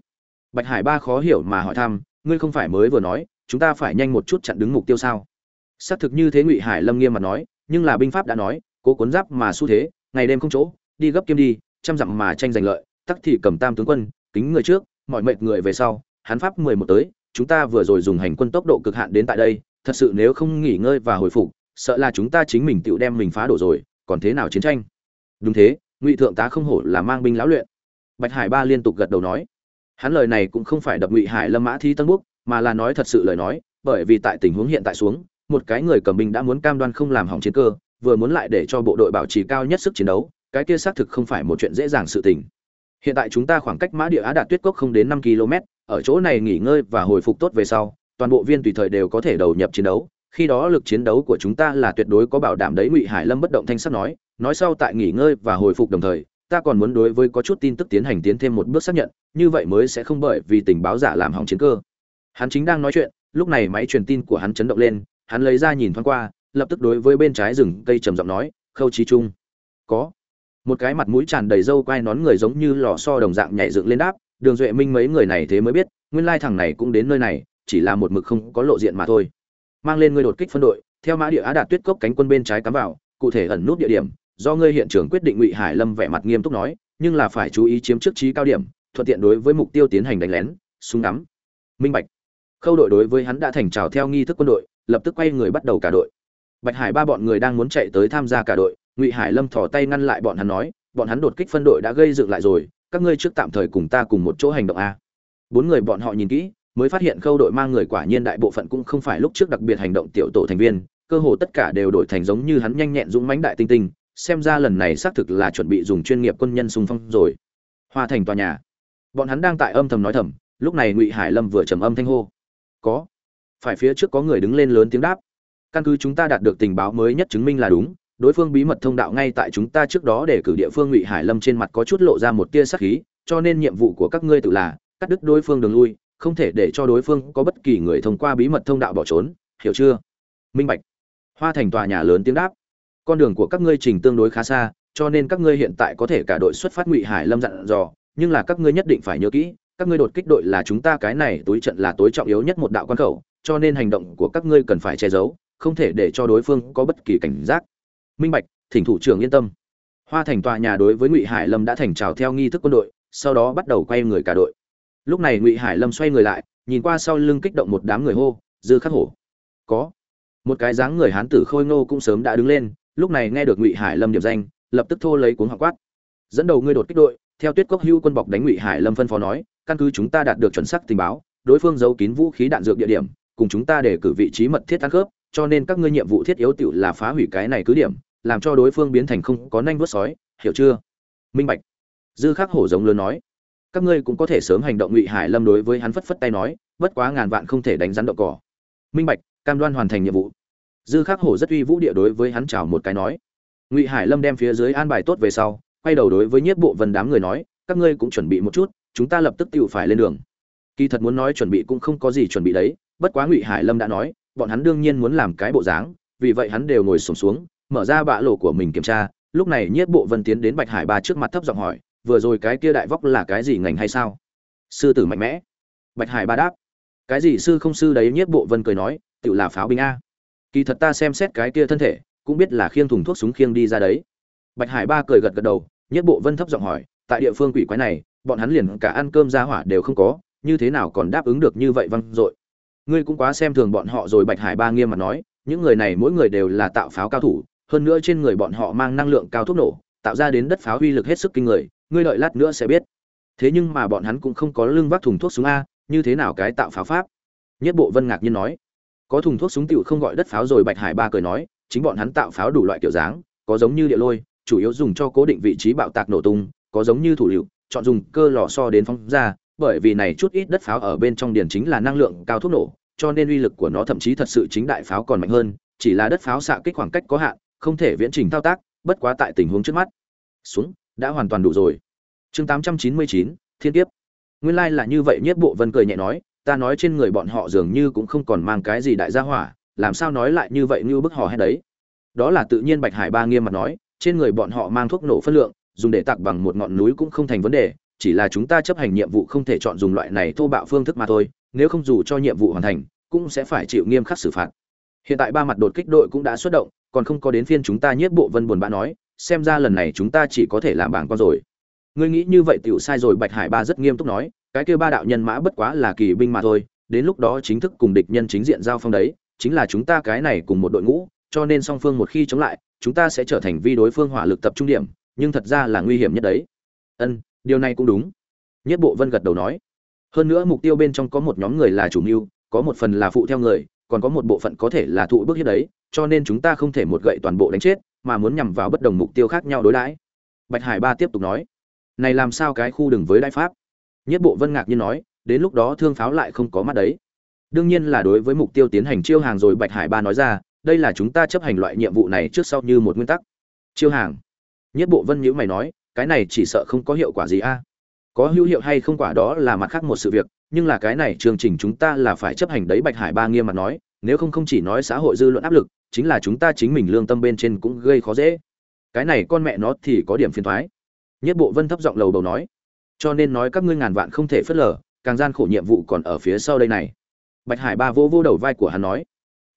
Bạch hải ba khó hiểu mà hỏi thăm, ngươi không phải mới vừa nói chúng ta phải nhanh một chút chặn đứng mục tiêu sao? Xác thực như thế ngụy hải lâm nghiêm mặt nói, nhưng là binh pháp đã nói, cố cuốn giáp mà xu thế, ngày đêm không chỗ, đi gấp kiếm đi, trăm dặm mà tranh giành lợi, tắc thì cầm tam tướng quân, kính người trước, mọi mệnh người về sau hán pháp mười một tới, chúng ta vừa rồi dùng hành quân tốc độ cực hạn đến tại đây, thật sự nếu không nghỉ ngơi và hồi phục, sợ là chúng ta chính mình tự đem mình phá đổ rồi, còn thế nào chiến tranh? Đúng thế, ngụy thượng tá không hổ là mang binh lão luyện. Bạch hải ba liên tục gật đầu nói. Hắn lời này cũng không phải đập ngụy hải lâm mã thi tân búc mà là nói thật sự lời nói, bởi vì tại tình huống hiện tại xuống, một cái người cầm binh đã muốn cam đoan không làm hỏng chiến cơ, vừa muốn lại để cho bộ đội bảo trì cao nhất sức chiến đấu, cái kia xác thực không phải một chuyện dễ dàng sự tình. Hiện tại chúng ta khoảng cách mã địa á đạt tuyết cốc không đến năm km ở chỗ này nghỉ ngơi và hồi phục tốt về sau, toàn bộ viên tùy thời đều có thể đầu nhập chiến đấu. Khi đó lực chiến đấu của chúng ta là tuyệt đối có bảo đảm đấy, ngụy hải lâm bất động thanh sắt nói. Nói sau tại nghỉ ngơi và hồi phục đồng thời, ta còn muốn đối với có chút tin tức tiến hành tiến thêm một bước xác nhận, như vậy mới sẽ không bởi vì tình báo giả làm hỏng chiến cơ hắn chính đang nói chuyện, lúc này máy truyền tin của hắn chấn động lên, hắn lấy ra nhìn thoáng qua, lập tức đối với bên trái rừng cây trầm giọng nói, khâu Chí trung. Có. Một cái mặt mũi tràn đầy râu quai nón người giống như lò xo đồng dạng nhảy dựng lên đáp, đường duệ minh mấy người này thế mới biết, nguyên lai thằng này cũng đến nơi này, chỉ là một mực không có lộ diện mà thôi. Mang lên ngươi đột kích phân đội, theo mã địa á đạt tuyết cốc cánh quân bên trái cắm vào, cụ thể ẩn nút địa điểm, do ngươi hiện trường quyết định. Ngụy hải lâm vẻ mặt nghiêm túc nói, nhưng là phải chú ý chiếm trước trí cao điểm, thuận tiện đối với mục tiêu tiến hành đánh lén, súng ngắm. Minh bạch khâu đội đối với hắn đã thành trào theo nghi thức quân đội, lập tức quay người bắt đầu cả đội. Bạch hải ba bọn người đang muốn chạy tới tham gia cả đội, ngụy hải lâm thò tay ngăn lại bọn hắn nói, bọn hắn đột kích phân đội đã gây dựng lại rồi, các ngươi trước tạm thời cùng ta cùng một chỗ hành động a. Bốn người bọn họ nhìn kỹ, mới phát hiện khâu đội mang người quả nhiên đại bộ phận cũng không phải lúc trước đặc biệt hành động tiểu tổ thành viên, cơ hồ tất cả đều đổi thành giống như hắn nhanh nhẹn dũng mãnh đại tinh tinh, xem ra lần này xác thực là chuẩn bị dùng chuyên nghiệp quân nhân xung phong rồi. Hoa thành tòa nhà. Bọn hắn đang tại âm thầm nói thầm, lúc này ngụy hải lâm vừa trầm âm thanh hô có. Phải phía trước có người đứng lên lớn tiếng đáp. Căn cứ chúng ta đạt được tình báo mới nhất chứng minh là đúng, đối phương bí mật thông đạo ngay tại chúng ta trước đó để cử địa phương ngụy hải lâm trên mặt có chút lộ ra một tia sắc khí, cho nên nhiệm vụ của các ngươi tự là cắt đứt đối phương đường lui, không thể để cho đối phương có bất kỳ người thông qua bí mật thông đạo bỏ trốn, hiểu chưa? Minh bạch. Hoa thành tòa nhà lớn tiếng đáp. Con đường của các ngươi trình tương đối khá xa, cho nên các ngươi hiện tại có thể cả đội xuất phát ngụy hải lâm dặn dò, nhưng là các ngươi nhất định phải nhớ kỹ các ngươi đột kích đội là chúng ta cái này túi trận là tối trọng yếu nhất một đạo quan khẩu, cho nên hành động của các ngươi cần phải che giấu, không thể để cho đối phương có bất kỳ cảnh giác. Minh bạch, thỉnh thủ trưởng yên tâm. Hoa thành tòa nhà đối với ngụy hải lâm đã thành trào theo nghi thức quân đội, sau đó bắt đầu quay người cả đội. Lúc này ngụy hải lâm xoay người lại, nhìn qua sau lưng kích động một đám người hô, dư khắc hổ. Có. Một cái dáng người hán tử khôi ngô cũng sớm đã đứng lên, lúc này nghe được ngụy hải lâm điểm danh, lập tức thô lấy cuốn họ quát. Dẫn đầu ngươi đột kích đội, theo tuyết cốc hưu quân bọc đánh ngụy hải lâm phân phó nói căn cứ chúng ta đạt được chuẩn xác tình báo, đối phương giấu kín vũ khí đạn dược địa điểm, cùng chúng ta để cử vị trí mật thiết ăn khớp, cho nên các ngươi nhiệm vụ thiết yếu tiểu là phá hủy cái này cứ điểm, làm cho đối phương biến thành không có nanh vớt sói, hiểu chưa? Minh bạch. Dư khắc hổ giống lớn nói. Các ngươi cũng có thể sớm hành động ngụy hải lâm đối với hắn phất phất tay nói, bất quá ngàn vạn không thể đánh rắn đậu cỏ. Minh bạch, cam đoan hoàn thành nhiệm vụ. Dư khắc hổ rất uy vũ địa đối với hắn chào một cái nói. Ngụy hải lâm đem phía dưới an bài tốt về sau, quay đầu đối với nhiếp bộ vân đám người nói, các ngươi cũng chuẩn bị một chút chúng ta lập tức tự phải lên đường. Kỳ thật muốn nói chuẩn bị cũng không có gì chuẩn bị đấy bất quá ngụy hải lâm đã nói bọn hắn đương nhiên muốn làm cái bộ dáng vì vậy hắn đều ngồi sổm xuống, xuống mở ra bạ lộ của mình kiểm tra lúc này nhiếp bộ vân tiến đến bạch hải ba trước mặt thấp giọng hỏi vừa rồi cái kia đại vóc là cái gì ngành hay sao? Sư tử mạnh mẽ. Bạch hải ba đáp. Cái gì sư không sư đấy? Nhiếp bộ vân cười nói tự là pháo binh a. Kỳ thật ta xem xét cái kia thân thể cũng biết là khiêng thùng thuốc súng khiêng đi ra đấy. Bạch hải ba cười gật gật đầu nhất bộ vân thấp giọng hỏi tại địa phương quỷ quái này bọn hắn liền cả ăn cơm ra hỏa đều không có, như thế nào còn đáp ứng được như vậy văng dội? Ngươi cũng quá xem thường bọn họ rồi, bạch hải ba nghiêm mặt nói, những người này mỗi người đều là tạo pháo cao thủ, hơn nữa trên người bọn họ mang năng lượng cao thuốc nổ, tạo ra đến đất pháo uy lực hết sức kinh người, ngươi đợi lát nữa sẽ biết. Thế nhưng mà bọn hắn cũng không có lưng vác thùng thuốc súng a, như thế nào cái tạo pháo pháp? Nhất bộ vân ngạc nhiên nói, có thùng thuốc súng tiểu không gọi đất pháo rồi, bạch hải ba cười nói, chính bọn hắn tạo pháo đủ loại kiểu dáng, có giống như địa lôi, chủ yếu dùng cho cố định vị trí bạo tạc nổ tung, có giống như thủ liệu chọn dùng cơ lò so đến phóng ra bởi vì này chút ít đất pháo ở bên trong điển chính là năng lượng cao thuốc nổ cho nên uy lực của nó thậm chí thật sự chính đại pháo còn mạnh hơn chỉ là đất pháo xạ kích khoảng cách có hạn không thể viễn trình thao tác bất quá tại tình huống trước mắt. Xuống đã hoàn toàn đủ rồi. Chương 899, thiên tiếp. nguyên lai là như vậy nhất bộ vân cười nhẹ nói ta nói trên người bọn họ dường như cũng không còn mang cái gì đại gia hỏa làm sao nói lại như vậy như bức họ hay đấy? Đó là tự nhiên bạch hải ba nghiêm mặt nói trên người bọn họ mang thuốc nổ phân lượng dùng để tạc bằng một ngọn núi cũng không thành vấn đề, chỉ là chúng ta chấp hành nhiệm vụ không thể chọn dùng loại này thô bạo phương thức mà thôi, nếu không dù cho nhiệm vụ hoàn thành, cũng sẽ phải chịu nghiêm khắc xử phạt. Hiện tại ba mặt đột kích đội cũng đã xuất động, còn không có đến phiên chúng ta nhiếp bộ vân buồn bã nói, xem ra lần này chúng ta chỉ có thể làm bảng con rồi. Ngươi nghĩ như vậy tiểu sai rồi, bạch hải ba rất nghiêm túc nói, cái kia ba đạo nhân mã bất quá là kỳ binh mà thôi, đến lúc đó chính thức cùng địch nhân chính diện giao phong đấy, chính là chúng ta cái này cùng một đội ngũ, cho nên song phương một khi chống lại, chúng ta sẽ trở thành vi đối phương hỏa lực tập trung điểm nhưng thật ra là nguy hiểm nhất đấy. Ân, điều này cũng đúng. Nhất bộ vân gật đầu nói. Hơn nữa mục tiêu bên trong có một nhóm người là chủ mưu, có một phần là phụ theo người, còn có một bộ phận có thể là thụ bước hiếp đấy, cho nên chúng ta không thể một gậy toàn bộ đánh chết, mà muốn nhằm vào bất đồng mục tiêu khác nhau đối đãi. Bạch hải ba tiếp tục nói. Này làm sao cái khu đừng với đại pháp? Nhất bộ vân ngạc nhiên nói, đến lúc đó thương pháo lại không có mắt đấy. Đương nhiên là đối với mục tiêu tiến hành chiêu hàng rồi, bạch hải ba nói ra, đây là chúng ta chấp hành loại nhiệm vụ này trước sau như một nguyên tắc. Chiêu hàng nhất bộ vân nhữ mày nói, cái này chỉ sợ không có hiệu quả gì a. À? Có hữu hiệu hay không quả đó là mặt khác một sự việc, nhưng là cái này chương trình chúng ta là phải chấp hành đấy bạch hải ba nghiêm mặt nói, nếu không không chỉ nói xã hội dư luận áp lực, chính là chúng ta chính mình lương tâm bên trên cũng gây khó dễ. Cái này con mẹ nó thì có điểm phiền thoái. Nhất bộ vân thấp giọng lầu đầu nói, cho nên nói các ngươi ngàn vạn không thể phớt lờ, càng gian khổ nhiệm vụ còn ở phía sau đây này. Bạch hải ba vô vô đầu vai của hắn nói,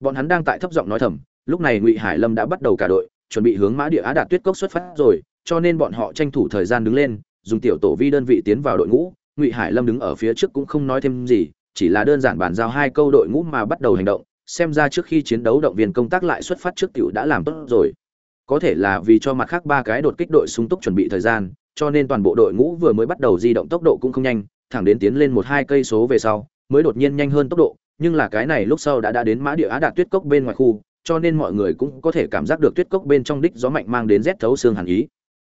bọn hắn đang tại thấp giọng nói thầm, lúc này ngụy hải lâm đã bắt đầu cả đội chuẩn bị hướng mã địa á đạt tuyết cốc xuất phát rồi, cho nên bọn họ tranh thủ thời gian đứng lên, dùng tiểu tổ vi đơn vị tiến vào đội ngũ. Ngụy hải lâm đứng ở phía trước cũng không nói thêm gì, chỉ là đơn giản bàn giao hai câu đội ngũ mà bắt đầu hành động, xem ra trước khi chiến đấu động viên công tác lại xuất phát trước tiểu đã làm tốt rồi. Có thể là vì cho mặt khác ba cái đột kích đội sung túc chuẩn bị thời gian, cho nên toàn bộ đội ngũ vừa mới bắt đầu di động tốc độ cũng không nhanh, thẳng đến tiến lên một hai cây số về sau, mới đột nhiên nhanh hơn tốc độ, nhưng là cái này lúc sau đã đã đến mã địa á đạt tuyết cốc bên ngoài khu cho nên mọi người cũng có thể cảm giác được tuyết cốc bên trong đích gió mạnh mang đến rét thấu xương hàn ý.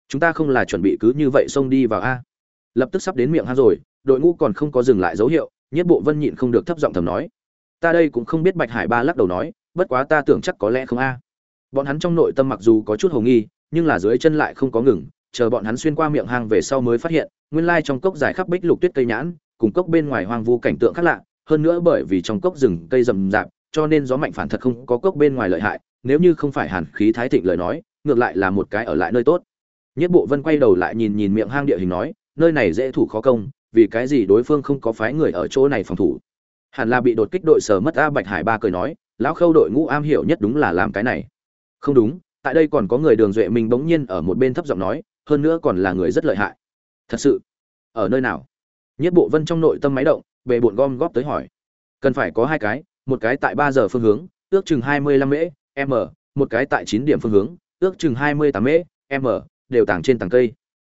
Chúng ta không là chuẩn bị cứ như vậy xông đi vào a. Lập tức sắp đến miệng hang rồi, đội ngũ còn không có dừng lại dấu hiệu nhất bộ vân nhịn không được thấp giọng thầm nói. Ta đây cũng không biết bạch hải ba lắc đầu nói, bất quá ta tưởng chắc có lẽ không a. Bọn hắn trong nội tâm mặc dù có chút hồ nghi, nhưng là dưới chân lại không có ngừng, chờ bọn hắn xuyên qua miệng hang về sau mới phát hiện, nguyên lai trong cốc dài khắp bích lục tuyết cây nhãn, cùng cốc bên ngoài hoang vu cảnh tượng khác lạ, hơn nữa bởi vì trong cốc rừng cây rậm rạp cho nên gió mạnh phản thật không có cốc bên ngoài lợi hại, nếu như không phải hàn khí thái thịnh lời nói, ngược lại là một cái ở lại nơi tốt. Nhất bộ vân quay đầu lại nhìn nhìn miệng hang địa hình nói, nơi này dễ thủ khó công, vì cái gì đối phương không có phái người ở chỗ này phòng thủ? Hẳn là bị đột kích đội sở mất a bạch hải ba cười nói, lão khâu đội ngũ am hiểu nhất đúng là làm cái này. Không đúng, tại đây còn có người đường duệ mình bỗng nhiên ở một bên thấp giọng nói, hơn nữa còn là người rất lợi hại. Thật sự, ở nơi nào? Nhất bộ vân trong nội tâm máy động về bộn gom góp tới hỏi. Cần phải có hai cái một cái tại ba giờ phương hướng, ước chừng hai mươi lăm mễ, m, một cái tại chín điểm phương hướng, ước chừng hai mươi tám mễ, m, đều tàng trên tàng cây.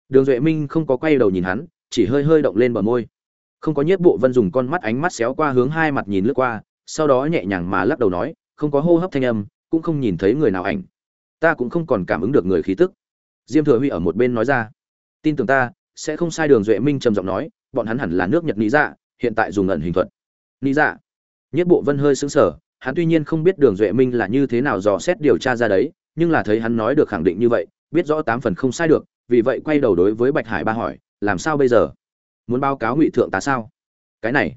Đường duệ minh không có quay đầu nhìn hắn, chỉ hơi hơi động lên bờ môi. Không có nhiếp bộ vân dùng con mắt ánh mắt xéo qua hướng hai mặt nhìn lướt qua, sau đó nhẹ nhàng mà lắc đầu nói, không có hô hấp thanh âm, cũng không nhìn thấy người nào ảnh. Ta cũng không còn cảm ứng được người khí tức. Diêm thừa huy ở một bên nói ra. Tin tưởng ta, sẽ không sai, đường duệ minh trầm giọng nói, bọn hắn hẳn là nước nhật lý dạ hiện tại dùng ẩn hình thuật. Lý dạ nhất bộ vân hơi sững sờ, hắn tuy nhiên không biết đường duệ minh là như thế nào dò xét điều tra ra đấy, nhưng là thấy hắn nói được khẳng định như vậy, biết rõ tám phần không sai được, vì vậy quay đầu đối với bạch hải ba hỏi, làm sao bây giờ? Muốn báo cáo ngụy thượng tá sao? Cái này.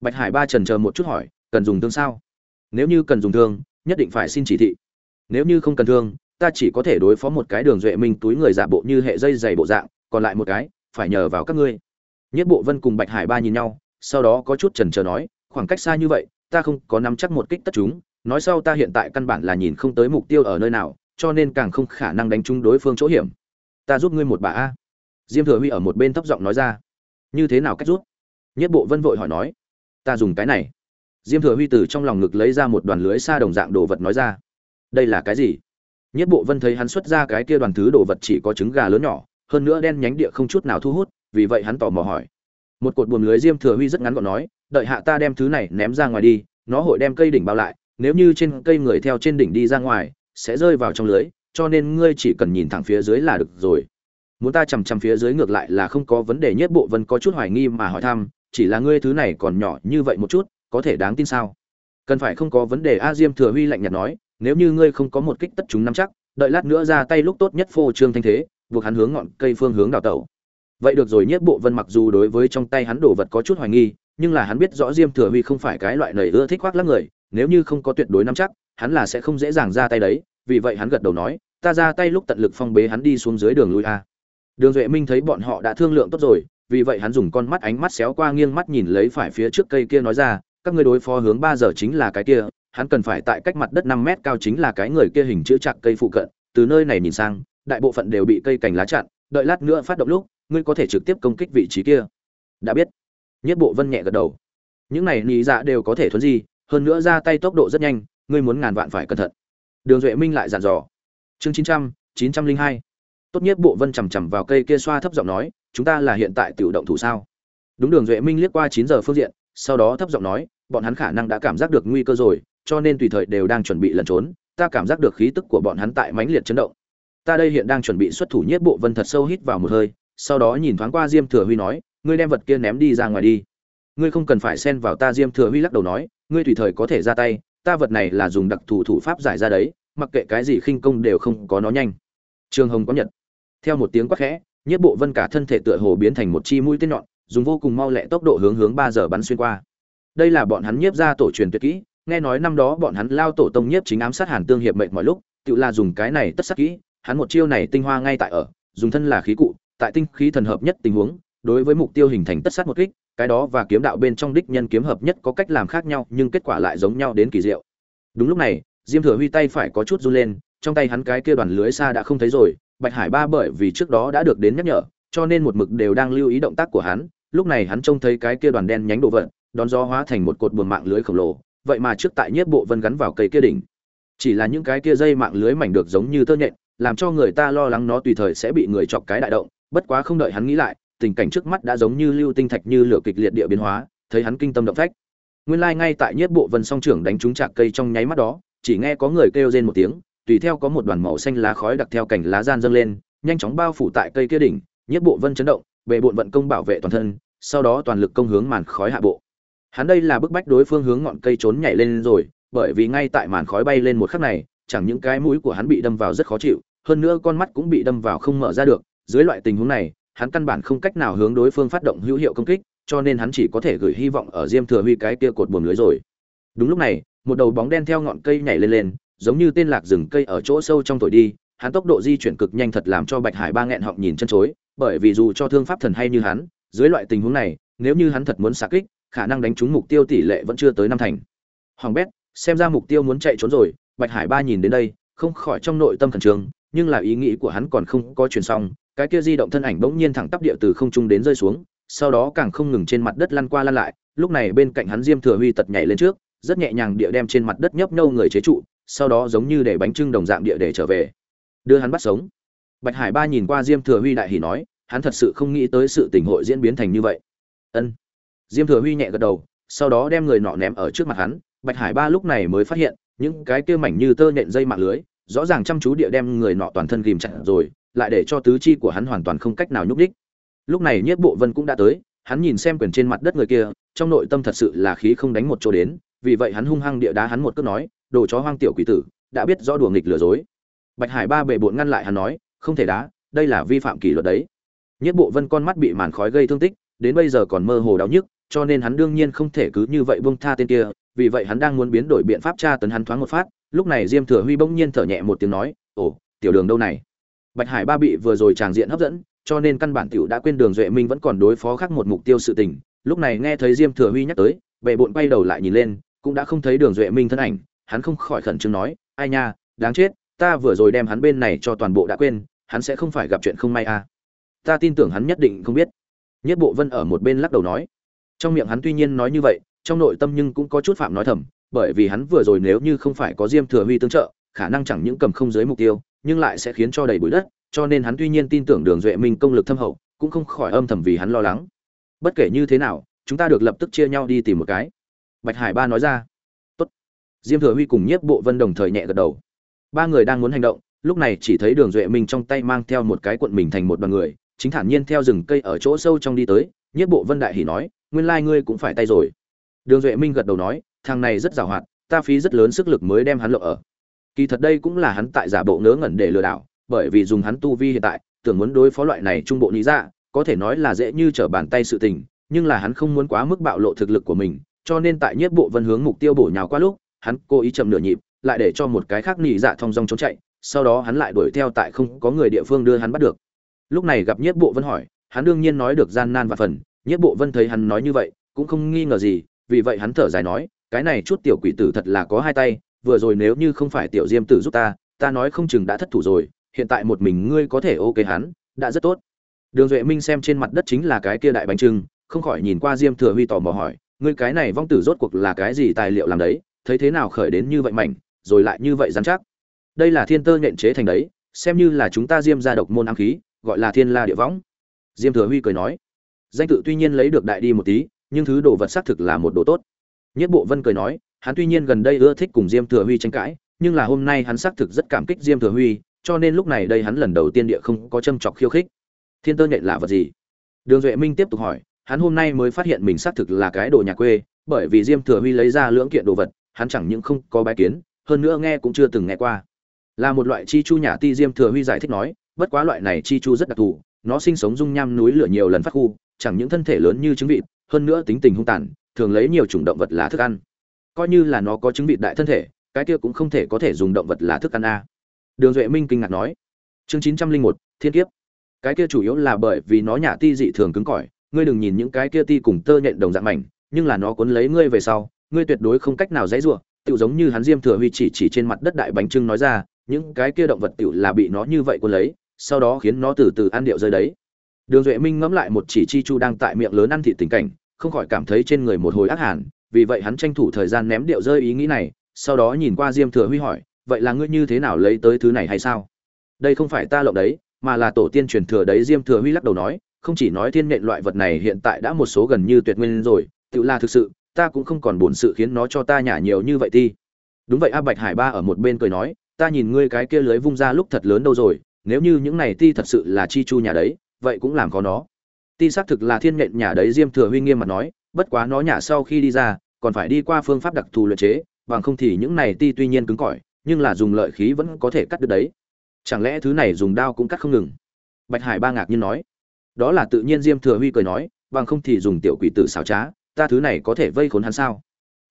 Bạch hải ba chần chờ một chút hỏi, cần dùng thương sao? Nếu như cần dùng thương, nhất định phải xin chỉ thị. Nếu như không cần thương, ta chỉ có thể đối phó một cái đường duệ minh túi người giả bộ như hệ dây dày bộ dạng, còn lại một cái, phải nhờ vào các ngươi. Nhất bộ vân cùng bạch hải ba nhìn nhau, sau đó có chút chần chờ nói, khoảng cách xa như vậy ta không có nắm chắc một kích tất chúng, nói sau ta hiện tại căn bản là nhìn không tới mục tiêu ở nơi nào, cho nên càng không khả năng đánh trúng đối phương chỗ hiểm. Ta giúp ngươi một bà a. Diêm thừa huy ở một bên thấp giọng nói ra. Như thế nào cách giúp? Nhất bộ vân vội hỏi nói. Ta dùng cái này. Diêm thừa huy từ trong lòng ngực lấy ra một đoàn lưới xa đồng dạng đồ vật nói ra. Đây là cái gì? Nhất bộ vân thấy hắn xuất ra cái kia đoàn thứ đồ vật chỉ có trứng gà lớn nhỏ, hơn nữa đen nhánh địa không chút nào thu hút, vì vậy hắn tò mò hỏi. Một cột buồm lưới diêm thừa huy rất ngắn gọn nói đợi hạ ta đem thứ này ném ra ngoài đi, nó hội đem cây đỉnh bao lại, nếu như trên cây người theo trên đỉnh đi ra ngoài, sẽ rơi vào trong lưới, cho nên ngươi chỉ cần nhìn thẳng phía dưới là được rồi. Muốn ta chằm chằm phía dưới ngược lại là không có vấn đề nhất bộ vân có chút hoài nghi mà hỏi thăm, chỉ là ngươi thứ này còn nhỏ như vậy một chút, có thể đáng tin sao? Cần phải không có vấn đề, a diêm thừa huy lạnh nhạt nói, nếu như ngươi không có một kích tất chúng nắm chắc, đợi lát nữa ra tay lúc tốt nhất phô trương thanh thế, buộc hắn hướng ngọn cây phương hướng đào tẩu vậy được rồi nhất bộ vân mặc dù đối với trong tay hắn đồ vật có chút hoài nghi, nhưng là hắn biết rõ diêm thừa huy không phải cái loại nầy ưa thích khoác lắc người, nếu như không có tuyệt đối nắm chắc, hắn là sẽ không dễ dàng ra tay đấy. Vì vậy hắn gật đầu nói, ta ra tay lúc tận lực phong bế hắn đi xuống dưới đường lui a. Đường duệ minh thấy bọn họ đã thương lượng tốt rồi, vì vậy hắn dùng con mắt ánh mắt xéo qua nghiêng mắt nhìn lấy phải phía trước cây kia nói ra, các ngươi đối phó hướng ba giờ chính là cái kia, hắn cần phải tại cách mặt đất năm mét cao chính là cái người kia hình chữ chặt cây phụ cận, từ nơi này nhìn sang, đại bộ phận đều bị cây cành lá chặn, đợi lát nữa phát động lúc ngươi có thể trực tiếp công kích vị trí kia. Đã biết. Nhất bộ vân nhẹ gật đầu. Những này nhị dạ đều có thể thuấn di, hơn nữa ra tay tốc độ rất nhanh, ngươi muốn ngàn vạn phải cẩn thận. Đường duệ minh lại dặn dò. Chương chín trăm chín trăm linh hai. Tốt nhất bộ vân chằm chằm vào cây kia xoa thấp giọng nói, chúng ta là hiện tại tự động thủ sao? Đúng đường duệ minh liếc qua chín giờ phương diện, sau đó thấp giọng nói, bọn hắn khả năng đã cảm giác được nguy cơ rồi, cho nên tùy thời đều đang chuẩn bị lẩn trốn, ta cảm giác được khí tức của bọn hắn tại mãnh liệt chấn động. Ta đây hiện đang chuẩn bị xuất thủ nhất bộ vân thật sâu hít vào một hơi sau đó nhìn thoáng qua diêm thừa huy nói, ngươi đem vật kia ném đi ra ngoài đi. Ngươi không cần phải xen vào ta. Diêm thừa huy lắc đầu nói, ngươi tùy thời có thể ra tay, ta vật này là dùng đặc thù thủ pháp giải ra đấy, mặc kệ cái gì khinh công đều không có nó nhanh. Trường hồng có nhật theo một tiếng quát khẽ nhất bộ vân cả thân thể tựa hồ biến thành một chi mũi tên nhọn, dùng vô cùng mau lẹ tốc độ hướng hướng ba giờ bắn xuyên qua. Đây là bọn hắn nhiếp ra tổ truyền tuyệt kỹ, nghe nói năm đó bọn hắn lao tổ tông nhiếp chính ám sát hàn tương hiệp mệnh mọi lúc, tự là dùng cái này tất sát kỹ, hắn một chiêu này tinh hoa ngay tại ở, dùng thân là khí cụ tại tinh khí thần hợp nhất tình huống, đối với mục tiêu hình thành tất sát một kích, cái đó và kiếm đạo bên trong đích nhân kiếm hợp nhất có cách làm khác nhau, nhưng kết quả lại giống nhau đến kỳ diệu. Đúng lúc này, diêm thừa huy tay phải có chút run lên, trong tay hắn cái kia đoàn lưới xa đã không thấy rồi, bạch hải ba bởi vì trước đó đã được đến nhắc nhở, cho nên một mực đều đang lưu ý động tác của hắn, lúc này hắn trông thấy cái kia đoàn đen nhánh đồ vật, đón gió hóa thành một cột buồm mạng lưới khổng lồ, vậy mà trước tại nhiếp bộ vân gắn vào cây kia đỉnh. Chỉ là những cái kia dây mạng lưới mảnh được giống như tơ nhện, làm cho người ta lo lắng nó tùy thời sẽ bị người chọc cái đại động bất quá không đợi hắn nghĩ lại, tình cảnh trước mắt đã giống như lưu tinh thạch như lửa kịch liệt địa biến hóa, thấy hắn kinh tâm động phách. Nguyên lai ngay tại nhiếp bộ vân song trưởng đánh trúng chạc cây trong nháy mắt đó, chỉ nghe có người kêu rên một tiếng, tùy theo có một đoàn màu xanh lá khói đặc theo cành lá gian dâng lên, nhanh chóng bao phủ tại cây kia đỉnh, nhiếp bộ vân chấn động bệ bộn vận công bảo vệ toàn thân, sau đó toàn lực công hướng màn khói hạ bộ. Hắn đây là bức bách đối phương hướng ngọn cây trốn nhảy lên rồi, bởi vì ngay tại màn khói bay lên một khắc này, chẳng những cái mũi của hắn bị đâm vào rất khó chịu, hơn nữa con mắt cũng bị đâm vào không mở ra được dưới loại tình huống này, hắn căn bản không cách nào hướng đối phương phát động hữu hiệu công kích, cho nên hắn chỉ có thể gửi hy vọng ở diêm thừa huy cái kia cột buồm lưới rồi. Đúng lúc này, một đầu bóng đen theo ngọn cây nhảy lên lên, giống như tên lạc rừng cây ở chỗ sâu trong thổi đi, hắn tốc độ di chuyển cực nhanh thật làm cho bạch hải ba nghẹn họng nhìn chân chối, bởi vì dù cho thương pháp thần hay như hắn, dưới loại tình huống này, nếu như hắn thật muốn xạ kích, khả năng đánh trúng mục tiêu tỷ lệ vẫn chưa tới năm thành. Hoàng bét, xem ra mục tiêu muốn chạy trốn rồi, bạch hải ba nhìn đến đây, không khỏi trong nội tâm khẩn trương, nhưng là ý nghĩ của hắn còn không có truyền xong cái kia di động thân ảnh bỗng nhiên thẳng tắp địa từ không trung đến rơi xuống, sau đó càng không ngừng trên mặt đất lăn qua lăn lại, lúc này bên cạnh hắn diêm thừa huy tật nhảy lên trước, rất nhẹ nhàng địa đem trên mặt đất nhấp nhâu người chế trụ, sau đó giống như để bánh trưng đồng dạng địa để trở về. Đưa hắn bắt sống. Bạch hải ba nhìn qua diêm thừa huy đại hỉ nói, hắn thật sự không nghĩ tới sự tình hội diễn biến thành như vậy. Ân. Diêm thừa huy nhẹ gật đầu, sau đó đem người nọ ném ở trước mặt hắn, bạch hải ba lúc này mới phát hiện, những cái kia mảnh như tơ nện dây mạng lưới, rõ ràng chăm chú địa đem người nọ toàn thân ghim chặt rồi lại để cho tứ chi của hắn hoàn toàn không cách nào nhúc đích lúc này nhất bộ vân cũng đã tới, hắn nhìn xem quyền trên mặt đất người kia, trong nội tâm thật sự là khí không đánh một chỗ đến, vì vậy hắn hung hăng địa đá hắn một cước nói, đồ chó hoang tiểu quỷ tử, đã biết rõ đùa nghịch lừa dối. Bạch hải ba bệ bộn ngăn lại hắn nói, không thể đá, đây là vi phạm kỷ luật đấy. Nhất bộ vân con mắt bị màn khói gây thương tích, đến bây giờ còn mơ hồ đau nhức, cho nên hắn đương nhiên không thể cứ như vậy buông tha tên kia, vì vậy hắn đang muốn biến đổi biện pháp tra tấn hắn thoáng một phát. Lúc này diêm thừa huy bỗng nhiên thở nhẹ một tiếng nói, ồ, tiểu đường đâu này? Bạch hải ba bị vừa rồi tràng diện hấp dẫn, cho nên căn bản tiểu đã quên đường duệ minh vẫn còn đối phó khác một mục tiêu sự tình. Lúc này nghe thấy diêm thừa huy nhắc tới, bệ bộn quay đầu lại nhìn lên, cũng đã không thấy đường duệ minh thân ảnh. Hắn không khỏi khẩn trương nói, ai nha, đáng chết, ta vừa rồi đem hắn bên này cho toàn bộ đã quên, hắn sẽ không phải gặp chuyện không may à. Ta tin tưởng hắn nhất định không biết. Nhất bộ vân ở một bên lắc đầu nói. Trong miệng hắn tuy nhiên nói như vậy, trong nội tâm nhưng cũng có chút phạm nói thầm, bởi vì hắn vừa rồi nếu như không phải có diêm thừa huy tương trợ, khả năng chẳng những cầm không dưới mục tiêu nhưng lại sẽ khiến cho đầy bụi đất, cho nên hắn tuy nhiên tin tưởng đường duệ minh công lực thâm hậu, cũng không khỏi âm thầm vì hắn lo lắng. Bất kể như thế nào, chúng ta được lập tức chia nhau đi tìm một cái. Bạch hải ba nói ra. Tốt. diêm thừa huy cùng nhiếp bộ vân đồng thời nhẹ gật đầu. Ba người đang muốn hành động, lúc này chỉ thấy đường duệ minh trong tay mang theo một cái cuộn mình thành một đoàn người, chính thản nhiên theo rừng cây ở chỗ sâu trong đi tới. Nhiếp bộ vân đại hỉ nói, nguyên lai ngươi cũng phải tay rồi. Đường duệ minh gật đầu nói, thằng này rất giàu hoạt ta phí rất lớn sức lực mới đem hắn lộ ở kỳ thật đây cũng là hắn tại giả bộ ngớ ngẩn để lừa đảo bởi vì dùng hắn tu vi hiện tại tưởng muốn đối phó loại này trung bộ lý dạ, có thể nói là dễ như trở bàn tay sự tình nhưng là hắn không muốn quá mức bạo lộ thực lực của mình cho nên tại nhất bộ vân hướng mục tiêu bổ nhào qua lúc hắn cố ý chậm nửa nhịp lại để cho một cái khác nỉ dạ thong dong trốn chạy sau đó hắn lại đuổi theo tại không có người địa phương đưa hắn bắt được. Lúc này gặp nhất bộ vân hỏi hắn đương nhiên nói được gian nan và phần nhất bộ vân thấy hắn nói như vậy cũng không nghi ngờ gì vì vậy hắn thở dài nói cái này chút tiểu quỷ tử thật là có hai tay vừa rồi nếu như không phải tiểu diêm tử giúp ta ta nói không chừng đã thất thủ rồi, hiện tại một mình ngươi có thể ok hắn, đã rất tốt. Đường duệ minh xem trên mặt đất chính là cái kia đại bánh trưng, không khỏi nhìn qua diêm thừa huy tò mò hỏi, ngươi cái này vong tử rốt cuộc là cái gì tài liệu làm đấy, thấy thế nào khởi đến như vậy mảnh, rồi lại như vậy dám chắc. Đây là thiên tơ nhện chế thành đấy, xem như là chúng ta diêm ra độc môn ám khí, gọi là thiên la địa võng. Diêm thừa huy cười nói, danh tự tuy nhiên lấy được đại đi một tí, nhưng thứ đồ vật xác thực là một đồ tốt. Nhất bộ vân cười nói hắn tuy nhiên gần đây ưa thích cùng diêm thừa huy tranh cãi, nhưng là hôm nay hắn xác thực rất cảm kích diêm thừa huy, cho nên lúc này đây hắn lần đầu tiên địa không có châm chọc khiêu khích. Thiên tơ nhện là vật gì? Đường duệ minh tiếp tục hỏi, hắn hôm nay mới phát hiện mình xác thực là cái đồ nhà quê, bởi vì diêm thừa huy lấy ra lưỡng kiện đồ vật, hắn chẳng những không có bái kiến, hơn nữa nghe cũng chưa từng nghe qua. Là một loại chi chu nhà ti diêm thừa huy giải thích nói, bất quá loại này chi chu rất đặc thù, nó sinh sống dung nham núi lửa nhiều lần phát khu, chẳng những thân thể lớn như trứng vịt, hơn nữa tính tình hung tàn, thường lấy nhiều chủng động vật lá thức ăn coi như là nó có trứng vịt đại thân thể, cái kia cũng không thể có thể dùng động vật là thức ăn a. Đường duệ minh kinh ngạc nói. Chương chín trăm linh một, thiên kiếp. Cái kia chủ yếu là bởi vì nó nhả ti dị thường cứng cỏi, ngươi đừng nhìn những cái kia ti cùng tơ nhện đồng dạng mảnh, nhưng là nó cuốn lấy ngươi về sau, ngươi tuyệt đối không cách nào dãy rủa tự giống như hắn diêm thừa huy chỉ chỉ trên mặt đất đại bánh trưng nói ra, những cái kia động vật tiểu là bị nó như vậy cuốn lấy, sau đó khiến nó từ từ ăn điệu rơi đấy. Đường duệ minh ngẫm lại một chỉ chi chu đang tại miệng lớn ăn thịt tình cảnh, không khỏi cảm thấy trên người một hồi ác hàn vì vậy hắn tranh thủ thời gian ném điệu rơi ý nghĩ này, sau đó nhìn qua diêm thừa huy hỏi, vậy là ngươi như thế nào lấy tới thứ này hay sao? Đây không phải ta lộng đấy, mà là tổ tiên truyền thừa đấy, diêm thừa huy lắc đầu nói, không chỉ nói thiên nện loại vật này hiện tại đã một số gần như tuyệt nguyên rồi, tự là thực sự, ta cũng không còn buồn sự khiến nó cho ta nhả nhiều như vậy ti. Đúng vậy, a bạch hải ba ở một bên cười nói, ta nhìn ngươi cái kia lưới vung ra lúc thật lớn đâu rồi, nếu như những này ti thật sự là chi chu nhà đấy, vậy cũng làm có nó. Ti xác thực là thiên nện nhà đấy, diêm thừa huy nghiêm mặt nói bất quá nó nhả sau khi đi ra, còn phải đi qua phương pháp đặc thù luyện chế, bằng không thì những này ti tuy nhiên cứng cỏi, nhưng là dùng lợi khí vẫn có thể cắt được đấy. Chẳng lẽ thứ này dùng đao cũng cắt không ngừng? Bạch hải ba ngạc nhiên nói. Đó là tự nhiên diêm thừa huy cười nói, bằng không thì dùng tiểu quỷ tử xảo trá, ta thứ này có thể vây khốn hắn sao?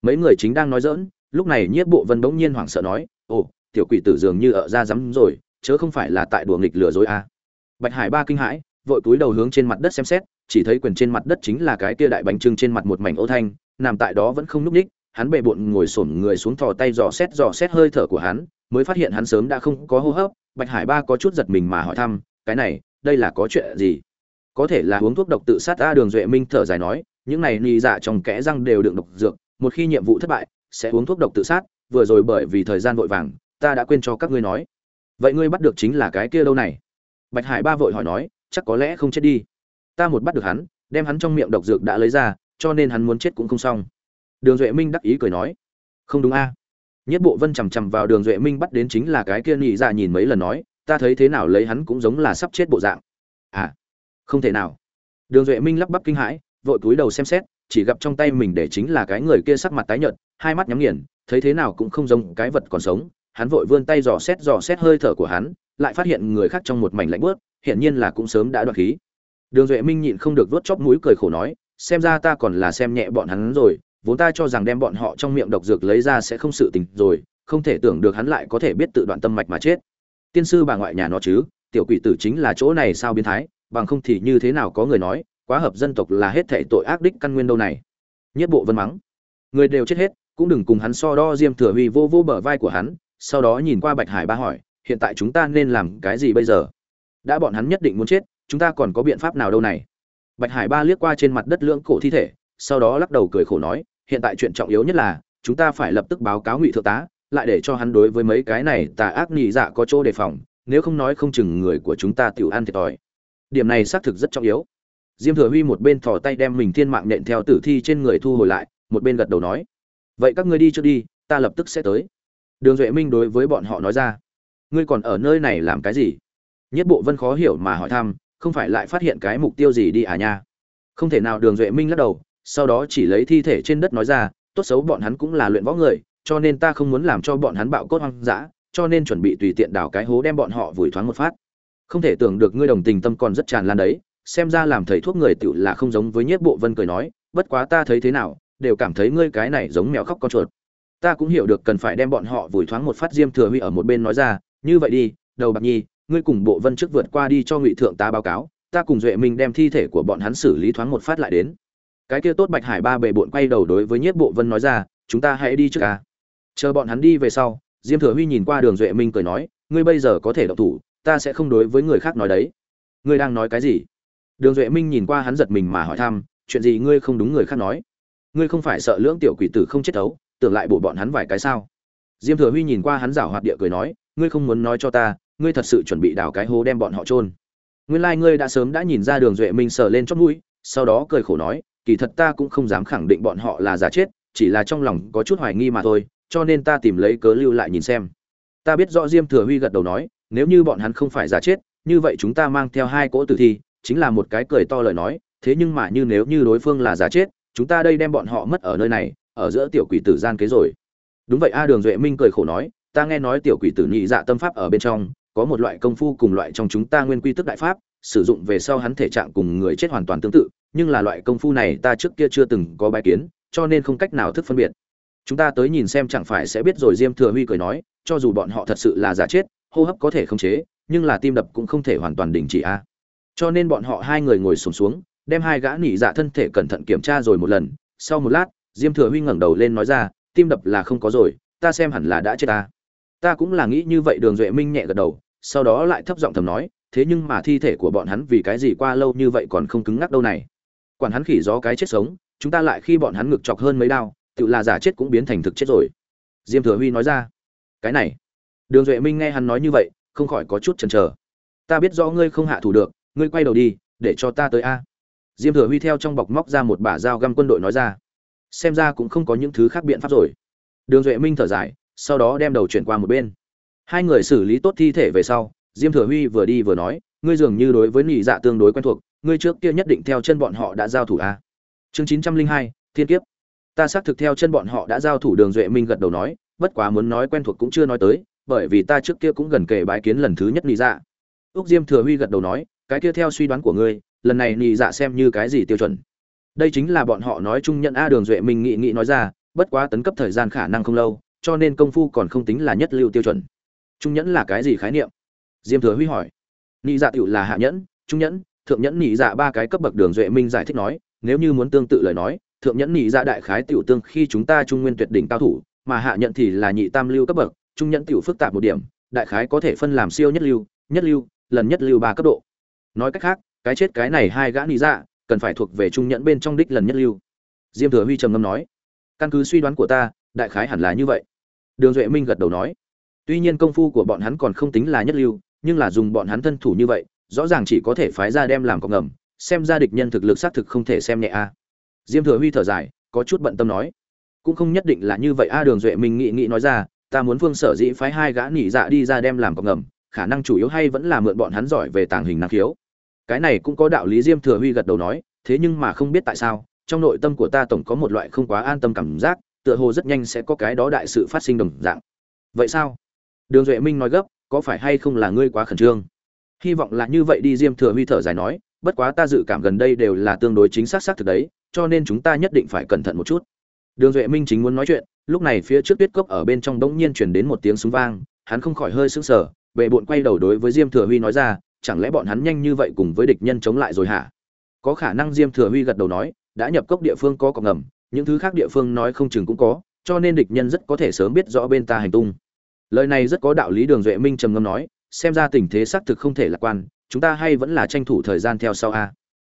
Mấy người chính đang nói dỡn lúc này nhiếp bộ vân bỗng nhiên hoảng sợ nói, ồ, tiểu quỷ tử dường như ở ra rắm rồi, chớ không phải là tại đùa nghịch lừa dối à. bạch hải ba kinh hãi, vội túi đầu hướng trên mặt đất xem xét chỉ thấy quyền trên mặt đất chính là cái kia đại bánh trưng trên mặt một mảnh ô thanh, nằm tại đó vẫn không nhúc ních, hắn bệ bụng ngồi xổm người xuống thò tay dò xét dò xét hơi thở của hắn, mới phát hiện hắn sớm đã không có hô hấp, bạch hải ba có chút giật mình mà hỏi thăm, cái này, đây là có chuyện gì? Có thể là uống thuốc độc tự sát a đường duệ minh thở dài nói, những này nị dạ trong kẽ răng đều đựng độc dược, một khi nhiệm vụ thất bại, sẽ uống thuốc độc tự sát, vừa rồi bởi vì thời gian vội vàng, ta đã quên cho các ngươi nói. Vậy ngươi bắt được chính là cái kia đâu này? Bạch hải ba vội hỏi nói, chắc có lẽ không chết đi ta một bắt được hắn, đem hắn trong miệng độc dược đã lấy ra, cho nên hắn muốn chết cũng không xong. Đường duệ minh đắc ý cười nói, không đúng a. Nhất bộ vân chằm chằm vào đường duệ minh bắt đến chính là cái kia nhị dạ nhìn mấy lần nói, ta thấy thế nào lấy hắn cũng giống là sắp chết bộ dạng. À không thể nào. Đường duệ minh lắp bắp kinh hãi, vội cúi đầu xem xét, chỉ gặp trong tay mình để chính là cái người kia sắc mặt tái nhợt, hai mắt nhắm nghiền, thấy thế nào cũng không giống cái vật còn sống. Hắn vội vươn tay dò xét dò xét hơi thở của hắn, lại phát hiện người khác trong một mảnh lạnh bớt hiển nhiên là cũng sớm đã đoạt khí đường duệ minh nhịn không được vớt chóp mũi cười khổ nói, xem ra ta còn là xem nhẹ bọn hắn rồi, vốn ta cho rằng đem bọn họ trong miệng độc dược lấy ra sẽ không sự tình rồi, không thể tưởng được hắn lại có thể biết tự đoạn tâm mạch mà chết. Tiên sư bà ngoại nhà nó chứ, tiểu quỷ tử chính là chỗ này sao biến thái, bằng không thì như thế nào có người nói, quá hợp dân tộc là hết thảy tội ác đích căn nguyên đâu này. Nhất bộ vân mắng. Người đều chết hết, cũng đừng cùng hắn so đo diêm thừa huy vô vô bờ vai của hắn, sau đó nhìn qua bạch hải ba hỏi, hiện tại chúng ta nên làm cái gì bây giờ? Đã bọn hắn nhất định muốn chết chúng ta còn có biện pháp nào đâu này? Bạch hải ba liếc qua trên mặt đất lưỡng cổ thi thể, sau đó lắc đầu cười khổ nói, hiện tại chuyện trọng yếu nhất là, chúng ta phải lập tức báo cáo ngụy thượng tá, lại để cho hắn đối với mấy cái này tà ác nhị dạ có chỗ đề phòng, nếu không nói không chừng người của chúng ta tiểu ăn thiệt thòi. Điểm này xác thực rất trọng yếu. Diêm thừa huy một bên thò tay đem mình thiên mạng nện theo tử thi trên người thu hồi lại, một bên gật đầu nói, vậy các ngươi đi trước đi, ta lập tức sẽ tới. Đường duệ minh đối với bọn họ nói ra, ngươi còn ở nơi này làm cái gì? Nhất bộ vân khó hiểu mà hỏi thăm không phải lại phát hiện cái mục tiêu gì đi à nha. Không thể nào, đường duệ minh lắc đầu, sau đó chỉ lấy thi thể trên đất nói ra, tốt xấu bọn hắn cũng là luyện võ người, cho nên ta không muốn làm cho bọn hắn bạo cốt hoang dã, cho nên chuẩn bị tùy tiện đào cái hố đem bọn họ vùi thoáng một phát. Không thể tưởng được ngươi đồng tình tâm còn rất tràn lan đấy, xem ra làm thầy thuốc người tựu là không giống với nhiếp bộ vân cười nói, bất quá ta thấy thế nào, đều cảm thấy ngươi cái này giống mèo khóc con chuột. Ta cũng hiểu được cần phải đem bọn họ vùi thoáng một phát diêm thừa huy ở một bên nói ra, như vậy đi, đầu bạc nhi ngươi cùng bộ vân trước vượt qua đi cho ngụy thượng tá báo cáo, ta cùng duệ minh đem thi thể của bọn hắn xử lý thoáng một phát lại đến. Cái kia tốt bạch hải ba bề bộn quay đầu đối với nhiếp bộ vân nói ra, chúng ta hãy đi trước ca chờ bọn hắn đi về sau, diêm thừa huy nhìn qua đường duệ minh cười nói, ngươi bây giờ có thể độc thủ, ta sẽ không đối với người khác nói đấy. Ngươi đang nói cái gì? Đường duệ minh nhìn qua hắn giật mình mà hỏi thăm, chuyện gì ngươi không đúng người khác nói? Ngươi không phải sợ lưỡng tiểu quỷ tử không chết ấu tưởng lại bổ bọn hắn vài cái sao? Diêm thừa huy nhìn qua hắn rảo hoạt địa cười nói, ngươi không muốn nói cho ta ngươi thật sự chuẩn bị đào cái hố đem bọn họ trôn nguyên lai ngươi đã sớm đã nhìn ra đường duệ minh sờ lên chót mũi, sau đó cười khổ nói, kỳ thật ta cũng không dám khẳng định bọn họ là giả chết, chỉ là trong lòng có chút hoài nghi mà thôi, cho nên ta tìm lấy cớ lưu lại nhìn xem. Ta biết rõ diêm thừa huy gật đầu nói, nếu như bọn hắn không phải giả chết, như vậy chúng ta mang theo hai cỗ tử thi, chính là một cái cười to lời nói, thế nhưng mà như nếu như đối phương là giả chết, chúng ta đây đem bọn họ mất ở nơi này, ở giữa tiểu quỷ tử gian kế rồi. Đúng vậy a, đường duệ minh cười khổ nói, ta nghe nói tiểu quỷ tử nhị dạ tâm pháp ở bên trong có một loại công phu cùng loại trong chúng ta nguyên quy tức đại pháp sử dụng về sau hắn thể trạng cùng người chết hoàn toàn tương tự nhưng là loại công phu này ta trước kia chưa từng có bài kiến cho nên không cách nào thức phân biệt. Chúng ta tới nhìn xem chẳng phải sẽ biết rồi diêm thừa huy cười nói cho dù bọn họ thật sự là giả chết hô hấp có thể không chế nhưng là tim đập cũng không thể hoàn toàn đình chỉ a. Cho nên bọn họ hai người ngồi sùng xuống, xuống đem hai gã nỉ dạ thân thể cẩn thận kiểm tra rồi một lần. Sau một lát diêm thừa huy ngẩng đầu lên nói ra tim đập là không có rồi ta xem hẳn là đã chết ta. Ta cũng là nghĩ như vậy đường duệ minh nhẹ gật đầu sau đó lại thấp giọng thầm nói, thế nhưng mà thi thể của bọn hắn vì cái gì qua lâu như vậy còn không cứng ngắc đâu này? Quản hắn khỉ gió cái chết sống, chúng ta lại khi bọn hắn ngực chọc hơn mấy đao, tự là giả chết cũng biến thành thực chết rồi. Diêm thừa huy nói ra. Cái này. Đường duệ minh nghe hắn nói như vậy, không khỏi có chút chần chờ. Ta biết rõ ngươi không hạ thủ được, ngươi quay đầu đi, để cho ta tới a. Diêm thừa huy theo trong bọc móc ra một bả dao găm quân đội nói ra. Xem ra cũng không có những thứ khác biện pháp rồi. Đường duệ minh thở dài, sau đó đem đầu chuyển qua một bên hai người xử lý tốt thi thể về sau, diêm thừa huy vừa đi vừa nói, ngươi dường như đối với nhị dạ tương đối quen thuộc, ngươi trước kia nhất định theo chân bọn họ đã giao thủ a chương chín trăm linh hai, thiên kiếp. Ta xác thực theo chân bọn họ đã giao thủ đường duệ minh gật đầu nói, bất quá muốn nói quen thuộc cũng chưa nói tới, bởi vì ta trước kia cũng gần kề bái kiến lần thứ nhất nhị dạ. Úc diêm thừa huy gật đầu nói, cái kia theo suy đoán của ngươi, lần này nhị dạ xem như cái gì tiêu chuẩn? Đây chính là bọn họ nói chung nhận a đường duệ minh nghị nghị nói ra, bất quá tấn cấp thời gian khả năng không lâu, cho nên công phu còn không tính là nhất lưu tiêu chuẩn trung nhẫn là cái gì khái niệm? Diêm thừa huy hỏi. Nhị dạ tiểu là hạ nhẫn, trung nhẫn, thượng nhẫn nhị dạ ba cái cấp bậc đường duệ minh giải thích nói, nếu như muốn tương tự lời nói, thượng nhẫn nhị dạ đại khái tiểu tương khi chúng ta trung nguyên tuyệt đỉnh cao thủ, mà hạ nhẫn thì là nhị tam lưu cấp bậc, trung nhẫn tiểu phức tạp một điểm, đại khái có thể phân làm siêu nhất lưu nhất lưu, lần nhất lưu ba cấp độ. Nói cách khác, cái chết cái này hai gã nhị dạ cần phải thuộc về trung nhẫn bên trong đích lần nhất lưu. Diêm thừa huy trầm ngâm nói, căn cứ suy đoán của ta, đại khái hẳn là như vậy. Đường duệ minh gật đầu nói tuy nhiên công phu của bọn hắn còn không tính là nhất lưu, nhưng là dùng bọn hắn thân thủ như vậy, rõ ràng chỉ có thể phái ra đem làm cọc ngầm xem ra địch nhân thực lực xác thực không thể xem nhẹ a. Diêm thừa huy thở dài, có chút bận tâm nói. Cũng không nhất định là như vậy a, đường duệ mình nghĩ nghĩ nói ra, ta muốn vương sở dĩ phái hai gã nhị dạ đi ra đem làm cọc ngầm khả năng chủ yếu hay vẫn là mượn bọn hắn giỏi về tàng hình năng khiếu. Cái này cũng có đạo lý, diêm thừa huy gật đầu nói, thế nhưng mà không biết tại sao, trong nội tâm của ta tổng có một loại không quá an tâm cảm giác, tựa hồ rất nhanh sẽ có cái đó đại sự phát sinh đồng dạng. Vậy sao? Đường duệ minh nói gấp, có phải hay không là ngươi quá khẩn trương? Hy vọng là như vậy đi, diêm thừa huy thở dài nói, bất quá ta dự cảm gần đây đều là tương đối chính xác xác thực đấy, cho nên chúng ta nhất định phải cẩn thận một chút. Đường duệ minh chính muốn nói chuyện, lúc này phía trước tuyết cốc ở bên trong bỗng nhiên chuyển đến một tiếng súng vang, hắn không khỏi hơi sững sờ, bệ bộn quay đầu đối với diêm thừa huy nói ra, chẳng lẽ bọn hắn nhanh như vậy cùng với địch nhân chống lại rồi hả? Có khả năng diêm thừa huy gật đầu nói, đã nhập cốc địa phương có cọc ngầm, những thứ khác địa phương nói không chừng cũng có, cho nên địch nhân rất có thể sớm biết rõ bên ta hành tung lời này rất có đạo lý, đường duệ minh trầm ngâm nói, xem ra tình thế xác thực không thể lạc quan, chúng ta hay vẫn là tranh thủ thời gian theo sau a.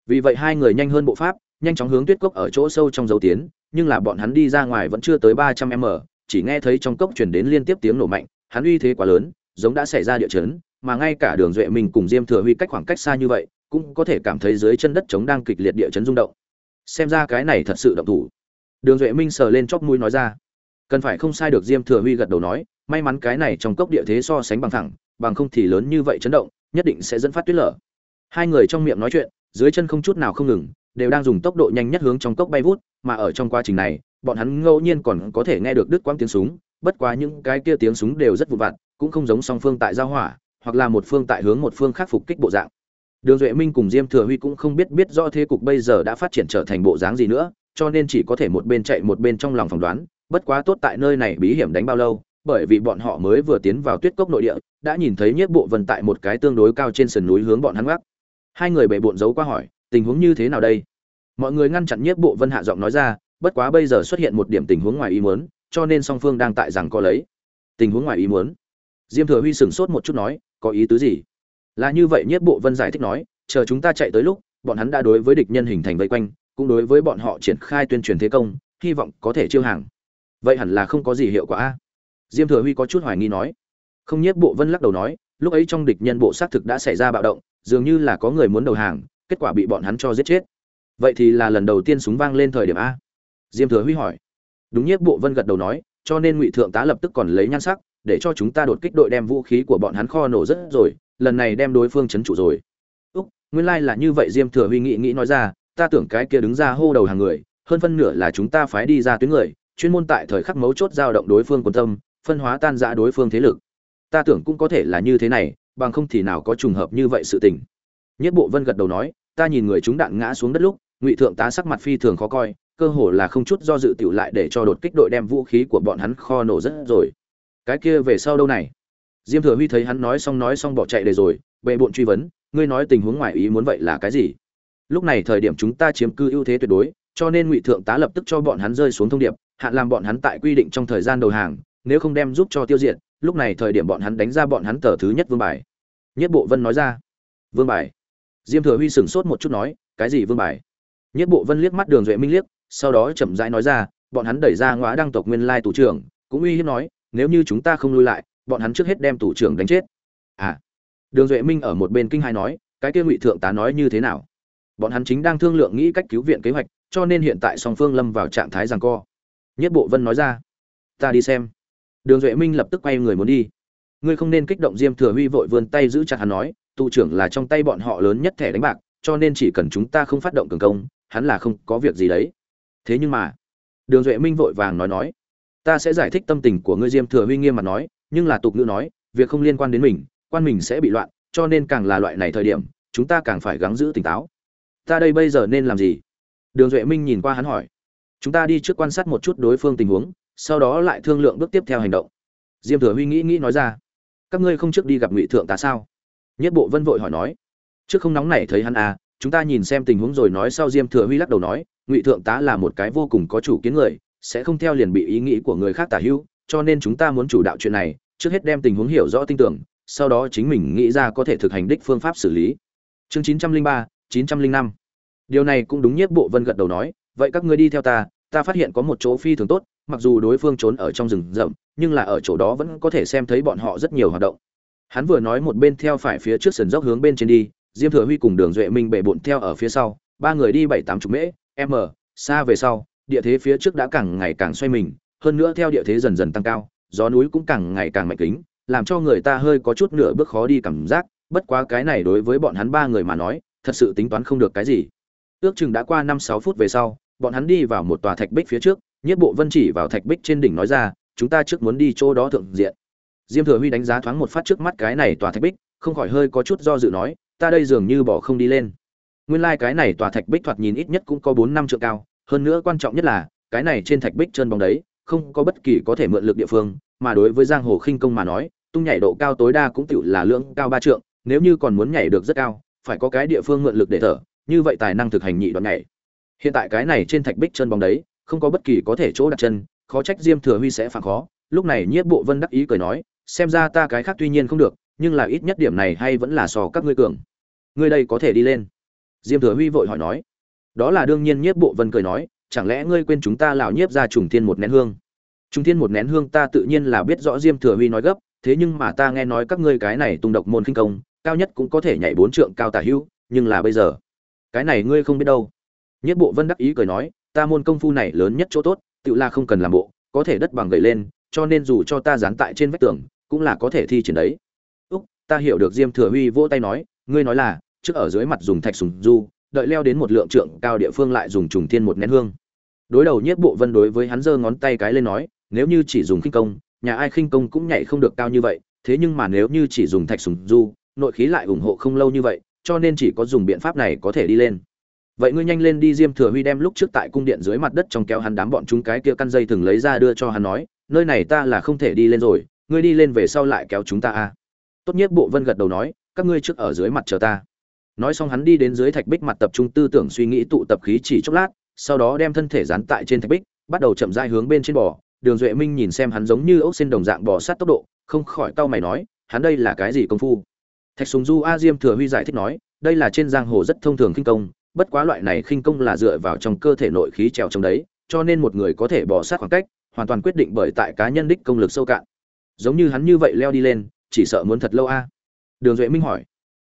Vì vậy hai người nhanh hơn bộ pháp, nhanh chóng hướng tuyết cốc ở chỗ sâu trong dấu tiến, nhưng là bọn hắn đi ra ngoài vẫn chưa tới ba trăm m, chỉ nghe thấy trong cốc chuyển đến liên tiếp tiếng nổ mạnh, hắn uy thế quá lớn, giống đã xảy ra địa chấn, mà ngay cả đường duệ minh cùng diêm thừa huy cách khoảng cách xa như vậy, cũng có thể cảm thấy dưới chân đất trống đang kịch liệt địa chấn rung động. Xem ra cái này thật sự động thủ. Đường duệ minh sờ lên chóp mũi nói ra, cần phải không sai được, diêm thừa huy gật đầu nói may mắn cái này trong cốc địa thế so sánh bằng thẳng bằng không thì lớn như vậy chấn động, nhất định sẽ dẫn phát tuyết lở. Hai người trong miệng nói chuyện, dưới chân không chút nào không ngừng, đều đang dùng tốc độ nhanh nhất hướng trong cốc bay vút, mà ở trong quá trình này, bọn hắn ngẫu nhiên còn có thể nghe được đứt quãng tiếng súng, bất quá những cái kia tiếng súng đều rất vụn vặt, cũng không giống song phương tại giao hỏa, hoặc là một phương tại hướng một phương khác phục kích bộ dạng. Đường duệ minh cùng diêm thừa huy cũng không biết biết rõ thế cục bây giờ đã phát triển trở thành bộ dáng gì nữa, cho nên chỉ có thể một bên chạy một bên trong lòng phỏng đoán, bất quá tốt tại nơi này bí hiểm đánh bao lâu bởi vì bọn họ mới vừa tiến vào tuyết cốc nội địa, đã nhìn thấy nhiếp bộ vân tại một cái tương đối cao trên sườn núi hướng bọn hắn gác hai người bệ bộn giấu qua hỏi, tình huống như thế nào đây? Mọi người ngăn chặn nhiếp bộ vân hạ giọng nói ra, bất quá bây giờ xuất hiện một điểm tình huống ngoài ý muốn, cho nên song phương đang tại rằng có lấy. Tình huống ngoài ý muốn? Diêm thừa huy sửng sốt một chút nói, có ý tứ gì? Là như vậy, nhiếp bộ vân giải thích nói, chờ chúng ta chạy tới lúc, bọn hắn đã đối với địch nhân hình thành vây quanh, cũng đối với bọn họ triển khai tuyên truyền thế công, hy vọng có thể chiêu hàng. Vậy hẳn là không có gì hiệu quả a diêm thừa huy có chút hoài nghi nói. Không nhiếp bộ vân lắc đầu nói, lúc ấy trong địch nhân bộ xác thực đã xảy ra bạo động, dường như là có người muốn đầu hàng, kết quả bị bọn hắn cho giết chết. Vậy thì là lần đầu tiên súng vang lên thời điểm a. Diêm thừa huy hỏi. Đúng nhiếp bộ vân gật đầu nói, cho nên ngụy thượng tá lập tức còn lấy nhan sắc, để cho chúng ta đột kích đội đem vũ khí của bọn hắn kho nổ rất rồi, lần này đem đối phương chấn trụ rồi. Úc, nguyên lai là như vậy diêm thừa huy nghĩ nghĩ nói ra, ta tưởng cái kia đứng ra hô đầu hàng người, hơn phân nửa là chúng ta phái đi ra tuyến người, chuyên môn tại thời khắc mấu chốt giao động đối phương quân tâm phân hóa tan rã đối phương thế lực. Ta tưởng cũng có thể là như thế này, bằng không thì nào có trùng hợp như vậy sự tình. Nhất bộ vân gật đầu nói, ta nhìn người chúng đạn ngã xuống đất lúc, ngụy thượng tá sắc mặt phi thường khó coi, cơ hồ là không chút do dự tiểu lại để cho đột kích đội đem vũ khí của bọn hắn kho nổ rất rồi. Cái kia về sau đâu này? Diêm thừa huy thấy hắn nói xong nói xong bỏ chạy để rồi bệ bộn truy vấn, ngươi nói tình huống ngoài ý muốn vậy là cái gì? Lúc này thời điểm chúng ta chiếm cư ưu thế tuyệt đối, cho nên ngụy thượng tá lập tức cho bọn hắn rơi xuống thông điệp hạn làm bọn hắn tại quy định trong thời gian đầu hàng nếu không đem giúp cho tiêu diệt, lúc này thời điểm bọn hắn đánh ra bọn hắn tờ thứ nhất vương bài. Nhất bộ vân nói ra. Vương bài. Diêm thừa huy sửng sốt một chút nói, cái gì vương bài? Nhất bộ vân liếc mắt đường duệ minh liếc, sau đó chậm rãi nói ra, bọn hắn đẩy ra ngõ đăng tộc nguyên lai tù trưởng, cũng uy hiếp nói, nếu như chúng ta không lui lại, bọn hắn trước hết đem tù trưởng đánh chết. À. Đường duệ minh ở một bên kinh hai nói, cái kia ngụy thượng tá nói như thế nào? Bọn hắn chính đang thương lượng nghĩ cách cứu viện kế hoạch, cho nên hiện tại song phương lâm vào trạng thái giằng co. Nhất bộ vân nói ra, ta đi xem đường duệ minh lập tức quay người muốn đi. Ngươi không nên kích động diêm thừa huy vội vươn tay giữ chặt hắn nói, tụ trưởng là trong tay bọn họ lớn nhất thẻ đánh bạc, cho nên chỉ cần chúng ta không phát động cường công, hắn là không có việc gì đấy. Thế nhưng mà, đường duệ minh vội vàng nói nói, ta sẽ giải thích tâm tình của ngươi. Diêm thừa huy nghiêm mặt nói, nhưng là tục ngữ nói, việc không liên quan đến mình, quan mình sẽ bị loạn, cho nên càng là loại này thời điểm, chúng ta càng phải gắng giữ tỉnh táo. Ta đây bây giờ nên làm gì? Đường duệ minh nhìn qua hắn hỏi, chúng ta đi trước quan sát một chút đối phương tình huống sau đó lại thương lượng bước tiếp theo hành động. Diêm thừa huy nghĩ nghĩ nói ra, các ngươi không trước đi gặp ngụy thượng tá sao? Nhất bộ vân vội hỏi nói, trước không nóng này thấy hắn à chúng ta nhìn xem tình huống rồi nói sau. Diêm thừa huy lắc đầu nói, ngụy thượng tá là một cái vô cùng có chủ kiến người, sẽ không theo liền bị ý nghĩ của người khác tả hữu, cho nên chúng ta muốn chủ đạo chuyện này, trước hết đem tình huống hiểu rõ tin tưởng, sau đó chính mình nghĩ ra có thể thực hành đích phương pháp xử lý. Chương chín trăm linh ba, chín trăm linh năm. Điều này cũng đúng, nhất bộ vân gật đầu nói, vậy các ngươi đi theo ta ta phát hiện có một chỗ phi thường tốt, mặc dù đối phương trốn ở trong rừng rậm, nhưng là ở chỗ đó vẫn có thể xem thấy bọn họ rất nhiều hoạt động. Hắn vừa nói một bên theo phải phía trước sườn dốc hướng bên trên đi, diêm thừa huy cùng đường duệ minh bệ bụn theo ở phía sau, ba người đi bảy tám chục mễ m xa về sau, địa thế phía trước đã càng ngày càng xoay mình, hơn nữa theo địa thế dần dần tăng cao, gió núi cũng càng ngày càng mạnh kính, làm cho người ta hơi có chút nửa bước khó đi cảm giác, bất quá cái này đối với bọn hắn ba người mà nói, thật sự tính toán không được cái gì. Ước chừng đã qua năm sáu phút về sau bọn hắn đi vào một tòa thạch bích phía trước nhất bộ vân chỉ vào thạch bích trên đỉnh nói ra, chúng ta trước muốn đi chỗ đó thượng diện. Diêm thừa huy đánh giá thoáng một phát trước mắt cái này tòa thạch bích, không khỏi hơi có chút do dự nói, ta đây dường như bỏ không đi lên. Nguyên lai cái này tòa thạch bích thoạt nhìn ít nhất cũng có bốn năm trượng cao, hơn nữa quan trọng nhất là, cái này trên thạch bích trơn bóng đấy, không có bất kỳ có thể mượn lực địa phương, mà đối với giang hồ khinh công mà nói, tung nhảy độ cao tối đa cũng tựu là lưỡng cao ba trượng, nếu như còn muốn nhảy được rất cao, phải có cái địa phương mượn lực để thở, như vậy tài năng thực hành nhị đoạn nhảy hiện tại cái này trên thạch bích chân bóng đấy, không có bất kỳ có thể chỗ đặt chân, khó trách diêm thừa huy sẽ phản khó. Lúc này nhiếp bộ vân đắc ý cười nói, xem ra ta cái khác tuy nhiên không được, nhưng là ít nhất điểm này hay vẫn là so các ngươi cường. Ngươi đây có thể đi lên. Diêm thừa huy vội hỏi nói. Đó là đương nhiên, nhiếp bộ vân cười nói, chẳng lẽ ngươi quên chúng ta lão nhiếp ra trùng thiên một nén hương? Trùng thiên một nén hương ta tự nhiên là biết rõ diêm thừa huy nói gấp, thế nhưng mà ta nghe nói các ngươi cái này tung độc môn khinh công, cao nhất cũng có thể nhảy bốn trượng cao tả hữu, nhưng là bây giờ, cái này ngươi không biết đâu nhất bộ vân đắc ý cười nói, ta môn công phu này lớn nhất chỗ tốt, tự là không cần làm bộ, có thể đất bằng gậy lên, cho nên dù cho ta dán tại trên vách tường, cũng là có thể thi triển đấy. Úc, ta hiểu được diêm thừa huy vỗ tay nói, ngươi nói là, trước ở dưới mặt dùng thạch sùng du, đợi leo đến một lượng trượng cao địa phương lại dùng trùng thiên một nén hương. Đối đầu nhất bộ vân đối với hắn giơ ngón tay cái lên nói, nếu như chỉ dùng khinh công, nhà ai khinh công cũng nhảy không được cao như vậy, thế nhưng mà nếu như chỉ dùng thạch sùng du, nội khí lại ủng hộ không lâu như vậy, cho nên chỉ có dùng biện pháp này có thể đi lên vậy ngươi nhanh lên đi diêm thừa huy đem lúc trước tại cung điện dưới mặt đất trong kéo hắn đám bọn chúng cái kia căn dây thường lấy ra đưa cho hắn nói, nơi này ta là không thể đi lên rồi, ngươi đi lên về sau lại kéo chúng ta a. À. tốt nhất bộ vân gật đầu nói, các ngươi trước ở dưới mặt chờ ta. Nói xong hắn đi đến dưới thạch bích mặt tập trung tư tưởng suy nghĩ tụ tập khí chỉ chốc lát, sau đó đem thân thể dán tại trên thạch bích, bắt đầu chậm rãi hướng bên trên bò. Đường duệ minh nhìn xem hắn giống như ốc xin đồng dạng bò sát tốc độ, không khỏi cau mày nói, hắn đây là cái gì công phu? Thạch sùng du a diêm thừa huy giải thích nói, đây là trên giang hồ rất thông thường kinh công bất quá loại này khinh công là dựa vào trong cơ thể nội khí trèo trong đấy, cho nên một người có thể bỏ sát khoảng cách, hoàn toàn quyết định bởi tại cá nhân đích công lực sâu cạn. Giống như hắn như vậy leo đi lên, chỉ sợ muốn thật lâu a. Đường duệ minh hỏi.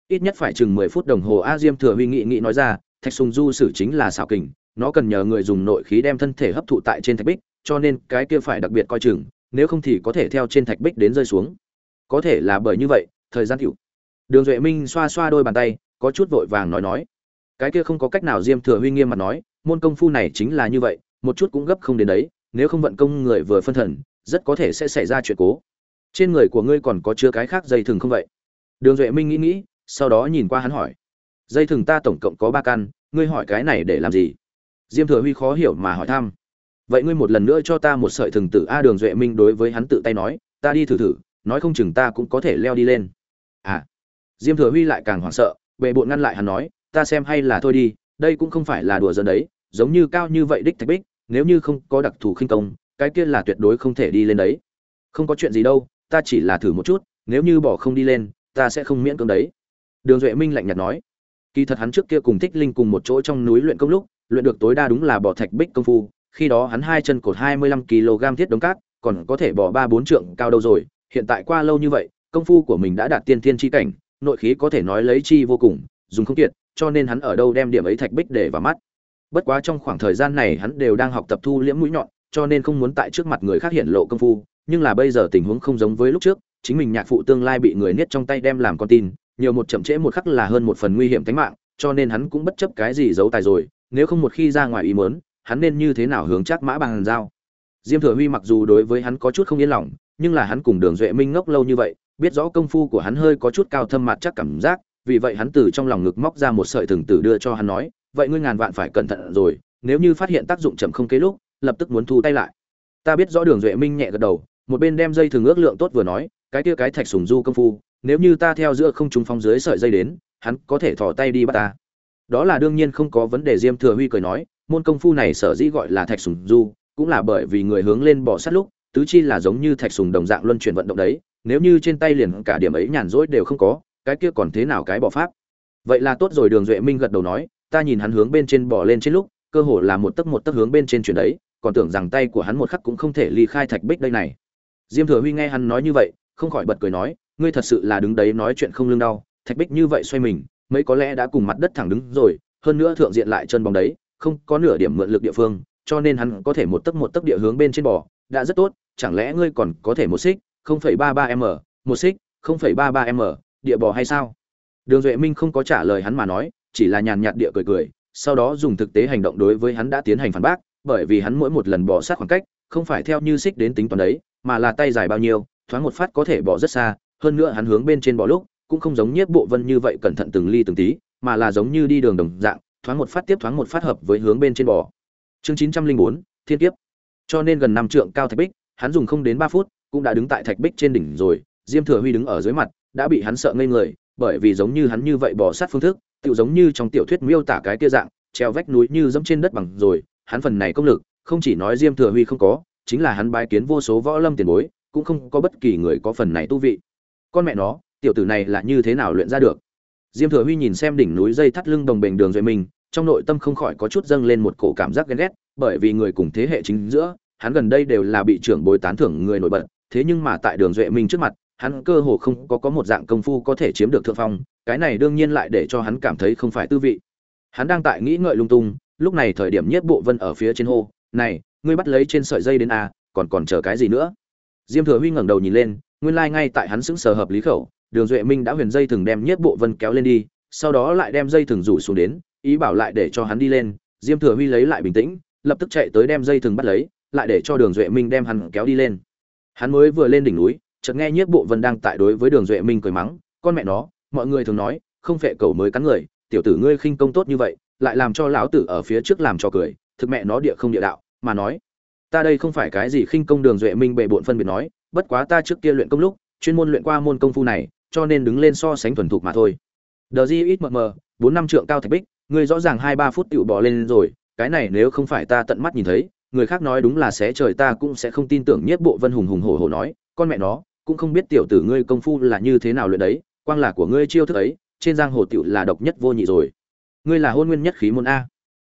Ít nhất phải chừng mười phút đồng hồ, a diêm thừa huy nghị nghị nói ra, thạch sùng du sử chính là xảo kình, nó cần nhờ người dùng nội khí đem thân thể hấp thụ tại trên thạch bích, cho nên cái kia phải đặc biệt coi chừng, nếu không thì có thể theo trên thạch bích đến rơi xuống. Có thể là bởi như vậy, thời gian hữu. Đường duệ minh xoa xoa đôi bàn tay, có chút vội vàng nói nói cái kia không có cách nào diêm thừa huy nghiêm mà nói, môn công phu này chính là như vậy, một chút cũng gấp không đến đấy, nếu không vận công người vừa phân thần, rất có thể sẽ xảy ra chuyện cố. Trên người của ngươi còn có chứa cái khác dây thừng không vậy? Đường duệ minh nghĩ nghĩ, sau đó nhìn qua hắn hỏi. Dây thừng ta tổng cộng có ba căn, ngươi hỏi cái này để làm gì? Diêm thừa huy khó hiểu mà hỏi thăm. Vậy ngươi một lần nữa cho ta một sợi thừng tử a đường duệ minh đối với hắn tự tay nói, ta đi thử thử, nói không chừng ta cũng có thể leo đi lên. À. Diêm thừa huy lại càng hoảng sợ, bệ bộn ngăn lại hắn nói ta xem hay là thôi đi, đây cũng không phải là đùa giỡn đấy, giống như cao như vậy đích thạch bích, nếu như không có đặc thù khinh công, cái kia là tuyệt đối không thể đi lên đấy. Không có chuyện gì đâu, ta chỉ là thử một chút, nếu như bỏ không đi lên, ta sẽ không miễn cưỡng đấy. Đường duệ minh lạnh nhạt nói. Kỳ thật hắn trước kia cùng thích linh cùng một chỗ trong núi luyện công lúc, luyện được tối đa đúng là bỏ thạch bích công phu, khi đó hắn hai chân cột hai mươi lăm kg thiết đống cát, còn có thể bỏ ba bốn trượng cao đâu rồi, hiện tại qua lâu như vậy, công phu của mình đã đạt tiên thiên chi cảnh, nội khí có thể nói lấy chi vô cùng, dùng không kiệt cho nên hắn ở đâu đem điểm ấy thạch bích để vào mắt. Bất quá trong khoảng thời gian này hắn đều đang học tập thu liễm mũi nhọn, cho nên không muốn tại trước mặt người khác hiện lộ công phu, nhưng là bây giờ tình huống không giống với lúc trước, chính mình nhạc phụ tương lai bị người niết trong tay đem làm con tin, nhiều một chậm trễ một khắc là hơn một phần nguy hiểm tính mạng, cho nên hắn cũng bất chấp cái gì giấu tài rồi, nếu không một khi ra ngoài ý muốn, hắn nên như thế nào hướng chắc mã bằng giao? Diêm thừa huy mặc dù đối với hắn có chút không yên lòng, nhưng là hắn cùng đường duệ minh ngốc lâu như vậy, biết rõ công phu của hắn hơi có chút cao thâm mặt chắc cảm giác vì vậy hắn từ trong lòng ngực móc ra một sợi thừng tử đưa cho hắn nói, vậy ngươi ngàn vạn phải cẩn thận rồi, nếu như phát hiện tác dụng chậm không kế lúc, lập tức muốn thu tay lại. Ta biết rõ đường duệ minh nhẹ gật đầu, một bên đem dây thừng ước lượng tốt vừa nói, cái kia cái thạch sùng du công phu, nếu như ta theo giữa không trung phong dưới sợi dây đến, hắn có thể thò tay đi bắt ta. Đó là đương nhiên không có vấn đề, diêm thừa huy cười nói, môn công phu này sở dĩ gọi là thạch sùng du, cũng là bởi vì người hướng lên bỏ sát lúc, tứ chi là giống như thạch sùng đồng dạng luân chuyển vận động đấy, nếu như trên tay liền cả điểm ấy nhàn rỗi đều không có cái kia còn thế nào cái bỏ pháp? Vậy là tốt rồi đường duệ minh gật đầu nói ta nhìn hắn hướng bên trên bỏ lên trên lúc cơ hồ là một tấc một tấc hướng bên trên chuyển đấy còn tưởng rằng tay của hắn một khắc cũng không thể ly khai thạch bích đây này. Diêm thừa huy nghe hắn nói như vậy không khỏi bật cười nói ngươi thật sự là đứng đấy nói chuyện không lương đau thạch bích như vậy xoay mình mấy có lẽ đã cùng mặt đất thẳng đứng rồi hơn nữa thượng diện lại chân bóng đấy không có nửa điểm mượn lực địa phương cho nên hắn có thể một tấc một tấc địa hướng bên trên bò đã rất tốt chẳng lẽ ngươi còn có thể một xích 0,33 m một xích 0,33 m? Địa bò hay sao? Đường duệ minh không có trả lời hắn mà nói, chỉ là nhàn nhạt địa cười cười, sau đó dùng thực tế hành động đối với hắn đã tiến hành phản bác, bởi vì hắn mỗi một lần bỏ sát khoảng cách, không phải theo như xích đến tính toán đấy, mà là tay dài bao nhiêu, thoáng một phát có thể bỏ rất xa, hơn nữa hắn hướng bên trên bỏ lúc, cũng không giống nhiếp bộ vân như vậy cẩn thận từng ly từng tí, mà là giống như đi đường đồng dạng, thoáng một phát tiếp thoáng một phát hợp với hướng bên trên bò. Chương chín trăm linh bốn, thiên kiếp. Cho nên gần năm trượng cao thạch bích, hắn dùng không đến ba phút, cũng đã đứng tại thạch bích trên đỉnh rồi, diêm thừa huy đứng ở dưới mặt đã bị hắn sợ ngây người, bởi vì giống như hắn như vậy bỏ sát phương thức tự giống như trong tiểu thuyết miêu tả cái kia dạng, treo vách núi như dẫm trên đất bằng rồi, hắn phần này công lực, không chỉ nói diêm thừa huy không có, chính là hắn bái kiến vô số võ lâm tiền bối, cũng không có bất kỳ người có phần này tu vị. Con mẹ nó, tiểu tử này là như thế nào luyện ra được? Diêm thừa huy nhìn xem đỉnh núi dây thắt lưng đồng bình đường duệ minh trong nội tâm không khỏi có chút dâng lên một cổ cảm giác ghen ghét, bởi vì người cùng thế hệ chính giữa, hắn gần đây đều là bị trưởng bối tán thưởng người nổi bật, thế nhưng mà tại đường duệ minh trước mặt hắn cơ hồ không có có một dạng công phu có thể chiếm được thượng phong, cái này đương nhiên lại để cho hắn cảm thấy không phải tư vị. Hắn đang tại nghĩ ngợi lung tung, lúc này thời điểm nhiếp bộ vân ở phía trên hô, này, ngươi bắt lấy trên sợi dây đến a còn còn chờ cái gì nữa? Diêm thừa huy ngẩng đầu nhìn lên, nguyên lai ngay tại hắn sững sờ hợp lý khẩu, đường duệ minh đã huyền dây thừng đem nhiếp bộ vân kéo lên đi, sau đó lại đem dây thừng rủ xuống đến, ý bảo lại để cho hắn đi lên. Diêm thừa huy lấy lại bình tĩnh, lập tức chạy tới đem dây thừng bắt lấy, lại để cho đường duệ minh đem hắn kéo đi lên. Hắn mới vừa lên đỉnh núi chợt nghe nhiếp bộ vân đang tại đối với đường duệ minh cười mắng, con mẹ nó, mọi người thường nói, không phệ cầu mới cắn người, tiểu tử ngươi khinh công tốt như vậy, lại làm cho lão tử ở phía trước làm cho cười, thực mẹ nó địa không địa đạo, mà nói, ta đây không phải cái gì khinh công đường duệ minh bệ bộn phân biệt nói, bất quá ta trước kia luyện công lúc, chuyên môn luyện qua môn công phu này, cho nên đứng lên so sánh thuần thục mà thôi. Đờ di ít mờ mờ, bốn năm trượng cao thạch bích, ngươi rõ ràng hai ba phút tựu bỏ lên rồi, cái này nếu không phải ta tận mắt nhìn thấy, người khác nói đúng là sẽ trời ta cũng sẽ không tin tưởng nhất bộ vân hùng hùng hổ hổ nói, con mẹ nó cũng không biết tiểu tử ngươi công phu là như thế nào luyện đấy, quang là của ngươi chiêu thức ấy, trên giang hồ tiểu là độc nhất vô nhị rồi. Ngươi là hôn nguyên nhất khí môn a.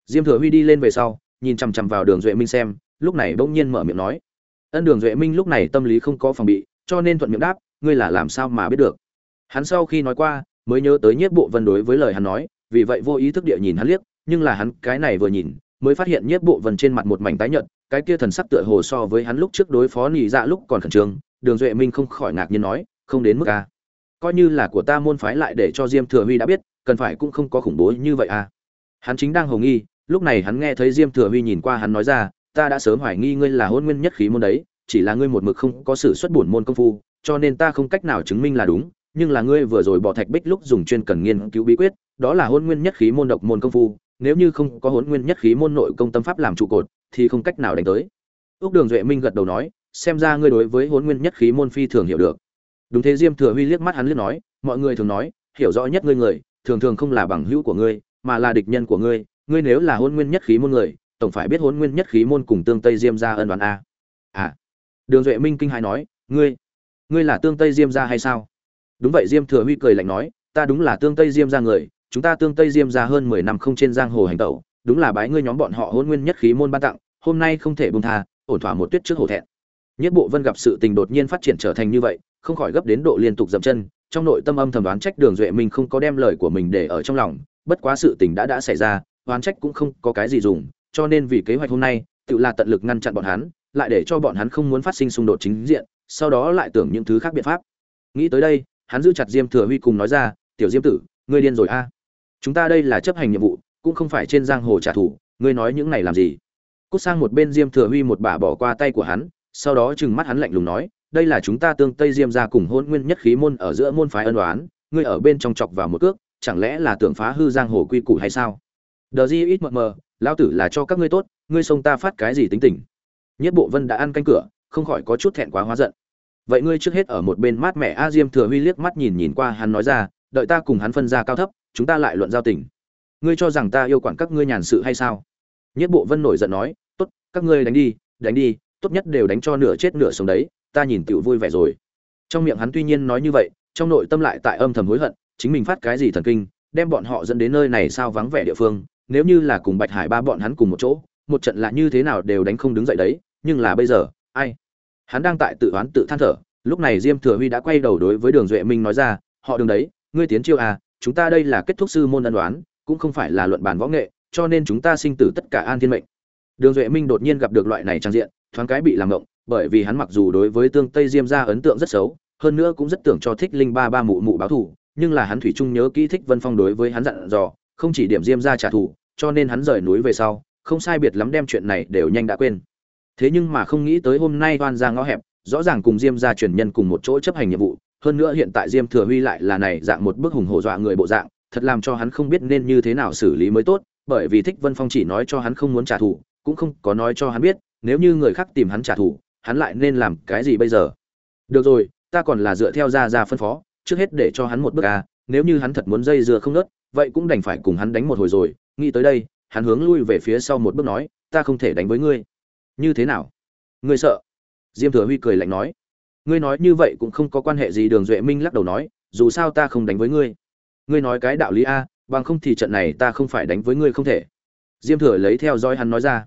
Diêm thừa huy đi lên về sau, nhìn chằm chằm vào đường duệ minh xem, lúc này bỗng nhiên mở miệng nói. Ân đường duệ minh lúc này tâm lý không có phòng bị, cho nên thuận miệng đáp, ngươi là làm sao mà biết được. Hắn sau khi nói qua, mới nhớ tới nhiếp bộ vân đối với lời hắn nói, vì vậy vô ý thức địa nhìn hắn liếc, nhưng là hắn cái này vừa nhìn, mới phát hiện nhiếp bộ vân trên mặt một mảnh tái nhợt, cái kia thần sắc tựa hồ so với hắn lúc trước đối phó nhị dạ lúc còn khẩn trương đường duệ minh không khỏi ngạc nhiên nói, không đến mức a coi như là của ta môn phái lại để cho diêm thừa huy đã biết, cần phải cũng không có khủng bố như vậy à? Hắn chính đang hồng nghi, lúc này hắn nghe thấy diêm thừa huy nhìn qua hắn nói ra, ta đã sớm hoài nghi ngươi là hôn nguyên nhất khí môn đấy, chỉ là ngươi một mực không có sự xuất bổn môn công phu, cho nên ta không cách nào chứng minh là đúng, nhưng là ngươi vừa rồi bỏ thạch bích lúc dùng chuyên cần nghiên cứu bí quyết, đó là hôn nguyên nhất khí môn độc môn công phu, nếu như không có hôn nguyên nhất khí môn nội công tâm pháp làm trụ cột, thì không cách nào đánh tới. Ước đường duệ minh gật đầu nói xem ra ngươi đối với hôn nguyên nhất khí môn phi thường hiểu được. Đúng thế, diêm thừa huy liếc mắt hắn liếc nói, mọi người thường nói, hiểu rõ nhất ngươi người, thường thường không là bằng hữu của ngươi, mà là địch nhân của ngươi. Ngươi nếu là hôn nguyên nhất khí môn người, tổng phải biết hôn nguyên nhất khí môn cùng tương tây diêm ra ân đoán a. À. Đường duệ minh kinh hãi nói, ngươi ngươi là tương tây diêm ra hay sao? Đúng vậy, diêm thừa huy cười lạnh nói, ta đúng là tương tây diêm ra người, chúng ta tương tây diêm ra hơn mười năm không trên giang hồ hành tẩu, đúng là bái ngươi nhóm bọn họ hôn nguyên nhất khí môn ban tặng, hôm nay không thể bông tha, ổn thỏa một tuyết trước hổ thẹn nhất bộ vân gặp sự tình đột nhiên phát triển trở thành như vậy, không khỏi gấp đến độ liên tục dậm chân, trong nội tâm âm thầm đoán trách đường duệ minh không có đem lời của mình để ở trong lòng, bất quá sự tình đã đã xảy ra, đoán trách cũng không có cái gì dùng, cho nên vì kế hoạch hôm nay, tự là tận lực ngăn chặn bọn hắn, lại để cho bọn hắn không muốn phát sinh xung đột chính diện, sau đó lại tưởng những thứ khác biện pháp. Nghĩ tới đây, hắn giữ chặt diêm thừa huy cùng nói ra, tiểu diêm tử, ngươi điên rồi a. Chúng ta đây là chấp hành nhiệm vụ, cũng không phải trên giang hồ trả thù, ngươi nói những này làm gì? Cút sang một bên diêm thừa huy một bà bỏ qua tay của hắn sau đó trừng mắt hắn lạnh lùng nói, đây là chúng ta tương tây diêm ra cùng hôn nguyên nhất khí môn ở giữa môn phái ân đoán ngươi ở bên trong chọc vào một cước, chẳng lẽ là tưởng phá hư giang hồ quy củ hay sao? Đờ di ít mờ mờ, lão tử là cho các ngươi tốt, ngươi xông ta phát cái gì tính tình? Nhất bộ vân đã ăn canh cửa, không khỏi có chút thẹn quá hóa giận. Vậy ngươi trước hết ở một bên mát mẹ a diêm thừa huy liếc mắt nhìn nhìn qua hắn nói ra, đợi ta cùng hắn phân ra cao thấp, chúng ta lại luận giao tình. Ngươi cho rằng ta yêu quản các ngươi nhàn sự hay sao? Nhất bộ vân nổi giận nói, tốt, các ngươi đánh đi đánh đi tốt nhất đều đánh cho nửa chết nửa sống đấy, ta nhìn tiểu vui vẻ rồi. Trong miệng hắn tuy nhiên nói như vậy, trong nội tâm lại tại âm thầm hối hận, chính mình phát cái gì thần kinh, đem bọn họ dẫn đến nơi này sao vắng vẻ địa phương, nếu như là cùng bạch hải ba bọn hắn cùng một chỗ, một trận là như thế nào đều đánh không đứng dậy đấy, nhưng là bây giờ, ai? Hắn đang tại tự oán tự than thở, lúc này diêm thừa huy đã quay đầu đối với đường duệ minh nói ra, họ đường đấy, ngươi tiến chiêu à chúng ta đây là kết thúc sư môn ân đoán cũng không phải là luận bàn võ nghệ, cho nên chúng ta sinh tử tất cả an thiên mệnh. Đường duệ minh đột nhiên gặp được loại này trang diện thoáng cái bị làm ngộng, bởi vì hắn mặc dù đối với tương tây diêm ra ấn tượng rất xấu, hơn nữa cũng rất tưởng cho thích linh ba ba mụ mụ báo thù, nhưng là hắn thủy chung nhớ kỹ thích vân phong đối với hắn dặn dò, không chỉ điểm diêm ra trả thù, cho nên hắn rời núi về sau, không sai biệt lắm đem chuyện này đều nhanh đã quên. Thế nhưng mà không nghĩ tới hôm nay oan ra ngõ hẹp, rõ ràng cùng diêm ra truyền nhân cùng một chỗ chấp hành nhiệm vụ, hơn nữa hiện tại diêm thừa huy lại là này dạng một bức hùng hổ dọa người bộ dạng, thật làm cho hắn không biết nên như thế nào xử lý mới tốt, bởi vì thích vân phong chỉ nói cho hắn không muốn trả thù, cũng không có nói cho hắn biết nếu như người khác tìm hắn trả thù, hắn lại nên làm cái gì bây giờ? Được rồi, ta còn là dựa theo ra ra phân phó, trước hết để cho hắn một bước a, nếu như hắn thật muốn dây dưa không nớt, vậy cũng đành phải cùng hắn đánh một hồi rồi. Nghĩ tới đây, hắn hướng lui về phía sau một bước nói, ta không thể đánh với ngươi. Như thế nào? Ngươi sợ? Diêm thừa huy cười lạnh nói. Ngươi nói như vậy cũng không có quan hệ gì, đường duệ minh lắc đầu nói, dù sao ta không đánh với ngươi. Ngươi nói cái đạo lý a, bằng không thì trận này ta không phải đánh với ngươi không thể. Diêm thừa lấy theo dõi hắn nói ra.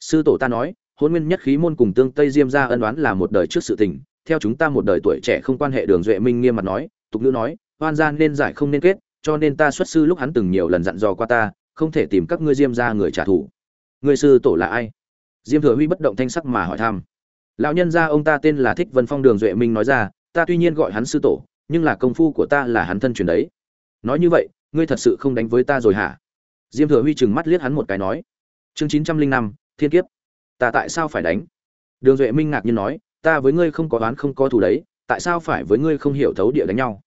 Sư tổ ta nói hôn nguyên nhất khí môn cùng tương tây diêm ra ân đoán là một đời trước sự tình, theo chúng ta một đời tuổi trẻ không quan hệ đường duệ minh nghiêm mặt nói, tục ngữ nói hoan gian nên giải không nên kết, cho nên ta xuất sư lúc hắn từng nhiều lần dặn dò qua ta, không thể tìm các ngươi diêm ra người trả thù. Người sư tổ là ai? Diêm thừa huy bất động thanh sắc mà hỏi thăm. Lão nhân gia ông ta tên là thích vân phong, đường duệ minh nói ra, ta tuy nhiên gọi hắn sư tổ, nhưng là công phu của ta là hắn thân truyền đấy. Nói như vậy, ngươi thật sự không đánh với ta rồi hả? Diêm thừa huy chừng mắt liếc hắn một cái nói. Chương chín trăm linh năm, thiên kiếp ta tại sao phải đánh? Đường duệ minh ngạc nhiên nói, ta với ngươi không có oán không có thù đấy, tại sao phải với ngươi không hiểu thấu địa đánh nhau?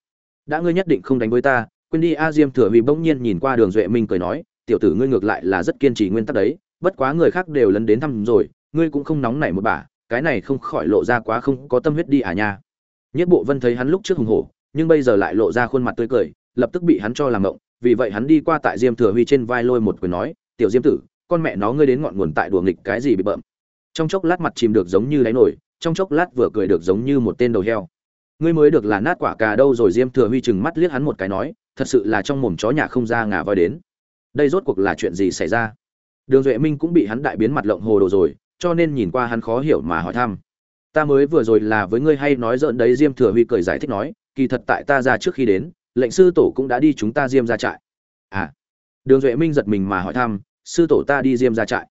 Đã ngươi nhất định không đánh với ta, quên đi, a diêm thừa vì bỗng nhiên nhìn qua đường duệ minh cười nói, tiểu tử ngươi ngược lại là rất kiên trì nguyên tắc đấy, bất quá người khác đều lấn đến thăm rồi, ngươi cũng không nóng nảy một bà, cái này không khỏi lộ ra quá không có tâm huyết đi à nha. Nhất bộ vân thấy hắn lúc trước hùng hổ, nhưng bây giờ lại lộ ra khuôn mặt tươi cười, lập tức bị hắn cho làm ngộng, vì vậy hắn đi qua tại diêm thừa huy trên vai lôi một quyền nói, tiểu diêm tử con mẹ nó ngươi đến ngọn nguồn tại đùa nghịch cái gì bị bợm. Trong chốc lát mặt chìm được giống như đáy nổi, trong chốc lát vừa cười được giống như một tên đầu heo. Ngươi mới được là nát quả cà đâu rồi, diêm thừa huy chừng mắt liếc hắn một cái nói, thật sự là trong mồm chó nhà không ra ngà voi đến. Đây rốt cuộc là chuyện gì xảy ra? Đường duệ minh cũng bị hắn đại biến mặt lộng hồ đồ rồi, cho nên nhìn qua hắn khó hiểu mà hỏi thăm. Ta mới vừa rồi là với ngươi hay nói dợn đấy, diêm thừa huy cười giải thích nói, kỳ thật tại ta ra trước khi đến, lệnh sư tổ cũng đã đi chúng ta diêm ra trại. À. Đường duệ minh giật mình mà hỏi thăm sư tổ ta đi diêm ra trại.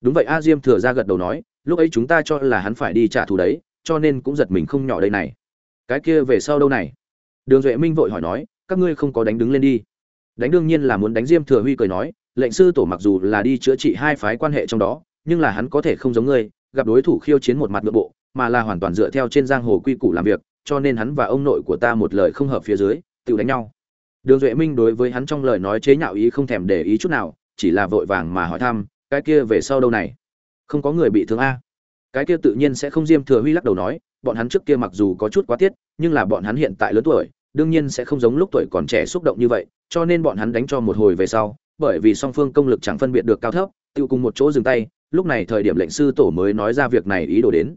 Đúng vậy, a diêm thừa ra gật đầu nói, lúc ấy chúng ta cho là hắn phải đi trả thù đấy, cho nên cũng giật mình không nhỏ đây này. Cái kia về sau đâu này? Đường duệ minh vội hỏi nói, các ngươi không có đánh đứng lên đi. Đánh đương nhiên là muốn đánh diêm thừa huy cười nói, lệnh sư tổ mặc dù là đi chữa trị hai phái quan hệ trong đó, nhưng là hắn có thể không giống ngươi, gặp đối thủ khiêu chiến một mặt nội bộ, mà là hoàn toàn dựa theo trên giang hồ quy củ làm việc, cho nên hắn và ông nội của ta một lời không hợp phía dưới, tự đánh nhau. Đường duệ minh đối với hắn trong lời nói chế nhạo ý không thèm để ý chút nào chỉ là vội vàng mà hỏi thăm, cái kia về sau đâu này? Không có người bị thương a. Cái kia tự nhiên sẽ không diêm thừa huy lắc đầu nói, bọn hắn trước kia mặc dù có chút quá tiết, nhưng là bọn hắn hiện tại lớn tuổi, đương nhiên sẽ không giống lúc tuổi còn trẻ xúc động như vậy, cho nên bọn hắn đánh cho một hồi về sau, bởi vì song phương công lực chẳng phân biệt được cao thấp, tiêu cùng một chỗ dừng tay, lúc này thời điểm lệnh sư tổ mới nói ra việc này ý đồ đến.